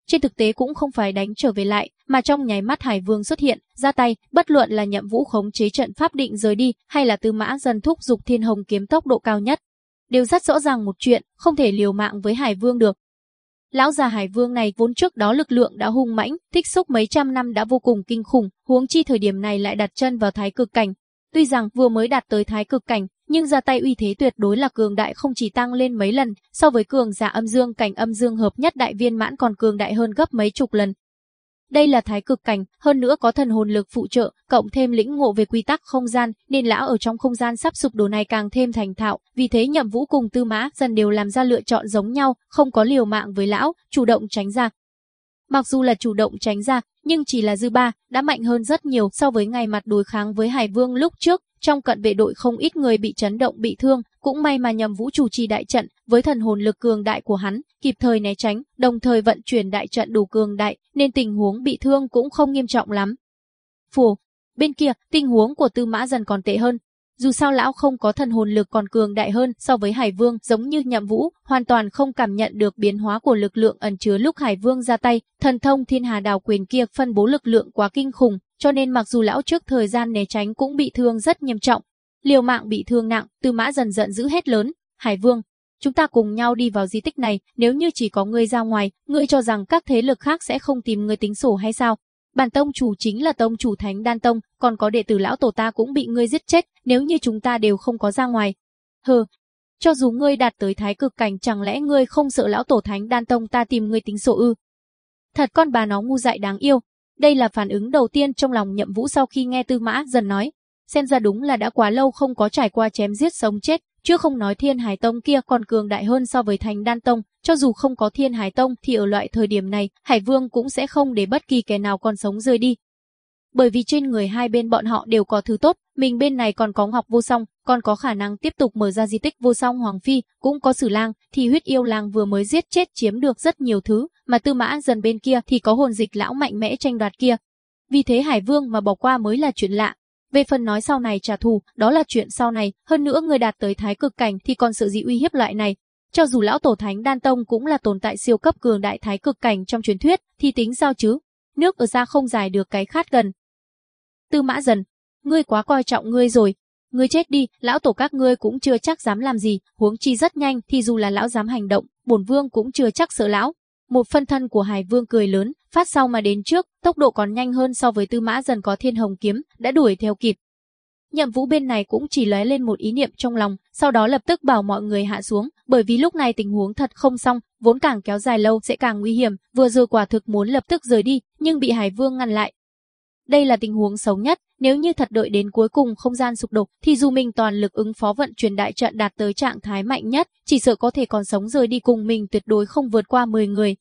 Trên thực tế cũng không phải đánh trở về lại, mà trong nháy mắt Hải Vương xuất hiện, ra tay, bất luận là nhậm vũ khống chế trận pháp định rời đi, hay là tư mã dần thúc dục thiên hồng kiếm tốc độ cao nhất. Đều rất rõ ràng một chuyện, không thể liều mạng với Hải Vương được. Lão già Hải Vương này vốn trước đó lực lượng đã hung mãnh, thích xúc mấy trăm năm đã vô cùng kinh khủng, huống chi thời điểm này lại đặt chân vào thái cực cảnh. Tuy rằng vừa mới đạt tới thái cực cảnh, nhưng ra tay uy thế tuyệt đối là cường đại không chỉ tăng lên mấy lần, so với cường giả âm dương cảnh âm dương hợp nhất đại viên mãn còn cường đại hơn gấp mấy chục lần. Đây là thái cực cảnh, hơn nữa có thần hồn lực phụ trợ, cộng thêm lĩnh ngộ về quy tắc không gian, nên lão ở trong không gian sắp sụp đổ này càng thêm thành thạo, vì thế Nhậm Vũ cùng Tư Mã dần đều làm ra lựa chọn giống nhau, không có liều mạng với lão, chủ động tránh ra. Mặc dù là chủ động tránh ra, nhưng chỉ là dư ba, đã mạnh hơn rất nhiều so với ngày mặt đối kháng với Hải Vương lúc trước, trong cận vệ đội không ít người bị chấn động bị thương, cũng may mà nhầm vũ chủ trì đại trận, với thần hồn lực cường đại của hắn, kịp thời né tránh, đồng thời vận chuyển đại trận đủ cường đại, nên tình huống bị thương cũng không nghiêm trọng lắm. Phù, bên kia, tình huống của Tư Mã dần còn tệ hơn. Dù sao lão không có thần hồn lực còn cường đại hơn so với Hải Vương, giống như Nhậm Vũ, hoàn toàn không cảm nhận được biến hóa của lực lượng ẩn chứa lúc Hải Vương ra tay, thần thông Thiên Hà Đào quyền kia phân bố lực lượng quá kinh khủng, cho nên mặc dù lão trước thời gian né tránh cũng bị thương rất nghiêm trọng. Liều mạng bị thương nặng, Tư Mã dần giận dữ hết lớn, "Hải Vương, chúng ta cùng nhau đi vào di tích này, nếu như chỉ có ngươi ra ngoài, ngươi cho rằng các thế lực khác sẽ không tìm ngươi tính sổ hay sao?" Bản tông chủ chính là tông chủ Thánh Đan Tông, còn có đệ tử lão tổ ta cũng bị ngươi giết chết, nếu như chúng ta đều không có ra ngoài. Hừ, cho dù ngươi đạt tới thái cực cảnh chẳng lẽ ngươi không sợ lão tổ Thánh Đan Tông ta tìm ngươi tính sổ ư? Thật con bà nó ngu dại đáng yêu, đây là phản ứng đầu tiên trong lòng nhậm vũ sau khi nghe tư mã dần nói. Xem ra đúng là đã quá lâu không có trải qua chém giết sống chết, chứ không nói thiên hải tông kia còn cường đại hơn so với thành đan tông, cho dù không có thiên hải tông thì ở loại thời điểm này, hải vương cũng sẽ không để bất kỳ kẻ nào còn sống rơi đi. Bởi vì trên người hai bên bọn họ đều có thứ tốt, mình bên này còn có ngọc vô song, còn có khả năng tiếp tục mở ra di tích vô song hoàng phi, cũng có sử lang, thì huyết yêu lang vừa mới giết chết chiếm được rất nhiều thứ, mà tư mã dần bên kia thì có hồn dịch lão mạnh mẽ tranh đoạt kia. Vì thế Hải Vương mà bỏ qua mới là chuyện lạ. Về phần nói sau này trả thù, đó là chuyện sau này, hơn nữa người đạt tới thái cực cảnh thì còn sự gì uy hiếp loại này. Cho dù lão tổ thánh đan tông cũng là tồn tại siêu cấp cường đại thái cực cảnh trong truyền thuyết, thì tính sao chứ? Nước ở ra không dài được cái khát gần. Tư mã dần, ngươi quá coi trọng ngươi rồi, Ngươi chết đi, lão tổ các ngươi cũng chưa chắc dám làm gì, huống chi rất nhanh thì dù là lão dám hành động, bổn vương cũng chưa chắc sợ lão. Một phân thân của Hải Vương cười lớn, phát sau mà đến trước, tốc độ còn nhanh hơn so với Tư Mã dần có Thiên Hồng kiếm, đã đuổi theo kịp. Nhậm Vũ bên này cũng chỉ lóe lên một ý niệm trong lòng, sau đó lập tức bảo mọi người hạ xuống, bởi vì lúc này tình huống thật không xong, vốn càng kéo dài lâu sẽ càng nguy hiểm, vừa rồi quả thực muốn lập tức rời đi, nhưng bị Hải Vương ngăn lại. Đây là tình huống xấu nhất, nếu như thật đợi đến cuối cùng không gian sụp đổ, thì dù mình toàn lực ứng phó vận chuyển đại trận đạt tới trạng thái mạnh nhất, chỉ sợ có thể còn sống rời đi cùng mình tuyệt đối không vượt qua 10 người.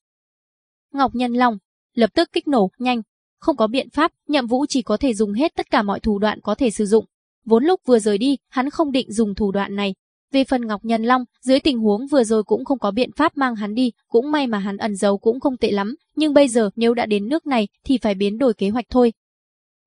Ngọc Nhân Long lập tức kích nổ, nhanh, không có biện pháp, Nhậm Vũ chỉ có thể dùng hết tất cả mọi thủ đoạn có thể sử dụng. Vốn lúc vừa rời đi, hắn không định dùng thủ đoạn này. Về phần Ngọc Nhân Long, dưới tình huống vừa rồi cũng không có biện pháp mang hắn đi, cũng may mà hắn ẩn giấu cũng không tệ lắm, nhưng bây giờ nếu đã đến nước này thì phải biến đổi kế hoạch thôi.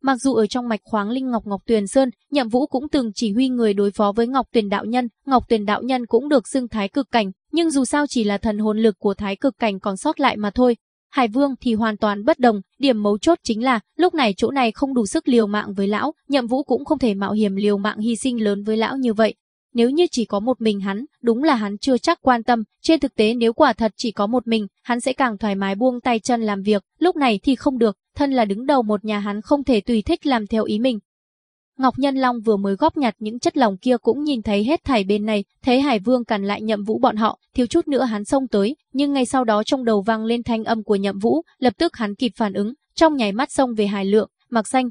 Mặc dù ở trong mạch khoáng linh Ngọc Ngọc Tuyền Sơn, Nhậm Vũ cũng từng chỉ huy người đối phó với Ngọc Tuyền đạo nhân, Ngọc Tuyền đạo nhân cũng được xưng thái cực cảnh, nhưng dù sao chỉ là thần hồn lực của thái cực cảnh còn sót lại mà thôi. Hải Vương thì hoàn toàn bất đồng, điểm mấu chốt chính là lúc này chỗ này không đủ sức liều mạng với lão, Nhậm Vũ cũng không thể mạo hiểm liều mạng hy sinh lớn với lão như vậy. Nếu như chỉ có một mình hắn, đúng là hắn chưa chắc quan tâm, trên thực tế nếu quả thật chỉ có một mình, hắn sẽ càng thoải mái buông tay chân làm việc, lúc này thì không được, thân là đứng đầu một nhà hắn không thể tùy thích làm theo ý mình. Ngọc Nhân Long vừa mới góp nhặt những chất lỏng kia cũng nhìn thấy hết thảy bên này, thấy Hải Vương cản lại Nhậm Vũ bọn họ, thiếu chút nữa hắn xông tới, nhưng ngay sau đó trong đầu vang lên thanh âm của Nhậm Vũ, lập tức hắn kịp phản ứng, trong nháy mắt xông về Hải Lượng, mặc xanh.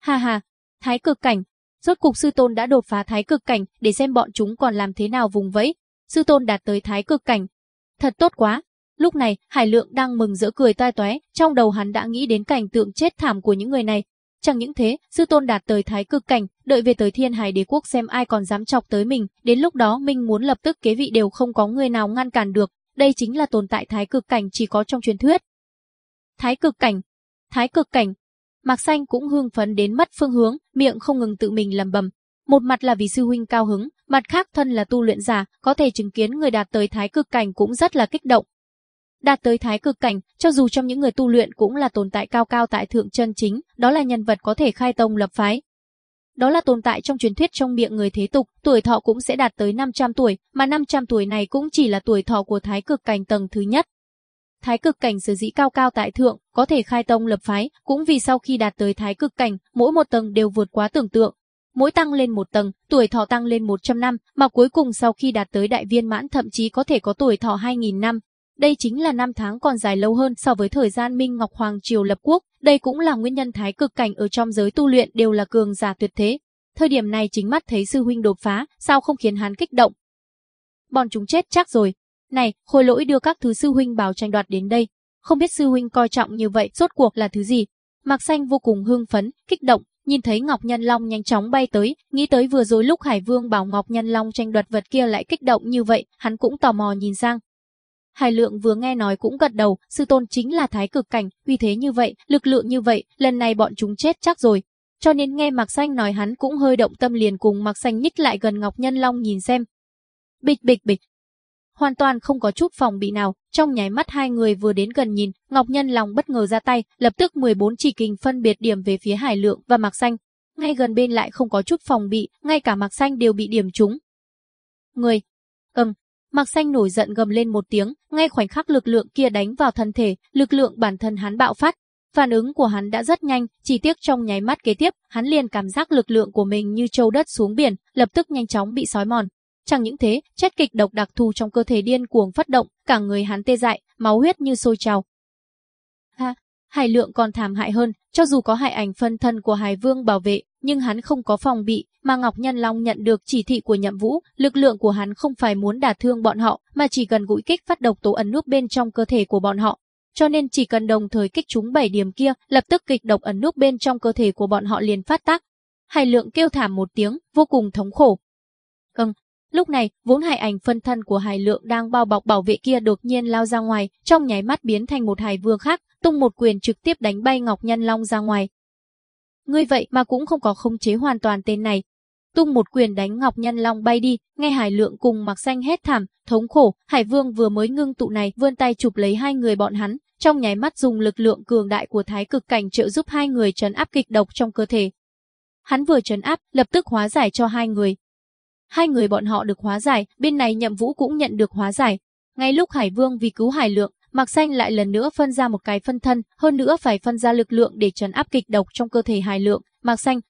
Ha ha, thái cực cảnh, rốt cục sư tôn đã đột phá thái cực cảnh, để xem bọn chúng còn làm thế nào vùng vẫy. Sư tôn đạt tới thái cực cảnh. Thật tốt quá, Lúc này, Hải Lượng đang mừng rỡ cười tai toé, trong đầu hắn đã nghĩ đến cảnh tượng chết thảm của những người này. Chẳng những thế, sư tôn đạt tới thái cực cảnh, đợi về tới thiên hải đế quốc xem ai còn dám chọc tới mình, đến lúc đó mình muốn lập tức kế vị đều không có người nào ngăn cản được, đây chính là tồn tại thái cực cảnh chỉ có trong truyền thuyết. Thái cực cảnh, thái cực cảnh, Mạc Xanh cũng hương phấn đến mất phương hướng, miệng không ngừng tự mình lầm bầm. Một mặt là vì sư huynh cao hứng, mặt khác thân là tu luyện giả, có thể chứng kiến người đạt tới thái cực cảnh cũng rất là kích động, đạt tới thái cực cảnh, cho dù trong những người tu luyện cũng là tồn tại cao cao tại thượng chân chính, đó là nhân vật có thể khai tông lập phái. Đó là tồn tại trong truyền thuyết trong miệng người thế tục, tuổi thọ cũng sẽ đạt tới 500 tuổi, mà 500 tuổi này cũng chỉ là tuổi thọ của thái cực cảnh tầng thứ nhất. Thái cực cảnh sở dĩ cao cao tại thượng, có thể khai tông lập phái, cũng vì sau khi đạt tới thái cực cảnh, mỗi một tầng đều vượt quá tưởng tượng. Mỗi tăng lên một tầng, tuổi thọ tăng lên 100 năm, mà cuối cùng sau khi đạt tới đại viên mãn thậm chí có thể có tuổi thọ 2.000 năm, đây chính là năm tháng còn dài lâu hơn so với thời gian Minh Ngọc Hoàng Triều lập quốc, đây cũng là nguyên nhân thái cực cảnh ở trong giới tu luyện đều là cường giả tuyệt thế. Thời điểm này chính mắt thấy sư huynh đột phá, sao không khiến hắn kích động? Bọn chúng chết chắc rồi. Này, khôi lỗi đưa các thứ sư huynh bảo tranh đoạt đến đây. Không biết sư huynh coi trọng như vậy, rốt cuộc là thứ gì? Mạc Xanh vô cùng hưng phấn, kích động, nhìn thấy Ngọc Nhân Long nhanh chóng bay tới, nghĩ tới vừa rồi lúc Hải Vương bảo Ngọc Nhân Long tranh đoạt vật kia lại kích động như vậy, hắn cũng tò mò nhìn sang, Hải lượng vừa nghe nói cũng gật đầu, sư tôn chính là thái cực cảnh, uy thế như vậy, lực lượng như vậy, lần này bọn chúng chết chắc rồi. Cho nên nghe Mạc Xanh nói hắn cũng hơi động tâm liền cùng Mạc Xanh nhích lại gần Ngọc Nhân Long nhìn xem. Bịch bịch bịch. Hoàn toàn không có chút phòng bị nào, trong nháy mắt hai người vừa đến gần nhìn, Ngọc Nhân lòng bất ngờ ra tay, lập tức 14 chỉ kình phân biệt điểm về phía Hải Lượng và Mạc Xanh. Ngay gần bên lại không có chút phòng bị, ngay cả Mạc Xanh đều bị điểm trúng. Người. cầm, Mạc Xanh nổi giận gầm lên một tiếng, ngay khoảnh khắc lực lượng kia đánh vào thân thể, lực lượng bản thân hắn bạo phát. Phản ứng của hắn đã rất nhanh, chỉ tiếc trong nháy mắt kế tiếp, hắn liền cảm giác lực lượng của mình như châu đất xuống biển, lập tức nhanh chóng bị sói mòn. Chẳng những thế, chất kịch độc đặc thù trong cơ thể điên cuồng phát động, cả người hắn tê dại, máu huyết như sôi trào. Ha, Hải Lượng còn thảm hại hơn, cho dù có hải ảnh phân thân của Hải Vương bảo vệ, nhưng hắn không có phòng bị, mà Ngọc Nhân Long nhận được chỉ thị của Nhậm Vũ, lực lượng của hắn không phải muốn đả thương bọn họ, mà chỉ cần gũi kích phát độc tố ẩn núp bên trong cơ thể của bọn họ. Cho nên chỉ cần đồng thời kích chúng bảy điểm kia, lập tức kịch độc ẩn núp bên trong cơ thể của bọn họ liền phát tác. Hải Lượng kêu thảm một tiếng, vô cùng thống khổ. Lúc này, vốn hài ảnh phân thân của hải lượng đang bao bọc bảo vệ kia đột nhiên lao ra ngoài, trong nháy mắt biến thành một hải vương khác, tung một quyền trực tiếp đánh bay Ngọc Nhân Long ra ngoài. Ngươi vậy mà cũng không có khống chế hoàn toàn tên này. Tung một quyền đánh Ngọc Nhân Long bay đi, nghe Hải Lượng cùng mặc xanh hết thảm, thống khổ, Hải Vương vừa mới ngưng tụ này vươn tay chụp lấy hai người bọn hắn, trong nháy mắt dùng lực lượng cường đại của thái cực cảnh trợ giúp hai người trấn áp kịch độc trong cơ thể. Hắn vừa trấn áp, lập tức hóa giải cho hai người. Hai người bọn họ được hóa giải, bên này Nhậm Vũ cũng nhận được hóa giải. Ngay lúc Hải Vương vì cứu Hải Lượng, Mạc Xanh lại lần nữa phân ra một cái phân thân, hơn nữa phải phân ra lực lượng để trấn áp kịch độc trong cơ thể Hải Lượng. Mạc Xanh,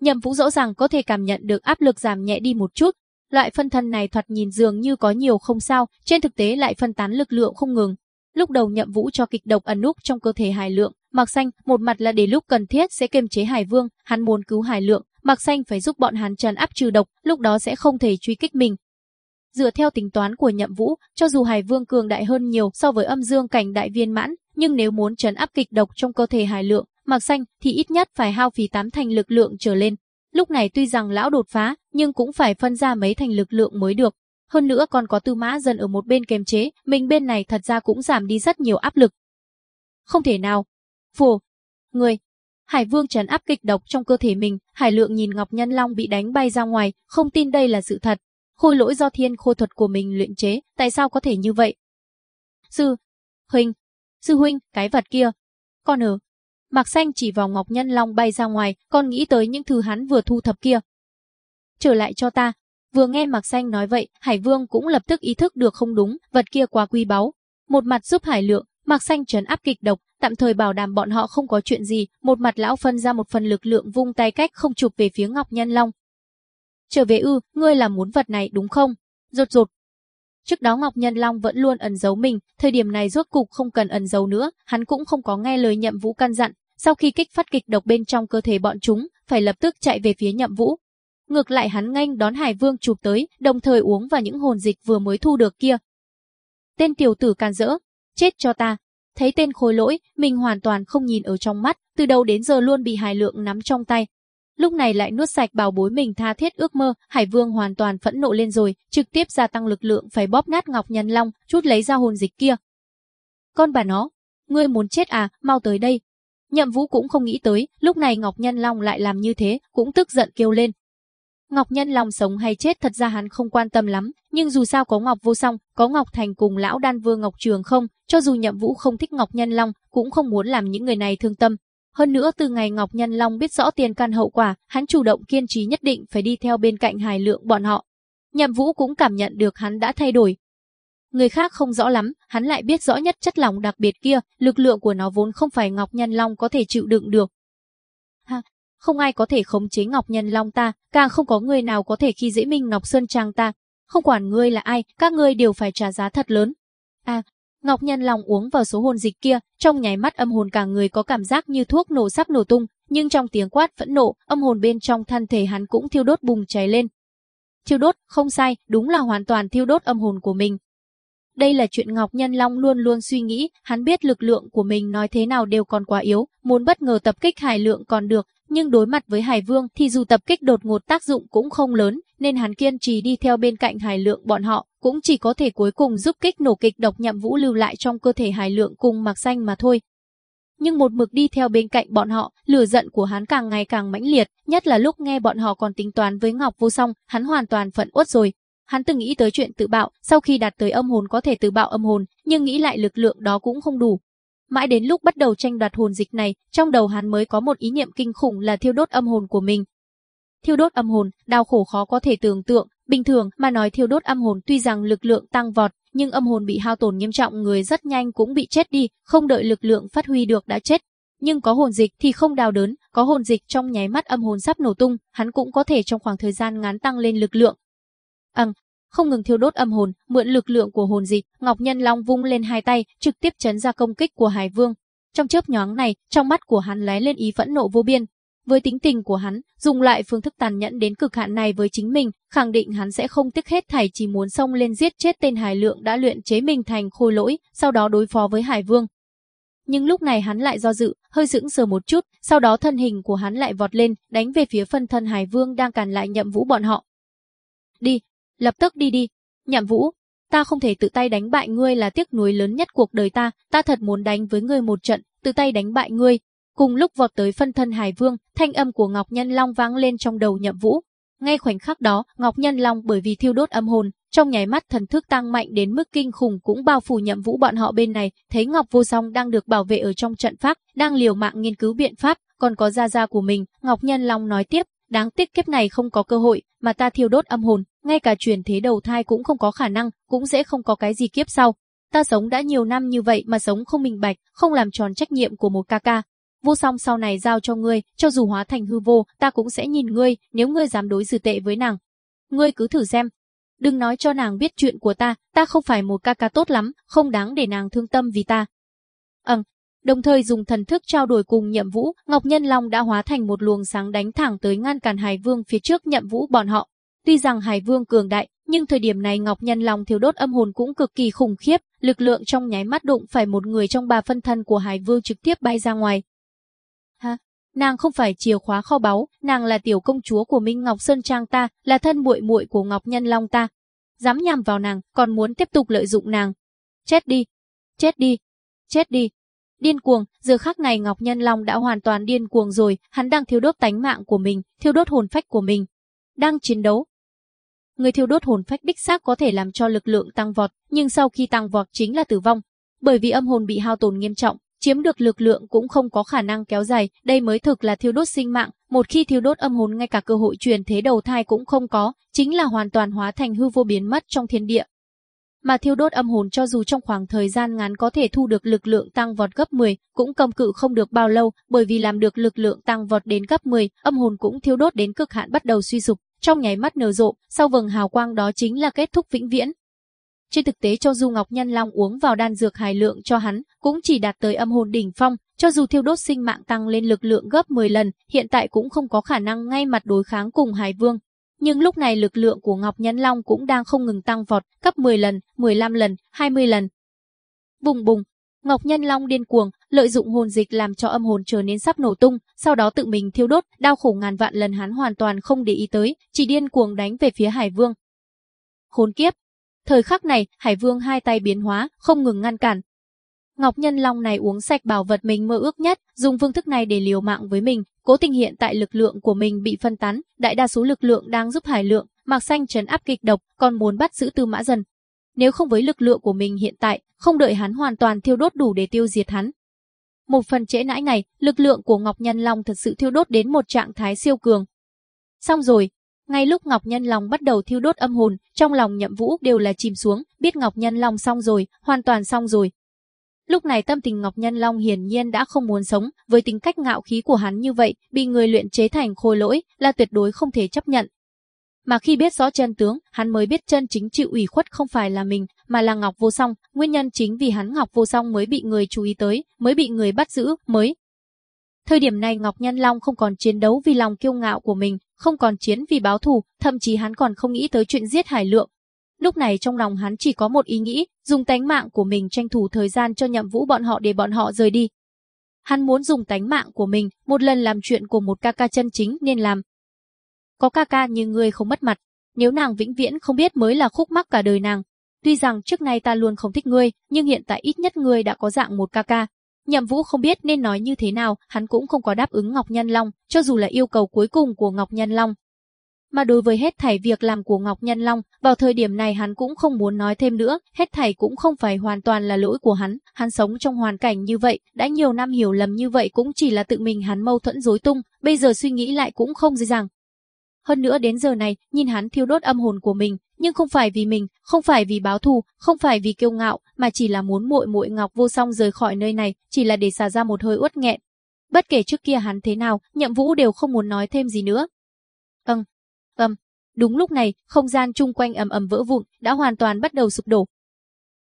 Nhậm Vũ rõ ràng có thể cảm nhận được áp lực giảm nhẹ đi một chút. Loại phân thân này thoạt nhìn dường như có nhiều không sao, trên thực tế lại phân tán lực lượng không ngừng. Lúc đầu Nhậm Vũ cho kịch độc ẩn núp trong cơ thể Hải Lượng, Mạc Xanh, một mặt là để lúc cần thiết sẽ kiềm chế Hải Vương, hắn muốn cứu Hải Lượng, Mạc Xanh phải giúp bọn hắn Trần áp trừ độc, lúc đó sẽ không thể truy kích mình. Dựa theo tính toán của Nhậm Vũ, cho dù Hải Vương cường đại hơn nhiều so với âm dương cảnh đại viên mãn, nhưng nếu muốn trấn áp kịch độc trong cơ thể Hải Lượng, Mạc Xanh thì ít nhất phải hao phí tám thành lực lượng trở lên. Lúc này tuy rằng lão đột phá, nhưng cũng phải phân ra mấy thành lực lượng mới được. Hơn nữa còn có Tư Mã Dân ở một bên kềm chế, mình bên này thật ra cũng giảm đi rất nhiều áp lực. Không thể nào. Phù. Người. Hải Vương trấn áp kịch độc trong cơ thể mình, Hải Lượng nhìn Ngọc Nhân Long bị đánh bay ra ngoài, không tin đây là sự thật. Khôi lỗi do thiên khôi thuật của mình luyện chế, tại sao có thể như vậy? Sư. Huynh. Sư huynh, cái vật kia. Con ở. Mạc Xanh chỉ vào Ngọc Nhân Long bay ra ngoài, con nghĩ tới những thứ hắn vừa thu thập kia. Trở lại cho ta, Vừa nghe Mạc Xanh nói vậy, Hải Vương cũng lập tức ý thức được không đúng, vật kia quá quý báu. Một mặt giúp Hải Lượng, Mạc Xanh trấn áp kịch độc, tạm thời bảo đảm bọn họ không có chuyện gì, một mặt lão phân ra một phần lực lượng vung tay cách không chụp về phía Ngọc Nhân Long. Trở về ư, ngươi là muốn vật này đúng không? Rột rột. Trước đó Ngọc Nhân Long vẫn luôn ẩn giấu mình, thời điểm này rốt cục không cần ẩn giấu nữa, hắn cũng không có nghe lời nhậm vũ căn dặn, sau khi kích phát kịch độc bên trong cơ thể bọn chúng, phải lập tức chạy về phía nhậm vũ, Ngược lại hắn nghênh đón Hải Vương chụp tới, đồng thời uống vào những hồn dịch vừa mới thu được kia. Tên tiểu tử càn rỡ, chết cho ta. Thấy tên khối lỗi, mình hoàn toàn không nhìn ở trong mắt, từ đầu đến giờ luôn bị Hải Lượng nắm trong tay. Lúc này lại nuốt sạch bảo bối mình tha thiết ước mơ, Hải Vương hoàn toàn phẫn nộ lên rồi, trực tiếp gia tăng lực lượng phải bóp nát Ngọc Nhân Long, chút lấy ra hồn dịch kia. Con bà nó, ngươi muốn chết à, mau tới đây. Nhậm Vũ cũng không nghĩ tới, lúc này Ngọc Nhân Long lại làm như thế, cũng tức giận kêu lên, Ngọc Nhân Long sống hay chết thật ra hắn không quan tâm lắm, nhưng dù sao có Ngọc Vô Song, có Ngọc Thành cùng lão đan vương Ngọc Trường không, cho dù Nhậm Vũ không thích Ngọc Nhân Long, cũng không muốn làm những người này thương tâm. Hơn nữa từ ngày Ngọc Nhân Long biết rõ tiền căn hậu quả, hắn chủ động kiên trì nhất định phải đi theo bên cạnh hài lượng bọn họ. Nhậm Vũ cũng cảm nhận được hắn đã thay đổi. Người khác không rõ lắm, hắn lại biết rõ nhất chất lòng đặc biệt kia, lực lượng của nó vốn không phải Ngọc Nhân Long có thể chịu đựng được. Ha, không ai có thể khống chế Ngọc Nhân Long ta, càng không có người nào có thể khi dễ Minh Ngọc Sơn Trang ta. Không quản ngươi là ai, các ngươi đều phải trả giá thật lớn. À, Ngọc Nhân Long uống vào số hồn dịch kia, trong nháy mắt âm hồn cả người có cảm giác như thuốc nổ sắp nổ tung, nhưng trong tiếng quát phẫn nộ, âm hồn bên trong thân thể hắn cũng thiêu đốt bùng cháy lên. Thiêu đốt, không sai, đúng là hoàn toàn thiêu đốt âm hồn của mình. Đây là chuyện Ngọc Nhân Long luôn luôn suy nghĩ, hắn biết lực lượng của mình nói thế nào đều còn quá yếu, muốn bất ngờ tập kích Hải Lượng còn được, nhưng đối mặt với Hải Vương thì dù tập kích đột ngột tác dụng cũng không lớn, nên hắn kiên trì đi theo bên cạnh Hải Lượng bọn họ, cũng chỉ có thể cuối cùng giúp kích nổ kịch độc nhậm vũ lưu lại trong cơ thể Hải Lượng cùng Mạc Xanh mà thôi. Nhưng một mực đi theo bên cạnh bọn họ, lửa giận của hắn càng ngày càng mãnh liệt, nhất là lúc nghe bọn họ còn tính toán với Ngọc Vô Song, hắn hoàn toàn phẫn uất rồi. Hắn từng nghĩ tới chuyện tự bạo, sau khi đạt tới âm hồn có thể tự bạo âm hồn, nhưng nghĩ lại lực lượng đó cũng không đủ, Mãi đến lúc bắt đầu tranh đoạt hồn dịch này, trong đầu hắn mới có một ý niệm kinh khủng là thiêu đốt âm hồn của mình. Thiêu đốt âm hồn, đau khổ khó có thể tưởng tượng, bình thường mà nói thiêu đốt âm hồn tuy rằng lực lượng tăng vọt, nhưng âm hồn bị hao tổn nghiêm trọng người rất nhanh cũng bị chết đi, không đợi lực lượng phát huy được đã chết. Nhưng có hồn dịch thì không đau đớn, có hồn dịch trong nháy mắt âm hồn sắp nổ tung, hắn cũng có thể trong khoảng thời gian ngắn tăng lên lực lượng. Ằng, không ngừng thiêu đốt âm hồn, mượn lực lượng của hồn dịch, Ngọc Nhân Long vung lên hai tay, trực tiếp chấn ra công kích của Hải Vương. Trong chớp nhoáng này, trong mắt của hắn lóe lên ý phẫn nộ vô biên. Với tính tình của hắn, dùng lại phương thức tàn nhẫn đến cực hạn này với chính mình, khẳng định hắn sẽ không tiếc hết thảy chỉ muốn xông lên giết chết tên Hải Lượng đã luyện chế mình thành khôi lỗi, sau đó đối phó với Hải Vương. Nhưng lúc này hắn lại do dự, hơi sững sờ một chút, sau đó thân hình của hắn lại vọt lên, đánh về phía phân thân Hải Vương đang cản lại nhậm vũ bọn họ. Đi, lập tức đi đi. Nhậm Vũ, ta không thể tự tay đánh bại ngươi là tiếc nuối lớn nhất cuộc đời ta, ta thật muốn đánh với ngươi một trận, tự tay đánh bại ngươi. Cùng lúc vọt tới phân thân Hải Vương, thanh âm của Ngọc Nhân Long vang lên trong đầu Nhậm Vũ. Ngay khoảnh khắc đó, Ngọc Nhân Long bởi vì thiêu đốt âm hồn, trong nháy mắt thần thức tăng mạnh đến mức kinh khủng cũng bao phủ Nhậm Vũ bọn họ bên này, thấy Ngọc Vô Song đang được bảo vệ ở trong trận pháp, đang liều mạng nghiên cứu biện pháp, còn có gia gia của mình, Ngọc Nhân Long nói tiếp, Đáng tiếc kiếp này không có cơ hội, mà ta thiêu đốt âm hồn, ngay cả truyền thế đầu thai cũng không có khả năng, cũng dễ không có cái gì kiếp sau. Ta sống đã nhiều năm như vậy mà sống không minh bạch, không làm tròn trách nhiệm của một ca ca. Vô song sau này giao cho ngươi, cho dù hóa thành hư vô, ta cũng sẽ nhìn ngươi, nếu ngươi dám đối xử tệ với nàng. Ngươi cứ thử xem. Đừng nói cho nàng biết chuyện của ta, ta không phải một ca ca tốt lắm, không đáng để nàng thương tâm vì ta. Ừm, đồng thời dùng thần thức trao đổi cùng Nhậm Vũ, Ngọc Nhân Long đã hóa thành một luồng sáng đánh thẳng tới ngăn cản Hải Vương phía trước Nhậm Vũ bọn họ. Tuy rằng Hải Vương cường đại, nhưng thời điểm này Ngọc Nhân Long thiếu đốt âm hồn cũng cực kỳ khủng khiếp, lực lượng trong nháy mắt đụng phải một người trong ba phân thân của Hải Vương trực tiếp bay ra ngoài. Ha, nàng không phải chìa khóa kho báu, nàng là tiểu công chúa của Minh Ngọc Sơn Trang ta, là thân muội muội của Ngọc Nhân Long ta. Dám nhằm vào nàng, còn muốn tiếp tục lợi dụng nàng. Chết đi, chết đi, chết đi. Điên cuồng, giờ khắc này Ngọc Nhân Long đã hoàn toàn điên cuồng rồi, hắn đang thiêu đốt tánh mạng của mình, thiêu đốt hồn phách của mình. Đang chiến đấu. Người thiêu đốt hồn phách đích xác có thể làm cho lực lượng tăng vọt, nhưng sau khi tăng vọt chính là tử vong. Bởi vì âm hồn bị hao tổn nghiêm trọng, chiếm được lực lượng cũng không có khả năng kéo dài, đây mới thực là thiêu đốt sinh mạng, một khi thiêu đốt âm hồn ngay cả cơ hội truyền thế đầu thai cũng không có, chính là hoàn toàn hóa thành hư vô biến mất trong thiên địa mà thiêu đốt âm hồn cho dù trong khoảng thời gian ngắn có thể thu được lực lượng tăng vọt gấp 10, cũng cầm cự không được bao lâu, bởi vì làm được lực lượng tăng vọt đến gấp 10, âm hồn cũng thiêu đốt đến cực hạn bắt đầu suy sụp, trong nháy mắt nở rộ, sau vầng hào quang đó chính là kết thúc vĩnh viễn. Trên thực tế cho dù Ngọc Nhân Long uống vào đan dược hài lượng cho hắn, cũng chỉ đạt tới âm hồn đỉnh phong, cho dù thiêu đốt sinh mạng tăng lên lực lượng gấp 10 lần, hiện tại cũng không có khả năng ngay mặt đối kháng cùng Hải Vương, nhưng lúc này lực lượng của Ngọc Nhân Long cũng đang không ngừng tăng vọt, cấp 10 lần, 15 lần, 20 lần. Bùng bùng, Ngọc Nhân Long điên cuồng, lợi dụng hồn dịch làm cho âm hồn trở nên sắp nổ tung, sau đó tự mình thiêu đốt, đau khổ ngàn vạn lần hắn hoàn toàn không để ý tới, chỉ điên cuồng đánh về phía Hải Vương. Khốn kiếp! Thời khắc này, Hải Vương hai tay biến hóa, không ngừng ngăn cản, Ngọc Nhân Long này uống sạch bảo vật mình mơ ước nhất, dùng phương thức này để liều mạng với mình, cố tình hiện tại lực lượng của mình bị phân tán, đại đa số lực lượng đang giúp Hải Lượng, Mạc Xanh trấn áp kịch độc, còn muốn bắt giữ Tư Mã Dần. Nếu không với lực lượng của mình hiện tại, không đợi hắn hoàn toàn thiêu đốt đủ để tiêu diệt hắn. Một phần trễ nãi này, lực lượng của Ngọc Nhân Long thật sự thiêu đốt đến một trạng thái siêu cường. Xong rồi, ngay lúc Ngọc Nhân Long bắt đầu thiêu đốt âm hồn, trong lòng Nhậm Vũ đều là chìm xuống, biết Ngọc Nhân Long xong rồi, hoàn toàn xong rồi, Lúc này tâm tình Ngọc Nhân Long hiển nhiên đã không muốn sống, với tính cách ngạo khí của hắn như vậy, bị người luyện chế thành khôi lỗi là tuyệt đối không thể chấp nhận. Mà khi biết rõ chân tướng, hắn mới biết chân chính chịu ủy khuất không phải là mình, mà là Ngọc Vô Song, nguyên nhân chính vì hắn Ngọc Vô Song mới bị người chú ý tới, mới bị người bắt giữ, mới. Thời điểm này Ngọc Nhân Long không còn chiến đấu vì lòng kiêu ngạo của mình, không còn chiến vì báo thù, thậm chí hắn còn không nghĩ tới chuyện giết Hải Lượng, Lúc này trong lòng hắn chỉ có một ý nghĩ, dùng tánh mạng của mình tranh thủ thời gian cho nhậm vũ bọn họ để bọn họ rời đi. Hắn muốn dùng tánh mạng của mình, một lần làm chuyện của một ca ca chân chính nên làm. Có ca ca như ngươi không mất mặt, nếu nàng vĩnh viễn không biết mới là khúc mắc cả đời nàng. Tuy rằng trước nay ta luôn không thích ngươi, nhưng hiện tại ít nhất ngươi đã có dạng một ca ca. Nhậm Vũ không biết nên nói như thế nào, hắn cũng không có đáp ứng Ngọc Nhân Long, cho dù là yêu cầu cuối cùng của Ngọc Nhân Long, mà đối với hết thảy việc làm của Ngọc Nhân Long, vào thời điểm này hắn cũng không muốn nói thêm nữa, hết thảy cũng không phải hoàn toàn là lỗi của hắn, hắn sống trong hoàn cảnh như vậy, đã nhiều năm hiểu lầm như vậy cũng chỉ là tự mình hắn mâu thuẫn rối tung, bây giờ suy nghĩ lại cũng không dễ dàng. Hơn nữa đến giờ này, nhìn hắn thiêu đốt âm hồn của mình, nhưng không phải vì mình, không phải vì báo thù, không phải vì kiêu ngạo, mà chỉ là muốn muội muội Ngọc Vô Song rời khỏi nơi này, chỉ là để xả ra một hơi uất nghẹn. Bất kể trước kia hắn thế nào, Nhậm Vũ đều không muốn nói thêm gì nữa. Ầm, đúng lúc này, không gian chung quanh ầm ầm vỡ vụn, đã hoàn toàn bắt đầu sụp đổ.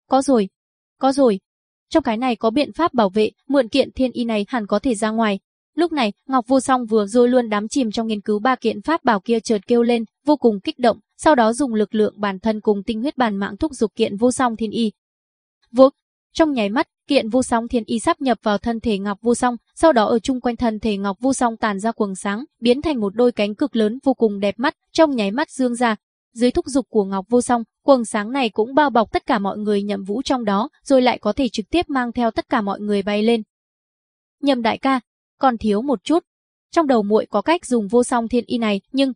Có rồi, có rồi. Trong cái này có biện pháp bảo vệ, mượn kiện thiên y này hẳn có thể ra ngoài. Lúc này, Ngọc Vô Song vừa rồi luôn đắm chìm trong nghiên cứu ba kiện pháp bảo kia chợt kêu lên, vô cùng kích động, sau đó dùng lực lượng bản thân cùng tinh huyết bản mạng thúc dục kiện Vô Song Thiên Y. Vô, trong nháy mắt, kiện vô song thiên y sắp nhập vào thân thể Ngọc Vô Song, sau đó ở chung quanh thân thể Ngọc Vô Song tàn ra quầng sáng, biến thành một đôi cánh cực lớn vô cùng đẹp mắt, trong nháy mắt dương ra. Dưới thúc dục của Ngọc Vô Song, quầng sáng này cũng bao bọc tất cả mọi người nhậm vũ trong đó, rồi lại có thể trực tiếp mang theo tất cả mọi người bay lên. Nhậm đại ca, còn thiếu một chút. Trong đầu muội có cách dùng vô song thiên y này, nhưng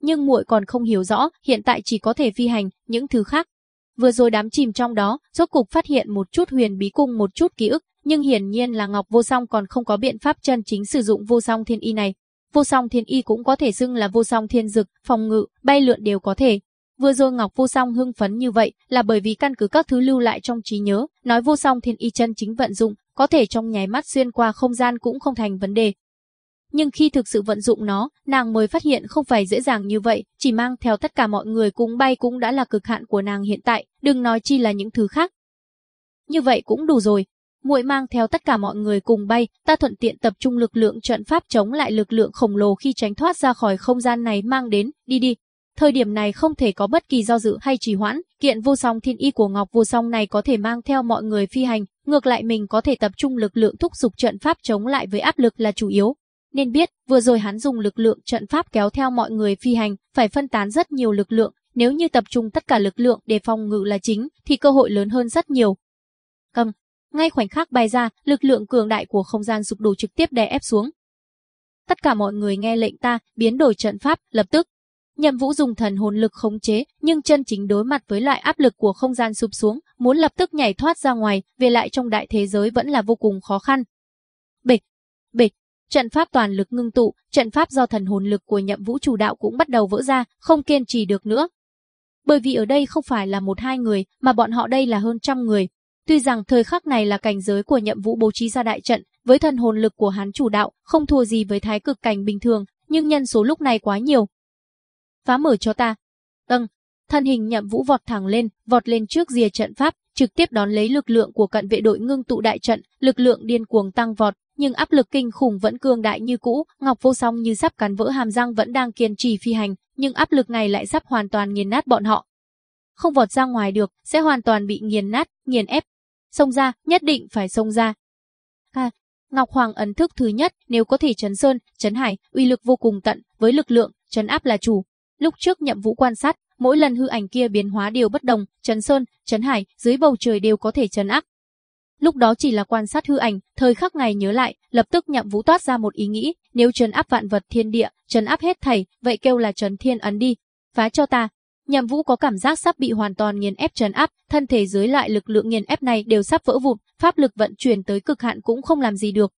nhưng muội còn không hiểu rõ, hiện tại chỉ có thể phi hành, những thứ khác Vừa rồi đám chìm trong đó, rốt cục phát hiện một chút huyền bí cung một chút ký ức, nhưng hiển nhiên là Ngọc Vô Song còn không có biện pháp chân chính sử dụng Vô Song Thiên Y này. Vô song thiên y cũng có thể xưng là vô song thiên dực, phòng ngự, bay lượn đều có thể. Vừa rồi Ngọc Vô Song hưng phấn như vậy là bởi vì căn cứ các thứ lưu lại trong trí nhớ, nói Vô Song Thiên Y chân chính vận dụng, có thể trong nháy mắt xuyên qua không gian cũng không thành vấn đề. Nhưng khi thực sự vận dụng nó, nàng mới phát hiện không phải dễ dàng như vậy, chỉ mang theo tất cả mọi người cùng bay cũng đã là cực hạn của nàng hiện tại, đừng nói chi là những thứ khác. Như vậy cũng đủ rồi, muội mang theo tất cả mọi người cùng bay, ta thuận tiện tập trung lực lượng trận pháp chống lại lực lượng khổng lồ khi tránh thoát ra khỏi không gian này mang đến, đi đi. Thời điểm này không thể có bất kỳ do dự hay trì hoãn, kiện vô song thiên y của Ngọc vô song này có thể mang theo mọi người phi hành, ngược lại mình có thể tập trung lực lượng thúc giục trận pháp chống lại với áp lực là chủ yếu. Nên biết, vừa rồi hắn dùng lực lượng trận pháp kéo theo mọi người phi hành, phải phân tán rất nhiều lực lượng, nếu như tập trung tất cả lực lượng để phòng ngự là chính, thì cơ hội lớn hơn rất nhiều. Cầm, ngay khoảnh khắc bay ra, lực lượng cường đại của không gian sụp đổ trực tiếp đè ép xuống. Tất cả mọi người nghe lệnh ta, biến đổi trận pháp, lập tức. Nhậm Vũ dùng thần hồn lực khống chế, nhưng chân chính đối mặt với loại áp lực của không gian sụp xuống, muốn lập tức nhảy thoát ra ngoài, về lại trong đại thế giới vẫn là vô cùng khó khăn. Bịch, bịch, trận pháp toàn lực ngưng tụ, trận pháp do thần hồn lực của Nhậm Vũ chủ đạo cũng bắt đầu vỡ ra, không kiên trì được nữa. Bởi vì ở đây không phải là một hai người, mà bọn họ đây là hơn trăm người, Tuy rằng thời khắc này là cảnh giới của nhậm vũ bố trí ra đại trận, với thần hồn lực của hắn chủ đạo, không thua gì với thái cực cảnh bình thường, nhưng nhân số lúc này quá nhiều. Phá mở cho ta. Âng, thân hình nhậm vũ vọt thẳng lên, vọt lên trước rìa trận pháp, trực tiếp đón lấy lực lượng của cận vệ đội ngưng tụ đại trận, lực lượng điên cuồng tăng vọt, nhưng áp lực kinh khủng vẫn cương đại như cũ, Ngọc Vô Song như sắp cắn vỡ hàm răng vẫn đang kiên trì phi hành, nhưng áp lực này lại sắp hoàn toàn nghiền nát bọn họ. Không vọt ra ngoài được, sẽ hoàn toàn bị nghiền nát, nghiền ép, Xông ra, nhất định phải xông ra. À, Ngọc Hoàng ấn thức thứ nhất, nếu có thể chấn sơn, chấn hải, uy lực vô cùng tận, với lực lượng, chấn áp là chủ. Lúc trước nhậm vũ quan sát, mỗi lần hư ảnh kia biến hóa đều bất đồng, chấn sơn, chấn hải, dưới bầu trời đều có thể chấn áp. Lúc đó chỉ là quan sát hư ảnh, thời khắc ngày nhớ lại, lập tức nhậm vũ toát ra một ý nghĩ, nếu chấn áp vạn vật thiên địa, chấn áp hết thảy, vậy kêu là chấn thiên ấn đi. Phá cho ta, Nhậm Vũ có cảm giác sắp bị hoàn toàn nghiền ép trấn áp, thân thể dưới lại lực lượng nghiền ép này đều sắp vỡ vụn, pháp lực vận chuyển tới cực hạn cũng không làm gì được.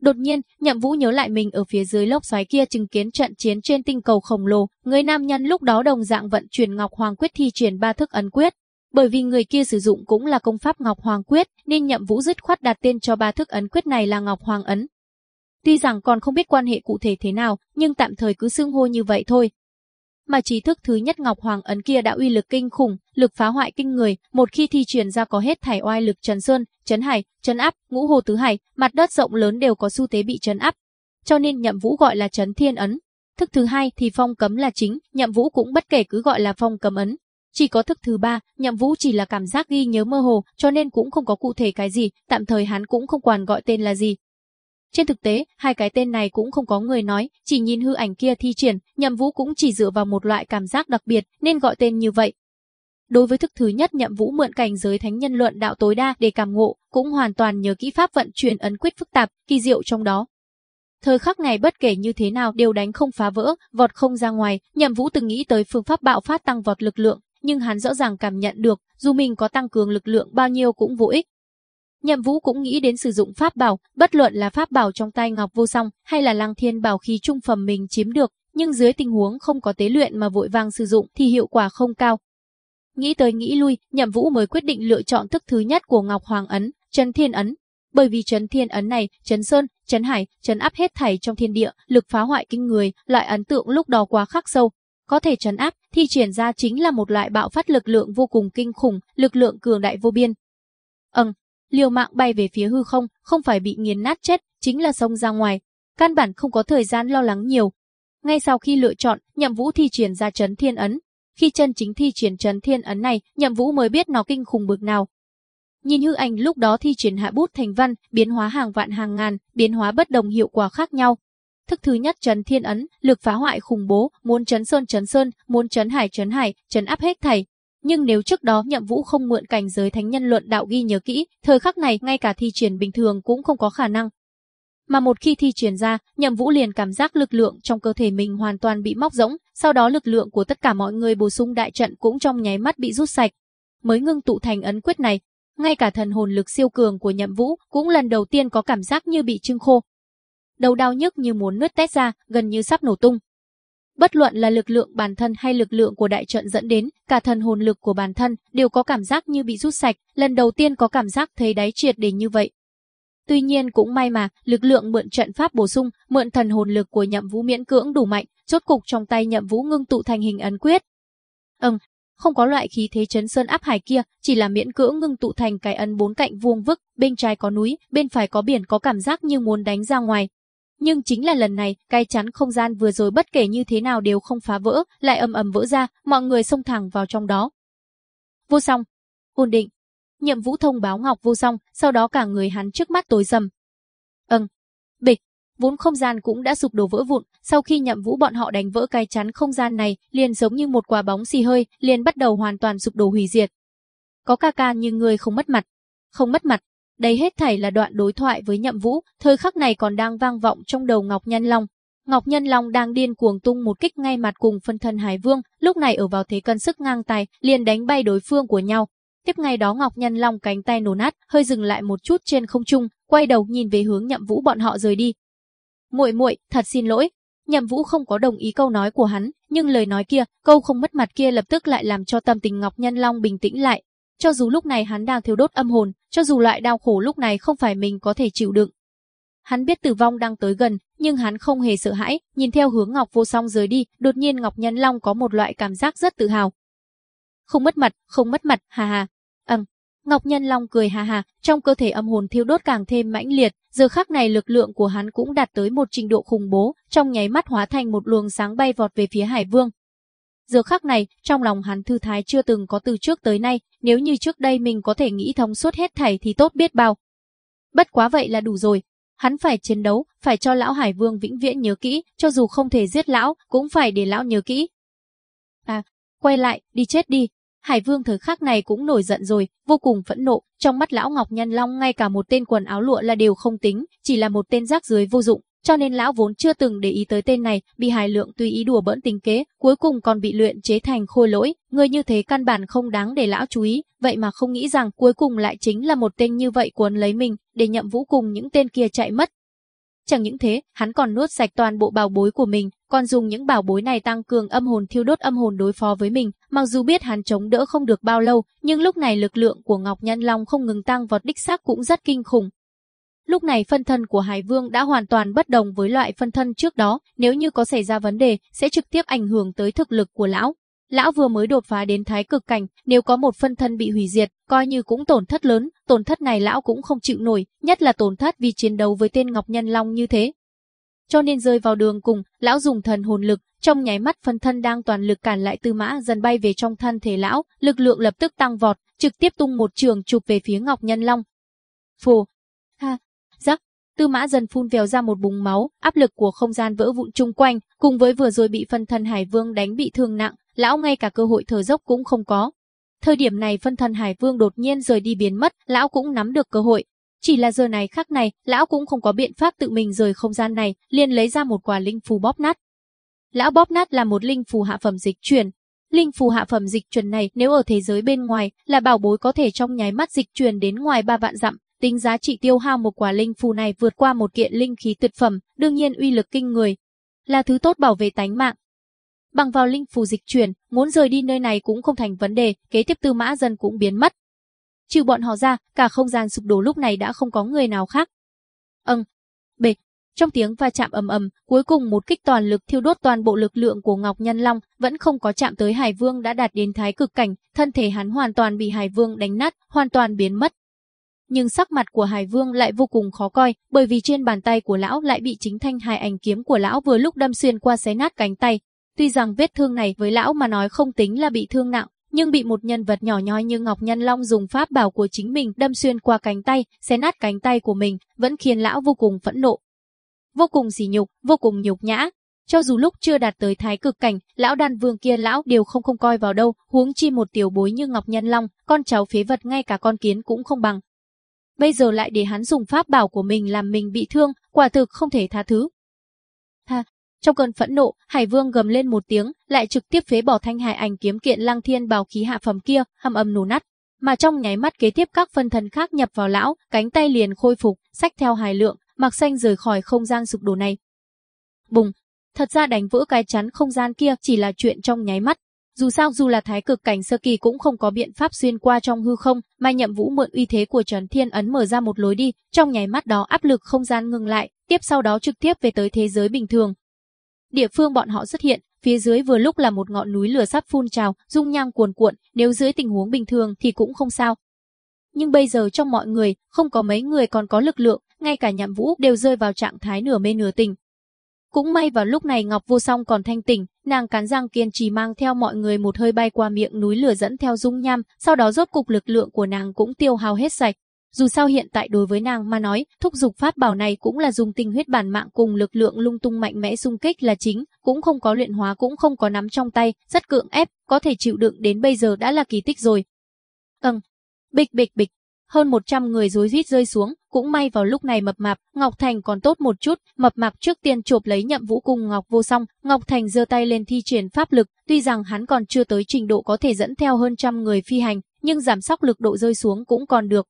Đột nhiên, Nhậm Vũ nhớ lại mình ở phía dưới lốc xoáy kia chứng kiến trận chiến trên tinh cầu khổng lồ, người nam nhân lúc đó đồng dạng vận chuyển Ngọc Hoàng Quyết thi triển ba thức ấn quyết. Bởi vì người kia sử dụng cũng là công pháp Ngọc Hoàng Quyết, nên Nhậm Vũ dứt khoát đặt tên cho ba thức ấn quyết này là Ngọc Hoàng ấn. Tuy rằng còn không biết quan hệ cụ thể thế nào, nhưng tạm thời cứ xưng hô như vậy thôi, mà trí thức thứ nhất Ngọc Hoàng ấn kia đã uy lực kinh khủng, lực phá hoại kinh người, một khi thi truyền ra có hết thảy oai lực trần sơn, trấn hải, trấn áp, ngũ hồ tứ hải, mặt đất rộng lớn đều có xu thế bị trấn áp. Cho nên Nhậm Vũ gọi là trấn thiên ấn. Thức thứ hai thì phong cấm là chính, Nhậm Vũ cũng bất kể cứ gọi là phong cấm ấn. Chỉ có thức thứ ba, Nhậm Vũ chỉ là cảm giác ghi nhớ mơ hồ, cho nên cũng không có cụ thể cái gì, tạm thời hắn cũng không quản gọi tên là gì, trên thực tế, hai cái tên này cũng không có người nói, chỉ nhìn hư ảnh kia thi triển, Nhậm Vũ cũng chỉ dựa vào một loại cảm giác đặc biệt nên gọi tên như vậy. Đối với thức thứ nhất Nhậm Vũ mượn cảnh giới thánh nhân luận đạo tối đa để cảm ngộ, cũng hoàn toàn nhớ kỹ pháp vận chuyển ấn quyết phức tạp, kỳ diệu trong đó. Thời khắc này bất kể như thế nào đều đánh không phá vỡ, vọt không ra ngoài, Nhậm Vũ từng nghĩ tới phương pháp bạo phát tăng vọt lực lượng, nhưng hắn rõ ràng cảm nhận được, dù mình có tăng cường lực lượng bao nhiêu cũng vô ích, Nhậm Vũ cũng nghĩ đến sử dụng pháp bảo, bất luận là pháp bảo trong tay Ngọc Vô Song hay là Lăng Thiên bảo khí trung phẩm mình chiếm được, nhưng dưới tình huống không có tế luyện mà vội vàng sử dụng thì hiệu quả không cao. Nghĩ tới nghĩ lui, Nhậm Vũ mới quyết định lựa chọn thức thứ nhất của Ngọc Hoàng ấn, Trấn Thiên ấn. Bởi vì Trấn Thiên ấn này, Trấn Sơn, Trấn Hải, trấn áp hết thảy trong thiên địa, lực phá hoại kinh người, loại ấn tượng lúc đó quá khắc sâu, có thể trấn áp, thi triển ra chính là một loại bạo phát lực lượng vô cùng kinh khủng, lực lượng cường đại vô biên. Ừm, liều mạng bay về phía hư không, không phải bị nghiền nát chết, chính là xông ra ngoài. Căn bản không có thời gian lo lắng nhiều. Ngay sau khi lựa chọn, Nhậm Vũ thi triển ra chấn thiên ấn. Khi chân chính thi triển chấn thiên ấn này, Nhậm Vũ mới biết nó kinh khủng bực nào. Nhìn hư ảnh lúc đó thi triển hạ bút thành văn, biến hóa hàng vạn hàng ngàn, biến hóa bất đồng hiệu quả khác nhau. Thức thứ nhất chấn thiên ấn, lực phá hoại khủng bố, muốn chấn sơn chấn sơn, muốn chấn hải chấn hải, chấn áp hết thảy, nhưng nếu trước đó Nhậm Vũ không mượn cảnh giới thánh nhân luận đạo ghi nhớ kỹ, thời khắc này ngay cả thi triển bình thường cũng không có khả năng. Mà một khi thi triển ra, Nhậm Vũ liền cảm giác lực lượng trong cơ thể mình hoàn toàn bị móc rỗng, sau đó lực lượng của tất cả mọi người bổ sung đại trận cũng trong nháy mắt bị rút sạch. Mới ngưng tụ thành ấn quyết này, ngay cả thần hồn lực siêu cường của Nhậm Vũ cũng lần đầu tiên có cảm giác như bị trưng khô. đầu đau nhức như muốn nứt tét ra, gần như sắp nổ tung. Bất luận là lực lượng bản thân hay lực lượng của đại trận dẫn đến, cả thần hồn lực của bản thân đều có cảm giác như bị rút sạch, lần đầu tiên có cảm giác thấy đáy triệt để như vậy. Tuy nhiên cũng may mà, lực lượng mượn trận pháp bổ sung, mượn thần hồn lực của Nhậm Vũ miễn cưỡng đủ mạnh, chốt cục trong tay Nhậm Vũ ngưng tụ thành hình ấn quyết. Ừm, không có loại khí thế chấn sơn áp hải kia, chỉ là miễn cưỡng ngưng tụ thành cái ấn bốn cạnh vuông vức, bên trái có núi, bên phải có biển có cảm giác như muốn đánh ra ngoài. Nhưng chính là lần này, cái chắn không gian vừa rồi bất kể như thế nào đều không phá vỡ, lại ầm ầm vỡ ra, mọi người xông thẳng vào trong đó. Vô song, ổn định. Nhậm Vũ thông báo Ngọc Vô Song, sau đó cả người hắn trước mắt tối sầm. Ừm, bịch, vốn không gian cũng đã sụp đổ vỡ vụn, sau khi nhậm vũ bọn họ đánh vỡ cái chắn không gian này, liền giống như một quả bóng xì hơi, liền bắt đầu hoàn toàn sụp đổ hủy diệt. Có ca ca như người không mất mặt. Không mất mặt, đây hết thảy là đoạn đối thoại với nhậm vũ, thời khắc này còn đang vang vọng trong đầu Ngọc Nhân Long. Ngọc Nhân Long đang điên cuồng tung một kích ngay mặt cùng phân thân Hải Vương, lúc này ở vào thế cân sức ngang tài, liền đánh bay đối phương của nhau. Tiếp ngay đó Ngọc Nhân Long cánh tay nổ nát, hơi dừng lại một chút trên không trung, quay đầu nhìn về hướng Nhậm Vũ bọn họ rời đi. "Muội muội, thật xin lỗi." Nhậm Vũ không có đồng ý câu nói của hắn, nhưng lời nói kia, câu không mất mặt kia lập tức lại làm cho tâm tình Ngọc Nhân Long bình tĩnh lại. Cho dù lúc này hắn đang thiếu đốt âm hồn, cho dù loại đau khổ lúc này không phải mình có thể chịu đựng. Hắn biết tử vong đang tới gần, nhưng hắn không hề sợ hãi, nhìn theo hướng Ngọc Vô Song rời đi, đột nhiên Ngọc Nhân Long có một loại cảm giác rất tự hào. Không mất mặt, không mất mặt, hà hà. Ừm, Ngọc Nhân Long cười hà hà, trong cơ thể âm hồn thiêu đốt càng thêm mãnh liệt, giờ khắc này lực lượng của hắn cũng đạt tới một trình độ khủng bố, trong nháy mắt hóa thành một luồng sáng bay vọt về phía Hải Vương. Giờ khắc này, trong lòng hắn thư thái chưa từng có từ trước tới nay, nếu như trước đây mình có thể nghĩ thông suốt hết thảy thì tốt biết bao. Bất quá vậy là đủ rồi, hắn phải chiến đấu, phải cho lão Hải Vương vĩnh viễn nhớ kỹ, cho dù không thể giết lão, cũng phải để lão nhớ kỹ. À, quay lại, đi chết đi, Hải Vương thời khắc này cũng nổi giận rồi, vô cùng phẫn nộ, trong mắt lão Ngọc Nhân Long ngay cả một tên quần áo lụa là đều không tính, chỉ là một tên rác dưới vô dụng, cho nên lão vốn chưa từng để ý tới tên này, bị Hải Lượng tùy ý đùa bỡn tình kế, cuối cùng còn bị luyện chế thành khôi lỗi, người như thế căn bản không đáng để lão chú ý, vậy mà không nghĩ rằng cuối cùng lại chính là một tên như vậy cuốn lấy mình, để nhậm vũ cùng những tên kia chạy mất, Chẳng những thế, hắn còn nuốt sạch toàn bộ bảo bối của mình, còn dùng những bảo bối này tăng cường âm hồn thiêu đốt âm hồn đối phó với mình, mặc dù biết hắn chống đỡ không được bao lâu, nhưng lúc này lực lượng của Ngọc Nhân Long không ngừng tăng vọt đích xác cũng rất kinh khủng. Lúc này phân thân của Hải Vương đã hoàn toàn bất đồng với loại phân thân trước đó, nếu như có xảy ra vấn đề, sẽ trực tiếp ảnh hưởng tới thực lực của lão. Lão vừa mới đột phá đến thái cực cảnh, nếu có một phân thân bị hủy diệt, coi như cũng tổn thất lớn, tổn thất này lão cũng không chịu nổi, nhất là tổn thất vì chiến đấu với tên Ngọc Nhân Long như thế. Cho nên rơi vào đường cùng, lão dùng thần hồn lực, trong nháy mắt phân thân đang toàn lực cản lại Tư Mã dần bay về trong thân thể lão, lực lượng lập tức tăng vọt, trực tiếp tung một trường chụp về phía Ngọc Nhân Long. Phù, ha, rắc, Tư Mã dần phun vèo ra một bùng máu, áp lực của không gian vỡ vụn chung quanh, cùng với vừa rồi bị phân thân Hải Vương đánh bị thương nặng, lão ngay cả cơ hội thở dốc cũng không có. Thời điểm này phân thân Hải Vương đột nhiên rời đi biến mất, lão cũng nắm được cơ hội. Chỉ là giờ này khắc này, lão cũng không có biện pháp tự mình rời không gian này, liền lấy ra một quả linh phù bóp nát. Lão bóp nát là một linh phù hạ phẩm dịch chuyển. Linh phù hạ phẩm dịch chuyển này nếu ở thế giới bên ngoài là bảo bối có thể trong nháy mắt dịch chuyển đến ngoài ba vạn dặm, tính giá trị tiêu hao một quả linh phù này vượt qua một kiện linh khí tuyệt phẩm, đương nhiên uy lực kinh người. Là thứ tốt bảo vệ tánh mạng, Bằng vào linh phù dịch chuyển, muốn rời đi nơi này cũng không thành vấn đề, kế tiếp tư mã dân cũng biến mất. Trừ bọn họ ra, cả không gian sụp đổ lúc này đã không có người nào khác. Âng, bịch, trong tiếng va chạm ầm ầm, cuối cùng một kích toàn lực thiêu đốt toàn bộ lực lượng của Ngọc Nhân Long, vẫn không có chạm tới Hải Vương đã đạt đến thái cực cảnh, thân thể hắn hoàn toàn bị Hải Vương đánh nát, hoàn toàn biến mất. Nhưng sắc mặt của Hải Vương lại vô cùng khó coi, bởi vì trên bàn tay của lão lại bị chính thanh hai ảnh kiếm của lão vừa lúc đâm xuyên qua xé nát cánh tay, Tuy rằng vết thương này với lão mà nói không tính là bị thương nặng, nhưng bị một nhân vật nhỏ nhoi như Ngọc Nhân Long dùng pháp bảo của chính mình đâm xuyên qua cánh tay, xé nát cánh tay của mình, vẫn khiến lão vô cùng phẫn nộ. Vô cùng sỉ nhục, vô cùng nhục nhã. Cho dù lúc chưa đạt tới thái cực cảnh, lão đan vương kia lão đều không không coi vào đâu, huống chi một tiểu bối như Ngọc Nhân Long, con cháu phế vật ngay cả con kiến cũng không bằng. Bây giờ lại để hắn dùng pháp bảo của mình làm mình bị thương, quả thực không thể tha thứ. Ha, trong cơn phẫn nộ, Hải Vương gầm lên một tiếng, lại trực tiếp phế bỏ thanh hải ảnh kiếm kiện Lăng Thiên bào khí hạ phẩm kia, hầm âm nổ nát. Mà trong nháy mắt kế tiếp các phân thân khác nhập vào lão, cánh tay liền khôi phục, sách theo Hải Lượng, mặc Xanh rời khỏi không gian sụp đổ này. Bùng, thật ra đánh vỡ cái chắn không gian kia chỉ là chuyện trong nháy mắt. Dù sao dù là thái cực cảnh sơ kỳ cũng không có biện pháp xuyên qua trong hư không, mà nhậm vũ mượn uy thế của trấn thiên ấn mở ra một lối đi, trong nháy mắt đó áp lực không gian ngừng lại, tiếp sau đó trực tiếp về tới thế giới bình thường. Địa phương bọn họ xuất hiện, phía dưới vừa lúc là một ngọn núi lửa sắp phun trào, dung nhang cuồn cuộn, nếu dưới tình huống bình thường thì cũng không sao. Nhưng bây giờ trong mọi người, không có mấy người còn có lực lượng, ngay cả nhậm vũ đều rơi vào trạng thái nửa mê nửa tình. Cũng may vào lúc này Ngọc Vô Song còn thanh tỉnh, nàng cắn răng kiên trì mang theo mọi người một hơi bay qua miệng núi lửa dẫn theo dung nham, sau đó rốt cục lực lượng của nàng cũng tiêu hao hết sạch. Dù sao hiện tại đối với nàng mà nói, thúc dục pháp bảo này cũng là dùng tinh huyết bản mạng cùng lực lượng lung tung mạnh mẽ xung kích là chính, cũng không có luyện hóa cũng không có nắm trong tay, rất cưỡng ép, có thể chịu đựng đến bây giờ đã là kỳ tích rồi. Ừm. Bịch bịch bịch, hơn 100 người rối rít rơi xuống, cũng may vào lúc này mập mạp, Ngọc Thành còn tốt một chút, mập mạp trước tiên chộp lấy nhậm vũ cùng Ngọc Vô Song, Ngọc Thành giơ tay lên thi triển pháp lực, tuy rằng hắn còn chưa tới trình độ có thể dẫn theo hơn trăm người phi hành, nhưng giảm sóc lực độ rơi xuống cũng còn được.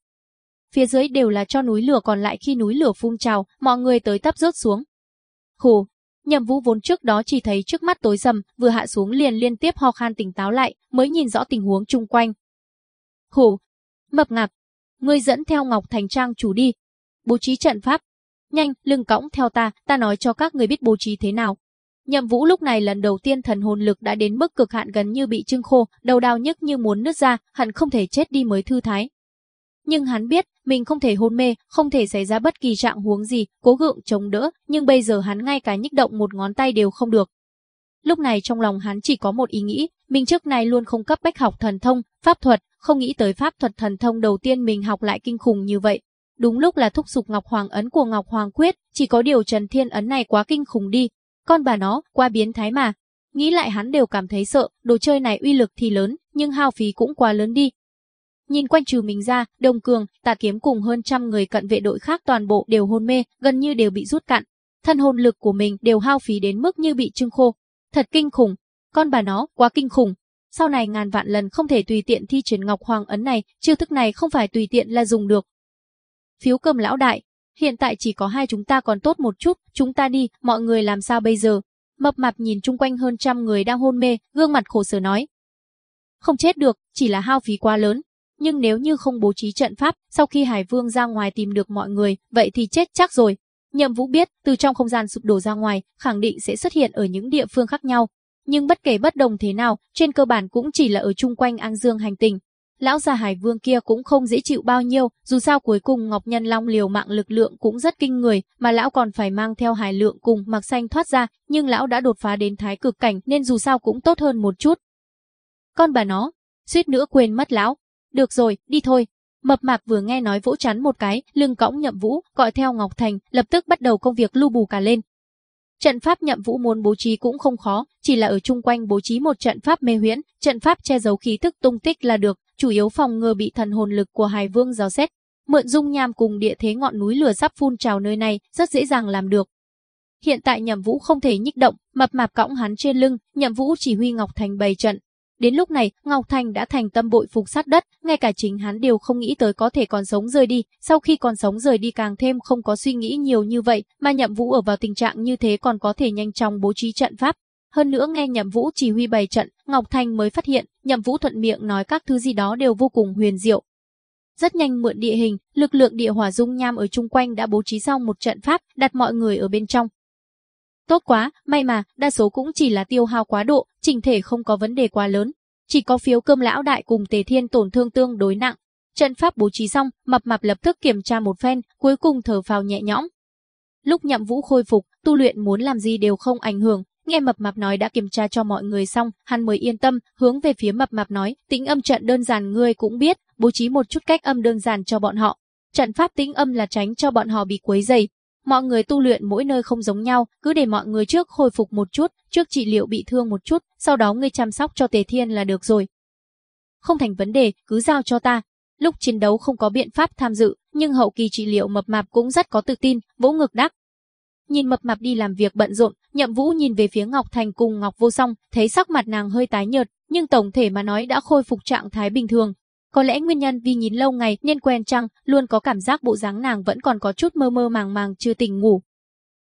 Phía dưới đều là cho núi lửa còn lại khi núi lửa phun trào, mọi người tới tấp rớt xuống. Khổ, Nhậm Vũ vốn trước đó chỉ thấy trước mắt tối sầm, vừa hạ xuống liền liên tiếp ho khan tỉnh táo lại, mới nhìn rõ tình huống chung quanh. Hù, mập ngạc, ngươi dẫn theo Ngọc Thành Trang chủ đi. Bố trí trận pháp. Nhanh, lưng cõng theo ta, ta nói cho các người biết bố trí thế nào. Nhậm Vũ lúc này lần đầu tiên thần hồn lực đã đến mức cực hạn gần như bị trưng khô, đầu đau nhức như muốn nứt ra, hẳn không thể chết đi mới thư thái. Nhưng hắn biết, mình không thể hôn mê, không thể xảy ra bất kỳ trạng huống gì, cố gượng chống đỡ, nhưng bây giờ hắn ngay cả nhích động một ngón tay đều không được. Lúc này trong lòng hắn chỉ có một ý nghĩ, mình trước này luôn không cấp bách học thần thông, pháp thuật, không nghĩ tới pháp thuật thần thông đầu tiên mình học lại kinh khủng như vậy. Đúng lúc là thúc dục Ngọc Hoàng ấn của Ngọc Hoàng quyết, chỉ có điều Trần Thiên ấn này quá kinh khủng đi. Con bà nó, qua biến thái mà. Nghĩ lại hắn đều cảm thấy sợ, đồ chơi này uy lực thì lớn, nhưng hao phí cũng quá lớn đi. Nhìn quanh trừ mình ra, Đông Cường, Tạ Kiếm cùng hơn trăm người cận vệ đội khác toàn bộ đều hôn mê, gần như đều bị rút cạn. Thân hồn lực của mình đều hao phí đến mức như bị trưng khô. Thật kinh khủng. Con bà nó, quá kinh khủng sau này ngàn vạn lần không thể tùy tiện thi triển Ngọc Hoàng ấn này, chiêu thức này không phải tùy tiện là dùng được. Phiếu cầm lão đại, hiện tại chỉ có hai chúng ta còn tốt một chút, chúng ta đi, mọi người làm sao bây giờ? Mập mạp nhìn chung quanh hơn trăm người đang hôn mê, gương mặt khổ sở nói. Không chết được, chỉ là hao phí quá lớn. Nhưng nếu như không bố trí trận pháp, sau khi Hải Vương ra ngoài tìm được mọi người, vậy thì chết chắc rồi. Nhậm Vũ biết, từ trong không gian sụp đổ ra ngoài, khẳng định sẽ xuất hiện ở những địa phương khác nhau, nhưng bất kể bất đồng thế nào, trên cơ bản cũng chỉ là ở chung quanh An Dương hành tinh. Lão già Hải Vương kia cũng không dễ chịu bao nhiêu, dù sao cuối cùng Ngọc Nhân Long liều mạng lực lượng cũng rất kinh người, mà lão còn phải mang theo Hải Lượng cùng Mặc Xanh thoát ra, nhưng lão đã đột phá đến thái cực cảnh nên dù sao cũng tốt hơn một chút. Con bà nó, suýt nữa quên mất lão. Được rồi, đi thôi. Mập mạp vừa nghe nói vỗ chắn một cái, lưng cõng nhậm vũ, gọi theo Ngọc Thành, lập tức bắt đầu công việc lưu bù cả lên. Trận pháp nhậm vũ muốn bố trí cũng không khó, chỉ là ở chung quanh bố trí một trận pháp mê huyễn, trận pháp che giấu khí thức tung tích là được, chủ yếu phòng ngừa bị thần hồn lực của Hải Vương giáo xét. Mượn dung nham cùng địa thế ngọn núi lửa sắp phun trào nơi này, rất dễ dàng làm được. Hiện tại Nhậm Vũ không thể nhích động, mập mạp cõng hắn trên lưng, Nhậm Vũ chỉ huy Ngọc Thành bày trận, Đến lúc này, Ngọc Thành đã thành tâm bội phục sát đất, ngay cả chính hắn đều không nghĩ tới có thể còn sống rời đi, sau khi còn sống rời đi càng thêm không có suy nghĩ nhiều như vậy, mà Nhậm Vũ ở vào tình trạng như thế còn có thể nhanh chóng bố trí trận pháp. Hơn nữa nghe Nhậm Vũ chỉ huy bày trận, Ngọc Thành mới phát hiện, Nhậm Vũ thuận miệng nói các thứ gì đó đều vô cùng huyền diệu. Rất nhanh mượn địa hình, lực lượng địa hỏa dung nham ở chung quanh đã bố trí xong một trận pháp, đặt mọi người ở bên trong. Tốt quá, may mà, đa số cũng chỉ là tiêu hao quá độ, trình thể không có vấn đề quá lớn. Chỉ có phiếu cơm lão đại cùng tề thiên tổn thương tương đối nặng. Trận pháp bố trí xong, mập mạp lập tức kiểm tra một phen, cuối cùng thở phào nhẹ nhõm. Lúc nhậm vũ khôi phục, tu luyện muốn làm gì đều không ảnh hưởng, nghe mập mạp nói đã kiểm tra cho mọi người xong, hắn mới yên tâm, hướng về phía mập mạp nói, tĩnh âm trận đơn giản ngươi cũng biết, bố trí một chút cách âm đơn giản cho bọn họ. Trận pháp tĩnh âm là tránh cho bọn họ bị quấy dày, Mọi người tu luyện mỗi nơi không giống nhau, cứ để mọi người trước hồi phục một chút, trước trị liệu bị thương một chút, sau đó ngươi chăm sóc cho Tề Thiên là được rồi. Không thành vấn đề, cứ giao cho ta. Lúc chiến đấu không có biện pháp tham dự, nhưng hậu kỳ trị liệu mập mạp cũng rất có tự tin, vỗ ngực đắc. Nhìn mập mạp đi làm việc bận rộn, Nhậm Vũ nhìn về phía Ngọc Thành cùng Ngọc Vô Song, thấy sắc mặt nàng hơi tái nhợt, nhưng tổng thể mà nói đã khôi phục trạng thái bình thường. Có lẽ nguyên nhân vì nhìn lâu ngày nên quen chăng, luôn có cảm giác bộ dáng nàng vẫn còn có chút mơ mơ màng màng chưa tỉnh ngủ.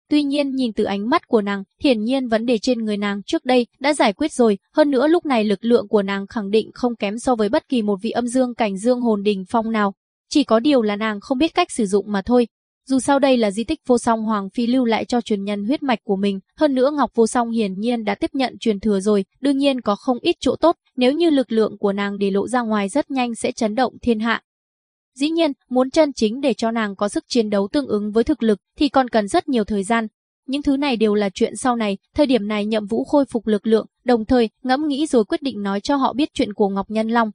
Tuy nhiên nhìn từ ánh mắt của nàng, hiển nhiên vấn đề trên người nàng trước đây đã giải quyết rồi, hơn nữa lúc này lực lượng của nàng khẳng định không kém so với bất kỳ một vị âm dương cảnh dương hồn đình phong nào. Chỉ có điều là nàng không biết cách sử dụng mà thôi. Dù sao đây là di tích vô song Hoàng Phi lưu lại cho truyền nhân huyết mạch của mình, hơn nữa Ngọc vô song hiển nhiên đã tiếp nhận truyền thừa rồi, đương nhiên có không ít chỗ tốt, nếu như lực lượng của nàng để lộ ra ngoài rất nhanh sẽ chấn động thiên hạ. Dĩ nhiên, muốn chân chính để cho nàng có sức chiến đấu tương ứng với thực lực thì còn cần rất nhiều thời gian. Những thứ này đều là chuyện sau này, thời điểm này nhậm vũ khôi phục lực lượng, đồng thời ngẫm nghĩ rồi quyết định nói cho họ biết chuyện của Ngọc Nhân Long.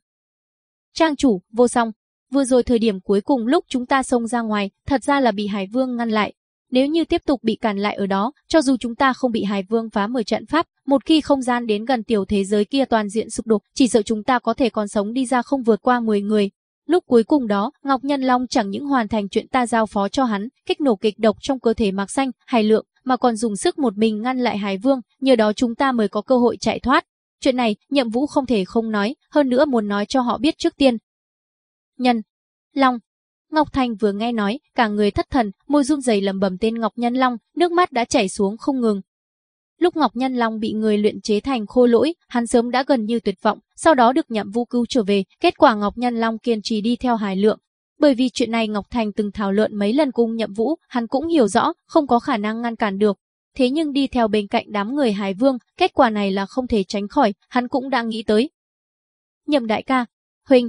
Trang chủ, vô song, vừa rồi thời điểm cuối cùng lúc chúng ta xông ra ngoài, thật ra là bị Hải Vương ngăn lại. Nếu như tiếp tục bị cản lại ở đó, cho dù chúng ta không bị Hải Vương phá mở trận pháp, một khi không gian đến gần tiểu thế giới kia toàn diện sụp đổ, chỉ sợ chúng ta có thể còn sống đi ra không vượt qua 10 người. Lúc cuối cùng đó, Ngọc Nhân Long chẳng những hoàn thành chuyện ta giao phó cho hắn, kích nổ kịch độc trong cơ thể Mạc Xanh, Hải Lượng, mà còn dùng sức một mình ngăn lại Hải Vương, nhờ đó chúng ta mới có cơ hội chạy thoát. Chuyện này, Nhậm Vũ không thể không nói, hơn nữa muốn nói cho họ biết trước tiên. Nhân, Long, Ngọc Thành vừa nghe nói, cả người thất thần, môi run rẩy lẩm bẩm tên Ngọc Nhân Long, nước mắt đã chảy xuống không ngừng. Lúc Ngọc Nhân Long bị người luyện chế thành khô lỗi, hắn sớm đã gần như tuyệt vọng, sau đó được nhậm vu cứu trở về, kết quả Ngọc Nhân Long kiên trì đi theo Hải Lượng. Bởi vì chuyện này Ngọc Thành từng thảo luận mấy lần cùng nhậm vũ, hắn cũng hiểu rõ, không có khả năng ngăn cản được. Thế nhưng đi theo bên cạnh đám người Hải Vương, kết quả này là không thể tránh khỏi, hắn cũng đang nghĩ tới. Nhậm đại ca, Huynh,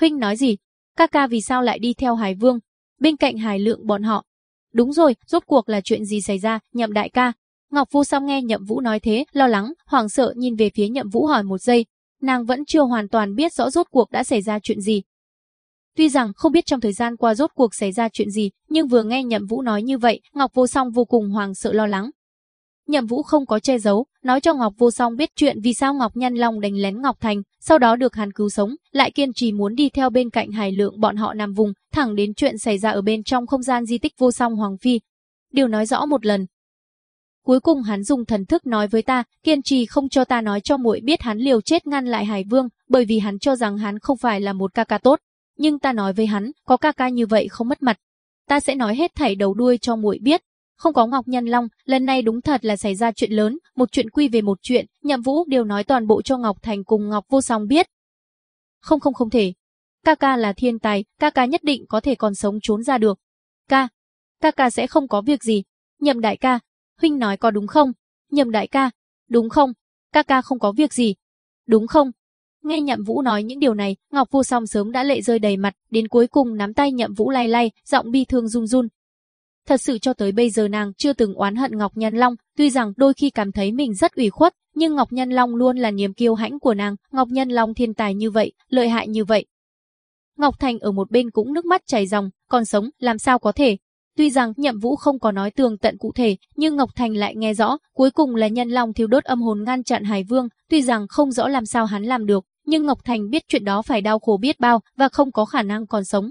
Huynh nói gì? Ca ca vì sao lại đi theo Hải Vương? Bên cạnh Hải Lượng bọn họ. Đúng rồi, rốt cuộc là chuyện gì xảy ra, nhậm đại ca, Ngọc Vu xong nghe Nhậm Vũ nói thế, lo lắng, hoảng sợ nhìn về phía Nhậm Vũ hỏi một giây. Nàng vẫn chưa hoàn toàn biết rõ rốt cuộc đã xảy ra chuyện gì. Tuy rằng không biết trong thời gian qua rốt cuộc xảy ra chuyện gì, nhưng vừa nghe Nhậm Vũ nói như vậy, Ngọc Vô Song vô cùng hoàng sợ lo lắng. Nhậm Vũ không có che giấu, nói cho Ngọc Vô Song biết chuyện vì sao Ngọc Nhân Long đánh lén Ngọc Thành, sau đó được hắn cứu sống, lại kiên trì muốn đi theo bên cạnh Hải Lượng bọn họ nằm vùng, thẳng đến chuyện xảy ra ở bên trong không gian di tích Vô Song Hoàng Phi. Điều nói rõ một lần, Cuối cùng hắn dùng thần thức nói với ta, kiên trì không cho ta nói cho muội biết hắn liều chết ngăn lại Hải Vương, bởi vì hắn cho rằng hắn không phải là một ca ca tốt. Nhưng ta nói với hắn, có ca ca như vậy không mất mặt. Ta sẽ nói hết thảy đầu đuôi cho muội biết. Không có Ngọc Nhân Long, lần này đúng thật là xảy ra chuyện lớn, một chuyện quy về một chuyện, Nhậm Vũ đều nói toàn bộ cho Ngọc Thành cùng Ngọc Vô Song biết. Không không không thể. Ca ca là thiên tài, ca ca nhất định có thể còn sống trốn ra được. Ca, ca ca sẽ không có việc gì. Nhậm đại ca, huynh nói có đúng không? Nhậm đại ca, đúng không? Ca ca không có việc gì. Đúng không? Nghe Nhậm Vũ nói những điều này, Ngọc Vô Song sớm đã lệ rơi đầy mặt, đến cuối cùng nắm tay Nhậm Vũ lay lay, giọng bi thương run run. Thật sự cho tới bây giờ nàng chưa từng oán hận Ngọc Nhân Long, tuy rằng đôi khi cảm thấy mình rất ủy khuất, nhưng Ngọc Nhân Long luôn là niềm kiêu hãnh của nàng, Ngọc Nhân Long thiên tài như vậy, lợi hại như vậy. Ngọc Thành ở một bên cũng nước mắt chảy ròng, còn sống, làm sao có thể, Tuy rằng Nhậm Vũ không có nói tường tận cụ thể, nhưng Ngọc Thành lại nghe rõ, cuối cùng là nhân long thiếu đốt âm hồn ngăn chặn Hải Vương, tuy rằng không rõ làm sao hắn làm được, nhưng Ngọc Thành biết chuyện đó phải đau khổ biết bao và không có khả năng còn sống.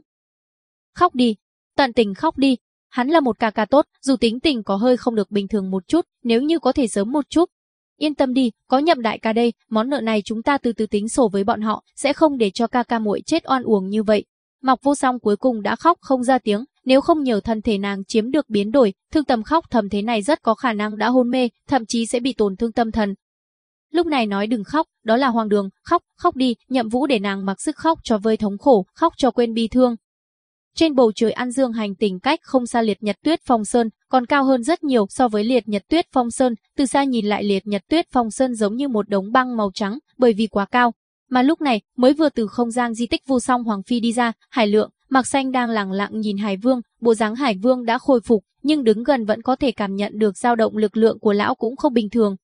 Khóc đi, tận tình khóc đi, hắn là một ca ca tốt, dù tính tình có hơi không được bình thường một chút, nếu như có thể sớm một chút. Yên tâm đi, có nhậm đại ca đây, món nợ này chúng ta từ từ tính sổ với bọn họ, sẽ không để cho ca ca muội chết oan uổng như vậy. Mọc vô song cuối cùng đã khóc không ra tiếng, nếu không nhờ thân thể nàng chiếm được biến đổi, thương tâm khóc thầm thế này rất có khả năng đã hôn mê, thậm chí sẽ bị tổn thương tâm thần. Lúc này nói đừng khóc, đó là hoàng đường, khóc, khóc đi, nhậm vũ để nàng mặc sức khóc cho vơi thống khổ, khóc cho quên bi thương. Trên bầu trời An Dương hành tình cách không xa liệt nhật tuyết phong sơn, còn cao hơn rất nhiều so với liệt nhật tuyết phong sơn, từ xa nhìn lại liệt nhật tuyết phong sơn giống như một đống băng màu trắng, bởi vì quá cao. Mà lúc này, mới vừa từ không gian di tích vô song Hoàng Phi đi ra, Hải Lượng, Mạc Xanh đang lặng lặng nhìn Hải Vương, bộ dáng Hải Vương đã khôi phục, nhưng đứng gần vẫn có thể cảm nhận được dao động lực lượng của lão cũng không bình thường.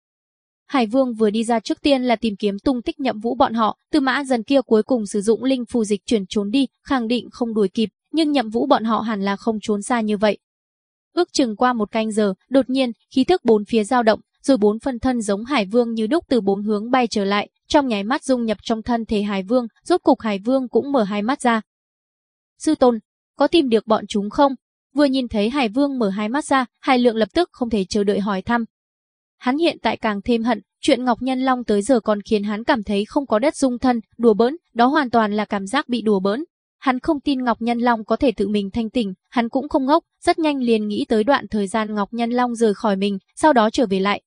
Hải Vương vừa đi ra trước tiên là tìm kiếm tung tích nhậm vũ bọn họ, từ mã dần kia cuối cùng sử dụng linh phù dịch chuyển trốn đi, khẳng định không đuổi kịp, nhưng nhậm vũ bọn họ hẳn là không trốn xa như vậy. Ước chừng qua một canh giờ, đột nhiên, khí thức bốn phía dao động, rồi bốn phân thân giống Hải Vương như đúc từ bốn hướng bay trở lại, trong nháy mắt dung nhập trong thân thể Hải Vương, rốt cục Hải Vương cũng mở hai mắt ra, Sư tôn, có tìm được bọn chúng không? Vừa nhìn thấy Hải Vương mở hai mắt ra, Hải Lượng lập tức không thể chờ đợi hỏi thăm. Hắn hiện tại càng thêm hận, chuyện Ngọc Nhân Long tới giờ còn khiến hắn cảm thấy không có đất dung thân, đùa bỡn, đó hoàn toàn là cảm giác bị đùa bỡn. Hắn không tin Ngọc Nhân Long có thể tự mình thanh tỉnh, hắn cũng không ngốc, rất nhanh liền nghĩ tới đoạn thời gian Ngọc Nhân Long rời khỏi mình, sau đó trở về lại.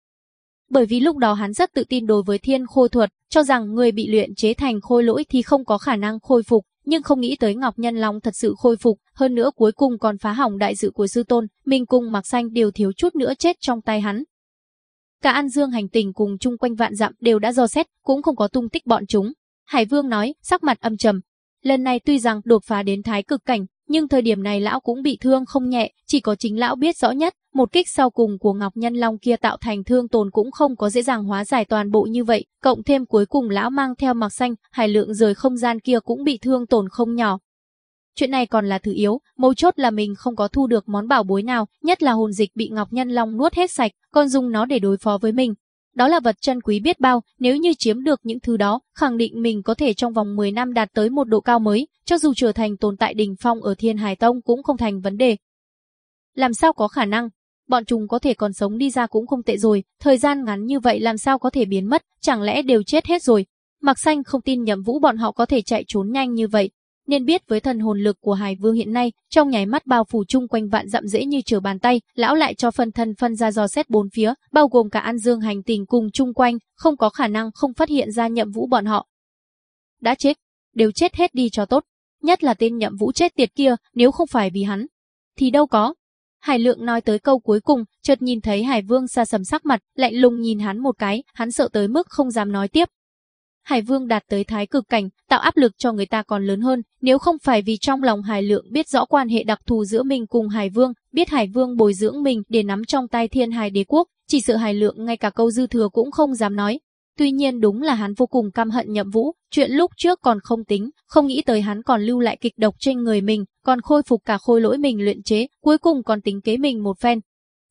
Bởi vì lúc đó hắn rất tự tin đối với thiên khôi thuật, cho rằng người bị luyện chế thành khôi lỗi thì không có khả năng khôi phục, nhưng không nghĩ tới Ngọc Nhân Long thật sự khôi phục, hơn nữa cuối cùng còn phá hỏng đại dự của sư tôn, Minh Cung Mạc Xanh đều thiếu chút nữa chết trong tay hắn. Cả An Dương hành tình cùng chung quanh vạn dặm đều đã do xét, cũng không có tung tích bọn chúng. Hải Vương nói, sắc mặt âm trầm. Lần này tuy rằng đột phá đến thái cực cảnh, nhưng thời điểm này lão cũng bị thương không nhẹ, chỉ có chính lão biết rõ nhất, một kích sau cùng của Ngọc Nhân Long kia tạo thành thương tồn cũng không có dễ dàng hóa giải toàn bộ như vậy, cộng thêm cuối cùng lão mang theo mặc xanh, hải lượng rời không gian kia cũng bị thương tổn không nhỏ. Chuyện này còn là thứ yếu, mấu chốt là mình không có thu được món bảo bối nào, nhất là hồn dịch bị Ngọc Nhân Long nuốt hết sạch, còn dùng nó để đối phó với mình. Đó là vật chân quý biết bao, nếu như chiếm được những thứ đó, khẳng định mình có thể trong vòng 10 năm đạt tới một độ cao mới, cho dù trở thành tồn tại đỉnh phong ở Thiên Hải Tông cũng không thành vấn đề. Làm sao có khả năng? Bọn chúng có thể còn sống đi ra cũng không tệ rồi, thời gian ngắn như vậy làm sao có thể biến mất, chẳng lẽ đều chết hết rồi? Mặc xanh không tin nhậm vũ bọn họ có thể chạy trốn nhanh như vậy, nên biết với thần hồn lực của Hải Vương hiện nay, trong nháy mắt bao phủ chung quanh vạn dặm dễ như trở bàn tay, lão lại cho phân thân phân ra dò xét bốn phía, bao gồm cả An Dương hành tình cùng chung quanh, không có khả năng không phát hiện ra nhậm vũ bọn họ. Đã chết, đều chết hết đi cho tốt, nhất là tên nhậm vũ chết tiệt kia, nếu không phải vì hắn, thì đâu có. Hải Lượng nói tới câu cuối cùng, chợt nhìn thấy Hải Vương xa sầm sắc mặt, lạnh lùng nhìn hắn một cái, hắn sợ tới mức không dám nói tiếp, Hải Vương đạt tới thái cực cảnh, tạo áp lực cho người ta còn lớn hơn, nếu không phải vì trong lòng Hải Lượng biết rõ quan hệ đặc thù giữa mình cùng Hải Vương, biết Hải Vương bồi dưỡng mình để nắm trong tay Thiên Hải Đế quốc, chỉ sợ Hải Lượng ngay cả câu dư thừa cũng không dám nói. Tuy nhiên đúng là hắn vô cùng căm hận Nhậm Vũ, chuyện lúc trước còn không tính, không nghĩ tới hắn còn lưu lại kịch độc trên người mình, còn khôi phục cả khôi lỗi mình luyện chế, cuối cùng còn tính kế mình một phen.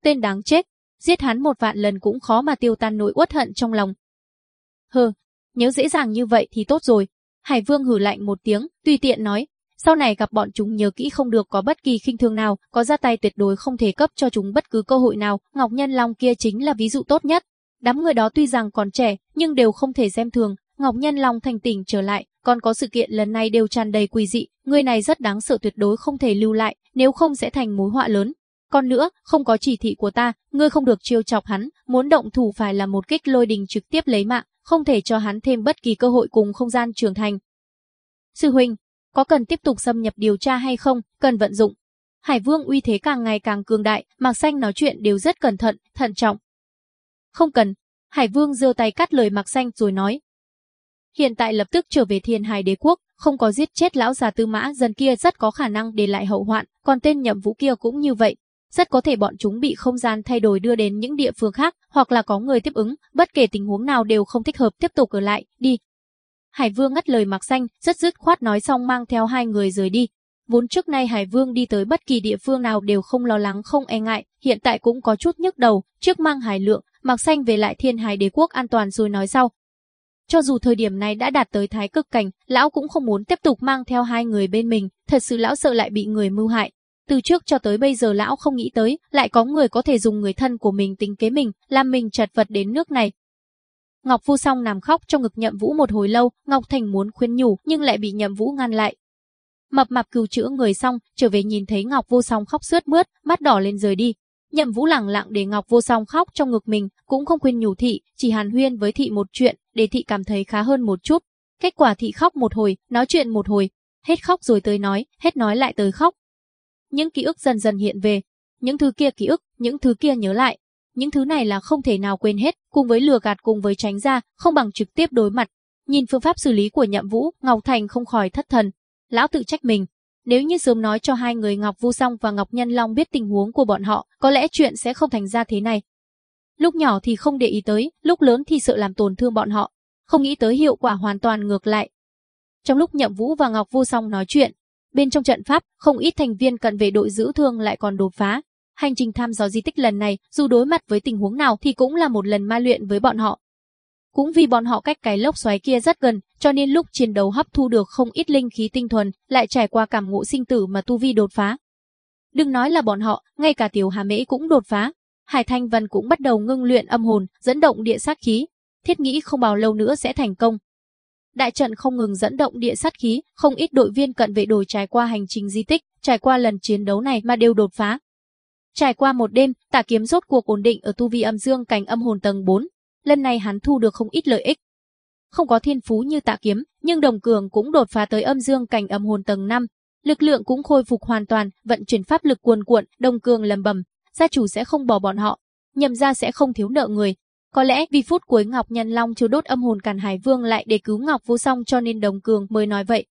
Tên đáng chết, giết hắn một vạn lần cũng khó mà tiêu tan nỗi uất hận trong lòng. Hừ, nếu dễ dàng như vậy thì tốt rồi. Hải Vương hử lạnh một tiếng, tùy tiện nói, sau này gặp bọn chúng nhớ kỹ không được có bất kỳ khinh thường nào, có ra tay tuyệt đối không thể cấp cho chúng bất cứ cơ hội nào, Ngọc Nhân Long kia chính là ví dụ tốt nhất. Đám người đó tuy rằng còn trẻ, nhưng đều không thể xem thường, Ngọc Nhân Long thành tỉnh trở lại, còn có sự kiện lần này đều tràn đầy quỷ dị, người này rất đáng sợ tuyệt đối không thể lưu lại, nếu không sẽ thành mối họa lớn. Còn nữa, không có chỉ thị của ta, ngươi không được chiêu chọc hắn, muốn động thủ phải là một kích lôi đình trực tiếp lấy mạng, không thể cho hắn thêm bất kỳ cơ hội cùng không gian trưởng thành. Sư huynh, có cần tiếp tục xâm nhập điều tra hay không, cần vận dụng. Hải Vương uy thế càng ngày càng cường đại, Mạc Xanh nói chuyện đều rất cẩn thận, thận trọng. Không cần, Hải Vương giơ tay cắt lời Mạc Xanh rồi nói. Hiện tại lập tức trở về Thiên Hải Đế quốc, không có giết chết lão già Tư Mã dân kia rất có khả năng để lại hậu hoạn, còn tên nhậm vũ kia cũng như vậy, rất có thể bọn chúng bị không gian thay đổi đưa đến những địa phương khác, hoặc là có người tiếp ứng, bất kể tình huống nào đều không thích hợp tiếp tục ở lại, đi. Hải Vương ngắt lời Mạc Xanh, rất dứt khoát nói xong mang theo hai người rời đi. Vốn trước nay Hải Vương đi tới bất kỳ địa phương nào đều không lo lắng không e ngại, hiện tại cũng có chút nhức đầu, trước mang Hải Lượng, Mạc Xanh về lại Thiên Hải Đế quốc an toàn rồi nói sau. Cho dù thời điểm này đã đạt tới thái cực cảnh, lão cũng không muốn tiếp tục mang theo hai người bên mình, thật sự lão sợ lại bị người mưu hại, từ trước cho tới bây giờ lão không nghĩ tới, lại có người có thể dùng người thân của mình tính kế mình, làm mình chật vật đến nước này. Ngọc Phu Song nằm khóc trong ngực Nhậm Vũ một hồi lâu, Ngọc Thành muốn khuyên nhủ nhưng lại bị Nhậm Vũ ngăn lại. Mập mạp cứu chữa người xong, trở về nhìn thấy Ngọc Vô Song khóc sướt mướt, mắt đỏ lên rời đi. Nhậm Vũ lặng lặng để Ngọc Vô Song khóc trong ngực mình, cũng không khuyên nhủ thị, chỉ hàn huyên với thị một chuyện, để thị cảm thấy khá hơn một chút. Kết quả thị khóc một hồi, nói chuyện một hồi, hết khóc rồi tới nói, hết nói lại tới khóc, những ký ức dần dần hiện về, những thứ kia ký ức, những thứ kia nhớ lại. Những thứ này là không thể nào quên hết, cùng với lừa gạt cùng với tránh ra, không bằng trực tiếp đối mặt. Nhìn phương pháp xử lý của Nhậm Vũ, Ngọc Thành không khỏi thất thần. Lão tự trách mình, nếu như sớm nói cho hai người Ngọc Vu Song và Ngọc Nhân Long biết tình huống của bọn họ, có lẽ chuyện sẽ không thành ra thế này. Lúc nhỏ thì không để ý tới, lúc lớn thì sợ làm tổn thương bọn họ, không nghĩ tới hiệu quả hoàn toàn ngược lại. Trong lúc Nhậm Vũ và Ngọc Vu Song nói chuyện, Bên trong trận pháp, không ít thành viên cận vệ đội giữ thương lại còn đột phá. Hành trình thăm dò di tích lần này, dù đối mặt với tình huống nào thì cũng là một lần ma luyện với bọn họ. Cũng vì bọn họ cách cái lốc xoáy kia rất gần, cho nên lúc chiến đấu hấp thu được không ít linh khí tinh thuần, lại trải qua cảm ngộ sinh tử mà tu vi đột phá. Đừng nói là bọn họ, ngay cả tiểu Hà Mễ cũng đột phá. Hải Thanh Vân cũng bắt đầu ngưng luyện âm hồn, dẫn động địa sát khí. thiết nghĩ không bao lâu nữa sẽ thành công. Đại trận không ngừng dẫn động địa sát khí, không ít đội viên cận vệ đổi trải qua hành trình di tích, trải qua lần chiến đấu này mà đều đột phá. Trải qua một đêm, Tả Kiếm rốt cuộc ổn định ở tu vi âm dương cảnh âm hồn tầng 4. Lần này hắn thu được không ít lợi ích. Không có thiên phú như Tạ Kiếm, nhưng Đồng Cường cũng đột phá tới âm dương cảnh âm hồn tầng 5, lực lượng cũng khôi phục hoàn toàn, vận chuyển pháp lực cuồn cuộn, Đồng Cường lầm bầm, gia chủ sẽ không bỏ bọn họ, nhậm gia sẽ không thiếu nợ người. Có lẽ vì phút cuối Ngọc Nhân Long chưa đốt âm hồn Càn Hải Vương lại để cứu Ngọc Vô Song cho nên Đồng Cường mới nói vậy.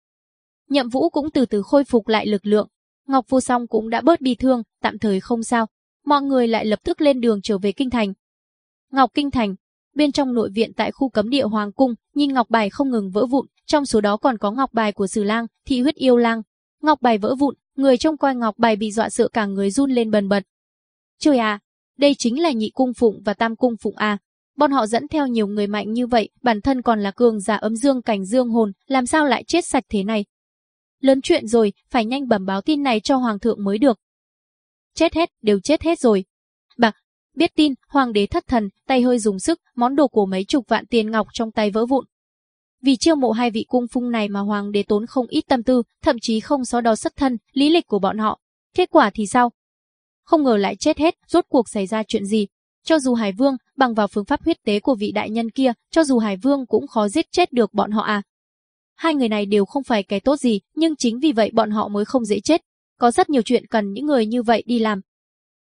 Nhậm Vũ cũng từ từ khôi phục lại lực lượng, Ngọc Vô Song cũng đã bớt bị thương, tạm thời không sao. Mọi người lại lập tức lên đường trở về kinh thành. Ngọc Kinh Thành, bên trong nội viện tại khu cấm địa Hoàng cung, nhìn ngọc bài không ngừng vỡ vụn, trong số đó còn có ngọc bài của Sử Lang, Thị huyết yêu lang. Ngọc bài vỡ vụn, người trông coi ngọc bài bị dọa sợ cả người run lên bần bật. Trời à, đây chính là nhị cung phụng và tam cung phụng à. Bọn họ dẫn theo nhiều người mạnh như vậy, bản thân còn là cường giả âm dương cảnh dương hồn, làm sao lại chết sạch thế này? Lớn chuyện rồi, phải nhanh bẩm báo tin này cho hoàng thượng mới được. Chết hết, đều chết hết rồi. Bạc, biết tin, hoàng đế thất thần, tay hơi dùng sức, món đồ của mấy chục vạn tiền ngọc trong tay vỡ vụn. Vì chiêu mộ hai vị cung phung này mà hoàng đế tốn không ít tâm tư, thậm chí không so đo xuất thân, lý lịch của bọn họ. Kết quả thì sao? Không ngờ lại chết hết, rốt cuộc xảy ra chuyện gì? Cho dù Hải Vương, bằng vào phương pháp huyết tế của vị đại nhân kia, cho dù Hải Vương cũng khó giết chết được bọn họ à. Hai người này đều không phải cái tốt gì, nhưng chính vì vậy bọn họ mới không dễ chết. Có rất nhiều chuyện cần những người như vậy đi làm.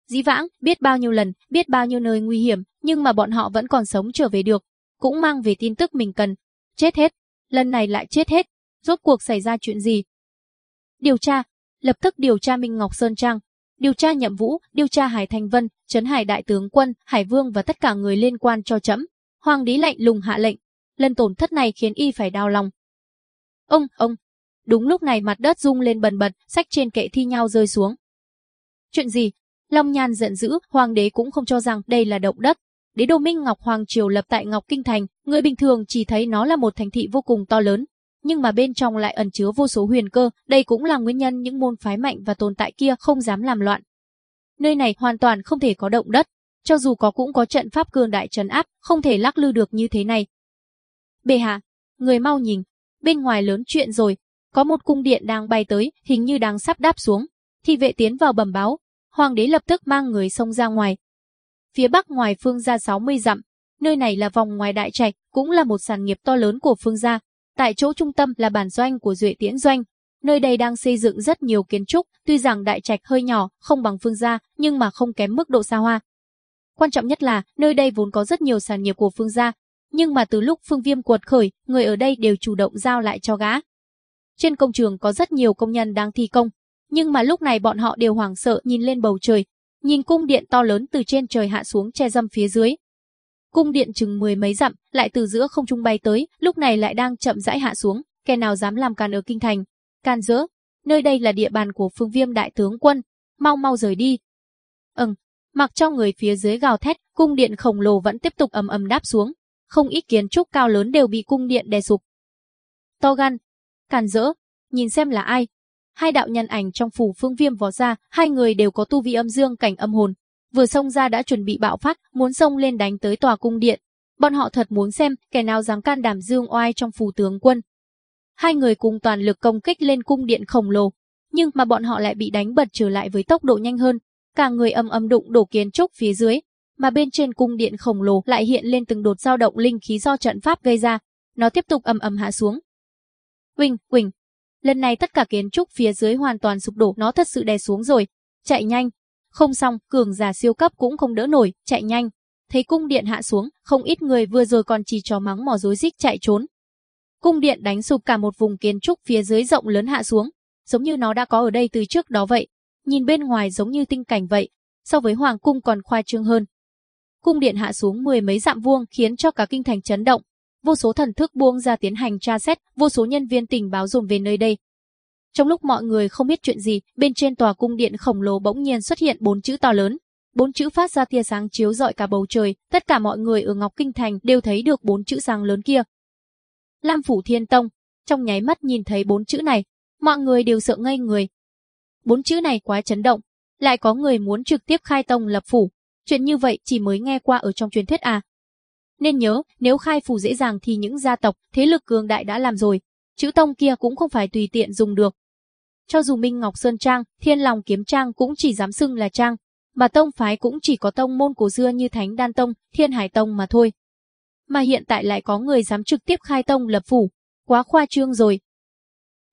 Dĩ vãng, biết bao nhiêu lần, biết bao nhiêu nơi nguy hiểm, nhưng mà bọn họ vẫn còn sống trở về được. Cũng mang về tin tức mình cần. Chết hết. Lần này lại chết hết. Rốt cuộc xảy ra chuyện gì? Điều tra. Lập tức điều tra Minh Ngọc Sơn Trang. Điều tra Nhậm Vũ, điều tra Hải Thành Vân, Trấn Hải Đại Tướng Quân, Hải Vương và tất cả người liên quan cho chấm. Hoàng đế lạnh lùng hạ lệnh. Lần tổn thất này khiến y phải đau lòng. Ông, ông. Đúng lúc này mặt đất rung lên bần bật, sách trên kệ thi nhau rơi xuống. Chuyện gì? Long Nhan giận dữ, hoàng đế cũng không cho rằng đây là động đất. Đế đô Minh Ngọc Hoàng Triều lập tại Ngọc Kinh Thành, người bình thường chỉ thấy nó là một thành thị vô cùng to lớn, nhưng mà bên trong lại ẩn chứa vô số huyền cơ, đây cũng là nguyên nhân những môn phái mạnh và tồn tại kia không dám làm loạn. Nơi này hoàn toàn không thể có động đất, cho dù có cũng có trận pháp cường đại trấn áp, không thể lắc lư được như thế này. Bệ hạ, người mau nhìn, bên ngoài lớn chuyện rồi, có một cung điện đang bay tới, hình như đang sắp đáp xuống. Thì vệ tiến vào bẩm báo, hoàng đế lập tức mang người xông ra ngoài. Phía bắc ngoài phương gia 60 dặm, nơi này là vòng ngoài đại trạch, cũng là một sản nghiệp to lớn của phương gia. Tại chỗ trung tâm là bản doanh của Duệ Tiễn Doanh. Nơi đây đang xây dựng rất nhiều kiến trúc, tuy rằng đại trạch hơi nhỏ, không bằng phương gia, nhưng mà không kém mức độ xa hoa. Quan trọng nhất là, nơi đây vốn có rất nhiều sản nghiệp của phương gia, nhưng mà từ lúc Phương Viêm cuột khởi, người ở đây đều chủ động giao lại cho gã. Trên công trường có rất nhiều công nhân đang thi công, nhưng mà lúc này bọn họ đều hoảng sợ nhìn lên bầu trời, nhìn cung điện to lớn từ trên trời hạ xuống che dâm phía dưới. Cung điện chừng mười mấy dặm, lại từ giữa không trung bay tới, lúc này lại đang chậm rãi hạ xuống, kẻ nào dám làm càn ở kinh thành. Can dỡ, nơi đây là địa bàn của Phương Viêm đại tướng quân, mau mau rời đi. Ừm, mặc cho người phía dưới gào thét, cung điện khổng lồ vẫn tiếp tục ầm ầm đáp xuống, không ít kiến trúc cao lớn đều bị cung điện đè sụp. To gan, càn rỡ, nhìn xem là ai. Hai đạo nhân ảnh trong phủ phương viêm vò ra, hai người đều có tu vi âm dương cảnh âm hồn. Vừa xông ra đã chuẩn bị bạo phát, muốn xông lên đánh tới tòa cung điện. Bọn họ thật muốn xem kẻ nào dám can đảm dương oai trong phù tướng quân. Hai người cùng toàn lực công kích lên cung điện khổng lồ, nhưng mà bọn họ lại bị đánh bật trở lại với tốc độ nhanh hơn. Cả người âm âm đụng đổ kiến trúc phía dưới, mà bên trên cung điện khổng lồ lại hiện lên từng đột dao động linh khí do trận pháp gây ra, nó tiếp tục ầm ầm hạ xuống. Quỳnh, Quỳnh, lần này tất cả kiến trúc phía dưới hoàn toàn sụp đổ, nó thật sự đè xuống rồi, chạy nhanh. Không xong, cường giả siêu cấp cũng không đỡ nổi, chạy nhanh. Thấy cung điện hạ xuống, không ít người vừa rồi còn chỉ trò mắng mò rối rít chạy trốn. Cung điện đánh sụp cả một vùng kiến trúc phía dưới rộng lớn hạ xuống, giống như nó đã có ở đây từ trước đó vậy. Nhìn bên ngoài giống như tinh cảnh vậy, so với hoàng cung còn khoa trương hơn cung điện hạ xuống mười mấy dặm vuông khiến cho cả kinh thành chấn động. Vô số thần thức buông ra tiến hành tra xét, vô số nhân viên tình báo dùng về nơi đây. Trong lúc mọi người không biết chuyện gì, bên trên tòa cung điện khổng lồ bỗng nhiên xuất hiện bốn chữ to lớn. Bốn chữ phát ra tia sáng chiếu rọi cả bầu trời, tất cả mọi người ở Ngọc Kinh Thành đều thấy được bốn chữ sáng lớn kia. Lam Phủ Thiên Tông, trong nháy mắt nhìn thấy bốn chữ này, mọi người đều sợ ngây người. Bốn chữ này quá chấn động, lại có người muốn trực tiếp khai tông lập phủ, Chuyện như vậy chỉ mới nghe qua ở trong truyền thuyết à. Nên nhớ, nếu khai phủ dễ dàng thì những gia tộc, thế lực cường đại đã làm rồi. Chữ tông kia cũng không phải tùy tiện dùng được. Cho dù Minh Ngọc Sơn Trang, Thiên lòng Kiếm Trang cũng chỉ dám xưng là Trang, mà tông phái cũng chỉ có tông môn cổ xưa như Thánh Đan Tông, Thiên Hải Tông mà thôi. Mà hiện tại lại có người dám trực tiếp khai tông lập phủ, quá khoa trương rồi.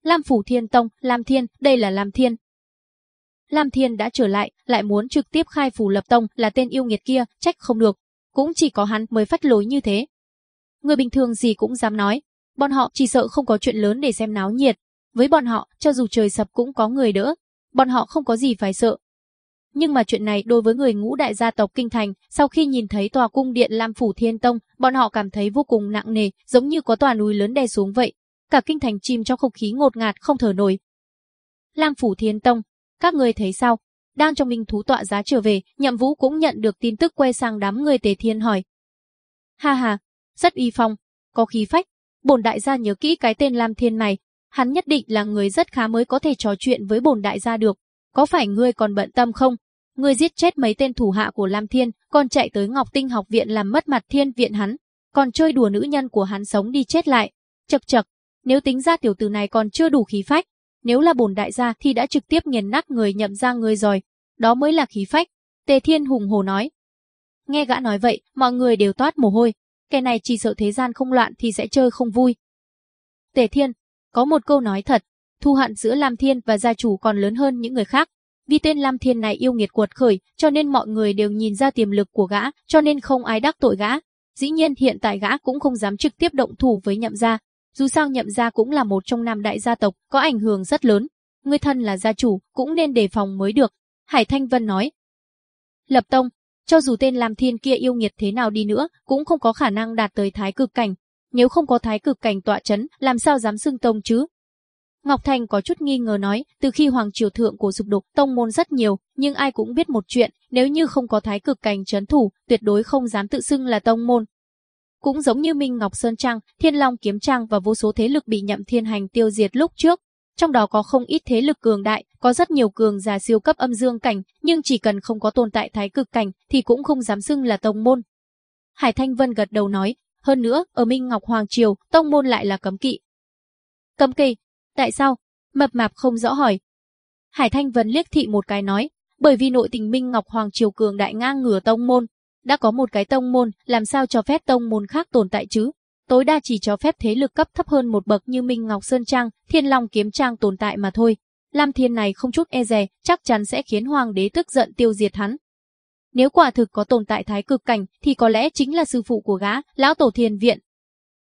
Lam Phủ Thiên Tông, Lam Thiên, đây là Lam Thiên. Lam Thiên đã trở lại, lại muốn trực tiếp khai phủ lập tông là tên yêu nghiệt kia, trách không được. Cũng chỉ có hắn mới phát lối như thế. Người bình thường gì cũng dám nói, bọn họ chỉ sợ không có chuyện lớn để xem náo nhiệt. Với bọn họ, cho dù trời sập cũng có người đỡ, bọn họ không có gì phải sợ. Nhưng mà chuyện này đối với người ngũ đại gia tộc Kinh Thành, sau khi nhìn thấy tòa cung điện Lam Phủ Thiên Tông, bọn họ cảm thấy vô cùng nặng nề, giống như có tòa núi lớn đè xuống vậy. Cả Kinh Thành chìm trong không khí ngột ngạt không thở nổi. Lam Phủ Thiên Tông, các người thấy sao? Đang trong minh thú tọa giá trở về, nhậm vũ cũng nhận được tin tức quay sang đám người tề thiên hỏi. Ha ha, rất uy phong, có khí phách. Bổn đại gia nhớ kỹ cái tên Lam Thiên này, hắn nhất định là người rất khá mới có thể trò chuyện với bổn đại gia được. Có phải ngươi còn bận tâm không? Ngươi giết chết mấy tên thủ hạ của Lam Thiên, còn chạy tới Ngọc Tinh học viện làm mất mặt thiên viện hắn, còn chơi đùa nữ nhân của hắn sống đi chết lại. Chật chật, nếu tính ra tiểu tử này còn chưa đủ khí phách, nếu là bổn đại gia thì đã trực tiếp nghiền nát người nhậm ra người rồi, đó mới là khí phách. Tề Thiên hùng hồ nói. Nghe gã nói vậy, mọi người đều toát mồ hôi, cái này chỉ sợ thế gian không loạn thì sẽ chơi không vui. Tề Thiên, có một câu nói thật, thu hận giữa Lam Thiên và gia chủ còn lớn hơn những người khác. Vì tên Lam Thiên này yêu nghiệt cuột khởi, cho nên mọi người đều nhìn ra tiềm lực của gã, cho nên không ai đắc tội gã. Dĩ nhiên hiện tại gã cũng không dám trực tiếp động thủ với nhậm gia, dù sao nhậm gia cũng là một trong nam đại gia tộc, có ảnh hưởng rất lớn. Người thân là gia chủ, cũng nên đề phòng mới được. Hải Thanh Vân nói. Lập Tông, cho dù tên làm Thiên kia yêu nghiệt thế nào đi nữa, cũng không có khả năng đạt tới thái cực cảnh. Nếu không có thái cực cảnh tọa chấn, làm sao dám xưng tông chứ? Ngọc Thành có chút nghi ngờ nói, từ khi Hoàng Triều Thượng của dục đục, tông môn rất nhiều, nhưng ai cũng biết một chuyện, nếu như không có thái cực cảnh chấn thủ, tuyệt đối không dám tự xưng là tông môn. Cũng giống như Minh Ngọc Sơn Trang, Thiên Long Kiếm Trang và vô số thế lực bị nhậm thiên hành tiêu diệt lúc trước. Trong đó có không ít thế lực cường đại, có rất nhiều cường giả siêu cấp âm dương cảnh, nhưng chỉ cần không có tồn tại thái cực cảnh thì cũng không dám xưng là tông môn. Hải Thanh Vân gật đầu nói, hơn nữa, ở Minh Ngọc Hoàng Triều, tông môn lại là cấm kỵ. Cấm kỵ? Tại sao? Mập mạp không rõ hỏi. Hải Thanh Vân liếc thị một cái nói, bởi vì nội tình Minh Ngọc Hoàng Triều cường đại ngang ngửa tông môn, đã có một cái tông môn, làm sao cho phép tông môn khác tồn tại chứ? Tối đa chỉ cho phép thế lực cấp thấp hơn một bậc như Minh Ngọc Sơn Trang, Thiên Long Kiếm Trang tồn tại mà thôi. Lam Thiên này không chút e dè, chắc chắn sẽ khiến hoàng đế tức giận tiêu diệt hắn. Nếu quả thực có tồn tại thái cực cảnh, thì có lẽ chính là sư phụ của gã, lão tổ thiền viện.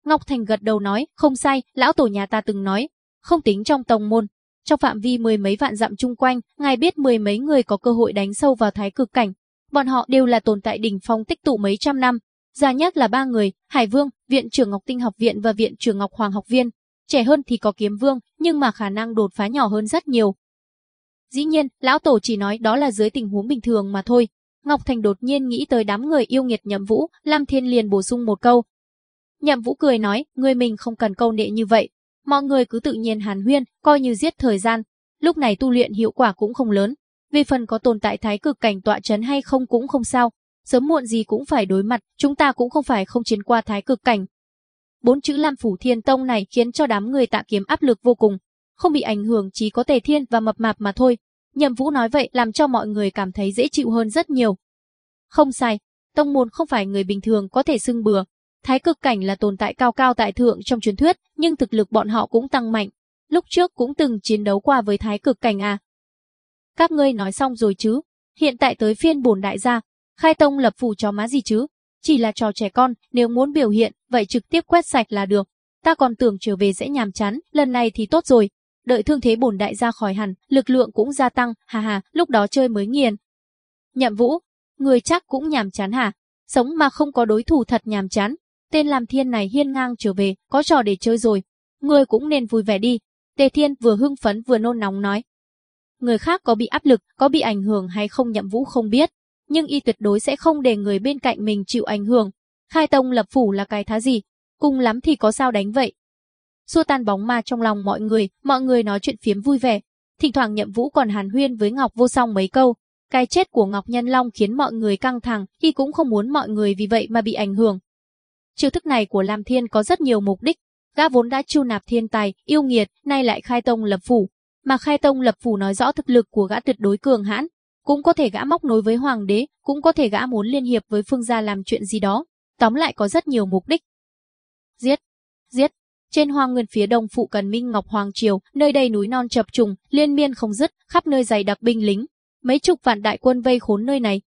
Ngọc Thành gật đầu nói, không sai, lão tổ nhà ta từng nói, không tính trong tông môn. Trong phạm vi mười mấy vạn dặm chung quanh, ngài biết mười mấy người có cơ hội đánh sâu vào thái cực cảnh, Bọn họ đều là tồn tại đỉnh phong tích tụ mấy trăm năm. Già nhất là ba người, Hải Vương, Viện trưởng Ngọc Tinh học viện và Viện trưởng Ngọc Hoàng học viên. Trẻ hơn thì có Kiếm Vương, nhưng mà khả năng đột phá nhỏ hơn rất nhiều. Dĩ nhiên, lão tổ chỉ nói đó là dưới tình huống bình thường mà thôi. Ngọc Thành đột nhiên nghĩ tới đám người yêu nghiệt Nhậm Vũ, Lam Thiên liền bổ sung một câu. Nhậm Vũ cười nói, người mình không cần câu nệ như vậy. Mọi người cứ tự nhiên hàn huyên, coi như giết thời gian. Lúc này tu luyện hiệu quả cũng không lớn, vì phần có tồn tại thái cực cảnh tọa chấn hay không cũng không sao, sớm muộn gì cũng phải đối mặt, chúng ta cũng không phải không chiến qua thái cực cảnh. Bốn chữ Lam Phủ Thiên Tông này khiến cho đám người tạ kiếm áp lực vô cùng, không bị ảnh hưởng chỉ có tề thiên và mập mạp mà thôi. Nhậm Vũ nói vậy làm cho mọi người cảm thấy dễ chịu hơn rất nhiều. Không sai, tông môn không phải người bình thường có thể xưng bừa. Thái cực cảnh là tồn tại cao cao tại thượng trong truyền thuyết, nhưng thực lực bọn họ cũng tăng mạnh. Lúc trước cũng từng chiến đấu qua với thái cực cảnh à, các ngươi nói xong rồi chứ? Hiện tại tới phiên bổn đại gia, khai tông lập phủ cho má gì chứ? Chỉ là trò trẻ con, nếu muốn biểu hiện, vậy trực tiếp quét sạch là được. Ta còn tưởng trở về sẽ nhàm chán, lần này thì tốt rồi. Đợi thương thế bổn đại gia khỏi hẳn, lực lượng cũng gia tăng, hà hà, lúc đó chơi mới nghiền. Nhậm vũ, người chắc cũng nhàm chán hả? Sống mà không có đối thủ thật nhàm chán. Tên làm thiên này hiên ngang trở về, có trò để chơi rồi. Người cũng nên vui vẻ đi. Tề thiên vừa hưng phấn vừa nôn nóng nói người khác có bị áp lực, có bị ảnh hưởng hay không nhậm vũ không biết, nhưng y tuyệt đối sẽ không để người bên cạnh mình chịu ảnh hưởng. Khai tông lập phủ là cái thá gì, cùng lắm thì có sao đánh vậy. Xua tan bóng ma trong lòng mọi người, mọi người nói chuyện phiếm vui vẻ. Thỉnh thoảng nhậm vũ còn hàn huyên với Ngọc vô song mấy câu. Cái chết của Ngọc Nhân Long khiến mọi người căng thẳng, y cũng không muốn mọi người vì vậy mà bị ảnh hưởng. Chiêu thức này của Lam Thiên có rất nhiều mục đích. Gã vốn đã chu nạp thiên tài, yêu nghiệt, nay lại khai tông lập phủ. Mà khai tông lập phủ nói rõ thực lực của gã tuyệt đối cường hãn. Cũng có thể gã móc nối với hoàng đế, cũng có thể gã muốn liên hiệp với phương gia làm chuyện gì đó. Tóm lại có rất nhiều mục đích. Giết! Giết! Trên hoang nguyên phía đông phụ cần Minh Ngọc Hoàng Triều, nơi đây núi non chập trùng, liên miên không dứt, khắp nơi dày đặc binh lính. Mấy chục vạn đại quân vây khốn nơi này,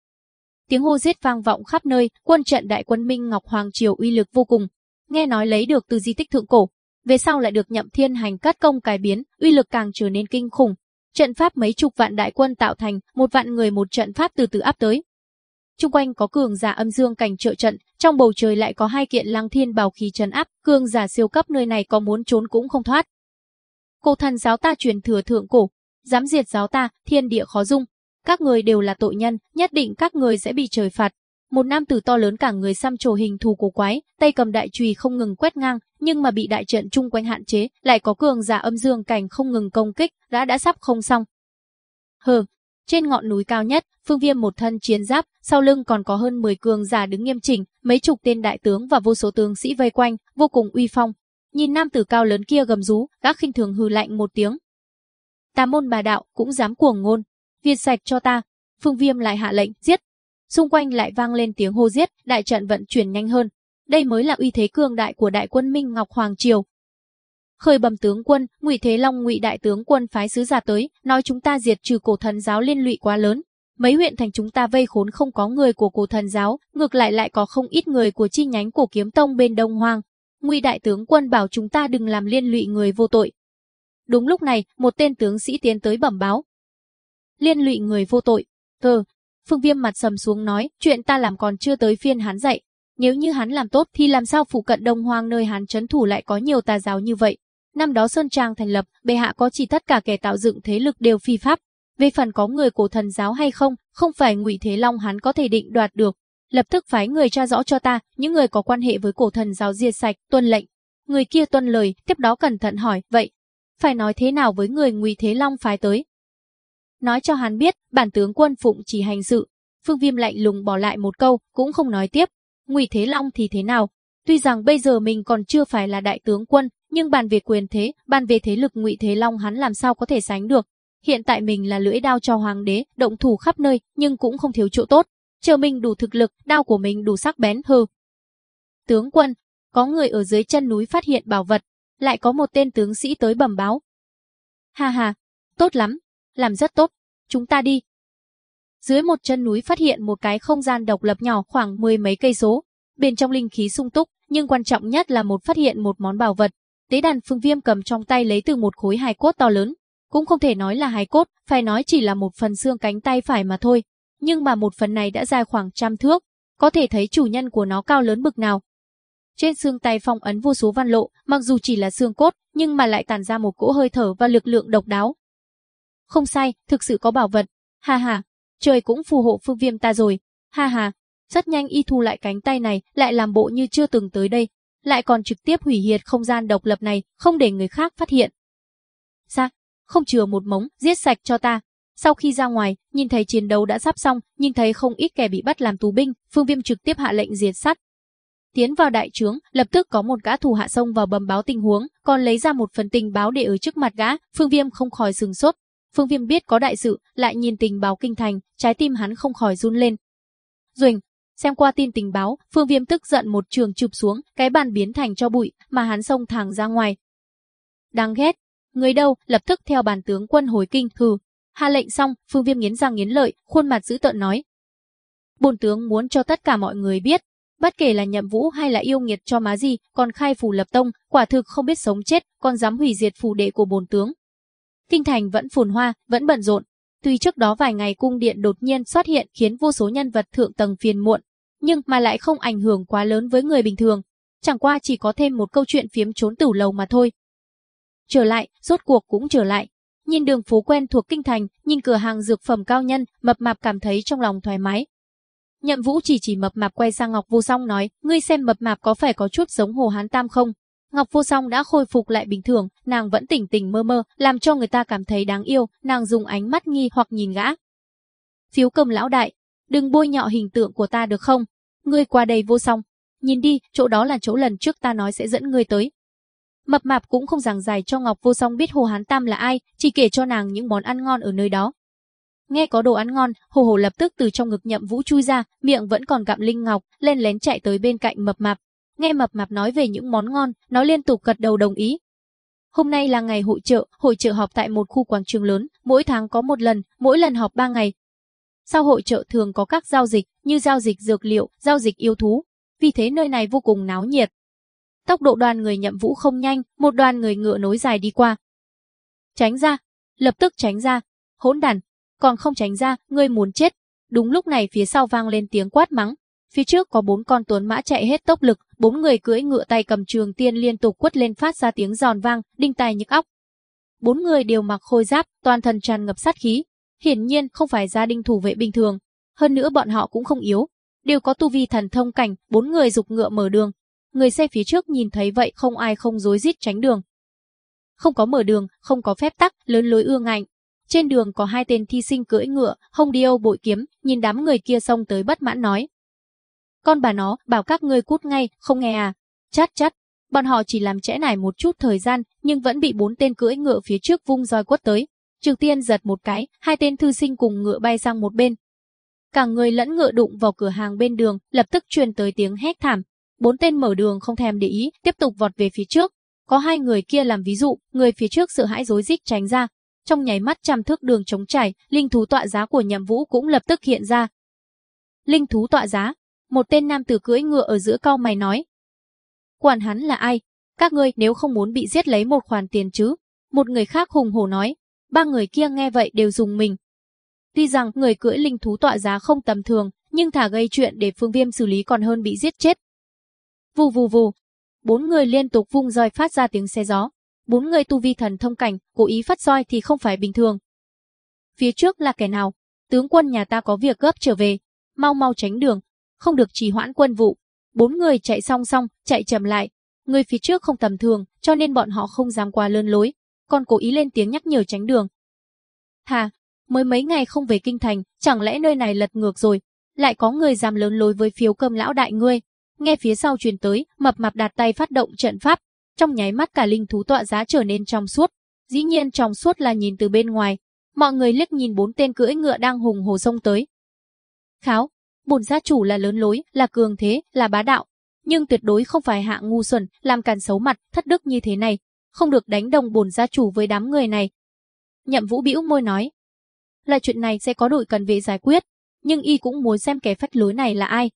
Tiếng hô giết vang vọng khắp nơi, quân trận đại quân Minh Ngọc Hoàng Triều uy lực vô cùng. Nghe nói lấy được từ di tích thượng cổ, về sau lại được nhậm thiên hành cắt công cải biến, uy lực càng trở nên kinh khủng. Trận pháp mấy chục vạn đại quân tạo thành, một vạn người một trận pháp từ từ áp tới. Trung quanh có cường giả âm dương cảnh trợ trận, trong bầu trời lại có hai kiện lăng thiên bào khí trấn áp, cường giả siêu cấp nơi này có muốn trốn cũng không thoát. Cổ thần giáo ta truyền thừa thượng cổ, dám diệt giáo ta, thiên địa khó dung, các người đều là tội nhân, nhất định các người sẽ bị trời phạt. Một nam tử to lớn cả người xăm trổ hình thù cổ quái, tay cầm đại chùy không ngừng quét ngang, nhưng mà bị đại trận chung quanh hạn chế, lại có cường giả âm dương cảnh không ngừng công kích, đã đã sắp không xong. Hừ, trên ngọn núi cao nhất, Phương Viêm một thân chiến giáp, sau lưng còn có hơn 10 cường giả đứng nghiêm chỉnh, mấy chục tên đại tướng và vô số tướng sĩ vây quanh, vô cùng uy phong. Nhìn nam tử cao lớn kia gầm rú, gác khinh thường hừ lạnh một tiếng. Tà môn bà đạo cũng dám cuồng ngôn, việt sạch cho ta. Phương Viêm lại hạ lệnh, giết. Xung quanh lại vang lên tiếng hô giết, đại trận vận chuyển nhanh hơn. Đây mới là uy thế cường đại của đại quân Minh Ngọc Hoàng Triều. Khởi bẩm tướng quân, Ngụy Thế Long Ngụy đại tướng quân phái sứ giả tới, nói chúng ta diệt trừ cổ thần giáo liên lụy quá lớn. Mấy huyện thành chúng ta vây khốn không có người của cổ thần giáo, ngược lại lại có không ít người của chi nhánh cổ kiếm tông bên Đông Hoang. Ngụy đại tướng quân bảo chúng ta đừng làm liên lụy người vô tội. Đúng lúc này, một tên tướng sĩ tiến tới bẩm báo, liên lụy người vô tội. Thờ, Phương Viêm mặt sầm xuống nói, chuyện ta làm còn chưa tới phiên hắn dạy. Nếu như hắn làm tốt thì làm sao phụ cận Đông Hoang nơi hắn trấn thủ lại có nhiều tà giáo như vậy. Năm đó Sơn Trang thành lập, bệ hạ có chỉ tất cả kẻ tạo dựng thế lực đều phi pháp. Về phần có người cổ thần giáo hay không, không phải Ngụy Thế Long hắn có thể định đoạt được. Lập tức phái người tra rõ cho ta, những người có quan hệ với cổ thần giáo diệt sạch, tuân lệnh. Người kia tuân lời, tiếp đó cẩn thận hỏi, vậy, phải nói thế nào với người Ngụy Thế Long phái tới? Nói cho hắn biết, bản tướng quân phụng chỉ hành sự. Phương Viêm lạnh lùng bỏ lại một câu, cũng không nói tiếp. Ngụy Thế Long thì thế nào? Tuy rằng bây giờ mình còn chưa phải là đại tướng quân, nhưng bàn về quyền thế, bàn về thế lực Ngụy Thế Long hắn làm sao có thể sánh được. Hiện tại mình là lưỡi đao cho hoàng đế, động thủ khắp nơi, nhưng cũng không thiếu chỗ tốt. Chờ mình đủ thực lực, đao của mình đủ sắc bén hừ. Tướng quân, có người ở dưới chân núi phát hiện bảo vật, lại có một tên tướng sĩ tới bẩm báo. Ha ha, tốt lắm, làm rất tốt, chúng ta đi. Dưới một chân núi phát hiện một cái không gian độc lập nhỏ khoảng mười mấy cây số, bên trong linh khí sung túc, nhưng quan trọng nhất là một phát hiện một món bảo vật. Tế đàn phương viêm cầm trong tay lấy từ một khối hài cốt to lớn, cũng không thể nói là hài cốt, phải nói chỉ là một phần xương cánh tay phải mà thôi. Nhưng mà một phần này đã dài khoảng trăm thước, có thể thấy chủ nhân của nó cao lớn bực nào. Trên xương tay phong ấn vô số văn lộ, mặc dù chỉ là xương cốt, nhưng mà lại tản ra một cỗ hơi thở và lực lượng độc đáo, không sai, thực sự có bảo vật. Ha ha, trời cũng phù hộ phương viêm ta rồi. Ha ha, rất nhanh y thu lại cánh tay này, lại làm bộ như chưa từng tới đây. Lại còn trực tiếp hủy hiệt không gian độc lập này, không để người khác phát hiện. Ra, không chừa một mống, giết sạch cho ta. Sau khi ra ngoài, nhìn thấy chiến đấu đã sắp xong, nhìn thấy không ít kẻ bị bắt làm tù binh, Phương Viêm trực tiếp hạ lệnh diệt sát. Tiến vào đại trướng, lập tức có một gã thủ hạ sông vào bầm báo tình huống, còn lấy ra một phần tình báo để ở trước mặt gã, Phương Viêm không khỏi sừng sốt, Phương Viêm biết có đại sự, lại nhìn tình báo kinh thành, trái tim hắn không khỏi run lên. Duỳnh, xem qua tin tình báo, Phương Viêm tức giận một trường chụp xuống, cái bàn biến thành cho bụi, mà hắn xông thẳng ra ngoài. Đáng ghét, người đâu, lập tức theo bàn tướng quân hồi kinh, hừ. Hạ lệnh xong, Phương Viêm nghiến răng nghiến lợi, khuôn mặt dữ tợn nói. Bồn tướng muốn cho tất cả mọi người biết, bất kể là nhậm vũ hay là yêu nghiệt cho má gì, còn khai phủ lập tông, quả thực không biết sống chết, còn dám hủy diệt phủ đệ của bồn tướng, Kinh thành vẫn phồn hoa, vẫn bận rộn. Tuy trước đó vài ngày cung điện đột nhiên xuất hiện khiến vô số nhân vật thượng tầng phiền muộn, nhưng mà lại không ảnh hưởng quá lớn với người bình thường. Chẳng qua chỉ có thêm một câu chuyện phiếm trốn tử lầu mà thôi. Trở lại, rốt cuộc cũng trở lại. Nhìn đường phố quen thuộc kinh thành, nhìn cửa hàng dược phẩm cao nhân, mập mạp cảm thấy trong lòng thoải mái. Nhậm Vũ chỉ chỉ mập mạp quay sang Ngọc Vô Song nói, ngươi xem mập mạp có phải có chút giống Hồ Hán Tam không? Ngọc Vô Song đã khôi phục lại bình thường, nàng vẫn tỉnh tỉnh mơ mơ, làm cho người ta cảm thấy đáng yêu, nàng dùng ánh mắt nghi hoặc nhìn gã. Phiếu cầm lão đại, đừng bôi nhọ hình tượng của ta được không? Ngươi qua đây Vô Song. nhìn đi, chỗ đó là chỗ lần trước ta nói sẽ dẫn ngươi tới. Mập mạp cũng không giảng dài cho Ngọc Vô Song biết Hồ Hán Tam là ai, chỉ kể cho nàng những món ăn ngon ở nơi đó. Nghe có đồ ăn ngon, Hồ Hồ lập tức từ trong ngực nhậm vũ chui ra, miệng vẫn còn gặm linh ngọc, lên lén chạy tới bên cạnh mập mạp. Nghe mập mạp nói về những món ngon, nó liên tục gật đầu đồng ý. Hôm nay là ngày hội chợ, hội chợ họp tại một khu quảng trường lớn, mỗi tháng có một lần, mỗi lần họp ba ngày. Sau hội chợ thường có các giao dịch, như giao dịch dược liệu, giao dịch yêu thú. Vì thế nơi này vô cùng náo nhiệt. Tốc độ đoàn người nhậm vũ không nhanh, một đoàn người ngựa nối dài đi qua. Tránh ra, lập tức tránh ra, hỗn đàn, còn không tránh ra, ngươi muốn chết. Đúng lúc này phía sau vang lên tiếng quát mắng. Phía trước có bốn con tuấn mã chạy hết tốc lực, bốn người cưỡi ngựa tay cầm trường tiên liên tục quất lên phát ra tiếng giòn vang, đinh tai nhức óc. Bốn người đều mặc khôi giáp, toàn thân tràn ngập sát khí. Hiển nhiên không phải gia đình thủ vệ bình thường. Hơn nữa bọn họ cũng không yếu, đều có tu vi thần thông cảnh, bốn người dục ngựa mở đường. Người xe phía trước nhìn thấy vậy không ai không rối rít tránh đường. Không có mở đường, không có phép tắc, lớn lối ương ngạnh, trên đường có hai tên thi sinh cưỡi ngựa, hông điêu bội kiếm, nhìn đám người kia xông tới bất mãn nói. Con bà nó, bảo các ngươi cút ngay, không nghe à? Chát chát. Bọn họ chỉ làm trễ nải một chút thời gian, nhưng vẫn bị bốn tên cưỡi ngựa phía trước vung roi quất tới. Trực tiên giật một cái, hai tên thư sinh cùng ngựa bay sang một bên. Cả người lẫn ngựa đụng vào cửa hàng bên đường, lập tức truyền tới tiếng hét thảm. Bốn tên mở đường không thèm để ý, tiếp tục vọt về phía trước. Có hai người kia làm ví dụ, người phía trước sợ hãi rối rít tránh ra, trong nháy mắt trăm thước đường trống trải, linh thú tọa giá của Nhậm Vũ cũng lập tức hiện ra. Linh thú tọa giá, một tên nam tử cưỡi ngựa ở giữa cao mày nói. Quản hắn là ai? Các ngươi nếu không muốn bị giết lấy một khoản tiền chứ? Một người khác hùng hổ nói. Ba người kia nghe vậy đều dùng mình. Tuy rằng người cưỡi linh thú tọa giá không tầm thường, nhưng thả gây chuyện để Phương Viêm xử lý còn hơn bị giết chết. Vù vù vù, bốn người liên tục vung roi phát ra tiếng xe gió bốn người tu vi thần thông cảnh, cố ý phát roi thì không phải bình thường. Phía trước là kẻ nào? Tướng quân nhà ta có việc gấp trở về, mau mau tránh đường, không được trì hoãn quân vụ. Bốn người chạy song song, chạy chậm lại. Người phía trước không tầm thường, cho nên bọn họ không dám qua lơn lối, còn cố ý lên tiếng nhắc nhở tránh đường. Hà, mới mấy ngày không về kinh thành, chẳng lẽ nơi này lật ngược rồi, lại có người dám lớn lối với phiếu cơm lão đại ngươi. Nghe phía sau truyền tới, mập mạp đặt tay phát động trận pháp, trong nháy mắt cả linh thú tọa giá trở nên trong suốt. Dĩ nhiên trong suốt là nhìn từ bên ngoài. Mọi người liếc nhìn bốn tên cưỡi ngựa đang hùng hồ sông tới. Kháo, bổn gia chủ là lớn lối, là cường thế, là bá đạo. Nhưng tuyệt đối không phải hạng ngu xuẩn, làm càn xấu mặt, thất đức như thế này. Không được đánh đồng bổn gia chủ với đám người này. Nhậm vũ bĩu môi nói. Là chuyện này sẽ có đội cần vệ giải quyết. Nhưng y cũng muốn xem kẻ phách lối này là ai.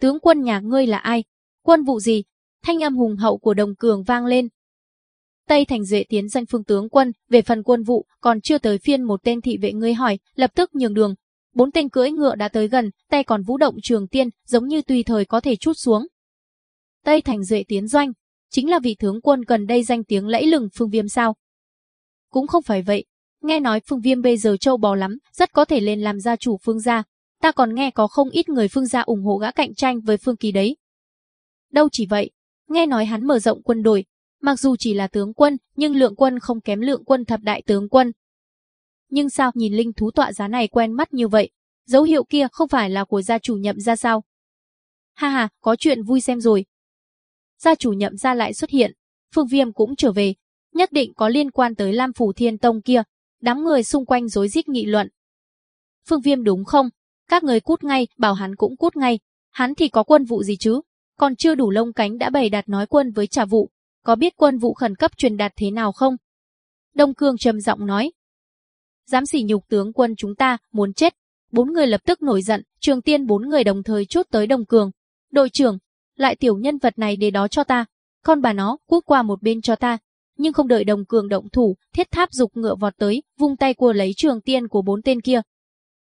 Tướng quân nhà ngươi là ai? Quân vụ gì? thanh âm hùng hậu của đồng cường vang lên. Tây Thành Duệ tiến danh phương tướng quân, về phần quân vụ, còn chưa tới phiên một tên thị vệ ngươi hỏi, lập tức nhường đường. Bốn tên cưỡi ngựa đã tới gần, tay còn vũ động trường tiên, giống như tùy thời có thể chút xuống. Tây Thành Duệ tiến doanh, chính là vị tướng quân gần đây danh tiếng lẫy lừng phương viêm sao? Cũng không phải vậy, nghe nói phương viêm bây giờ châu bò lắm, rất có thể lên làm gia chủ phương gia. Ta còn nghe có không ít người phương gia ủng hộ gã cạnh tranh với phương kỳ đấy. Đâu chỉ vậy, Nghe nói hắn mở rộng quân đội, mặc dù chỉ là tướng quân, nhưng lượng quân không kém lượng quân thập đại tướng quân. Nhưng sao nhìn linh thú tọa giá này quen mắt như vậy? Dấu hiệu kia không phải là của gia chủ nhậm ra sao? Ha ha, có chuyện vui xem rồi. Gia chủ nhậm ra lại xuất hiện, Phương Viêm cũng trở về, nhất định có liên quan tới Lam Phủ Thiên Tông kia. Đám người xung quanh rối rít nghị luận. Phương Viêm đúng không? Các người cút ngay, bảo hắn cũng cút ngay. Hắn thì có quân vụ gì chứ? còn chưa đủ lông cánh đã bày đặt nói quân với trả vụ, có biết quân vụ khẩn cấp truyền đạt thế nào không? Đông Cương trầm giọng nói. Dám sỉ nhục tướng quân chúng ta, muốn chết. Bốn người lập tức nổi giận, trường tiên bốn người đồng thời chốt tới đồng Cường. Đội trưởng, lại tiểu nhân vật này để đó cho ta. Con bà nó, quốc qua một bên cho ta. Nhưng không đợi Đồng Cường động thủ, thiết tháp dục ngựa vọt tới, vung tay cua lấy trường tiên của bốn tên kia.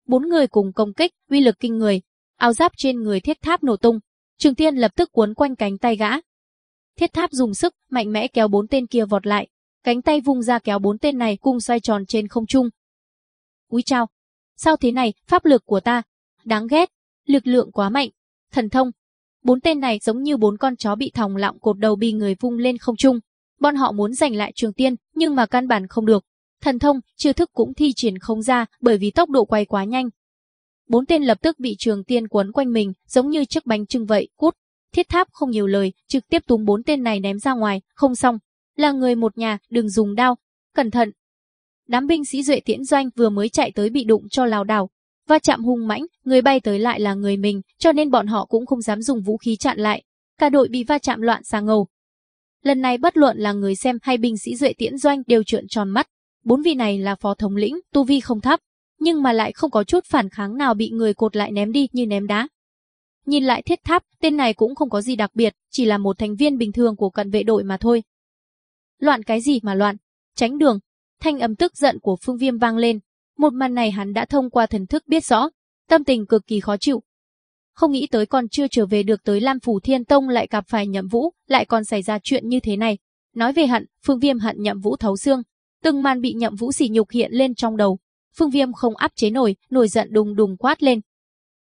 Bốn người cùng công kích, uy lực kinh người. Áo giáp trên người thiết tháp nổ tung, Trường Tiên lập tức cuốn quanh cánh tay gã. Thiết tháp dùng sức, mạnh mẽ kéo bốn tên kia vọt lại. Cánh tay vung ra kéo bốn tên này cùng xoay tròn trên không trung. Úi chao! Sao thế này, pháp lực của ta? Đáng ghét! Lực lượng quá mạnh! Thần thông! Bốn tên này giống như bốn con chó bị thòng lọng cột đầu bị người vung lên không trung. Bọn họ muốn giành lại trường tiên, nhưng mà căn bản không được. Thần thông, chiêu thức cũng thi triển không ra bởi vì tốc độ quay quá nhanh, Bốn tên lập tức bị trường tiên quấn quanh mình, giống như chiếc bánh trưng vậy, cút. Thiết tháp không nhiều lời, trực tiếp túm bốn tên này ném ra ngoài, không xong. Là người một nhà, đừng dùng đao. Cẩn thận. Đám binh sĩ duệ tiễn doanh vừa mới chạy tới bị đụng cho lào đảo. Va chạm hung mãnh, người bay tới lại là người mình, cho nên bọn họ cũng không dám dùng vũ khí chặn lại. Cả đội bị va chạm loạn xà ngầu. Lần này bất luận là người xem hay binh sĩ duệ tiễn doanh đều trợn tròn mắt. Bốn vị này là phó thống lĩnh, tu vi không thấp, nhưng mà lại không có chút phản kháng nào bị người cột lại ném đi như ném đá. Nhìn lại thiết tháp, tên này cũng không có gì đặc biệt, chỉ là một thành viên bình thường của cận vệ đội mà thôi. Loạn cái gì mà loạn? Tránh đường. Thanh âm tức giận của phương viêm vang lên. Một màn này hắn đã thông qua thần thức biết rõ. Tâm tình cực kỳ khó chịu. Không nghĩ tới còn chưa trở về được tới Lam Phủ Thiên Tông lại gặp phải nhậm vũ, lại còn xảy ra chuyện như thế này. Nói về hận, phương viêm hận nhậm vũ thấu xương. Từng màn bị nhậm vũ sỉ nhục hiện lên trong đầu. Phương viêm không áp chế nổi, nổi giận đùng đùng quát lên.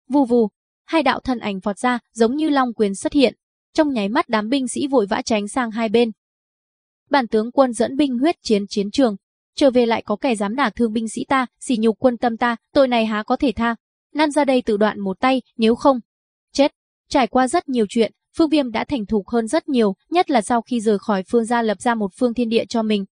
Vù vù, hai đạo thân ảnh vọt ra, giống như long quyền xuất hiện. Trong nháy mắt đám binh sĩ vội vã tránh sang hai bên. Bản tướng quân dẫn binh huyết chiến chiến trường, trở về lại có kẻ dám đả thương binh sĩ ta, xỉ nhục quân tâm ta, tội này há có thể tha. Năn ra đây tự đoạn một tay, nếu không, chết. Trải qua rất nhiều chuyện, Phương Viêm đã thành thục hơn rất nhiều, nhất là sau khi rời khỏi Phương gia lập ra một phương thiên địa cho mình.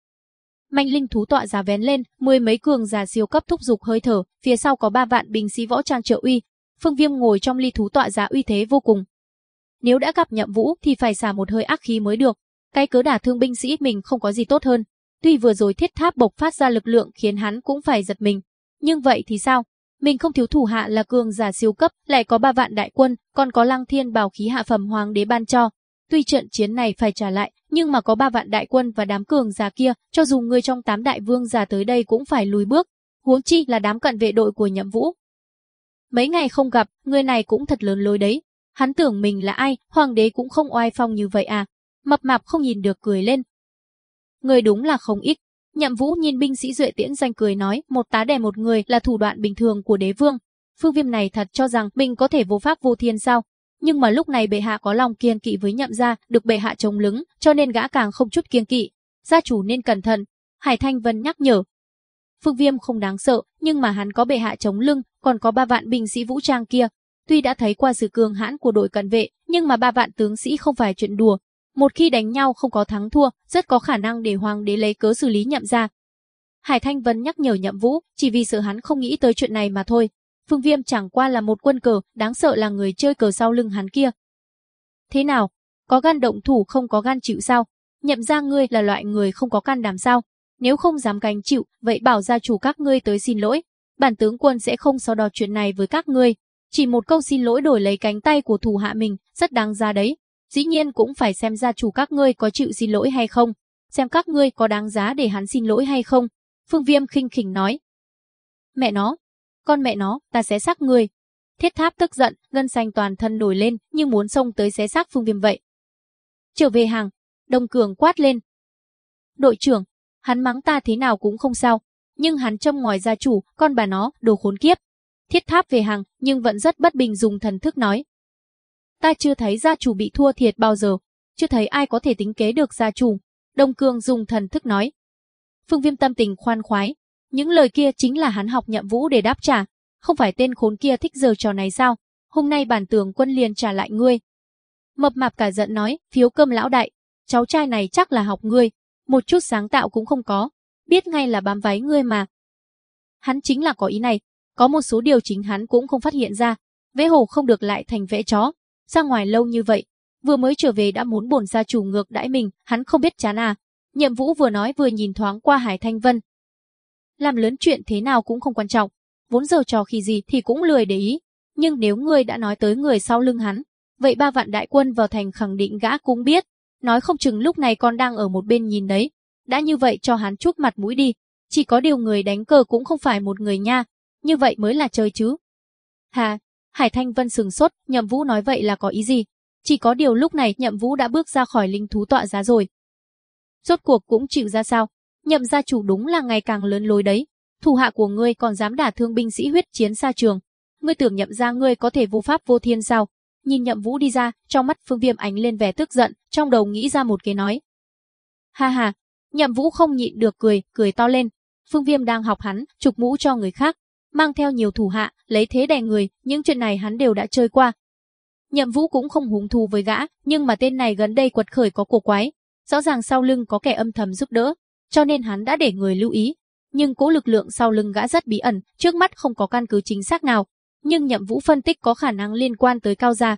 Manh linh thú tọa giá vén lên, mười mấy cường giả siêu cấp thúc dục hơi thở, phía sau có ba vạn binh sĩ võ trang trợ uy, Phương Viêm ngồi trong ly thú tọa giá uy thế vô cùng. Nếu đã gặp Nhậm Vũ thì phải xả một hơi ác khí mới được. Cái cớ đả thương binh sĩ mình không có gì tốt hơn. Tuy vừa rồi thiết tháp bộc phát ra lực lượng khiến hắn cũng phải giật mình. Nhưng vậy thì sao? Mình không thiếu thủ hạ là cường giả siêu cấp, lại có ba vạn đại quân, còn có lăng thiên bảo khí hạ phẩm hoàng đế ban cho. Tuy trận chiến này phải trả lại, nhưng mà có ba vạn đại quân và đám cường giả kia, cho dù người trong tám đại vương giả tới đây cũng phải lùi bước. Huống chi là đám cận vệ đội của Nhậm Vũ, Mấy ngày không gặp, người này cũng thật lớn lối đấy. Hắn tưởng mình là ai, hoàng đế cũng không oai phong như vậy à. Mập mạp không nhìn được cười lên. Người đúng là không ít. Nhậm vũ nhìn binh sĩ duệ tiễn danh cười nói một tá đè một người là thủ đoạn bình thường của đế vương. Phương viêm này thật cho rằng mình có thể vô pháp vô thiên sao. Nhưng mà lúc này bệ hạ có lòng kiên kỵ với nhậm gia, được bệ hạ chống lứng, cho nên gã càng không chút kiên kỵ. Gia chủ nên cẩn thận. Hải Thanh Vân nhắc nhở, Phương Viêm không đáng sợ, nhưng mà hắn có bệ hạ chống lưng, còn có ba vạn binh sĩ vũ trang kia. Tuy đã thấy qua sự cường hãn của đội cận vệ, nhưng mà ba vạn tướng sĩ không phải chuyện đùa. Một khi đánh nhau không có thắng thua, rất có khả năng để hoàng đế lấy cớ xử lý nhậm ra. Hải Thanh Vân nhắc nhở nhậm vũ, chỉ vì sợ hắn không nghĩ tới chuyện này mà thôi. Phương Viêm chẳng qua là một quân cờ, đáng sợ là người chơi cờ sau lưng hắn kia. Thế nào? Có gan động thủ không có gan chịu sao? Nhậm ra ngươi là loại người không có can đảm sao? Nếu không dám gánh chịu, vậy bảo gia chủ các ngươi tới xin lỗi. Bản tướng quân sẽ không so đo chuyện này với các ngươi. Chỉ một câu xin lỗi đổi lấy cánh tay của thủ hạ mình, rất đáng giá đấy. Dĩ nhiên cũng phải xem gia chủ các ngươi có chịu xin lỗi hay không. Xem các ngươi có đáng giá để hắn xin lỗi hay không. Phương Viêm khinh khỉnh nói. Mẹ nó, con mẹ nó, ta sẽ xác ngươi. Thiết tháp tức giận, gân xanh toàn thân nổi lên, như muốn xông tới xé xác Phương Viêm vậy. Trở về hàng, Đông Cường quát lên. Đội trưởng, hắn mắng ta thế nào cũng không sao, nhưng hắn châm ngoài gia chủ, con bà nó, đồ khốn kiếp. Thiết tháp về hàng, nhưng vẫn rất bất bình dùng thần thức nói. Ta chưa thấy gia chủ bị thua thiệt bao giờ, chưa thấy ai có thể tính kế được gia chủ. Đông Cương dùng thần thức nói. Phương Viêm tâm tình khoan khoái, những lời kia chính là hắn học nhậm vũ để đáp trả, không phải tên khốn kia thích giờ trò này sao? Hôm nay bản tường quân liền trả lại ngươi. Mập mạp cả giận nói, phiếu cơm lão đại, cháu trai này chắc là học ngươi, một chút sáng tạo cũng không có, biết ngay là bám váy ngươi mà. Hắn chính là có ý này, có một số điều chính hắn cũng không phát hiện ra, vẽ hồ không được lại thành vẽ chó, ra ngoài lâu như vậy, vừa mới trở về đã muốn bổn gia chủ ngược đãi mình, hắn không biết chán à. Nhậm Vũ vừa nói vừa nhìn thoáng qua Hải Thanh Vân. Làm lớn chuyện thế nào cũng không quan trọng, vốn giờ trò khi gì thì cũng lười để ý, nhưng nếu ngươi đã nói tới người sau lưng hắn, vậy ba vạn đại quân vào thành khẳng định gã cũng biết, nói không chừng lúc này con đang ở một bên nhìn đấy. Đã như vậy cho hắn chút mặt mũi đi, chỉ có điều người đánh cờ cũng không phải một người nha, như vậy mới là chơi chứ. Hà, Hải Thanh Vân sừng sốt, Nhậm Vũ nói vậy là có ý gì? Chỉ có điều lúc này Nhậm Vũ đã bước ra khỏi linh thú tọa giá rồi. Rốt cuộc cũng chịu ra sao? Nhậm gia chủ đúng là ngày càng lớn lối đấy. Thủ hạ của ngươi còn dám đả thương binh sĩ huyết chiến xa trường. Ngươi tưởng nhậm gia ngươi có thể vô pháp vô thiên sao? Nhìn Nhậm Vũ đi ra, trong mắt Phương Viêm ánh lên vẻ tức giận, trong đầu nghĩ ra một cái nói. Ha ha, Nhậm Vũ không nhịn được cười, cười to lên. Phương Viêm đang học hắn, trục mũ cho người khác, mang theo nhiều thủ hạ, lấy thế đè người, những chuyện này hắn đều đã chơi qua. Nhậm Vũ cũng không hứng thú với gã, nhưng mà tên này gần đây quật khởi có cổ quái, rõ ràng sau lưng có kẻ âm thầm giúp đỡ, cho nên hắn đã để người lưu ý. Nhưng cố lực lượng sau lưng gã rất bí ẩn, trước mắt không có căn cứ chính xác nào, nhưng Nhậm Vũ phân tích có khả năng liên quan tới Cao gia.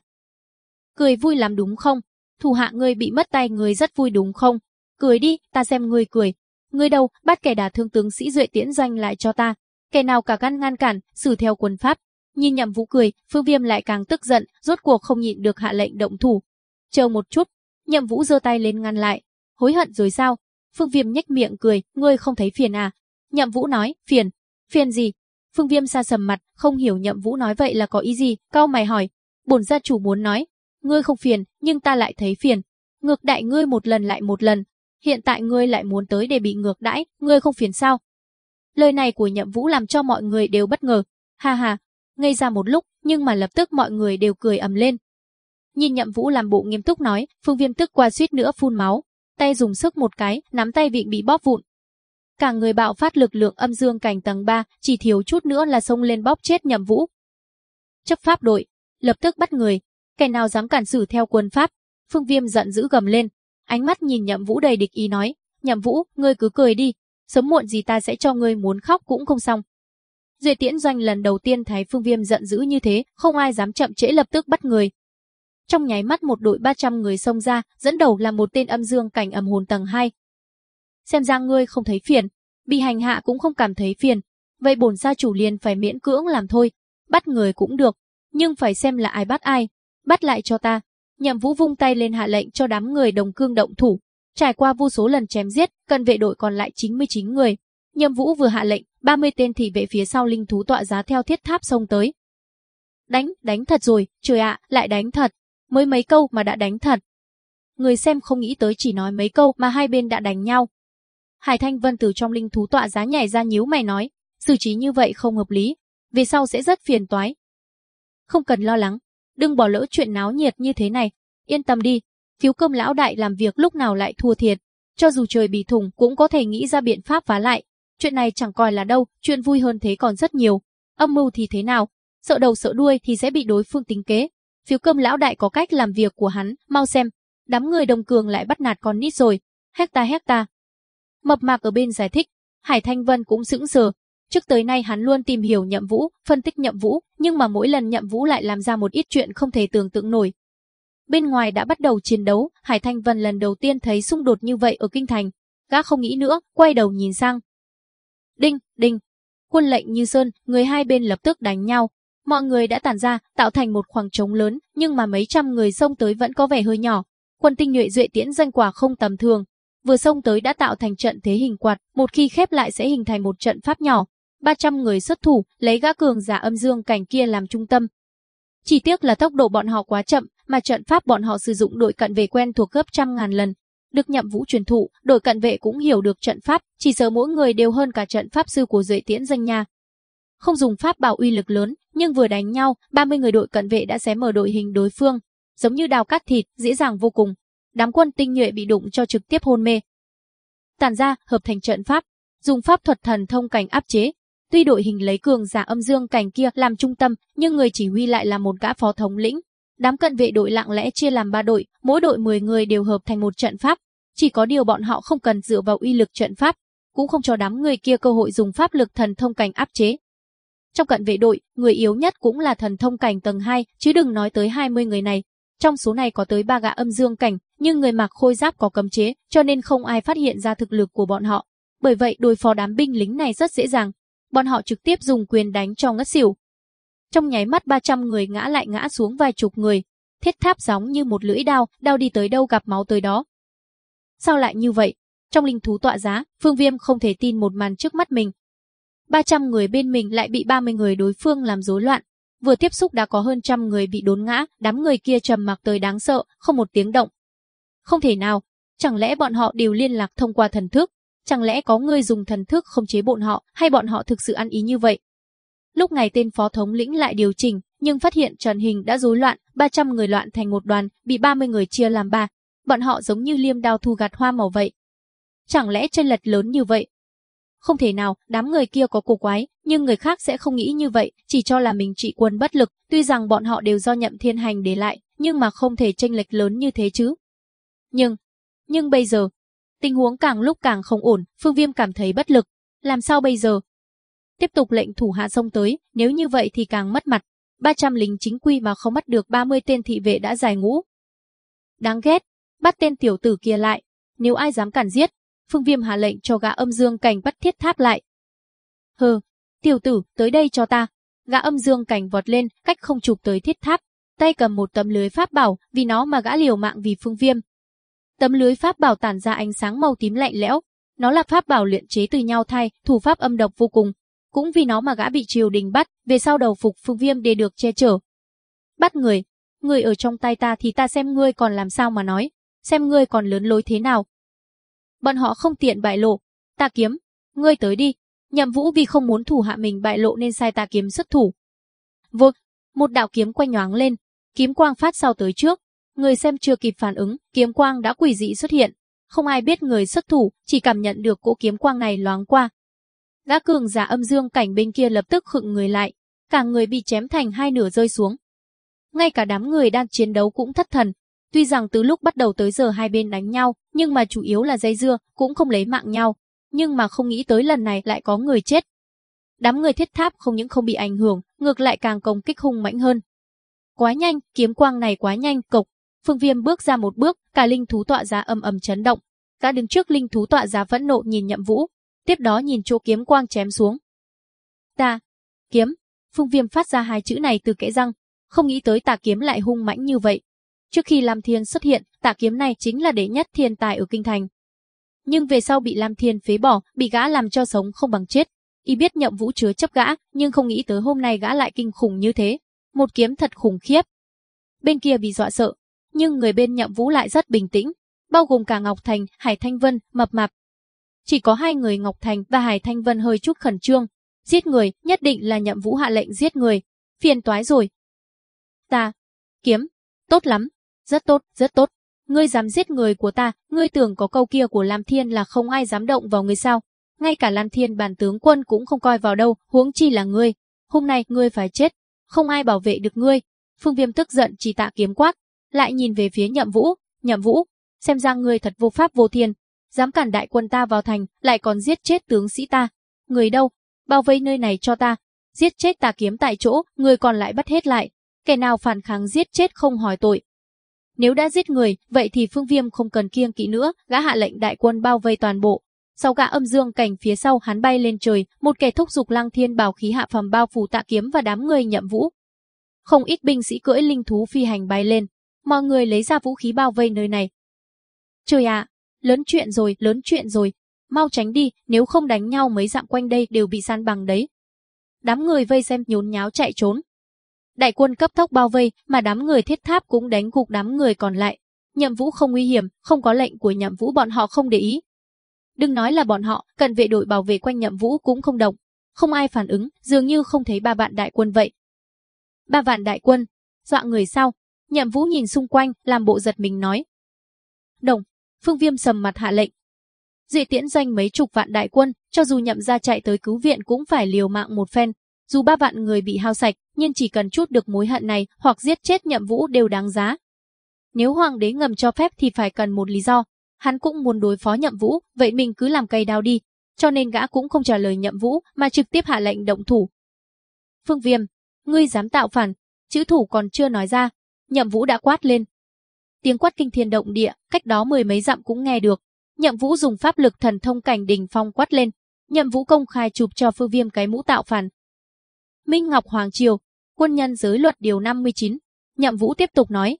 Cười vui lắm đúng không? Thủ hạ ngươi bị mất tay ngươi rất vui đúng không? Cười đi, ta xem ngươi cười. Ngươi đâu, bắt kẻ đả thương tướng sĩ Duệ Tiễn doanh lại cho ta. Kẻ nào cả gan ngăn cản, xử theo quân pháp. Nhìn Nhậm Vũ cười, Phương Viêm lại càng tức giận, rốt cuộc không nhịn được hạ lệnh động thủ. Chờ một chút, Nhậm Vũ giơ tay lên ngăn lại. Hối hận rồi sao? Phương Viêm nhếch miệng cười, ngươi không thấy phiền à? Nhậm Vũ nói, phiền. Phiền gì? Phương Viêm xa sầm mặt, không hiểu Nhậm Vũ nói vậy là có ý gì, cao mày hỏi. Bổn gia chủ muốn nói, ngươi không phiền, nhưng ta lại thấy phiền. Ngược đại ngươi một lần lại một lần, hiện tại ngươi lại muốn tới để bị ngược đãi, ngươi không phiền sao? Lời này của Nhậm Vũ làm cho mọi người đều bất ngờ. Ha ha, ngây ra một lúc, nhưng mà lập tức mọi người đều cười ầm lên. Nhìn Nhậm Vũ làm bộ nghiêm túc nói, Phương Viêm tức qua suýt nữa phun máu, tay dùng sức một cái, nắm tay vịn bị bóp vụn. Cả người bạo phát lực lượng âm dương cảnh tầng 3, chỉ thiếu chút nữa là xông lên bóp chết Nhậm Vũ. Chấp pháp đội, lập tức bắt người, kẻ nào dám cản xử theo quân pháp. Phương Viêm giận dữ gầm lên, ánh mắt nhìn Nhậm Vũ đầy địch ý nói, "Nhậm Vũ, ngươi cứ cười đi, sớm muộn gì ta sẽ cho ngươi muốn khóc cũng không xong." Duệ Tiễn Doanh lần đầu tiên thấy Phương Viêm giận dữ như thế, không ai dám chậm trễ lập tức bắt người. Trong nháy mắt một đội 300 người xông ra, dẫn đầu là một tên âm dương cảnh âm hồn tầng 2. Xem ra ngươi không thấy phiền, bị hành hạ cũng không cảm thấy phiền, vậy bổn gia chủ liền phải miễn cưỡng làm thôi, bắt người cũng được, nhưng phải xem là ai bắt ai, bắt lại cho ta. Nhậm Vũ vung tay lên hạ lệnh cho đám người đồng cương động thủ, trải qua vô số lần chém giết, cần vệ đội còn lại 99 người. Nhâm Vũ vừa hạ lệnh, 30 tên thị vệ phía sau linh thú tọa giá theo thiết tháp xông tới. Đánh, đánh thật rồi, trời ạ, lại đánh thật. Mới mấy câu mà đã đánh thật. Người xem không nghĩ tới chỉ nói mấy câu mà hai bên đã đánh nhau. Hải Thanh Vân từ trong linh thú tọa giá nhảy ra nhíu mày nói, xử trí như vậy không hợp lý, về sau sẽ rất phiền toái. Không cần lo lắng, đừng bỏ lỡ chuyện náo nhiệt như thế này, yên tâm đi, phiếu cơm lão đại làm việc lúc nào lại thua thiệt, cho dù trời bị thủng cũng có thể nghĩ ra biện pháp phá lại, chuyện này chẳng coi là đâu, chuyện vui hơn thế còn rất nhiều. Âm mưu thì thế nào, sợ đầu sợ đuôi thì sẽ bị đối phương tính kế. Phiếu cơm lão đại có cách làm việc của hắn, mau xem, đám người đồng cường lại bắt nạt con nít rồi, hecta hecta. Mập mạc ở bên giải thích, Hải Thanh Vân cũng sững sờ. Trước tới nay hắn luôn tìm hiểu nhậm vũ, phân tích nhậm vũ, nhưng mà mỗi lần nhậm vũ lại làm ra một ít chuyện không thể tưởng tượng nổi. Bên ngoài đã bắt đầu chiến đấu, Hải Thanh Vân lần đầu tiên thấy xung đột như vậy ở kinh thành. Gã không nghĩ nữa, quay đầu nhìn sang, Đinh, đinh. Quân lệnh như sơn, người hai bên lập tức đánh nhau. Mọi người đã tản ra, tạo thành một khoảng trống lớn, nhưng mà mấy trăm người xông tới vẫn có vẻ hơi nhỏ. Quân tinh nhuệ duệ tiễn danh quả không tầm thường. Vừa xông tới đã tạo thành trận thế hình quạt, một khi khép lại sẽ hình thành một trận pháp nhỏ. 300 người xuất thủ, lấy gã cường giả âm dương cảnh kia làm trung tâm. Chỉ tiếc là tốc độ bọn họ quá chậm, mà trận pháp bọn họ sử dụng đội cận về quen thuộc gấp trăm ngàn lần, được nhậm vũ truyền thụ, đội cận vệ cũng hiểu được trận pháp, chỉ sợ mỗi người đều hơn cả trận pháp sư của Duệ Tiễn danh nha. Không dùng pháp bảo uy lực lớn, nhưng vừa đánh nhau, 30 người đội cận vệ đã xé mở đội hình đối phương, giống như đào cắt thịt, dễ dàng vô cùng. Đám quân tinh nhuệ bị đụng cho trực tiếp hôn mê. tản ra, hợp thành trận pháp, dùng pháp thuật thần thông cảnh áp chế. Tuy đội hình lấy cường giả âm dương cảnh kia làm trung tâm, nhưng người chỉ huy lại là một gã phó thống lĩnh, Đám cận vệ đội lặng lẽ chia làm ba đội, mỗi đội 10 người đều hợp thành một trận pháp. Chỉ có điều bọn họ không cần dựa vào uy lực trận pháp, cũng không cho đám người kia cơ hội dùng pháp lực thần thông cảnh áp chế. Trong cận vệ đội, người yếu nhất cũng là thần thông cảnh tầng 2, chứ đừng nói tới 20 người này. Trong số này có tới ba gã âm dương cảnh, nhưng người mặc khôi giáp có cấm chế, cho nên không ai phát hiện ra thực lực của bọn họ. Bởi vậy đối phó đám binh lính này rất dễ dàng. Bọn họ trực tiếp dùng quyền đánh cho ngất xỉu, trong nháy mắt 300 người ngã lại ngã xuống vài chục người. Thiết tháp giống như một lưỡi đao, đao đi tới đâu gặp máu tới đó. Sao lại như vậy? Trong linh thú tọa giá, Phương Viêm không thể tin một màn trước mắt mình. 300 người bên mình lại bị 30 người đối phương làm rối loạn. Vừa tiếp xúc đã có hơn trăm người bị đốn ngã, đám người kia trầm mặc tới đáng sợ, không một tiếng động. Không thể nào, chẳng lẽ bọn họ đều liên lạc thông qua thần thức? Chẳng lẽ có người dùng thần thức không chế bọn họ, hay bọn họ thực sự ăn ý như vậy? Lúc này tên phó thống lĩnh lại điều chỉnh, nhưng phát hiện trận hình đã rối loạn, 300 người loạn thành một đoàn, bị 30 người chia làm ba. Bọn họ giống như liêm đao thu gặt hoa màu vậy. Chẳng lẽ chân lật lớn như vậy? Không thể nào, đám người kia có cổ quái, nhưng người khác sẽ không nghĩ như vậy, chỉ cho là mình trị quân bất lực, tuy rằng bọn họ đều do nhậm thiên hành để lại, nhưng mà không thể tranh lệch lớn như thế chứ. Nhưng, nhưng bây giờ, tình huống càng lúc càng không ổn, Phương Viêm cảm thấy bất lực. Làm sao bây giờ? Tiếp tục lệnh thủ hạ xông tới, nếu như vậy thì càng mất mặt. 300 lính chính quy mà không bắt được 30 tên thị vệ đã giải ngũ. Đáng ghét, bắt tên tiểu tử kia lại, nếu ai dám cản giết, Phương Viêm hạ lệnh cho gã âm dương cảnh bắt thiết tháp lại. Hừ, tiểu tử, tới đây cho ta. Gã âm dương cảnh vọt lên, cách không chụp tới thiết tháp, tay cầm một tấm lưới pháp bảo, vì nó mà gã liều mạng vì Phương Viêm. Tấm lưới pháp bảo tản ra ánh sáng màu tím lạnh lẽo, nó là pháp bảo luyện chế từ nhau thai, thủ pháp âm độc vô cùng. Cũng vì nó mà gã bị triều đình bắt, về sau đầu phục Phương Viêm để được che chở. Bắt người, người ở trong tay ta thì ta xem ngươi còn làm sao mà nói, xem ngươi còn lớn lối thế nào. Bọn họ không tiện bại lộ, ta kiếm, ngươi tới đi. Nhậm Vũ vì không muốn thủ hạ mình bại lộ nên sai ta kiếm xuất thủ. Vô, một đạo kiếm quanh nhoáng lên, kiếm quang phát sau tới trước, người xem chưa kịp phản ứng, kiếm quang đã quỷ dị xuất hiện. Không ai biết người xuất thủ, chỉ cảm nhận được cỗ kiếm quang này loáng qua. Gã cường giả âm dương cảnh bên kia lập tức khựng người lại, cả người bị chém thành hai nửa rơi xuống. Ngay cả đám người đang chiến đấu cũng thất thần. Tuy rằng từ lúc bắt đầu tới giờ hai bên đánh nhau, nhưng mà chủ yếu là dây dưa, cũng không lấy mạng nhau. Nhưng mà không nghĩ tới lần này lại có người chết. Đám người thiết tháp không những không bị ảnh hưởng, ngược lại càng công kích hung mãnh hơn. Quá nhanh, kiếm quang này quá nhanh, cộc. Phương Viêm bước ra một bước, cả linh thú tọa giá âm ầm chấn động. Cả đứng trước linh thú tọa giá vẫn nộ nhìn Nhậm Vũ, tiếp đó nhìn chỗ kiếm quang chém xuống. Ta, kiếm. Phương Viêm phát ra hai chữ này từ kẽ răng, không nghĩ tới tà kiếm lại hung mãnh như vậy. Trước khi Lam Thiên xuất hiện, tà kiếm này chính là đệ nhất thiên tài ở kinh thành. Nhưng về sau bị Lam Thiên phế bỏ, bị gã làm cho sống không bằng chết. Y biết nhậm vũ chứa chấp gã, nhưng không nghĩ tới hôm nay gã lại kinh khủng như thế. Một kiếm thật khủng khiếp. Bên kia bị dọa sợ, nhưng người bên nhậm vũ lại rất bình tĩnh, bao gồm cả Ngọc Thành, Hải Thanh Vân, Mập Mạp. Chỉ có hai người Ngọc Thành và Hải Thanh Vân hơi chút khẩn trương. Giết người, nhất định là nhậm vũ hạ lệnh giết người. Phiền toái rồi. Ta, kiếm, tốt lắm, rất tốt, rất tốt. Ngươi dám giết người của ta, ngươi tưởng có câu kia của Lam Thiên là không ai dám động vào ngươi sao? Ngay cả Lam Thiên bản tướng quân cũng không coi vào đâu, huống chi là ngươi. Hôm nay ngươi phải chết, không ai bảo vệ được ngươi. Phương Viêm tức giận chỉ tạ kiếm quát, lại nhìn về phía Nhậm Vũ, "Nhậm Vũ, xem ra ngươi thật vô pháp vô thiên, dám cản đại quân ta vào thành, lại còn giết chết tướng sĩ ta. Người đâu? Bao vây nơi này cho ta. Giết chết ta kiếm tại chỗ, người còn lại bắt hết lại. Kẻ nào phản kháng giết chết không hỏi tội, nếu đã giết người, vậy thì Phương Viêm không cần kiêng kỵ nữa, gã hạ lệnh đại quân bao vây toàn bộ. Sau gã âm dương cảnh phía sau hắn bay lên trời, một kẻ thúc dục lăng thiên bảo khí hạ phàm bao phủ tạ kiếm và đám người nhậm vũ. Không ít binh sĩ cưỡi linh thú phi hành bay lên, mọi người lấy ra vũ khí bao vây nơi này. Trời ạ, lớn chuyện rồi, lớn chuyện rồi, mau tránh đi, nếu không đánh nhau mấy dặm quanh đây đều bị san bằng đấy. Đám người vây xem nhốn nháo chạy trốn, Đại quân cấp tốc bao vây, mà đám người thiết tháp cũng đánh gục đám người còn lại. Nhậm Vũ không nguy hiểm, không có lệnh của Nhậm Vũ bọn họ không để ý. Đừng nói là bọn họ, cần vệ đội bảo vệ quanh Nhậm Vũ cũng không động. Không ai phản ứng, dường như không thấy ba vạn đại quân vậy. Ba vạn đại quân, dọa người sao? Nhậm Vũ nhìn xung quanh, làm bộ giật mình nói. Đồng, Phương Viêm sầm mặt hạ lệnh. Dị tiễn doanh mấy chục vạn đại quân, cho dù nhậm ra chạy tới cứu viện cũng phải liều mạng một phen, dù ba vạn người bị hao sạch, nhưng chỉ cần chút được mối hận này hoặc giết chết nhậm vũ đều đáng giá. Nếu hoàng đế ngầm cho phép thì phải cần một lý do. Hắn cũng muốn đối phó nhậm vũ, vậy mình cứ làm cây đao đi. Cho nên gã cũng không trả lời nhậm vũ mà trực tiếp hạ lệnh động thủ. Phương Viêm, ngươi dám tạo phản, chữ thủ còn chưa nói ra, nhậm vũ đã quát lên. Tiếng quát kinh thiên động địa, cách đó mười mấy dặm cũng nghe được. Nhậm vũ dùng pháp lực thần thông cảnh đình phong quát lên. Nhậm vũ công khai chụp cho Phương Viêm cái mũ tạo phản, Minh Ngọc Hoàng Triều, quân nhân giới luật điều 59. Nhậm Vũ tiếp tục nói.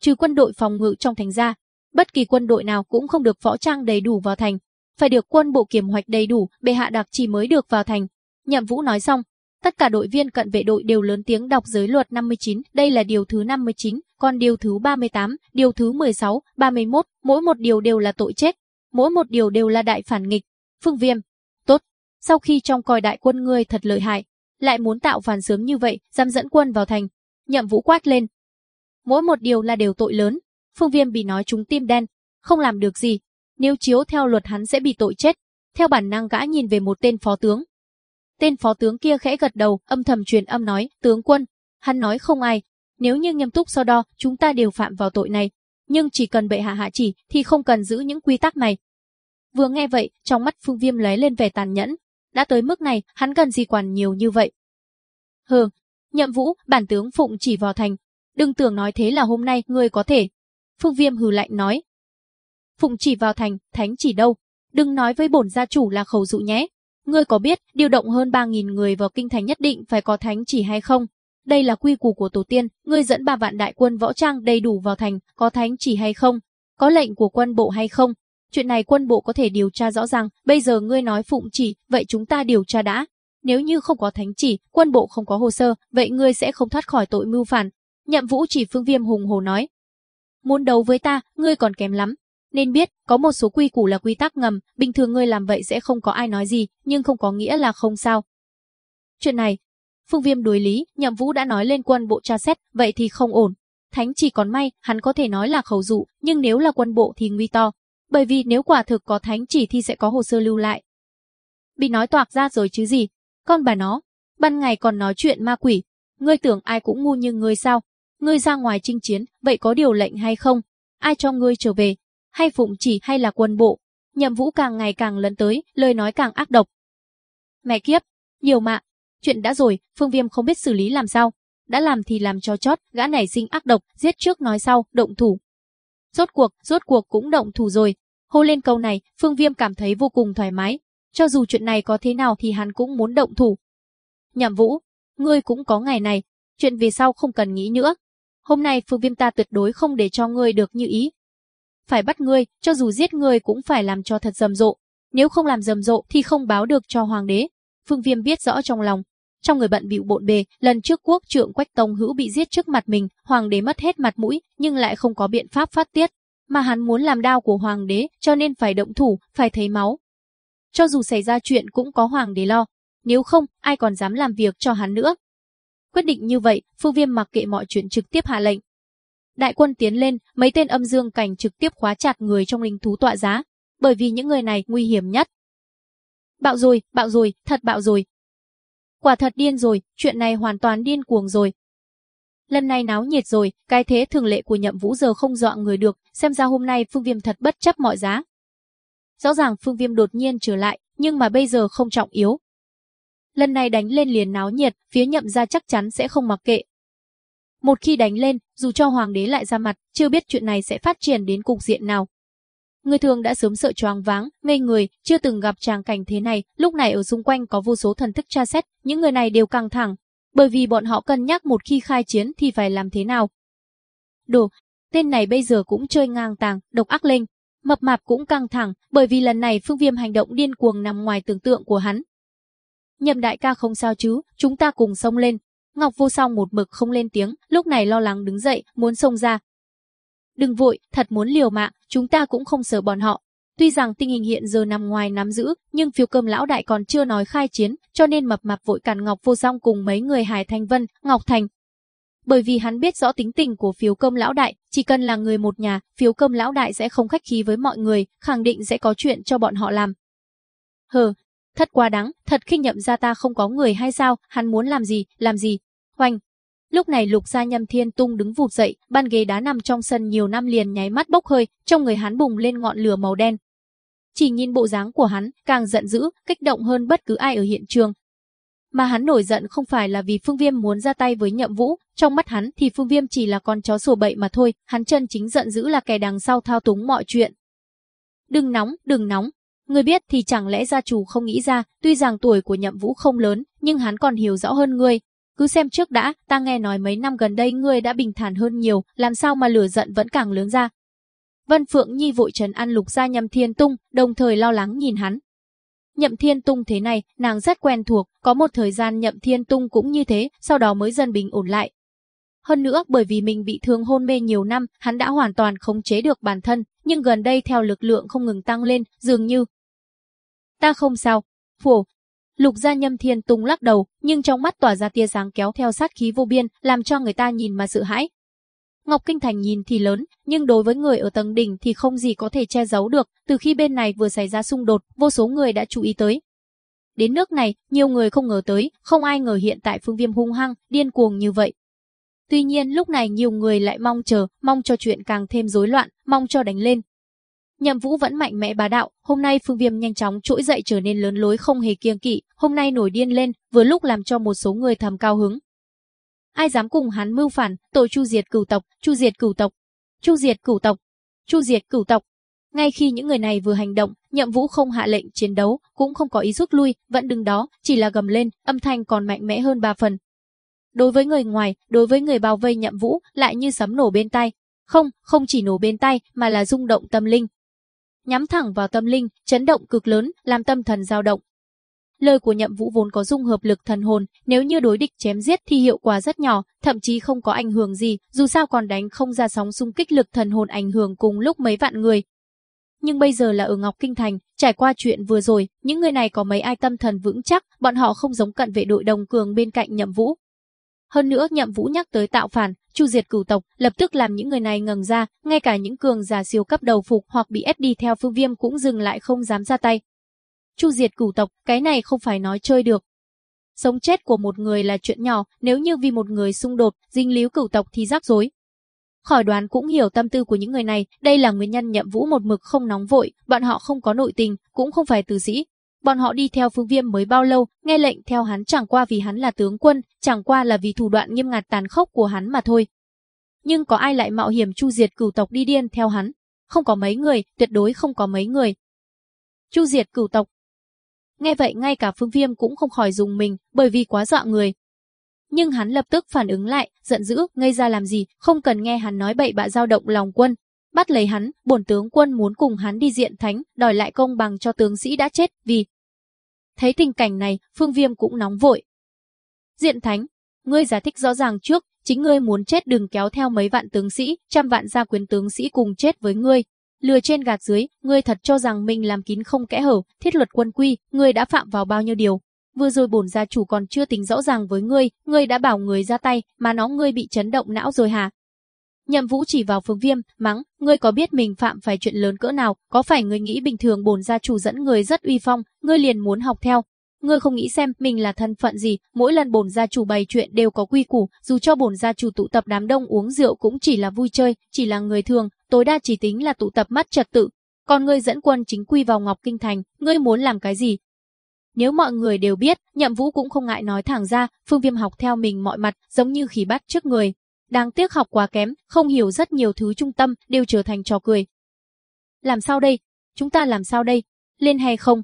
Trừ quân đội phòng ngự trong thành ra, bất kỳ quân đội nào cũng không được võ trang đầy đủ vào thành, phải được quân bộ kiểm hoạch đầy đủ, bệ hạ đặc chỉ mới được vào thành. Nhậm Vũ nói xong, tất cả đội viên cận vệ đội đều lớn tiếng đọc giới luật 59, đây là điều thứ 59, còn điều thứ 38, điều thứ 16, 31, mỗi một điều đều là tội chết, mỗi một điều đều là đại phản nghịch. Phương Viêm, tốt, sau khi trong coi đại quân ngươi thật lợi hại, lại muốn tạo phản sớm như vậy, dám dẫn quân vào thành. Nhậm Vũ quát lên. Mỗi một điều là đều tội lớn. Phương Viêm bị nói chúng tim đen, không làm được gì. Nếu chiếu theo luật hắn sẽ bị tội chết. theo bản năng gã nhìn về một tên phó tướng. Tên phó tướng kia khẽ gật đầu, âm thầm truyền âm nói, tướng quân. Hắn nói không ai. Nếu như nghiêm túc so đo, chúng ta đều phạm vào tội này. Nhưng chỉ cần bệ hạ hạ chỉ, thì không cần giữ những quy tắc này. Vừa nghe vậy, trong mắt Phương Viêm lóe lên vẻ tàn nhẫn. Đã tới mức này, hắn cần gì quản nhiều như vậy. Hừ, nhậm vũ, bản tướng phụng chỉ vào thành. Đừng tưởng nói thế là hôm nay ngươi có thể. Phương Viêm hừ lạnh nói. Phụng chỉ vào thành, thánh chỉ đâu. Đừng nói với bổn gia chủ là khẩu dụ nhé. Ngươi có biết điều động hơn 3.000 người vào kinh thành nhất định phải có thánh chỉ hay không? Đây là quy củ của tổ tiên, ngươi dẫn ba vạn đại quân võ trang đầy đủ vào thành, có thánh chỉ hay không? Có lệnh của quân bộ hay không? Chuyện này quân bộ có thể điều tra rõ ràng, bây giờ ngươi nói phụng chỉ, vậy chúng ta điều tra đã. Nếu như không có thánh chỉ, quân bộ không có hồ sơ, vậy ngươi sẽ không thoát khỏi tội mưu phản. Nhậm Vũ chỉ Phương Viêm hùng hồ nói. Muốn đấu với ta, ngươi còn kém lắm, nên biết, có một số quy củ là quy tắc ngầm, bình thường ngươi làm vậy sẽ không có ai nói gì, nhưng không có nghĩa là không sao. Chuyện này, Phương Viêm đối lý, Nhậm Vũ đã nói lên quân bộ tra xét, vậy thì không ổn. Thánh chỉ còn may, hắn có thể nói là khẩu dụ, nhưng nếu là quân bộ thì nguy to. Bởi vì nếu quả thực có thánh chỉ thì sẽ có hồ sơ lưu lại. Bị nói toạc ra rồi chứ gì. Con bà nó, ban ngày còn nói chuyện ma quỷ. Ngươi tưởng ai cũng ngu như ngươi sao? Ngươi ra ngoài chinh chiến, vậy có điều lệnh hay không? Ai cho ngươi trở về? Hay phụng chỉ hay là quân bộ. Nhậm Vũ càng ngày càng lấn tới, lời nói càng ác độc. Mẹ kiếp, nhiều mạ, chuyện đã rồi, Phương Viêm không biết xử lý làm sao. Đã làm thì làm cho chót, gã này sinh ác độc, giết trước nói sau, động thủ. Rốt cuộc, rốt cuộc cũng động thủ rồi. Hô lên câu này, Phương Viêm cảm thấy vô cùng thoải mái. Cho dù chuyện này có thế nào thì hắn cũng muốn động thủ. Nhậm Vũ, ngươi cũng có ngày này, chuyện về sau không cần nghĩ nữa. Hôm nay Phương Viêm ta tuyệt đối không để cho ngươi được như ý, phải bắt ngươi, cho dù giết ngươi cũng phải làm cho thật rầm rộ. Nếu không làm rầm rộ thì không báo được cho hoàng đế. Phương Viêm biết rõ trong lòng. Trong người bận bịu bộn bề, lần trước quốc trưởng Quách Tông Hữu bị giết trước mặt mình, hoàng đế mất hết mặt mũi, nhưng lại không có biện pháp phát tiết. Mà hắn muốn làm đao của hoàng đế, cho nên phải động thủ, phải thấy máu. Cho dù xảy ra chuyện cũng có hoàng đế lo, nếu không, ai còn dám làm việc cho hắn nữa. Quyết định như vậy, Phương Viêm mặc kệ mọi chuyện trực tiếp hạ lệnh, Đại quân tiến lên, mấy tên âm dương cảnh trực tiếp khóa chặt người trong linh thú tọa giá, bởi vì những người này nguy hiểm nhất. Bạo rồi, bạo rồi, thật bạo rồi. Quả thật điên rồi, chuyện này hoàn toàn điên cuồng rồi. Lần này náo nhiệt rồi, cái thế thường lệ của nhậm vũ giờ không dọa người được, xem ra hôm nay Phương Viêm thật bất chấp mọi giá. Rõ ràng Phương Viêm đột nhiên trở lại, nhưng mà bây giờ không trọng yếu. Lần này đánh lên liền náo nhiệt, phía nhậm ra chắc chắn sẽ không mặc kệ, một khi đánh lên, dù cho hoàng đế lại ra mặt, chưa biết chuyện này sẽ phát triển đến cục diện nào. Người thường đã sớm sợ choáng váng, ngây người, chưa từng gặp tràng cảnh thế này, lúc này ở xung quanh có vô số thần thức tra xét, những người này đều căng thẳng, bởi vì bọn họ cân nhắc một khi khai chiến thì phải làm thế nào. Đồ, tên này bây giờ cũng chơi ngang tàng, độc ác lên, mập mạp cũng căng thẳng, bởi vì lần này Phương Viêm hành động điên cuồng nằm ngoài tưởng tượng của hắn. Nhậm đại ca không sao chứ, chúng ta cùng xông lên, Ngọc Vô Song một mực không lên tiếng, lúc này lo lắng đứng dậy, muốn xông ra. Đừng vội, thật muốn liều mạng, chúng ta cũng không sợ bọn họ. Tuy rằng tình hình hiện giờ nằm ngoài nắm giữ, nhưng phiếu cơm lão đại còn chưa nói khai chiến, cho nên mập mạp vội cản Ngọc Vô Song cùng mấy người Hải Thanh Vân, Ngọc Thành. Bởi vì hắn biết rõ tính tình của phiếu cơm lão đại, chỉ cần là người một nhà, phiếu cơm lão đại sẽ không khách khí với mọi người, khẳng định sẽ có chuyện cho bọn họ làm. Hờ, Thật quá đáng, thật khinh nhậm ra ta không có người hay sao, hắn muốn làm gì, làm gì. Hoành. Lúc này lục gia nhâm thiên tung đứng vụt dậy, ban ghế đá nằm trong sân nhiều năm liền nháy mắt bốc hơi, trong người hắn bùng lên ngọn lửa màu đen. Chỉ nhìn bộ dáng của hắn, càng giận dữ, kích động hơn bất cứ ai ở hiện trường. Mà hắn nổi giận không phải là vì Phương Viêm muốn ra tay với nhậm vũ, trong mắt hắn thì Phương Viêm chỉ là con chó sủa bậy mà thôi, hắn chân chính giận dữ là kẻ đằng sau thao túng mọi chuyện. Đừng nóng, đừng nóng, Người biết thì chẳng lẽ gia chủ không nghĩ ra, tuy rằng tuổi của nhậm vũ không lớn, nhưng hắn còn hiểu rõ hơn ngươi. Cứ xem trước đã, ta nghe nói mấy năm gần đây ngươi đã bình thản hơn nhiều, làm sao mà lửa giận vẫn càng lớn ra. Vân Phượng Nhi vội trấn an lục ra nhậm thiên tung, đồng thời lo lắng nhìn hắn. Nhậm thiên tung thế này, nàng rất quen thuộc, có một thời gian nhậm thiên tung cũng như thế, sau đó mới dần bình ổn lại. Hơn nữa bởi vì mình bị thương hôn mê nhiều năm, hắn đã hoàn toàn khống chế được bản thân, nhưng gần đây theo lực lượng không ngừng tăng lên, dường như Ta không sao. Phù. Lục gia nhâm thiên tung lắc đầu, nhưng trong mắt tỏa ra tia sáng kéo theo sát khí vô biên, làm cho người ta nhìn mà sợ hãi. Ngọc Kinh Thành nhìn thì lớn, nhưng đối với người ở tầng đỉnh thì không gì có thể che giấu được, từ khi bên này vừa xảy ra xung đột, vô số người đã chú ý tới. Đến nước này, nhiều người không ngờ tới, không ai ngờ hiện tại Phương Viêm hung hăng, điên cuồng như vậy. Tuy nhiên lúc này nhiều người lại mong chờ, mong cho chuyện càng thêm rối loạn, mong cho đánh lên. Nhậm Vũ vẫn mạnh mẽ bá đạo, hôm nay Phương Viêm nhanh chóng trỗi dậy trở nên lớn lối không hề kiêng kỵ, hôm nay nổi điên lên, vừa lúc làm cho một số người thầm cao hứng. Ai dám cùng hắn mưu phản, tội chu diệt cửu tộc, chu diệt cửu tộc, chu diệt cửu tộc, chu diệt cửu tộc. Ngay khi những người này vừa hành động, Nhậm Vũ không hạ lệnh chiến đấu, cũng không có ý rút lui, vẫn đứng đó, chỉ là gầm lên, âm thanh còn mạnh mẽ hơn ba phần. Đối với người ngoài, đối với người bao vây Nhậm Vũ, lại như sấm nổ bên tai. Không, không chỉ nổ bên tai, mà là rung động tâm linh. Nhắm thẳng vào tâm linh, chấn động cực lớn, làm tâm thần dao động. Lời của Nhậm Vũ vốn có dung hợp lực thần hồn, nếu như đối địch chém giết thì hiệu quả rất nhỏ, thậm chí không có ảnh hưởng gì, dù sao còn đánh không ra sóng xung kích lực thần hồn ảnh hưởng cùng lúc mấy vạn người, nhưng bây giờ là ở Ngọc Kinh Thành, trải qua chuyện vừa rồi, những người này có mấy ai tâm thần vững chắc, bọn họ không giống cận vệ đội đồng cường bên cạnh Nhậm Vũ. Hơn nữa Nhậm Vũ nhắc tới tạo phản, chu diệt cửu tộc, lập tức làm những người này ngừng ra, ngay cả những cường giả siêu cấp đầu phục hoặc bị ép đi theo Phương Viêm cũng dừng lại không dám ra tay. Chu diệt cửu tộc, cái này không phải nói chơi được. Sống chết của một người là chuyện nhỏ, nếu như vì một người xung đột, dinh líu cửu tộc thì rắc rối. Khỏi đoán cũng hiểu tâm tư của những người này, đây là nguyên nhân nhậm vũ một mực không nóng vội, bọn họ không có nội tình, cũng không phải từ sĩ. Bọn họ đi theo phương viêm mới bao lâu, nghe lệnh theo hắn chẳng qua vì hắn là tướng quân, chẳng qua là vì thủ đoạn nghiêm ngặt tàn khốc của hắn mà thôi. Nhưng có ai lại mạo hiểm chu diệt cửu tộc đi điên theo hắn? Không có mấy người, tuyệt đối không có mấy người. Chu diệt cửu tộc. Nghe vậy ngay cả phương viêm cũng không khỏi dùng mình, bởi vì quá dọa người, nhưng hắn lập tức phản ứng lại, giận dữ, ngây ra làm gì, không cần nghe hắn nói bậy bạ dao động lòng quân. Bắt lấy hắn, bổn tướng quân muốn cùng hắn đi diện thánh, đòi lại công bằng cho tướng sĩ đã chết, vì... Thấy tình cảnh này, Phương Viêm cũng nóng vội. Diện thánh, ngươi giải thích rõ ràng trước, chính ngươi muốn chết đừng kéo theo mấy vạn tướng sĩ, trăm vạn gia quyến tướng sĩ cùng chết với ngươi. Lừa trên gạt dưới, ngươi thật cho rằng mình làm kín không kẽ hở, thiết luật quân quy, ngươi đã phạm vào bao nhiêu điều, vừa rồi bổn gia chủ còn chưa tính rõ ràng với ngươi, ngươi đã bảo người ra tay, mà nó ngươi bị chấn động não rồi hả? Nhậm Vũ chỉ vào Phương Viêm, mắng, ngươi có biết mình phạm phải chuyện lớn cỡ nào, có phải ngươi nghĩ bình thường bổn gia chủ dẫn người rất uy phong, ngươi liền muốn học theo? Ngươi không nghĩ xem mình là thân phận gì, mỗi lần bổn gia chủ bày chuyện đều có quy củ, dù cho bổn gia chủ tụ tập đám đông uống rượu cũng chỉ là vui chơi, chỉ là người thường, tối đa chỉ tính là tụ tập mất trật tự. Còn ngươi dẫn quân chính quy vào Ngọc Kinh Thành, ngươi muốn làm cái gì, nếu mọi người đều biết, Nhậm Vũ cũng không ngại nói thẳng ra, Phương Viêm học theo mình mọi mặt, giống như khí bắt trước người. Đáng tiếc học quá kém, không hiểu rất nhiều thứ trung tâm, đều trở thành trò cười. Làm sao đây? Chúng ta làm sao đây? Lên hay không?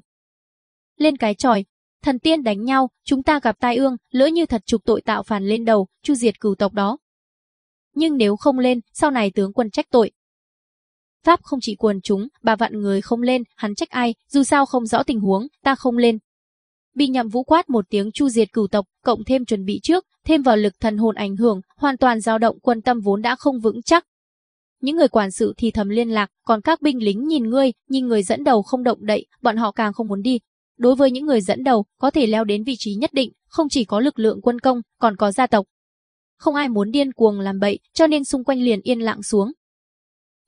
Lên cái tròi. Thần tiên đánh nhau, chúng ta gặp tai ương, lỡ như thật trục tội tạo phản lên đầu, chu diệt cửu tộc đó. Nhưng nếu không lên, sau này tướng quân trách tội. Pháp không chỉ quần chúng, bà vạn người không lên, hắn trách ai, dù sao không rõ tình huống, ta không lên, Bị nhậm vũ quát một tiếng chu diệt cửu tộc, cộng thêm chuẩn bị trước, thêm vào lực thần hồn ảnh hưởng, hoàn toàn dao động quân tâm vốn đã không vững chắc. Những người quản sự thì thầm liên lạc, còn các binh lính nhìn ngươi, nhìn người dẫn đầu không động đậy, bọn họ càng không muốn đi. Đối với những người dẫn đầu, có thể leo đến vị trí nhất định, không chỉ có lực lượng quân công, còn có gia tộc. Không ai muốn điên cuồng làm bậy, cho nên xung quanh liền yên lặng xuống.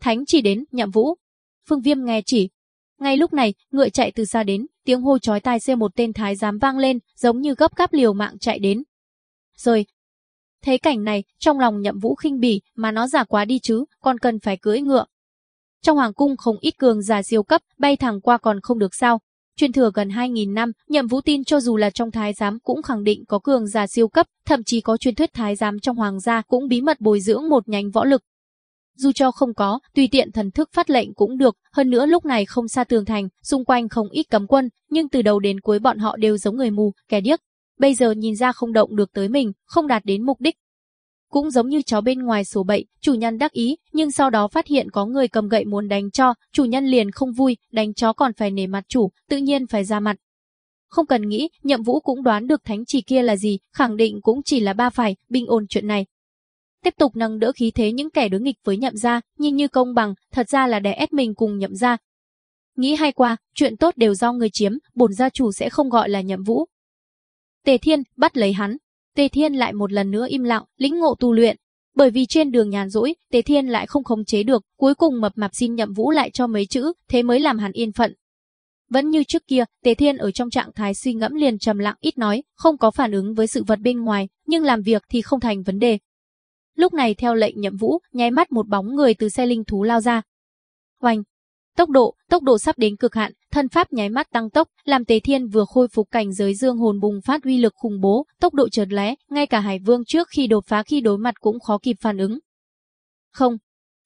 Thánh chỉ đến, nhậm vũ. Phương Viêm nghe chỉ, ngay lúc này, ngựa chạy từ xa đến, tiếng hô chói tai xe một tên thái giám vang lên, giống như gấp gáp liều mạng chạy đến. Rồi, thấy cảnh này, trong lòng nhậm vũ khinh bỉ, mà nó giả quá đi chứ, còn cần phải cưỡi ngựa. Trong hoàng cung không ít cường giả siêu cấp, bay thẳng qua còn không được sao. Truyền thừa gần 2.000 năm, nhậm vũ tin cho dù là trong thái giám cũng khẳng định có cường giả siêu cấp, thậm chí có truyền thuyết thái giám trong hoàng gia cũng bí mật bồi dưỡng một nhánh võ lực, dù cho không có, tùy tiện thần thức phát lệnh cũng được, hơn nữa lúc này không xa tường thành, xung quanh không ít cấm quân, nhưng từ đầu đến cuối bọn họ đều giống người mù, kẻ điếc. Bây giờ nhìn ra không động được tới mình, không đạt đến mục đích. Cũng giống như chó bên ngoài số bậy, chủ nhân đắc ý, nhưng sau đó phát hiện có người cầm gậy muốn đánh cho, chủ nhân liền không vui, đánh chó còn phải nể mặt chủ, tự nhiên phải ra mặt. Không cần nghĩ, nhậm vũ cũng đoán được thánh chỉ kia là gì, khẳng định cũng chỉ là ba phải, bình ổn chuyện này, tiếp tục nâng đỡ khí thế những kẻ đối nghịch với nhậm gia, nhìn như công bằng, thật ra là đè ép mình cùng nhậm gia. Nghĩ hay qua, chuyện tốt đều do người chiếm, bổn gia chủ sẽ không gọi là nhậm vũ. Tề Thiên bắt lấy hắn. Tề Thiên lại một lần nữa im lặng, lĩnh ngộ tu luyện. Bởi vì trên đường nhàn rỗi, Tề Thiên lại không khống chế được, cuối cùng mập mạp xin nhậm vũ lại cho mấy chữ, thế mới làm hắn yên phận. Vẫn như trước kia, Tề Thiên ở trong trạng thái suy ngẫm liền trầm lặng ít nói, không có phản ứng với sự vật bên ngoài, nhưng làm việc thì không thành vấn đề. Lúc này theo lệnh nhậm vũ, nháy mắt một bóng người từ xe linh thú lao ra. Hoành! Tốc độ, tốc độ sắp đến cực hạn, thân pháp nháy mắt tăng tốc, làm Tế Thiên vừa khôi phục cảnh giới dương hồn bùng phát uy lực khủng bố, tốc độ chợt lé, ngay cả Hải Vương trước khi đột phá khi đối mặt cũng khó kịp phản ứng. Không,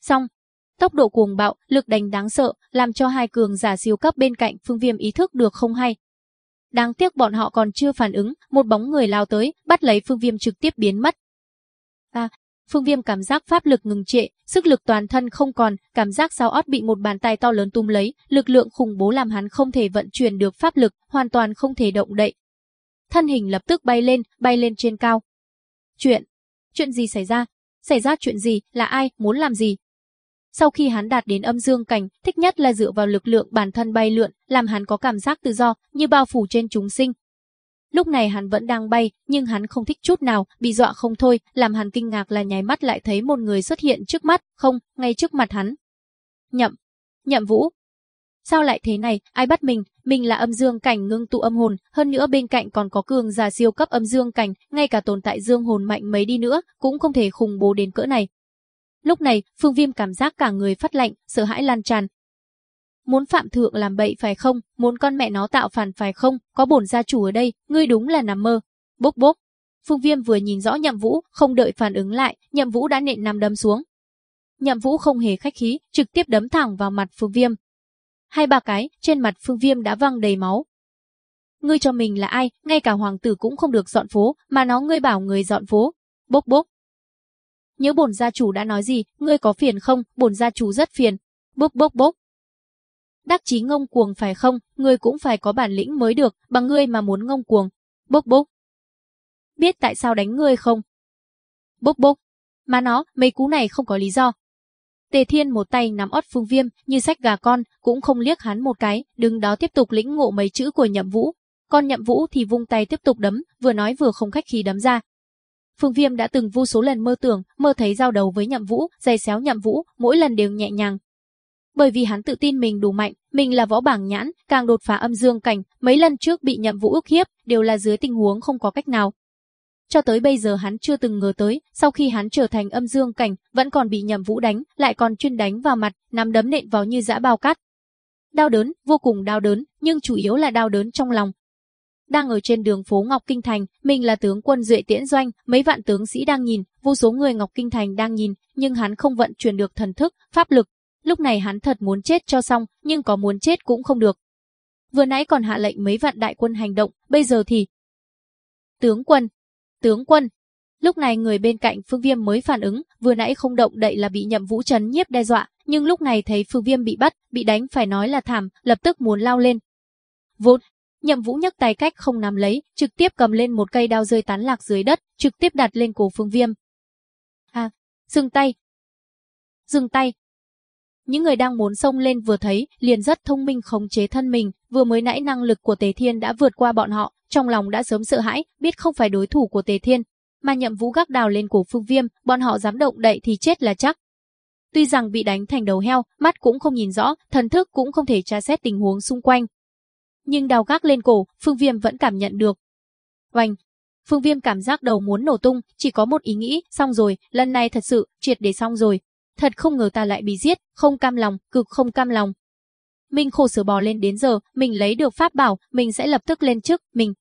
xong, tốc độ cuồng bạo, lực đánh đáng sợ, làm cho hai cường giả siêu cấp bên cạnh Phương Viêm ý thức được không hay. Đáng tiếc bọn họ còn chưa phản ứng, một bóng người lao tới, bắt lấy Phương Viêm trực tiếp biến mất. À, Phương Viêm cảm giác pháp lực ngừng trệ, sức lực toàn thân không còn, cảm giác sao ót bị một bàn tay to lớn tung lấy, lực lượng khủng bố làm hắn không thể vận chuyển được pháp lực, hoàn toàn không thể động đậy. Thân hình lập tức bay lên, bay lên trên cao. Chuyện, chuyện gì xảy ra? Xảy ra chuyện gì, là ai, muốn làm gì? Sau khi hắn đạt đến âm dương cảnh, thích nhất là dựa vào lực lượng bản thân bay lượn, làm hắn có cảm giác tự do, như bao phủ trên chúng sinh, Lúc này hắn vẫn đang bay, nhưng hắn không thích chút nào, bị dọa không thôi, làm hắn kinh ngạc là nháy mắt lại thấy một người xuất hiện trước mắt, không, ngay trước mặt hắn. Nhậm, nhậm vũ. Sao lại thế này, ai bắt mình, mình là âm dương cảnh ngưng tụ âm hồn, hơn nữa bên cạnh còn có cường giả siêu cấp âm dương cảnh, ngay cả tồn tại dương hồn mạnh mấy đi nữa, cũng không thể khủng bố đến cỡ này. Lúc này, Phương Viêm cảm giác cả người phát lạnh, sợ hãi lan tràn, Muốn phạm thượng làm bậy phải không? Muốn con mẹ nó tạo phản phải không? Có bổn gia chủ ở đây, ngươi đúng là nằm mơ. Bốc bốc. Phương Viêm vừa nhìn rõ Nhậm Vũ, không đợi phản ứng lại, Nhậm Vũ đã nện nằm đấm xuống. Nhậm Vũ không hề khách khí, trực tiếp đấm thẳng vào mặt Phương Viêm. Hai ba cái, trên mặt Phương Viêm đã văng đầy máu. Ngươi cho mình là ai, ngay cả hoàng tử cũng không được dọn phố, mà nó ngươi bảo người dọn phố. Bốc bốc. Nhớ bổn gia chủ đã nói gì, ngươi có phiền không, bổn gia chủ rất phiền. Bốc bốc bốc. Đắc chí ngông cuồng phải không, ngươi cũng phải có bản lĩnh mới được, bằng ngươi mà muốn ngông cuồng. Bốc bốc. Biết tại sao đánh ngươi không? Bốc bốc. Mà nó, mấy cú này không có lý do. Tề Thiên một tay nắm ót Phương Viêm, như sách gà con, cũng không liếc hắn một cái, đứng đó tiếp tục lĩnh ngộ mấy chữ của Nhậm Vũ. Còn Nhậm Vũ thì vung tay tiếp tục đấm, vừa nói vừa không khách khí đấm ra. Phương Viêm đã từng vô số lần mơ tưởng, mơ thấy giao đầu với Nhậm Vũ, giày xéo Nhậm Vũ, mỗi lần đều nhẹ nhàng, bởi vì hắn tự tin mình đủ mạnh, mình là võ bảng nhãn, càng đột phá âm dương cảnh, mấy lần trước bị nhậm vũ ức hiếp, đều là dưới tình huống không có cách nào. Cho tới bây giờ hắn chưa từng ngờ tới, sau khi hắn trở thành âm dương cảnh, vẫn còn bị nhậm vũ đánh, lại còn chuyên đánh vào mặt, nắm đấm nện vào như dã bao cát. Đau đớn, vô cùng đau đớn, nhưng chủ yếu là đau đớn trong lòng. Đang ở trên đường phố Ngọc Kinh Thành, mình là tướng quân duệ tiễn doanh, mấy vạn tướng sĩ đang nhìn, vô số người Ngọc Kinh Thành đang nhìn, nhưng hắn không vận chuyển được thần thức, pháp lực, Lúc này hắn thật muốn chết cho xong, nhưng có muốn chết cũng không được. Vừa nãy còn hạ lệnh mấy vạn đại quân hành động, bây giờ thì... Tướng quân! Tướng quân! Lúc này người bên cạnh Phương Viêm mới phản ứng, vừa nãy không động đậy là bị nhậm vũ trấn nhiếp đe dọa, nhưng lúc này thấy Phương Viêm bị bắt, bị đánh phải nói là thảm, lập tức muốn lao lên. Vốn, nhậm vũ nhấc tay cách không nắm lấy, trực tiếp cầm lên một cây đao rơi tán lạc dưới đất, trực tiếp đặt lên cổ Phương Viêm. À, dừng tay! Dừng tay! Những người đang muốn xông lên vừa thấy, liền rất thông minh khống chế thân mình, vừa mới nãy năng lực của Tề Thiên đã vượt qua bọn họ, trong lòng đã sớm sợ hãi, biết không phải đối thủ của Tề Thiên, mà nhậm vũ gác đào lên cổ Phương Viêm, bọn họ dám động đậy thì chết là chắc. Tuy rằng bị đánh thành đầu heo, mắt cũng không nhìn rõ, thần thức cũng không thể tra xét tình huống xung quanh. Nhưng đào gác lên cổ, Phương Viêm vẫn cảm nhận được. Oanh! Phương Viêm cảm giác đầu muốn nổ tung, chỉ có một ý nghĩ, xong rồi, lần này thật sự, triệt để xong rồi, Thật không ngờ ta lại bị giết, không cam lòng, cực không cam lòng. Mình khổ sở bò lên đến giờ, mình lấy được pháp bảo, mình sẽ lập tức lên trước, mình.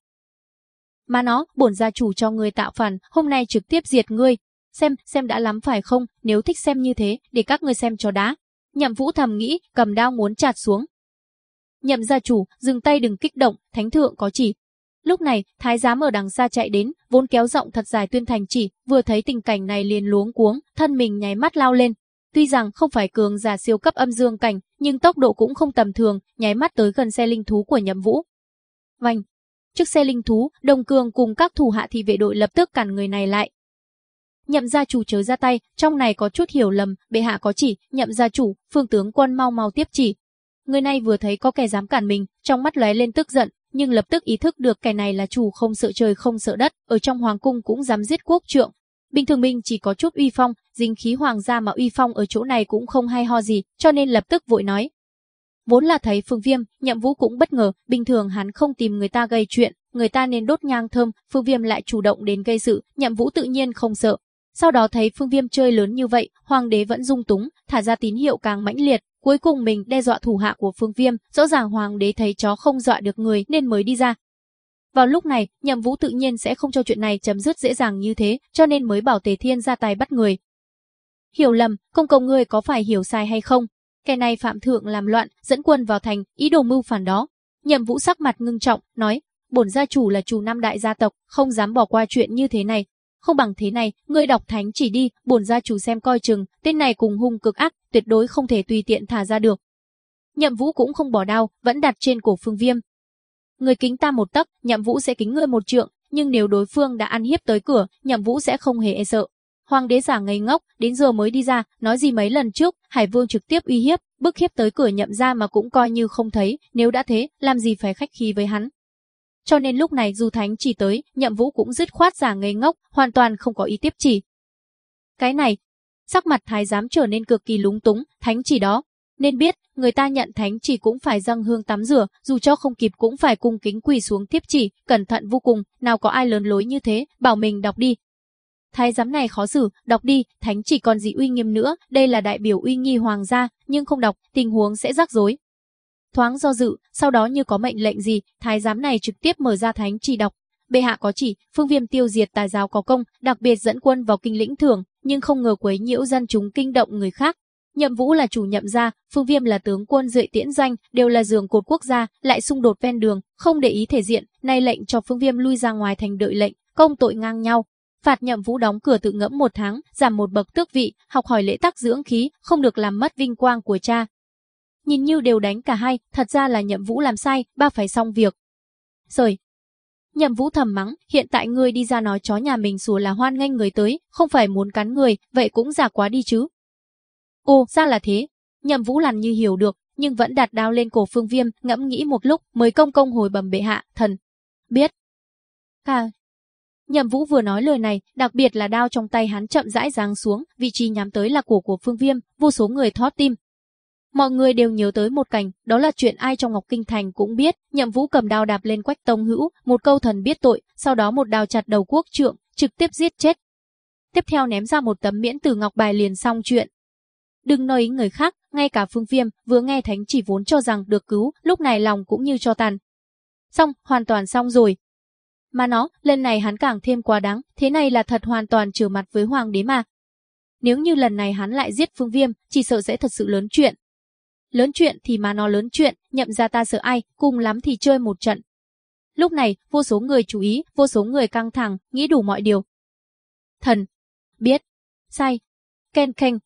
Mà nó, bổn gia chủ cho người tạo phản, hôm nay trực tiếp diệt ngươi. Xem, xem đã lắm phải không, nếu thích xem như thế, để các ngươi xem cho đá. Nhậm vũ thầm nghĩ, cầm đao muốn chặt xuống. Nhậm gia chủ, dừng tay đừng kích động, thánh thượng có chỉ, Lúc này, thái giám ở đằng xa chạy đến, vốn kéo rộng thật dài tuyên thành chỉ, vừa thấy tình cảnh này liền luống cuống, thân mình nháy mắt lao lên. Tuy rằng không phải cường giả siêu cấp âm dương cảnh, nhưng tốc độ cũng không tầm thường, nháy mắt tới gần xe linh thú của Nhậm Vũ. Vành, trước xe linh thú, Đồng Cường cùng các thủ hạ thị vệ đội lập tức cản người này lại. Nhậm gia chủ chớ ra tay, trong này có chút hiểu lầm, bệ hạ có chỉ, nhậm gia chủ, phương tướng quân mau mau tiếp chỉ. Người này vừa thấy có kẻ dám cản mình, trong mắt lóe lên tức giận, nhưng lập tức ý thức được kẻ này là chủ không sợ trời không sợ đất, ở trong hoàng cung cũng dám giết quốc trượng. Bình thường mình chỉ có chút uy phong, dính khí hoàng gia mà uy phong ở chỗ này cũng không hay ho gì, cho nên lập tức vội nói. Vốn là thấy Phương Viêm, Nhậm Vũ cũng bất ngờ, bình thường hắn không tìm người ta gây chuyện, người ta nên đốt nhang thơm, Phương Viêm lại chủ động đến gây sự, Nhậm Vũ tự nhiên không sợ. Sau đó thấy Phương Viêm chơi lớn như vậy, hoàng đế vẫn dung túng, thả ra tín hiệu càng mãnh liệt, cuối cùng mình đe dọa thủ hạ của Phương Viêm, rõ ràng hoàng đế thấy chó không dọa được người nên mới đi ra, vào lúc này, Nhậm Vũ tự nhiên sẽ không cho chuyện này chấm dứt dễ dàng như thế, cho nên mới bảo Tề Thiên ra tay bắt người. Hiểu lầm, công công ngươi có phải hiểu sai hay không? Kẻ này phạm thượng làm loạn, dẫn quân vào thành, ý đồ mưu phản đó. Nhậm Vũ sắc mặt ngưng trọng, nói, bổn gia chủ là chủ năm đại gia tộc, không dám bỏ qua chuyện như thế này. Không bằng thế này, ngươi đọc thánh chỉ đi, bổn gia chủ xem coi chừng, tên này cùng hung cực ác, tuyệt đối không thể tùy tiện thả ra được. Nhậm Vũ cũng không bỏ đao, vẫn đặt trên cổ Phương Viêm, Người kính ta một tấc, Nhậm Vũ sẽ kính ngươi một trượng, nhưng nếu đối phương đã ăn hiếp tới cửa, Nhậm Vũ sẽ không hề e sợ. Hoàng đế giả ngây ngốc, đến giờ mới đi ra, nói gì mấy lần trước, Hải Vương trực tiếp uy hiếp, bức hiếp tới cửa Nhậm ra mà cũng coi như không thấy, nếu đã thế, làm gì phải khách khí với hắn. Cho nên lúc này dù Thánh chỉ tới, Nhậm Vũ cũng dứt khoát giả ngây ngốc, hoàn toàn không có ý tiếp chỉ. Cái này, sắc mặt thái giám trở nên cực kỳ lúng túng, Thánh chỉ đó, nên biết, người ta nhận thánh chỉ cũng phải dâng hương tắm rửa, dù cho không kịp cũng phải cung kính quỳ xuống tiếp chỉ, cẩn thận vô cùng, nào có ai lớn lối như thế, bảo mình đọc đi. Thái giám này khó xử, đọc đi, thánh chỉ còn gì uy nghiêm nữa, đây là đại biểu uy nghi hoàng gia, nhưng không đọc, tình huống sẽ rắc rối. Thoáng do dự, sau đó như có mệnh lệnh gì, thái giám này trực tiếp mở ra thánh chỉ đọc. Bệ hạ có chỉ, phương viêm tiêu diệt tài giáo có công, đặc biệt dẫn quân vào kinh lĩnh thưởng, nhưng không ngờ quấy nhiễu dân chúng kinh động người khác, Nhậm Vũ là chủ nhậm gia, Phương Viêm là tướng quân duệ tiễn danh, đều là giường cột quốc gia, lại xung đột ven đường, không để ý thể diện, nay lệnh cho Phương Viêm lui ra ngoài thành đợi lệnh, công tội ngang nhau. Phạt Nhậm Vũ đóng cửa tự ngẫm một tháng, giảm một bậc tước vị, học hỏi lễ tắc dưỡng khí, không được làm mất vinh quang của cha. Nhìn như đều đánh cả hai, thật ra là Nhậm Vũ làm sai, ba phải xong việc. Rồi, Nhậm Vũ thầm mắng, hiện tại ngươi đi ra nói chó nhà mình sủa là hoan nghênh người tới, không phải muốn cắn người, vậy cũng giả quá đi chứ. Ồ, ra là thế. Nhậm Vũ Lằn như hiểu được, nhưng vẫn đặt đao lên cổ Phương Viêm, ngẫm nghĩ một lúc, mới công công hồi bẩm bệ hạ, thần. Biết. À. Nhậm Vũ vừa nói lời này, đặc biệt là đao trong tay hắn chậm rãi giáng xuống, vị trí nhắm tới là cổ của Phương Viêm, vô số người thót tim. Mọi người đều nhớ tới một cảnh, đó là chuyện ai trong Ngọc Kinh Thành cũng biết, Nhậm Vũ cầm đao đạp lên Quách Tông Hữu, một câu thần biết tội, sau đó một đao chặt đầu quốc trượng, trực tiếp giết chết. Tiếp theo ném ra một tấm miễn tử ngọc bài liền xong chuyện, Đừng nói ý người khác, ngay cả Phương Viêm vừa nghe Thánh chỉ vốn cho rằng được cứu, lúc này lòng cũng như cho tàn. Xong, hoàn toàn xong rồi. Mà nó, lần này hắn càng thêm quá đáng, thế này là thật hoàn toàn trở mặt với hoàng đế mà. Nếu như lần này hắn lại giết Phương Viêm, chỉ sợ sẽ thật sự lớn chuyện. Lớn chuyện thì mà nó lớn chuyện, nhậm ra ta sợ ai, cùng lắm thì chơi một trận. Lúc này, vô số người chú ý, vô số người căng thẳng, nghĩ đủ mọi điều. Thần. Biết. Sai. Ken Keng,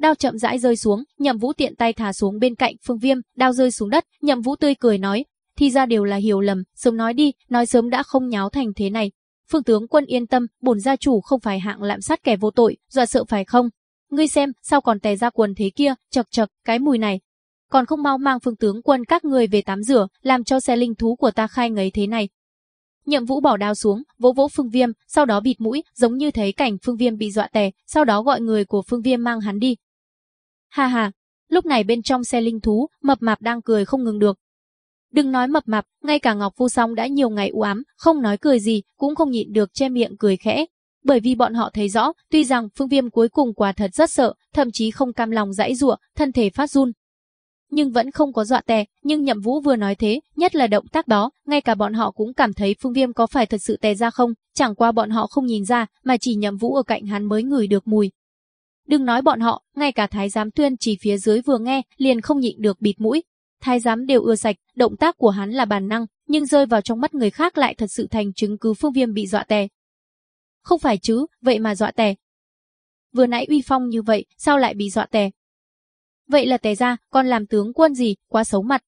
Đao chậm rãi rơi xuống, Nhậm Vũ tiện tay thả xuống bên cạnh Phương Viêm, đao rơi xuống đất, Nhậm Vũ tươi cười nói, thì ra đều là hiểu lầm, sớm nói đi, nói sớm đã không nháo thành thế này. Phương tướng quân yên tâm, bổn gia chủ không phải hạng lạm sát kẻ vô tội, dọa sợ phải không? Ngươi xem, sao còn tè ra quần thế kia, chật chật, cái mùi này. Còn không mau mang phương tướng quân các người về tắm rửa, làm cho xe linh thú của ta khai ngấy thế này. Nhậm Vũ bỏ đao xuống, vỗ vỗ Phương Viêm, sau đó bịt mũi, giống như thấy cảnh Phương Viêm bị dọa tè, sau đó gọi người của Phương Viêm mang hắn đi, Ha ha, lúc này bên trong xe linh thú, mập mạp đang cười không ngừng được. Đừng nói mập mạp, ngay cả Ngọc Phu Song đã nhiều ngày u ám, không nói cười gì, cũng không nhịn được che miệng cười khẽ. Bởi vì bọn họ thấy rõ, tuy rằng Phương Viêm cuối cùng quả thật rất sợ, thậm chí không cam lòng dãy giụa, thân thể phát run. Nhưng vẫn không có dọa tè, nhưng Nhậm Vũ vừa nói thế, nhất là động tác đó, ngay cả bọn họ cũng cảm thấy Phương Viêm có phải thật sự tè ra không, chẳng qua bọn họ không nhìn ra, mà chỉ Nhậm Vũ ở cạnh hắn mới ngửi được mùi, Đừng nói bọn họ, ngay cả thái giám tuyên chỉ phía dưới vừa nghe, liền không nhịn được bịt mũi. Thái giám đều ưa sạch, động tác của hắn là bản năng, nhưng rơi vào trong mắt người khác lại thật sự thành chứng cứ phương viêm bị dọa tè. Không phải chứ, vậy mà dọa tè. Vừa nãy uy phong như vậy, sao lại bị dọa tè? Vậy là tè ra, con làm tướng quân gì, quá xấu mặt.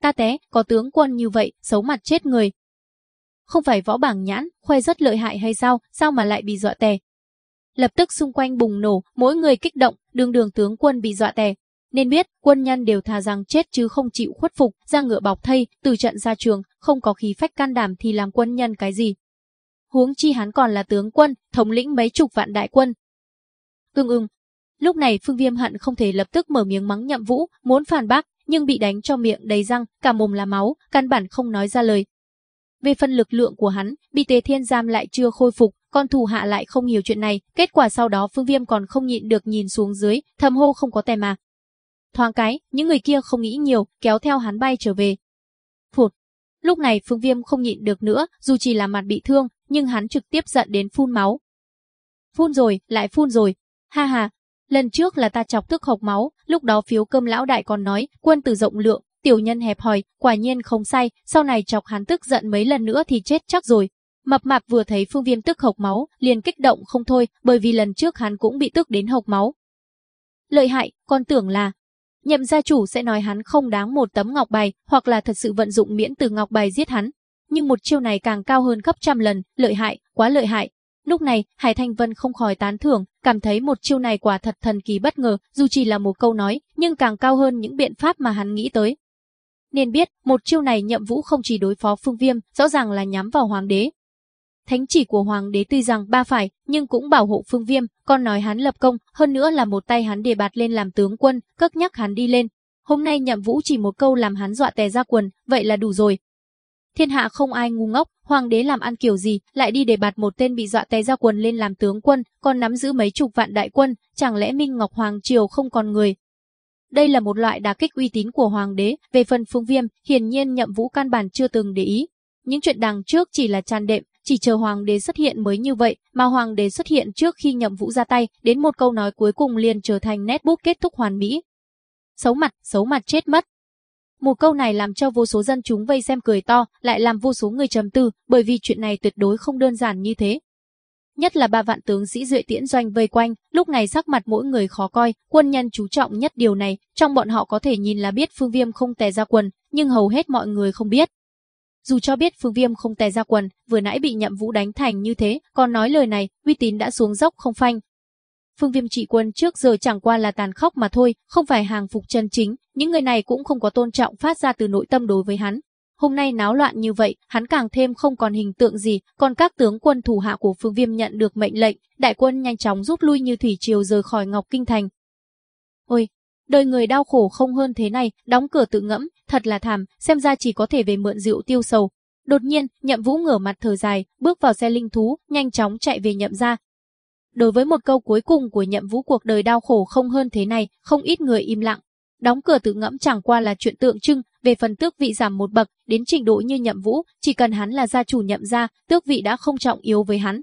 Ta té, có tướng quân như vậy, xấu mặt chết người. Không phải võ bảng nhãn, khoe rất lợi hại hay sao, sao mà lại bị dọa tè? Lập tức xung quanh bùng nổ, mỗi người kích động, đường đường tướng quân bị dọa tè. Nên biết, quân nhân đều thà rằng chết chứ không chịu khuất phục, ra ngựa bọc thây, từ trận ra trường, không có khí phách can đảm thì làm quân nhân cái gì. huống chi hắn còn là tướng quân, thống lĩnh mấy chục vạn đại quân. Ưng ưng. Lúc này Phương Viêm hận không thể lập tức mở miếng mắng Nhậm Vũ, muốn phản bác, nhưng bị đánh cho miệng đầy răng, cả mồm là máu, căn bản không nói ra lời. Về phần lực lượng của hắn, bị Tề Thiên giam lại chưa khôi phục, con thủ hạ lại không hiểu chuyện này, kết quả sau đó Phương Viêm còn không nhịn được nhìn xuống dưới, thầm hô không có tè mà. Thoáng cái, những người kia không nghĩ nhiều, kéo theo hắn bay trở về. Phụt. Lúc này Phương Viêm không nhịn được nữa, dù chỉ là mặt bị thương, nhưng hắn trực tiếp giận đến phun máu. Phun rồi, lại phun rồi. Ha ha, lần trước là ta chọc tức hộc máu, lúc đó phiếu cơm lão đại còn nói, quân tử rộng lượng, tiểu nhân hẹp hòi, quả nhiên không sai, sau này chọc hắn tức giận mấy lần nữa thì chết chắc rồi. Mập mạp vừa thấy Phương Viêm tức hộc máu, liền kích động không thôi, bởi vì lần trước hắn cũng bị tức đến hộc máu. Lợi hại, con tưởng là Nhậm gia chủ sẽ nói hắn không đáng một tấm ngọc bài, hoặc là thật sự vận dụng miễn từ ngọc bài giết hắn. Nhưng một chiêu này càng cao hơn gấp trăm lần, lợi hại, quá lợi hại. Lúc này, Hải Thanh Vân không khỏi tán thưởng, cảm thấy một chiêu này quả thật thần kỳ bất ngờ, dù chỉ là một câu nói, nhưng càng cao hơn những biện pháp mà hắn nghĩ tới. Nên biết, một chiêu này nhậm vũ không chỉ đối phó phương viêm, rõ ràng là nhắm vào hoàng đế. Thánh chỉ của hoàng đế tuy rằng ba phải, nhưng cũng bảo hộ phương viêm, còn nói hắn lập công, hơn nữa là một tay hắn đề bạt lên làm tướng quân, cất nhắc hắn đi lên. Hôm nay nhậm vũ chỉ một câu làm hắn dọa tè ra quần, vậy là đủ rồi. Thiên hạ không ai ngu ngốc, hoàng đế làm ăn kiểu gì, lại đi đề bạt một tên bị dọa tè ra quần lên làm tướng quân, còn nắm giữ mấy chục vạn đại quân, chẳng lẽ Minh Ngọc Hoàng Triều không còn người, đây là một loại đả kích uy tín của hoàng đế, về phần Phương Viêm, hiển nhiên Nhậm Vũ căn bản chưa từng để ý. Những chuyện đằng trước chỉ là tràn đệm, chỉ chờ hoàng đế xuất hiện mới như vậy, mà hoàng đế xuất hiện trước khi Nhậm Vũ ra tay, đến một câu nói cuối cùng liền trở thành nét bút kết thúc hoàn mỹ. Xấu mặt, xấu mặt chết mất. Một câu này làm cho vô số dân chúng vây xem cười to, lại làm vô số người trầm tư, bởi vì chuyện này tuyệt đối không đơn giản như thế nhất là ba vạn tướng sĩ duệ tiễn doanh vây quanh, lúc này sắc mặt mỗi người khó coi, quân nhân chú trọng nhất điều này, trong bọn họ có thể nhìn là biết Phương Viêm không tè ra quần, nhưng hầu hết mọi người không biết. Dù cho biết Phương Viêm không tè ra quần, vừa nãy bị Nhậm Vũ đánh thành như thế, còn nói lời này, uy tín đã xuống dốc không phanh. Phương Viêm trị quân trước giờ chẳng qua là tàn khốc mà thôi, không phải hàng phục chân chính, những người này cũng không có tôn trọng phát ra từ nội tâm đối với hắn, Hôm nay náo loạn như vậy, hắn càng thêm không còn hình tượng gì, còn các tướng quân thủ hạ của Phương Viêm nhận được mệnh lệnh, đại quân nhanh chóng rút lui như thủy triều rời khỏi Ngọc Kinh Thành. Đời người đau khổ không hơn thế này, đóng cửa tự ngẫm, thật là thảm, xem ra chỉ có thể về mượn rượu tiêu sầu. Đột nhiên, Nhậm Vũ ngửa mặt thở dài, bước vào xe linh thú, nhanh chóng chạy về Nhậm gia. Đối với một câu cuối cùng của Nhậm Vũ cuộc đời đau khổ không hơn thế này, không ít người im lặng. Đóng cửa tự ngẫm chẳng qua là chuyện tượng trưng, về phần tước vị giảm một bậc, đến trình độ như nhậm vũ, chỉ cần hắn là gia chủ nhậm gia, tước vị đã không trọng yếu với hắn.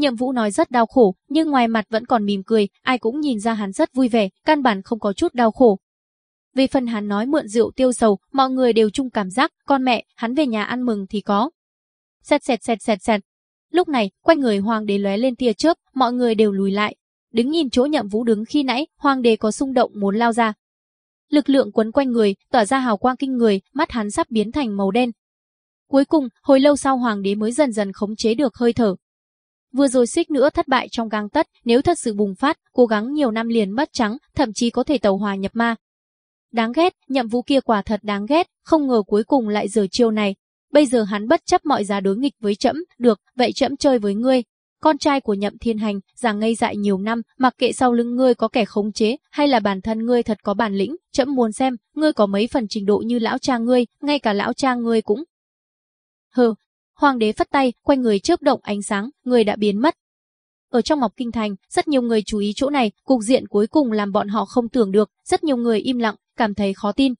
Nhậm vũ nói rất đau khổ, nhưng ngoài mặt vẫn còn mỉm cười, ai cũng nhìn ra hắn rất vui vẻ, căn bản không có chút đau khổ. Về phần hắn nói mượn rượu tiêu sầu, mọi người đều chung cảm giác, con mẹ, hắn về nhà ăn mừng thì có. Xẹt xẹt xẹt xẹt xẹt. Lúc này, quanh người hoàng đế lóe lên tia chớp, mọi người đều lùi lại. Đứng nhìn chỗ nhậm vũ đứng khi nãy, hoàng đế có xung động muốn lao ra, lực lượng quấn quanh người, tỏa ra hào quang kinh người, mắt hắn sắp biến thành màu đen. Cuối cùng, hồi lâu sau hoàng đế mới dần dần khống chế được hơi thở. Vừa rồi xích nữa thất bại trong gang tất, nếu thật sự bùng phát, cố gắng nhiều năm liền mất trắng, thậm chí có thể tàu hòa nhập ma. Đáng ghét, nhậm vũ kia quả thật đáng ghét, không ngờ cuối cùng lại giờ chiêu này. Bây giờ hắn bất chấp mọi giá đối nghịch với trẫm, được, vậy trẫm chơi với ngươi, con trai của Nhậm Thiên Hành, già ngây dại nhiều năm, mặc kệ sau lưng ngươi có kẻ khống chế, hay là bản thân ngươi thật có bản lĩnh, chậm muốn xem, ngươi có mấy phần trình độ như lão cha ngươi, ngay cả lão cha ngươi cũng. Hừ, hoàng đế phất tay, quanh người chớp động ánh sáng, người đã biến mất. Ở trong Ngọc Kinh Thành, rất nhiều người chú ý chỗ này, cục diện cuối cùng làm bọn họ không tưởng được, rất nhiều người im lặng, cảm thấy khó tin.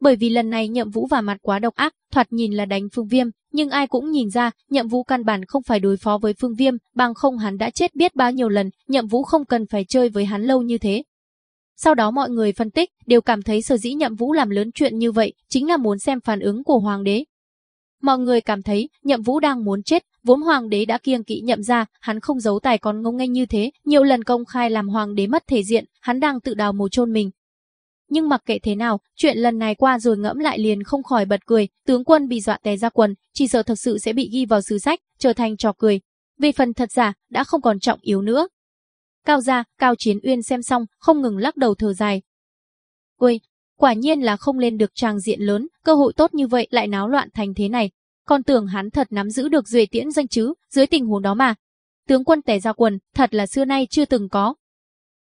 Bởi vì lần này nhậm vũ và mặt quá độc ác, thoạt nhìn là đánh phương viêm, nhưng ai cũng nhìn ra, nhậm vũ căn bản không phải đối phó với phương viêm, bằng không hắn đã chết biết bao nhiêu lần, nhậm vũ không cần phải chơi với hắn lâu như thế. Sau đó mọi người phân tích, đều cảm thấy sở dĩ nhậm vũ làm lớn chuyện như vậy, chính là muốn xem phản ứng của hoàng đế. Mọi người cảm thấy, nhậm vũ đang muốn chết, vốn hoàng đế đã kiêng kỵ nhậm ra, hắn không giấu tài còn ngông nghênh như thế, nhiều lần công khai làm hoàng đế mất thể diện, hắn đang tự đào mồ chôn mình, nhưng mặc kệ thế nào, chuyện lần này qua rồi ngẫm lại liền không khỏi bật cười, tướng quân bị dọa tè ra quần, chỉ sợ thật sự sẽ bị ghi vào sử sách, trở thành trò cười. Về phần thật giả, đã không còn trọng yếu nữa. Cao gia, Cao Chiến Uyên xem xong, không ngừng lắc đầu thở dài. Ôi, quả nhiên là không lên được trang diện lớn, cơ hội tốt như vậy lại náo loạn thành thế này. còn tưởng hắn thật nắm giữ được duệ tiễn danh chứ, dưới tình huống đó mà. Tướng quân tẻ ra quần, thật là xưa nay chưa từng có.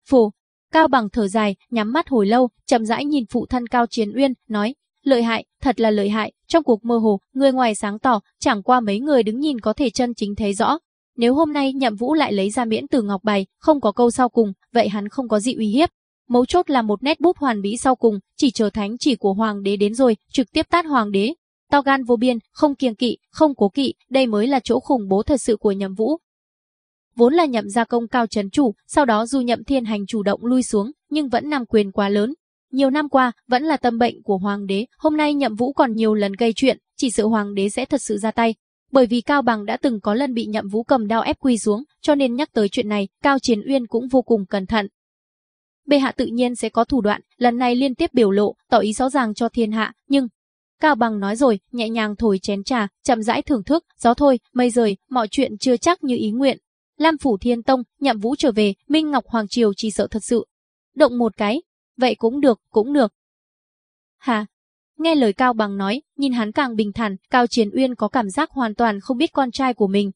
Phù, Cao bằng thở dài, nhắm mắt hồi lâu, chậm rãi nhìn phụ thân Cao Chiến Uyên, nói, lợi hại, thật là lợi hại, trong cuộc mơ hồ, người ngoài sáng tỏ, chẳng qua mấy người đứng nhìn có thể chân chính thấy rõ. Nếu hôm nay nhậm vũ lại lấy ra miễn từ ngọc bài, không có câu sau cùng, vậy hắn không có gì uy hiếp. Mấu chốt là một nét bút hoàn mỹ sau cùng, chỉ chờ thánh chỉ của hoàng đế đến rồi, trực tiếp tát hoàng đế. To gan vô biên, không kiêng kỵ, không cố kỵ, đây mới là chỗ khủng bố thật sự của nhậm vũ. Vốn là nhậm gia công cao trấn chủ, sau đó dù nhậm thiên hành chủ động lui xuống, nhưng vẫn nằm quyền quá lớn, nhiều năm qua, vẫn là tâm bệnh của hoàng đế, hôm nay nhậm vũ còn nhiều lần gây chuyện, chỉ sợ hoàng đế sẽ thật sự ra tay. Bởi vì Cao Bằng đã từng có lần bị nhậm vũ cầm đao ép quy xuống, cho nên nhắc tới chuyện này, Cao Chiến Uyên cũng vô cùng cẩn thận. Bệ hạ tự nhiên sẽ có thủ đoạn, lần này liên tiếp biểu lộ, tỏ ý rõ ràng cho thiên hạ, nhưng... Cao Bằng nói rồi, nhẹ nhàng thổi chén trà, chậm rãi thưởng thức, gió thôi, mây rời, mọi chuyện chưa chắc như ý nguyện. Lam Phủ Thiên Tông, nhậm vũ trở về, Minh Ngọc Hoàng Triều chỉ sợ thật sự. Động một cái, Vậy cũng được, cũng được. Hà, Nghe lời Cao Bằng nói, nhìn hắn càng bình thản, Cao Chiến Uyên có cảm giác hoàn toàn không biết con trai của mình.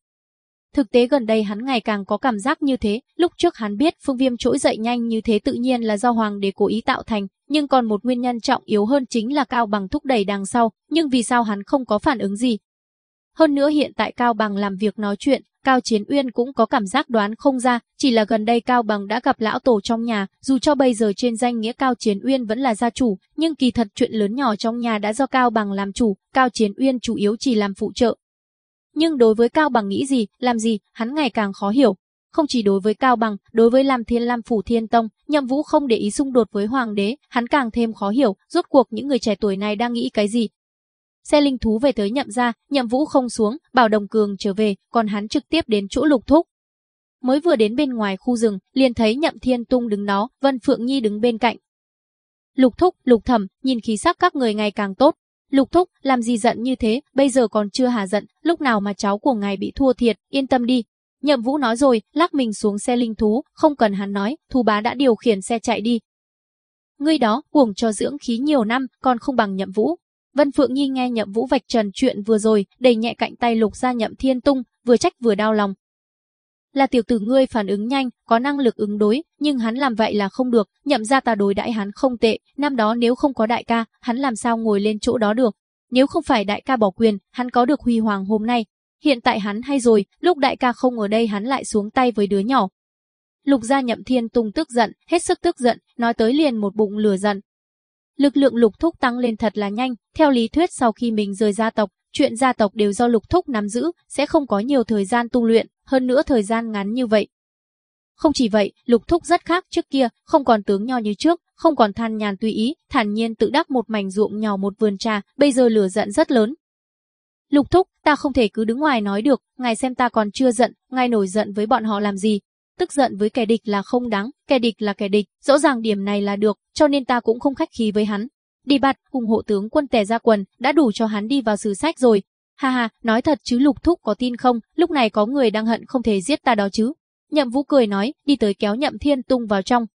Thực tế gần đây hắn ngày càng có cảm giác như thế, lúc trước hắn biết phương viêm trỗi dậy nhanh như thế tự nhiên là do hoàng đế cố ý tạo thành, nhưng còn một nguyên nhân trọng yếu hơn chính là Cao Bằng thúc đẩy đằng sau, nhưng vì sao hắn không có phản ứng gì? Hơn nữa hiện tại Cao Bằng làm việc nói chuyện, Cao Chiến Uyên cũng có cảm giác đoán không ra, chỉ là gần đây Cao Bằng đã gặp lão tổ trong nhà, dù cho bây giờ trên danh nghĩa Cao Chiến Uyên vẫn là gia chủ, nhưng kỳ thật chuyện lớn nhỏ trong nhà đã do Cao Bằng làm chủ, Cao Chiến Uyên chủ yếu chỉ làm phụ trợ. Nhưng đối với Cao Bằng nghĩ gì, làm gì, hắn ngày càng khó hiểu. Không chỉ đối với Cao Bằng, đối với Lam Thiên Lam Phủ Thiên Tông, Nhậm Vũ không để ý xung đột với Hoàng đế, hắn càng thêm khó hiểu, rốt cuộc những người trẻ tuổi này đang nghĩ cái gì, Xe linh thú về tới nhậm ra, nhậm vũ không xuống, bảo đồng cường trở về, còn hắn trực tiếp đến chỗ lục thúc. Mới vừa đến bên ngoài khu rừng, liền thấy nhậm thiên tung đứng đó, Vân Phượng Nhi đứng bên cạnh. Lục thúc, lục thẩm, nhìn khí sắc các người ngày càng tốt. Lục thúc, làm gì giận như thế, bây giờ còn chưa hà giận, lúc nào mà cháu của ngài bị thua thiệt, yên tâm đi. Nhậm vũ nói rồi, lắc mình xuống xe linh thú, không cần hắn nói, thú bá đã điều khiển xe chạy đi. Ngươi đó, cuồng cho dưỡng khí nhiều năm, còn không bằng nhậm vũ, Vân Phượng Nhi nghe Nhậm Vũ vạch trần chuyện vừa rồi, đầy nhẹ cạnh tay lục ra Nhậm Thiên Tung, vừa trách vừa đau lòng. Là tiểu tử ngươi phản ứng nhanh, có năng lực ứng đối, nhưng hắn làm vậy là không được, nhậm ra ta đối đãi hắn không tệ, năm đó nếu không có đại ca, hắn làm sao ngồi lên chỗ đó được. Nếu không phải đại ca bỏ quyền, hắn có được huy hoàng hôm nay. Hiện tại hắn hay rồi, lúc đại ca không ở đây hắn lại xuống tay với đứa nhỏ. Lục gia nhậm thiên tung tức giận, hết sức tức giận, nói tới liền một bụng lửa giận, Lực lượng lục thúc tăng lên thật là nhanh, theo lý thuyết sau khi mình rời gia tộc, chuyện gia tộc đều do lục thúc nắm giữ, sẽ không có nhiều thời gian tu luyện, hơn nữa thời gian ngắn như vậy. Không chỉ vậy, lục thúc rất khác trước kia, không còn tướng nho như trước, không còn than nhàn tùy ý, thản nhiên tự đắc một mảnh ruộng nhỏ một vườn trà, bây giờ lửa giận rất lớn. Lục thúc, ta không thể cứ đứng ngoài nói được, ngài xem ta còn chưa giận, ngài nổi giận với bọn họ làm gì, tức giận với kẻ địch là không đáng, kẻ địch là kẻ địch, rõ ràng điểm này là được, cho nên ta cũng không khách khí với hắn. Đi bạt, cùng hộ tướng quân tè ra quần, đã đủ cho hắn đi vào sử sách rồi. Ha ha, nói thật chứ lục thúc có tin không, lúc này có người đang hận không thể giết ta đó chứ. Nhậm vũ cười nói, đi tới kéo nhậm thiên tung vào trong.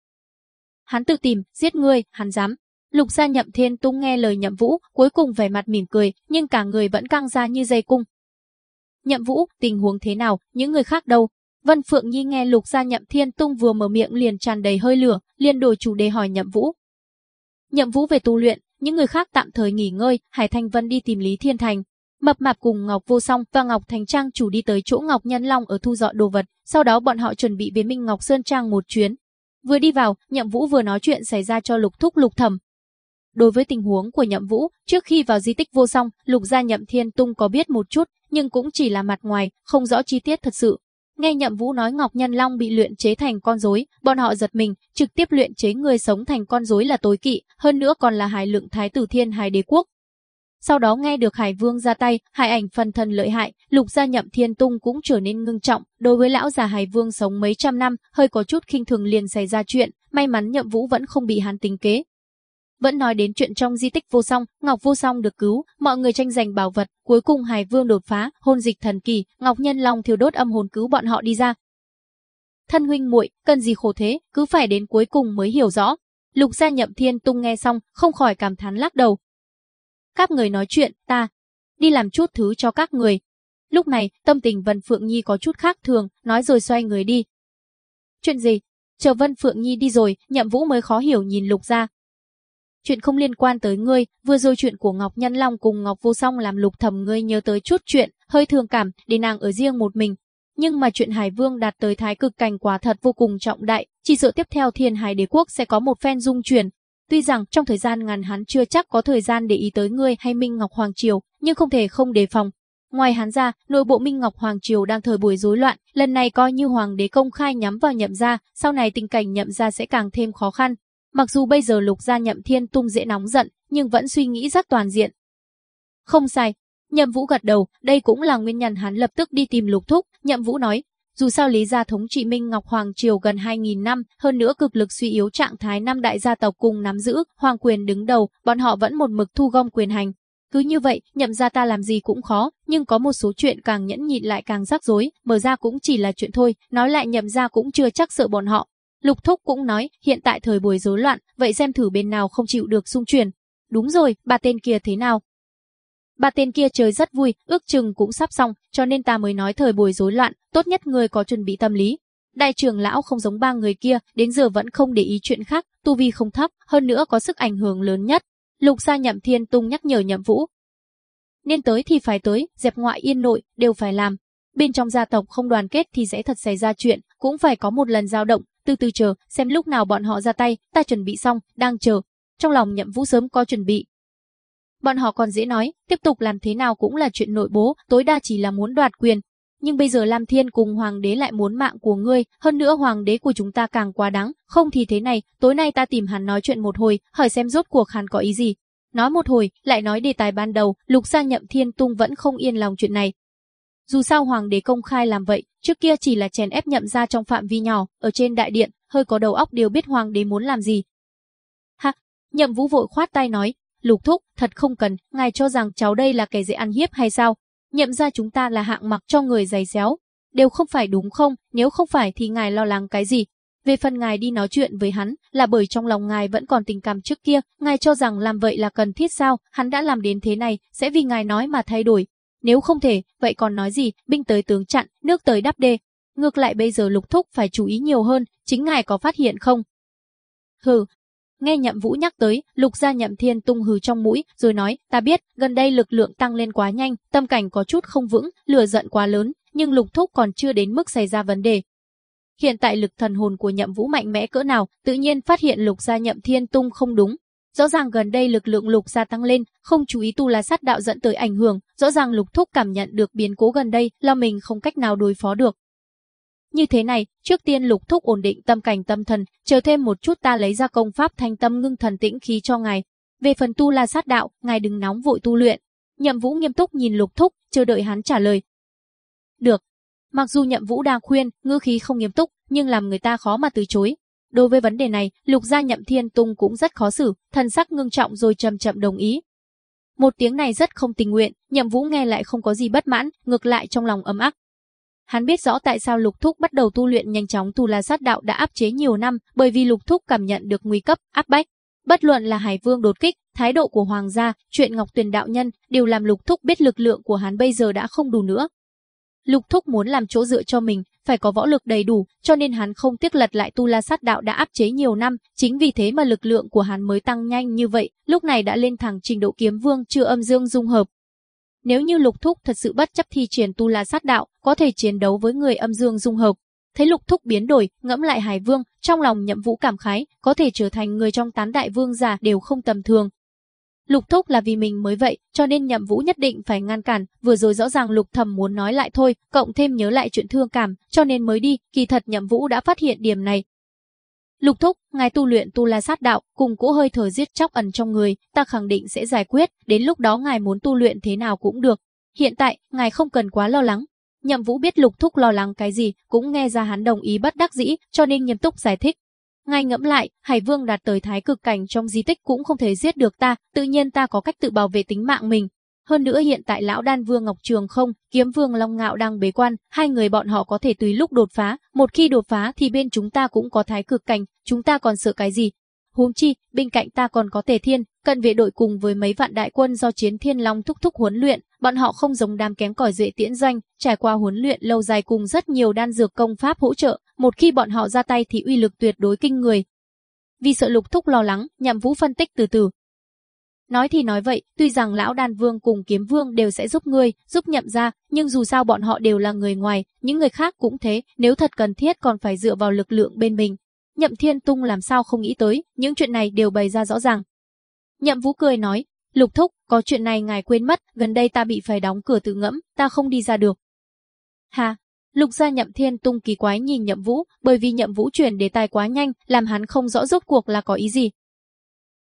Hắn tự tìm, giết ngươi, hắn dám. Lục gia nhậm thiên tung nghe lời nhậm vũ, cuối cùng vẻ mặt mỉm cười, nhưng cả người vẫn căng ra như dây cung. Nhậm vũ, tình huống thế nào, những người khác đâu, Vân Phượng Nhi nghe Lục Gia Nhậm Thiên Tung vừa mở miệng liền tràn đầy hơi lửa, liền đổi chủ đề hỏi Nhậm Vũ. Nhậm Vũ về tu luyện, những người khác tạm thời nghỉ ngơi, Hải Thanh Vân đi tìm Lý Thiên Thành. Mập mạp cùng Ngọc Vô Song và Ngọc Thành Trang chủ đi tới chỗ Ngọc Nhân Long ở thu dọn đồ vật, sau đó bọn họ chuẩn bị về Minh Ngọc Sơn Trang một chuyến. Vừa đi vào, Nhậm Vũ vừa nói chuyện xảy ra cho Lục Thúc Lục Thẩm. Đối với tình huống của Nhậm Vũ, trước khi vào di tích vô song, Lục gia Nhậm Thiên Tung có biết một chút, nhưng cũng chỉ là mặt ngoài, không rõ chi tiết thật sự. Nghe Nhậm Vũ nói Ngọc Nhân Long bị luyện chế thành con rối, bọn họ giật mình, trực tiếp luyện chế người sống thành con rối là tối kỵ, hơn nữa còn là Hải Lượng Thái tử Thiên Hải Đế quốc. Sau đó nghe được Hải Vương ra tay, Hải ảnh phần thân lợi hại, Lục gia Nhậm Thiên Tung cũng trở nên ngưng trọng, đối với lão già Hải Vương sống mấy trăm năm, hơi có chút khinh thường liền xảy ra chuyện, may mắn Nhậm Vũ vẫn không bị hắn tính kế, vẫn nói đến chuyện trong di tích vô song, Ngọc vô song được cứu, mọi người tranh giành bảo vật, cuối cùng Hải Vương đột phá, hôn dịch thần kỳ, Ngọc Nhân Long thiêu đốt âm hồn cứu bọn họ đi ra. Thân huynh muội, cần gì khổ thế, cứ phải đến cuối cùng mới hiểu rõ. Lục gia nhậm thiên tung nghe xong, không khỏi cảm thán lắc đầu. Các người nói chuyện, ta. đi làm chút thứ cho các người. Lúc này, tâm tình Vân Phượng Nhi có chút khác thường, nói rồi xoay người đi. Chuyện gì? Chờ Vân Phượng Nhi đi rồi, Nhậm Vũ mới khó hiểu nhìn Lục gia. Chuyện không liên quan tới ngươi, vừa rồi chuyện của Ngọc Nhân Long cùng Ngọc Vô Song làm Lục Thẩm ngươi nhớ tới chút chuyện, hơi thương cảm, để nàng ở riêng một mình. Nhưng mà chuyện Hải Vương đạt tới thái cực cảnh quả thật vô cùng trọng đại, chỉ sợ tiếp theo Thiên Hải Đế quốc sẽ có một phen dung chuyển, Tuy rằng trong thời gian ngắn hắn chưa chắc có thời gian để ý tới ngươi hay Minh Ngọc Hoàng Triều, nhưng không thể không đề phòng. Ngoài hắn ra, nội bộ Minh Ngọc Hoàng Triều đang thời buổi rối loạn, lần này coi như Hoàng đế công khai nhắm vào nhậm gia, sau này tình cảnh nhậm gia sẽ càng thêm khó khăn. Mặc dù bây giờ lục gia nhậm thiên tung dễ nóng giận, nhưng vẫn suy nghĩ rất toàn diện. Không sai, Nhậm Vũ gật đầu, đây cũng là nguyên nhân hắn lập tức đi tìm Lục Thúc, Nhậm Vũ nói, dù sao Lý gia thống trị Minh Ngọc Hoàng Triều gần 2.000 năm, hơn nữa cực lực suy yếu trạng thái năm đại gia tộc cùng nắm giữ, hoàng quyền đứng đầu, bọn họ vẫn một mực thu gom quyền hành. Cứ như vậy, nhậm ra ta làm gì cũng khó, nhưng có một số chuyện càng nhẫn nhịn lại càng rắc rối, mở ra cũng chỉ là chuyện thôi, nói lại nhậm ra cũng chưa chắc sợ bọn họ. Lục Thúc cũng nói, hiện tại thời buổi rối loạn, vậy xem thử bên nào không chịu được xung chuyển. Đúng rồi, bà tên kia thế nào? Bà tên kia chơi rất vui, ước chừng cũng sắp xong, cho nên ta mới nói thời buổi rối loạn, tốt nhất người có chuẩn bị tâm lý. Đại trưởng lão không giống ba người kia, đến giờ vẫn không để ý chuyện khác, tu vi không thấp, hơn nữa có sức ảnh hưởng lớn nhất. Lục gia nhậm thiên tung nhắc nhở nhậm vũ. Nên tới thì phải tới, dẹp ngoại yên nội, đều phải làm. Bên trong gia tộc không đoàn kết thì sẽ thật xảy ra chuyện, cũng phải có một lần dao động, từ từ chờ, xem lúc nào bọn họ ra tay, ta chuẩn bị xong, đang chờ. Trong lòng nhậm vũ sớm có chuẩn bị, Bọn họ còn dễ nói, tiếp tục làm thế nào cũng là chuyện nội bố, tối đa chỉ là muốn đoạt quyền. Nhưng bây giờ Lam Thiên cùng Hoàng đế lại muốn mạng của ngươi, hơn nữa Hoàng đế của chúng ta càng quá đáng, không thì thế này, tối nay ta tìm hắn nói chuyện một hồi, hỏi xem rốt cuộc hắn có ý gì. Nói một hồi, lại nói đề tài ban đầu, lục gia nhậm thiên tung vẫn không yên lòng chuyện này. Dù sao Hoàng đế công khai làm vậy, trước kia chỉ là chèn ép nhậm ra trong phạm vi nhỏ, ở trên đại điện, hơi có đầu óc đều biết Hoàng đế muốn làm gì. Ha, nhậm vũ vội khoát tay nói, Lục thúc, thật không cần, ngài cho rằng cháu đây là kẻ dễ ăn hiếp hay sao? Nhậm ra chúng ta là hạng mặc cho người giày xéo. Đều không phải đúng không, nếu không phải thì ngài lo lắng cái gì? Về phần ngài đi nói chuyện với hắn, là bởi trong lòng ngài vẫn còn tình cảm trước kia, ngài cho rằng làm vậy là cần thiết sao, hắn đã làm đến thế này, sẽ vì ngài nói mà thay đổi. Nếu không thể, vậy còn nói gì, binh tới tướng chặn, nước tới đắp đê. Ngược lại bây giờ lục thúc phải chú ý nhiều hơn, chính ngài có phát hiện không? Hừ, Nghe Nhậm Vũ nhắc tới, Lục gia Nhậm Thiên tung hừ trong mũi, rồi nói, ta biết, gần đây lực lượng tăng lên quá nhanh, tâm cảnh có chút không vững, lửa giận quá lớn, nhưng Lục Thúc còn chưa đến mức xảy ra vấn đề. Hiện tại lực thần hồn của Nhậm Vũ mạnh mẽ cỡ nào, tự nhiên phát hiện Lục gia Nhậm Thiên tung không đúng. Rõ ràng gần đây lực lượng Lục gia tăng lên, không chú ý tu la sát đạo dẫn tới ảnh hưởng, rõ ràng Lục Thúc cảm nhận được biến cố gần đây, là mình không cách nào đối phó được. Như thế này, trước tiên lục thúc ổn định tâm cảnh tâm thần, chờ thêm một chút ta lấy ra công pháp thanh tâm ngưng thần tĩnh khí cho ngài. Về phần tu la sát đạo, ngài đừng nóng vội tu luyện. Nhậm Vũ nghiêm túc nhìn lục thúc, chờ đợi hắn trả lời. Được. Mặc dù Nhậm Vũ đang khuyên, ngữ khí không nghiêm túc, nhưng làm người ta khó mà từ chối. Đối với vấn đề này, lục gia Nhậm Thiên Tung cũng rất khó xử, thần sắc ngưng trọng rồi chậm chậm đồng ý. Một tiếng này rất không tình nguyện, Nhậm Vũ nghe lại không có gì bất mãn, ngược lại trong lòng ấm áp. Hắn biết rõ tại sao Lục Thúc bắt đầu tu luyện nhanh chóng tu la sát đạo đã áp chế nhiều năm, bởi vì Lục Thúc cảm nhận được nguy cấp, áp bách. Bất luận là Hải Vương đột kích, thái độ của hoàng gia, chuyện Ngọc Tuyền đạo nhân đều làm Lục Thúc biết lực lượng của hắn bây giờ đã không đủ nữa. Lục Thúc muốn làm chỗ dựa cho mình, phải có võ lực đầy đủ, cho nên hắn không tiếc lật lại tu la sát đạo đã áp chế nhiều năm, chính vì thế mà lực lượng của hắn mới tăng nhanh như vậy, lúc này đã lên thẳng trình độ kiếm vương chưa âm dương dung hợp, nếu như Lục Thúc thật sự bất chấp thi triển tu la sát đạo, có thể chiến đấu với người âm dương dung hợp. Thấy Lục Thúc biến đổi, ngẫm lại Hải Vương, trong lòng Nhậm Vũ cảm khái, có thể trở thành người trong tán đại vương giả đều không tầm thường. Lục Thúc là vì mình mới vậy, cho nên Nhậm Vũ nhất định phải ngăn cản, vừa rồi rõ ràng Lục Thầm muốn nói lại thôi, cộng thêm nhớ lại chuyện thương cảm, cho nên mới đi, kỳ thật Nhậm Vũ đã phát hiện điểm này, Lục thúc, ngài tu luyện tu la sát đạo, cùng cỗ hơi thở giết chóc ẩn trong người, ta khẳng định sẽ giải quyết, đến lúc đó ngài muốn tu luyện thế nào cũng được. Hiện tại, ngài không cần quá lo lắng. Nhậm Vũ biết Lục thúc lo lắng cái gì, cũng nghe ra hắn đồng ý bất đắc dĩ, cho nên nghiêm túc giải thích. Ngay ngẫm lại, Hải Vương đạt tới thái cực cảnh trong di tích cũng không thể giết được ta, tự nhiên ta có cách tự bảo vệ tính mạng mình, hơn nữa hiện tại lão đan vương Ngọc Trường không, kiếm vương Long Ngạo đang bế quan, hai người bọn họ có thể tùy lúc đột phá, một khi đột phá thì bên chúng ta cũng có thái cực cảnh, chúng ta còn sợ cái gì? Huống chi, bên cạnh ta còn có Tề Thiên, cận vệ đội cùng với mấy vạn đại quân do Chiến Thiên Long thúc thúc huấn luyện, bọn họ không giống đám kém cỏi dễ tiễn doanh, trải qua huấn luyện lâu dài cùng rất nhiều đan dược công pháp hỗ trợ, một khi bọn họ ra tay thì uy lực tuyệt đối kinh người. Vì sợ Lục Thúc lo lắng, Nhậm Vũ phân tích từ từ. Nói thì nói vậy, tuy rằng lão đan vương cùng kiếm vương đều sẽ giúp ngươi, giúp nhậm ra, nhưng dù sao bọn họ đều là người ngoài, những người khác cũng thế, nếu thật cần thiết còn phải dựa vào lực lượng bên mình. Nhậm Thiên Tung làm sao không nghĩ tới, những chuyện này đều bày ra rõ ràng. Nhậm Vũ cười nói, Lục Thúc, có chuyện này ngài quên mất, gần đây ta bị phải đóng cửa tự ngẫm, ta không đi ra được. Hà, Lục gia Nhậm Thiên Tung kỳ quái nhìn Nhậm Vũ, bởi vì Nhậm Vũ chuyển đề tài quá nhanh, làm hắn không rõ rốt cuộc là có ý gì.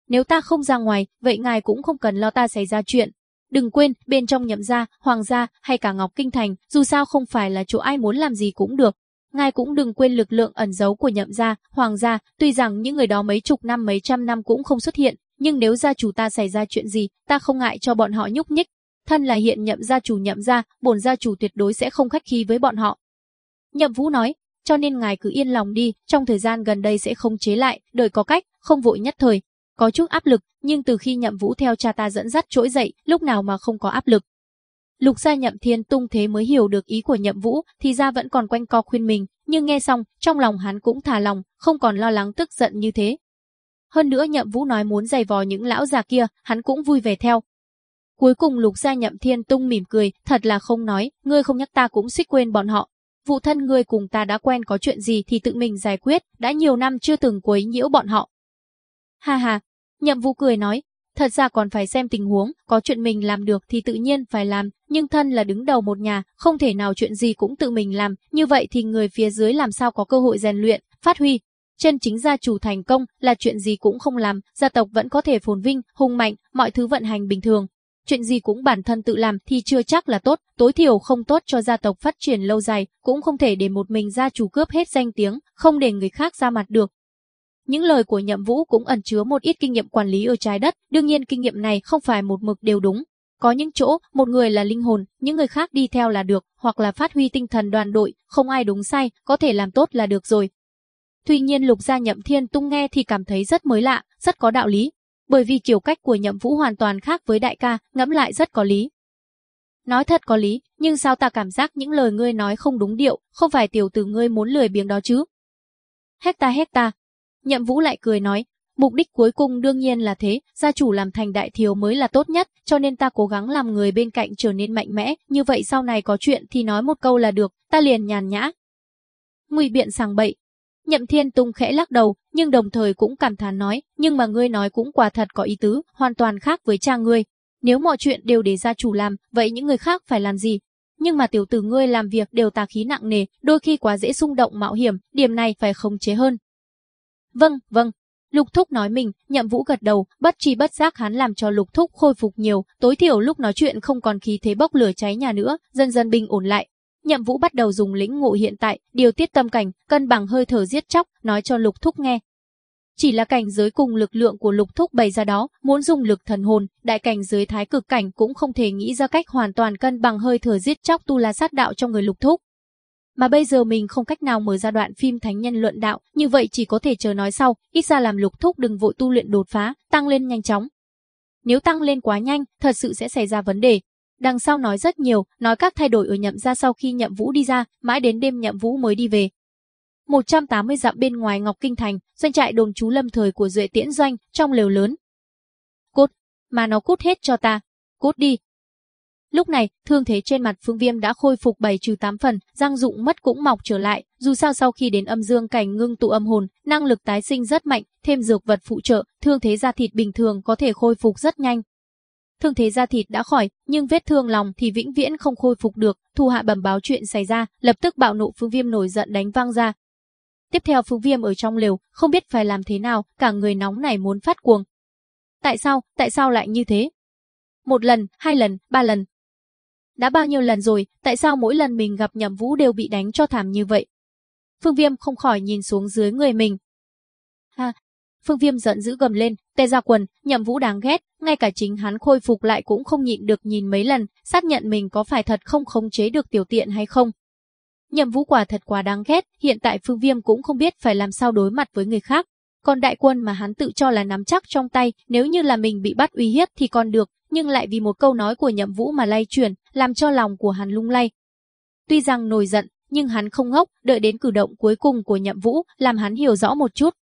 Nếu ta không ra ngoài, vậy ngài cũng không cần lo ta xảy ra chuyện. Đừng quên, bên trong Nhậm gia, Hoàng gia hay cả Ngọc Kinh thành, dù sao không phải là chỗ ai muốn làm gì cũng được. Ngài cũng đừng quên lực lượng ẩn giấu của Nhậm gia, Hoàng gia, tuy rằng những người đó mấy chục năm mấy trăm năm cũng không xuất hiện, nhưng nếu gia chủ ta xảy ra chuyện gì, ta không ngại cho bọn họ nhúc nhích. Thân là hiện nhậm gia chủ nhậm gia, bổn gia chủ tuyệt đối sẽ không khách khí với bọn họ. Nhậm Vũ nói, cho nên ngài cứ yên lòng đi, trong thời gian gần đây sẽ không chế lại, đợi có cách, không vội nhất thời. Có chút áp lực, nhưng từ khi Nhậm Vũ theo cha ta dẫn dắt trỗi dậy, lúc nào mà không có áp lực. Lục gia Nhậm Thiên tung thế mới hiểu được ý của Nhậm Vũ, thì ra vẫn còn quanh co khuyên mình, nhưng nghe xong, trong lòng hắn cũng thả lòng, không còn lo lắng tức giận như thế. Hơn nữa Nhậm Vũ nói muốn giày vò những lão già kia, hắn cũng vui vẻ theo. Cuối cùng Lục gia Nhậm Thiên tung mỉm cười, thật là không nói, ngươi không nhắc ta cũng xích quên bọn họ, vụ thân ngươi cùng ta đã quen có chuyện gì thì tự mình giải quyết, đã nhiều năm chưa từng quấy nhiễu bọn họ. Ha ha, nhậm vũ cười nói, thật ra còn phải xem tình huống, có chuyện mình làm được thì tự nhiên phải làm, nhưng thân là đứng đầu một nhà, không thể nào chuyện gì cũng tự mình làm, như vậy thì người phía dưới làm sao có cơ hội rèn luyện, phát huy. Chân chính gia chủ thành công là chuyện gì cũng không làm, gia tộc vẫn có thể phồn vinh, hùng mạnh, mọi thứ vận hành bình thường, chuyện gì cũng bản thân tự làm thì chưa chắc là tốt, tối thiểu không tốt cho gia tộc phát triển lâu dài, cũng không thể để một mình gia chủ cướp hết danh tiếng, không để người khác ra mặt được. Những lời của Nhậm Vũ cũng ẩn chứa một ít kinh nghiệm quản lý ở trái đất, đương nhiên kinh nghiệm này không phải một mực đều đúng. Có những chỗ, một người là linh hồn, những người khác đi theo là được, hoặc là phát huy tinh thần đoàn đội, không ai đúng sai, có thể làm tốt là được rồi. Tuy nhiên Lục Gia Nhậm Thiên Tung nghe thì cảm thấy rất mới lạ, rất có đạo lý, bởi vì kiểu cách của nhậm vũ hoàn toàn khác với đại ca, ngẫm lại rất có lý. Nói thật có lý, nhưng sao ta cảm giác những lời ngươi nói không đúng điệu, không phải tiểu tử ngươi muốn lười biếng đó chứ? Hecta hecta. Nhậm vũ lại cười nói, mục đích cuối cùng đương nhiên là thế, gia chủ làm thành đại thiếu mới là tốt nhất, cho nên ta cố gắng làm người bên cạnh trở nên mạnh mẽ, như vậy sau này có chuyện thì nói một câu là được, ta liền nhàn nhã. Ngụy biện sàng bậy, Nhậm Thiên Tung khẽ lắc đầu, nhưng đồng thời cũng cảm thán nói, nhưng mà ngươi nói cũng quả thật có ý tứ, hoàn toàn khác với cha ngươi. Nếu mọi chuyện đều để gia chủ làm, vậy những người khác phải làm gì? Nhưng mà tiểu tử ngươi làm việc đều tà khí nặng nề, đôi khi quá dễ xung động mạo hiểm, điểm này phải khống chế hơn. Vâng, vâng. Lục Thúc nói mình, nhậm vũ gật đầu, bất tri bất giác hắn làm cho Lục Thúc khôi phục nhiều, tối thiểu lúc nói chuyện không còn khí thế bốc lửa cháy nhà nữa, dần dần bình ổn lại, Nhậm Vũ bắt đầu dùng lĩnh ngộ hiện tại, điều tiết tâm cảnh, cân bằng hơi thở giết chóc, nói cho Lục Thúc nghe. Chỉ là cảnh giới cùng lực lượng của Lục Thúc bày ra đó, muốn dùng lực thần hồn, đại cảnh giới thái cực cảnh cũng không thể nghĩ ra cách hoàn toàn cân bằng hơi thở giết chóc tu la sát đạo cho người Lục Thúc. Mà bây giờ mình không cách nào mở ra đoạn phim thánh nhân luận đạo, như vậy chỉ có thể chờ nói sau, ít ra làm Lục Thúc đừng vội tu luyện đột phá, tăng lên nhanh chóng. Nếu tăng lên quá nhanh, thật sự sẽ xảy ra vấn đề, Đằng sau nói rất nhiều, nói các thay đổi ở nhậm gia sau khi nhậm vũ đi ra, mãi đến đêm nhậm vũ mới đi về. 180 dặm bên ngoài Ngọc Kinh Thành, doanh trại đồn trú lâm thời của Duệ Tiễn Doanh, trong lều lớn. Cút, mà nó cút hết cho ta, cút đi. Lúc này, thương thế trên mặt Phương Viêm đã khôi phục 7 trừ 8 phần, răng dụng mất cũng mọc trở lại, dù sao sau khi đến âm dương cảnh ngưng tụ âm hồn, năng lực tái sinh rất mạnh, thêm dược vật phụ trợ, thương thế da thịt bình thường có thể khôi phục rất nhanh, Thương thế da thịt đã khỏi, nhưng vết thương lòng thì vĩnh viễn không khôi phục được. Thu Hạ bẩm báo chuyện xảy ra, lập tức bạo nộ Phương Viêm nổi giận đánh vang ra. Tiếp theo Phương Viêm ở trong lều, không biết phải làm thế nào, cả người nóng này muốn phát cuồng. Tại sao, tại sao lại như thế? Một lần, hai lần, ba lần. Đã bao nhiêu lần rồi, tại sao mỗi lần mình gặp nhầm vũ đều bị đánh cho thảm như vậy? Phương Viêm không khỏi nhìn xuống dưới người mình. Phương Viêm giận dữ gầm lên, tê ra quần, nhậm vũ đáng ghét, ngay cả chính hắn khôi phục lại cũng không nhịn được nhìn mấy lần, xác nhận mình có phải thật không khống chế được tiểu tiện hay không. Nhậm vũ quả thật quá đáng ghét, hiện tại Phương Viêm cũng không biết phải làm sao đối mặt với người khác. Còn đại quân mà hắn tự cho là nắm chắc trong tay, nếu như là mình bị bắt uy hiếp thì còn được, nhưng lại vì một câu nói của Nhậm Vũ mà lay chuyển, làm cho lòng của hắn lung lay. Tuy rằng nổi giận, nhưng hắn không ngốc, đợi đến cử động cuối cùng của Nhậm Vũ, làm hắn hiểu rõ một chút.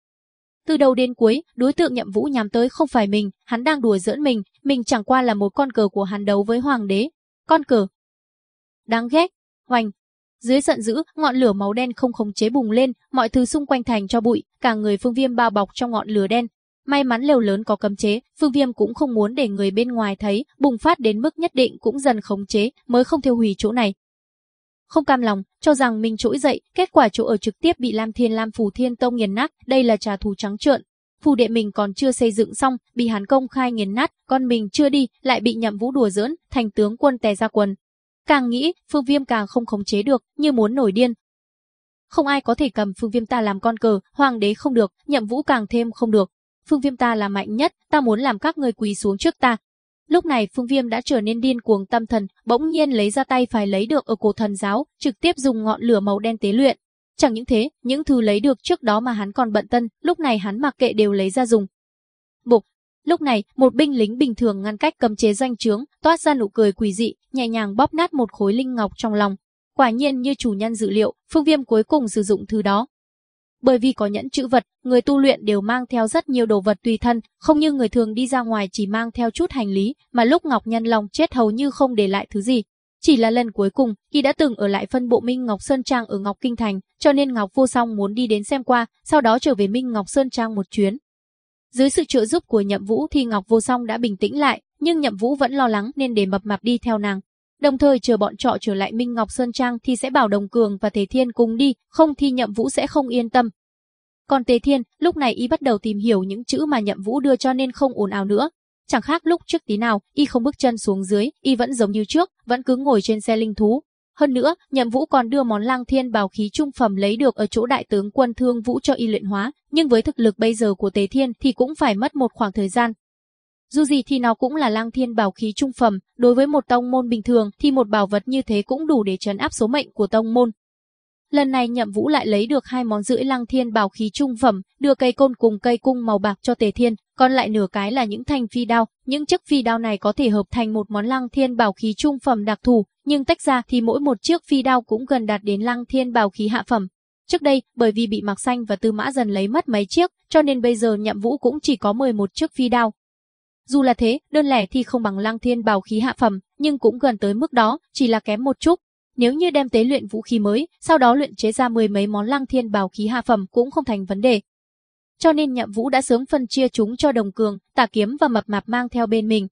Từ đầu đến cuối, đối tượng Nhậm Vũ nhắm tới không phải mình, hắn đang đùa giỡn mình, mình chẳng qua là một con cờ của hắn đấu với hoàng đế. Con cờ. Đáng ghét, hoành. Dưới giận dữ, ngọn lửa máu đen không khống chế bùng lên, mọi thứ xung quanh thành cho bụi, cả người Phương Viêm bao bọc trong ngọn lửa đen. May mắn lều lớn có cấm chế, Phương Viêm cũng không muốn để người bên ngoài thấy, bùng phát đến mức nhất định cũng dần khống chế, mới không thiêu hủy chỗ này. Không cam lòng, cho rằng mình trỗi dậy, kết quả chỗ ở trực tiếp bị Lam Thiên Lam Phù Thiên Tông nghiền nát, đây là trả thù trắng trợn. Phù đệ mình còn chưa xây dựng xong, bị hắn công khai nghiền nát, con mình chưa đi, lại bị nhậm vũ đùa giỡn, thành tướng quân tè ra quần. Càng nghĩ, Phương Viêm càng không khống chế được, như muốn nổi điên. Không ai có thể cầm Phương Viêm ta làm con cờ, hoàng đế không được, nhậm vũ càng thêm không được. Phương Viêm ta là mạnh nhất, ta muốn làm các người quỳ xuống trước ta, Lúc này Phương Viêm đã trở nên điên cuồng tâm thần, bỗng nhiên lấy ra tay phải lấy được ở cổ thần giáo, trực tiếp dùng ngọn lửa màu đen tế luyện. Chẳng những thế, những thứ lấy được trước đó mà hắn còn bận tân, lúc này hắn mặc kệ đều lấy ra dùng. Bục, Lúc này, một binh lính bình thường ngăn cách cầm chế danh trướng, toát ra nụ cười quỷ dị, nhẹ nhàng bóp nát một khối linh ngọc trong lòng. Quả nhiên như chủ nhân dự liệu, Phương Viêm cuối cùng sử dụng thứ đó, bởi vì có nhẫn chữ vật, người tu luyện đều mang theo rất nhiều đồ vật tùy thân, không như người thường đi ra ngoài chỉ mang theo chút hành lý, mà lúc Ngọc Nhân Long chết hầu như không để lại thứ gì. Chỉ là lần cuối cùng, khi đã từng ở lại phân bộ Minh Ngọc Sơn Trang ở Ngọc Kinh Thành, cho nên Ngọc Vô Song muốn đi đến xem qua, sau đó trở về Minh Ngọc Sơn Trang một chuyến. Dưới sự trợ giúp của Nhậm Vũ thì Ngọc Vô Song đã bình tĩnh lại, nhưng Nhậm Vũ vẫn lo lắng nên để mập mạp đi theo nàng. Đồng thời chờ bọn trọ trở lại Minh Ngọc Sơn Trang thì sẽ bảo Đồng Cường và Thế Thiên cùng đi, không thì Nhậm Vũ sẽ không yên tâm. Còn Tề Thiên, lúc này y bắt đầu tìm hiểu những chữ mà Nhậm Vũ đưa cho nên không ồn ào nữa. Chẳng khác lúc trước tí nào, y không bước chân xuống dưới, y vẫn giống như trước, vẫn cứ ngồi trên xe linh thú. Hơn nữa, Nhậm Vũ còn đưa món Lang Thiên bảo khí trung phẩm lấy được ở chỗ đại tướng quân Thương Vũ cho y luyện hóa, nhưng với thực lực bây giờ của Tề Thiên thì cũng phải mất một khoảng thời gian, dù gì thì nó cũng là lang thiên bảo khí trung phẩm, đối với một tông môn bình thường thì một bảo vật như thế cũng đủ để trấn áp số mệnh của tông môn. Lần này Nhậm Vũ lại lấy được hai món rưỡi lang thiên bảo khí trung phẩm, đưa cây côn cùng cây cung màu bạc cho Tề Thiên, còn lại nửa cái là những thanh phi đao, những chiếc phi đao này có thể hợp thành một món lang thiên bảo khí trung phẩm đặc thù, nhưng tách ra thì mỗi một chiếc phi đao cũng gần đạt đến lang thiên bảo khí hạ phẩm. Trước đây, bởi vì bị Mạc Xanh và Tư Mã dần lấy mất mấy chiếc, cho nên bây giờ Nhậm Vũ cũng chỉ có 11 chiếc phi đao, dù là thế, đơn lẻ thì không bằng Lăng Thiên bào khí hạ phẩm, nhưng cũng gần tới mức đó, chỉ là kém một chút. Nếu như đem tế luyện vũ khí mới, sau đó luyện chế ra mười mấy món Lăng Thiên bào khí hạ phẩm cũng không thành vấn đề. Cho nên Nhậm Vũ đã sớm phân chia chúng cho Đồng Cường, Tả Kiếm và Mập Mạp mang theo bên mình.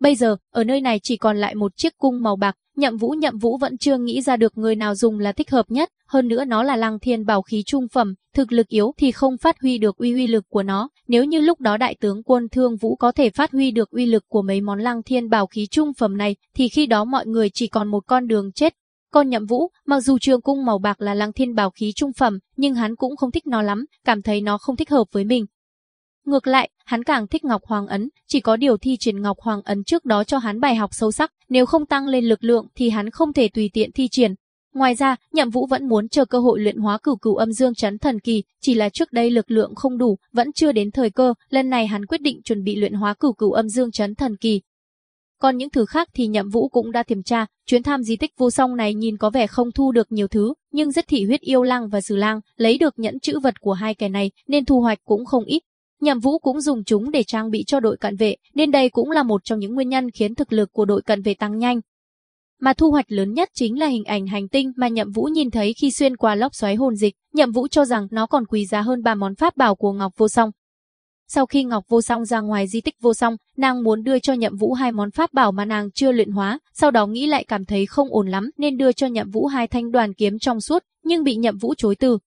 Bây giờ, ở nơi này chỉ còn lại một chiếc cung màu bạc, Nhậm Vũ Nhậm Vũ vẫn chưa nghĩ ra được người nào dùng là thích hợp nhất, hơn nữa nó là Lăng Thiên bảo khí trung phẩm, thực lực yếu thì không phát huy được uy uy lực của nó, nếu như lúc đó đại tướng quân Thương Vũ có thể phát huy được uy lực của mấy món Lăng Thiên bảo khí trung phẩm này, thì khi đó mọi người chỉ còn một con đường chết. Còn Nhậm Vũ, mặc dù trường cung màu bạc là Lăng Thiên bảo khí trung phẩm, nhưng hắn cũng không thích nó lắm, cảm thấy nó không thích hợp với mình, Ngược lại, hắn càng thích Ngọc Hoàng Ấn, chỉ có điều thi triển Ngọc Hoàng Ấn trước đó cho hắn bài học sâu sắc, nếu không tăng lên lực lượng thì hắn không thể tùy tiện thi triển. Ngoài ra, Nhậm Vũ vẫn muốn chờ cơ hội luyện hóa cửu cửu âm dương chấn thần kỳ, chỉ là trước đây lực lượng không đủ, vẫn chưa đến thời cơ, lần này hắn quyết định chuẩn bị luyện hóa cửu cửu âm dương chấn thần kỳ. Còn những thứ khác thì Nhậm Vũ cũng đã kiểm tra, chuyến thăm di tích vô song này nhìn có vẻ không thu được nhiều thứ, nhưng rất thị huyết yêu lang và sử lang, lấy được nhẫn chữ vật của hai kẻ này nên thu hoạch cũng không ít, Nhậm Vũ cũng dùng chúng để trang bị cho đội cận vệ, nên đây cũng là một trong những nguyên nhân khiến thực lực của đội cận vệ tăng nhanh. Mà thu hoạch lớn nhất chính là hình ảnh hành tinh mà Nhậm Vũ nhìn thấy khi xuyên qua lốc xoáy hồn dịch, Nhậm Vũ cho rằng nó còn quý giá hơn ba món pháp bảo của Ngọc Vô Song. Sau khi Ngọc Vô Song ra ngoài di tích Vô Song, nàng muốn đưa cho Nhậm Vũ hai món pháp bảo mà nàng chưa luyện hóa, sau đó nghĩ lại cảm thấy không ổn lắm nên đưa cho Nhậm Vũ hai thanh đoàn kiếm trong suốt, nhưng bị Nhậm Vũ chối từ.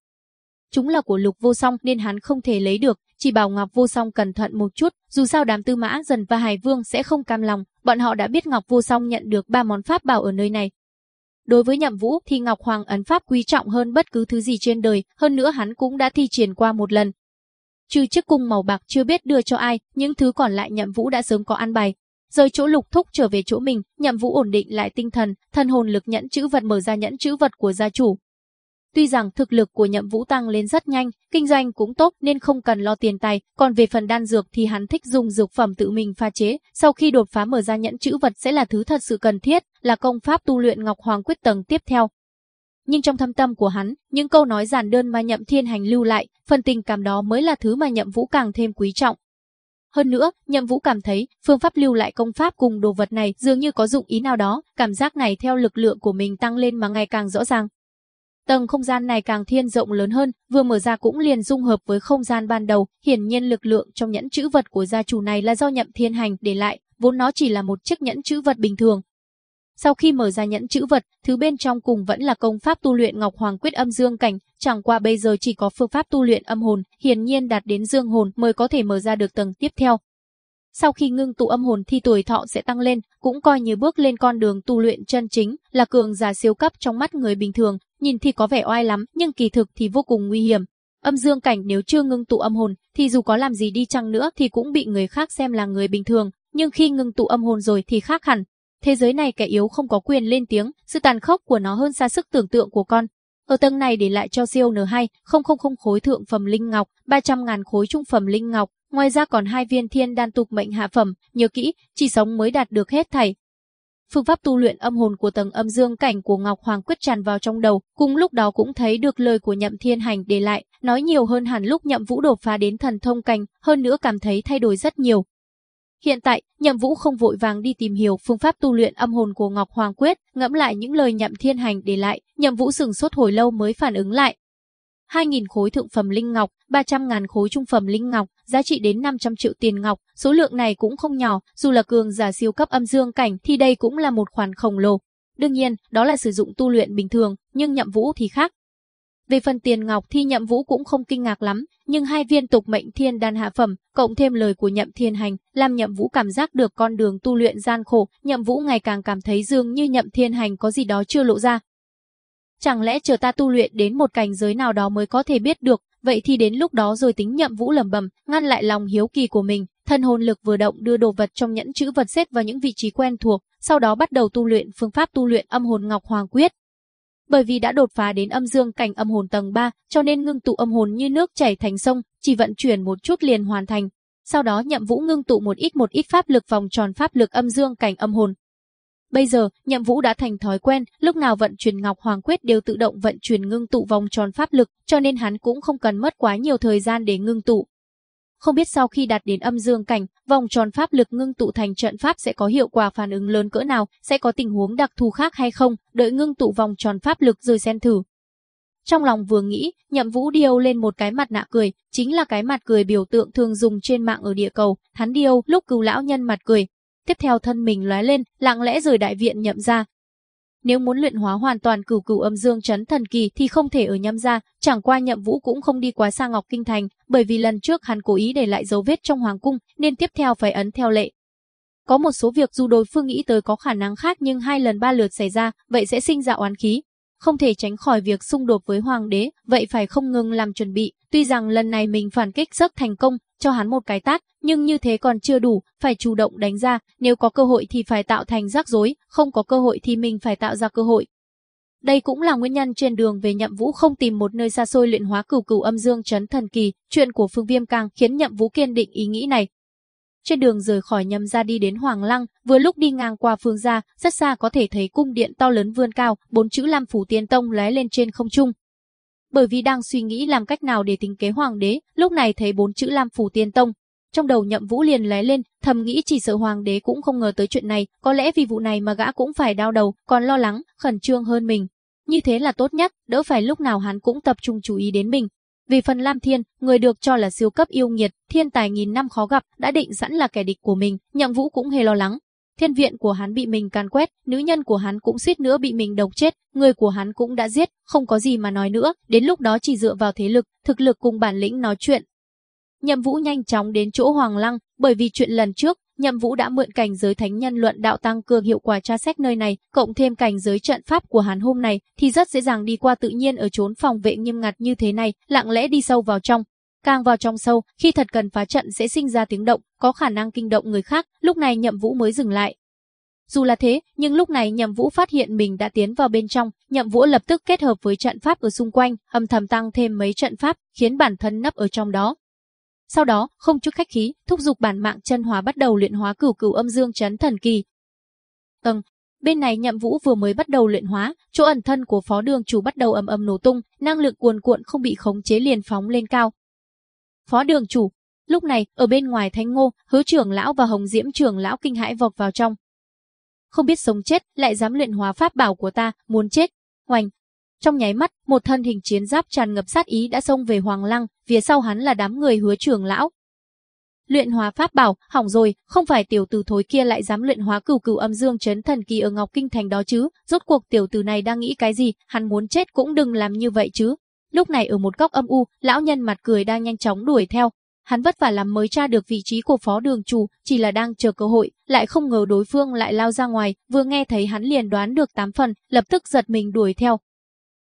Chúng là của Lục Vô Song nên hắn không thể lấy được, chỉ bảo Ngọc Vô Song cẩn thận một chút, dù sao đám Tư Mã Dần và Hải Vương sẽ không cam lòng, bọn họ đã biết Ngọc Vô Song nhận được ba món pháp bảo ở nơi này. Đối với Nhậm Vũ thì Ngọc Hoàng ấn pháp quý trọng hơn bất cứ thứ gì trên đời, hơn nữa hắn cũng đã thi triển qua một lần. Trừ chiếc cung màu bạc chưa biết đưa cho ai, những thứ còn lại Nhậm Vũ đã sớm có ăn bài. Rời chỗ Lục Thúc trở về chỗ mình, Nhậm Vũ ổn định lại tinh thần, thân hồn lực nhẫn chữ vật mở ra nhẫn chữ vật của gia chủ, Tuy rằng thực lực của Nhậm Vũ tăng lên rất nhanh, kinh doanh cũng tốt nên không cần lo tiền tài, còn về phần đan dược thì hắn thích dùng dược phẩm tự mình pha chế, sau khi đột phá mở ra nhẫn chữ vật sẽ là thứ thật sự cần thiết, là công pháp tu luyện Ngọc Hoàng quyết tầng tiếp theo. Nhưng trong thâm tâm của hắn, những câu nói giản đơn mà Nhậm Thiên Hành lưu lại, phần tình cảm đó mới là thứ mà Nhậm Vũ càng thêm quý trọng. Hơn nữa, Nhậm Vũ cảm thấy, phương pháp lưu lại công pháp cùng đồ vật này dường như có dụng ý nào đó, cảm giác này theo lực lượng của mình tăng lên mà ngày càng rõ ràng. Tầng không gian này càng thiên rộng lớn hơn, vừa mở ra cũng liền dung hợp với không gian ban đầu, hiển nhiên lực lượng trong nhẫn chữ vật của gia chủ này là do Nhậm Thiên Hành để lại, vốn nó chỉ là một chiếc nhẫn chữ vật bình thường. Sau khi mở ra nhẫn chữ vật, thứ bên trong cùng vẫn là công pháp tu luyện Ngọc Hoàng Quyết Âm Dương Cảnh, chẳng qua bây giờ chỉ có phương pháp tu luyện âm hồn, hiển nhiên đạt đến dương hồn mới có thể mở ra được tầng tiếp theo. Sau khi ngưng tụ âm hồn thì tuổi thọ sẽ tăng lên, cũng coi như bước lên con đường tu luyện chân chính, là cường giả siêu cấp trong mắt người bình thường, nhìn thì có vẻ oai lắm, nhưng kỳ thực thì vô cùng nguy hiểm. Âm dương cảnh nếu chưa ngưng tụ âm hồn, thì dù có làm gì đi chăng nữa thì cũng bị người khác xem là người bình thường, nhưng khi ngưng tụ âm hồn rồi thì khác hẳn. Thế giới này kẻ yếu không có quyền lên tiếng, sự tàn khốc của nó hơn xa sức tưởng tượng của con. Ở tầng này để lại cho siêu N2, 000 khối thượng phẩm linh ngọc, 300 ngàn khối trung phẩm linh ngọc, ngoài ra còn hai viên thiên đan tục mệnh hạ phẩm, nhớ kỹ, chỉ sống mới đạt được hết thảy, Phương pháp tu luyện âm hồn của tầng âm dương cảnh của Ngọc Hoàng quyết tràn vào trong đầu, cùng lúc đó cũng thấy được lời của Nhậm Thiên Hành để lại, nói nhiều hơn hẳn lúc Nhậm Vũ đột phá đến thần thông cảnh, hơn nữa cảm thấy thay đổi rất nhiều. Hiện tại, Nhậm Vũ không vội vàng đi tìm hiểu phương pháp tu luyện âm hồn của Ngọc Hoàng Quyết, ngẫm lại những lời Nhậm Thiên Hành để lại, Nhậm Vũ sừng sốt hồi lâu mới phản ứng lại, 2.000 khối thượng phẩm linh ngọc, 300.000 khối trung phẩm linh ngọc, giá trị đến 500 triệu tiền ngọc, số lượng này cũng không nhỏ, dù là cường giả siêu cấp âm dương cảnh thì đây cũng là một khoản khổng lồ. Đương nhiên, đó là sử dụng tu luyện bình thường, nhưng nhậm vũ thì khác. Về phần tiền ngọc thì nhậm vũ cũng không kinh ngạc lắm, nhưng hai viên tục mệnh thiên đan hạ phẩm, cộng thêm lời của nhậm thiên hành, làm nhậm vũ cảm giác được con đường tu luyện gian khổ, nhậm vũ ngày càng cảm thấy dường như nhậm thiên hành có gì đó chưa lộ ra, Chẳng lẽ chờ ta tu luyện đến một cảnh giới nào đó mới có thể biết được, vậy thì đến lúc đó rồi tính nhậm vũ lầm bầm, ngăn lại lòng hiếu kỳ của mình, thân hồn lực vừa động đưa đồ vật trong nhẫn chữ vật xếp vào những vị trí quen thuộc, sau đó bắt đầu tu luyện phương pháp tu luyện âm hồn ngọc hoàng quyết. Bởi vì đã đột phá đến âm dương cảnh âm hồn tầng 3, cho nên ngưng tụ âm hồn như nước chảy thành sông, chỉ vận chuyển một chút liền hoàn thành. Sau đó Nhậm Vũ ngưng tụ một ít một ít pháp lực vòng tròn pháp lực âm dương cảnh âm hồn, Bây giờ, Nhậm Vũ đã thành thói quen, lúc nào vận chuyển Ngọc Hoàng Quyết đều tự động vận chuyển ngưng tụ vòng tròn pháp lực, cho nên hắn cũng không cần mất quá nhiều thời gian để ngưng tụ. Không biết sau khi đạt đến âm dương cảnh, vòng tròn pháp lực ngưng tụ thành trận pháp sẽ có hiệu quả phản ứng lớn cỡ nào, sẽ có tình huống đặc thù khác hay không, đợi ngưng tụ vòng tròn pháp lực rồi xem thử. Trong lòng vừa nghĩ, Nhậm Vũ điêu lên một cái mặt nạ cười, chính là cái mặt cười biểu tượng thường dùng trên mạng ở địa cầu, hắn điêu lúc cứu lão nhân mặt cười, tiếp theo thân mình lóe lên, lặng lẽ rời đại viện nhậm ra. Nếu muốn luyện hóa hoàn toàn cửu cửu âm dương chấn thần kỳ thì không thể ở nhâm ra, chẳng qua nhậm vũ cũng không đi quá xa Ngọc Kinh Thành, bởi vì lần trước hắn cố ý để lại dấu vết trong hoàng cung, nên tiếp theo phải ấn theo lệ. Có một số việc dù đối phương nghĩ tới có khả năng khác nhưng hai lần ba lượt xảy ra, vậy sẽ sinh ra oán khí. Không thể tránh khỏi việc xung đột với hoàng đế, vậy phải không ngừng làm chuẩn bị. Tuy rằng lần này mình phản kích rất thành công, cho hắn một cái tát, nhưng như thế còn chưa đủ, phải chủ động đánh ra, nếu có cơ hội thì phải tạo thành rắc rối, không có cơ hội thì mình phải tạo ra cơ hội. Đây cũng là nguyên nhân trên đường về Nhậm Vũ không tìm một nơi xa xôi luyện hóa cửu cửu âm dương chấn thần kỳ, chuyện của Phương Viêm càng khiến Nhậm Vũ kiên định ý nghĩ này. Trên đường rời khỏi Nhậm gia đi đến Hoàng Lăng, vừa lúc đi ngang qua phương gia, rất xa có thể thấy cung điện to lớn vươn cao, bốn chữ Lam phủ Tiên Tông lóe lên trên không trung, bởi vì đang suy nghĩ làm cách nào để tính kế hoàng đế, lúc này thấy bốn chữ Lam Phủ Tiên Tông. Trong đầu nhậm vũ liền lóe lên, thầm nghĩ chỉ sợ hoàng đế cũng không ngờ tới chuyện này, có lẽ vì vụ này mà gã cũng phải đau đầu, còn lo lắng, khẩn trương hơn mình. Như thế là tốt nhất, đỡ phải lúc nào hắn cũng tập trung chú ý đến mình. Vì phần Lam Thiên, người được cho là siêu cấp yêu nghiệt, thiên tài nghìn năm khó gặp, đã định sẵn là kẻ địch của mình, nhậm vũ cũng hề lo lắng, Thiên viện của hắn bị mình càn quét, nữ nhân của hắn cũng suýt nữa bị mình độc chết, người của hắn cũng đã giết, không có gì mà nói nữa, đến lúc đó chỉ dựa vào thế lực, thực lực cùng bản lĩnh nói chuyện. Nhậm Vũ nhanh chóng đến chỗ Hoàng Lăng, bởi vì chuyện lần trước, Nhậm Vũ đã mượn cảnh giới thánh nhân luận đạo tăng cường hiệu quả tra xét nơi này, cộng thêm cảnh giới trận pháp của hắn hôm nay, thì rất dễ dàng đi qua tự nhiên ở chốn phòng vệ nghiêm ngặt như thế này, lặng lẽ đi sâu vào trong, Càng vào trong sâu, khi thật cần phá trận sẽ sinh ra tiếng động, có khả năng kinh động người khác, lúc này Nhậm Vũ mới dừng lại. Dù là thế, nhưng lúc này Nhậm Vũ phát hiện mình đã tiến vào bên trong, Nhậm Vũ lập tức kết hợp với trận pháp ở xung quanh, âm thầm tăng thêm mấy trận pháp, khiến bản thân nấp ở trong đó. Sau đó, không chút khách khí, thúc giục bản mạng chân hóa bắt đầu luyện hóa cửu cửu âm dương chấn thần kỳ. Tầng, bên này Nhậm Vũ vừa mới bắt đầu luyện hóa, chỗ ẩn thân của Phó Đường chủ bắt đầu ầm ầm nổ tung, năng lượng cuồn cuộn không bị khống chế liền phóng lên cao. Phó Đường chủ, lúc này, ở bên ngoài Thánh Ngô, Hứa trưởng lão và Hồng Diễm trưởng lão kinh hãi vọt vào trong. Không biết sống chết, lại dám luyện hóa pháp bảo của ta, muốn chết. Hoành, trong nháy mắt, một thân hình chiến giáp tràn ngập sát ý đã xông về Hoàng Lăng, phía sau hắn là đám người hứa trưởng lão. Luyện hóa pháp bảo, hỏng rồi, không phải tiểu tử thối kia lại dám luyện hóa cửu cửu âm dương chấn thần kỳ ở Ngọc Kinh Thành đó chứ, rốt cuộc tiểu tử này đang nghĩ cái gì, hắn muốn chết cũng đừng làm như vậy chứ. Lúc này ở một góc âm u, lão nhân mặt cười đang nhanh chóng đuổi theo. Hắn vất vả lắm mới tra được vị trí của phó đường chủ, chỉ là đang chờ cơ hội, lại không ngờ đối phương lại lao ra ngoài, vừa nghe thấy hắn liền đoán được tám phần, lập tức giật mình đuổi theo,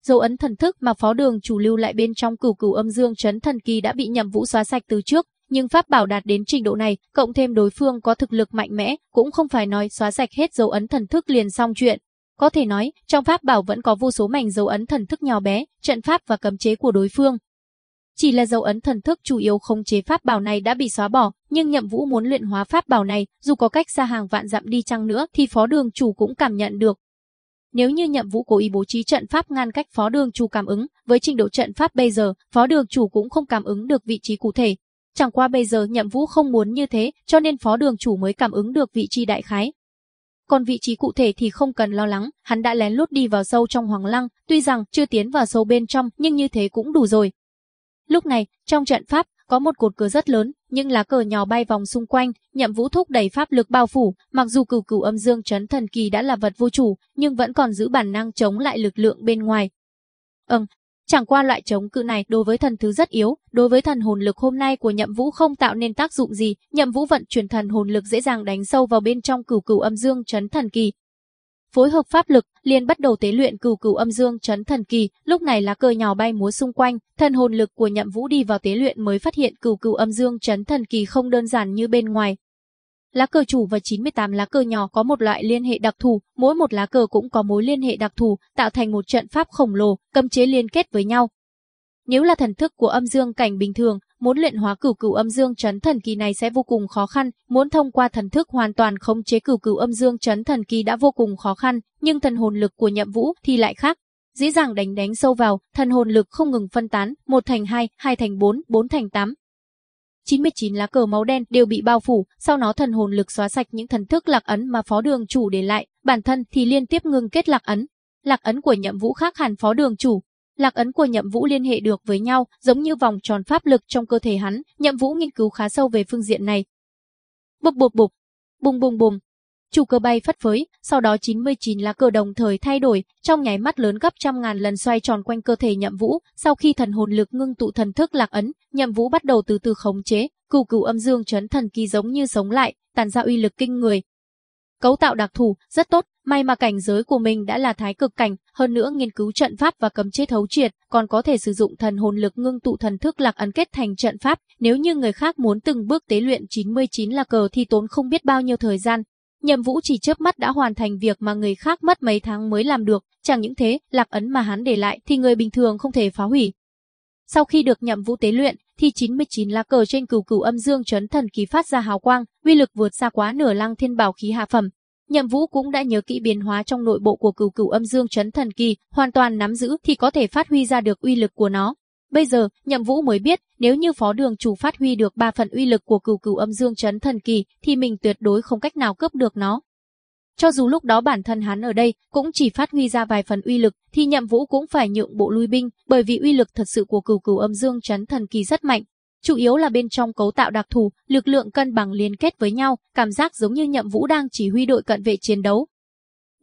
dấu ấn thần thức mà phó đường chủ lưu lại bên trong cửu cửu âm dương chấn thần kỳ đã bị nhậm vũ xóa sạch từ trước, nhưng pháp bảo đạt đến trình độ này, cộng thêm đối phương có thực lực mạnh mẽ, cũng không phải nói xóa sạch hết dấu ấn thần thức liền xong chuyện. Có thể nói, trong pháp bảo vẫn có vô số mảnh dấu ấn thần thức nhỏ bé, trận pháp và cấm chế của đối phương. Chỉ là dấu ấn thần thức chủ yếu khống chế pháp bảo này đã bị xóa bỏ, nhưng Nhậm Vũ muốn luyện hóa pháp bảo này, dù có cách xa hàng vạn dặm đi chăng nữa thì phó đường chủ cũng cảm nhận được, nếu như nhậm vũ cố ý bố trí trận pháp ngăn cách phó đường chủ cảm ứng, với trình độ trận pháp bây giờ, phó đường chủ cũng không cảm ứng được vị trí cụ thể. Chẳng qua bây giờ nhậm vũ không muốn như thế, cho nên phó đường chủ mới cảm ứng được vị trí đại khái. Còn vị trí cụ thể thì không cần lo lắng, hắn đã lén lút đi vào sâu trong hoàng lăng, tuy rằng chưa tiến vào sâu bên trong, nhưng như thế cũng đủ rồi. Lúc này, trong trận pháp, có một cột cờ rất lớn, nhưng lá cờ nhỏ bay vòng xung quanh, nhậm vũ thúc đẩy pháp lực bao phủ, mặc dù cửu cửu âm dương chấn thần kỳ đã là vật vô chủ, nhưng vẫn còn giữ bản năng chống lại lực lượng bên ngoài. Ừm, chẳng qua loại chống cự này đối với thần thứ rất yếu, đối với thần hồn lực hôm nay của nhậm vũ không tạo nên tác dụng gì, nhậm vũ vận chuyển thần hồn lực dễ dàng đánh sâu vào bên trong cửu cửu âm dương chấn thần kỳ, phối hợp pháp lực, liền bắt đầu tế luyện cửu cửu âm dương chấn thần kỳ, lúc này lá cờ nhỏ bay múa xung quanh, thần hồn lực của Nhậm Vũ đi vào tế luyện mới phát hiện cửu cửu âm dương chấn thần kỳ không đơn giản như bên ngoài. Lá cờ chủ và 98 lá cờ nhỏ có một loại liên hệ đặc thù, mỗi một lá cờ cũng có mối liên hệ đặc thù, tạo thành một trận pháp khổng lồ, cấm chế liên kết với nhau. Nếu là thần thức của âm dương cảnh bình thường, muốn luyện hóa cửu cửu âm dương chấn thần kỳ này sẽ vô cùng khó khăn, muốn thông qua thần thức hoàn toàn khống chế cửu cửu âm dương chấn thần kỳ đã vô cùng khó khăn, nhưng thần hồn lực của Nhậm Vũ thì lại khác. Dễ dàng đánh đánh sâu vào, thần hồn lực không ngừng phân tán, một thành hai, hai thành bốn, bốn thành tám. 99 lá cờ máu đen đều bị bao phủ, sau đó thần hồn lực xóa sạch những thần thức lạc ấn mà phó đường chủ để lại, bản thân thì liên tiếp ngừng kết lạc ấn. Lạc ấn của Nhậm Vũ khác hẳn phó đường chủ, Lạc ấn của Nhậm Vũ liên hệ được với nhau, giống như vòng tròn pháp lực trong cơ thể hắn, Nhậm Vũ nghiên cứu khá sâu về phương diện này. Bụp bụp bụp, bùng bùng bùng. Chủ cơ bay phất phới, sau đó 99 lá cờ đồng thời thay đổi, trong nháy mắt lớn gấp trăm ngàn lần xoay tròn quanh cơ thể Nhậm Vũ, sau khi thần hồn lực ngưng tụ thần thức lạc ấn, Nhậm Vũ bắt đầu từ từ khống chế, cửu cửu âm dương chấn thần kỳ giống như sống lại, tản ra uy lực kinh người, Cấu tạo đặc thù, rất tốt, may mà cảnh giới của mình đã là thái cực cảnh, hơn nữa nghiên cứu trận pháp và cấm chế thấu triệt, còn có thể sử dụng thần hồn lực ngưng tụ thần thức lạc ấn kết thành trận pháp, nếu như người khác muốn từng bước tế luyện 99 là cờ thì tốn không biết bao nhiêu thời gian. Nhậm Vũ chỉ chớp mắt đã hoàn thành việc mà người khác mất mấy tháng mới làm được, chẳng những thế, lạc ấn mà hắn để lại thì người bình thường không thể phá hủy. Sau khi được Nhậm Vũ tế luyện, thì 99 lá cờ trên cửu cửu âm dương chấn thần kỳ phát ra hào quang, uy lực vượt xa quá nửa lăng thiên bảo khí hạ phẩm. Nhậm Vũ cũng đã nhớ kỹ biến hóa trong nội bộ của cửu cửu âm dương chấn thần kỳ, hoàn toàn nắm giữ thì có thể phát huy ra được uy lực của nó. Bây giờ, Nhậm Vũ mới biết, nếu như phó đường chủ phát huy được ba phần uy lực của cửu cửu âm dương chấn thần kỳ, thì mình tuyệt đối không cách nào cướp được nó. Cho dù lúc đó bản thân hắn ở đây cũng chỉ phát huy ra vài phần uy lực, thì Nhậm Vũ cũng phải nhượng bộ lui binh, bởi vì uy lực thật sự của cửu cửu âm dương chấn thần kỳ rất mạnh. Chủ yếu là bên trong cấu tạo đặc thù, lực lượng cân bằng liên kết với nhau, cảm giác giống như Nhậm Vũ đang chỉ huy đội cận vệ chiến đấu.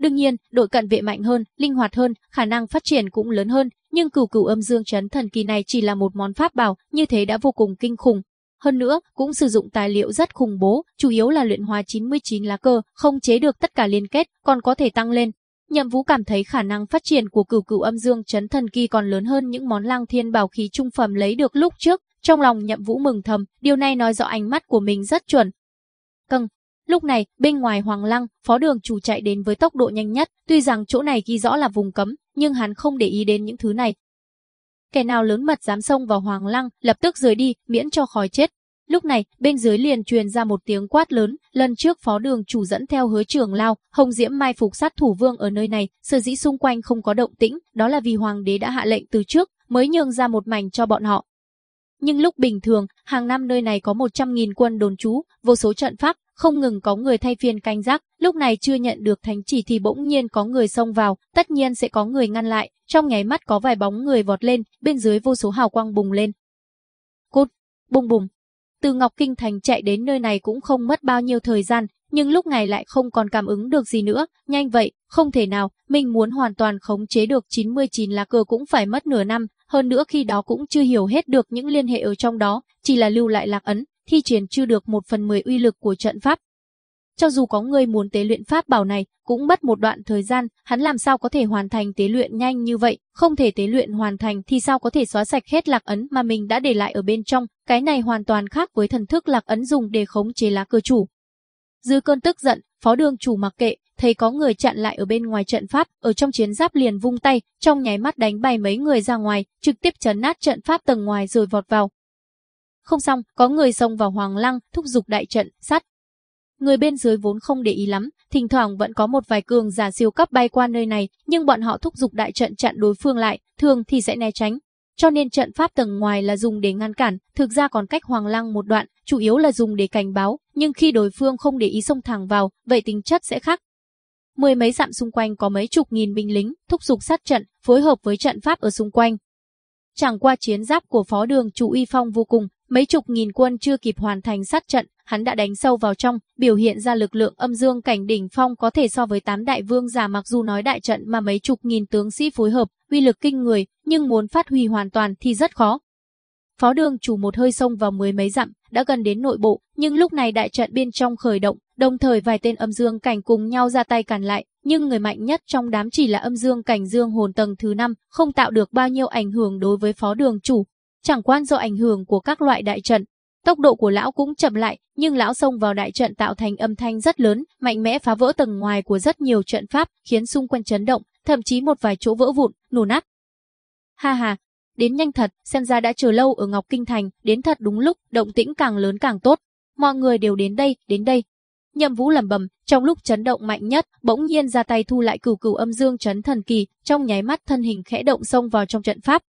Đương nhiên, đội cận vệ mạnh hơn, linh hoạt hơn, khả năng phát triển cũng lớn hơn, nhưng cửu cửu âm dương chấn thần kỳ này chỉ là một món pháp bảo, như thế đã vô cùng kinh khủng, hơn nữa, cũng sử dụng tài liệu rất khủng bố, chủ yếu là luyện hóa 99 lá cơ, không chế được tất cả liên kết, còn có thể tăng lên. Nhậm Vũ cảm thấy khả năng phát triển của cửu cửu âm dương chấn thần kỳ còn lớn hơn những món lang thiên bảo khí trung phẩm lấy được lúc trước. Trong lòng Nhậm Vũ mừng thầm, điều này nói rõ ánh mắt của mình rất chuẩn. căng Lúc này, bên ngoài Hoàng Lăng, phó đường chủ chạy đến với tốc độ nhanh nhất, tuy rằng chỗ này ghi rõ là vùng cấm, nhưng hắn không để ý đến những thứ này. Kẻ nào lớn mật dám xông vào Hoàng Lăng, lập tức rời đi, miễn cho khỏi chết. Lúc này, bên dưới liền truyền ra một tiếng quát lớn, lần trước phó đường chủ dẫn theo hứa trưởng lao, Hồng Diễm mai phục sát thủ vương ở nơi này, sở dĩ xung quanh không có động tĩnh, đó là vì hoàng đế đã hạ lệnh từ trước, mới nhường ra một mảnh cho bọn họ. Nhưng lúc bình thường, hàng năm nơi này có 100.000 quân đồn trú, vô số trận pháp, không ngừng có người thay phiên canh gác, lúc này chưa nhận được thánh chỉ thì bỗng nhiên có người xông vào, tất nhiên sẽ có người ngăn lại, trong nháy mắt có vài bóng người vọt lên, bên dưới vô số hào quang bùng lên. Cút, bùng bùng. Từ Ngọc Kinh Thành chạy đến nơi này cũng không mất bao nhiêu thời gian, nhưng lúc này lại không còn cảm ứng được gì nữa, nhanh vậy, không thể nào, mình muốn hoàn toàn khống chế được 99 lá cờ cũng phải mất nửa năm, hơn nữa khi đó cũng chưa hiểu hết được những liên hệ ở trong đó, chỉ là lưu lại lạc ấn, thi triển chưa được một phần mười uy lực của trận pháp. Cho dù có người muốn tế luyện pháp bảo này, cũng mất một đoạn thời gian, hắn làm sao có thể hoàn thành tế luyện nhanh như vậy, không thể tế luyện hoàn thành thì sao có thể xóa sạch hết lạc ấn mà mình đã để lại ở bên trong, cái này hoàn toàn khác với thần thức lạc ấn dùng để khống chế lá cờ chủ. Dư cơn tức giận, phó đường chủ mặc kệ, thấy có người chặn lại ở bên ngoài trận pháp, ở trong chiến giáp liền vung tay, trong nháy mắt đánh bay mấy người ra ngoài, trực tiếp chấn nát trận pháp tầng ngoài rồi vọt vào. Không xong, có người xông vào Hoàng Lăng, thúc giục đại trận, sát. Người bên dưới vốn không để ý lắm, thỉnh thoảng vẫn có một vài cường giả siêu cấp bay qua nơi này, nhưng bọn họ thúc giục đại trận chặn đối phương lại, thường thì sẽ né tránh. Cho nên trận pháp tầng ngoài là dùng để ngăn cản, thực ra còn cách Hoàng Lăng một đoạn, chủ yếu là dùng để cảnh báo, nhưng khi đối phương không để ý xông thẳng vào, vậy tính chất sẽ khác. Mười mấy dặm xung quanh có mấy chục nghìn binh lính, thúc giục sát trận, phối hợp với trận pháp ở xung quanh. Chẳng qua chiến giáp của phó đường chủ uy phong vô cùng, Mấy chục nghìn quân chưa kịp hoàn thành sát trận, hắn đã đánh sâu vào trong, biểu hiện ra lực lượng âm dương cảnh đỉnh phong có thể so với tám đại vương giả mặc dù nói đại trận mà mấy chục nghìn tướng sĩ phối hợp, uy lực kinh người, nhưng muốn phát huy hoàn toàn thì rất khó. Phó đường chủ một hơi xông vào mười mấy dặm, đã gần đến nội bộ, nhưng lúc này đại trận bên trong khởi động, đồng thời vài tên âm dương cảnh cùng nhau ra tay cản lại, nhưng người mạnh nhất trong đám chỉ là âm dương cảnh dương hồn tầng thứ 5, không tạo được bao nhiêu ảnh hưởng đối với phó đường chủ, Chẳng quan do ảnh hưởng của các loại đại trận, tốc độ của lão cũng chậm lại, nhưng lão xông vào đại trận tạo thành âm thanh rất lớn, mạnh mẽ phá vỡ tầng ngoài của rất nhiều trận pháp, khiến xung quanh chấn động, thậm chí một vài chỗ vỡ vụn, nổ nát. Ha ha, đến nhanh thật, xem ra đã chờ lâu ở Ngọc Kinh Thành, đến thật đúng lúc, động tĩnh càng lớn càng tốt. Mọi người đều đến đây, đến đây. Nhậm Vũ lẩm bẩm, trong lúc chấn động mạnh nhất, bỗng nhiên ra tay thu lại cửu cửu âm dương chấn thần kỳ, trong nháy mắt thân hình khẽ động xông vào trong trận pháp.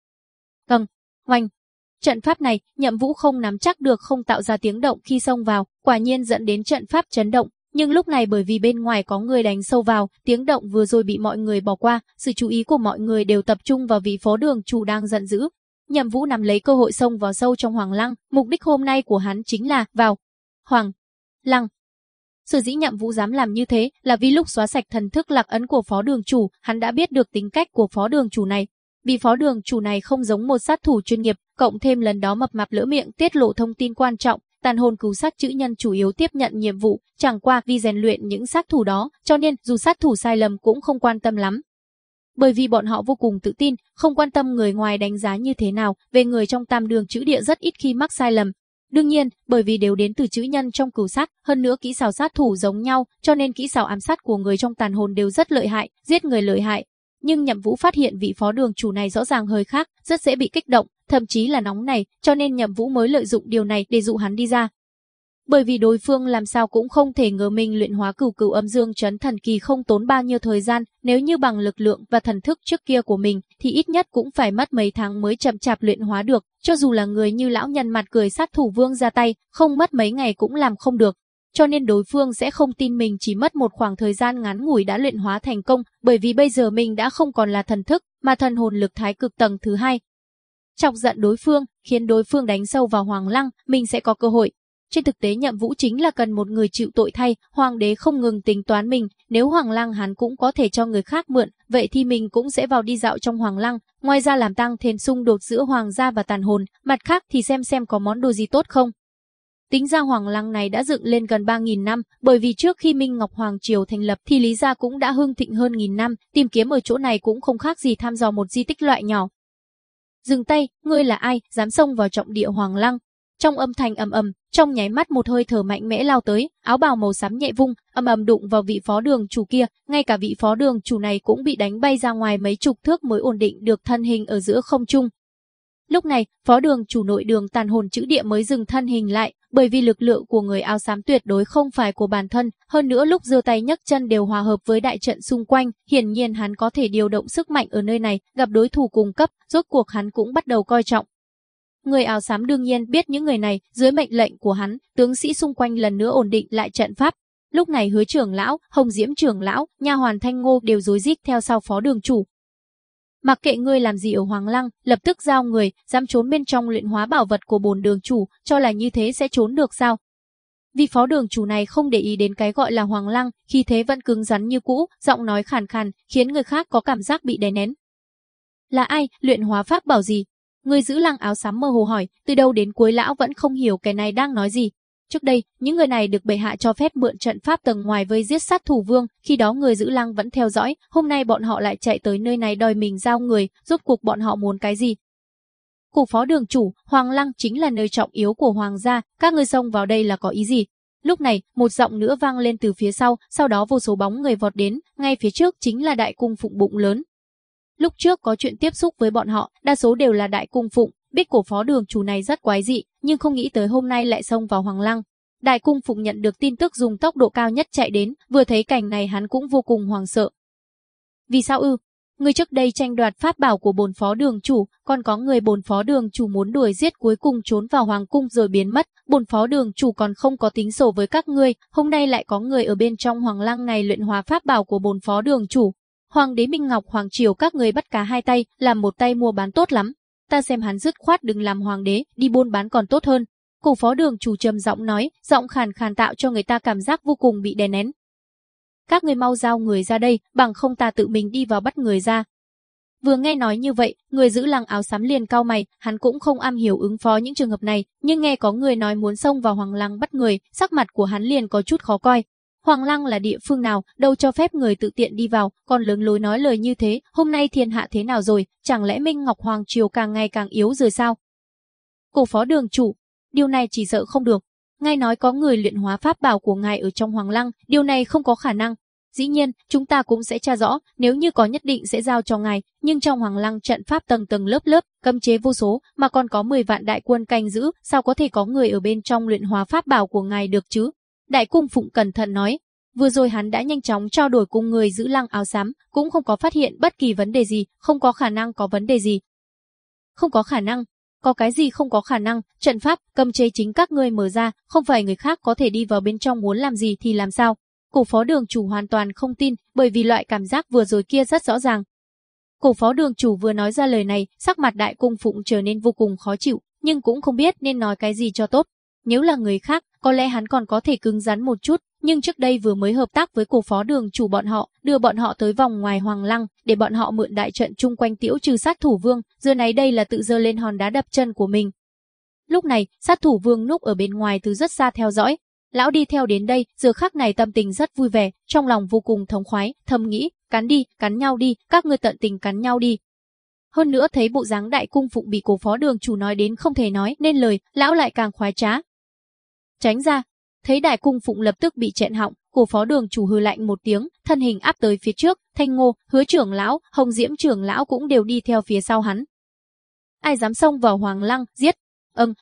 Ầm, oanh, Trận pháp này, Nhậm Vũ không nắm chắc được không tạo ra tiếng động khi xông vào, quả nhiên dẫn đến trận pháp chấn động, nhưng lúc này bởi vì bên ngoài có người đánh sâu vào, tiếng động vừa rồi bị mọi người bỏ qua, sự chú ý của mọi người đều tập trung vào vị phó đường chủ đang giận dữ. Nhậm Vũ nắm lấy cơ hội xông vào sâu trong Hoàng Lăng, mục đích hôm nay của hắn chính là vào Hoàng Lăng. Sở dĩ Nhậm Vũ dám làm như thế là vì lúc xóa sạch thần thức lạc ấn của phó đường chủ, hắn đã biết được tính cách của phó đường chủ này, vì phó đường chủ này không giống một sát thủ chuyên nghiệp, cộng thêm lần đó mập mạp lỡ miệng tiết lộ thông tin quan trọng, tàn hồn cứu sát chữ nhân chủ yếu tiếp nhận nhiệm vụ, chẳng qua vì rèn luyện những sát thủ đó, cho nên dù sát thủ sai lầm cũng không quan tâm lắm. Bởi vì bọn họ vô cùng tự tin, không quan tâm người ngoài đánh giá như thế nào, về người trong tam đường chữ địa rất ít khi mắc sai lầm. Đương nhiên, bởi vì đều đến từ chữ nhân trong cửu sát, hơn nữa kỹ xảo sát thủ giống nhau, cho nên kỹ xảo ám sát của người trong tàn hồn đều rất lợi hại, giết người lợi hại, nhưng Nhậm Vũ phát hiện vị phó đường chủ này rõ ràng hơi khác, rất dễ bị kích động, thậm chí là nóng này, cho nên Nhậm Vũ mới lợi dụng điều này để dụ hắn đi ra. Bởi vì đối phương làm sao cũng không thể ngờ mình luyện hóa cửu cửu âm dương chấn thần kỳ không tốn bao nhiêu thời gian, nếu như bằng lực lượng và thần thức trước kia của mình thì ít nhất cũng phải mất mấy tháng mới chậm chạp luyện hóa được, cho dù là người như lão nhân mặt cười sát thủ vương ra tay, không mất mấy ngày cũng làm không được cho nên đối phương sẽ không tin mình chỉ mất một khoảng thời gian ngắn ngủi đã luyện hóa thành công, bởi vì bây giờ mình đã không còn là thần thức, mà thần hồn lực thái cực tầng thứ hai. Chọc giận đối phương, khiến đối phương đánh sâu vào Hoàng Lăng, mình sẽ có cơ hội. Trên thực tế nhậm vũ chính là cần một người chịu tội thay, hoàng đế không ngừng tính toán mình, nếu Hoàng Lăng hắn cũng có thể cho người khác mượn, vậy thì mình cũng sẽ vào đi dạo trong Hoàng Lăng, ngoài ra làm tăng thêm xung đột giữa hoàng gia và tàn hồn, mặt khác thì xem xem có món đồ gì tốt không. Tính ra Hoàng Lăng này đã dựng lên gần 3.000 năm, bởi vì trước khi Minh Ngọc Hoàng Triều thành lập thì Lý Gia cũng đã hưng thịnh hơn nghìn năm, tìm kiếm ở chỗ này cũng không khác gì tham dò một di tích loại nhỏ. Dừng tay, ngươi là ai, dám xông vào trọng địa Hoàng Lăng? Trong âm thanh ầm ầm, trong nháy mắt một hơi thở mạnh mẽ lao tới, áo bào màu xám nhẹ vung, ầm ầm đụng vào vị phó đường chủ kia, ngay cả vị phó đường chủ này cũng bị đánh bay ra ngoài mấy chục thước mới ổn định được thân hình ở giữa không trung. Lúc này, phó đường chủ nội đường tàn hồn chữ địa mới dừng thân hình lại, bởi vì lực lượng của người áo xám tuyệt đối không phải của bản thân, hơn nữa lúc giơ tay nhấc chân đều hòa hợp với đại trận xung quanh, hiển nhiên hắn có thể điều động sức mạnh ở nơi này, gặp đối thủ cùng cấp, rốt cuộc hắn cũng bắt đầu coi trọng. Người áo xám đương nhiên biết những người này, dưới mệnh lệnh của hắn, tướng sĩ xung quanh lần nữa ổn định lại trận pháp. Lúc này hứa trưởng lão, hồng diễm trưởng lão, nha hoàn thanh ngô đều rối rít theo sau phó đường chủ, Mặc kệ ngươi làm gì ở Hoàng Lăng, lập tức giao người, dám trốn bên trong luyện hóa bảo vật của bồn đường chủ, cho là như thế sẽ trốn được sao? Vì phó đường chủ này không để ý đến cái gọi là Hoàng Lăng, khi thế vẫn cứng rắn như cũ, giọng nói khàn khàn, khiến người khác có cảm giác bị đè nén. Là ai, luyện hóa pháp bảo gì? Người giữ lăng áo xám mơ hồ hỏi, từ đầu đến cuối lão vẫn không hiểu cái này đang nói gì. Trước đây, những người này được bệ hạ cho phép mượn trận pháp tầng ngoài với giết sát thủ vương, khi đó người giữ lăng vẫn theo dõi, hôm nay bọn họ lại chạy tới nơi này đòi mình giao người, rốt cuộc bọn họ muốn cái gì? Cổ phó đường chủ, Hoàng Lăng chính là nơi trọng yếu của Hoàng gia, các ngươi xông vào đây là có ý gì? Lúc này, một giọng nữa vang lên từ phía sau, sau đó vô số bóng người vọt đến, ngay phía trước chính là đại cung phụng bụng lớn. Lúc trước có chuyện tiếp xúc với bọn họ, đa số đều là đại cung phụng, biết cổ phó đường chủ này rất quái dị, nhưng không nghĩ tới hôm nay lại xông vào Hoàng Lăng. Đại cung phụng nhận được tin tức dùng tốc độ cao nhất chạy đến, vừa thấy cảnh này hắn cũng vô cùng hoàng sợ. Vì sao ư? Người trước đây tranh đoạt pháp bảo của bồn phó đường chủ, còn có người bồn phó đường chủ muốn đuổi giết cuối cùng trốn vào hoàng cung rồi biến mất, bồn phó đường chủ còn không có tính sổ với các ngươi, hôm nay lại có người ở bên trong hoàng lăng này luyện hóa pháp bảo của bồn phó đường chủ. Hoàng đế Minh Ngọc Hoàng Triều các người bắt cá hai tay, làm một tay mua bán tốt lắm, ta xem hắn dứt khoát đừng làm hoàng đế, đi buôn bán còn tốt hơn. Cổ phó đường chủ trầm giọng nói, giọng khàn khàn tạo cho người ta cảm giác vô cùng bị đè nén. Các người mau giao người ra đây, bằng không ta tự mình đi vào bắt người ra. Vừa nghe nói như vậy, người giữ lăng áo xám liền cao mày, hắn cũng không am hiểu ứng phó những trường hợp này, nhưng nghe có người nói muốn xông vào hoàng lăng bắt người, sắc mặt của hắn liền có chút khó coi, Hoàng Lăng là địa phương nào, đâu cho phép người tự tiện đi vào, còn lớn lối nói lời như thế, hôm nay thiên hạ thế nào rồi, chẳng lẽ Minh Ngọc Hoàng Triều càng ngày càng yếu rồi sao? Cổ phó đường chủ, điều này chỉ sợ không được. Ngài nói có người luyện hóa pháp bảo của ngài ở trong Hoàng Lăng, điều này không có khả năng. Dĩ nhiên, chúng ta cũng sẽ tra rõ, nếu như có nhất định sẽ giao cho ngài, nhưng trong Hoàng Lăng trận pháp tầng tầng lớp lớp, cấm chế vô số, mà còn có 10 vạn đại quân canh giữ, sao có thể có người ở bên trong luyện hóa pháp bảo của ngài được chứ? Đại cung phụng cẩn thận nói, vừa rồi hắn đã nhanh chóng trao đổi cùng người giữ lăng áo xám, cũng không có phát hiện bất kỳ vấn đề gì, không có khả năng có vấn đề gì. Không có khả năng, có cái gì không có khả năng, trận pháp, cầm chế chính các ngươi mở ra, không phải người khác có thể đi vào bên trong muốn làm gì thì làm sao. Cổ phó đường chủ hoàn toàn không tin, bởi vì loại cảm giác vừa rồi kia rất rõ ràng. Cổ phó đường chủ vừa nói ra lời này, sắc mặt đại cung phụng trở nên vô cùng khó chịu, nhưng cũng không biết nên nói cái gì cho tốt. Nếu là người khác, có lẽ hắn còn có thể cứng rắn một chút, nhưng trước đây vừa mới hợp tác với cổ phó đường chủ bọn họ, đưa bọn họ tới vòng ngoài Hoàng Lăng, để bọn họ mượn đại trận chung quanh tiễu trừ sát thủ vương, giờ này đây là tự dơ lên hòn đá đập chân của mình. Lúc này, sát thủ vương núp ở bên ngoài từ rất xa theo dõi. Lão đi theo đến đây, giờ khắc này tâm tình rất vui vẻ, trong lòng vô cùng thống khoái, thầm nghĩ, cắn đi, cắn nhau đi, các ngươi tận tình cắn nhau đi. Hơn nữa thấy bộ dáng đại cung phụng bị cổ phó đường chủ nói đến không thể nói nên lời, lão lại càng khoái trá, Tránh ra, thấy đại cung phụng lập tức bị chẹn họng, cổ phó đường chủ hư lạnh một tiếng, thân hình áp tới phía trước, thanh ngô, hứa trưởng lão, hồng diễm trưởng lão cũng đều đi theo phía sau hắn. Ai dám xông vào hoàng lăng, giết, âng.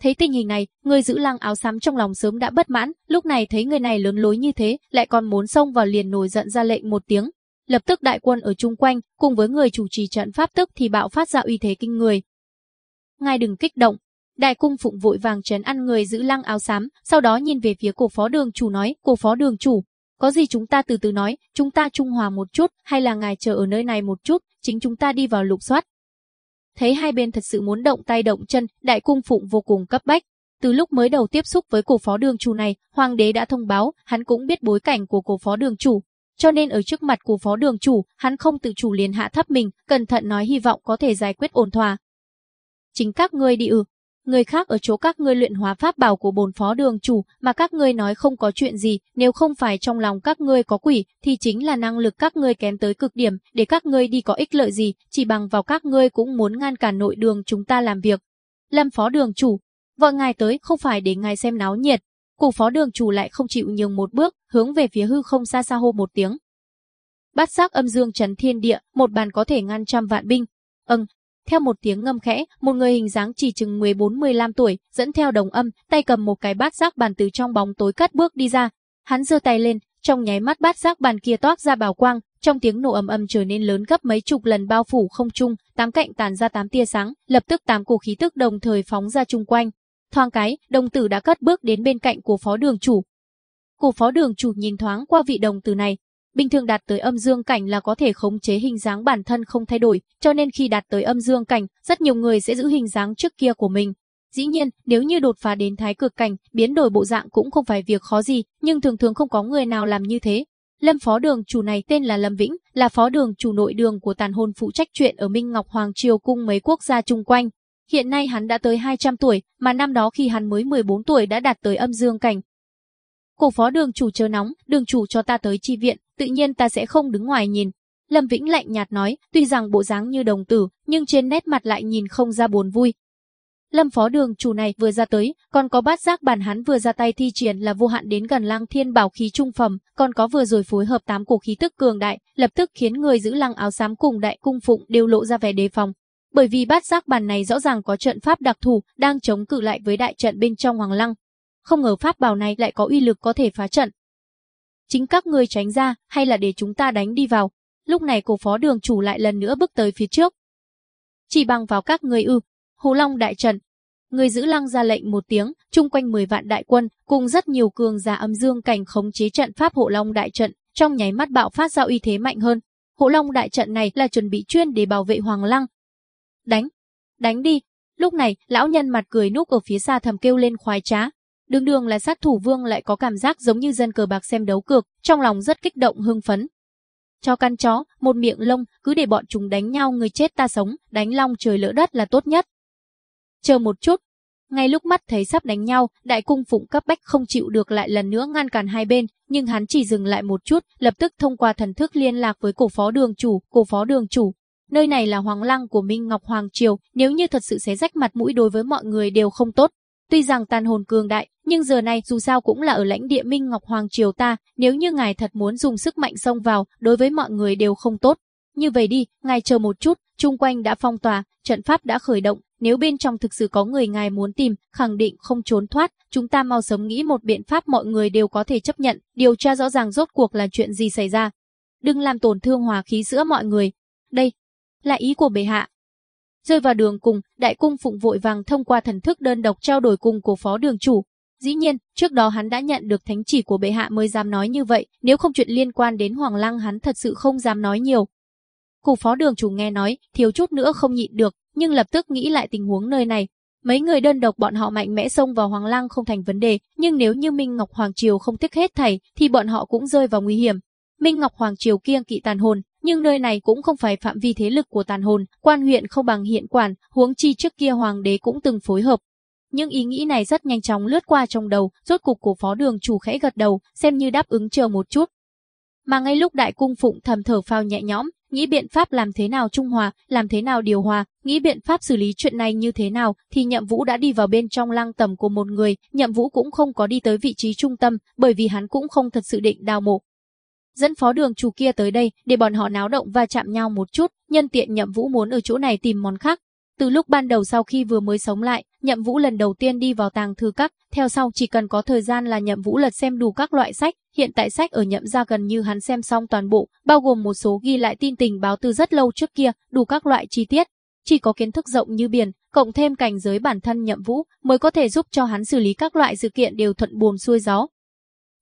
Thấy tình hình này, người giữ lăng áo xám trong lòng sớm đã bất mãn, lúc này thấy người này lớn lối như thế, lại còn muốn xông vào liền nổi giận ra lệnh một tiếng. Lập tức đại quân ở chung quanh, cùng với người chủ trì trận pháp tức thì bạo phát ra uy thế kinh người. Ngài đừng kích động, Đại cung phụng vội vàng trấn ăn người giữ lăng áo xám, sau đó nhìn về phía cổ phó đường chủ nói, cổ phó đường chủ, có gì chúng ta từ từ nói, chúng ta trung hòa một chút, hay là ngài chờ ở nơi này một chút, chính chúng ta đi vào lục soát. Thấy hai bên thật sự muốn động tay động chân, đại cung phụng vô cùng cấp bách. Từ lúc mới đầu tiếp xúc với cổ phó đường chủ này, hoàng đế đã thông báo, hắn cũng biết bối cảnh của cổ phó đường chủ. Cho nên ở trước mặt của phó đường chủ, hắn không tự chủ liền hạ thấp mình, cẩn thận nói hy vọng có thể giải quyết ổn thỏa. Chính các ngươi đi ư, người khác ở chỗ các ngươi luyện hóa pháp bảo của bồn phó đường chủ mà các ngươi nói không có chuyện gì, nếu không phải trong lòng các ngươi có quỷ thì chính là năng lực các ngươi kém tới cực điểm, để các ngươi đi có ích lợi gì, chỉ bằng vào các ngươi cũng muốn ngăn cản nội đường chúng ta làm việc. Lâm phó đường chủ, vợ ngài tới không phải để ngài xem náo nhiệt. Cụ phó đường chủ lại không chịu nhường một bước, hướng về phía hư không xa xa hô một tiếng. Bát giác âm dương trấn thiên địa, một bàn có thể ngăn trăm vạn binh. Âng, theo một tiếng ngâm khẽ, một người hình dáng chỉ chừng 14-15 tuổi, dẫn theo đồng âm, tay cầm một cái bát giác bàn từ trong bóng tối cắt bước đi ra. Hắn giơ tay lên, trong nháy mắt bát giác bàn kia toát ra bảo quang, trong tiếng nổ ầm ầm trở nên lớn gấp mấy chục lần bao phủ không trung, tám cạnh tàn ra tám tia sáng, lập tức tám cổ khí tức đồng thời phóng ra chung quanh. Thoáng cái, đồng tử đã cất bước đến bên cạnh của phó đường chủ. Cổ phó đường chủ nhìn thoáng qua vị đồng tử này, bình thường đạt tới âm dương cảnh là có thể khống chế hình dáng bản thân không thay đổi, cho nên khi đạt tới âm dương cảnh, rất nhiều người sẽ giữ hình dáng trước kia của mình. Dĩ nhiên, nếu như đột phá đến thái cực cảnh, biến đổi bộ dạng cũng không phải việc khó gì, nhưng thường thường không có người nào làm như thế. Lâm phó đường chủ này tên là Lâm Vĩnh, là phó đường chủ nội đường của tàn hồn phụ trách chuyện ở Minh Ngọc Hoàng Triều cung mấy quốc gia chung quanh. Hiện nay hắn đã tới 200 tuổi, mà năm đó khi hắn mới 14 tuổi đã đạt tới âm dương cảnh. Cổ phó đường chủ chờ nóng, đường chủ cho ta tới chi viện, tự nhiên ta sẽ không đứng ngoài nhìn. Lâm Vĩnh lạnh nhạt nói, tuy rằng bộ dáng như đồng tử, nhưng trên nét mặt lại nhìn không ra buồn vui. Lâm phó đường chủ này vừa ra tới, còn có bát giác bản hắn vừa ra tay thi triển là vô hạn đến gần lăng thiên bảo khí trung phẩm, còn có vừa rồi phối hợp tám cổ khí tức cường đại, lập tức khiến người giữ lăng áo xám cùng đại cung phụng đều lộ ra vẻ đề phòng. Bởi vì bát giác bản này rõ ràng có trận pháp đặc thù, đang chống cự lại với đại trận bên trong hoàng lăng. Không ngờ pháp bảo này lại có uy lực có thể phá trận, chính các ngươi tránh ra, hay là để chúng ta đánh đi vào. Lúc này cổ phó đường chủ lại lần nữa bước tới phía trước. Chỉ bằng vào các ngươi ư, Hồ Long đại trận. Người giữ lăng ra lệnh một tiếng, chung quanh 10 vạn đại quân, cùng rất nhiều cường giả âm dương cảnh khống chế trận pháp Hộ Long đại trận, trong nháy mắt bạo phát ra uy thế mạnh hơn. Hộ Long đại trận này là chuẩn bị chuyên để bảo vệ Hoàng Lăng. Đánh, đánh đi. Lúc này, lão nhân mặt cười núp ở phía xa thầm kêu lên khoái trá, Đường đường là sát thủ vương lại có cảm giác giống như dân cờ bạc xem đấu cược, trong lòng rất kích động hưng phấn. Cho căn chó, một miệng lông, cứ để bọn chúng đánh nhau người chết ta sống, đánh long trời lỡ đất là tốt nhất. Chờ một chút. Ngay lúc mắt thấy sắp đánh nhau, đại cung phụng cấp bách không chịu được lại lần nữa ngăn cản hai bên, nhưng hắn chỉ dừng lại một chút, lập tức thông qua thần thức liên lạc với cổ phó đường chủ, cổ phó đường chủ. Nơi này là hoàng lăng của Minh Ngọc Hoàng Triều, nếu như thật sự xé rách mặt mũi đối với mọi người đều không tốt, Tuy rằng tàn hồn cường đại, nhưng giờ này dù sao cũng là ở lãnh địa Minh Ngọc Hoàng Triều ta, nếu như ngài thật muốn dùng sức mạnh xông vào, đối với mọi người đều không tốt. Như vậy đi, ngài chờ một chút, chung quanh đã phong tỏa, trận pháp đã khởi động, nếu bên trong thực sự có người ngài muốn tìm, khẳng định không trốn thoát, chúng ta mau sớm nghĩ một biện pháp mọi người đều có thể chấp nhận, điều tra rõ ràng rốt cuộc là chuyện gì xảy ra. Đừng làm tổn thương hòa khí giữa mọi người. Đây, là ý của bệ hạ, Rơi vào đường cùng, đại cung phụng vội vàng thông qua thần thức đơn độc trao đổi cùng của phó đường chủ. Dĩ nhiên, trước đó hắn đã nhận được thánh chỉ của bệ hạ mới dám nói như vậy, nếu không chuyện liên quan đến Hoàng Lăng hắn thật sự không dám nói nhiều. Cụ phó đường chủ nghe nói, thiếu chút nữa không nhịn được, nhưng lập tức nghĩ lại tình huống nơi này. Mấy người đơn độc bọn họ mạnh mẽ xông vào Hoàng Lăng không thành vấn đề, nhưng nếu như Minh Ngọc Hoàng Triều không thích hết thảy, thì bọn họ cũng rơi vào nguy hiểm. Minh Ngọc Hoàng Triều kiêng kỵ tàn hồn, nhưng nơi này cũng không phải phạm vi thế lực của tàn hồn, quan huyện không bằng hiện quản, huống chi trước kia hoàng đế cũng từng phối hợp. Nhưng ý nghĩ này rất nhanh chóng lướt qua trong đầu, rốt cục của phó đường chủ khẽ gật đầu, xem như đáp ứng chờ một chút. Mà ngay lúc đại cung phụng thầm thở phao nhẹ nhõm, nghĩ biện pháp làm thế nào trung hòa, làm thế nào điều hòa, nghĩ biện pháp xử lý chuyện này như thế nào, thì nhậm vũ đã đi vào bên trong lăng tầm của một người, nhậm vũ cũng không có đi tới vị trí trung tâm, bởi vì hắn cũng không thật sự định đào mộ, dẫn phó đường chủ kia tới đây để bọn họ náo động và chạm nhau một chút, nhân tiện Nhậm Vũ muốn ở chỗ này tìm món khác. Từ lúc ban đầu sau khi vừa mới sống lại, Nhậm Vũ lần đầu tiên đi vào tàng thư các, theo sau chỉ cần có thời gian là Nhậm Vũ lật xem đủ các loại sách, hiện tại sách ở Nhậm gia gần như hắn xem xong toàn bộ, bao gồm một số ghi lại tin tình báo từ rất lâu trước kia, đủ các loại chi tiết. Chỉ có kiến thức rộng như biển, cộng thêm cảnh giới bản thân Nhậm Vũ mới có thể giúp cho hắn xử lý các loại sự kiện đều thuận buồm xuôi gió.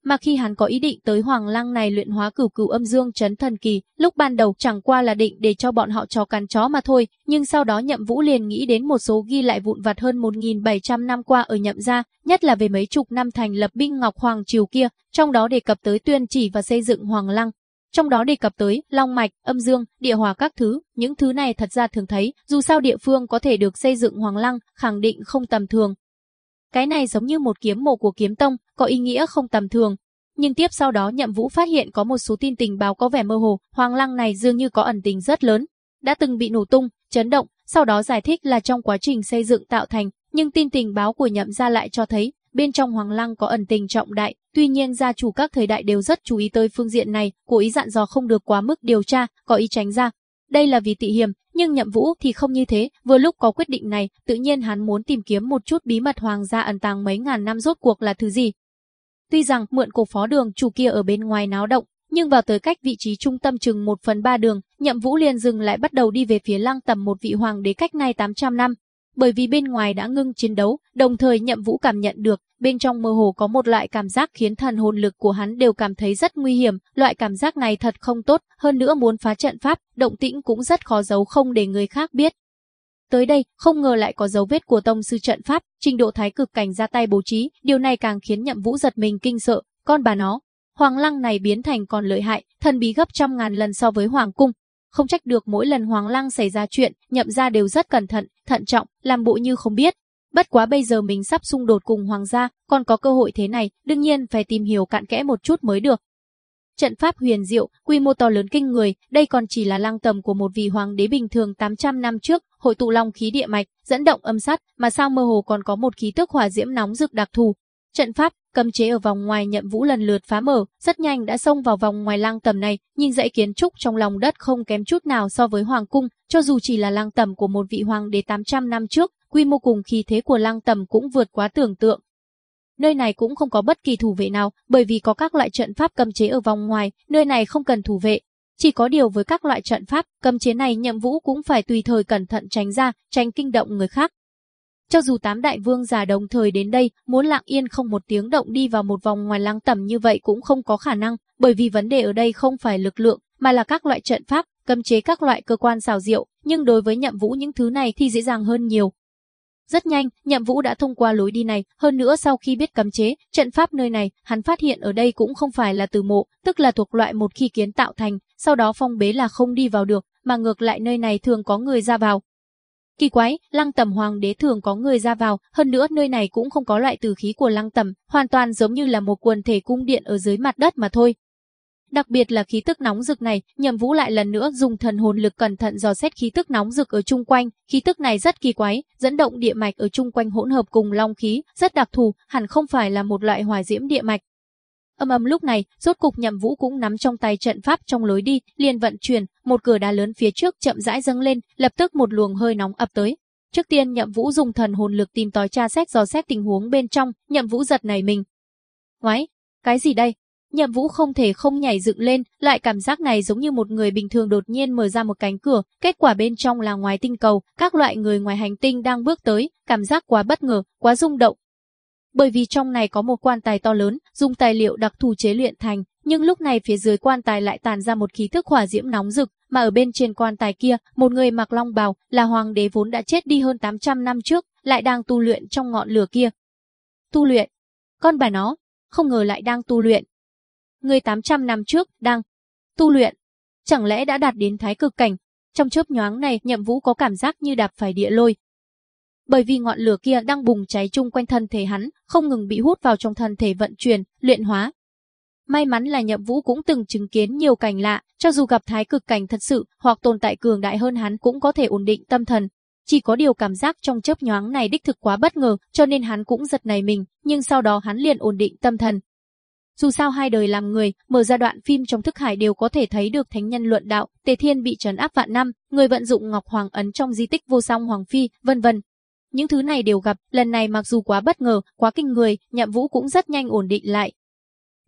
Mà khi hắn có ý định tới Hoàng Lăng này luyện hóa cửu cửu âm dương chấn thần kỳ, lúc ban đầu chẳng qua là định để cho bọn họ chó cắn chó mà thôi, nhưng sau đó Nhậm Vũ liền nghĩ đến một số ghi lại vụn vặt hơn 1.700 năm qua ở Nhậm gia, nhất là về mấy chục năm thành lập binh Ngọc Hoàng Triều kia, trong đó đề cập tới tuyên chỉ và xây dựng Hoàng Lăng. Trong đó đề cập tới long mạch, âm dương, địa hòa các thứ, những thứ này thật ra thường thấy, dù sao địa phương có thể được xây dựng Hoàng Lăng, khẳng định không tầm thường, cái này giống như một kiếm mộ của kiếm tông, có ý nghĩa không tầm thường. Nhưng tiếp sau đó Nhậm Vũ phát hiện có một số tin tình báo có vẻ mơ hồ, Hoàng Lăng này dường như có ẩn tình rất lớn, đã từng bị nổ tung, chấn động, sau đó giải thích là trong quá trình xây dựng tạo thành, nhưng tin tình báo của nhậm gia lại cho thấy, bên trong Hoàng Lăng có ẩn tình trọng đại, tuy nhiên gia chủ các thời đại đều rất chú ý tới phương diện này, cố ý dặn dò không được quá mức điều tra, có ý tránh ra. Đây là vì tị hiểm, nhưng Nhậm Vũ thì không như thế, vừa lúc có quyết định này, tự nhiên hắn muốn tìm kiếm một chút bí mật hoàng gia ẩn tàng mấy ngàn năm rốt cuộc là thứ gì. Tuy rằng mượn cổ phó đường chủ kia ở bên ngoài náo động, nhưng vào tới cách vị trí trung tâm chừng 1 phần 3 đường, Nhậm Vũ liền dừng lại bắt đầu đi về phía lăng tầm một vị hoàng đế cách nay 800 năm. Bởi vì bên ngoài đã ngưng chiến đấu, đồng thời Nhậm Vũ cảm nhận được, bên trong mơ hồ có một loại cảm giác khiến thần hồn lực của hắn đều cảm thấy rất nguy hiểm, loại cảm giác này thật không tốt, hơn nữa muốn phá trận pháp, động tĩnh cũng rất khó giấu không để người khác biết. Tới đây, không ngờ lại có dấu vết của tông sư trận pháp, trình độ thái cực cảnh ra tay bố trí, điều này càng khiến Nhậm Vũ giật mình kinh sợ, con bà nó, Hoàng lăng này biến thành còn lợi hại, thần bí gấp trăm ngàn lần so với hoàng cung. Không trách được mỗi lần hoàng lăng xảy ra chuyện, nhậm ra đều rất cẩn thận, thận trọng, làm bộ như không biết. Bất quá bây giờ mình sắp xung đột cùng hoàng gia, còn có cơ hội thế này, đương nhiên phải tìm hiểu cạn kẽ một chút mới được. Trận pháp huyền diệu, quy mô to lớn kinh người, đây còn chỉ là lăng tầm của một vị hoàng đế bình thường 800 năm trước, hội tụ long khí địa mạch, dẫn động âm sát, mà sao mơ hồ còn có một khí tức hỏa diễm nóng rực đặc thù. Trận pháp, cấm chế ở vòng ngoài nhậm vũ lần lượt phá mở, rất nhanh đã xông vào vòng ngoài lang tầm này, nhìn dãy kiến trúc trong lòng đất không kém chút nào so với hoàng cung, cho dù chỉ là lang tầm của một vị hoàng đế 800 năm trước, quy mô cùng khí thế của lang tầm cũng vượt quá tưởng tượng. Nơi này cũng không có bất kỳ thủ vệ nào, bởi vì có các loại trận pháp cấm chế ở vòng ngoài, nơi này không cần thủ vệ. Chỉ có điều với các loại trận pháp, cấm chế này nhậm vũ cũng phải tùy thời cẩn thận tránh ra, tránh kinh động người khác. Cho dù tám đại vương già đồng thời đến đây, muốn lặng yên không một tiếng động đi vào một vòng ngoài lăng tầm như vậy cũng không có khả năng, bởi vì vấn đề ở đây không phải lực lượng, mà là các loại trận pháp, cấm chế các loại cơ quan xào diệu, nhưng đối với nhậm vũ những thứ này thì dễ dàng hơn nhiều. Rất nhanh, nhậm vũ đã thông qua lối đi này, hơn nữa sau khi biết cấm chế, trận pháp nơi này, hắn phát hiện ở đây cũng không phải là từ mộ, tức là thuộc loại một khi kiến tạo thành, sau đó phong bế là không đi vào được, mà ngược lại nơi này thường có người ra vào, Kỳ quái, lăng tầm hoàng đế thường có người ra vào, hơn nữa nơi này cũng không có loại tử khí của lăng tầm, hoàn toàn giống như là một quần thể cung điện ở dưới mặt đất mà thôi. Đặc biệt là khí tức nóng rực này, Nhậm Vũ lại lần nữa dùng thần hồn lực cẩn thận dò xét khí tức nóng rực ở chung quanh, khí tức này rất kỳ quái, dẫn động địa mạch ở chung quanh hỗn hợp cùng long khí, rất đặc thù, hẳn không phải là một loại hỏa diễm địa mạch. Âm ầm lúc này, rốt cục Nhậm Vũ cũng nắm trong tay trận pháp trong lối đi, liền vận chuyển, một cửa đá lớn phía trước chậm rãi dâng lên, lập tức một luồng hơi nóng ập tới. Trước tiên Nhậm Vũ dùng thần hồn lực tìm tòi tra xét dò xét tình huống bên trong, Nhậm Vũ giật nảy mình. Ngoái, cái gì đây? Nhậm Vũ không thể không nhảy dựng lên, lại cảm giác này giống như một người bình thường đột nhiên mở ra một cánh cửa, kết quả bên trong là ngoài tinh cầu, các loại người ngoài hành tinh đang bước tới, cảm giác quá bất ngờ, quá rung động, bởi vì trong này có một quan tài to lớn, dùng tài liệu đặc thù chế luyện thành, nhưng lúc này phía dưới quan tài lại tàn ra một khí thức hỏa diễm nóng rực, mà ở bên trên quan tài kia, một người mặc long bào, là hoàng đế vốn đã chết đi hơn 800 năm trước, lại đang tu luyện trong ngọn lửa kia. Tu luyện? Con bà nó, không ngờ lại đang tu luyện. Người 800 năm trước, đang tu luyện. Chẳng lẽ đã đạt đến thái cực cảnh? Trong chớp nhoáng này, nhậm vũ có cảm giác như đạp phải địa lôi, bởi vì ngọn lửa kia đang bùng cháy chung quanh thân thể hắn, không ngừng bị hút vào trong thân thể vận chuyển, luyện hóa. May mắn là Nhậm Vũ cũng từng chứng kiến nhiều cảnh lạ, cho dù gặp thái cực cảnh thật sự hoặc tồn tại cường đại hơn hắn cũng có thể ổn định tâm thần. Chỉ có điều cảm giác trong chớp nhoáng này đích thực quá bất ngờ, cho nên hắn cũng giật nảy mình, nhưng sau đó hắn liền ổn định tâm thần. Dù sao hai đời làm người, mở ra đoạn phim trong thức hải đều có thể thấy được thánh nhân luận đạo, Tề Thiên bị trấn áp vạn năm, người vận dụng Ngọc Hoàng ấn trong di tích vô song hoàng phi, vân vân, những thứ này đều gặp, lần này mặc dù quá bất ngờ, quá kinh người, nhậm vũ cũng rất nhanh ổn định lại.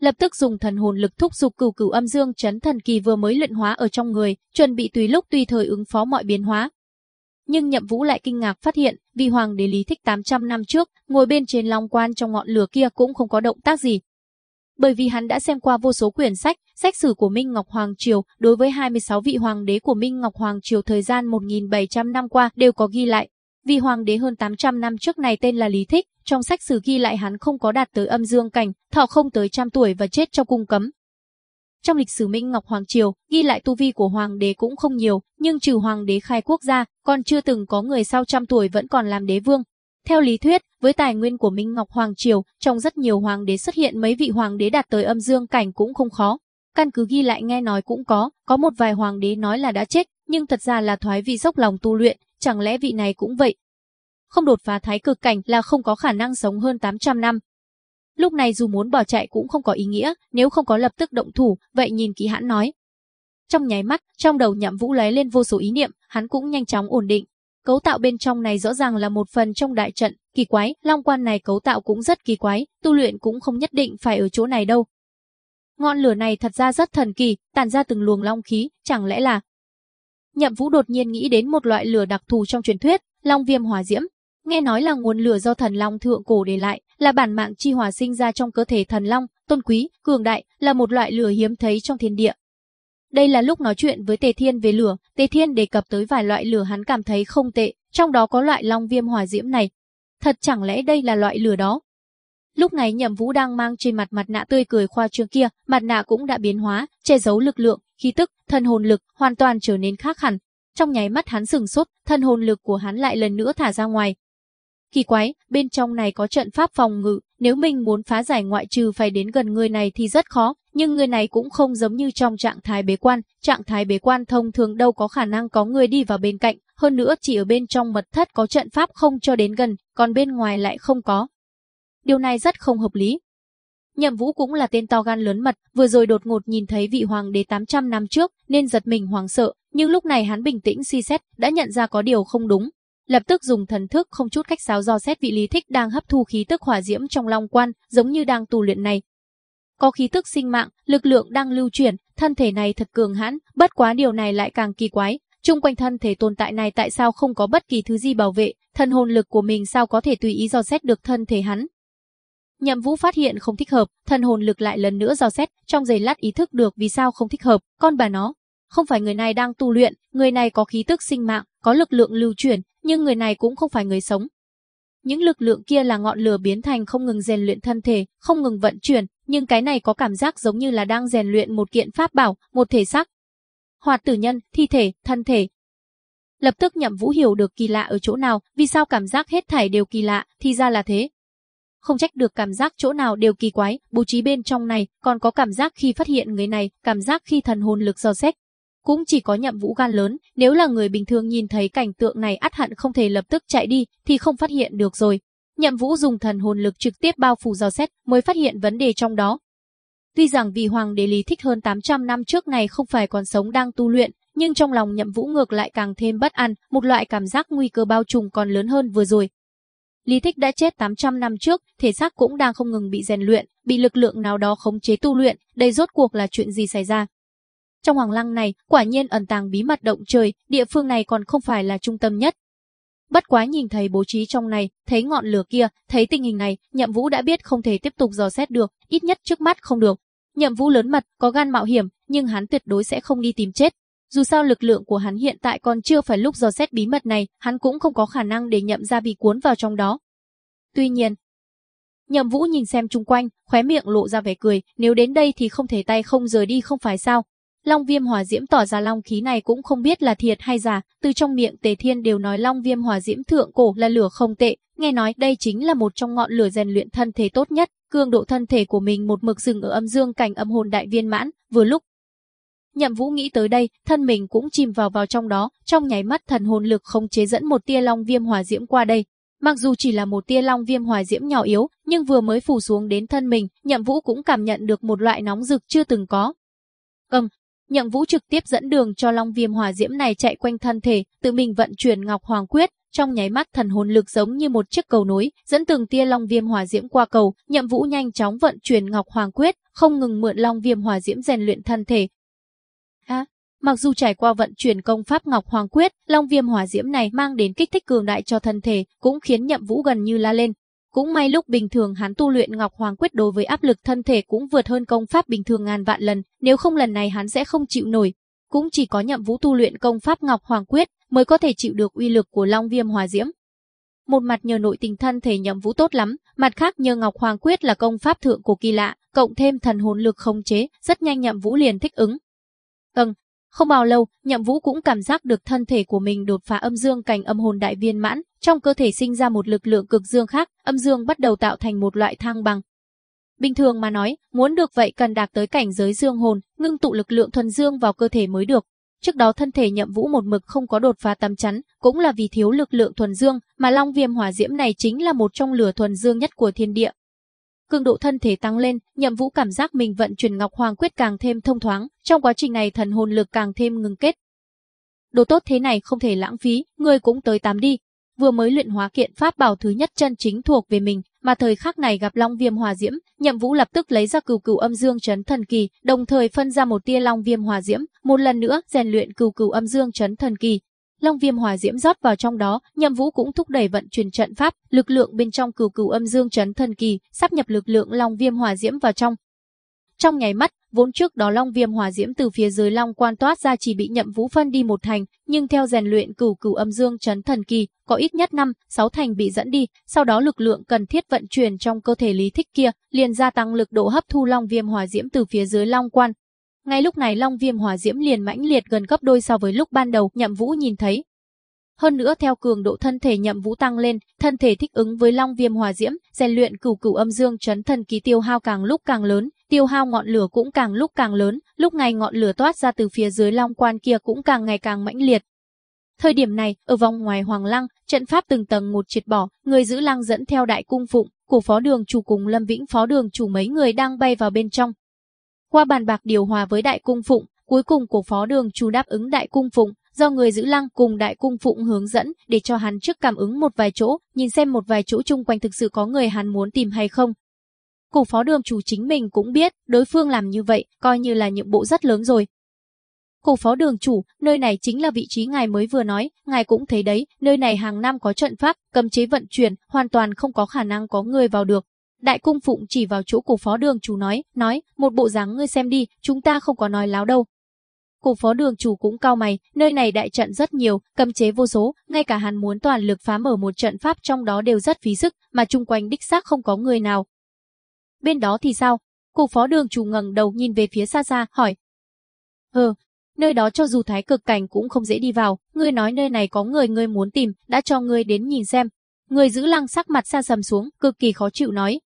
Lập tức dùng thần hồn lực thúc giục cửu cửu âm dương chấn thần kỳ vừa mới luyện hóa ở trong người, chuẩn bị tùy lúc tùy thời ứng phó mọi biến hóa. Nhưng nhậm vũ lại kinh ngạc phát hiện, vì hoàng đế lý thích 800 năm trước, ngồi bên trên long quan trong ngọn lửa kia cũng không có động tác gì, bởi vì hắn đã xem qua vô số quyển sách, sách sử của Minh Ngọc Hoàng Triều, đối với 26 vị hoàng đế của Minh Ngọc Hoàng Triều thời gian 1.700 năm qua đều có ghi lại, vì hoàng đế hơn 800 năm trước này tên là Lý Thích, trong sách sử ghi lại hắn không có đạt tới âm dương cảnh, thọ không tới trăm tuổi và chết trong cung cấm. Trong lịch sử Minh Ngọc Hoàng Triều, ghi lại tu vi của hoàng đế cũng không nhiều, nhưng trừ hoàng đế khai quốc gia, còn chưa từng có người sau trăm tuổi vẫn còn làm đế vương. Theo lý thuyết, với tài nguyên của Minh Ngọc Hoàng Triều, trong rất nhiều hoàng đế xuất hiện mấy vị hoàng đế đạt tới âm dương cảnh cũng không khó. Căn cứ ghi lại nghe nói cũng có, có một vài hoàng đế nói là đã chết, nhưng thật ra là thoái vì dốc lòng tu luyện, chẳng lẽ vị này cũng vậy? không đột phá thái cực cảnh là không có khả năng sống hơn 800 năm. Lúc này dù muốn bỏ chạy cũng không có ý nghĩa, nếu không có lập tức động thủ, vậy nhìn kỹ hãn nói. Trong nháy mắt, trong đầu nhậm vũ lóe lên vô số ý niệm, hắn cũng nhanh chóng ổn định. Cấu tạo bên trong này rõ ràng là một phần trong đại trận, kỳ quái, long quan này cấu tạo cũng rất kỳ quái, tu luyện cũng không nhất định phải ở chỗ này đâu. Ngọn lửa này thật ra rất thần kỳ, tàn ra từng luồng long khí, chẳng lẽ là... Nhậm Vũ đột nhiên nghĩ đến một loại lửa đặc thù trong truyền thuyết, long viêm hỏa diễm. Nghe nói là nguồn lửa do thần long thượng cổ để lại, là bản mạng chi hỏa sinh ra trong cơ thể thần long, tôn quý, cường đại, là một loại lửa hiếm thấy trong thiên địa. Đây là lúc nói chuyện với Tề Thiên về lửa, Tề Thiên đề cập tới vài loại lửa hắn cảm thấy không tệ, trong đó có loại long viêm hỏa diễm này. Thật chẳng lẽ đây là loại lửa đó? Lúc này Nhậm Vũ đang mang trên mặt mặt nạ tươi cười khoa trương kia, mặt nạ cũng đã biến hóa, che giấu lực lượng, khí tức, thân hồn lực hoàn toàn trở nên khác hẳn. Trong nháy mắt hắn sừng sốt, thân hồn lực của hắn lại lần nữa thả ra ngoài. Kỳ quái, bên trong này có trận pháp phòng ngự, nếu mình muốn phá giải ngoại trừ phải đến gần người này thì rất khó, nhưng người này cũng không giống như trong trạng thái bế quan, trạng thái bế quan thông thường đâu có khả năng có người đi vào bên cạnh, hơn nữa chỉ ở bên trong mật thất có trận pháp không cho đến gần, còn bên ngoài lại không có. Điều này rất không hợp lý. Nhậm Vũ cũng là tên to gan lớn mật, vừa rồi đột ngột nhìn thấy vị hoàng đế 800 năm trước nên giật mình hoảng sợ, nhưng lúc này hắn bình tĩnh suy xét, đã nhận ra có điều không đúng, lập tức dùng thần thức không chút cách sáo do xét vị Lý Thích đang hấp thu khí tức hỏa diễm trong long quan, giống như đang tu luyện này. Có khí tức sinh mạng, lực lượng đang lưu chuyển, thân thể này thật cường hãn, bất quá điều này lại càng kỳ quái, chung quanh thân thể tồn tại này tại sao không có bất kỳ thứ gì bảo vệ, thân hồn lực của mình sao có thể tùy ý dò xét được thân thể hắn. Nhậm Vũ phát hiện không thích hợp, thân hồn lực lại lần nữa dò xét, trong giây lát ý thức được vì sao không thích hợp, con bà nó, không phải người này đang tu luyện, người này có khí tức sinh mạng, có lực lượng lưu chuyển, nhưng người này cũng không phải người sống. Những lực lượng kia là ngọn lửa biến thành không ngừng rèn luyện thân thể, không ngừng vận chuyển, nhưng cái này có cảm giác giống như là đang rèn luyện một kiện pháp bảo, một thể xác. Hoạt tử nhân, thi thể, thân thể. Lập tức Nhậm Vũ hiểu được kỳ lạ ở chỗ nào, vì sao cảm giác hết thảy đều kỳ lạ, thì ra là thế. Không trách được cảm giác chỗ nào đều kỳ quái, bố trí bên trong này, còn có cảm giác khi phát hiện người này, cảm giác khi thần hồn lực dò xét, cũng chỉ có nhậm vũ gan lớn, nếu là người bình thường nhìn thấy cảnh tượng này ắt hẳn không thể lập tức chạy đi, thì không phát hiện được rồi. Nhậm vũ dùng thần hồn lực trực tiếp bao phủ dò xét mới phát hiện vấn đề trong đó. Tuy rằng vì hoàng đế lý thích hơn 800 năm trước này không phải còn sống đang tu luyện, nhưng trong lòng nhậm vũ ngược lại càng thêm bất an, một loại cảm giác nguy cơ bao trùm còn lớn hơn vừa rồi. Lý Thích đã chết 800 năm trước, thể xác cũng đang không ngừng bị rèn luyện, bị lực lượng nào đó khống chế tu luyện, đây rốt cuộc là chuyện gì xảy ra? Trong hoàng lăng này, quả nhiên ẩn tàng bí mật động trời, địa phương này còn không phải là trung tâm nhất. Bất quá nhìn thấy bố trí trong này, thấy ngọn lửa kia, thấy tình hình này, Nhậm Vũ đã biết không thể tiếp tục dò xét được, ít nhất trước mắt không được. Nhậm Vũ lớn mật, có gan mạo hiểm, nhưng hắn tuyệt đối sẽ không đi tìm chết. Dù sao lực lượng của hắn hiện tại còn chưa phải lúc dò xét bí mật này, hắn cũng không có khả năng để Nhậm ra bị cuốn vào trong đó. Tuy nhiên, Nhậm Vũ nhìn xem chung quanh, khóe miệng lộ ra vẻ cười, nếu đến đây thì không thể tay không rời đi không phải sao, Long viêm hỏa diễm tỏ ra long khí này cũng không biết là thiệt hay giả, từ trong miệng Tề Thiên đều nói long viêm hỏa diễm thượng cổ là lửa không tệ, nghe nói đây chính là một trong ngọn lửa rèn luyện thân thể tốt nhất, cường độ thân thể của mình một mực dừng ở âm dương cảnh âm hồn đại viên mãn, vừa lúc Nhậm Vũ nghĩ tới đây, thân mình cũng chìm vào vào trong đó, trong nháy mắt thần hồn lực không chế dẫn một tia long viêm hỏa diễm qua đây. Mặc dù chỉ là một tia long viêm hỏa diễm nhỏ yếu, nhưng vừa mới phủ xuống đến thân mình, Nhậm Vũ cũng cảm nhận được một loại nóng rực chưa từng có. Cầm, Nhậm Vũ trực tiếp dẫn đường cho Long Viêm Hỏa Diễm này chạy quanh thân thể, tự mình vận chuyển Ngọc Hoàng Quyết, trong nháy mắt thần hồn lực giống như một chiếc cầu nối, dẫn từng tia Long Viêm Hỏa Diễm qua cầu, Nhậm Vũ nhanh chóng vận chuyển Ngọc Hoàng Quyết, không ngừng mượn Long Viêm Hỏa Diễm rèn luyện thân thể. Mặc dù trải qua vận chuyển công pháp Ngọc Hoàng Quyết, Long Viêm Hỏa Diễm này mang đến kích thích cường đại cho thân thể, cũng khiến Nhậm Vũ gần như la lên, cũng may lúc bình thường hắn tu luyện Ngọc Hoàng Quyết đối với áp lực thân thể cũng vượt hơn công pháp bình thường ngàn vạn lần, nếu không lần này hắn sẽ không chịu nổi. Cũng chỉ có nhậm vũ tu luyện công pháp Ngọc Hoàng Quyết mới có thể chịu được uy lực của Long Viêm hỏa Diễm. Một mặt nhờ nội tình thân thể nhậm vũ tốt lắm, mặt khác nhờ Ngọc Hoàng Quyết là công pháp thượng cổ kỳ lạ, cộng thêm thần hồn lực khống chế, rất nhanh nhậm vũ liền thích ứng. Vâng, không bao lâu, Nhậm Vũ cũng cảm giác được thân thể của mình đột phá âm dương cảnh âm hồn đại viên mãn, trong cơ thể sinh ra một lực lượng cực dương khác, âm dương bắt đầu tạo thành một loại thang bằng. Bình thường mà nói, muốn được vậy cần đạt tới cảnh giới dương hồn, ngưng tụ lực lượng thuần dương vào cơ thể mới được. Trước đó thân thể nhậm vũ một mực không có đột phá tấm chắn, cũng là vì thiếu lực lượng thuần dương, mà long viêm hỏa diễm này chính là một trong lửa thuần dương nhất của thiên địa. Cường độ thân thể tăng lên, nhậm vũ cảm giác mình vận chuyển ngọc hoàng quyết càng thêm thông thoáng, trong quá trình này thần hồn lực càng thêm ngừng kết. Đồ tốt thế này không thể lãng phí, người cũng tới tám đi. Vừa mới luyện hóa kiện pháp bảo thứ nhất chân chính thuộc về mình, mà thời khắc này gặp Long Viêm Hỏa Diễm, Nhậm Vũ lập tức lấy ra cừu cừu âm dương chấn thần kỳ, đồng thời phân ra một tia Long Viêm Hỏa Diễm, một lần nữa rèn luyện cừu cừu âm dương chấn thần kỳ. Long Viêm Hỏa Diễm rót vào trong đó, Nhậm Vũ cũng thúc đẩy vận chuyển trận pháp, lực lượng bên trong cửu cửu âm dương chấn thần kỳ, sắp nhập lực lượng Long Viêm Hỏa Diễm vào trong. Trong nháy mắt, vốn trước đó long viêm hỏa diễm từ phía dưới long quan toát ra chỉ bị nhậm vũ phân đi một thành, nhưng theo rèn luyện cửu cửu âm dương chấn thần kỳ, có ít nhất năm, sáu thành bị dẫn đi, sau đó lực lượng cần thiết vận chuyển trong cơ thể lý thích kia, liền gia tăng lực độ hấp thu long viêm hỏa diễm từ phía dưới long quan. Ngay lúc này long viêm hỏa diễm liền mãnh liệt gần gấp đôi so với lúc ban đầu nhậm vũ nhìn thấy, hơn nữa theo cường độ thân thể nhậm vũ tăng lên, thân thể thích ứng với long viêm hỏa diễm, rèn luyện cửu cửu âm dương chấn thần ký tiêu hao càng lúc càng lớn, tiêu hao ngọn lửa cũng càng lúc càng lớn, lúc này ngọn lửa toát ra từ phía dưới long quan kia cũng càng ngày càng mãnh liệt. Thời điểm này, ở vòng ngoài hoàng lăng, trận pháp từng tầng một triệt bỏ, người giữ lăng dẫn theo đại cung phụng, của phó đường chủ cùng Lâm Vĩnh phó đường chủ mấy người đang bay vào bên trong. Qua bàn bạc điều hòa với đại cung phụng, cuối cùng của phó đường chủ đáp ứng đại cung phụng, do người giữ lăng cùng đại cung phụng hướng dẫn để cho hắn trước cảm ứng một vài chỗ, nhìn xem một vài chỗ chung quanh thực sự có người hắn muốn tìm hay không. Cổ phó đường chủ chính mình cũng biết, đối phương làm như vậy, coi như là nhiệm vụ rất lớn rồi. Cổ phó đường chủ, nơi này chính là vị trí ngài mới vừa nói, ngài cũng thấy đấy, nơi này hàng năm có trận pháp, cấm chế vận chuyển, hoàn toàn không có khả năng có người vào được. Đại cung phụng chỉ vào chỗ cổ phó đường chủ nói, nói, một bộ dáng ngươi xem đi, chúng ta không có nói láo đâu, Cổ phó đường chủ cũng cao mày, nơi này đại trận rất nhiều, cấm chế vô số, ngay cả hắn muốn toàn lực phá mở một trận pháp trong đó đều rất phí sức, mà chung quanh đích xác không có người nào. Bên đó thì sao? Cổ phó đường chủ ngẩng đầu nhìn về phía xa xa, hỏi. Hừ, nơi đó cho dù thái cực cảnh cũng không dễ đi vào, ngươi nói nơi này có người ngươi muốn tìm, đã cho ngươi đến nhìn xem. Người giữ lăng sắc mặt xa sầm xuống, cực kỳ khó chịu nói.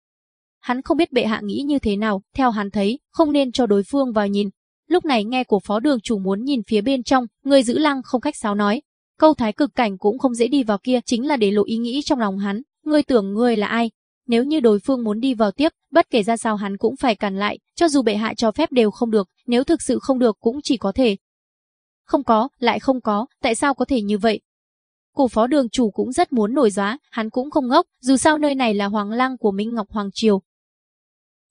Hắn không biết bệ hạ nghĩ như thế nào, theo hắn thấy, không nên cho đối phương vào nhìn, Lúc này nghe của phó đường chủ muốn nhìn phía bên trong, người giữ lăng không khách sáo nói. Câu thái cực cảnh cũng không dễ đi vào kia chính là để lộ ý nghĩ trong lòng hắn. Ngươi tưởng ngươi là ai? Nếu như đối phương muốn đi vào tiếp, bất kể ra sao hắn cũng phải cản lại, cho dù bệ hạ cho phép đều không được, nếu thực sự không được cũng chỉ có thể. Không có, lại không có, tại sao có thể như vậy? Cổ phó đường chủ cũng rất muốn nổi giá, hắn cũng không ngốc, dù sao nơi này là hoàng lăng của Minh Ngọc Hoàng Triều.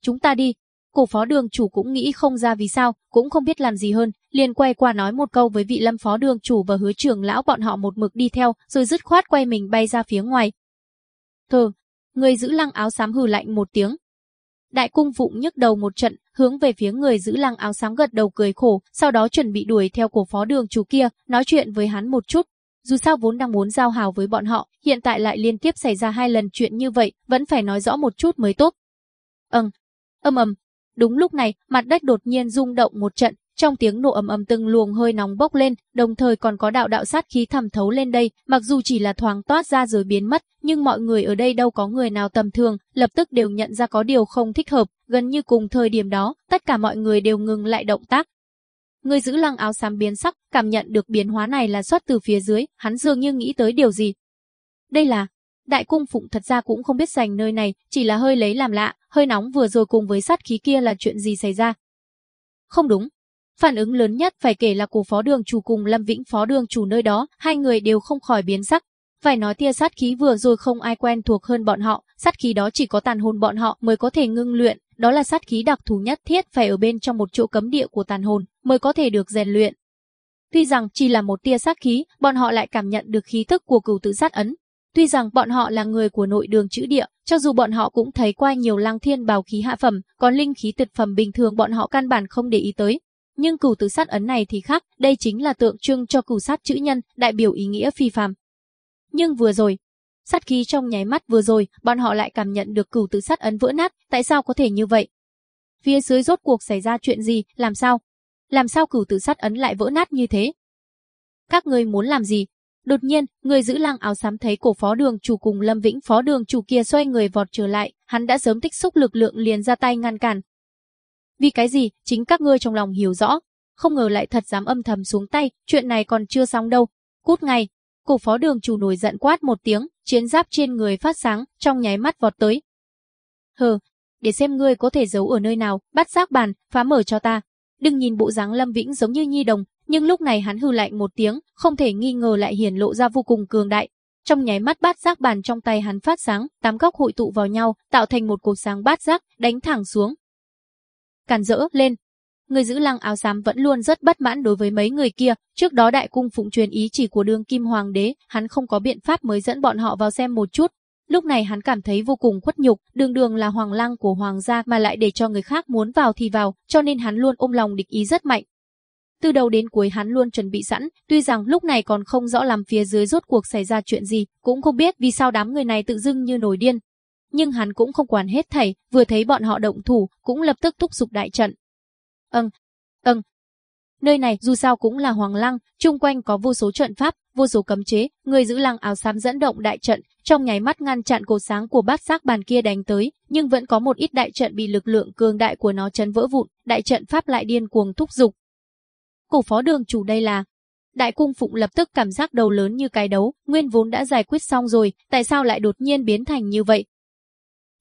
Chúng ta đi, Cổ phó đường chủ cũng nghĩ không ra vì sao, cũng không biết làm gì hơn, liền quay qua nói một câu với vị lâm phó đường chủ và hứa trưởng lão bọn họ một mực đi theo, rồi dứt khoát quay mình bay ra phía ngoài. Thờ, người giữ lăng áo xám hừ lạnh một tiếng. Đại cung phụng nhức đầu một trận, hướng về phía người giữ lăng áo xám gật đầu cười khổ, sau đó chuẩn bị đuổi theo cổ phó đường chủ kia, nói chuyện với hắn một chút. Dù sao vốn đang muốn giao hào với bọn họ, hiện tại lại liên tiếp xảy ra hai lần chuyện như vậy, vẫn phải nói rõ một chút mới tốt. Ừm, âm ầm, Đúng lúc này, mặt đất đột nhiên rung động một trận, trong tiếng nổ ầm ầm từng luồng hơi nóng bốc lên, đồng thời còn có đạo đạo sát khí thẩm thấu lên đây, mặc dù chỉ là thoáng toát ra rồi biến mất, nhưng mọi người ở đây đâu có người nào tầm thường, lập tức đều nhận ra có điều không thích hợp, gần như cùng thời điểm đó, tất cả mọi người đều ngừng lại động tác. Người giữ lăng áo xám biến sắc, cảm nhận được biến hóa này là xuất từ phía dưới, hắn dường như nghĩ tới điều gì. Đây là, Đại cung phụng thật ra cũng không biết dành nơi này, chỉ là hơi lấy làm lạ, hơi nóng vừa rồi cùng với sát khí kia là chuyện gì xảy ra. Không đúng. Phản ứng lớn nhất phải kể là cổ phó đường chủ cùng Lâm Vĩnh phó đường chủ nơi đó, hai người đều không khỏi biến sắc. Phải nói tia sát khí vừa rồi không ai quen thuộc hơn bọn họ, sát khí đó chỉ có tàn hồn bọn họ mới có thể ngưng luyện, đó là sát khí đặc thù nhất thiết phải ở bên trong một chỗ cấm địa của tàn hồn mới có thể được rèn luyện. Tuy rằng chỉ là một tia sát khí, bọn họ lại cảm nhận được khí thức của cửu tự sát ấn, Tuy rằng bọn họ là người của nội đường chữ địa, cho dù bọn họ cũng thấy qua nhiều lang thiên bào khí hạ phẩm, còn linh khí tuyệt phẩm bình thường bọn họ căn bản không để ý tới. Nhưng cửu tử sát ấn này thì khác, đây chính là tượng trưng cho cửu sát chữ nhân, đại biểu ý nghĩa phi phàm. Nhưng vừa rồi, sát khí trong nháy mắt vừa rồi, bọn họ lại cảm nhận được cửu tử sát ấn vỡ nát, tại sao có thể như vậy? Phía dưới rốt cuộc xảy ra chuyện gì, làm sao? Làm sao cửu tử sát ấn lại vỡ nát như thế? Các ngươi muốn làm gì? Đột nhiên, người giữ lăng áo xám thấy cổ phó đường chủ cùng Lâm Vĩnh phó đường chủ kia xoay người vọt trở lại, hắn đã sớm tích xúc lực lượng liền ra tay ngăn cản. Vì cái gì, chính các ngươi trong lòng hiểu rõ. không ngờ lại thật dám âm thầm xuống tay, chuyện này còn chưa xong đâu. Cút ngay. Cổ phó đường chủ nổi giận quát một tiếng, chiến giáp trên người phát sáng, trong nháy mắt vọt tới. Hừ, để xem ngươi có thể giấu ở nơi nào, bắt giác bàn, phá mở cho ta. Đừng nhìn bộ dáng Lâm Vĩnh giống như nhi đồng, nhưng lúc này hắn hư lạnh một tiếng, không thể nghi ngờ lại hiển lộ ra vô cùng cường đại. Trong nháy mắt bát giác bàn trong tay hắn phát sáng, tám góc hội tụ vào nhau, tạo thành một cột sáng bát giác, đánh thẳng xuống. Càn rỡ lên. Người giữ lăng áo xám vẫn luôn rất bất mãn đối với mấy người kia, trước đó đại cung phụng truyền ý chỉ của đương kim hoàng đế, hắn không có biện pháp mới dẫn bọn họ vào xem một chút, Lúc này hắn cảm thấy vô cùng khuất nhục, đường đường là hoàng lăng của hoàng gia mà lại để cho người khác muốn vào thì vào, cho nên hắn luôn ôm lòng địch ý rất mạnh. Từ đầu đến cuối hắn luôn chuẩn bị sẵn, tuy rằng lúc này còn không rõ làm phía dưới rốt cuộc xảy ra chuyện gì, cũng không biết vì sao đám người này tự dưng như nổi điên. Nhưng hắn cũng không quản hết thảy, vừa thấy bọn họ động thủ, cũng lập tức thúc giục đại trận. Âng, âng. Nơi này dù sao cũng là hoàng lăng, chung quanh có vô số trận pháp, vô số cấm chế, người giữ lăng áo xám dẫn động đại trận, trong nháy mắt ngăn chặn cột sáng của bát giác bàn kia đánh tới, nhưng vẫn có một ít đại trận bị lực lượng cường đại của nó chấn vỡ vụn, đại trận pháp lại điên cuồng thúc giục của phó đường chủ đây là Đại cung phụng lập tức cảm giác đầu lớn như cái đấu, nguyên vốn đã giải quyết xong rồi, tại sao lại đột nhiên biến thành như vậy?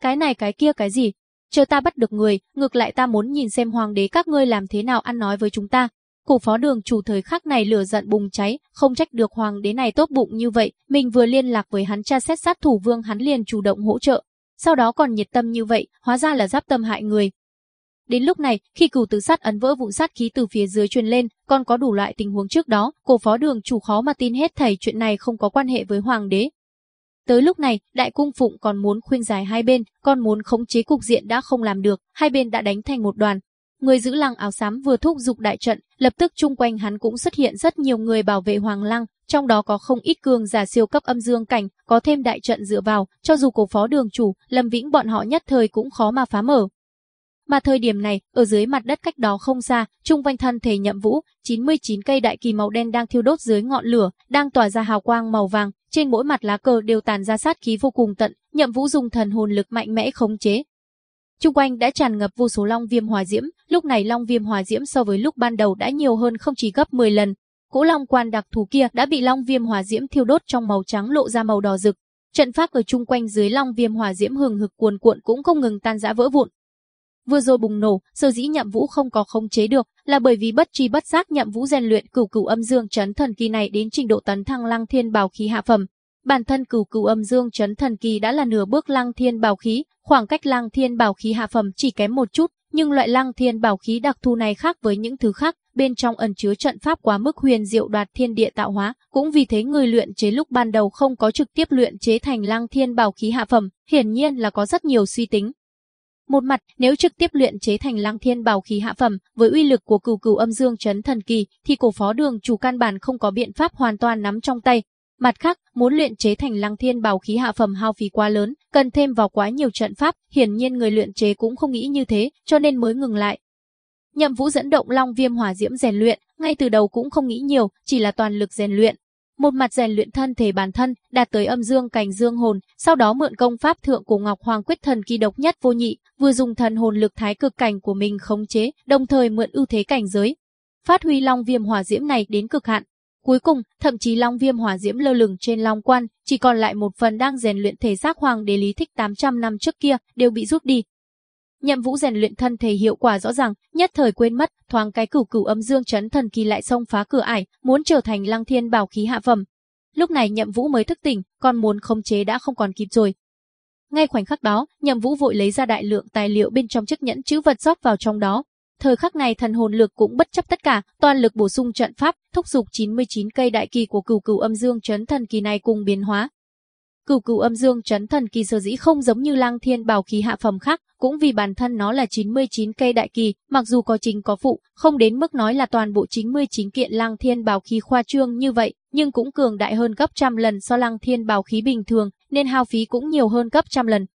Cái này cái kia cái gì? Chờ ta bắt được người, ngược lại ta muốn nhìn xem hoàng đế các ngươi làm thế nào ăn nói với chúng ta, Cổ phó đường chủ thời khắc này lửa giận bùng cháy, không trách được hoàng đế này tốt bụng như vậy, mình vừa liên lạc với hắn tra xét sát thủ vương hắn liền chủ động hỗ trợ. Sau đó còn nhiệt tâm như vậy, hóa ra là giáp tâm hại người. Đến lúc này, khi cửu tứ sát ấn vỡ vụn sát khí từ phía dưới truyền lên, còn có đủ loại tình huống trước đó, cổ phó đường chủ khó mà tin hết thầy chuyện này không có quan hệ với hoàng đế. Tới lúc này, đại cung phụng còn muốn khuyên giải hai bên, còn muốn khống chế cục diện đã không làm được, hai bên đã đánh thành một đoàn, Người giữ lăng áo xám vừa thúc dục đại trận, lập tức chung quanh hắn cũng xuất hiện rất nhiều người bảo vệ hoàng lăng, trong đó có không ít cường giả siêu cấp âm dương cảnh, có thêm đại trận dựa vào, cho dù cổ phó đường chủ, Lâm Vĩnh bọn họ nhất thời cũng khó mà phá mở. Mà thời điểm này, ở dưới mặt đất cách đó không xa, trung quanh thân thể nhậm vũ, 99 cây đại kỳ màu đen đang thiêu đốt dưới ngọn lửa, đang tỏa ra hào quang màu vàng, trên mỗi mặt lá cờ đều tàn ra sát khí vô cùng tận, nhậm vũ dùng thần hồn lực mạnh mẽ khống chế, Trung quanh đã tràn ngập vô số long viêm hỏa diễm, lúc này long viêm hỏa diễm so với lúc ban đầu đã nhiều hơn không chỉ gấp 10 lần. Cỗ long quan đặc thù kia đã bị long viêm hỏa diễm thiêu đốt trong màu trắng lộ ra màu đỏ rực. Trận pháp ở chung quanh dưới long viêm hỏa diễm hừng hực cuồn cuộn cũng không ngừng tan rã vỡ vụn. Vừa rồi bùng nổ, sở dĩ Nhậm Vũ không có khống chế được, là bởi vì bất tri bất giác Nhậm Vũ rèn luyện cửu cửu âm dương chấn thần kỳ này đến trình độ tấn thăng lăng thiên bảo khí hạ phẩm, Bản thân cửu cửu âm dương chấn thần kỳ đã là nửa bước lăng thiên bảo khí, khoảng cách lăng thiên bảo khí hạ phẩm chỉ kém một chút, nhưng loại lăng thiên bảo khí đặc thù này khác với những thứ khác, bên trong ẩn chứa trận pháp quá mức huyền diệu đoạt thiên địa tạo hóa, cũng vì thế người luyện chế lúc ban đầu không có trực tiếp luyện chế thành lăng thiên bảo khí hạ phẩm, hiển nhiên là có rất nhiều suy tính. Một mặt, nếu trực tiếp luyện chế thành lăng thiên bảo khí hạ phẩm, với uy lực của cửu cửu âm dương chấn thần kỳ, thì cổ phó đường chủ căn bản không có biện pháp hoàn toàn nắm trong tay, Mặt khác, muốn luyện chế thành lăng thiên bảo khí hạ phẩm hao phí quá lớn, cần thêm vào quá nhiều trận pháp, hiển nhiên người luyện chế cũng không nghĩ như thế, cho nên mới ngừng lại. Nhậm Vũ dẫn động Long Viêm Hỏa Diễm rèn luyện, ngay từ đầu cũng không nghĩ nhiều, chỉ là toàn lực rèn luyện. Một mặt rèn luyện thân thể bản thân, đạt tới âm dương cảnh dương hồn, sau đó mượn công pháp thượng của Ngọc Hoàng quyết thần kỳ độc nhất vô nhị, vừa dùng thần hồn lực thái cực cảnh của mình khống chế, đồng thời mượn ưu thế cảnh giới, phát huy Long Viêm Hỏa Diễm này đến cực hạn, Cuối cùng, thậm chí long viêm hỏa diễm lơ lửng trên long quan, chỉ còn lại một phần đang rèn luyện thể xác hoàng đế lý thích 800 năm trước kia, đều bị rút đi. Nhậm Vũ rèn luyện thân thể hiệu quả rõ ràng, nhất thời quên mất, thoáng cái cửu cửu âm dương chấn thần kỳ lại xông phá cửa ải, muốn trở thành lăng thiên bảo khí hạ phẩm. Lúc này Nhậm Vũ mới thức tỉnh, còn muốn khống chế đã không còn kịp rồi. Ngay khoảnh khắc đó, Nhậm Vũ vội lấy ra đại lượng tài liệu bên trong chiếc nhẫn chữ vật rót vào trong đó, Thời khắc này thần hồn lực cũng bất chấp tất cả, toàn lực bổ sung trận pháp, thúc giục 99 cây đại kỳ của cửu cửu âm dương chấn thần kỳ này cùng biến hóa. Cửu cửu âm dương chấn thần kỳ sở dĩ không giống như lang thiên bảo khí hạ phẩm khác, cũng vì bản thân nó là 99 cây đại kỳ, mặc dù có chính có phụ, không đến mức nói là toàn bộ 99 kiện lang thiên bảo khí khoa trương như vậy, nhưng cũng cường đại hơn gấp trăm lần so lang thiên bảo khí bình thường, nên hao phí cũng nhiều hơn gấp trăm lần.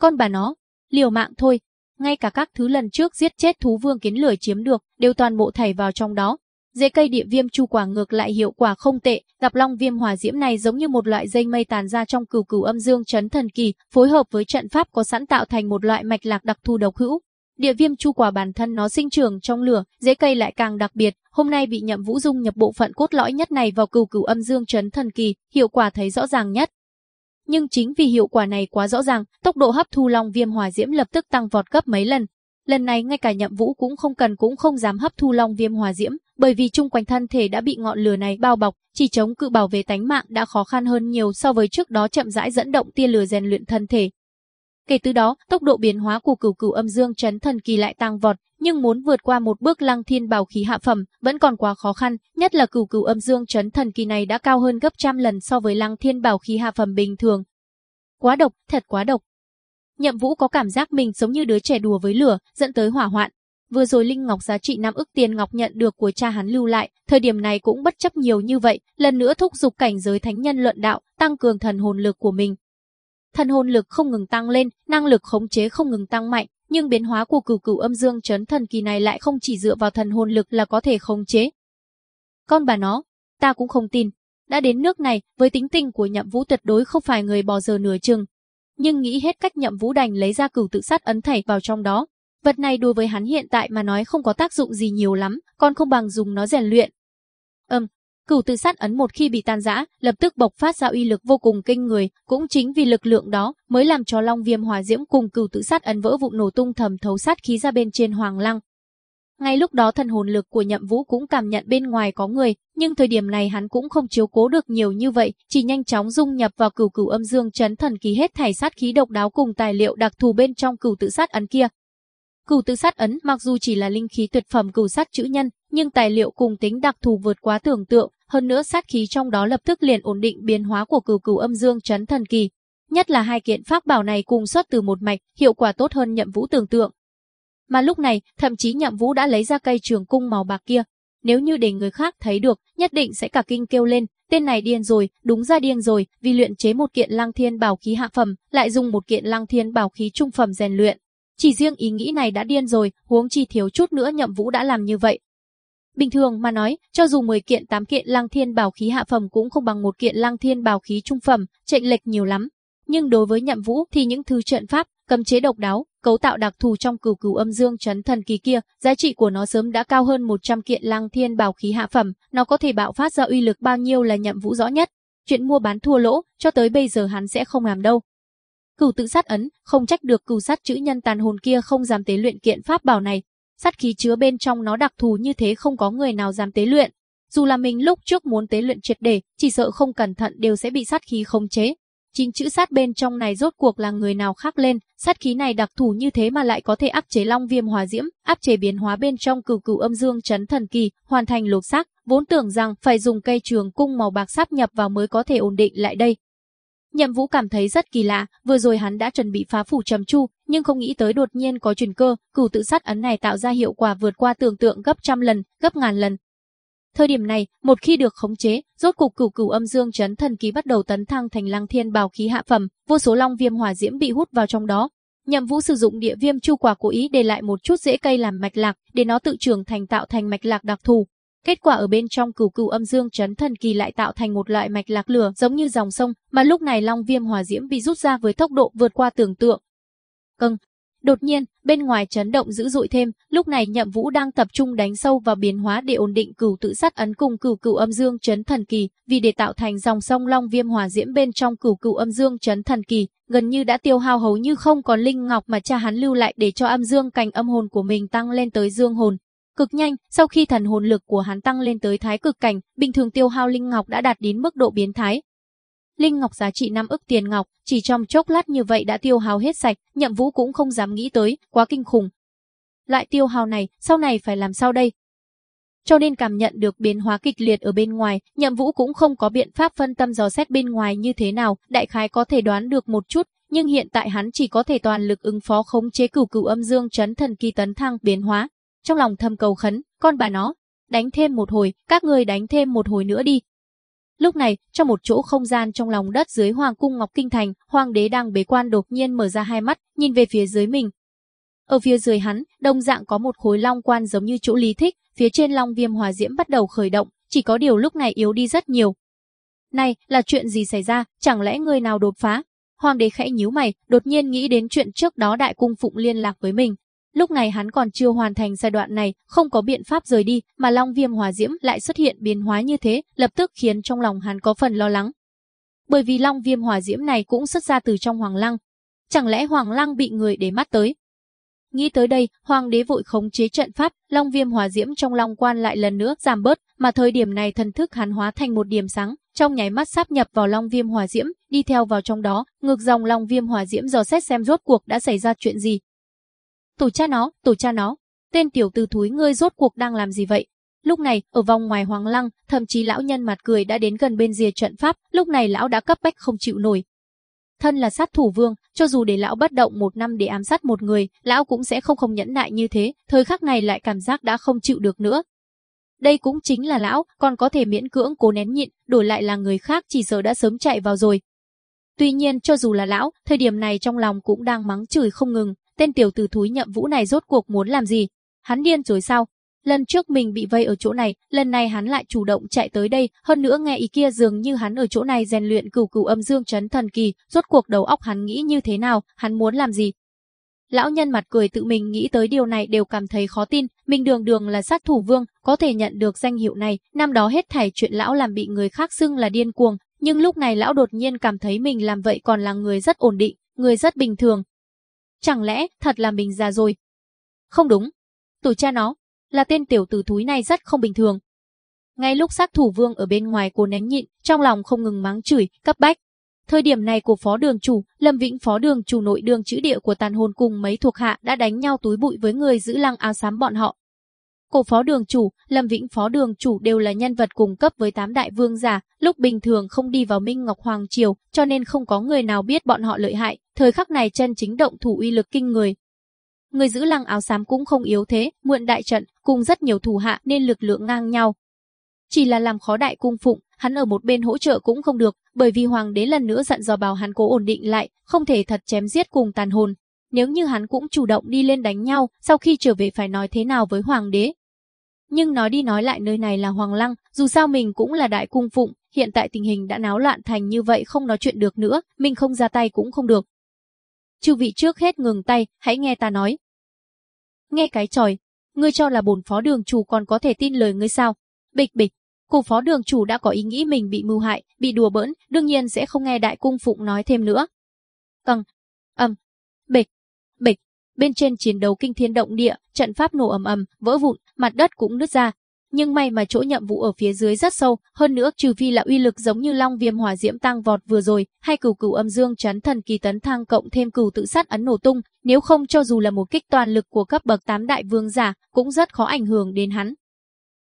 Con bà nó, liều mạng thôi, ngay cả các thứ lần trước giết chết thú vương kiến lửa chiếm được, đều toàn bộ thảy vào trong đó. Dễ cây địa viêm chu quả ngược lại hiệu quả không tệ, gặp long viêm hỏa diễm này giống như một loại dây mây tàn ra trong cửu cửu âm dương chấn thần kỳ, phối hợp với trận pháp có sẵn tạo thành một loại mạch lạc đặc thù độc hữu. Địa viêm chu quả bản thân nó sinh trưởng trong lửa, dễ cây lại càng đặc biệt, hôm nay bị Nhậm Vũ dung nhập bộ phận cốt lõi nhất này vào cửu cửu âm dương chấn thần kỳ, hiệu quả thấy rõ ràng nhất. Nhưng chính vì hiệu quả này quá rõ ràng, tốc độ hấp thu long viêm hỏa diễm lập tức tăng vọt gấp mấy lần. Lần này ngay cả Nhậm Vũ cũng không cần cũng không dám hấp thu long viêm hỏa diễm, bởi vì chung quanh thân thể đã bị ngọn lửa này bao bọc, chỉ chống cự bảo vệ tánh mạng đã khó khăn hơn nhiều so với trước đó chậm rãi dẫn động tia lửa rèn luyện thân thể. Kể từ đó, tốc độ biến hóa của cửu cửu âm dương chấn thần kỳ lại tăng vọt, nhưng muốn vượt qua một bước lăng thiên bảo khí hạ phẩm vẫn còn quá khó khăn, nhất là cửu cửu âm dương chấn thần kỳ này đã cao hơn gấp trăm lần so với lăng thiên bảo khí hạ phẩm bình thường. Quá độc, thật quá độc. Nhậm Vũ có cảm giác mình giống như đứa trẻ đùa với lửa, dẫn tới hỏa hoạn. Vừa rồi linh ngọc giá trị năm ức tiền ngọc nhận được của cha hắn lưu lại, thời điểm này cũng bất chấp nhiều như vậy, lần nữa thúc giục cảnh giới thánh nhân luận đạo, tăng cường thần hồn lực của mình, thần hồn lực không ngừng tăng lên, năng lực khống chế không ngừng tăng mạnh, nhưng biến hóa của cửu cửu âm dương chấn thần kỳ này lại không chỉ dựa vào thần hồn lực là có thể khống chế. Con bà nó, ta cũng không tin. Đã đến nước này, với tính tình của nhậm vũ tuyệt đối không phải người bỏ giờ nửa chừng. Nhưng nghĩ hết cách nhậm vũ đành lấy ra cửu tự sát ấn thảy vào trong đó. Vật này đối với hắn hiện tại mà nói không có tác dụng gì nhiều lắm, còn không bằng dùng nó rèn luyện. Ừm, Cửu tự sát ấn một khi bị tan rã, lập tức bộc phát ra uy lực vô cùng kinh người, cũng chính vì lực lượng đó mới làm cho Long Viêm Hỏa Diễm cùng cửu tự sát ấn vỡ vụn nổ tung thầm thấu sát khí ra bên trên hoàng lăng. Ngay lúc đó thần hồn lực của Nhậm Vũ cũng cảm nhận bên ngoài có người, nhưng thời điểm này hắn cũng không chiếu cố được nhiều như vậy, chỉ nhanh chóng dung nhập vào cửu cửu âm dương chấn thần ký hết thảy sát khí độc đáo cùng tài liệu đặc thù bên trong cửu tự sát ấn kia. Cửu tự sát ấn mặc dù chỉ là linh khí tuyệt phẩm cửu sát chữ nhân, nhưng tài liệu cùng tính đặc thù vượt quá tưởng tượng, hơn nữa sát khí trong đó lập tức liền ổn định biến hóa của cửu cửu âm dương chấn thần kỳ. Nhất là hai kiện pháp bảo này cùng xuất từ một mạch, hiệu quả tốt hơn Nhậm Vũ tưởng tượng. Mà lúc này, thậm chí Nhậm Vũ đã lấy ra cây trường cung màu bạc kia. Nếu như để người khác thấy được, nhất định sẽ cả kinh kêu lên, tên này điên rồi, đúng ra điên rồi, vì luyện chế một kiện Lăng Thiên bảo khí hạ phẩm, lại dùng một kiện Lăng Thiên bảo khí trung phẩm rèn luyện. Chỉ riêng ý nghĩ này đã điên rồi, huống chi thiếu chút nữa Nhậm Vũ đã làm như vậy, Bình thường mà nói, cho dù 10 kiện 8 kiện lăng thiên bảo khí hạ phẩm cũng không bằng một kiện lăng thiên bảo khí trung phẩm, chênh lệch nhiều lắm. Nhưng đối với nhậm vũ thì những thứ trận pháp, cấm chế độc đáo, cấu tạo đặc thù trong cửu cửu âm dương chấn thần kỳ kia, giá trị của nó sớm đã cao hơn 100 kiện lăng thiên bảo khí hạ phẩm, nó có thể bạo phát ra uy lực bao nhiêu là nhậm vũ rõ nhất. Chuyện mua bán thua lỗ, cho tới bây giờ hắn sẽ không làm đâu. Cửu tự sát ấn, không trách được cửu sát chữ nhân tàn hồn kia không dám tế luyện kiện pháp bảo này, sát khí chứa bên trong nó đặc thù như thế không có người nào dám tế luyện. Dù là mình lúc trước muốn tế luyện triệt để, chỉ sợ không cẩn thận đều sẽ bị sát khí khống chế. Chính chữ sát bên trong này rốt cuộc là người nào khác lên, sát khí này đặc thù như thế mà lại có thể áp chế long viêm hòa diễm, áp chế biến hóa bên trong cửu cửu âm dương chấn thần kỳ, hoàn thành lột xác, vốn tưởng rằng phải dùng cây trường cung màu bạc sáp nhập vào mới có thể ổn định lại đây, Nhậm Vũ cảm thấy rất kỳ lạ, vừa rồi hắn đã chuẩn bị phá phủ trầm chu, nhưng không nghĩ tới đột nhiên có truyền cơ, cửu tự sát ấn này tạo ra hiệu quả vượt qua tưởng tượng gấp trăm lần, gấp ngàn lần. Thời điểm này, một khi được khống chế, rốt cục cửu cửu âm dương chấn thần ký bắt đầu tấn thăng thành lăng thiên bào khí hạ phẩm, vô số long viêm hỏa diễm bị hút vào trong đó. Nhậm Vũ sử dụng địa viêm chu quả cố ý để lại một chút rễ cây làm mạch lạc, để nó tự trưởng thành tạo thành mạch lạc đặc thù, Kết quả ở bên trong cửu cửu âm dương chấn thần kỳ lại tạo thành một loại mạch lạc lửa giống như dòng sông, mà lúc này long viêm hỏa diễm bị rút ra với tốc độ vượt qua tưởng tượng. Cưng, Đột nhiên, bên ngoài chấn động dữ dội thêm, lúc này Nhậm Vũ đang tập trung đánh sâu vào biến hóa để ổn định cửu tự sát ấn cùng cửu cửu âm dương chấn thần kỳ, vì để tạo thành dòng sông long viêm hỏa diễm bên trong cửu cửu âm dương chấn thần kỳ, gần như đã tiêu hao hầu như không còn linh ngọc mà cha hắn lưu lại để cho âm dương cành âm hồn của mình tăng lên tới dương hồn, Cực nhanh, sau khi thần hồn lực của hắn tăng lên tới thái cực cảnh, bình thường tiêu hao linh ngọc đã đạt đến mức độ biến thái. Linh ngọc giá trị 5 ức tiền ngọc, chỉ trong chốc lát như vậy đã tiêu hao hết sạch, Nhậm Vũ cũng không dám nghĩ tới, quá kinh khủng. Lại tiêu hao này, sau này phải làm sao đây? Cho nên cảm nhận được biến hóa kịch liệt ở bên ngoài, Nhậm Vũ cũng không có biện pháp phân tâm dò xét bên ngoài như thế nào, đại khái có thể đoán được một chút, nhưng hiện tại hắn chỉ có thể toàn lực ứng phó khống chế cửu cửu âm dương chấn thần kỳ tấn thăng biến hóa, trong lòng thầm cầu khấn, con bà nó, đánh thêm một hồi, các người đánh thêm một hồi nữa đi. Lúc này, trong một chỗ không gian trong lòng đất dưới Hoàng cung Ngọc Kinh Thành, Hoàng đế đang bế quan đột nhiên mở ra hai mắt, nhìn về phía dưới mình. Ở phía dưới hắn, đồng dạng có một khối long quan giống như chỗ lý thích, phía trên long viêm hòa diễm bắt đầu khởi động, chỉ có điều lúc này yếu đi rất nhiều. Này, là chuyện gì xảy ra, chẳng lẽ người nào đột phá? Hoàng đế khẽ nhíu mày, đột nhiên nghĩ đến chuyện trước đó đại cung phụng liên lạc với mình, Lúc này hắn còn chưa hoàn thành giai đoạn này, không có biện pháp rời đi, mà Long Viêm Hỏa Diễm lại xuất hiện biến hóa như thế, lập tức khiến trong lòng hắn có phần lo lắng. Bởi vì Long Viêm Hỏa Diễm này cũng xuất ra từ trong Hoàng Lăng. Chẳng lẽ Hoàng Lăng bị người để mắt tới? Nghĩ tới đây, Hoàng đế vội khống chế trận pháp, Long Viêm Hỏa Diễm trong Long Quan lại lần nữa giảm bớt, mà thời điểm này thần thức hắn hóa thành một điểm sáng, trong nháy mắt sáp nhập vào Long Viêm Hỏa Diễm, đi theo vào trong đó, ngược dòng Long Viêm Hỏa Diễm dò xét xem rốt cuộc đã xảy ra chuyện gì. Tổ cha nó, tổ cha nó, tên tiểu tử thúi ngươi rốt cuộc đang làm gì vậy? Lúc này, ở vòng ngoài Hoàng Lăng, thậm chí lão nhân mặt cười đã đến gần bên rìa trận pháp, lúc này lão đã cấp bách không chịu nổi. Thân là sát thủ vương, cho dù để lão bất động một năm để ám sát một người, lão cũng sẽ không không nhẫn nại như thế, thời khắc này lại cảm giác đã không chịu được nữa. Đây cũng chính là lão, còn có thể miễn cưỡng cố nén nhịn, đổi lại là người khác chỉ sợ đã sớm chạy vào rồi. Tuy nhiên cho dù là lão, thời điểm này trong lòng cũng đang mắng chửi không ngừng, tên tiểu tử thúi nhậm vũ này rốt cuộc muốn làm gì? Hắn điên rồi sao? Lần trước mình bị vây ở chỗ này, lần này hắn lại chủ động chạy tới đây, hơn nữa nghe ý kia dường như hắn ở chỗ này rèn luyện cửu cửu âm dương chấn thần kỳ, rốt cuộc đầu óc hắn nghĩ như thế nào, hắn muốn làm gì? Lão nhân mặt cười tự mình nghĩ tới điều này đều cảm thấy khó tin, mình đường đường là sát thủ vương, có thể nhận được danh hiệu này, năm đó hết thảy chuyện lão làm bị người khác xưng là điên cuồng, nhưng lúc này lão đột nhiên cảm thấy mình làm vậy còn là người rất ổn định, người rất bình thường. Chẳng lẽ thật là mình già rồi? Không đúng. Tổ cha nó, là tên tiểu tử thúi này rất không bình thường. Ngay lúc sát thủ vương ở bên ngoài cố nén nhịn, trong lòng không ngừng mắng chửi, cấp bách. Thời điểm này của phó đường chủ, Lâm Vĩnh phó đường chủ nội đường chữ địa của tàn hồn cùng mấy thuộc hạ đã đánh nhau túi bụi với người giữ lăng áo xám bọn họ. Cổ phó đường chủ, Lâm Vĩnh phó đường chủ đều là nhân vật cùng cấp với tám đại vương giả, lúc bình thường không đi vào Minh Ngọc Hoàng Triều, cho nên không có người nào biết bọn họ lợi hại, thời khắc này chân chính động thủ uy lực kinh người, Người giữ lăng áo xám cũng không yếu thế, mượn đại trận, cùng rất nhiều thủ hạ nên lực lượng ngang nhau. Chỉ là làm khó đại cung phụng, hắn ở một bên hỗ trợ cũng không được, bởi vì hoàng đế lần nữa dặn dò bảo hắn cố ổn định lại, không thể thật chém giết cùng tàn hồn. Nếu như hắn cũng chủ động đi lên đánh nhau, sau khi trở về phải nói thế nào với hoàng đế. Nhưng nói đi nói lại nơi này là hoàng lăng, dù sao mình cũng là đại cung phụng, hiện tại tình hình đã náo loạn thành như vậy không nói chuyện được nữa, mình không ra tay cũng không được, Chư vị trước hết ngừng tay, hãy nghe ta nói. Nghe cái tròi, ngươi cho là bổn phó đường chủ còn có thể tin lời ngươi sao? Bịch bịch, cụ phó đường chủ đã có ý nghĩ mình bị mưu hại, bị đùa bỡn, đương nhiên sẽ không nghe đại cung phụng nói thêm nữa. Căng, ầm, bịch, bịch, bên trên chiến đấu kinh thiên động địa, trận pháp nổ ầm ầm, vỡ vụn, mặt đất cũng nứt ra, nhưng may mà chỗ nhậm vụ ở phía dưới rất sâu, hơn nữa trừ phi là uy lực giống như long viêm hỏa diễm tăng vọt vừa rồi, hay cửu cửu âm dương chấn thần kỳ tấn thang cộng thêm cửu tự sát ấn nổ tung, nếu không cho dù là một kích toàn lực của cấp bậc 8 đại vương giả, cũng rất khó ảnh hưởng đến hắn.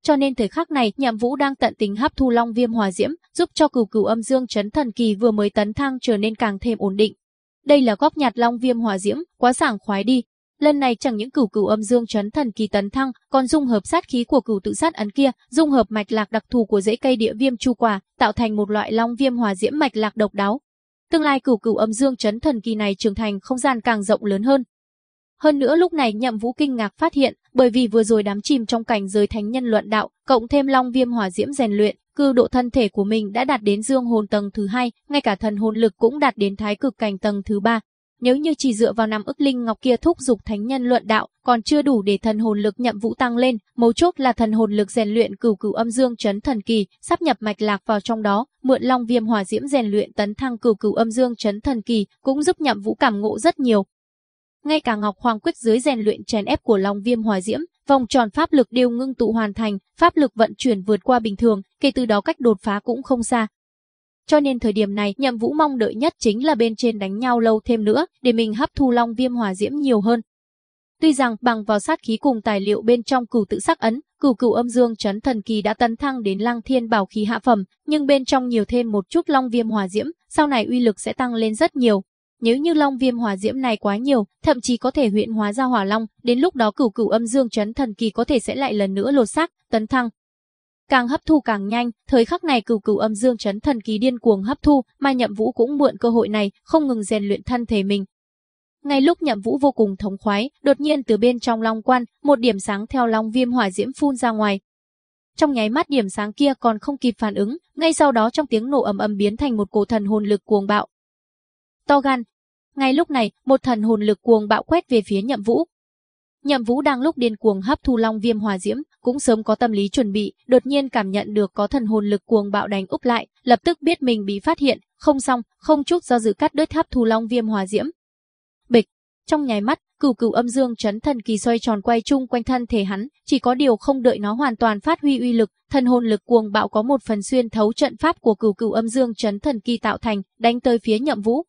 Cho nên thời khắc này, Nhậm Vũ đang tận tình hấp thu long viêm hỏa diễm, giúp cho cửu cửu âm dương chấn thần kỳ vừa mới tấn thang trở nên càng thêm ổn định. Đây là góp nhặt long viêm hỏa diễm, quá sảng khoái đi, Lần này chẳng những cửu cửu âm dương chấn thần kỳ tấn thăng, còn dung hợp sát khí của cửu tự sát ấn kia, dung hợp mạch lạc đặc thù của rễ cây địa viêm chu quả, tạo thành một loại long viêm hòa diễm mạch lạc độc đáo. Tương lai cửu cửu âm dương chấn thần kỳ này trưởng thành không gian càng rộng lớn hơn. Hơn nữa lúc này Nhậm Vũ kinh ngạc phát hiện, bởi vì vừa rồi đám chìm trong cảnh giới thánh nhân luận đạo, cộng thêm long viêm hỏa diễm rèn luyện, cư độ thân thể của mình đã đạt đến dương hồn tầng thứ hai, ngay cả thần hồn lực cũng đạt đến thái cực cảnh tầng thứ ba, nếu như chỉ dựa vào năm ức linh ngọc kia thúc dục thánh nhân luận đạo, còn chưa đủ để thần hồn lực nhậm vũ tăng lên, mấu chốt là thần hồn lực rèn luyện cửu cửu âm dương chấn thần kỳ, sắp nhập mạch lạc vào trong đó, mượn long viêm hỏa diễm rèn luyện tấn thăng cửu cửu âm dương chấn thần kỳ, cũng giúp nhậm vũ cảm ngộ rất nhiều. Ngay cả Ngọc Hoàng quyết dưới rèn luyện chèn ép của long viêm hỏa diễm, vòng tròn pháp lực đều ngưng tụ hoàn thành, pháp lực vận chuyển vượt qua bình thường, kể từ đó cách đột phá cũng không xa, cho nên thời điểm này, Nhậm Vũ mong đợi nhất chính là bên trên đánh nhau lâu thêm nữa, để mình hấp thu long viêm hỏa diễm nhiều hơn. Tuy rằng bằng vào sát khí cùng tài liệu bên trong cửu tự sắc ấn, cửu cửu âm dương chấn thần kỳ đã tấn thăng đến lăng thiên bảo khí hạ phẩm, nhưng bên trong nhiều thêm một chút long viêm hỏa diễm, sau này uy lực sẽ tăng lên rất nhiều. Nếu như long viêm hỏa diễm này quá nhiều, thậm chí có thể huyện hóa ra hỏa long, đến lúc đó cửu cửu âm dương chấn thần kỳ có thể sẽ lại lần nữa lột xác, tấn thăng, càng hấp thu càng nhanh, thời khắc này cửu cửu âm dương chấn thần kỳ điên cuồng hấp thu, mà Nhậm Vũ cũng mượn cơ hội này, không ngừng rèn luyện thân thể mình. Ngay lúc Nhậm Vũ vô cùng thống khoái, đột nhiên từ bên trong Long Quan, một điểm sáng theo Long Viêm hỏa diễm phun ra ngoài. Trong nháy mắt điểm sáng kia còn không kịp phản ứng, ngay sau đó trong tiếng nổ ầm ầm biến thành một cổ thần hồn lực cuồng bạo. To gan. Ngay lúc này, một thần hồn lực cuồng bạo quét về phía Nhậm Vũ. Nhậm Vũ đang lúc điên cuồng hấp thu long viêm hòa diễm, cũng sớm có tâm lý chuẩn bị, đột nhiên cảm nhận được có thần hồn lực cuồng bạo đánh úp lại, lập tức biết mình bị phát hiện, không xong, không chút do dự cắt đứt hấp thu long viêm hòa diễm. Bịch, trong nháy mắt, cửu cửu âm dương chấn thần kỳ xoay tròn quay chung quanh thân thể hắn, chỉ có điều không đợi nó hoàn toàn phát huy uy lực, thần hồn lực cuồng bạo có một phần xuyên thấu trận pháp của cửu cửu âm dương chấn thần kỳ tạo thành, đánh tới phía Nhậm Vũ.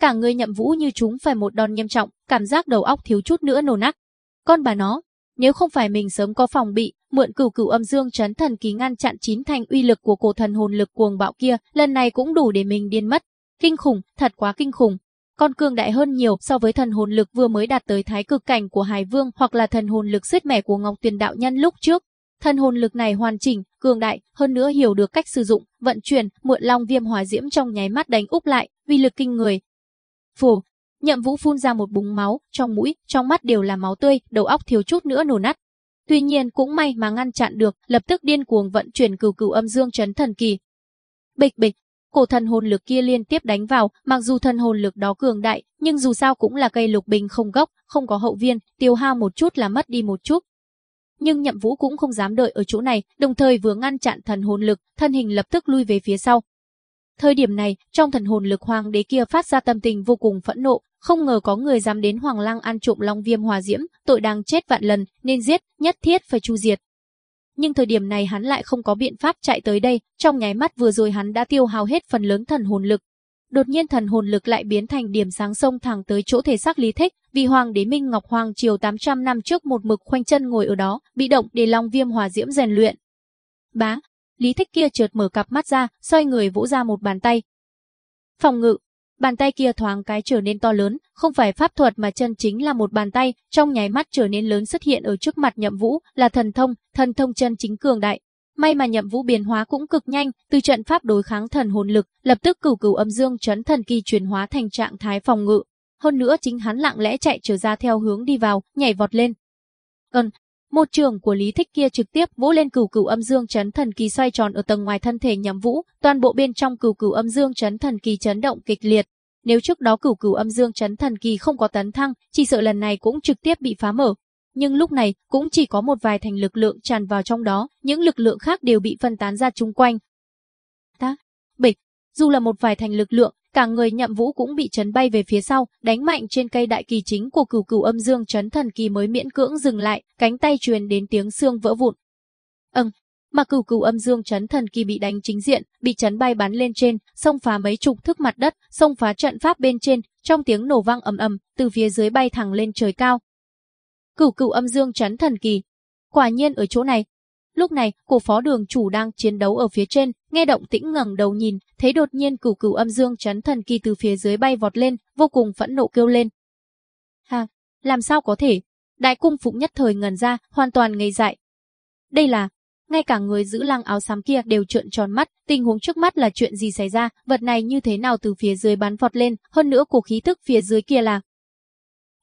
Cả người Nhậm Vũ như chúng phải một đòn nghiêm trọng, cảm giác đầu óc thiếu chút nữa nổ nát. Con bà nó, nếu không phải mình sớm có phòng bị, mượn cửu cửu âm dương chấn thần ký ngăn chặn chín thành uy lực của cổ thần hồn lực cuồng bạo kia, lần này cũng đủ để mình điên mất. Kinh khủng, thật quá kinh khủng. Con cường đại hơn nhiều so với thần hồn lực vừa mới đạt tới thái cực cảnh của Hải Vương hoặc là thần hồn lực sứt mẻ của Ngọc Tuyền đạo nhân lúc trước. Thần hồn lực này hoàn chỉnh, cường đại, hơn nữa hiểu được cách sử dụng, vận chuyển, mượn long viêm hỏa diễm trong nháy mắt đánh úp lại, uy lực kinh người. Phù, Nhậm Vũ phun ra một búng máu, trong mũi, trong mắt đều là máu tươi, đầu óc thiếu chút nữa nổ nát. Tuy nhiên cũng may mà ngăn chặn được, lập tức điên cuồng vận chuyển cửu cửu âm dương chấn thần kỳ. Bịch bịch, cổ thần hồn lực kia liên tiếp đánh vào, mặc dù thần hồn lực đó cường đại, nhưng dù sao cũng là cây lục bình không gốc, không có hậu viên, tiêu hao một chút là mất đi một chút. Nhưng Nhậm Vũ cũng không dám đợi ở chỗ này, đồng thời vừa ngăn chặn thần hồn lực, thân hình lập tức lui về phía sau. Thời điểm này, trong thần hồn lực hoàng đế kia phát ra tâm tình vô cùng phẫn nộ, không ngờ có người dám đến Hoàng Lăng ăn trộm Long Viêm Hòa Diễm, tội đang chết vạn lần, nên giết, nhất thiết phải chu diệt. Nhưng thời điểm này hắn lại không có biện pháp chạy tới đây, trong nháy mắt vừa rồi hắn đã tiêu hao hết phần lớn thần hồn lực. Đột nhiên thần hồn lực lại biến thành điểm sáng sông thẳng tới chỗ thể xác Lý Thích, vì Hoàng đế Minh Ngọc Hoàng triều 800 năm trước một mực khoanh chân ngồi ở đó, bị động để Long Viêm Hòa Diễm rèn luyện. Bá, Lý Thích kia chợt mở cặp mắt ra, xoay người vỗ ra một bàn tay. Phòng ngự, Bàn tay kia thoáng cái trở nên to lớn, không phải pháp thuật mà chân chính là một bàn tay, trong nháy mắt trở nên lớn xuất hiện ở trước mặt Nhậm Vũ, là thần thông, thần thông chân chính cường đại. May mà Nhậm Vũ biến hóa cũng cực nhanh, từ trận pháp đối kháng thần hồn lực, lập tức cửu cửu âm dương chấn thần kỳ chuyển hóa thành trạng thái phòng ngự. Hơn nữa chính hắn lặng lẽ chạy trở ra theo hướng đi vào, nhảy vọt lên. Ừm, một trường của Lý Thích kia trực tiếp vỗ lên cửu cửu âm dương chấn thần kỳ xoay tròn ở tầng ngoài thân thể Nhậm Vũ, toàn bộ bên trong cửu cửu âm dương chấn thần kỳ chấn động kịch liệt. Nếu trước đó cửu cửu âm dương chấn thần kỳ không có tấn thăng, chỉ sợ lần này cũng trực tiếp bị phá mở. Nhưng lúc này, cũng chỉ có một vài thành lực lượng tràn vào trong đó, những lực lượng khác đều bị phân tán ra chung quanh. Ta, bịch, dù là một vài thành lực lượng, cả người nhậm vũ cũng bị chấn bay về phía sau, đánh mạnh trên cây đại kỳ chính của cửu cửu âm dương chấn thần kỳ mới miễn cưỡng dừng lại, cánh tay truyền đến tiếng xương vỡ vụn. Ừm, mà cửu cửu âm dương chấn thần kỳ bị đánh chính diện, bị chấn bay bắn lên trên, xông phá mấy chục thước mặt đất, xông phá trận pháp bên trên, trong tiếng nổ vang ầm ầm, từ phía dưới bay thẳng lên trời cao. Cửu cửu âm dương chấn thần kỳ. Quả nhiên ở chỗ này, Lúc này, cổ phó đường chủ đang chiến đấu ở phía trên, nghe động tĩnh ngẩng đầu nhìn, thấy đột nhiên cửu cửu âm dương chấn thần kỳ từ phía dưới bay vọt lên, vô cùng phẫn nộ kêu lên. Ha, làm sao có thể? Đại cung phụng nhất thời ngần ra, hoàn toàn ngây dại. Đây là, ngay cả người giữ lăng áo xám kia đều trợn tròn mắt, tình huống trước mắt là chuyện gì xảy ra, vật này như thế nào từ phía dưới bắn vọt lên, hơn nữa cổ khí thức phía dưới kia là...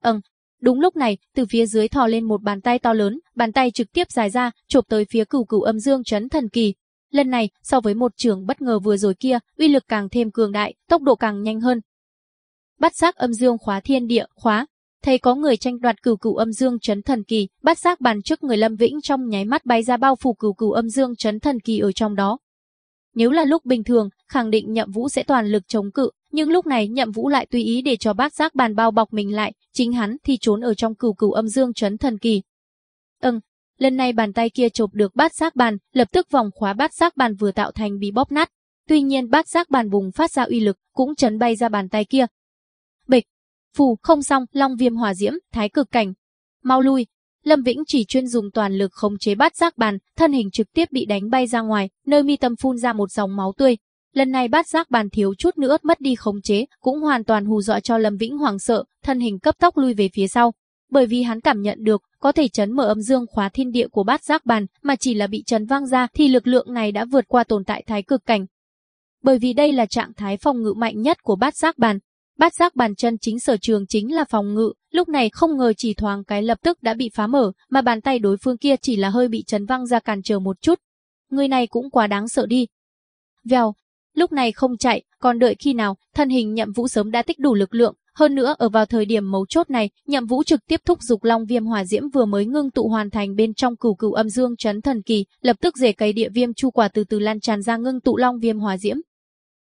Ừm, Đúng lúc này, từ phía dưới thò lên một bàn tay to lớn, bàn tay trực tiếp dài ra, chụp tới phía cửu cửu âm dương chấn thần kỳ. Lần này, so với một trường bất ngờ vừa rồi kia, uy lực càng thêm cường đại, tốc độ càng nhanh hơn. Bắt giác âm dương khóa thiên địa, khóa. Thấy có người tranh đoạt cửu cửu âm dương chấn thần kỳ, bắt giác bàn trước người Lâm Vĩnh trong nháy mắt bay ra bao phủ cửu cửu âm dương chấn thần kỳ ở trong đó. Nếu là lúc bình thường, khẳng định Nhậm Vũ sẽ toàn lực chống cự, nhưng lúc này Nhậm Vũ lại tùy ý để cho bát giác bàn bao bọc mình lại, chính hắn thì trốn ở trong cửu cửu âm dương chấn thần kỳ. Ừm, lần này bàn tay kia chộp được bát giác bàn, lập tức vòng khóa bát giác bàn vừa tạo thành bị bóp nát. Tuy nhiên bát giác bàn bùng phát ra uy lực, cũng chấn bay ra bàn tay kia. Bịch, phù, không xong, long viêm hỏa diễm, thái cực cảnh. Mau lui, Lâm Vĩnh chỉ chuyên dùng toàn lực khống chế bát giác bàn, thân hình trực tiếp bị đánh bay ra ngoài, nơi mi tâm phun ra một dòng máu tươi. Lần này bát giác bàn thiếu chút nữa mất đi khống chế, cũng hoàn toàn hù dọa cho Lâm Vĩnh hoảng sợ, thân hình cấp tốc lui về phía sau. Bởi vì hắn cảm nhận được, có thể chấn mở âm dương khóa thiên địa của bát giác bàn, mà chỉ là bị chấn vang ra thì lực lượng này đã vượt qua tồn tại thái cực cảnh. Bởi vì đây là trạng thái phòng ngự mạnh nhất của bát giác bàn, Bát giác bàn chân chính sở trường chính là phòng ngự, lúc này không ngờ chỉ thoáng cái lập tức đã bị phá mở, mà bàn tay đối phương kia chỉ là hơi bị chấn văng ra cản trở một chút. Người này cũng quá đáng sợ đi. Vèo, lúc này không chạy, còn đợi khi nào, thân hình nhậm vũ sớm đã tích đủ lực lượng, hơn nữa ở vào thời điểm mấu chốt này, Nhậm Vũ trực tiếp thúc dục Long Viêm Hỏa Diễm vừa mới ngưng tụ hoàn thành bên trong cửu cửu âm dương chấn thần kỳ, lập tức rể cây địa viêm chu quả từ từ lan tràn ra ngưng tụ Long Viêm Hỏa Diễm.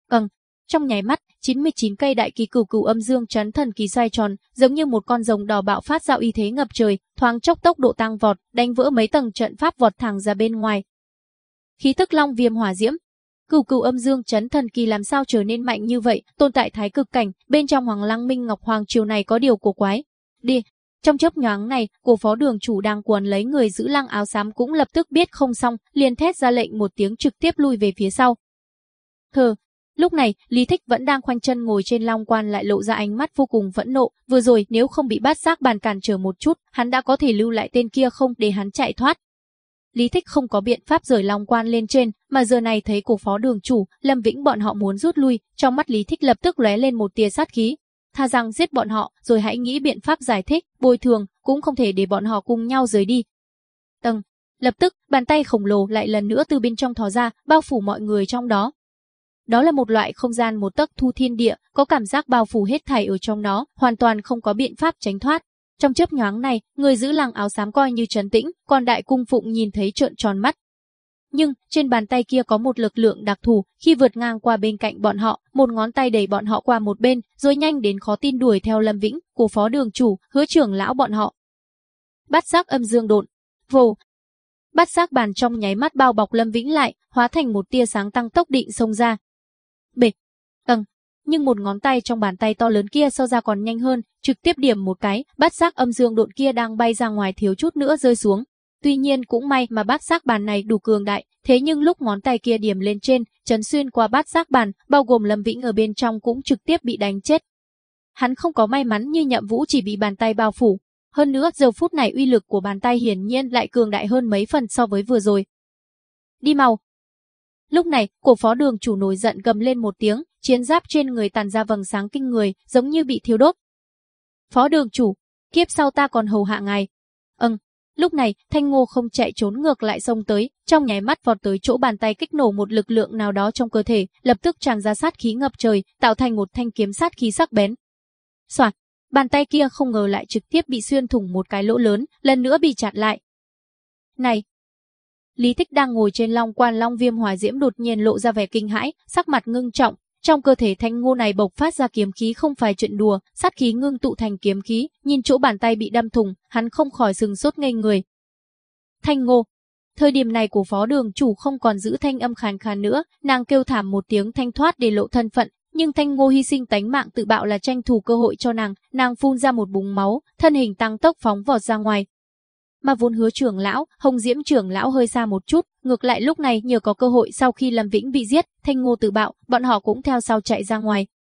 Ầng, trong nháy mắt, 99 cây đại kỳ cửu cửu âm dương chấn thần kỳ xoay tròn, giống như một con rồng đỏ bạo phát ra y thế ngập trời, thoáng chốc tốc độ tăng vọt, đánh vỡ mấy tầng trận pháp vọt thẳng ra bên ngoài. Khí tức Long Viêm Hỏa Diễm, Cửu cửu âm dương chấn thần kỳ làm sao trở nên mạnh như vậy, tồn tại thái cực cảnh, bên trong Hoàng Lăng Minh Ngọc Hoàng triều này có điều cổ quái. Đi. Trong chớp nhoáng này, của phó đường chủ đang quần lấy người giữ lăng áo xám cũng lập tức biết không xong, liền thét ra lệnh một tiếng trực tiếp lui về phía sau. Thờ, Lúc này, Lý Thích vẫn đang khoanh chân ngồi trên long quan lại lộ ra ánh mắt vô cùng phẫn nộ, vừa rồi nếu không bị bát giác bàn cản trở một chút, hắn đã có thể lưu lại tên kia không để hắn chạy thoát. Lý Thích không có biện pháp rời long quan lên trên, mà giờ này thấy cổ phó đường chủ, Lâm Vĩnh bọn họ muốn rút lui, trong mắt Lý Thích lập tức lóe lên một tia sát khí. Tha rằng giết bọn họ, rồi hãy nghĩ biện pháp giải thích, bồi thường, cũng không thể để bọn họ cùng nhau rời đi. Tầng, lập tức, bàn tay khổng lồ lại lần nữa từ bên trong thò ra, bao phủ mọi người trong đó. Đó là một loại không gian một tấc thu thiên địa, có cảm giác bao phủ hết thảy ở trong nó, hoàn toàn không có biện pháp tránh thoát. Trong chớp nhoáng này, người giữ làng áo xám coi như trấn tĩnh, còn đại cung phụng nhìn thấy trợn tròn mắt. Nhưng, trên bàn tay kia có một lực lượng đặc thù, khi vượt ngang qua bên cạnh bọn họ, một ngón tay đẩy bọn họ qua một bên, rồi nhanh đến khó tin đuổi theo Lâm Vĩnh, của phó đường chủ, hứa trưởng lão bọn họ. Bắt giác âm dương độn. Vồ. Bắt giác bàn trong nháy mắt bao bọc Lâm Vĩnh lại, hóa thành một tia sáng tăng tốc định xông ra. Bịch. Tầng, nhưng một ngón tay trong bàn tay to lớn kia so ra còn nhanh hơn, trực tiếp điểm một cái, bát giác âm dương độn kia đang bay ra ngoài thiếu chút nữa rơi xuống. Tuy nhiên cũng may mà bát giác bàn này đủ cường đại, thế nhưng lúc ngón tay kia điểm lên trên, chấn xuyên qua bát giác bàn, bao gồm Lâm Vĩnh ở bên trong cũng trực tiếp bị đánh chết. Hắn không có may mắn như nhậm vũ chỉ bị bàn tay bao phủ. Hơn nữa, giờ phút này uy lực của bàn tay hiển nhiên lại cường đại hơn mấy phần so với vừa rồi. Đi mau, Lúc này, cổ phó đường chủ nổi giận gầm lên một tiếng, chiến giáp trên người tàn ra vầng sáng kinh người, giống như bị thiêu đốt. Phó đường chủ, kiếp sau ta còn hầu hạ ngài. Ừm, lúc này, Thanh Ngô không chạy trốn ngược lại sông tới, trong nháy mắt vọt tới chỗ bàn tay kích nổ một lực lượng nào đó trong cơ thể, lập tức tràn ra sát khí ngập trời, tạo thành một thanh kiếm sát khí sắc bén. Soạt, bàn tay kia không ngờ lại trực tiếp bị xuyên thủng một cái lỗ lớn, lần nữa bị chặn lại. Này, Lý Thích đang ngồi trên long quan long viêm hỏa diễm đột nhiên lộ ra vẻ kinh hãi, sắc mặt ngưng trọng. Trong cơ thể thanh ngô này bộc phát ra kiếm khí không phải chuyện đùa, sát khí ngưng tụ thành kiếm khí, nhìn chỗ bàn tay bị đâm thủng, hắn không khỏi sừng sốt ngây người. Thanh ngô, Thời điểm này của phó đường chủ không còn giữ thanh âm khàn khàn nữa, nàng kêu thảm một tiếng thanh thoát để lộ thân phận, nhưng thanh ngô hy sinh tánh mạng tự bạo là tranh thủ cơ hội cho nàng, nàng phun ra một búng máu, thân hình tăng tốc phóng vọt ra ngoài, mà vốn hứa trưởng lão, Hồng Diễm trưởng lão hơi xa một chút, ngược lại lúc này nhờ có cơ hội sau khi Lâm Vĩnh bị giết, Thanh Ngô tự bạo, bọn họ cũng theo sau chạy ra ngoài.